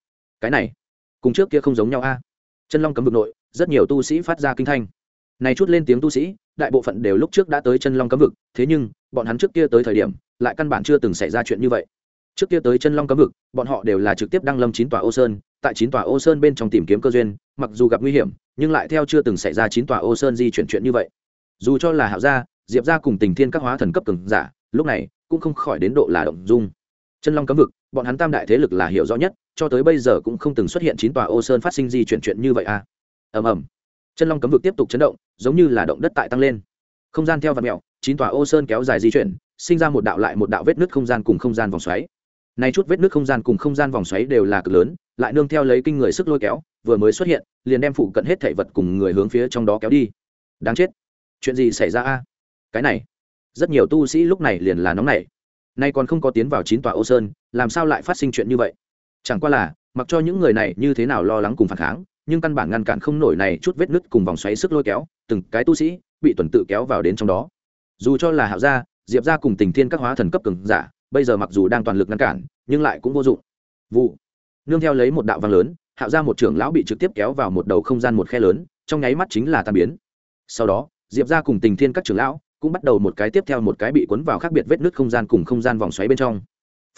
Cái này, cùng trước kia không giống nhau a. Chân long cấm vực nội, rất nhiều tu sĩ phát ra kinh thanh. Này chút lên tiếng tu sĩ, đại bộ phận đều lúc trước đã tới chân long cấm vực, thế nhưng, bọn hắn trước kia tới thời điểm, lại căn bản chưa từng xảy ra chuyện như vậy. Trước kia tới chân long cấm vực, bọn họ đều là trực tiếp đăng lâm chín tòa ô sơn tại chín tòa ô sơn bên trong tìm kiếm cơ duyên, mặc dù gặp nguy hiểm, nhưng lại theo chưa từng xảy ra chín tòa ô sơn di chuyển chuyện như vậy. Dù cho là hạo gia, diệp gia cùng tình thiên các hóa thần cấp cường giả, lúc này cũng không khỏi đến độ là động dung. Chân long cấm vực, bọn hắn tam đại thế lực là hiểu rõ nhất, cho tới bây giờ cũng không từng xuất hiện chín tòa ô sơn phát sinh di chuyển chuyện như vậy à. Ầm ầm. Chân long cấm vực tiếp tục chấn động, giống như là động đất tại tăng lên. Không gian theo vật mẹo, chín tòa ô sơn kéo dài di chuyển, sinh ra một đạo lại một đạo vết nứt không gian cùng không gian vòng xoáy nay chút vết nước không gian cùng không gian vòng xoáy đều là cực lớn, lại nương theo lấy kinh người sức lôi kéo, vừa mới xuất hiện, liền đem phụ cận hết thảy vật cùng người hướng phía trong đó kéo đi. Đáng chết. Chuyện gì xảy ra a? Cái này. Rất nhiều tu sĩ lúc này liền là nóng nảy. Nay còn không có tiến vào chín tòa ô sơn, làm sao lại phát sinh chuyện như vậy? Chẳng qua là, mặc cho những người này như thế nào lo lắng cùng phản kháng, nhưng căn bản ngăn cản không nổi này chút vết nứt cùng vòng xoáy sức lôi kéo, từng cái tu sĩ bị tuần tự kéo vào đến trong đó. Dù cho là hạo gia, diệp gia cùng tình thiên các hóa thần cấp cường giả bây giờ mặc dù đang toàn lực ngăn cản, nhưng lại cũng vô dụng. Vụ. Nương theo lấy một đạo vang lớn, hạo gia một trưởng lão bị trực tiếp kéo vào một đầu không gian một khe lớn, trong nháy mắt chính là tan biến. Sau đó, diệp gia cùng tình thiên các trưởng lão cũng bắt đầu một cái tiếp theo một cái bị cuốn vào khác biệt vết nứt không gian cùng không gian vòng xoáy bên trong.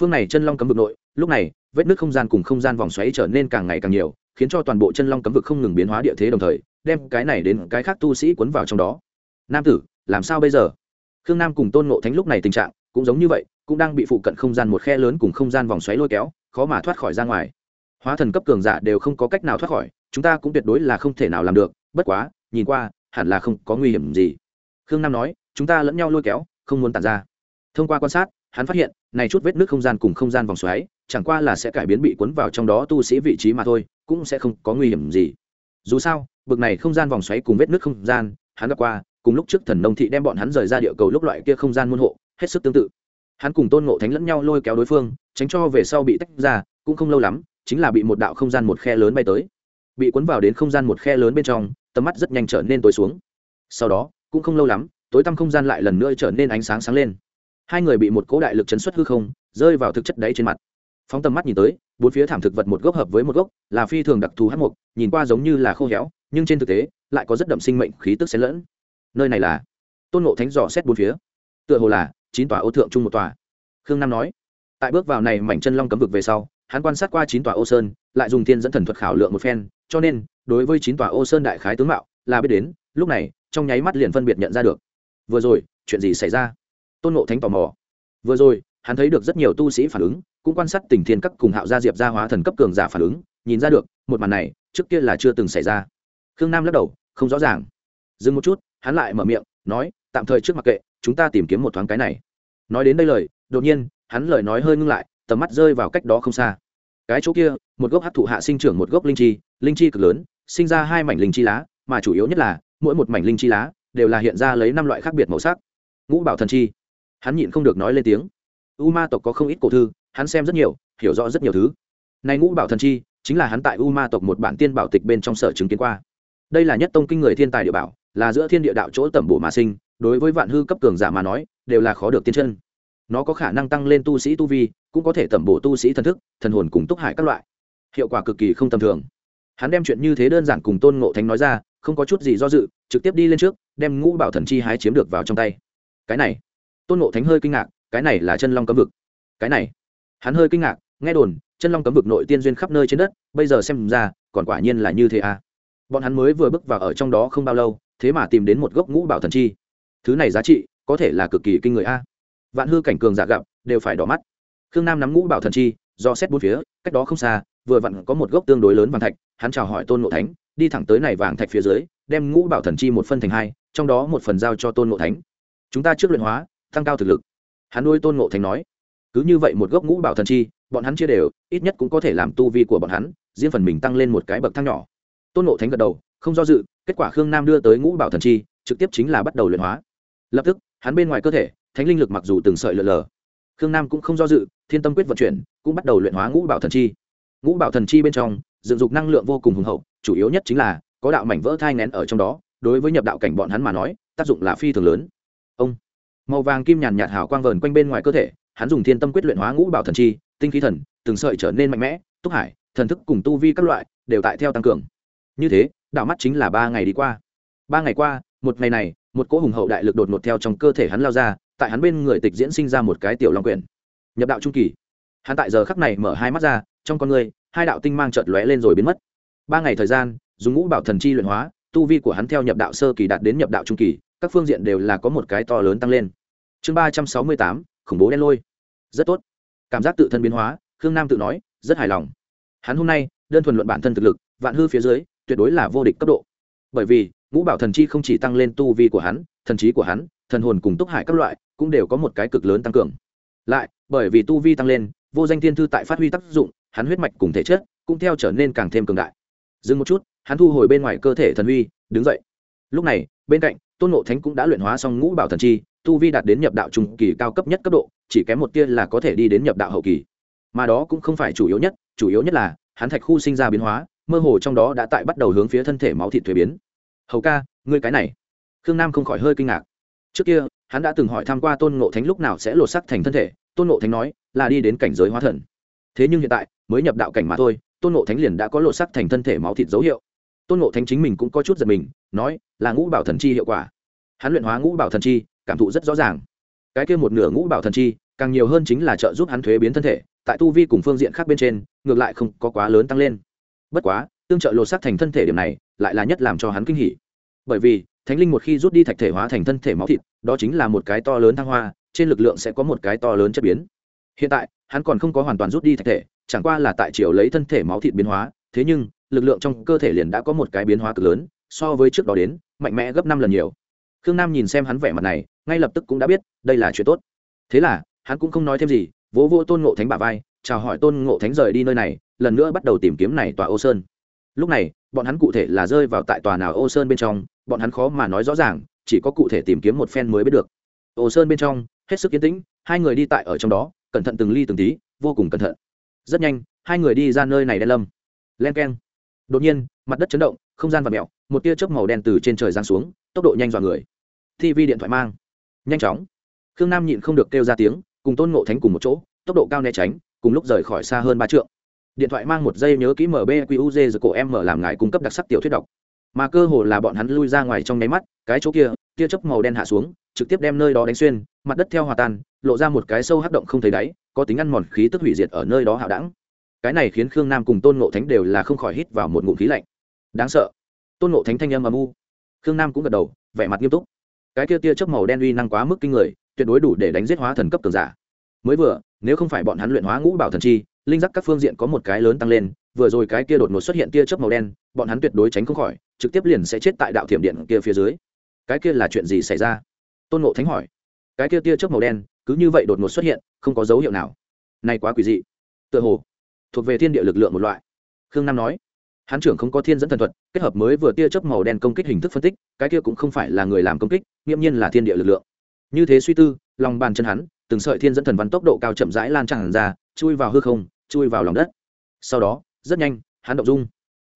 Phương này chân long cấm vực nội, lúc này, vết nứt không gian cùng không gian vòng xoáy trở nên càng ngày càng nhiều, khiến cho toàn bộ chân long cấm vực không ngừng biến hóa địa thế đồng thời, đem cái này đến cái khác tu sĩ cuốn vào trong đó. Nam tử, làm sao bây giờ? Khương nam cùng tôn ngộ thánh lúc này tình trạng cũng giống như vậy cũng đang bị phụ cận không gian một khe lớn cùng không gian vòng xoáy lôi kéo, khó mà thoát khỏi ra ngoài. Hóa thần cấp cường giả đều không có cách nào thoát khỏi, chúng ta cũng tuyệt đối là không thể nào làm được, bất quá, nhìn qua, hẳn là không có nguy hiểm gì. Khương nam nói, chúng ta lẫn nhau lôi kéo, không muốn tàn ra. Thông qua quan sát, hắn phát hiện, này chút vết nước không gian cùng không gian vòng xoáy, chẳng qua là sẽ cải biến bị cuốn vào trong đó tu sĩ vị trí mà thôi, cũng sẽ không có nguy hiểm gì. Dù sao, bực này không gian vòng xoáy cùng vết nước không gian, hắn gặp qua, cùng lúc trước thần nông thị đem bọn hắn rời ra địa cầu lúc loại kia không gian môn hộ, hết sức tương tự hắn cùng tôn ngộ thánh lẫn nhau lôi kéo đối phương, tránh cho về sau bị tách ra, cũng không lâu lắm, chính là bị một đạo không gian một khe lớn bay tới. Bị cuốn vào đến không gian một khe lớn bên trong, tầm mắt rất nhanh trở nên tối xuống. Sau đó, cũng không lâu lắm, tối tăm không gian lại lần nữa trở nên ánh sáng sáng lên. Hai người bị một cỗ đại lực chấn xuất hư không, rơi vào thực chất đáy trên mặt. Phóng tầm mắt nhìn tới, bốn phía thảm thực vật một gốc hợp với một gốc, là phi thường đặc thù hát mục nhìn qua giống như là khô héo, nhưng trên thực tế, lại có rất đậm sinh mệnh khí tức xen lẫn. Nơi này là? Tôn ngộ thánh dò xét bốn phía. Tựa hồ là chín tòa ô thượng chung một tòa. Khương nam nói, tại bước vào này mảnh chân long cấm vực về sau, hắn quan sát qua chín tòa ô sơn, lại dùng thiên dẫn thần thuật khảo lượng một phen, cho nên, đối với chín tòa ô sơn đại khái tướng mạo là biết đến, lúc này, trong nháy mắt liền phân biệt nhận ra được. Vừa rồi, chuyện gì xảy ra? Tôn ngộ thánh tò mò. Vừa rồi, hắn thấy được rất nhiều tu sĩ phản ứng, cũng quan sát tình thiên các cùng hạo gia diệp gia hóa thần cấp cường giả phản ứng, nhìn ra được, một màn này, trước kia là chưa từng xảy ra. Khương nam lắc đầu, không rõ ràng. Dừng một chút, hắn lại mở miệng, nói, tạm thời trước mặc kệ chúng ta tìm kiếm một thoáng cái này. Nói đến đây lời, đột nhiên, hắn lời nói hơi ngưng lại, tầm mắt rơi vào cách đó không xa. Cái chỗ kia, một gốc hát thụ hạ sinh trưởng một gốc linh chi linh chi cực lớn, sinh ra hai mảnh linh chi lá, mà chủ yếu nhất là, mỗi một mảnh linh chi lá đều là hiện ra lấy năm loại khác biệt màu sắc. Ngũ bảo thần chi. Hắn nhịn không được nói lên tiếng. U ma tộc có không ít cổ thư, hắn xem rất nhiều, hiểu rõ rất nhiều thứ. Này ngũ bảo thần chi, chính là hắn tại u ma tộc một bản tiên bảo tịch bên trong sở chứng kiến qua. Đây là nhất tông kinh người thiên tài địa bảo, là giữa thiên địa đạo chỗ tẩm bổ mà sinh đối với vạn hư cấp cường giả mà nói, đều là khó được tiên chân. Nó có khả năng tăng lên tu sĩ tu vi, cũng có thể tẩm bổ tu sĩ thần thức, thần hồn cùng túc hải các loại. Hiệu quả cực kỳ không tầm thường. Hắn đem chuyện như thế đơn giản cùng tôn ngộ thánh nói ra, không có chút gì do dự, trực tiếp đi lên trước, đem ngũ bảo thần chi hái chiếm được vào trong tay. Cái này. Tôn ngộ thánh hơi kinh ngạc, cái này là chân long cấm vực. Cái này. Hắn hơi kinh ngạc, nghe đồn, chân long cấm vực nội tiên duyên khắp nơi trên đất, bây giờ xem ra, còn quả nhiên là như thế à. Bọn hắn mới vừa bước vào ở trong đó không bao lâu, thế mà tìm đến một gốc ngũ bảo thần chi thứ này giá trị có thể là cực kỳ kinh người a. Vạn hư cảnh cường giả gặp, đều phải đỏ mắt. Khương nam nắm ngũ bảo thần chi, do xét bốn phía, cách đó không xa, vừa vặn có một gốc tương đối lớn vàng thạch, hắn chào hỏi tôn ngộ thánh, đi thẳng tới này vàng thạch phía dưới, đem ngũ bảo thần chi một phân thành hai, trong đó một phần giao cho tôn ngộ thánh. Chúng ta trước luyện hóa, tăng cao thực lực. Hắn nuôi tôn ngộ thánh nói. Cứ như vậy một gốc ngũ bảo thần chi, bọn hắn chia đều, ít nhất cũng có thể làm tu vi của bọn hắn, riêng phần mình tăng lên một cái bậc thang nhỏ. Tôn ngộ thánh gật đầu, không do dự, kết quả khương nam đưa tới ngũ bảo thần chi, trực tiếp chính là bắt đầu luyện hóa lập tức, hắn bên ngoài cơ thể, thánh linh lực mặc dù từng sợi lờ lờ. Khương nam cũng không do dự, thiên tâm quyết vận chuyển, cũng bắt đầu luyện hóa ngũ bảo thần chi. Ngũ bảo thần chi bên trong, dựng dục năng lượng vô cùng hùng hậu, chủ yếu nhất chính là, có đạo mảnh vỡ thai ngén ở trong đó, đối với nhập đạo cảnh bọn hắn mà nói, tác dụng là phi thường lớn. Ông, màu vàng kim nhàn nhạt hào quang vờn quanh bên ngoài cơ thể, hắn dùng thiên tâm quyết luyện hóa ngũ bảo thần chi, tinh khí thần, từng sợi trở nên mạnh mẽ, túc hải, thần thức cùng tu vi các loại, đều tại theo tăng cường. Như thế, đạo mắt chính là ba ngày đi qua. Ba ngày qua, một ngày này một cỗ hùng hậu đại lực đột ngột theo trong cơ thể hắn lao ra, tại hắn bên người tịch diễn sinh ra một cái tiểu long quyển. Nhập đạo trung kỳ. Hắn tại giờ khắc này mở hai mắt ra, trong con người, hai đạo tinh mang chợt lóe lên rồi biến mất. Ba ngày thời gian, dùng ngũ bảo thần chi luyện hóa, tu vi của hắn theo nhập đạo sơ kỳ đạt đến nhập đạo trung kỳ, các phương diện đều là có một cái to lớn tăng lên. Chương ba trăm sáu mươi tám, khủng bố đen lôi. Rất tốt. Cảm giác tự thân biến hóa, khương nam tự nói, rất hài lòng. Hắn hôm nay, đơn thuần luận bản thân thực lực, vạn hư phía dưới, tuyệt đối là vô địch cấp độ. Bởi vì ngũ bảo thần chi không chỉ tăng lên tu vi của hắn, thần trí của hắn, thần hồn cùng túc hải các loại cũng đều có một cái cực lớn tăng cường. Lại, bởi vì tu vi tăng lên, vô danh thiên thư tại phát huy tác dụng, hắn huyết mạch cùng thể chất cũng theo trở nên càng thêm cường đại. Dừng một chút, hắn thu hồi bên ngoài cơ thể thần uy, đứng dậy. Lúc này, bên cạnh, tôn ngộ thánh cũng đã luyện hóa xong ngũ bảo thần chi, tu vi đạt đến nhập đạo trung kỳ cao cấp nhất cấp độ, chỉ kém một tia là có thể đi đến nhập đạo hậu kỳ. Mà đó cũng không phải chủ yếu nhất, chủ yếu nhất là, hắn thạch khu sinh ra biến hóa, mơ hồ trong đó đã tại bắt đầu hướng phía thân thể máu thịt thuế biến hầu ca, ngươi cái này. Khương nam không khỏi hơi kinh ngạc. Trước kia, hắn đã từng hỏi tham q u a tôn ngộ thánh lúc nào sẽ lột sắc thành thân thể, tôn ngộ thánh nói là đi đến cảnh giới hóa thần. Thế nhưng hiện tại, mới nhập đạo cảnh mà thôi, tôn ngộ thánh liền đã có lột sắc thành thân thể máu thịt dấu hiệu. Tôn ngộ thánh chính mình cũng có chút giật mình, nói, là ngũ bảo thần chi hiệu quả. Hắn luyện hóa ngũ bảo thần chi, cảm thụ rất rõ ràng. Cái kia một nửa ngũ bảo thần chi, càng nhiều hơn chính là trợ giúp hắn thuế biến thân thể, tại tu vi cùng phương diện khác bên trên, ngược lại không có quá lớn tăng lên. Bất quá, tương trợ lột sắc thành thân thể điểm này lại là nhất làm cho hắn kinh hỉ. Bởi vì, thánh linh một khi rút đi thạch thể hóa thành thân thể máu thịt, đó chính là một cái to lớn thăng hoa, trên lực lượng sẽ có một cái to lớn chất biến. Hiện tại, hắn còn không có hoàn toàn rút đi thạch thể, chẳng qua là tại chiều lấy thân thể máu thịt biến hóa, thế nhưng, lực lượng trong cơ thể liền đã có một cái biến hóa cực lớn, so với trước đó đến, mạnh mẽ gấp năm lần nhiều. Khương nam nhìn xem hắn vẻ mặt này, ngay lập tức cũng đã biết, đây là chuyện tốt. Thế là, hắn cũng không nói thêm gì, vỗ vô tôn ngộ thánh bà vai, chào hỏi tôn ngộ thánh rời đi nơi này, lần nữa bắt đầu tìm kiếm này tòa ô sơn lúc này, bọn hắn cụ thể là rơi vào tại tòa nào ô sơn bên trong, bọn hắn khó mà nói rõ ràng, chỉ có cụ thể tìm kiếm một phen mới biết được. Ô sơn bên trong, hết sức yên tĩnh, hai người đi tại ở trong đó, cẩn thận từng ly từng tí, vô cùng cẩn thận. Rất nhanh, hai người đi ra nơi này đen lâm. Len k e n đột nhiên, mặt đất chấn động, không gian và mẹo một tia chớp màu đen từ trên trời giáng xuống, tốc độ nhanh dọa người. Tv điện thoại mang. Nhanh chóng. Khương nam nhịn không được kêu ra tiếng, cùng tôn ngộ thánh cùng một chỗ, tốc độ cao né tránh, cùng lúc rời khỏi xa hơn ba trượng điện thoại mang một giây nhớ kỹ mbqz rồi cổ em mở làm ngài cung cấp đặc sắc tiểu thuyết đọc. Mà cơ hồ là bọn hắn lui ra ngoài trong nháy mắt, cái chỗ kia, tia chớp màu đen hạ xuống, trực tiếp đem nơi đó đánh xuyên, mặt đất theo hòa tan, lộ ra một cái sâu hắc động không thấy đáy, có tính ăn mòn khí tức hủy diệt ở nơi đó hạo đẳng. Cái này khiến khương nam cùng tôn ngộ thánh đều là không khỏi hít vào một ngụm khí lạnh. Đáng sợ. Tôn ngộ thánh thanh âm âm u. Khương nam cũng gật đầu, vẻ mặt nghiêm túc. Cái kia tia chớp màu đen uy năng quá mức kinh người, tuyệt đối đủ để đánh giết hóa thần cấp cường giả. Mới vừa, nếu không phải bọn hắn luyện hóa ngũ bảo thần chi linh giác các phương diện có một cái lớn tăng lên, vừa rồi cái kia đột ngột xuất hiện tia chớp màu đen, bọn hắn tuyệt đối tránh không khỏi, trực tiếp liền sẽ chết tại đạo thiểm điện kia phía dưới. Cái kia là chuyện gì xảy ra? Tôn ngộ thánh hỏi. Cái kia tia chớp màu đen, cứ như vậy đột ngột xuất hiện, không có dấu hiệu nào. Này quá quỷ dị. Tựa hồ, thuộc về thiên địa lực lượng một loại. Khương nam nói. Hắn trưởng không có thiên dẫn thần thuật, kết hợp mới vừa tia chớp màu đen công kích hình thức phân tích, cái kia cũng không phải là người làm công kích, nghiễm nhiên là thiên địa lực lượng. Như thế suy tư, lòng bàn chân hắn, từng sợi thiên dẫn thần văn tốc độ cao chậm rãi lan tràn ra chui vào hư không, chui vào lòng đất. Sau đó, rất nhanh, hắn động dung.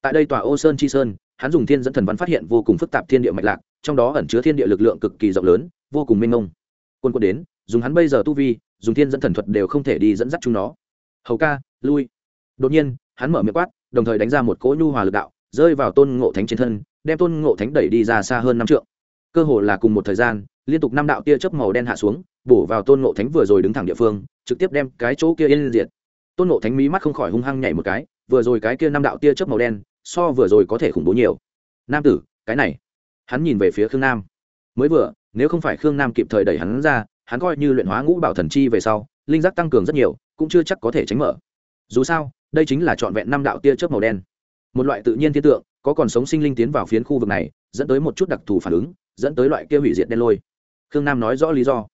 Tại đây tòa ô sơn chi sơn, hắn dùng thiên dẫn thần văn phát hiện vô cùng phức tạp thiên địa mạch lạc, trong đó ẩn chứa thiên địa lực lượng cực kỳ rộng lớn, vô cùng mênh mông. Quân quân đến, dùng hắn bây giờ tu vi, dùng thiên dẫn thần thuật đều không thể đi dẫn dắt chúng nó. Hầu ca, lui. Đột nhiên, hắn mở miệng quát, đồng thời đánh ra một cỗ nhu hòa lực đạo, rơi vào tôn ngộ thánh trên thân, đem tôn ngộ thánh đẩy đi ra xa hơn năm trượng. Cơ hồ là cùng một thời gian liên tục năm đạo tia chớp màu đen hạ xuống, bổ vào tôn ngộ thánh vừa rồi đứng thẳng địa phương, trực tiếp đem cái chỗ kia yên diệt. Tôn ngộ thánh mí mắt không khỏi hung hăng nhảy một cái, vừa rồi cái kia năm đạo tia chớp màu đen, so vừa rồi có thể khủng bố nhiều. Nam tử, cái này. Hắn nhìn về phía khương nam. Mới vừa, nếu không phải khương nam kịp thời đẩy hắn ra, hắn coi như luyện hóa ngũ bảo thần chi về sau, linh giác tăng cường rất nhiều, cũng chưa chắc có thể tránh mở. Dù sao, đây chính là trọn vẹn năm đạo tia chớp màu đen. Một loại tự nhiên thiên tượng, có còn sống sinh linh tiến vào phiến khu vực này, dẫn tới một chút đặc thù phản ứng, dẫn tới loại kia hủy diệt đen lôi khương nam nói rõ lý do.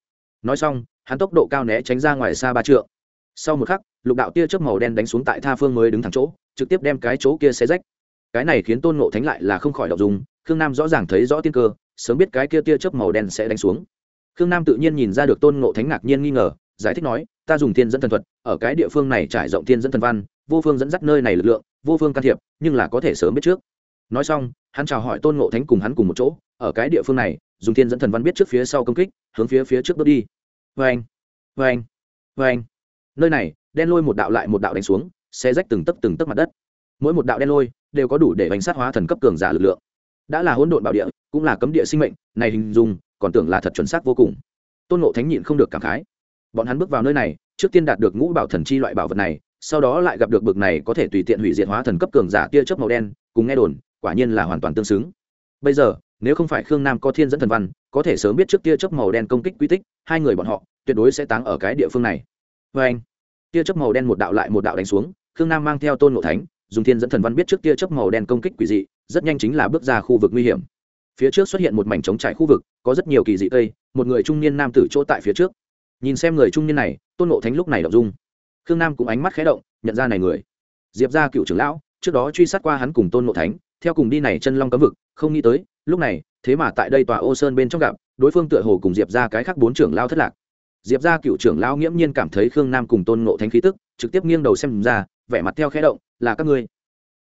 Nói xong, hắn tốc độ cao né tránh ra ngoài xa ba trượng. Sau một khắc, lục đạo tia chớp màu đen đánh xuống tại tha phương mới đứng thẳng chỗ, trực tiếp đem cái chỗ kia xé rách. Cái này khiến tôn ngộ thánh lại là không khỏi đọc dùng khương nam rõ ràng thấy rõ tiên cơ, sớm biết cái kia tia chớp màu đen sẽ đánh xuống. Khương nam tự nhiên nhìn ra được tôn ngộ thánh ngạc nhiên nghi ngờ, giải thích nói, ta dùng thiên dẫn thần thuật, ở cái địa phương này trải rộng thiên dẫn thần văn, vô phương dẫn dắt nơi này lực lượng, vô phương can thiệp, nhưng là có thể sớm biết trước nói xong, hắn chào hỏi tôn ngộ thánh cùng hắn cùng một chỗ, ở cái địa phương này, dùng thiên dẫn thần văn biết trước phía sau công kích, hướng phía phía trước bước đi. Vê anh vê anh vê anh nơi này, đen lôi một đạo lại một đạo đánh xuống xe rách từng tấc từng tấc mặt đất. Mỗi một đạo đen lôi, đều có đủ để bánh sát hóa thần cấp cường giả lực lượng. Đã là hỗn độn bảo địa, cũng là cấm địa sinh mệnh, này hình dung, còn tưởng là thật chuẩn xác vô cùng. Tôn ngộ thánh nhịn không được cảm khái. Bọn hắn bước vào nơi này, trước tiên đạt được ngũ bảo thần chi loại bảo vật này, sau đó lại gặp được bực này có thể tùy tiện hủy diệt hóa thần cấp cường giả tia chớp màu đen, cùng nghe đồn quả nhiên là hoàn toàn tương xứng. Bây giờ, nếu không phải khương nam có thiên dẫn thần văn, có thể sớm biết trước tia chớp màu đen công kích quy tích, hai người bọn họ tuyệt đối sẽ táng ở cái địa phương này. Vê anh, tia chớp màu đen một đạo lại một đạo đánh xuống, khương nam mang theo tôn ngộ thánh, dùng thiên dẫn thần văn biết trước tia chớp màu đen công kích quỷ dị, rất nhanh chính là bước ra khu vực nguy hiểm. Phía trước xuất hiện một mảnh trống trải khu vực, có rất nhiều kỳ dị cây, một người trung niên nam tử chỗ tại phía trước. Nhìn xem người trung niên này, tôn ngộ thánh lúc này đọc dung. Khương nam cũng ánh mắt khé động, nhận ra này người. Diệp ra cựu trưởng lão, trước đó truy sát qua hắn cùng tôn ngộ thánh theo cùng đi này chân long cấm vực, không nghĩ tới, lúc này, thế mà tại đây tòa ô sơn bên trong gặp, đối phương tựa hồ cùng diệp ra cái khác bốn trưởng lao thất lạc. Diệp ra cựu trưởng lao nghiễm nhiên cảm thấy khương nam cùng tôn ngộ thánh khí tức, trực tiếp nghiêng đầu xem ra, vẻ mặt theo khẽ động, là các ngươi.